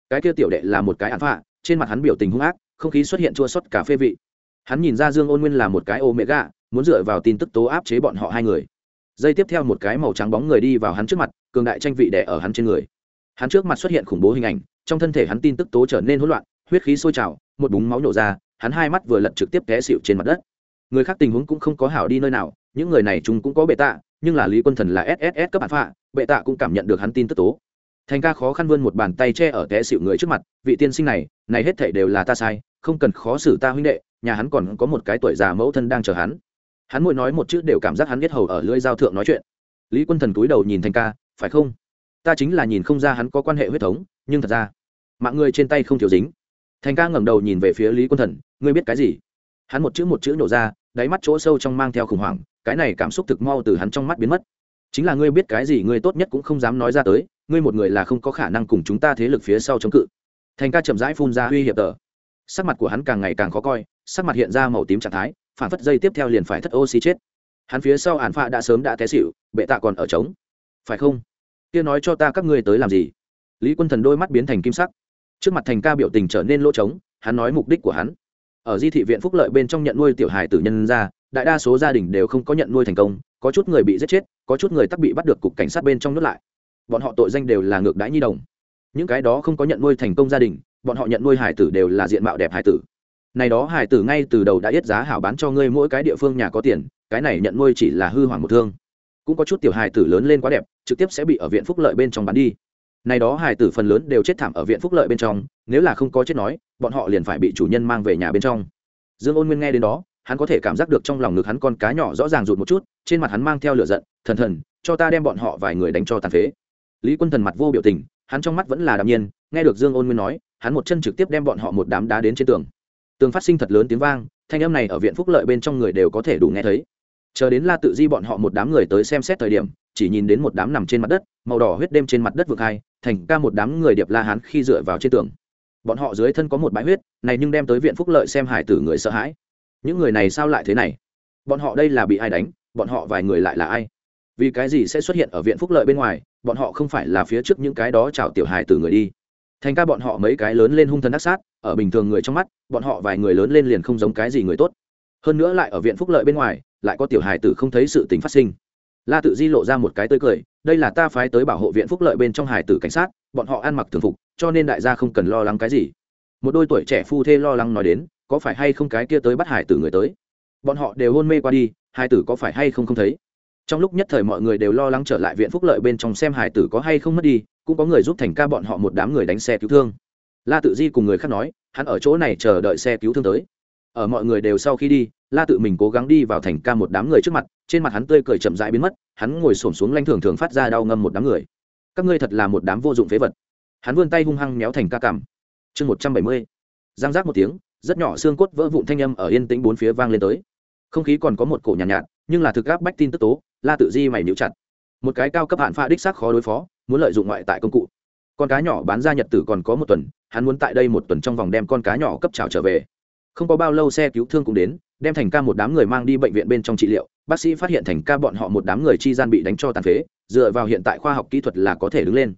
Cái kia tiểu đệ là một cái án phạ, trên mặt hắn biểu tình hung ác, không khí xuất hiện chua xuất cả phê vị. Hắn nhìn ra dương ôn nguyên là một cái ô mẹ gà muốn dựa vào tin tức tố áp chế bọn họ hai người. Dây tiếp theo một cái màu trắng bóng người đi vào hắn trước mặt, cường đại tranh vị đẻ ở hắn trên người. Hắn trước mặt xuất hiện khủng bố hình ảnh, trong thân thể hắn tin tức tố trở nên hỗn loạn, huyết khí sôi trào, một búng máu nhổ ra, hắn hai mắt vừa lật trực tiếp té xịu trên mặt đất người khác tình huống cũng không có hảo đi nơi nào, những người này chúng cũng có bệ tạ, nhưng là lý quân thần là sss cấp bản phạ, bệ tạ cũng cảm nhận được hắn tin tức tố. Thành ca khó khăn vươn một bàn tay che ở té xịu người trước mặt, vị tiên sinh này này hết thể đều là ta sai, không cần khó xử ta huynh đệ, nhà hắn còn có một cái tuổi già mẫu thân đang chờ hắn. Hắn mỗi nói một chữ đều cảm giác hắn biết hầu ở lưỡi giao thượng nói chuyện. Lý quân thần túi đầu nhìn thành ca, phải không? Ta chính là nhìn không ra hắn có quan hệ huyết thống, nhưng thật ra, mạng người trên tay không thiếu dính. Thành ca ngẩng đầu nhìn về phía lý quân thần, ngươi biết cái gì? Hắn một chữ một chữ nổ ra đáy mắt chỗ sâu trong mang theo khủng hoảng, cái này cảm xúc thực mau từ hắn trong mắt biến mất. Chính là ngươi biết cái gì ngươi tốt nhất cũng không dám nói ra tới, ngươi một người là không có khả năng cùng chúng ta thế lực phía sau chống cự. Thành ca chậm rãi phun ra uy hiệp tờ. Sắc mặt của hắn càng ngày càng khó coi, sắc mặt hiện ra màu tím trạng thái, phản phất dây tiếp theo liền phải thất oxy chết. Hắn phía sau ản phạ đã sớm đã té xịu bệ tạ còn ở trống. Phải không? Kia nói cho ta các ngươi tới làm gì? Lý quân thần đôi mắt biến thành kim sắc. Trước mặt thành ca biểu tình trở nên lỗ trống, hắn nói mục đích của hắn ở di thị viện phúc lợi bên trong nhận nuôi tiểu hài tử nhân ra, đại đa số gia đình đều không có nhận nuôi thành công, có chút người bị giết chết, có chút người tắc bị bắt được cục cảnh sát bên trong nước lại. Bọn họ tội danh đều là ngược đãi nhi đồng. Những cái đó không có nhận nuôi thành công gia đình, bọn họ nhận nuôi hải tử đều là diện mạo đẹp hải tử. Này đó hải tử ngay từ đầu đã yết giá hảo bán cho ngươi mỗi cái địa phương nhà có tiền, cái này nhận nuôi chỉ là hư hoàng một thương. Cũng có chút tiểu hải tử lớn lên quá đẹp, trực tiếp sẽ bị ở viện phúc lợi bên trong bán đi này đó hải tử phần lớn đều chết thảm ở viện phúc lợi bên trong, nếu là không có chết nói, bọn họ liền phải bị chủ nhân mang về nhà bên trong. Dương ôn nguyên nghe đến đó, hắn có thể cảm giác được trong lòng ngực hắn con cá nhỏ rõ ràng rụt một chút, trên mặt hắn mang theo lửa giận, thần thần, cho ta đem bọn họ vài người đánh cho tàn phế. Lý quân thần mặt vô biểu tình, hắn trong mắt vẫn là đạm nhiên, nghe được dương ôn nguyên nói, hắn một chân trực tiếp đem bọn họ một đám đá đến trên tường. Tường phát sinh thật lớn tiếng vang, thanh âm này ở viện phúc lợi bên trong người đều có thể đủ nghe thấy. Chờ đến la tự di bọn họ một đám người tới xem xét thời điểm chỉ nhìn đến một đám nằm trên mặt đất, màu đỏ huyết đêm trên mặt đất vực hai, thành ca một đám người điệp la hán khi dựa vào trên tường. Bọn họ dưới thân có một bãi huyết, này nhưng đem tới viện phúc lợi xem hải tử người sợ hãi. Những người này sao lại thế này? Bọn họ đây là bị ai đánh, bọn họ vài người lại là ai? Vì cái gì sẽ xuất hiện ở viện phúc lợi bên ngoài, bọn họ không phải là phía trước những cái đó chào tiểu hài từ người đi? Thành ca bọn họ mấy cái lớn lên hung thần ác sát, ở bình thường người trong mắt, bọn họ vài người lớn lên liền không giống cái gì người tốt. Hơn nữa lại ở viện phúc lợi bên ngoài, lại có tiểu hài tử không thấy sự tình phát sinh la tự di lộ ra một cái tươi cười, đây là ta phái tới bảo hộ viện phúc lợi bên trong Hải tử cảnh sát, bọn họ ăn mặc thường phục, cho nên đại gia không cần lo lắng cái gì. Một đôi tuổi trẻ phu thê lo lắng nói đến, có phải hay không cái kia tới bắt hải tử người tới? Bọn họ đều hôn mê qua đi, hải tử có phải hay không không thấy? Trong lúc nhất thời mọi người đều lo lắng trở lại viện phúc lợi bên trong xem hải tử có hay không mất đi, cũng có người giúp thành ca bọn họ một đám người đánh xe cứu thương. La tự di cùng người khác nói, hắn ở chỗ này chờ đợi xe cứu thương tới ở mọi người đều sau khi đi la tự mình cố gắng đi vào thành ca một đám người trước mặt trên mặt hắn tươi cười chậm rãi biến mất hắn ngồi xổm xuống lanh thường thường phát ra đau ngâm một đám người. Các ngươi thật là một đám vô dụng phế vật. Hắn vươn tay hung hăng méo thành ca cằm. Chương một trăm bảy mươi. Giang giác một tiếng rất nhỏ xương cốt vỡ vụn thanh âm ở yên tĩnh bốn phía vang lên tới. Không khí còn có một cổ nhàn nhạt, nhạt nhưng là thực gáp bách tin tức tố la tự di mày níu chặt. Một cái cao cấp hạn pha đích xác khó đối phó muốn lợi dụng ngoại tại công cụ. Con cá nhỏ bán ra nhật tử còn có một tuần hắn muốn tại đây một tuần trong vòng đem con cá nhỏ cấp trào trở về không có bao lâu xe cứu thương cũng đến, đem thành ca một đám người mang đi bệnh viện bên trong trị liệu. Bác sĩ phát hiện thành ca bọn họ một đám người chi gian bị đánh cho tàn phế, dựa vào hiện tại khoa học kỹ thuật là có thể đứng lên.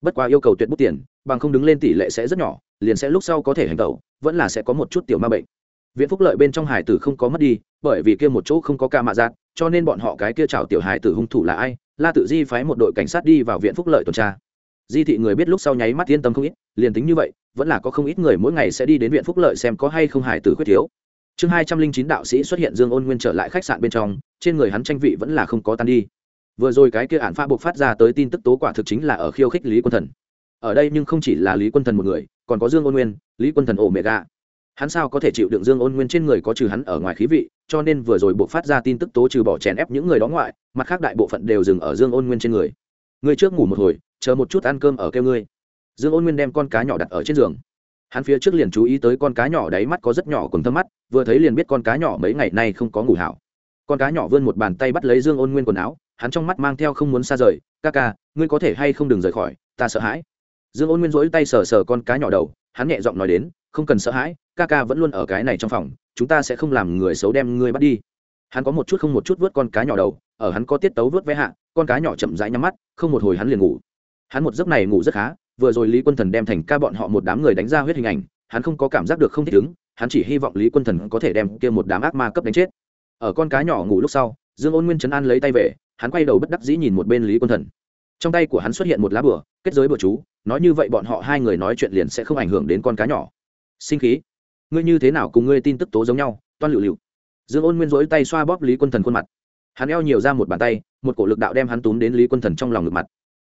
Bất quá yêu cầu tuyệt bút tiền, bằng không đứng lên tỷ lệ sẽ rất nhỏ, liền sẽ lúc sau có thể hành tẩu, vẫn là sẽ có một chút tiểu ma bệnh. Viện phúc lợi bên trong hải tử không có mất đi, bởi vì kia một chỗ không có ca mạ giác cho nên bọn họ cái kia chào tiểu hải tử hung thủ là ai? La tự di phái một đội cảnh sát đi vào viện phúc lợi tuần tra di thị người biết lúc sau nháy mắt yên tâm không ít, liền tính như vậy, vẫn là có không ít người mỗi ngày sẽ đi đến viện phúc lợi xem có hay không hải tử khuyết thiếu. Chương hai trăm linh chín đạo sĩ xuất hiện dương ôn nguyên trở lại khách sạn bên trong, trên người hắn tranh vị vẫn là không có tan đi. Vừa rồi cái kia ản pha buộc phát ra tới tin tức tố quả thực chính là ở khiêu khích lý quân thần. Ở đây nhưng không chỉ là lý quân thần một người, còn có dương ôn nguyên, lý quân thần ổ mẹ gà hắn sao có thể chịu đựng dương ôn nguyên trên người có trừ hắn ở ngoài khí vị, cho nên vừa rồi buộc phát ra tin tức tố trừ bỏ chèn ép những người đó ngoại, mặt khác đại bộ phận đều dừng ở dương ôn nguyên trên người ngươi trước ngủ một hồi, chờ một chút ăn cơm ở kêu ngươi. Dương ôn nguyên đem con cá nhỏ đặt ở trên giường. Hắn phía trước liền chú ý tới con cá nhỏ đáy mắt có rất nhỏ cùng thâm mắt, vừa thấy liền biết con cá nhỏ mấy ngày nay không có ngủ hảo. Con cá nhỏ vươn một bàn tay bắt lấy dương ôn nguyên quần áo, hắn trong mắt mang theo không muốn xa rời, ca ca, ngươi có thể hay không đừng rời khỏi, ta sợ hãi. Dương ôn nguyên rỗi tay sờ sờ con cá nhỏ đầu, hắn nhẹ giọng nói đến, không cần sợ hãi, ca ca vẫn luôn ở cái này trong phòng, chúng ta sẽ không làm người xấu đem ngươi bắt đi. Hắn có một chút không một chút vớt con cá nhỏ đầu, ở hắn có tiết tấu vớt vé hạ con cá nhỏ chậm rãi nhắm mắt, không một hồi hắn liền ngủ. Hắn một giấc này ngủ rất khá, vừa rồi lý quân thần đem thành ca bọn họ một đám người đánh ra huyết hình ảnh, hắn không có cảm giác được không thích ứng, hắn chỉ hy vọng lý quân thần có thể đem kia một đám ác ma cấp đánh chết. Ở con cá nhỏ ngủ lúc sau, dương ôn nguyên chấn an lấy tay về, hắn quay đầu bất đắc dĩ nhìn một bên lý quân thần. Trong tay của hắn xuất hiện một lá bửa kết giới bừa chú, nói như vậy bọn họ hai người nói chuyện liền sẽ không ảnh hưởng đến con cá nhỏ. Sinh khí. Ngươi như thế nào cùng ngươi tin tức tố giống nhau, toan lựu lựu. Dương ôn nguyên dỗi tay xoa bóp lý quân thần khuôn mặt. Hắn eo nhiều ra một bàn tay một cổ lực đạo đem hắn túm đến lý quân thần trong lòng ngực mặt.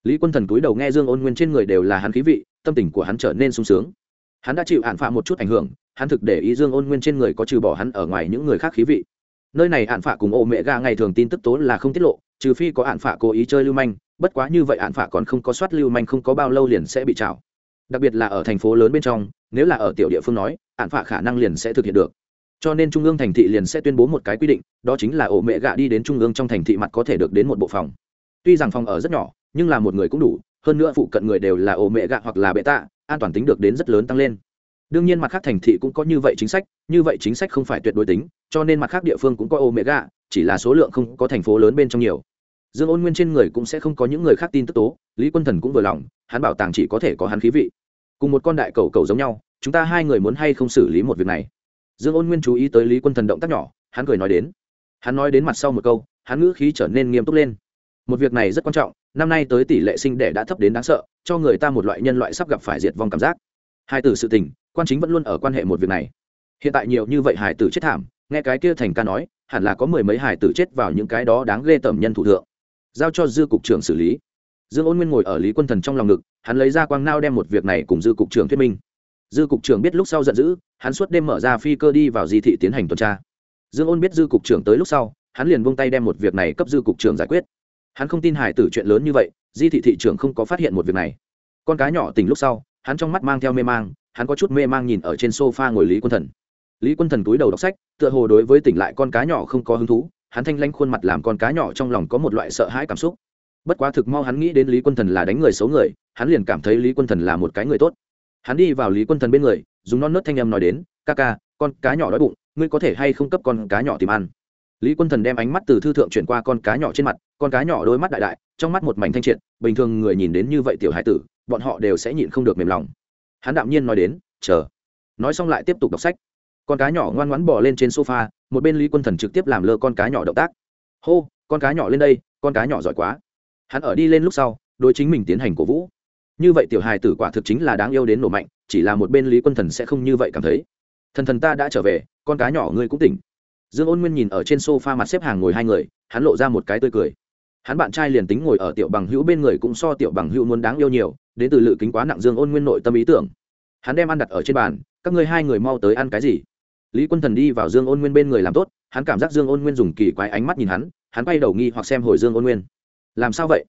Lý quân thần túi đầu nghe dương ôn nguyên trên người đều là hắn khí vị, tâm tình của hắn trở nên sung sướng. Hắn đã chịu hạn phạ một chút ảnh hưởng, hắn thực để ý dương ôn nguyên trên người có trừ bỏ hắn ở ngoài những người khác khí vị. Nơi này hạn phạ cùng ô mẹ ga ngày thường tin tức tố là không tiết lộ, trừ phi có hạn phạ cố ý chơi lưu manh, bất quá như vậy hạn phạ còn không có soát lưu manh không có bao lâu liền sẽ bị trào. Đặc biệt là ở thành phố lớn bên trong, nếu là ở tiểu địa phương nói, hạn phạ khả năng liền sẽ thực hiện được cho nên trung ương thành thị liền sẽ tuyên bố một cái quy định, đó chính là ổ mẹ gạ đi đến trung ương trong thành thị mặt có thể được đến một bộ phòng. Tuy rằng phòng ở rất nhỏ, nhưng là một người cũng đủ, hơn nữa phụ cận người đều là ổ mẹ gạ hoặc là bệ tạ, an toàn tính được đến rất lớn tăng lên. Đương nhiên mặt khác thành thị cũng có như vậy chính sách, như vậy chính sách không phải tuyệt đối tính, cho nên mặt khác địa phương cũng có ổ mẹ gạ, chỉ là số lượng không có thành phố lớn bên trong nhiều. Dương ôn nguyên trên người cũng sẽ không có những người khác tin tức tố, lý quân thần cũng vừa lòng, hắn bảo tàng chỉ có thể có hắn khí vị. Cùng một con đại cầu cầu giống nhau, chúng ta hai người muốn hay không xử lý một việc này? Dương ôn nguyên chú ý tới lý quân thần động tác nhỏ, hắn cười nói đến. Hắn nói đến mặt sau một câu, hắn ngữ khí trở nên nghiêm túc lên. Một việc này rất quan trọng, năm nay tới tỷ lệ sinh đẻ đã thấp đến đáng sợ, cho người ta một loại nhân loại sắp gặp phải diệt vong cảm giác. Hai từ sự tình, quan chính vẫn luôn ở quan hệ một việc này. Hiện tại nhiều như vậy hải tử chết thảm, nghe cái kia thành ca nói, hẳn là có mười mấy hải tử chết vào những cái đó đáng ghê tởm nhân thủ thượng. Giao cho dư cục trưởng xử lý. Dương ôn nguyên ngồi ở lý quân thần trong lòng ngực, hắn lấy ra quang nao đem một việc này cùng dư cục trưởng thuyết minh. Dư cục trưởng biết lúc sau giận dữ hắn suốt đêm mở ra phi cơ đi vào di thị tiến hành tuần tra. Dương ôn biết dư cục trưởng tới lúc sau, hắn liền buông tay đem một việc này cấp dư cục trưởng giải quyết. Hắn không tin hải tử chuyện lớn như vậy, di thị thị trưởng không có phát hiện một việc này. Con cá nhỏ tỉnh lúc sau, hắn trong mắt mang theo mê mang, hắn có chút mê mang nhìn ở trên sofa ngồi lý quân thần. Lý quân thần túi đầu đọc sách, tựa hồ đối với tỉnh lại con cá nhỏ không có hứng thú, hắn thanh lanh khuôn mặt làm con cá nhỏ trong lòng có một loại sợ hãi cảm xúc. Bất quá thực mau hắn nghĩ đến lý quân thần là đánh người xấu người, hắn liền cảm thấy lý quân thần là một cái người tốt hắn đi vào lý quân thần bên người, dùng non nớt thanh âm nói đến, ca ca, con cá nhỏ đói bụng, ngươi có thể hay không cấp con cá nhỏ tìm ăn? Lý quân thần đem ánh mắt từ thư thượng chuyển qua con cá nhỏ trên mặt, con cá nhỏ đôi mắt đại đại, trong mắt một mảnh thanh triệt, bình thường người nhìn đến như vậy tiểu hải tử, bọn họ đều sẽ nhịn không được mềm lòng. Hắn đạm nhiên nói đến, chờ. Nói xong lại tiếp tục đọc sách. Con cá nhỏ ngoan ngoãn bỏ lên trên sofa, một bên lý quân thần trực tiếp làm lơ con cá nhỏ động tác. Hô, con cá nhỏ lên đây, con cá nhỏ giỏi quá. Hắn ở đi lên lúc sau đôi chính mình tiến hành cổ vũ như vậy tiểu hài tử quả thực chính là đáng yêu đến nổ mạnh, chỉ là một bên lý quân thần sẽ không như vậy cảm thấy. Thần thần ta đã trở về, con cá nhỏ ngươi cũng tỉnh. Dương ôn nguyên nhìn ở trên s o f a mặt xếp hàng ngồi hai người, hắn lộ ra một cái tươi cười. Hắn bạn trai liền tính ngồi ở tiểu bằng hữu bên người cũng so tiểu bằng hữu muốn đáng yêu nhiều, đến từ lự kính quá nặng dương ôn nguyên nội tâm ý tưởng. Hắn đem ăn đặt ở trên bàn, các ngươi hai người mau tới ăn cái gì? Lý quân thần đi vào dương ôn nguyên bên người làm tốt, hắn cảm giác dương ôn nguyên dùng kỳ quái ánh mắt nhìn hắn hắn quay đầu nghi hoặc xem hồi dương ôn nguyên. Làm sao vậy?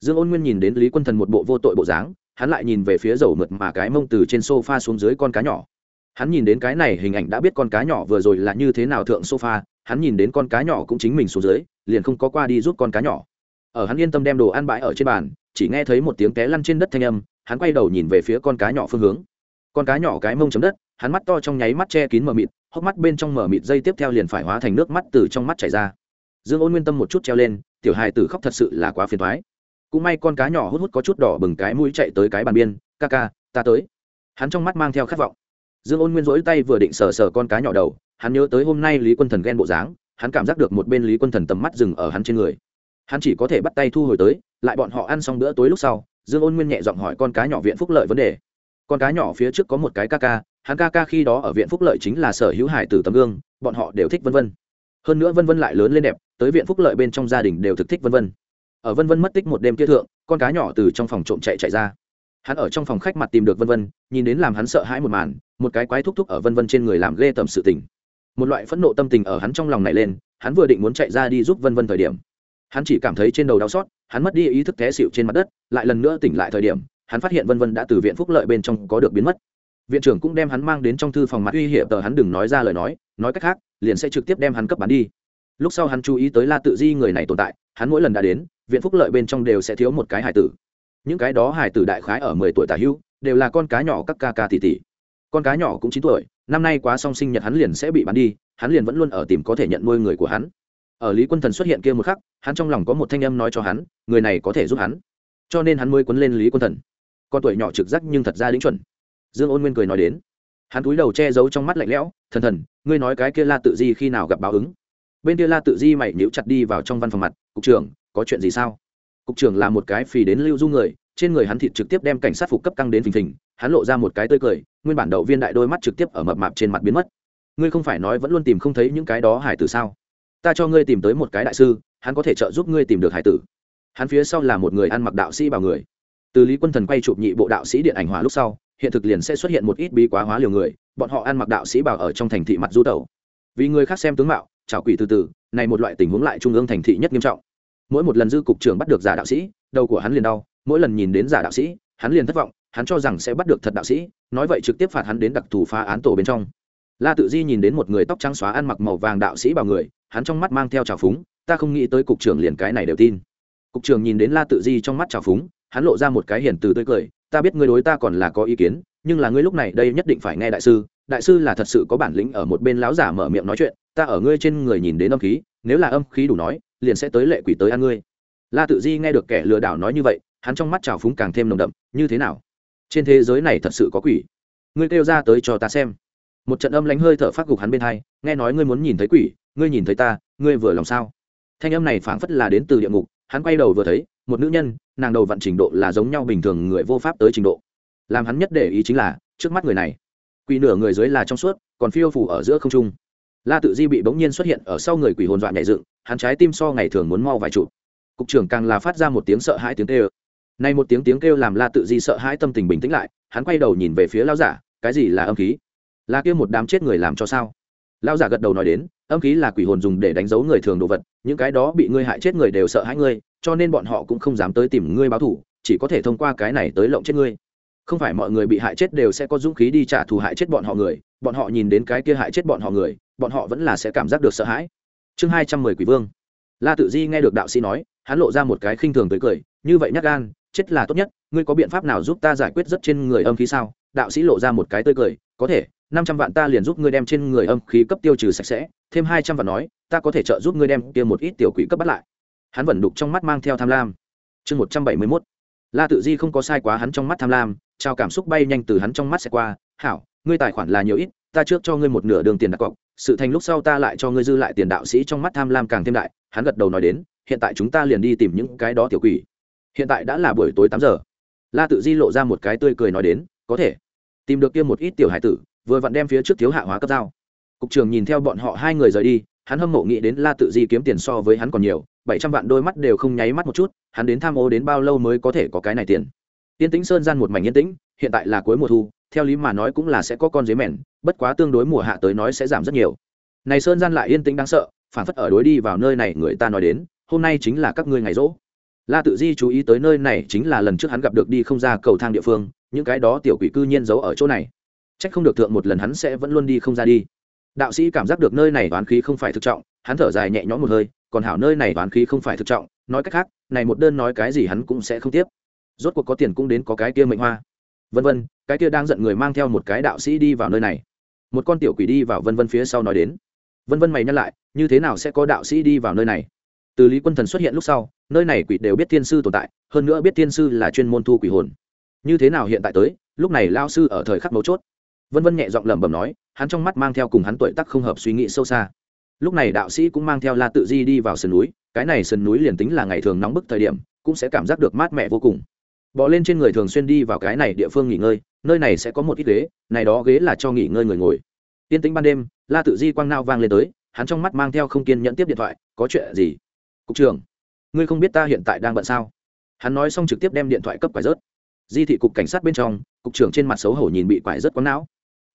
Dương ôn nguyên nhìn đến lý quân thần một bộ vô tội bộ dáng, hắn lại nhìn về phía dầu mượt mà cái mông từ trên sofa xuống dưới con cá nhỏ. Hắn nhìn đến cái này hình ảnh đã biết con cá nhỏ vừa rồi là như thế nào thượng sofa, hắn nhìn đến con cá nhỏ cũng chính mình xuống dưới, liền không có qua đi giúp con cá nhỏ. Ở hắn yên tâm đem đồ ăn bãi ở trên bàn, chỉ nghe thấy một tiếng té lăn trên đất thanh âm, hắn quay đầu nhìn về phía con cá nhỏ phương hướng. Con cá nhỏ cái mông chấm đất, hắn mắt to trong nháy mắt che kín mờ mịt, hốc mắt bên trong mờ mịt dây tiếp theo liền phải hóa thành nước mắt từ trong mắt chảy ra. Dương ôn nguyên tâm một chút treo lên, tiểu hài tử khóc thật sự là quá phiền thoái cũng may con cá nhỏ hút hút có chút đỏ bừng cái mũi chạy tới cái bàn biên, ca ca, ta tới. Hắn trong mắt mang theo khát vọng. Dương ôn nguyên rỗi tay vừa định sờ sờ con cá nhỏ đầu, hắn nhớ tới hôm nay lý quân thần ghen bộ dáng, hắn cảm giác được một bên lý quân thần tầm mắt dừng ở hắn trên người. Hắn chỉ có thể bắt tay thu hồi tới, lại bọn họ ăn xong bữa tối lúc sau, dương ôn nguyên nhẹ giọng hỏi con cá nhỏ viện phúc lợi vấn đề. Con cá nhỏ phía trước có một cái ca ca, hắn ca ca khi đó ở viện phúc lợi chính là sở hữu hải tử tấm gương, bọn họ đều thích vân vân. Hơn nữa vân vân lại lớn lên đẹp, tới viện phúc lợi bên trong gia đình đều thực thích vân vân ở vân vân mất tích một đêm kia thượng, con cá nhỏ từ trong phòng trộm chạy chạy ra. Hắn ở trong phòng khách mặt tìm được vân vân, nhìn đến làm hắn sợ hãi một màn, một cái quái thúc thúc ở vân vân trên người làm ghê tầm sự tình. Một loại phẫn nộ tâm tình ở hắn trong lòng này lên, hắn vừa định muốn chạy ra đi giúp vân vân thời điểm. Hắn chỉ cảm thấy trên đầu đau xót, hắn mất đi ý thức té xịu trên mặt đất, lại lần nữa tỉnh lại thời điểm, hắn phát hiện vân vân đã từ viện phúc lợi bên trong có được biến mất. Viện trưởng cũng đem hắn mang đến trong thư phòng mặt uy hiểm tờ hắn đừng nói ra lời nói nói cách khác, liền sẽ trực tiếp đem hắn cấp bán đi. Lúc sau hắn chú ý tới la tự di người này tồn tại, hắn mỗi lần đã đến viện phúc lợi bên trong đều sẽ thiếu một cái hải tử. Những cái đó hải tử đại khái ở mười tuổi tả hưu, đều là con cá nhỏ các ca ca tỷ tỷ. Con cá nhỏ cũng chín tuổi, năm nay quá song sinh nhật hắn liền sẽ bị bán đi, hắn liền vẫn luôn ở tìm có thể nhận nuôi người của hắn. Ở lý quân thần xuất hiện kia một khắc, hắn trong lòng có một thanh âm nói cho hắn, người này có thể giúp hắn. Cho nên hắn mới quấn lên lý quân thần. Con tuổi nhỏ trực giác nhưng thật ra lĩnh chuẩn. Dương ôn nguyên cười nói đến. Hắn cúi đầu che giấu trong mắt lạnh lẽo, thần thần, ngươi nói cái kia la tự di khi nào gặp báo ứng? Bên kia la tự di mày nhíu chặt đi vào trong văn phòng mặt, cục trưởng có chuyện gì sao? Cục trưởng là một cái phì đến lưu du người, trên người hắn thịt trực tiếp đem cảnh sát phục cấp căng đến phình phình, hắn lộ ra một cái tươi cười, nguyên bản đậu viên đại đôi mắt trực tiếp ở mập mạp trên mặt biến mất. Ngươi không phải nói vẫn luôn tìm không thấy những cái đó hải tử sao? Ta cho ngươi tìm tới một cái đại sư, hắn có thể trợ giúp ngươi tìm được hải tử. Hắn phía sau là một người ăn mặc đạo sĩ bảo người. Từ lý quân thần quay chụp nhị bộ đạo sĩ điện ảnh hóa lúc sau, hiện thực liền sẽ xuất hiện một ít bí quá hóa liều người, bọn họ ăn mặc đạo sĩ bảo ở trong thành thị mặt du tẩu. Vì người khác xem tướng mạo trào quỷ từ từ, này một loại tình huống lại trung ương thành thị nhất nghiêm trọng mỗi một lần dư cục trưởng bắt được giả đạo sĩ, đầu của hắn liền đau, mỗi lần nhìn đến giả đạo sĩ, hắn liền thất vọng, hắn cho rằng sẽ bắt được thật đạo sĩ, nói vậy trực tiếp phạt hắn đến đặc thù phá án tổ bên trong. La tự di nhìn đến một người tóc trắng xóa ăn mặc màu vàng đạo sĩ bảo người, hắn trong mắt mang theo trào phúng, ta không nghĩ tới cục trưởng liền cái này đều tin. Cục trưởng nhìn đến la tự di trong mắt trào phúng, hắn lộ ra một cái hiền từ tươi cười, ta biết ngươi đối ta còn là có ý kiến, nhưng là ngươi lúc này đây nhất định phải nghe đại sư đại sư là thật sự có bản lĩnh ở một bên láo giả mở miệng nói chuyện, ta ở ngươi trên người nhìn đến âm khí, nếu là âm khí đủ nói liền sẽ tới lệ quỷ tới ăn ngươi. La tự di nghe được kẻ lừa đảo nói như vậy, hắn trong mắt trào phúng càng thêm nồng đậm, như thế nào? Trên thế giới này thật sự có quỷ. Ngươi kêu ra tới cho ta xem. Một trận âm lánh hơi thở phát gục hắn bên hai, nghe nói ngươi muốn nhìn thấy quỷ, ngươi nhìn thấy ta, ngươi vừa lòng sao? Thanh âm này phảng phất là đến từ địa ngục, hắn quay đầu vừa thấy, một nữ nhân, nàng đầu vặn trình độ là giống nhau bình thường người vô pháp tới trình độ. Làm hắn nhất để ý chính là, trước mắt người này, quỷ nửa người dưới là trong suốt, còn phiêu phủ ở giữa không trung. La tự di bị bỗng nhiên xuất hiện ở sau người quỷ hồn dọa nhảy dựng hắn trái tim so ngày thường muốn mau vài chục. Cục trưởng càng là phát ra một tiếng sợ hãi tiếng kêu. Nay một tiếng tiếng kêu làm la tự di sợ hãi tâm tình bình tĩnh lại, hắn quay đầu nhìn về phía lao giả, cái gì là âm khí? Là kia một đám chết người làm cho sao? Lao giả gật đầu nói đến, âm khí là quỷ hồn dùng để đánh dấu người thường đồ vật, những cái đó bị ngươi hại chết người đều sợ hãi ngươi, cho nên bọn họ cũng không dám tới tìm ngươi báo thủ chỉ có thể thông qua cái này tới lộng chết ngươi. Không phải mọi người bị hại chết đều sẽ có dũng khí đi trả thù hại chết bọn họ người, bọn họ nhìn đến cái kia hại chết bọn họ người, bọn họ vẫn là sẽ cảm giác được sợ hãi chương hai trăm mười quỷ vương. La tự di nghe được đạo sĩ nói, hắn lộ ra một cái khinh thường tới cười, như vậy nhắc gan, chết là tốt nhất, ngươi có biện pháp nào giúp ta giải quyết rất trên người âm khí sao? Đạo sĩ lộ ra một cái tươi cười, có thể, năm trăm vạn ta liền giúp ngươi đem trên người âm khí cấp tiêu trừ sạch sẽ, thêm hai trăm vạn nói, ta có thể trợ giúp ngươi đem kia một ít tiểu quỷ cấp bắt lại. Hắn vẫn đục trong mắt mang theo tham lam. Chương một trăm bảy mươi mốt. La tự di không có sai quá hắn trong mắt tham lam, trao cảm xúc bay nhanh từ hắn trong mắt sẽ qua, hảo, ngươi tài khoản là nhiều ít, ta trước cho ngươi một nửa đường tiền đặt cọc sự thành lúc sau ta lại cho ngươi dư lại tiền đạo sĩ trong mắt tham lam càng thêm đại, hắn gật đầu nói đến, hiện tại chúng ta liền đi tìm những cái đó tiểu quỷ. Hiện tại đã là buổi tối tám giờ. La tự di lộ ra một cái tươi cười nói đến, có thể. Tìm được kia một ít tiểu hải tử, vừa vặn đem phía trước thiếu hạ hóa cấp dao cục trưởng nhìn theo bọn họ hai người rời đi, hắn hâm mộ nghĩ đến la tự di kiếm tiền so với hắn còn nhiều, bảy trăm vạn đôi mắt đều không nháy mắt một chút, hắn đến tham ô đến bao lâu mới có thể có cái này tiền. Tiên tĩnh sơn gian một mảnh yên tĩnh, hiện tại là cuối mùa thu, theo lý mà nói cũng là sẽ có con dế mèn, bất quá tương đối mùa hạ tới nói sẽ giảm rất nhiều. Này sơn gian lại yên tĩnh đáng sợ, phản phất ở đối đi vào nơi này người ta nói đến, hôm nay chính là các ngươi ngày rỗ. La tự di chú ý tới nơi này chính là lần trước hắn gặp được đi không ra cầu thang địa phương, những cái đó tiểu quỷ cư nhiên giấu ở chỗ này. Trách không được thượng một lần hắn sẽ vẫn luôn đi không ra đi. Đạo sĩ cảm giác được nơi này toán khí không phải thực trọng, hắn thở dài nhẹ nhõm một hơi, còn hảo nơi này toán khí không phải thực trọng, nói cách khác, này một đơn nói cái gì hắn cũng sẽ không tiếp rốt cuộc có tiền cũng đến có cái kia mệnh hoa. Vân vân, cái kia đang giận người mang theo một cái đạo sĩ đi vào nơi này. Một con tiểu quỷ đi vào vân vân phía sau nói đến. Vân vân mày nhắc lại, như thế nào sẽ có đạo sĩ đi vào nơi này? Từ lý quân thần xuất hiện lúc sau, nơi này quỷ đều biết thiên sư tồn tại, hơn nữa biết thiên sư là chuyên môn thu quỷ hồn. Như thế nào hiện tại tới, lúc này lao sư ở thời khắc mấu chốt. Vân vân nhẹ giọng lẩm bẩm nói, hắn trong mắt mang theo cùng hắn tuổi tắc không hợp suy nghĩ sâu xa. Lúc này đạo sĩ cũng mang theo la tự di đi vào sườn núi, cái này sườn núi liền tính là ngày thường nóng bức thời điểm, cũng sẽ cảm giác được mát mẻ vô cùng bỏ lên trên người thường xuyên đi vào cái này địa phương nghỉ ngơi, nơi này sẽ có một ít ghế, này đó ghế là cho nghỉ ngơi người ngồi. Tiên tĩnh ban đêm, la tự di quang nao vang lên tới, hắn trong mắt mang theo không kiên nhẫn tiếp điện thoại, có chuyện gì? Cục trưởng, ngươi không biết ta hiện tại đang bận sao? Hắn nói xong trực tiếp đem điện thoại cấp quải rớt. Di thị cục cảnh sát bên trong, cục trưởng trên mặt xấu hổ nhìn bị quải rớt quán não.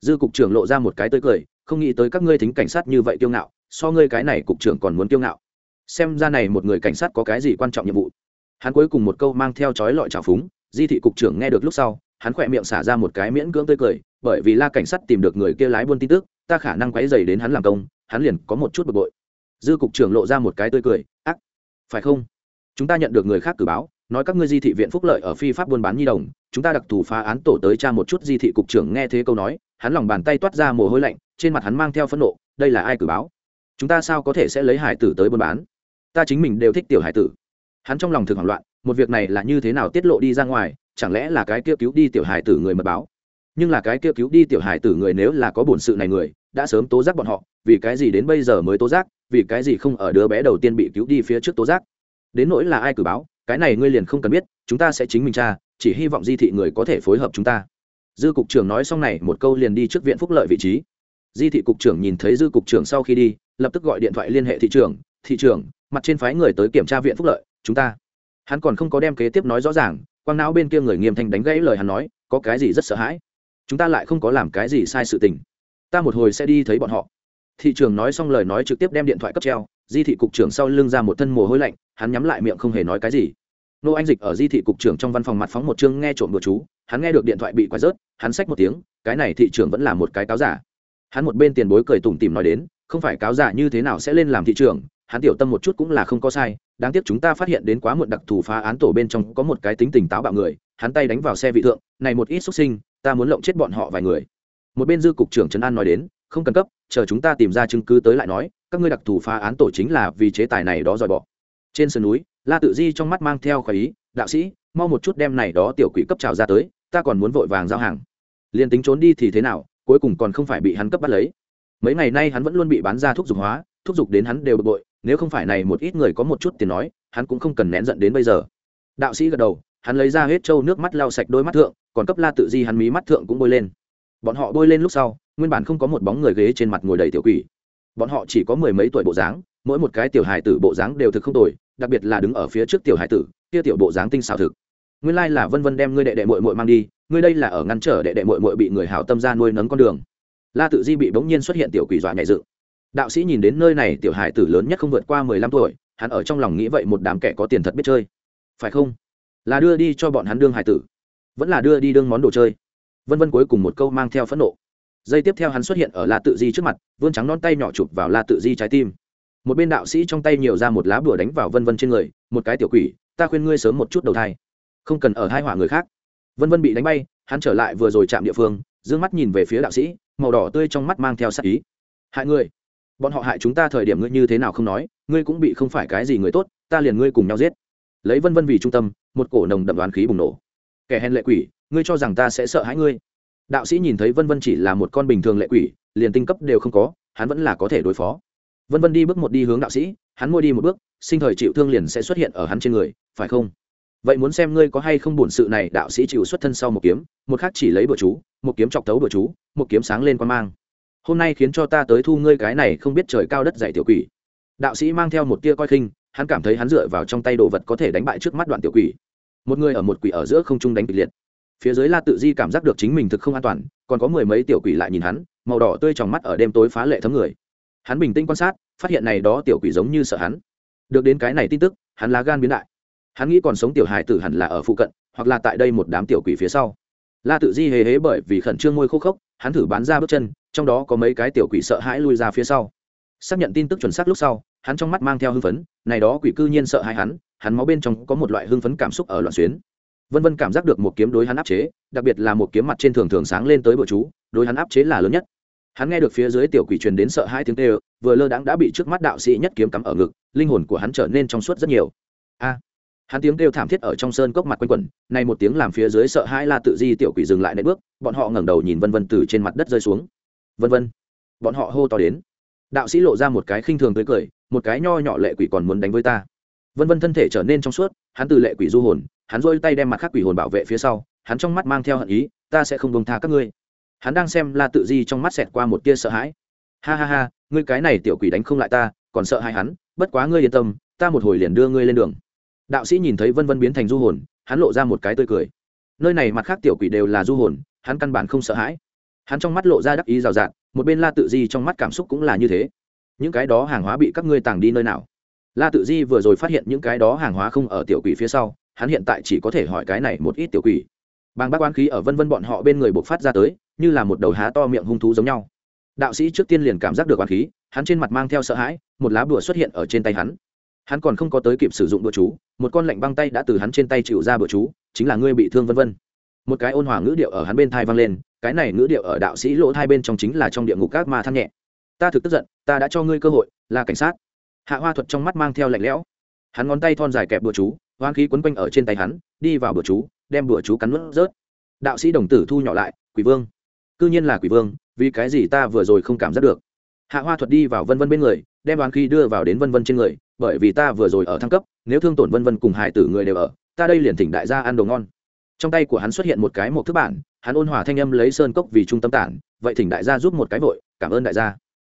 Dư cục trưởng lộ ra một cái tươi cười, không nghĩ tới các ngươi thính cảnh sát như vậy kiêu ngạo, so ngươi cái này cục trưởng còn muốn kiêu ngạo. Xem ra này một người cảnh sát có cái gì quan trọng nhiệm vụ? Hắn cuối cùng một câu mang theo chói lọi trào phúng, di thị cục trưởng nghe được lúc sau, hắn khỏe miệng xả ra một cái miễn cưỡng tươi cười, bởi vì la cảnh sát tìm được người kia lái buôn tin tức, ta khả năng quấy dày đến hắn làm công, hắn liền có một chút bực bội. Dư cục trưởng lộ ra một cái tươi cười, ác, phải không? Chúng ta nhận được người khác cử báo, nói các ngươi di thị viện phúc lợi ở phi pháp buôn bán nhi đồng, chúng ta đặc thù phá án tổ tới tra một chút di thị cục trưởng nghe thế câu nói, hắn lòng bàn tay toát ra mồ hôi lạnh, trên mặt hắn mang theo phẫn nộ, đây là ai cử báo? Chúng ta sao có thể sẽ lấy hải tử tới buôn bán? Ta chính mình đều thích tiểu hải tử hắn trong lòng thực hoảng loạn, một việc này là như thế nào tiết lộ đi ra ngoài, chẳng lẽ là cái kia cứu đi tiểu hải tử người mật báo? Nhưng là cái kia cứu đi tiểu hải tử người nếu là có bổn sự này người, đã sớm tố giác bọn họ, vì cái gì đến bây giờ mới tố giác, vì cái gì không ở đứa bé đầu tiên bị cứu đi phía trước tố giác? Đến nỗi là ai cử báo, cái này ngươi liền không cần biết, chúng ta sẽ chính mình tra, chỉ hy vọng di thị người có thể phối hợp chúng ta. Dư cục trưởng nói xong này, một câu liền đi trước viện phúc lợi vị trí. Di thị cục trưởng nhìn thấy dư cục trưởng sau khi đi, lập tức gọi điện thoại liên hệ thị trưởng thị trưởng mặt trên phái người tới kiểm tra viện phúc lợi, chúng ta. Hắn còn không có đem kế tiếp nói rõ ràng, quang não bên kia người nghiêm thanh đánh gãy lời hắn nói, có cái gì rất sợ hãi? Chúng ta lại không có làm cái gì sai sự tình. Ta một hồi sẽ đi thấy bọn họ. Thị trường nói xong lời nói trực tiếp đem điện thoại cấp treo, di thị cục trưởng sau lưng ra một thân mồ hôi lạnh, hắn nhắm lại miệng không hề nói cái gì. Nô anh dịch ở di thị cục trưởng trong văn phòng mặt phóng một chương nghe trộm đồ chú, hắn nghe được điện thoại bị quái rớt, hắn xách một tiếng, cái này thị trưởng vẫn là một cái cáo giả. Hắn một bên tiền bối cười tủm tìm nói đến, không phải cáo giả như thế nào sẽ lên làm thị trưởng hắn tiểu tâm một chút cũng là không có sai, đáng tiếc chúng ta phát hiện đến quá muộn đặc thù phá án tổ bên trong có một cái tính tình táo bạo người, hắn tay đánh vào xe vị thượng, này một ít xuất sinh, ta muốn lộng chết bọn họ vài người. Một bên dư cục trưởng trấn an nói đến, không cần cấp, chờ chúng ta tìm ra chứng cứ tới lại nói, các ngươi đặc thù phá án tổ chính là vì chế tài này đó dòi bỏ. Trên sườn núi, la tự di trong mắt mang theo khỏi ý, đạo sĩ, mau một chút đem này đó tiểu quỷ cấp trào ra tới, ta còn muốn vội vàng giao hàng. Liền tính trốn đi thì thế nào, cuối cùng còn không phải bị hắn cấp bắt lấy. Mấy ngày nay hắn vẫn luôn bị bán ra thuốc dục hóa thuốc dục đến hắn đều bực bội nếu không phải này một ít người có một chút tiền nói, hắn cũng không cần nén giận đến bây giờ. Đạo sĩ gật đầu, hắn lấy ra hết trâu nước mắt lau sạch đôi mắt thượng, còn cấp la tự di hắn mí mắt thượng cũng bôi lên. Bọn họ bôi lên lúc sau, nguyên bản không có một bóng người ghế trên mặt ngồi đầy tiểu quỷ. Bọn họ chỉ có mười mấy tuổi bộ dáng, mỗi một cái tiểu hài tử bộ dáng đều thực không tồi, đặc biệt là đứng ở phía trước tiểu hài tử, kia tiểu bộ dáng tinh xảo thực. Nguyên lai là vân vân đem ngươi đệ đệ mội mội mang đi, ngươi đây là ở ngăn trở đệ đệ mội mội bị người hảo tâm ra nuôi nấng con đường. La tự di bị bỗng nhiên xuất hiện tiểu quỷ dọa nhảy dựng đạo sĩ nhìn đến nơi này tiểu hải tử lớn nhất không vượt qua mười lăm tuổi, hắn ở trong lòng nghĩ vậy một đám kẻ có tiền thật biết chơi. Phải không? Là đưa đi cho bọn hắn đương hải tử, vẫn là đưa đi đương món đồ chơi. Vân vân cuối cùng một câu mang theo phẫn nộ. Giây tiếp theo hắn xuất hiện ở la tự di trước mặt, vươn trắng non tay nhỏ chụp vào la tự di trái tim. Một bên đạo sĩ trong tay nhiều ra một lá bùa đánh vào vân vân trên người, một cái tiểu quỷ, ta khuyên ngươi sớm một chút đầu thai. Không cần ở hai hỏa người khác. Vân vân bị đánh bay, hắn trở lại vừa rồi chạm địa phương d ư ơ n g mắt nhìn về phía đạo sĩ, màu đỏ tươi trong mắt mang theo sắc ý. Hại người bọn họ hại chúng ta thời điểm ngươi như thế nào không nói, ngươi cũng bị không phải cái gì người tốt, ta liền ngươi cùng nhau giết. Lấy vân vân vì trung tâm, một cổ nồng đậm đoán khí bùng nổ. Kẻ hèn lệ quỷ, ngươi cho rằng ta sẽ sợ hãi ngươi? Đạo sĩ nhìn thấy vân vân chỉ là một con bình thường lệ quỷ, liền tinh cấp đều không có, hắn vẫn là có thể đối phó. Vân vân đi bước một đi hướng đạo sĩ, hắn môi đi một bước, sinh thời chịu thương liền sẽ xuất hiện ở hắn trên người, phải không? Vậy muốn xem ngươi có hay không bổn sự này, đạo sĩ chịu xuất thân sau một kiếm, một khác chỉ lấy bữa chú, một kiếm chọc thấu bữa chú, một kiếm sáng lên quan mang hôm nay khiến cho ta tới thu ngươi cái này không biết trời cao đất dày tiểu quỷ. Đạo sĩ mang theo một tia coi khinh, hắn cảm thấy hắn dựa vào trong tay đồ vật có thể đánh bại trước mắt đoạn tiểu quỷ. Một người ở một quỷ ở giữa không trung đánh kịch liệt. Phía dưới la tự di cảm giác được chính mình thực không an toàn, còn có mười mấy tiểu quỷ lại nhìn hắn, màu đỏ tươi trong mắt ở đêm tối phá lệ thấm người. Hắn bình tĩnh quan sát, phát hiện này đó tiểu quỷ giống như sợ hắn. Được đến cái này tin tức, hắn lá gan biến đại. Hắn nghĩ còn sống tiểu hài tử hẳn là ở phụ cận, hoặc là tại đây một đám tiểu quỷ phía sau. La tự di hề hế bởi vì khẩn trương môi khô khốc, hắn thử bán ra bước chân trong đó có mấy cái tiểu quỷ sợ hãi lui ra phía sau. Xác nhận tin tức chuẩn xác lúc sau, hắn trong mắt mang theo hưng phấn, này đó quỷ cư nhiên sợ hãi hắn hắn máu bên trong có một loại hưng phấn cảm xúc ở loạn xuyến. Vân vân cảm giác được một kiếm đối hắn áp chế, đặc biệt là một kiếm mặt trên thường thường sáng lên tới bờ chú, đối hắn áp chế là lớn nhất. Hắn nghe được phía dưới tiểu quỷ truyền đến sợ hai tiếng tê vừa lơ đãng đã bị trước mắt đạo sĩ nhất kiếm cắm ở ngực, linh hồn của hắn trở nên trong suốt rất nhiều. A! Hắn tiếng kêu thảm thiết ở trong sơn cốc mặt quanh quẩn, này một tiếng làm phía dưới sợ hãi la tự di tiểu quỷ dừng lại nệ bước, bọn họ ngẩng đầu nhìn vân vân từ trên mặt đất rơi xuống vân vân. Bọn họ hô to đến. Đạo sĩ lộ ra một cái khinh thường tới cười, một cái nho nhỏ lệ quỷ còn muốn đánh với ta. Vân vân thân thể trở nên trong suốt, hắn từ lệ quỷ du hồn, hắn rôi tay đem mặt khác quỷ hồn bảo vệ phía sau, hắn trong mắt mang theo hận ý, ta sẽ không bông tha các ngươi. Hắn đang xem la tự di trong mắt xẹt qua một tia sợ hãi. Ha ha ha, ngươi cái này tiểu quỷ đánh không lại ta, còn sợ hai hắn, bất quá ngươi yên tâm, ta một hồi liền đưa ngươi lên đường. Đạo sĩ nhìn thấy vân vân biến thành du hồn, hắn lộ ra một cái tươi cười. Nơi này mặt khác tiểu quỷ đều là du hồn, hắn căn bản không sợ hãi hắn trong mắt lộ ra đắc ý rào rạt, một bên la tự di trong mắt cảm xúc cũng là như thế. Những cái đó hàng hóa bị các ngươi tàng đi nơi nào? La tự di vừa rồi phát hiện những cái đó hàng hóa không ở tiểu quỷ phía sau, hắn hiện tại chỉ có thể hỏi cái này một ít tiểu quỷ. Bàng bác oán khí ở vân vân bọn họ bên người buộc phát ra tới, như là một đầu há to miệng hung thú giống nhau. Đạo sĩ trước tiên liền cảm giác được oán khí, hắn trên mặt mang theo sợ hãi, một lá bùa xuất hiện ở trên tay hắn. Hắn còn không có tới kịp sử dụng bữa chú, một con lạnh băng tay đã từ hắn trên tay chịu ra bữa chú, chính là ngươi bị thương vân vân. Một cái ôn hòa ngữ điệu ở hắn bên thai vang lên cái này ngữ điệu ở đạo sĩ lỗ thai bên trong chính là trong địa ngục các ma than nhẹ. Ta thực tức giận, ta đã cho ngươi cơ hội, là cảnh sát. Hạ hoa thuật trong mắt mang theo lạnh lẽo. Hắn ngón tay thon dài kẹp bữa chú, hoang khí quấn quanh ở trên tay hắn, đi vào bữa chú, đem bữa chú cắn nuốt rớt. Đạo sĩ đồng tử thu nhỏ lại, quỷ vương, cư nhiên là quỷ vương, vì cái gì ta vừa rồi không cảm giác được? Hạ hoa thuật đi vào vân vân bên người, đem đoán khí đưa vào đến vân vân trên người, bởi vì ta vừa rồi ở thăng cấp, nếu thương tổn vân vân cùng hải tử người đều ở, ta đây liền thỉnh đại gia ăn đồ ngon. Trong tay của hắn xuất hiện một cái một thức bản hắn ôn hòa thanh âm lấy sơn cốc vì trung tâm tản, vậy thỉnh đại gia giúp một cái vội, cảm ơn đại gia.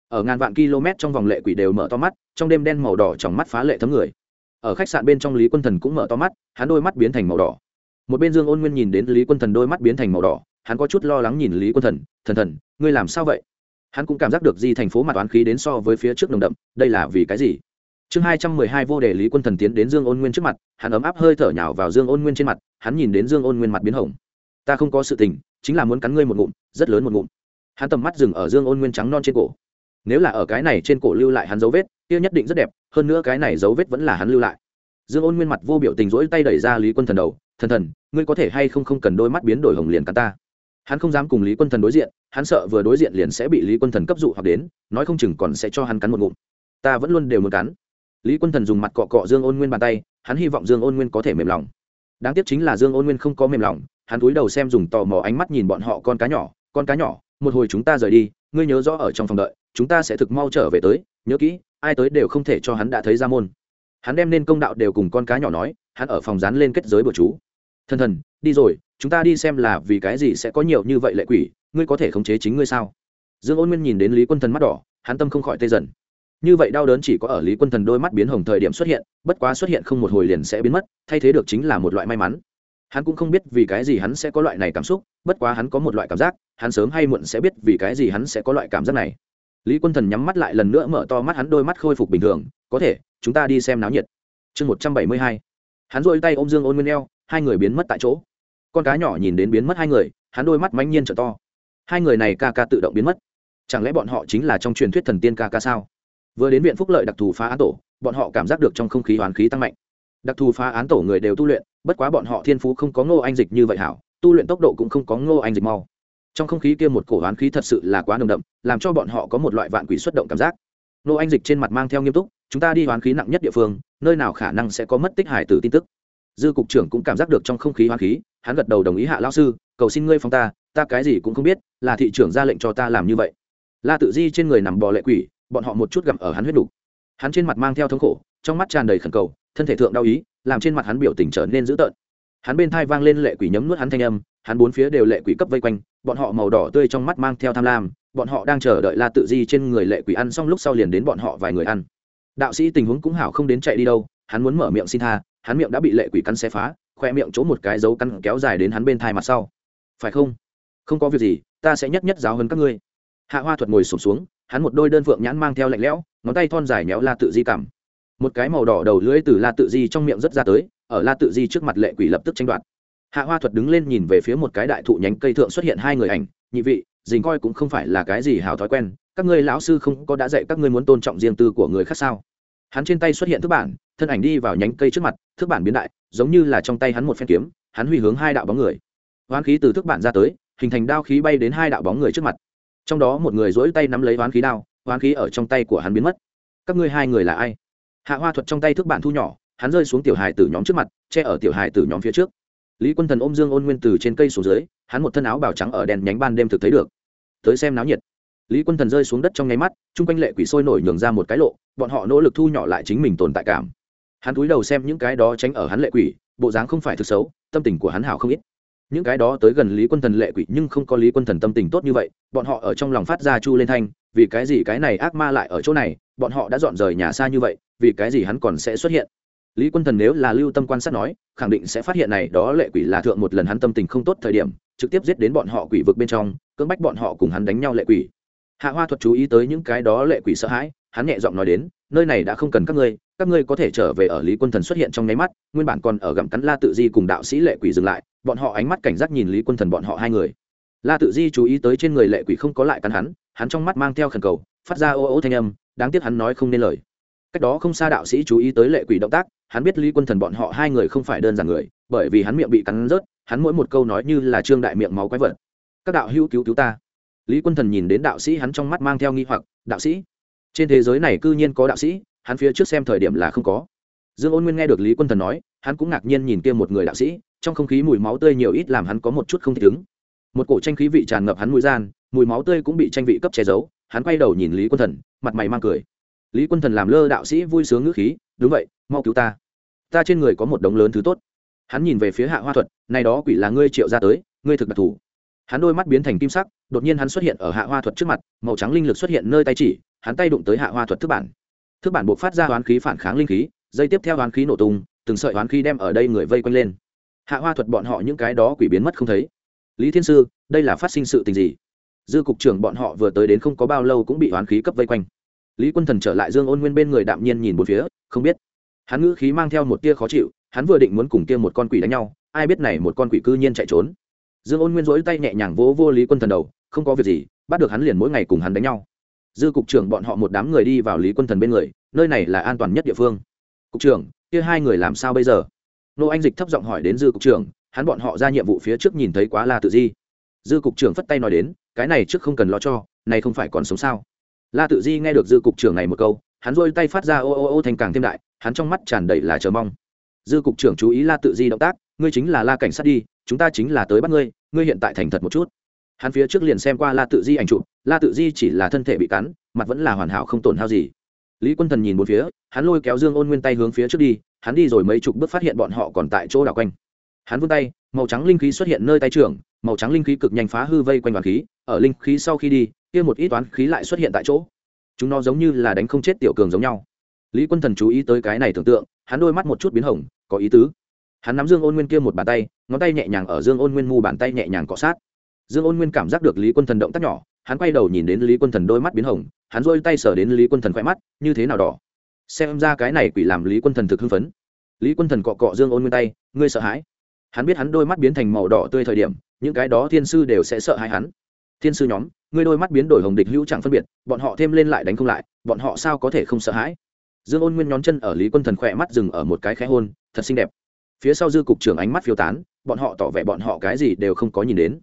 Ở ngàn vạn km trong vòng lệ quỷ đều mở to mắt, trong đêm đen màu đỏ trong mắt phá lệ thấm người. Ở khách sạn bên trong lý quân thần cũng mở to mắt, hắn đôi mắt biến thành màu đỏ. Một bên dương ôn nguyên nhìn đến lý quân thần đôi mắt biến thành màu đỏ, hắn có chút lo lắng nhìn lý quân thần thần thần, ngươi làm sao vậy? Hắn cũng cảm giác được di thành phố mặt toán khí đến so với phía trước nồng đậm, đây là vì cái gì? Chương hai trăm mười hai vô đề lý quân thần tiến đến dương ôn nguyên trước mặt, hắn ấm áp hơi thở nhào vào dương ôn nguyên trên mặt, hắn nhìn đến dương ôn nguyên mặt biến hồng ta không có sự tình, chính là muốn cắn ngươi một ngụm, rất lớn một ngụm. Hắn tầm mắt dừng ở dương ôn nguyên trắng non trên cổ. Nếu là ở cái này trên cổ lưu lại hắn dấu vết, kia nhất định rất đẹp, hơn nữa cái này dấu vết vẫn là hắn lưu lại. Dương ôn nguyên mặt vô biểu tình rỗi tay đẩy ra lý quân thần đầu, thần thần, ngươi có thể hay không không cần đôi mắt biến đổi hồng liền cắn ta? Hắn không dám cùng lý quân thần đối diện, hắn sợ vừa đối diện liền sẽ bị lý quân thần cấp dụ hoặc đến, nói không chừng còn sẽ cho hắn cắn một ngụm. Ta vẫn luôn đều muốn cắn. Lý quân thần dùng mặt cọ cọ dương ôn nguyên bàn tay, hắn hy vọng dương ôn nguyên có thể mềm lòng. Đáng tiếc chính là dương ôn nguyên không có mềm lòng hắn cúi đầu xem dùng tò mò ánh mắt nhìn bọn họ con cá nhỏ, con cá nhỏ, một hồi chúng ta rời đi, ngươi nhớ rõ ở trong phòng đợi, chúng ta sẽ thực mau trở về tới, nhớ kỹ, ai tới đều không thể cho hắn đã thấy ra môn. Hắn đem nên công đạo đều cùng con cá nhỏ nói, hắn ở phòng dán lên kết giới bờ chú. Thần thần, đi rồi, chúng ta đi xem là vì cái gì sẽ có nhiều như vậy lệ quỷ, ngươi có thể khống chế chính ngươi sao? Dương ôn nguyên nhìn đến lý quân thần mắt đỏ, hắn tâm không khỏi tê dần. Như vậy đau đớn chỉ có ở lý quân thần đôi mắt biến hồng thời điểm xuất hiện, bất quá xuất hiện không một hồi liền sẽ biến mất, thay thế được chính là một loại may mắn hắn cũng không biết vì cái gì hắn sẽ có loại này cảm xúc, bất quá hắn có một loại cảm giác, hắn sớm hay muộn sẽ biết vì cái gì hắn sẽ có loại cảm giác này. Lý quân thần nhắm mắt lại lần nữa mở to mắt hắn đôi mắt khôi phục bình thường, có thể, chúng ta đi xem náo nhiệt. Chương một trăm bảy mươi hai. Hắn dội tay ôm dương ôn nguyên eo, hai người biến mất tại chỗ. Con cá nhỏ nhìn đến biến mất hai người, hắn đôi mắt mãnh nhiên trở to. Hai người này ca ca tự động biến mất. Chẳng lẽ bọn họ chính là trong truyền thuyết thần tiên ca ca sao? Vừa đến viện phúc lợi đặc thù phá án tổ, bọn họ cảm giác được trong không khí hoàn khí tăng mạnh. Đặc thù phá án tổ người đều tu luyện bất quá bọn họ thiên phú không có ngô anh dịch như vậy hảo tu luyện tốc độ cũng không có ngô anh dịch mau. Trong không khí kia một cổ hoán khí thật sự là quá nồng đậm làm cho bọn họ có một loại vạn quỷ xuất động cảm giác. Ngô anh dịch trên mặt mang theo nghiêm túc chúng ta đi hoán khí nặng nhất địa phương nơi nào khả năng sẽ có mất tích hải tử tin tức? Dư cục trưởng cũng cảm giác được trong không khí hoán khí hắn gật đầu đồng ý hạ lao sư cầu xin ngươi phong ta ta cái gì cũng không biết là thị trưởng ra lệnh cho ta làm như vậy. La tự di trên người nằm bò lệ quỷ bọn họ một chút gặm ở hắn huyết đủ, hắn trên mặt mang theo thống khổ trong mắt tràn đầy khẩn cầu thân thể thượng đau ý làm trên mặt hắn biểu tình trở nên dữ tợn. Hắn bên thai vang lên lệ quỷ nhấm nuốt hắn thanh âm hắn bốn phía đều lệ quỷ cấp vây quanh bọn họ màu đỏ tươi trong mắt mang theo tham lam bọn họ đang chờ đợi la tự di trên người lệ quỷ ăn xong lúc sau liền đến bọn họ vài người ăn. Đạo sĩ tình huống cũng hảo không đến chạy đi đâu hắn muốn mở miệng xin tha hắn miệng đã bị lệ quỷ cắn xé phá khoe miệng chỗ một cái dấu cắn kéo dài đến hắn bên thai mặt sau. Phải không? Không có việc gì ta sẽ nhất nhất giáo hơn các ngươi. Hạ hoa thuật ngồi sụp xuống, xuống hắn một đôi đơn phượng nhãn mang theo lạnh lẽo ngón tay thon dài méo la tự di cảm một cái màu đỏ đầu lưỡi từ la tự di trong miệng rất ra tới, ở la tự di trước mặt lệ quỷ lập tức tranh đoạt. Hạ hoa thuật đứng lên nhìn về phía một cái đại thụ nhánh cây thượng xuất hiện hai người ảnh, nhị vị, dình coi cũng không phải là cái gì hào thói quen, các ngươi lão sư không có đã dạy các ngươi muốn tôn trọng riêng tư của người khác sao? Hắn trên tay xuất hiện thức bản, thân ảnh đi vào nhánh cây trước mặt, thức bản biến đại, giống như là trong tay hắn một phen kiếm, hắn huy hướng hai đạo bóng người. Hoán khí từ thức bản ra tới, hình thành đao khí bay đến hai đạo bóng người trước mặt. Trong đó một người dỗi tay nắm lấy hoán khí đao, hoán khí ở trong tay của hắn biến mất. Các ngươi hai người là ai? Hạ hoa thuật trong tay thức bản thu nhỏ, hắn rơi xuống tiểu hài tử nhóm trước mặt, che ở tiểu hài tử nhóm phía trước. Lý quân thần ôm dương ôn nguyên từ trên cây xuống dưới, hắn một thân áo bào trắng ở đèn nhánh ban đêm thực thấy được. Tới xem náo nhiệt. Lý quân thần rơi xuống đất trong nháy mắt, chung quanh lệ quỷ sôi nổi nhường ra một cái lộ, bọn họ nỗ lực thu nhỏ lại chính mình tồn tại cảm. Hắn cúi đầu xem những cái đó tránh ở hắn lệ quỷ, bộ dáng không phải thực xấu, tâm tình của hắn hảo không ít. Những cái đó tới gần lý quân thần lệ quỷ nhưng không có lý quân thần tâm tình tốt như vậy, bọn họ ở trong lòng phát ra chu lên thanh, vì cái gì cái này ác ma lại ở chỗ này, bọn họ đã dọn rời nhà xa như vậy vì cái gì hắn còn sẽ xuất hiện? Lý quân thần nếu là lưu tâm quan sát nói, khẳng định sẽ phát hiện này, đó lệ quỷ là thượng một lần hắn tâm tình không tốt thời điểm, trực tiếp giết đến bọn họ quỷ vực bên trong, cưỡng bách bọn họ cùng hắn đánh nhau lệ quỷ. Hạ hoa thuật chú ý tới những cái đó lệ quỷ sợ hãi, hắn nhẹ giọng nói đến, nơi này đã không cần các ngươi các ngươi có thể trở về ở lý quân thần xuất hiện trong nháy mắt, nguyên bản còn ở gặm cắn la tự di cùng đạo sĩ lệ quỷ dừng lại, bọn họ ánh mắt cảnh giác nhìn lý quân thần bọn họ hai người. La tự di chú ý tới trên người lệ quỷ không có lại cắn hắn hắn trong mắt mang theo khẩn cầu, phát ra ô ô thanh âm, đáng tiếc hắn nói không nên lời cách đó không xa đạo sĩ chú ý tới lệ quỷ động tác, hắn biết lý quân thần bọn họ hai người không phải đơn giản người, bởi vì hắn miệng bị cắn rớt, hắn mỗi một câu nói như là trương đại miệng máu quái vật. Các đạo hữu cứu cứu ta. Lý quân thần nhìn đến đạo sĩ hắn trong mắt mang theo nghi hoặc, đạo sĩ, trên thế giới này c ư nhiên có đạo sĩ, hắn phía trước xem thời điểm là không có. Dương ôn nguyên nghe được lý quân thần nói, hắn cũng ngạc nhiên nhìn kia một người đạo sĩ, trong không khí mùi máu tươi nhiều ít làm hắn có một chút không thích ứng. Một cổ tranh khí vị tràn ngập hắn mũi gian, mùi máu tươi cũng bị tranh vị cấp che giấu, hắn quay đầu nhìn lý quân thần, mặt mày mang cười lý quân thần làm lơ đạo sĩ vui sướng ngữ khí, đúng vậy, mau cứu ta. Ta trên người có một đống lớn thứ tốt. Hắn nhìn về phía hạ hoa thuật, này đó quỷ là ngươi triệu ra tới, ngươi thực đặc thù. Hắn đôi mắt biến thành kim sắc, đột nhiên hắn xuất hiện ở hạ hoa thuật trước mặt, màu trắng linh lực xuất hiện nơi tay chỉ, hắn tay đụng tới hạ hoa thuật thức bản. Thức bản buộc phát ra hoán khí phản kháng linh khí, dây tiếp theo hoán khí nổ tung, từng sợi hoán khí đem ở đây người vây quanh lên. Hạ hoa thuật bọn họ những cái đó quỷ biến mất không thấy. Lý thiên sư, đây là phát sinh sự tình gì? Dư cục trưởng bọn họ vừa tới đến không có bao lâu cũng bị hoán khí cấp vây quanh lý quân thần trở lại dương ôn nguyên bên người đạm nhiên nhìn một phía, không biết. Hắn ngữ khí mang theo một tia khó chịu, hắn vừa định muốn cùng kia một con quỷ đánh nhau, ai biết này một con quỷ cư nhiên chạy trốn. Dương ôn nguyên rỗi tay nhẹ nhàng vỗ vô lý quân thần đầu, không có việc gì, bắt được hắn liền mỗi ngày cùng hắn đánh nhau. Dư cục trưởng bọn họ một đám người đi vào lý quân thần bên người, nơi này là an toàn nhất địa phương. Cục trưởng, kia hai người làm sao bây giờ? Nô anh dịch thấp giọng hỏi đến dư cục trưởng, hắn bọn họ ra nhiệm vụ phía trước nhìn thấy quá la tự di. Dư cục trưởng phất tay nói đến, cái này trước không cần lo cho, này không phải còn sống sao? La tự di nghe được dư cục trưởng này một câu, hắn rôi tay phát ra ô ô ô thành càng thêm đại, hắn trong mắt tràn đầy là chờ mong. Dư cục trưởng chú ý la tự di động tác, ngươi chính là la cảnh sát đi, chúng ta chính là tới bắt ngươi ngươi hiện tại thành thật một chút. Hắn phía trước liền xem qua la tự di ảnh chụp, la tự di chỉ là thân thể bị cắn, mặt vẫn là hoàn hảo không tổn hao gì. Lý quân thần nhìn một phía, hắn lôi kéo dương ôn nguyên tay hướng phía trước đi, hắn đi rồi mấy chục bước phát hiện bọn họ còn tại chỗ đảo quanh. Hắn vươn tay, màu trắng linh khí xuất hiện nơi tay trưởng, màu trắng linh khí cực nhanh phá hư vây quanh đoàn khí, ở linh khí sau khi đi kia một ít toán khí lại xuất hiện tại chỗ. Chúng nó giống như là đánh không chết tiểu cường giống nhau. Lý quân thần chú ý tới cái này tưởng tượng, hắn đôi mắt một chút biến hồng, có ý tứ. Hắn nắm dương ôn nguyên kia một bàn tay, ngón tay nhẹ nhàng ở dương ôn nguyên mu bàn tay nhẹ nhàng cọ sát. Dương ôn nguyên cảm giác được lý quân thần động tác nhỏ, hắn quay đầu nhìn đến lý quân thần đôi mắt biến hồng, hắn rôi tay sờ đến lý quân thần khoe mắt, như thế nào đỏ? Xem ra cái này quỷ làm lý quân thần thực hưng phấn. Lý quân thần cọ cọ dương ôn nguyên tay, ngươi sợ hãi. Hắn biết hắn đôi mắt biến thành màu đỏ tươi thời điểm, những cái đó thiên sư đều sẽ sợ hãi hắn thiên sư nhóm, ngươi đôi mắt biến đổi hồng địch hữu chẳng phân biệt, bọn họ thêm lên lại đánh không lại, bọn họ sao có thể không sợ hãi? Dương ôn nguyên nhón chân ở lý quân thần khỏe mắt dừng ở một cái khẽ hôn, thật xinh đẹp. Phía sau dư cục trưởng ánh mắt phiêu tán, bọn họ tỏ vẻ bọn họ cái gì đều không có nhìn đến.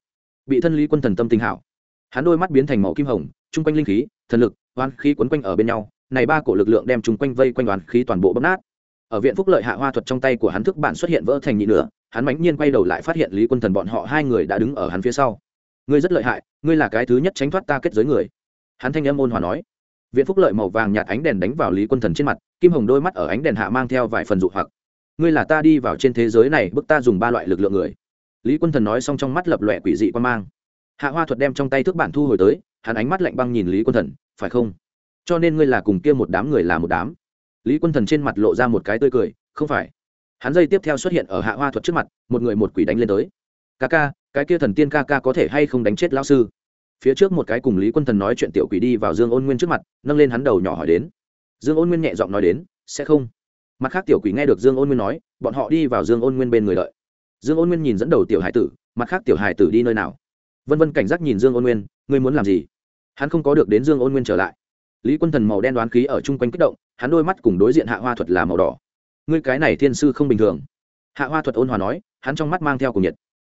Bị thân lý quân thần tâm tình hảo. Hắn đôi mắt biến thành màu kim hồng, chung quanh linh khí, thần lực oan khí quấn quanh ở bên nhau, này ba cổ lực lượng đem chung quanh vây quanh oán khí toàn bộ bóp nát. Ở viện phúc lợi hạ hoa thuật trong tay của hắn thức bản xuất hiện vỡ thành nhị nửa, hắn mãnh nhiên quay đầu lại phát hiện lý quân thần bọn họ hai người đã đứng ở hắn phía sau ngươi rất lợi hại, ngươi là cái thứ nhất tránh thoát ta kết giới người. Hắn thanh âm ôn hòa nói. Viện phúc lợi màu vàng nhạt ánh đèn đánh vào lý quân thần trên mặt, kim hồng đôi mắt ở ánh đèn hạ mang theo vài phần dụ hoặc. Ngươi là ta đi vào trên thế giới này, bức ta dùng ba loại lực lượng người. Lý quân thần nói xong trong mắt lập lòe quỷ dị quan mang. Hạ hoa thuật đem trong tay thước bản thu hồi tới, hắn ánh mắt lạnh băng nhìn lý quân thần, phải không? Cho nên ngươi là cùng kia một đám người là một đám. Lý quân thần trên mặt lộ ra một cái tươi cười, không phải. Hắn dây tiếp theo xuất hiện ở hạ hoa thuật trước mặt, một người một quỷ đánh lên tới. Ca ca cái kia thần tiên ca ca có thể hay không đánh chết lão sư? Phía trước một cái cùng lý quân thần nói chuyện tiểu quỷ đi vào dương ôn nguyên trước mặt, nâng lên hắn đầu nhỏ hỏi đến. Dương ôn nguyên nhẹ giọng nói đến, sẽ không. Mặt khác tiểu quỷ nghe được dương ôn nguyên nói, bọn họ đi vào dương ôn nguyên bên người lợi dương ôn nguyên nhìn dẫn đầu tiểu hải tử, mặt khác tiểu hải tử đi nơi nào? Vân vân cảnh giác nhìn dương ôn nguyên, ngươi muốn làm gì? Hắn không có được đến dương ôn nguyên trở lại. Lý quân thần màu đen đoán khí ở chung quanh kích động, hắn đôi mắt cùng đối diện hạ hoa thuật là màu đỏ. Ngươi cái này thiên sư không bình thường. Hạ hoa thuật ôn hòa nói, hắn trong mắt mang theo cùng nhiệt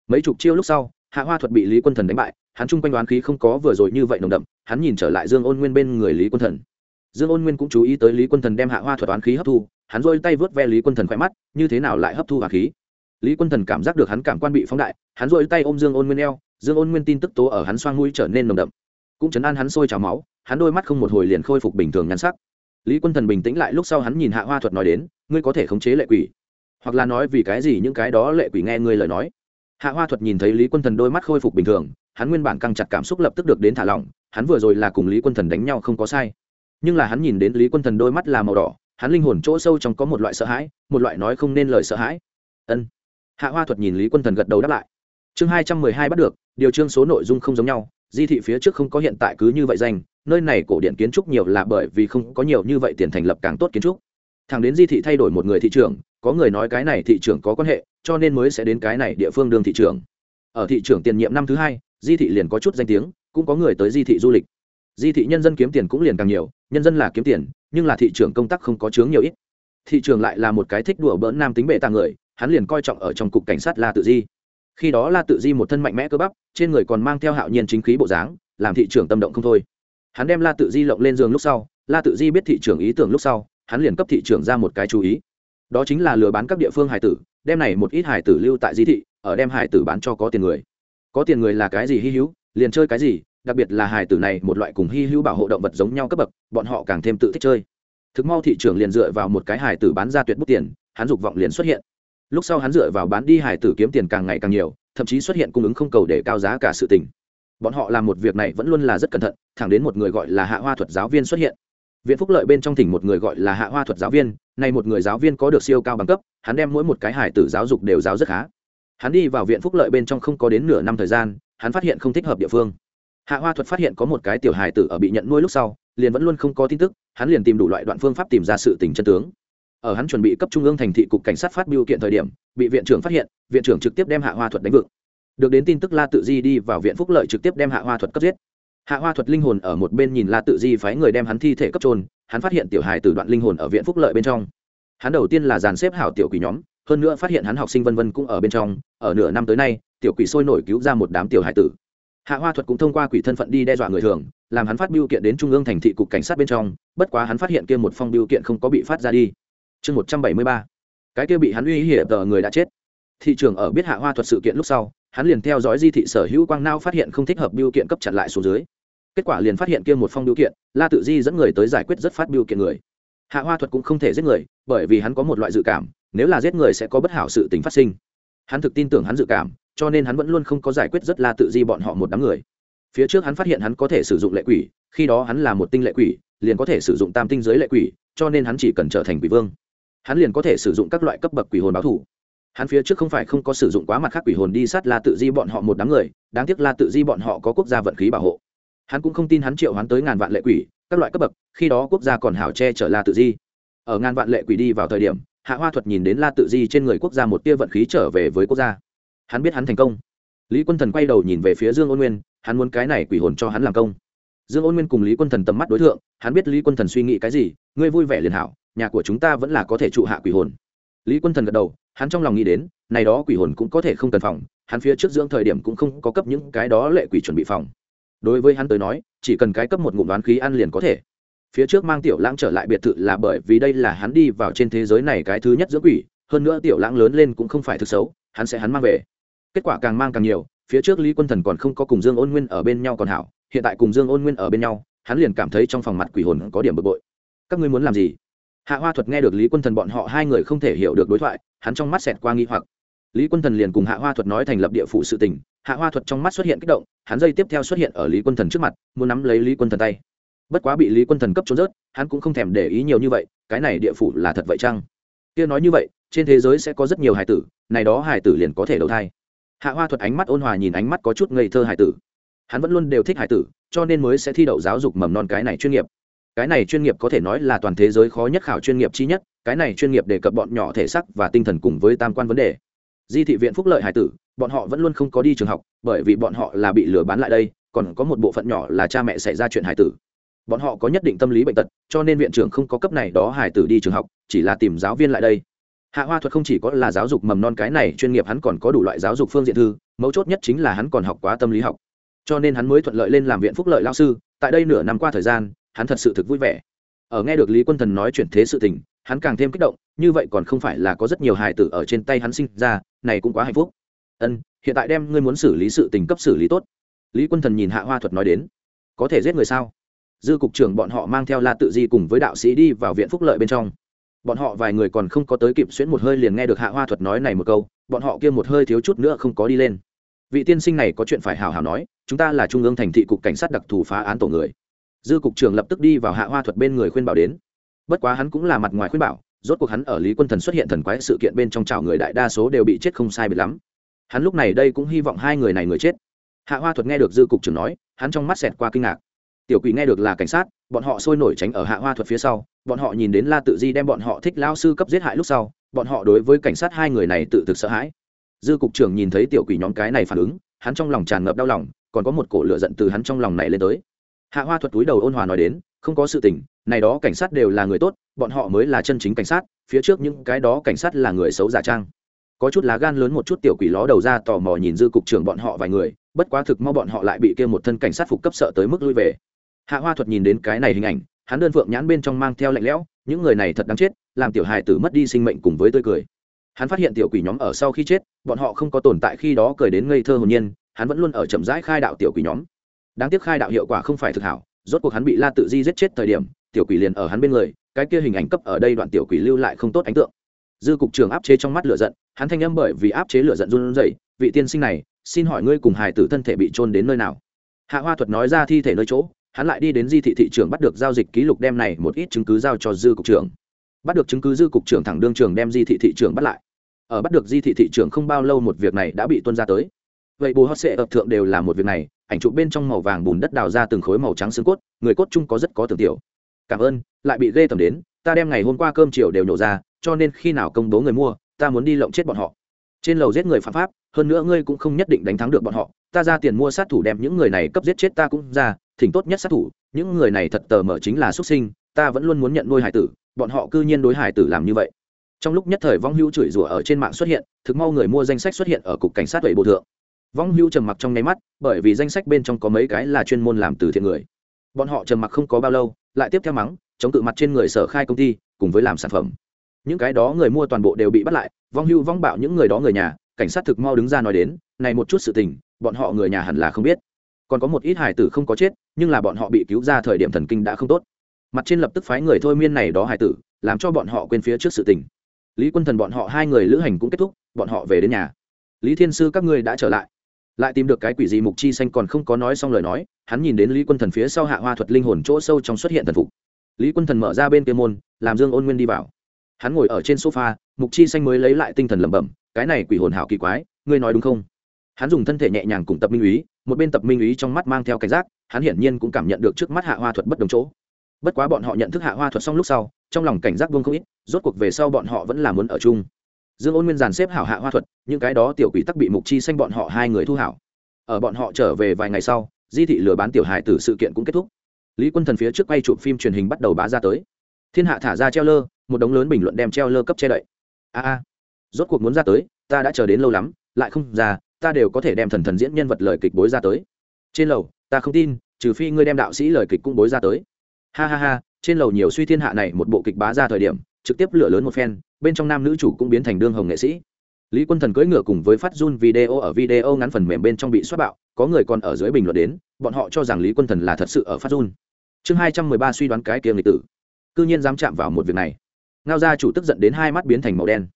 mấy chục chiêu lúc sau, hạ hoa thuật bị lý quân thần đánh bại, hắn chung quanh đoán khí không có vừa rồi như vậy nồng đậm, hắn nhìn trở lại dương ôn nguyên bên người lý quân thần. Dương ôn nguyên cũng chú ý tới lý quân thần đem hạ hoa thuật đoán khí hấp thu, hắn rôi tay vớt ve lý quân thần khỏe mắt, như thế nào lại hấp thu hỏa khí? Lý quân thần cảm giác được hắn cảm quan bị phóng đại, hắn rôi tay ôm dương ôn nguyên eo, dương ôn nguyên tin tức tố ở hắn xoang mũi trở nên nồng đậm. Cũng chấn an hắn sôi trào máu, hắn đôi mắt không một hồi liền khôi phục bình thường nhắn sắc. Lý quân thần bình tĩnh lại lúc sau hắn nhìn hạ hoa thuật nói đến, ngươi có thể khống chế lệ quỷ, hoặc là nói vì cái gì những cái đó lệ quỷ nghe ngươi lời nói? Hạ hoa thuật nhìn thấy lý quân thần đôi mắt khôi phục bình thường, hắn nguyên bản căng chặt cảm xúc lập tức được đến thả lỏng, hắn vừa rồi là cùng lý quân thần đánh nhau không có sai. Nhưng là hắn nhìn đến lý quân thần đôi mắt là màu đỏ, hắn linh hồn chỗ sâu trong có một loại sợ hãi, một loại nói không nên lời sợ hãi. Ân. Hạ hoa thuật nhìn lý quân thần gật đầu đáp lại. Chương hai trăm mười hai bắt được, điều chương số nội dung không giống nhau, di thị phía trước không có hiện tại cứ như vậy danh, nơi này cổ điện kiến trúc nhiều là bởi vì không có nhiều như vậy tiền thành lập càng tốt kiến trúc thằng đến di thị thay đổi một người thị trưởng, có người nói cái này thị trưởng có quan hệ cho nên mới sẽ đến cái này địa phương đương thị trường ở thị trường tiền nhiệm năm thứ hai di thị liền có chút danh tiếng cũng có người tới di thị du lịch. Di thị nhân dân kiếm tiền cũng liền càng nhiều nhân dân là kiếm tiền nhưng là thị trưởng công tác không có chướng nhiều ít. Thị trường lại là một cái thích đùa bỡn nam tính bệ tàng người hắn liền coi trọng ở trong cục cảnh sát la tự di. Khi đó la tự di một thân mạnh mẽ cơ bắp trên người còn mang theo hạo nhiên chính khí bộ dáng làm thị trưởng tâm động không thôi. Hắn đem la tự di lộng lên giường lúc sau la tự di biết thị trưởng ý tưởng lúc sau hắn liền cấp thị trưởng ra một cái chú ý. Đó chính là lừa bán các địa phương hải tử, đem này một ít hải tử lưu tại di thị, ở đem hải tử bán cho có tiền người. Có tiền người là cái gì hy hữu, liền chơi cái gì, đặc biệt là hải tử này một loại cùng hy hữu bảo hộ động vật giống nhau cấp bậc, bọn họ càng thêm tự thích chơi. Thực mau thị trường liền dựa vào một cái hải tử bán ra tuyệt bút tiền, hắn dục vọng liền xuất hiện. Lúc sau hắn dựa vào bán đi hải tử kiếm tiền càng ngày càng nhiều, thậm chí xuất hiện cung ứng không cầu để cao giá cả sự tình. Bọn họ làm một việc này vẫn luôn là rất cẩn thận, thẳng đến một người gọi là hạ hoa thuật giáo viên xuất hiện viện phúc lợi bên trong thỉnh một người gọi là hạ hoa thuật giáo viên, nay một người giáo viên có được siêu cao bằng cấp, hắn đem mỗi một cái hải tử giáo dục đều giáo rất khá. Hắn đi vào viện phúc lợi bên trong không có đến nửa năm thời gian, hắn phát hiện không thích hợp địa phương. Hạ hoa thuật phát hiện có một cái tiểu hải tử ở bị nhận nuôi lúc sau, liền vẫn luôn không có tin tức, hắn liền tìm đủ loại đoạn phương pháp tìm ra sự tình chân tướng. Ở hắn chuẩn bị cấp trung ương thành thị cục cảnh sát phát biểu kiện thời điểm, bị viện trưởng phát hiện, viện trưởng trực tiếp đem hạ hoa thuật đánh vực được đến tin tức la tự di đi vào viện phúc lợi trực tiếp đem hạ hoa thuật cấp giết hạ hoa thuật linh hồn ở một bên nhìn la tự di phái người đem hắn thi thể cấp trôn hắn phát hiện tiểu hài từ đoạn linh hồn ở viện phúc lợi bên trong. Hắn đầu tiên là dàn xếp hảo tiểu quỷ nhóm, hơn nữa phát hiện hắn học sinh vân vân cũng ở bên trong, ở nửa năm tới nay, tiểu quỷ sôi nổi cứu ra một đám tiểu hải tử. Hạ hoa thuật cũng thông qua quỷ thân phận đi đe dọa người thường, làm hắn phát biêu kiện đến trung ương thành thị cục cảnh sát bên trong, bất quá hắn phát hiện kia một phong biêu kiện không có bị phát ra đi. Chương một trăm bảy mươi ba. Cái kia bị hắn uy hiểm tờ người đã chết. Thị trường ở biết hạ hoa thuật sự kiện lúc sau, hắn liền theo dõi di thị sở hữu quang nao phát hiện không thích hợp biêu kiện cấp chặn lại xuống dưới kết quả liền phát hiện kia một phong biểu kiện, la tự di dẫn người tới giải quyết rất phát biểu kiện người. Hạ hoa thuật cũng không thể giết người, bởi vì hắn có một loại dự cảm, nếu là giết người sẽ có bất hảo sự tình phát sinh. Hắn thực tin tưởng hắn dự cảm, cho nên hắn vẫn luôn không có giải quyết rất la tự di bọn họ một đám người. Phía trước hắn phát hiện hắn có thể sử dụng lệ quỷ, khi đó hắn là một tinh lệ quỷ, liền có thể sử dụng tam tinh giới lệ quỷ, cho nên hắn chỉ cần trở thành quỷ vương. Hắn liền có thể sử dụng các loại cấp bậc quỷ hồn báo thủ hắn phía trước không phải không có sử dụng quá mặt khác quỷ hồn đi sát la tự di bọn họ một đám người, đáng tiếc la tự di bọn họ có quốc gia vận khí bảo hộ hắn cũng không tin hắn triệu hắn tới ngàn vạn lệ quỷ, các loại cấp bậc, khi đó quốc gia còn hảo che chở la tự di. Ở ngàn vạn lệ quỷ đi vào thời điểm, hạ hoa thuật nhìn đến la tự di trên người quốc gia một tia vận khí trở về với quốc gia. Hắn biết hắn thành công. Lý quân thần quay đầu nhìn về phía dương ôn nguyên, hắn muốn cái này quỷ hồn cho hắn làm công. Dương ôn nguyên cùng lý quân thần tầm mắt đối tượng hắn biết lý quân thần suy nghĩ cái gì, ngươi vui vẻ liền hảo, nhà của chúng ta vẫn là có thể trụ hạ quỷ hồn. Lý quân thần gật đầu, hắn trong lòng nghĩ đến, này đó quỷ hồn cũng có thể không cần phòng, hắn phía trước dưỡng thời điểm cũng không có cấp những cái đó lệ quỷ chuẩn bị phòng đối với hắn tới nói, chỉ cần cái cấp một ngụm đoán khí ăn liền có thể. Phía trước mang tiểu lãng trở lại biệt thự là bởi vì đây là hắn đi vào trên thế giới này cái thứ nhất giữa quỷ, hơn nữa tiểu lãng lớn lên cũng không phải thực xấu, hắn sẽ hắn mang về. Kết quả càng mang càng nhiều, phía trước lý quân thần còn không có cùng dương ôn nguyên ở bên nhau còn hảo, hiện tại cùng dương ôn nguyên ở bên nhau, hắn liền cảm thấy trong phòng mặt quỷ hồn có điểm bực bội. Các ngươi muốn làm gì? Hạ hoa thuật nghe được lý quân thần bọn họ hai người không thể hiểu được đối thoại, hắn trong mắt xẹt qua nghi hoặc lý quân thần liền cùng hạ hoa thuật nói thành lập địa phủ sự tình. Hạ hoa thuật trong mắt xuất hiện kích động, hắn dây tiếp theo xuất hiện ở lý quân thần trước mặt, muốn nắm lấy lý quân thần tay. Bất quá bị lý quân thần cấp trốn rớt, hắn cũng không thèm để ý nhiều như vậy, cái này địa phủ là thật vậy chăng? Kia nói như vậy, trên thế giới sẽ có rất nhiều hải tử, này đó hải tử liền có thể đầu thai. Hạ hoa thuật ánh mắt ôn hòa nhìn ánh mắt có chút ngây thơ hải tử. Hắn vẫn luôn đều thích hải tử, cho nên mới sẽ thi đậu giáo dục mầm non cái này chuyên nghiệp. Cái này chuyên nghiệp có thể nói là toàn thế giới khó nhất khảo chuyên nghiệp chi nhất, cái này chuyên nghiệp đề cập bọn nhỏ thể sắc và tinh thần cùng với tam quan vấn đề di thị viện phúc lợi hải tử, bọn họ vẫn luôn không có đi trường học, bởi vì bọn họ là bị lừa bán lại đây, còn có một bộ phận nhỏ là cha mẹ xảy ra chuyện hải tử. Bọn họ có nhất định tâm lý bệnh tật, cho nên viện trưởng không có cấp này đó hải tử đi trường học, chỉ là tìm giáo viên lại đây. Hạ hoa thuật không chỉ có là giáo dục mầm non cái này chuyên nghiệp, hắn còn có đủ loại giáo dục phương diện thư, mấu chốt nhất chính là hắn còn học quá tâm lý học. Cho nên hắn mới thuận lợi lên làm viện phúc lợi lao sư, tại đây nửa năm qua thời gian, hắn thật sự thực vui vẻ. Ở nghe được lý quân thần nói chuyển thế sự tình hắn càng thêm kích động, như vậy còn không phải là có rất nhiều hài tử ở trên tay hắn sinh ra, này cũng quá hạnh phúc. Ân, hiện tại đem ngươi muốn xử lý sự tình cấp xử lý tốt. Lý quân thần nhìn hạ hoa thuật nói đến, có thể giết người sao? Dư cục trưởng bọn họ mang theo la tự di cùng với đạo sĩ đi vào viện phúc lợi bên trong. Bọn họ vài người còn không có tới kịp xuyễn một hơi liền nghe được hạ hoa thuật nói này một câu, bọn họ kia một hơi thiếu chút nữa không có đi lên. Vị tiên sinh này có chuyện phải hào hào nói, chúng ta là trung ương thành thị cục cảnh sát đặc thù phá án tổ người. Dư cục trưởng lập tức đi vào hạ hoa thuật bên người khuyên bảo đến bất quá hắn cũng là mặt ngoài khuyên bảo, rốt cuộc hắn ở lý quân thần xuất hiện thần quái sự kiện bên trong chào người đại đa số đều bị chết không sai bị lắm. Hắn lúc này đây cũng hy vọng hai người này người chết. Hạ hoa thuật nghe được dư cục trưởng nói, hắn trong mắt xẹt qua kinh ngạc. Tiểu quỷ nghe được là cảnh sát, bọn họ sôi nổi tránh ở hạ hoa thuật phía sau, bọn họ nhìn đến la tự di đem bọn họ thích lao sư cấp giết hại lúc sau, bọn họ đối với cảnh sát hai người này tự thực sợ hãi. Dư cục trưởng nhìn thấy tiểu quỷ nhóm cái này phản ứng, hắn trong lòng tràn ngập đau lòng, còn có một cổ lửa giận từ hắn trong lòng này lên tới hạ hoa thuật túi đầu ôn hòa nói đến, không có sự tình, này đó cảnh sát đều là người tốt, bọn họ mới là chân chính cảnh sát, phía trước những cái đó cảnh sát là người xấu giả trang. Có chút lá gan lớn một chút tiểu quỷ ló đầu ra tò mò nhìn dư cục trưởng bọn họ vài người, bất quá thực mau bọn họ lại bị kêu một thân cảnh sát phục cấp sợ tới mức lui về. Hạ hoa thuật nhìn đến cái này hình ảnh, hắn đơn phượng nhãn bên trong mang theo lạnh lẽo, những người này thật đáng chết, làm tiểu hài tử mất đi sinh mệnh cùng với tươi cười. Hắn phát hiện tiểu quỷ nhóm ở sau khi chết, bọn họ không có tồn tại khi đó cười đến ngây thơ hồn nhiên, hắn vẫn luôn ở chậm rãi khai đạo tiểu quỷ nhóm đáng tiếc khai đạo hiệu quả không phải thực hảo, rốt cuộc hắn bị la tự di giết chết thời điểm, tiểu quỷ liền ở hắn bên người, cái kia hình ảnh cấp ở đây đoạn tiểu quỷ lưu lại không tốt ấn tượng. Dư cục trưởng áp chế trong mắt lửa giận, hắn thanh âm bởi vì áp chế lửa giận run rẩy, vị tiên sinh này, xin hỏi ngươi cùng hài tử thân thể bị trôn đến nơi nào? Hạ hoa thuật nói ra thi thể nơi chỗ, hắn lại đi đến di thị thị trưởng bắt được giao dịch ký lục đem này một ít chứng cứ giao cho dư cục trưởng. Bắt được chứng cứ, dư cục trưởng thẳng đương trường đem di thị thị trưởng bắt lại. Ở bắt được di thị thị trưởng không bao lâu một việc này đã bị tuân ra tới. Vậy bù hot sệ ập thượng đều là một việc này ảnh chụp bên trong màu vàng bùn đất đào ra từng khối màu trắng xương cốt, người cốt chung có rất có tưởng tiểu. Cảm ơn, lại bị ghê tầm đến, ta đem ngày hôm qua cơm chiều đều nhổ ra, cho nên khi nào công bố người mua, ta muốn đi lộng chết bọn họ. Trên lầu giết người phạm pháp, hơn nữa ngươi cũng không nhất định đánh thắng được bọn họ, ta ra tiền mua sát thủ đem những người này cấp giết chết ta cũng ra, thỉnh tốt nhất sát thủ, những người này thật tờ mở chính là xuất sinh, ta vẫn luôn muốn nhận nuôi hải tử, bọn họ cư nhiên đối hải tử làm như vậy. Trong lúc nhất thời vong hữu chửi rủa ở trên mạng xuất hiện, thực mau người mua danh sách xuất hiện ở cục cảnh sát vậy bộ thượng vong hưu trầm mặc trong nháy mắt, bởi vì danh sách bên trong có mấy cái là chuyên môn làm từ thiện người. Bọn họ trầm mặc không có bao lâu, lại tiếp theo mắng, chống cự mặt trên người sở khai công ty, cùng với làm sản phẩm. Những cái đó người mua toàn bộ đều bị bắt lại, vong hưu vong bạo những người đó người nhà, cảnh sát thực mau đứng ra nói đến, này một chút sự tình, bọn họ người nhà hẳn là không biết. Còn có một ít hải tử không có chết, nhưng là bọn họ bị cứu ra thời điểm thần kinh đã không tốt. Mặt trên lập tức phái người thôi miên này đó hải tử, làm cho bọn họ quên phía trước sự tình. Lý quân thần bọn họ hai người lữ hành cũng kết thúc, bọn họ về đến nhà. Lý thiên sư, các ngươi đã trở lại lại tìm được cái quỷ gì mục chi xanh còn không có nói xong lời nói, hắn nhìn đến lý quân thần phía sau hạ hoa thuật linh hồn chỗ sâu trong xuất hiện thần phục. Lý quân thần mở ra bên kia môn, làm dương ôn nguyên đi vào. Hắn ngồi ở trên sofa, mục chi xanh mới lấy lại tinh thần lẩm bẩm, cái này quỷ hồn hảo kỳ quái, ngươi nói đúng không? Hắn dùng thân thể nhẹ nhàng cùng tập minh úy, một bên tập minh úy trong mắt mang theo cảnh giác, hắn hiển nhiên cũng cảm nhận được trước mắt hạ hoa thuật bất đồng chỗ. Bất quá bọn họ nhận thức hạ hoa thuật xong lúc sau, trong lòng cảnh giác vương không ít, rốt cuộc về sau bọn họ vẫn là muốn ở chung dương ôn nguyên giàn xếp hảo hạ hoa thuật, những cái đó tiểu quỷ tắc bị mục chi xanh bọn họ hai người thu hảo. Ở bọn họ trở về vài ngày sau, di thị lừa bán tiểu hải tử sự kiện cũng kết thúc. Lý quân thần phía trước quay chụp phim truyền hình bắt đầu bá ra tới. Thiên hạ thả ra treo lơ, một đống lớn bình luận đem treo lơ cấp che đậy. A a, rốt cuộc muốn ra tới, ta đã chờ đến lâu lắm, lại không ra, ta đều có thể đem thần thần diễn nhân vật lời kịch bối ra tới. Trên lầu, ta không tin, trừ phi ngươi đem đạo sĩ lời kịch cũng bối ra tới. Ha ha ha, trên lầu nhiều suy thiên hạ này một bộ kịch bá ra thời điểm trực tiếp lửa lớn một phen, bên trong nam nữ chủ cũng biến thành đương hồng nghệ sĩ. Lý quân thần cưỡi ngựa cùng với phát run video ở video ngắn phần mềm bên trong bị xuất bạo, có người còn ở dưới bình luận đến, bọn họ cho rằng lý quân thần là thật sự ở phát run. Chương hai trăm mười ba suy đoán cái kia lịch tử. Cư nhiên dám chạm vào một việc này. Ngao gia chủ tức giận đến hai mắt biến thành màu đen.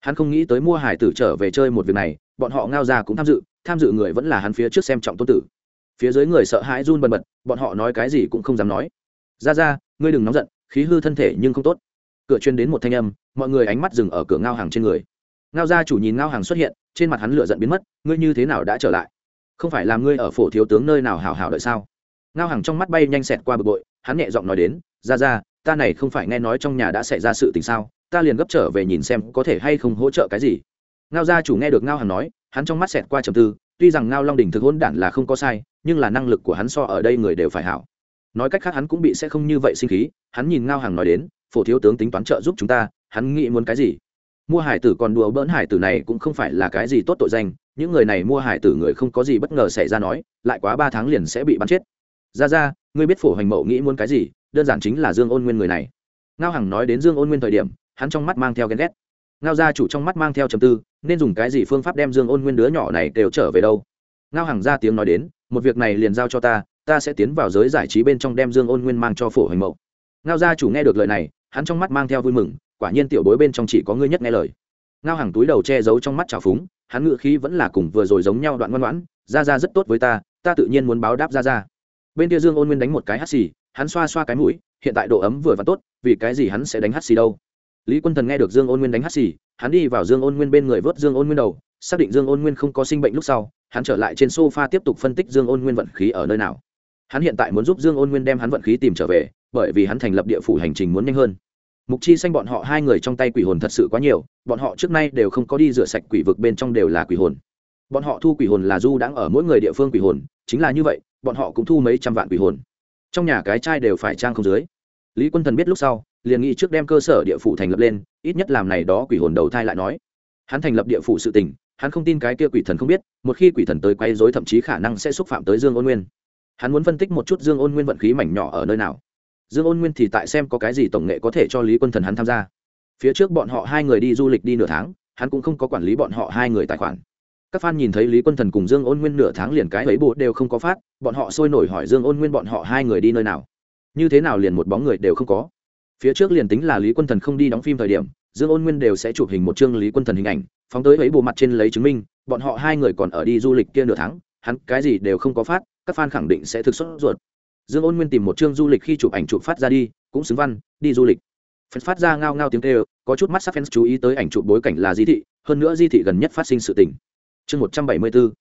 Hắn không nghĩ tới mua hải tử trở về chơi một việc này, bọn họ ngao gia cũng tham dự tham dự người vẫn là hắn phía trước xem trọng tôn tử. Phía dưới người sợ hãi run bần bật, bọn họ nói cái gì cũng không dám nói. Ra ra ngươi đừng nóng giận, khí hư thân thể nhưng không tốt cửa chuyên đến một thanh âm, mọi người ánh mắt dừng ở cửa ngao hàng trên người. Ngao gia chủ nhìn ngao hàng xuất hiện, trên mặt hắn lửa giận biến mất, ngươi như thế nào đã trở lại? Không phải là ngươi ở phổ thiếu tướng nơi nào hảo hảo đợi sao? Ngao hàng trong mắt bay nhanh xẹt qua bực bội, hắn nhẹ giọng nói đến ra ra ta này không phải nghe nói trong nhà đã xảy ra sự tình sao? Ta liền gấp trở về nhìn xem có thể hay không hỗ trợ cái gì. Ngao gia chủ nghe được ngao hàng nói, hắn trong mắt xẹt qua trầm tư, tuy rằng ngao long đình thực hôn đản là không có sai, nhưng là năng lực của hắn so ở đây người đều phải hảo. Nói cách khác hắn cũng bị sẽ không như vậy sinh khí, hắn nhìn ngao hàng nói đến phổ thiếu tướng tính toán trợ giúp chúng ta, hắn nghĩ muốn cái gì? Mua hải tử còn đùa bỡn hải tử này cũng không phải là cái gì tốt tội danh, những người này mua hải tử người không có gì bất ngờ xảy ra nói, lại quá ba tháng liền sẽ bị bắn chết. Ra ra, ngươi biết phổ hành mậu nghĩ muốn cái gì, đơn giản chính là dương ôn nguyên người này. Ngao hằng nói đến dương ôn nguyên thời điểm, hắn trong mắt mang theo ghen ghét. Ngao gia chủ trong mắt mang theo trầm tư, nên dùng cái gì phương pháp đem dương ôn nguyên đứa nhỏ này đều trở về đâu? Ngao hằng ra tiếng nói đến, một việc này liền giao cho ta ta sẽ tiến vào giới giải trí bên trong đem dương ôn nguyên mang cho phổ hành mậu. Ngao gia chủ nghe được lời này hắn trong mắt mang theo vui mừng, quả nhiên tiểu bối bên trong chỉ có ngươi nhất nghe lời. Ngao hàng túi đầu che giấu trong mắt trào phúng, hắn ngự khí vẫn là cùng vừa rồi giống nhau đoạn ngoan ngoãn, ra ra rất tốt với ta ta tự nhiên muốn báo đáp ra ra. Bên kia dương ôn nguyên đánh một cái hắt xì, hắn xoa xoa cái mũi, hiện tại độ ấm vừa và tốt, vì cái gì hắn sẽ đánh hắt xì đâu? Lý quân thần nghe được dương ôn nguyên đánh hắt xì, hắn đi vào dương ôn nguyên bên người vớt dương ôn nguyên đầu, xác định dương ôn nguyên không có sinh bệnh lúc sau, hắn trở lại trên sofa tiếp tục phân tích dương ôn nguyên vận khí ở nơi nào. Hắn hiện tại muốn giúp dương ôn nguyên đem hắn vận khí tìm trở về bởi vì hắn thành lập địa phủ hành trình muốn nhanh hơn. Mục chi xanh bọn họ hai người trong tay quỷ hồn thật sự quá nhiều, bọn họ trước nay đều không có đi rửa sạch quỷ vực bên trong đều là quỷ hồn. Bọn họ thu quỷ hồn là du đang ở mỗi người địa phương quỷ hồn, chính là như vậy, bọn họ cũng thu mấy trăm vạn quỷ hồn. Trong nhà cái trai đều phải trang không dưới. Lý quân thần biết lúc sau, liền nghĩ trước đem cơ sở địa phủ thành lập lên, ít nhất làm này đó quỷ hồn đầu thai lại nói. Hắn thành lập địa phủ sự tình, hắn không tin cái kia quỷ thần không biết, một khi quỷ thần tới quay dối thậm chí khả năng sẽ xúc phạm tới dương ôn nguyên. Hắn muốn phân tích một chút dương ôn nguyên vận khí mảnh nhỏ ở nơi nào dương ôn nguyên thì tại xem có cái gì tổng nghệ có thể cho lý quân thần hắn tham gia. Phía trước bọn họ hai người đi du lịch đi nửa tháng, hắn cũng không có quản lý bọn họ hai người tài khoản. Các fan nhìn thấy lý quân thần cùng dương ôn nguyên nửa tháng liền cái ấy bộ đều không có phát, bọn họ sôi nổi hỏi dương ôn nguyên bọn họ hai người đi nơi nào. Như thế nào liền một bóng người đều không có? Phía trước liền tính là lý quân thần không đi đóng phim thời điểm, dương ôn nguyên đều sẽ chụp hình một chương lý quân thần hình ảnh, phóng tới ấy bộ mặt trên lấy chứng minh, bọn họ hai người còn ở đi du lịch kia nửa tháng, hắn cái gì đều không có phát, các fan khẳng định sẽ thực xuất ruột dương ôn nguyên tìm một chương du lịch khi chụp ảnh chụp phát ra đi, cũng xứng văn, đi du lịch. Fans phát ra ngao ngao tiếng kêu, có chút mắt sắc fans chú ý tới ảnh chụp bối cảnh là di thị, hơn nữa di thị gần nhất phát sinh sự tình. Chương một trăm bảy mươi bốn,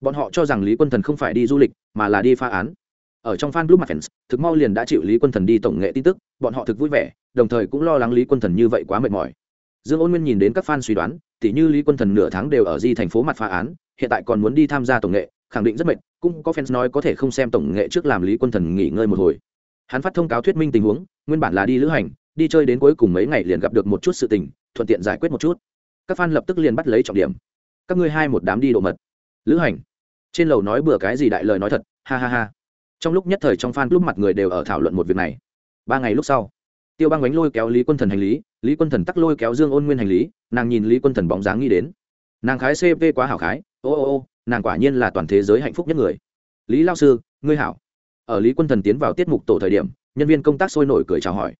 bọn họ cho rằng lý quân thần không phải đi du lịch, mà là đi phá án. Ở trong fan group fans, thực mau liền đã chịu lý quân thần đi tổng nghệ tin tức, bọn họ thực vui vẻ, đồng thời cũng lo lắng lý quân thần như vậy quá mệt mỏi. Dương ôn nguyên nhìn đến các fan suy đoán, tỉ như lý quân thần nửa tháng đều ở di thành phố mặt phá án, hiện tại còn muốn đi tham gia tổng nghệ khẳng định rất mệt, cũng có fans nói có thể không xem tổng nghệ trước làm lý quân thần nghỉ ngơi một hồi. Hắn phát thông cáo thuyết minh tình huống, nguyên bản là đi lữ hành, đi chơi đến cuối cùng mấy ngày liền gặp được một chút sự tình, thuận tiện giải quyết một chút. Các fan lập tức liền bắt lấy trọng điểm. Các ngươi hai một đám đi độ mật. Lữ hành. Trên lầu nói bừa cái gì đại lời nói thật, ha ha ha. Trong lúc nhất thời trong fan lúc mặt người đều ở thảo luận một việc này. Ba ngày lúc sau, tiêu băng bánh lôi kéo lý quân thần hành lý lý quân thần tắc lôi kéo dương ôn nguyên hành lý, nàng nhìn lý quân thần bóng dáng nghĩ đến. Nàng khái cp quá hảo khái, ô ô ô nàng quả nhiên là toàn thế giới hạnh phúc nhất người. Lý lao sư, ngươi hảo. Ở lý quân thần tiến vào tiết mục tổ thời điểm, nhân viên công tác sôi nổi cười chào hỏi.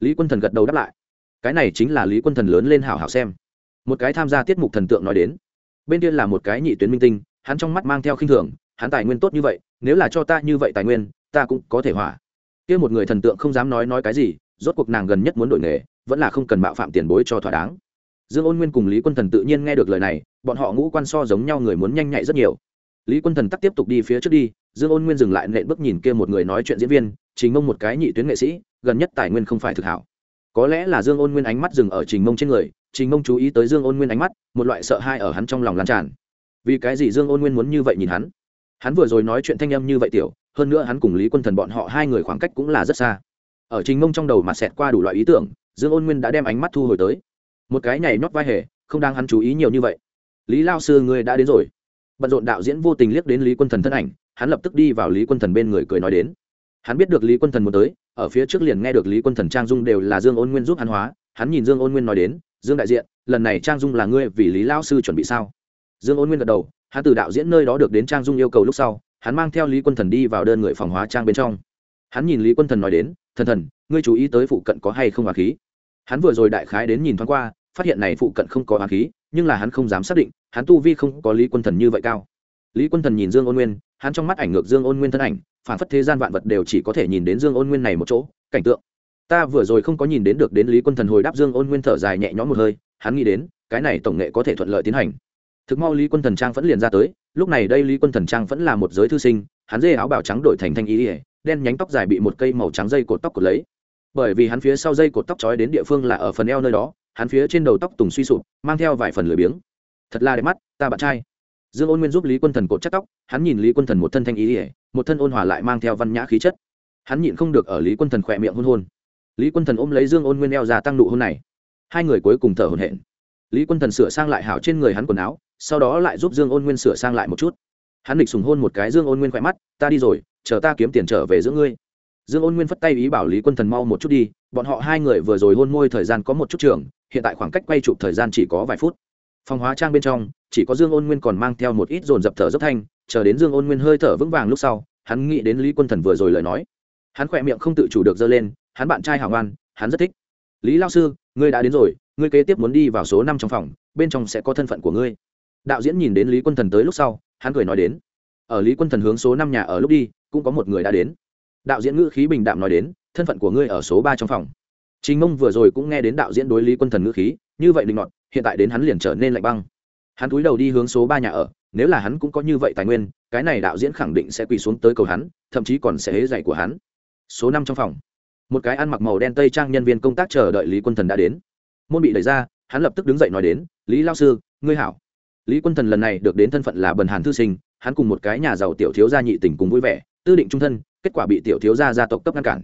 Lý quân thần gật đầu đáp lại. Cái này chính là lý quân thần lớn lên hảo hảo xem. Một cái tham gia tiết mục thần tượng nói đến. Bên kia là một cái nhị tuyến minh tinh, hắn trong mắt mang theo khinh thường, hắn tài nguyên tốt như vậy, nếu là cho ta như vậy tài nguyên, ta cũng có thể hỏa. Kia một người thần tượng không dám nói nói cái gì, rốt cuộc nàng gần nhất muốn đổi nghề, vẫn là không cần mạo phạm tiền bối cho thỏa đáng dương ôn nguyên cùng lý quân thần tự nhiên nghe được lời này, bọn họ ngũ quan so giống nhau người muốn nhanh nhạy rất nhiều. Lý quân thần tắc tiếp tục đi phía trước đi, dương ôn nguyên dừng lại nện bước nhìn kia một người nói chuyện diễn viên, trình mông một cái nhị tuyến nghệ sĩ, gần nhất tài nguyên không phải thực hảo. Có lẽ là dương ôn nguyên ánh mắt dừng ở trình mông trên người, trình mông chú ý tới dương ôn nguyên ánh mắt, một loại sợ hãi ở hắn trong lòng lan tràn. Vì cái gì dương ôn nguyên muốn như vậy nhìn hắn? Hắn vừa rồi nói chuyện thanh âm như vậy tiểu, hơn nữa hắn cùng lý quân thần bọn họ hai người khoảng cách cũng là rất xa. Ở trình mông trong đầu mà xẹt qua đủ loại ý tưởng, dương ôn nguyên đã đem ánh mắt thu hồi tới một cái nhảy nhót vai hề, không đang hắn chú ý nhiều như vậy. Lý lao sư, ngươi đã đến rồi. Bận rộn đạo diễn vô tình liếc đến lý quân thần thân ảnh, hắn lập tức đi vào lý quân thần bên người cười nói đến. Hắn biết được lý quân thần muốn tới, ở phía trước liền nghe được lý quân thần trang dung đều là dương ôn nguyên giúp hắn hóa. Hắn nhìn dương ôn nguyên nói đến, dương đại diện, lần này trang dung là ngươi vì lý lao sư chuẩn bị sao? Dương ôn nguyên gật đầu, hắn từ đạo diễn nơi đó được đến trang dung yêu cầu lúc sau, hắn mang theo lý quân thần đi vào đơn người phòng hóa trang bên trong. Hắn nhìn lý quân thần nói đến, thần thần, ngươi chú ý tới phụ cận có hay không hòa khí? Hắn vừa rồi đại khái đến nhìn thoáng qua, phát hiện này phụ cận không có hòa khí, nhưng là hắn không dám xác định, hắn tu vi không có lý quân thần như vậy cao. Lý quân thần nhìn dương ôn nguyên, hắn trong mắt ảnh ngược dương ôn nguyên thân ảnh, phản phất thế gian vạn vật đều chỉ có thể nhìn đến dương ôn nguyên này một chỗ, cảnh tượng. Ta vừa rồi không có nhìn đến được đến lý quân thần hồi đáp dương ôn nguyên thở dài nhẹ nhõm một hơi, hắn nghĩ đến, cái này tổng nghệ có thể thuận lợi tiến hành. Thực mau lý quân thần trang vẫn liền ra tới, lúc này đây lý quân thần trang vẫn là một giới thư sinh, hắn dê áo bào trắng đổi thành thanh ý ỉa đen nhánh tóc dài bị một cây màu trắng dây cột tóc cột lấy bởi vì hắn phía sau dây cột tóc trói đến địa phương là ở phần eo nơi đó, hắn phía trên đầu tóc tùng suy sụp, mang theo vài phần lười biếng. Thật là đẹp mắt, ta bạn trai. Dương ôn nguyên giúp lý quân thần cột chắc tóc, hắn nhìn lý quân thần một thân thanh ý ỉa một thân ôn hòa lại mang theo văn nhã khí chất. Hắn nhịn không được ở lý quân thần khỏe miệng hôn hôn. Lý quân thần ôm lấy dương ôn nguyên eo ra tăng nụ hôn này. Hai người cuối cùng thở hồn hển. Lý quân thần sửa sang lại hảo trên người hắn quần áo, sau đó lại giúp dương ôn nguyên sửa sang lại một chút. Hắn địch sùng hôn một cái dương ôn nguyên khỏe mắt, ta đi rồi, chờ ta kiếm tiền trở về giữa ngươi dương ôn nguyên phất tay ý bảo lý quân thần mau một chút đi, bọn họ hai người vừa rồi hôn môi thời gian có một chút trường, hiện tại khoảng cách quay chụp thời gian chỉ có vài phút. Phòng hóa trang bên trong, chỉ có dương ôn nguyên còn mang theo một ít dồn dập thở dốc thanh, chờ đến dương ôn nguyên hơi thở vững vàng lúc sau, hắn nghĩ đến lý quân thần vừa rồi lời nói. Hắn khỏe miệng không tự chủ được dơ lên, hắn bạn trai hảo ngoan, hắn rất thích. Lý lao sư, ngươi đã đến rồi, ngươi kế tiếp muốn đi vào số năm trong phòng, bên trong sẽ có thân phận của ngươi. Đạo diễn nhìn đến lý quân thần tới lúc sau, hắn cười nói đến, ở lý quân thần hướng số năm nhà ở lúc đi, cũng có một người đã đến đạo diễn ngữ khí bình đạm nói đến, thân phận của ngươi ở số ba trong phòng. Trình mông vừa rồi cũng nghe đến đạo diễn đối lý quân thần ngữ khí, như vậy linh mọt hiện tại đến hắn liền trở nên lạnh băng. Hắn cúi đầu đi hướng số ba nhà ở, nếu là hắn cũng có như vậy tài nguyên, cái này đạo diễn khẳng định sẽ quỳ xuống tới cầu hắn, thậm chí còn sẽ hế dạy của hắn. Số năm trong phòng. Một cái ăn mặc màu đen tây trang nhân viên công tác chờ đợi lý quân thần đã đến. Môn bị đẩy ra, hắn lập tức đứng dậy nói đến, lý lao sư, ngươi hảo. Lý quân thần lần này được đến thân phận là bần hàn thư sinh, hắn cùng một cái nhà giàu tiểu thiếu gia nhị tình cùng vui vẻ, tư định trung thân kết quả bị tiểu thiếu gia gia tộc cấp ngăn cản.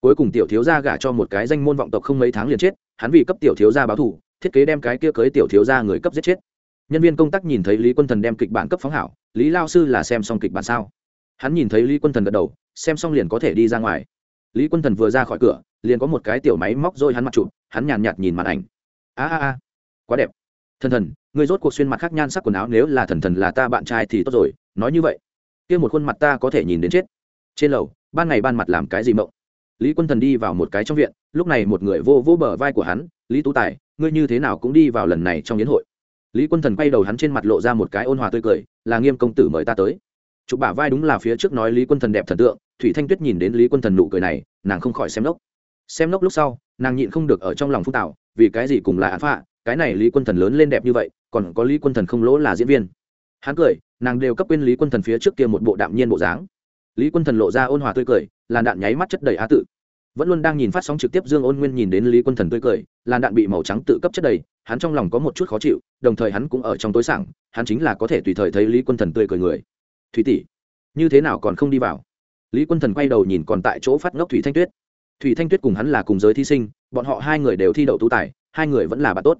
Cuối cùng tiểu thiếu gia gả cho một cái danh môn vọng tộc không mấy tháng liền chết, hắn vì cấp tiểu thiếu gia báo thù, thiết kế đem cái kia cưới tiểu thiếu gia người cấp giết chết. Nhân viên công tác nhìn thấy lý quân thần đem kịch bản cấp phóng hảo, lý lao sư là xem xong kịch bản sao? Hắn nhìn thấy lý quân thần gật đầu, xem xong liền có thể đi ra ngoài. Lý quân thần vừa ra khỏi cửa, liền có một cái tiểu máy móc rồi hắn mặt chụp, hắn nhàn nhạt nhìn màn ảnh. A a a, quá đẹp. Thần thần, người rốt cuộc xuyên mặt khác nhan sắc quần áo nếu là thần thần là ta bạn trai thì tốt rồi, nói như vậy. Kia một khuôn mặt ta có thể nhìn đến chết trên lầu, ban ngày ban mặt làm cái gì mộng? Lý quân thần đi vào một cái trong viện, lúc này một người vô vô bờ vai của hắn, lý tú tài, ngươi như thế nào cũng đi vào lần này trong yến hội. Lý quân thần quay đầu hắn trên mặt lộ ra một cái ôn hòa tươi cười, là nghiêm công tử mời ta tới. Chụp bả vai đúng là phía trước nói lý quân thần đẹp thần tượng, thủy thanh tuyết nhìn đến lý quân thần nụ cười này, nàng không khỏi xem lốc xem lốc lúc sau, nàng nhịn không được ở trong lòng phúc tạo vì cái gì cùng là án phạ, cái này lý quân thần lớn lên đẹp như vậy, còn có lý quân thần không lỗ là diễn viên. Hắn cười, nàng đều cấp quên lý quân thần phía trước kia một bộ đạm nhiên bộ dáng lý quân thần lộ ra ôn hòa tươi cười, làn đạn nháy mắt chất đầy á tự. Vẫn luôn đang nhìn phát sóng trực tiếp dương ôn nguyên nhìn đến lý quân thần tươi cười, làn đạn bị màu trắng tự cấp chất đầy, hắn trong lòng có một chút khó chịu, đồng thời hắn cũng ở trong tối sảng, hắn chính là có thể tùy thời thấy lý quân thần tươi cười người. Thủy tỷ, như thế nào còn không đi vào? Lý quân thần quay đầu nhìn còn tại chỗ phát ngốc thủy thanh tuyết. Thủy thanh tuyết cùng hắn là cùng giới thí sinh, bọn họ hai người đều thi đậu tú tài, hai người vẫn là bạn tốt.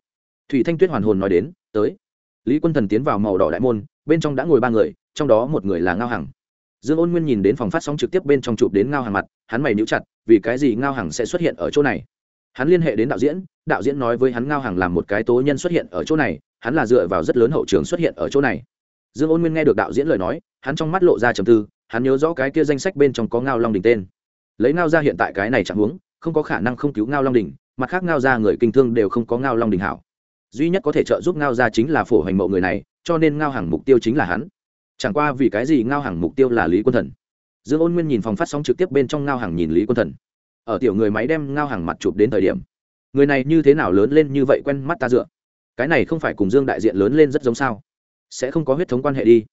Thủy thanh tuyết hoàn hồn nói đến, tới. Lý quân thần tiến vào màu đỏ đại môn, bên trong đã ngồi ba người, trong đó một người là ngao hằng dương ôn nguyên nhìn đến phòng phát sóng trực tiếp bên trong chụp đến ngao hàng mặt, hắn mày níu chặt, vì cái gì ngao hàng sẽ xuất hiện ở chỗ này? Hắn liên hệ đến đạo diễn đạo diễn nói với hắn ngao hàng làm một cái tố nhân xuất hiện ở chỗ này, hắn là dựa vào rất lớn hậu trường xuất hiện ở chỗ này. Dương ôn nguyên nghe được đạo diễn lời nói, hắn trong mắt lộ ra trầm tư, hắn nhớ rõ cái kia danh sách bên trong có ngao long đình tên. Lấy ngao ra hiện tại cái này chẳng huống, không có khả năng không cứu ngao long đình, mặt khác ngao ra người kinh thương đều không có ngao long đình hảo. Duy nhất có thể trợ giúp ngao ra chính là phổ hành mộ người này, cho nên ngao hàng mục tiêu chính là hắn chẳng qua vì cái gì ngao hàng mục tiêu là lý quân thần? Dương ôn nguyên nhìn phòng phát sóng trực tiếp bên trong ngao hàng nhìn lý quân thần. Ở tiểu người máy đem ngao hàng mặt chụp đến thời điểm, người này như thế nào lớn lên như vậy quen mắt ta dựa? Cái này không phải cùng dương đại diện lớn lên rất giống sao? Sẽ không có huyết thống quan hệ đi.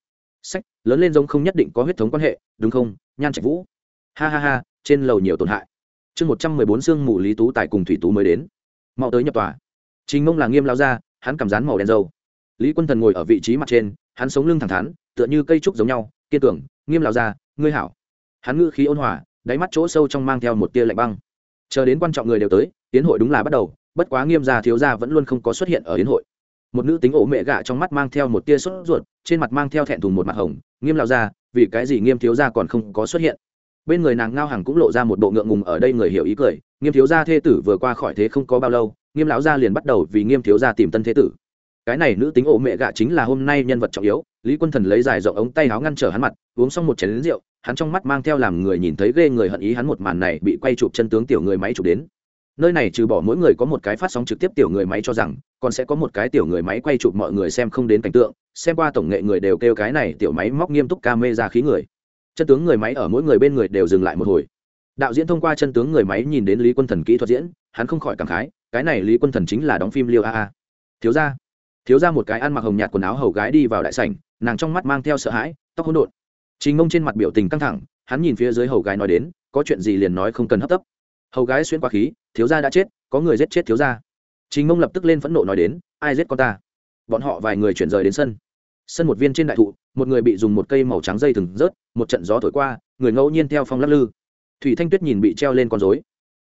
Sách, lớn lên giống không nhất định có huyết thống quan hệ, đúng không, nhan trạch vũ? Ha ha ha, trên lầu nhiều tổn hại. Chương một trăm mười bốn sương mù lý tú tại cùng thủy tú mới đến. Mau tới nhập tòa. Trình mông là nghiêm lao ra hắn cảm rán màu đen dâu lý quân thần ngồi ở vị trí mặt trên, hắn sống lưng thẳng thắn tựa như cây trúc giống nhau, kiên tưởng nghiêm lào ra, ngươi hảo. Hắn ngữ khí ôn hòa, đáy mắt chỗ sâu trong mang theo một tia lạnh băng. Chờ đến quan trọng người đều tới, tiến hội đúng là bắt đầu, bất quá nghiêm gia thiếu gia vẫn luôn không có xuất hiện ở hiến hội. Một nữ tính ổ mẹ gạ trong mắt mang theo một tia sốt ruột, trên mặt mang theo thẹn thùng một mặt hồng, nghiêm lào ra, vì cái gì nghiêm thiếu gia còn không có xuất hiện? Bên người nàng ngao hàng cũng lộ ra một bộ ngượng ngùng ở đây người hiểu ý cười, nghiêm thiếu gia thê tử vừa qua khỏi thế không có bao lâu, nghiêm lão gia liền bắt đầu vì nghiêm thiếu gia tìm tân thế tử cái này nữ tính ổ mẹ gạ chính là hôm nay nhân vật trọng yếu, lý quân thần lấy dài rộng ống tay áo ngăn trở hắn mặt, uống xong một chén lính rượu, hắn trong mắt mang theo làm người nhìn thấy ghê người hận ý hắn một màn này bị quay chụp chân tướng tiểu người máy chụp đến. Nơi này trừ bỏ mỗi người có một cái phát sóng trực tiếp tiểu người máy cho rằng, còn sẽ có một cái tiểu người máy quay chụp mọi người xem không đến cảnh tượng, xem qua tổng nghệ người đều kêu cái này tiểu máy móc nghiêm túc ca mê ra khí người. Chân tướng người máy ở mỗi người bên người đều dừng lại một hồi. Đạo diễn thông qua chân tướng người máy nhìn đến lý quân thần kỹ thuật diễn, hắn không khỏi cảm khái, cái này lý quân thần chính là đóng phim liêu a a. Thiếu ra thiếu ra một cái ăn mặc hồng nhạt quần áo hầu gái đi vào đại sảnh, nàng trong mắt mang theo sợ hãi, tóc hỗn độn. Trình mông trên mặt biểu tình căng thẳng, hắn nhìn phía dưới hầu gái nói đến, có chuyện gì liền nói không cần hấp tấp. Hầu gái xuyên qua khí, thiếu gia đã chết, có người giết chết thiếu gia trình mông lập tức lên phẫn nộ nói đến, ai giết con ta? Bọn họ vài người chuyển rời đến sân. Sân một viên trên đại thụ, một người bị dùng một cây màu trắng dây thừng rớt, một trận gió thổi qua, người ngẫu nhiên theo phong lắc lư. Thủy thanh tuyết nhìn bị treo lên con dối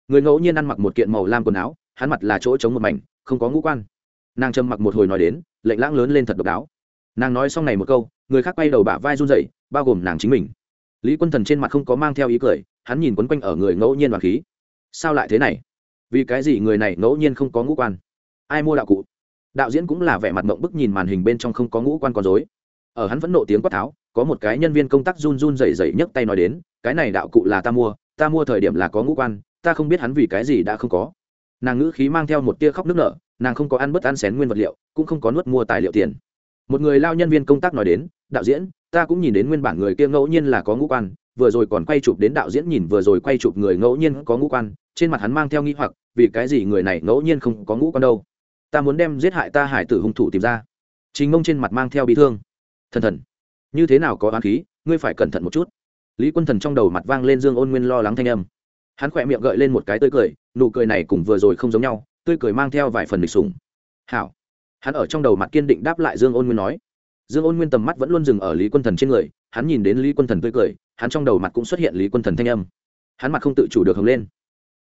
người ngẫu nhiên ăn mặc một kiện màu lam quần áo, hắn mặt là chỗ trống một mảnh, không có ngũ quan nàng trầm mặc một hồi nói đến, lệnh lãng lớn lên thật độc đáo. Nàng nói xong này một câu, người khác quay đầu bả vai run dậy bao gồm nàng chính mình. Lý quân thần trên mặt không có mang theo ý cười, hắn nhìn quấn quanh ở người ngẫu nhiên và khí. Sao lại thế này? Vì cái gì người này ngẫu nhiên không có ngũ quan? Ai mua đạo cụ? Đạo diễn cũng là vẻ mặt mộng bức nhìn màn hình bên trong không có ngũ quan con dối ở hắn vẫn nộ tiếng quát tháo, có một cái nhân viên công tác run run rẩy rẩy nhấc tay nói đến, cái này đạo cụ là ta mua ta mua thời điểm là có ngũ quan, ta không biết hắn vì cái gì đã không có. Nàng ngữ khí mang theo một tia khóc nức nở nàng không có ăn bất ăn xén nguyên vật liệu, cũng không có nuốt mua tài liệu tiền. Một người lao nhân viên công tác nói đến, đạo diễn, ta cũng nhìn đến nguyên bản người kia ngẫu nhiên là có ngũ quan, vừa rồi còn quay chụp đến đạo diễn nhìn vừa rồi quay chụp người ngẫu nhiên có ngũ quan, trên mặt hắn mang theo nghĩ hoặc, vì cái gì người này ngẫu nhiên không có ngũ quan đâu? Ta muốn đem giết hại ta hải tử hung thủ tìm ra. Chính mông trên mặt mang theo bị thương. Thần thần, như thế nào có oán khí, ngươi phải cẩn thận một chút. Lý quân thần trong đầu mặt vang lên dương ôn nguyên lo lắng thanh âm. Hắn khỏe miệng gợi lên một cái tươi cười, nụ cười này cùng vừa rồi không giống nhau tươi cười mang theo vài phần lịch sủng. Hảo. Hắn ở trong đầu mặt kiên định đáp lại dương ôn nguyên nói. Dương ôn nguyên tầm mắt vẫn luôn dừng ở lý quân thần trên người, hắn nhìn đến lý quân thần tươi cười, hắn trong đầu mặt cũng xuất hiện lý quân thần thanh âm. Hắn mặt không tự chủ được hồng lên.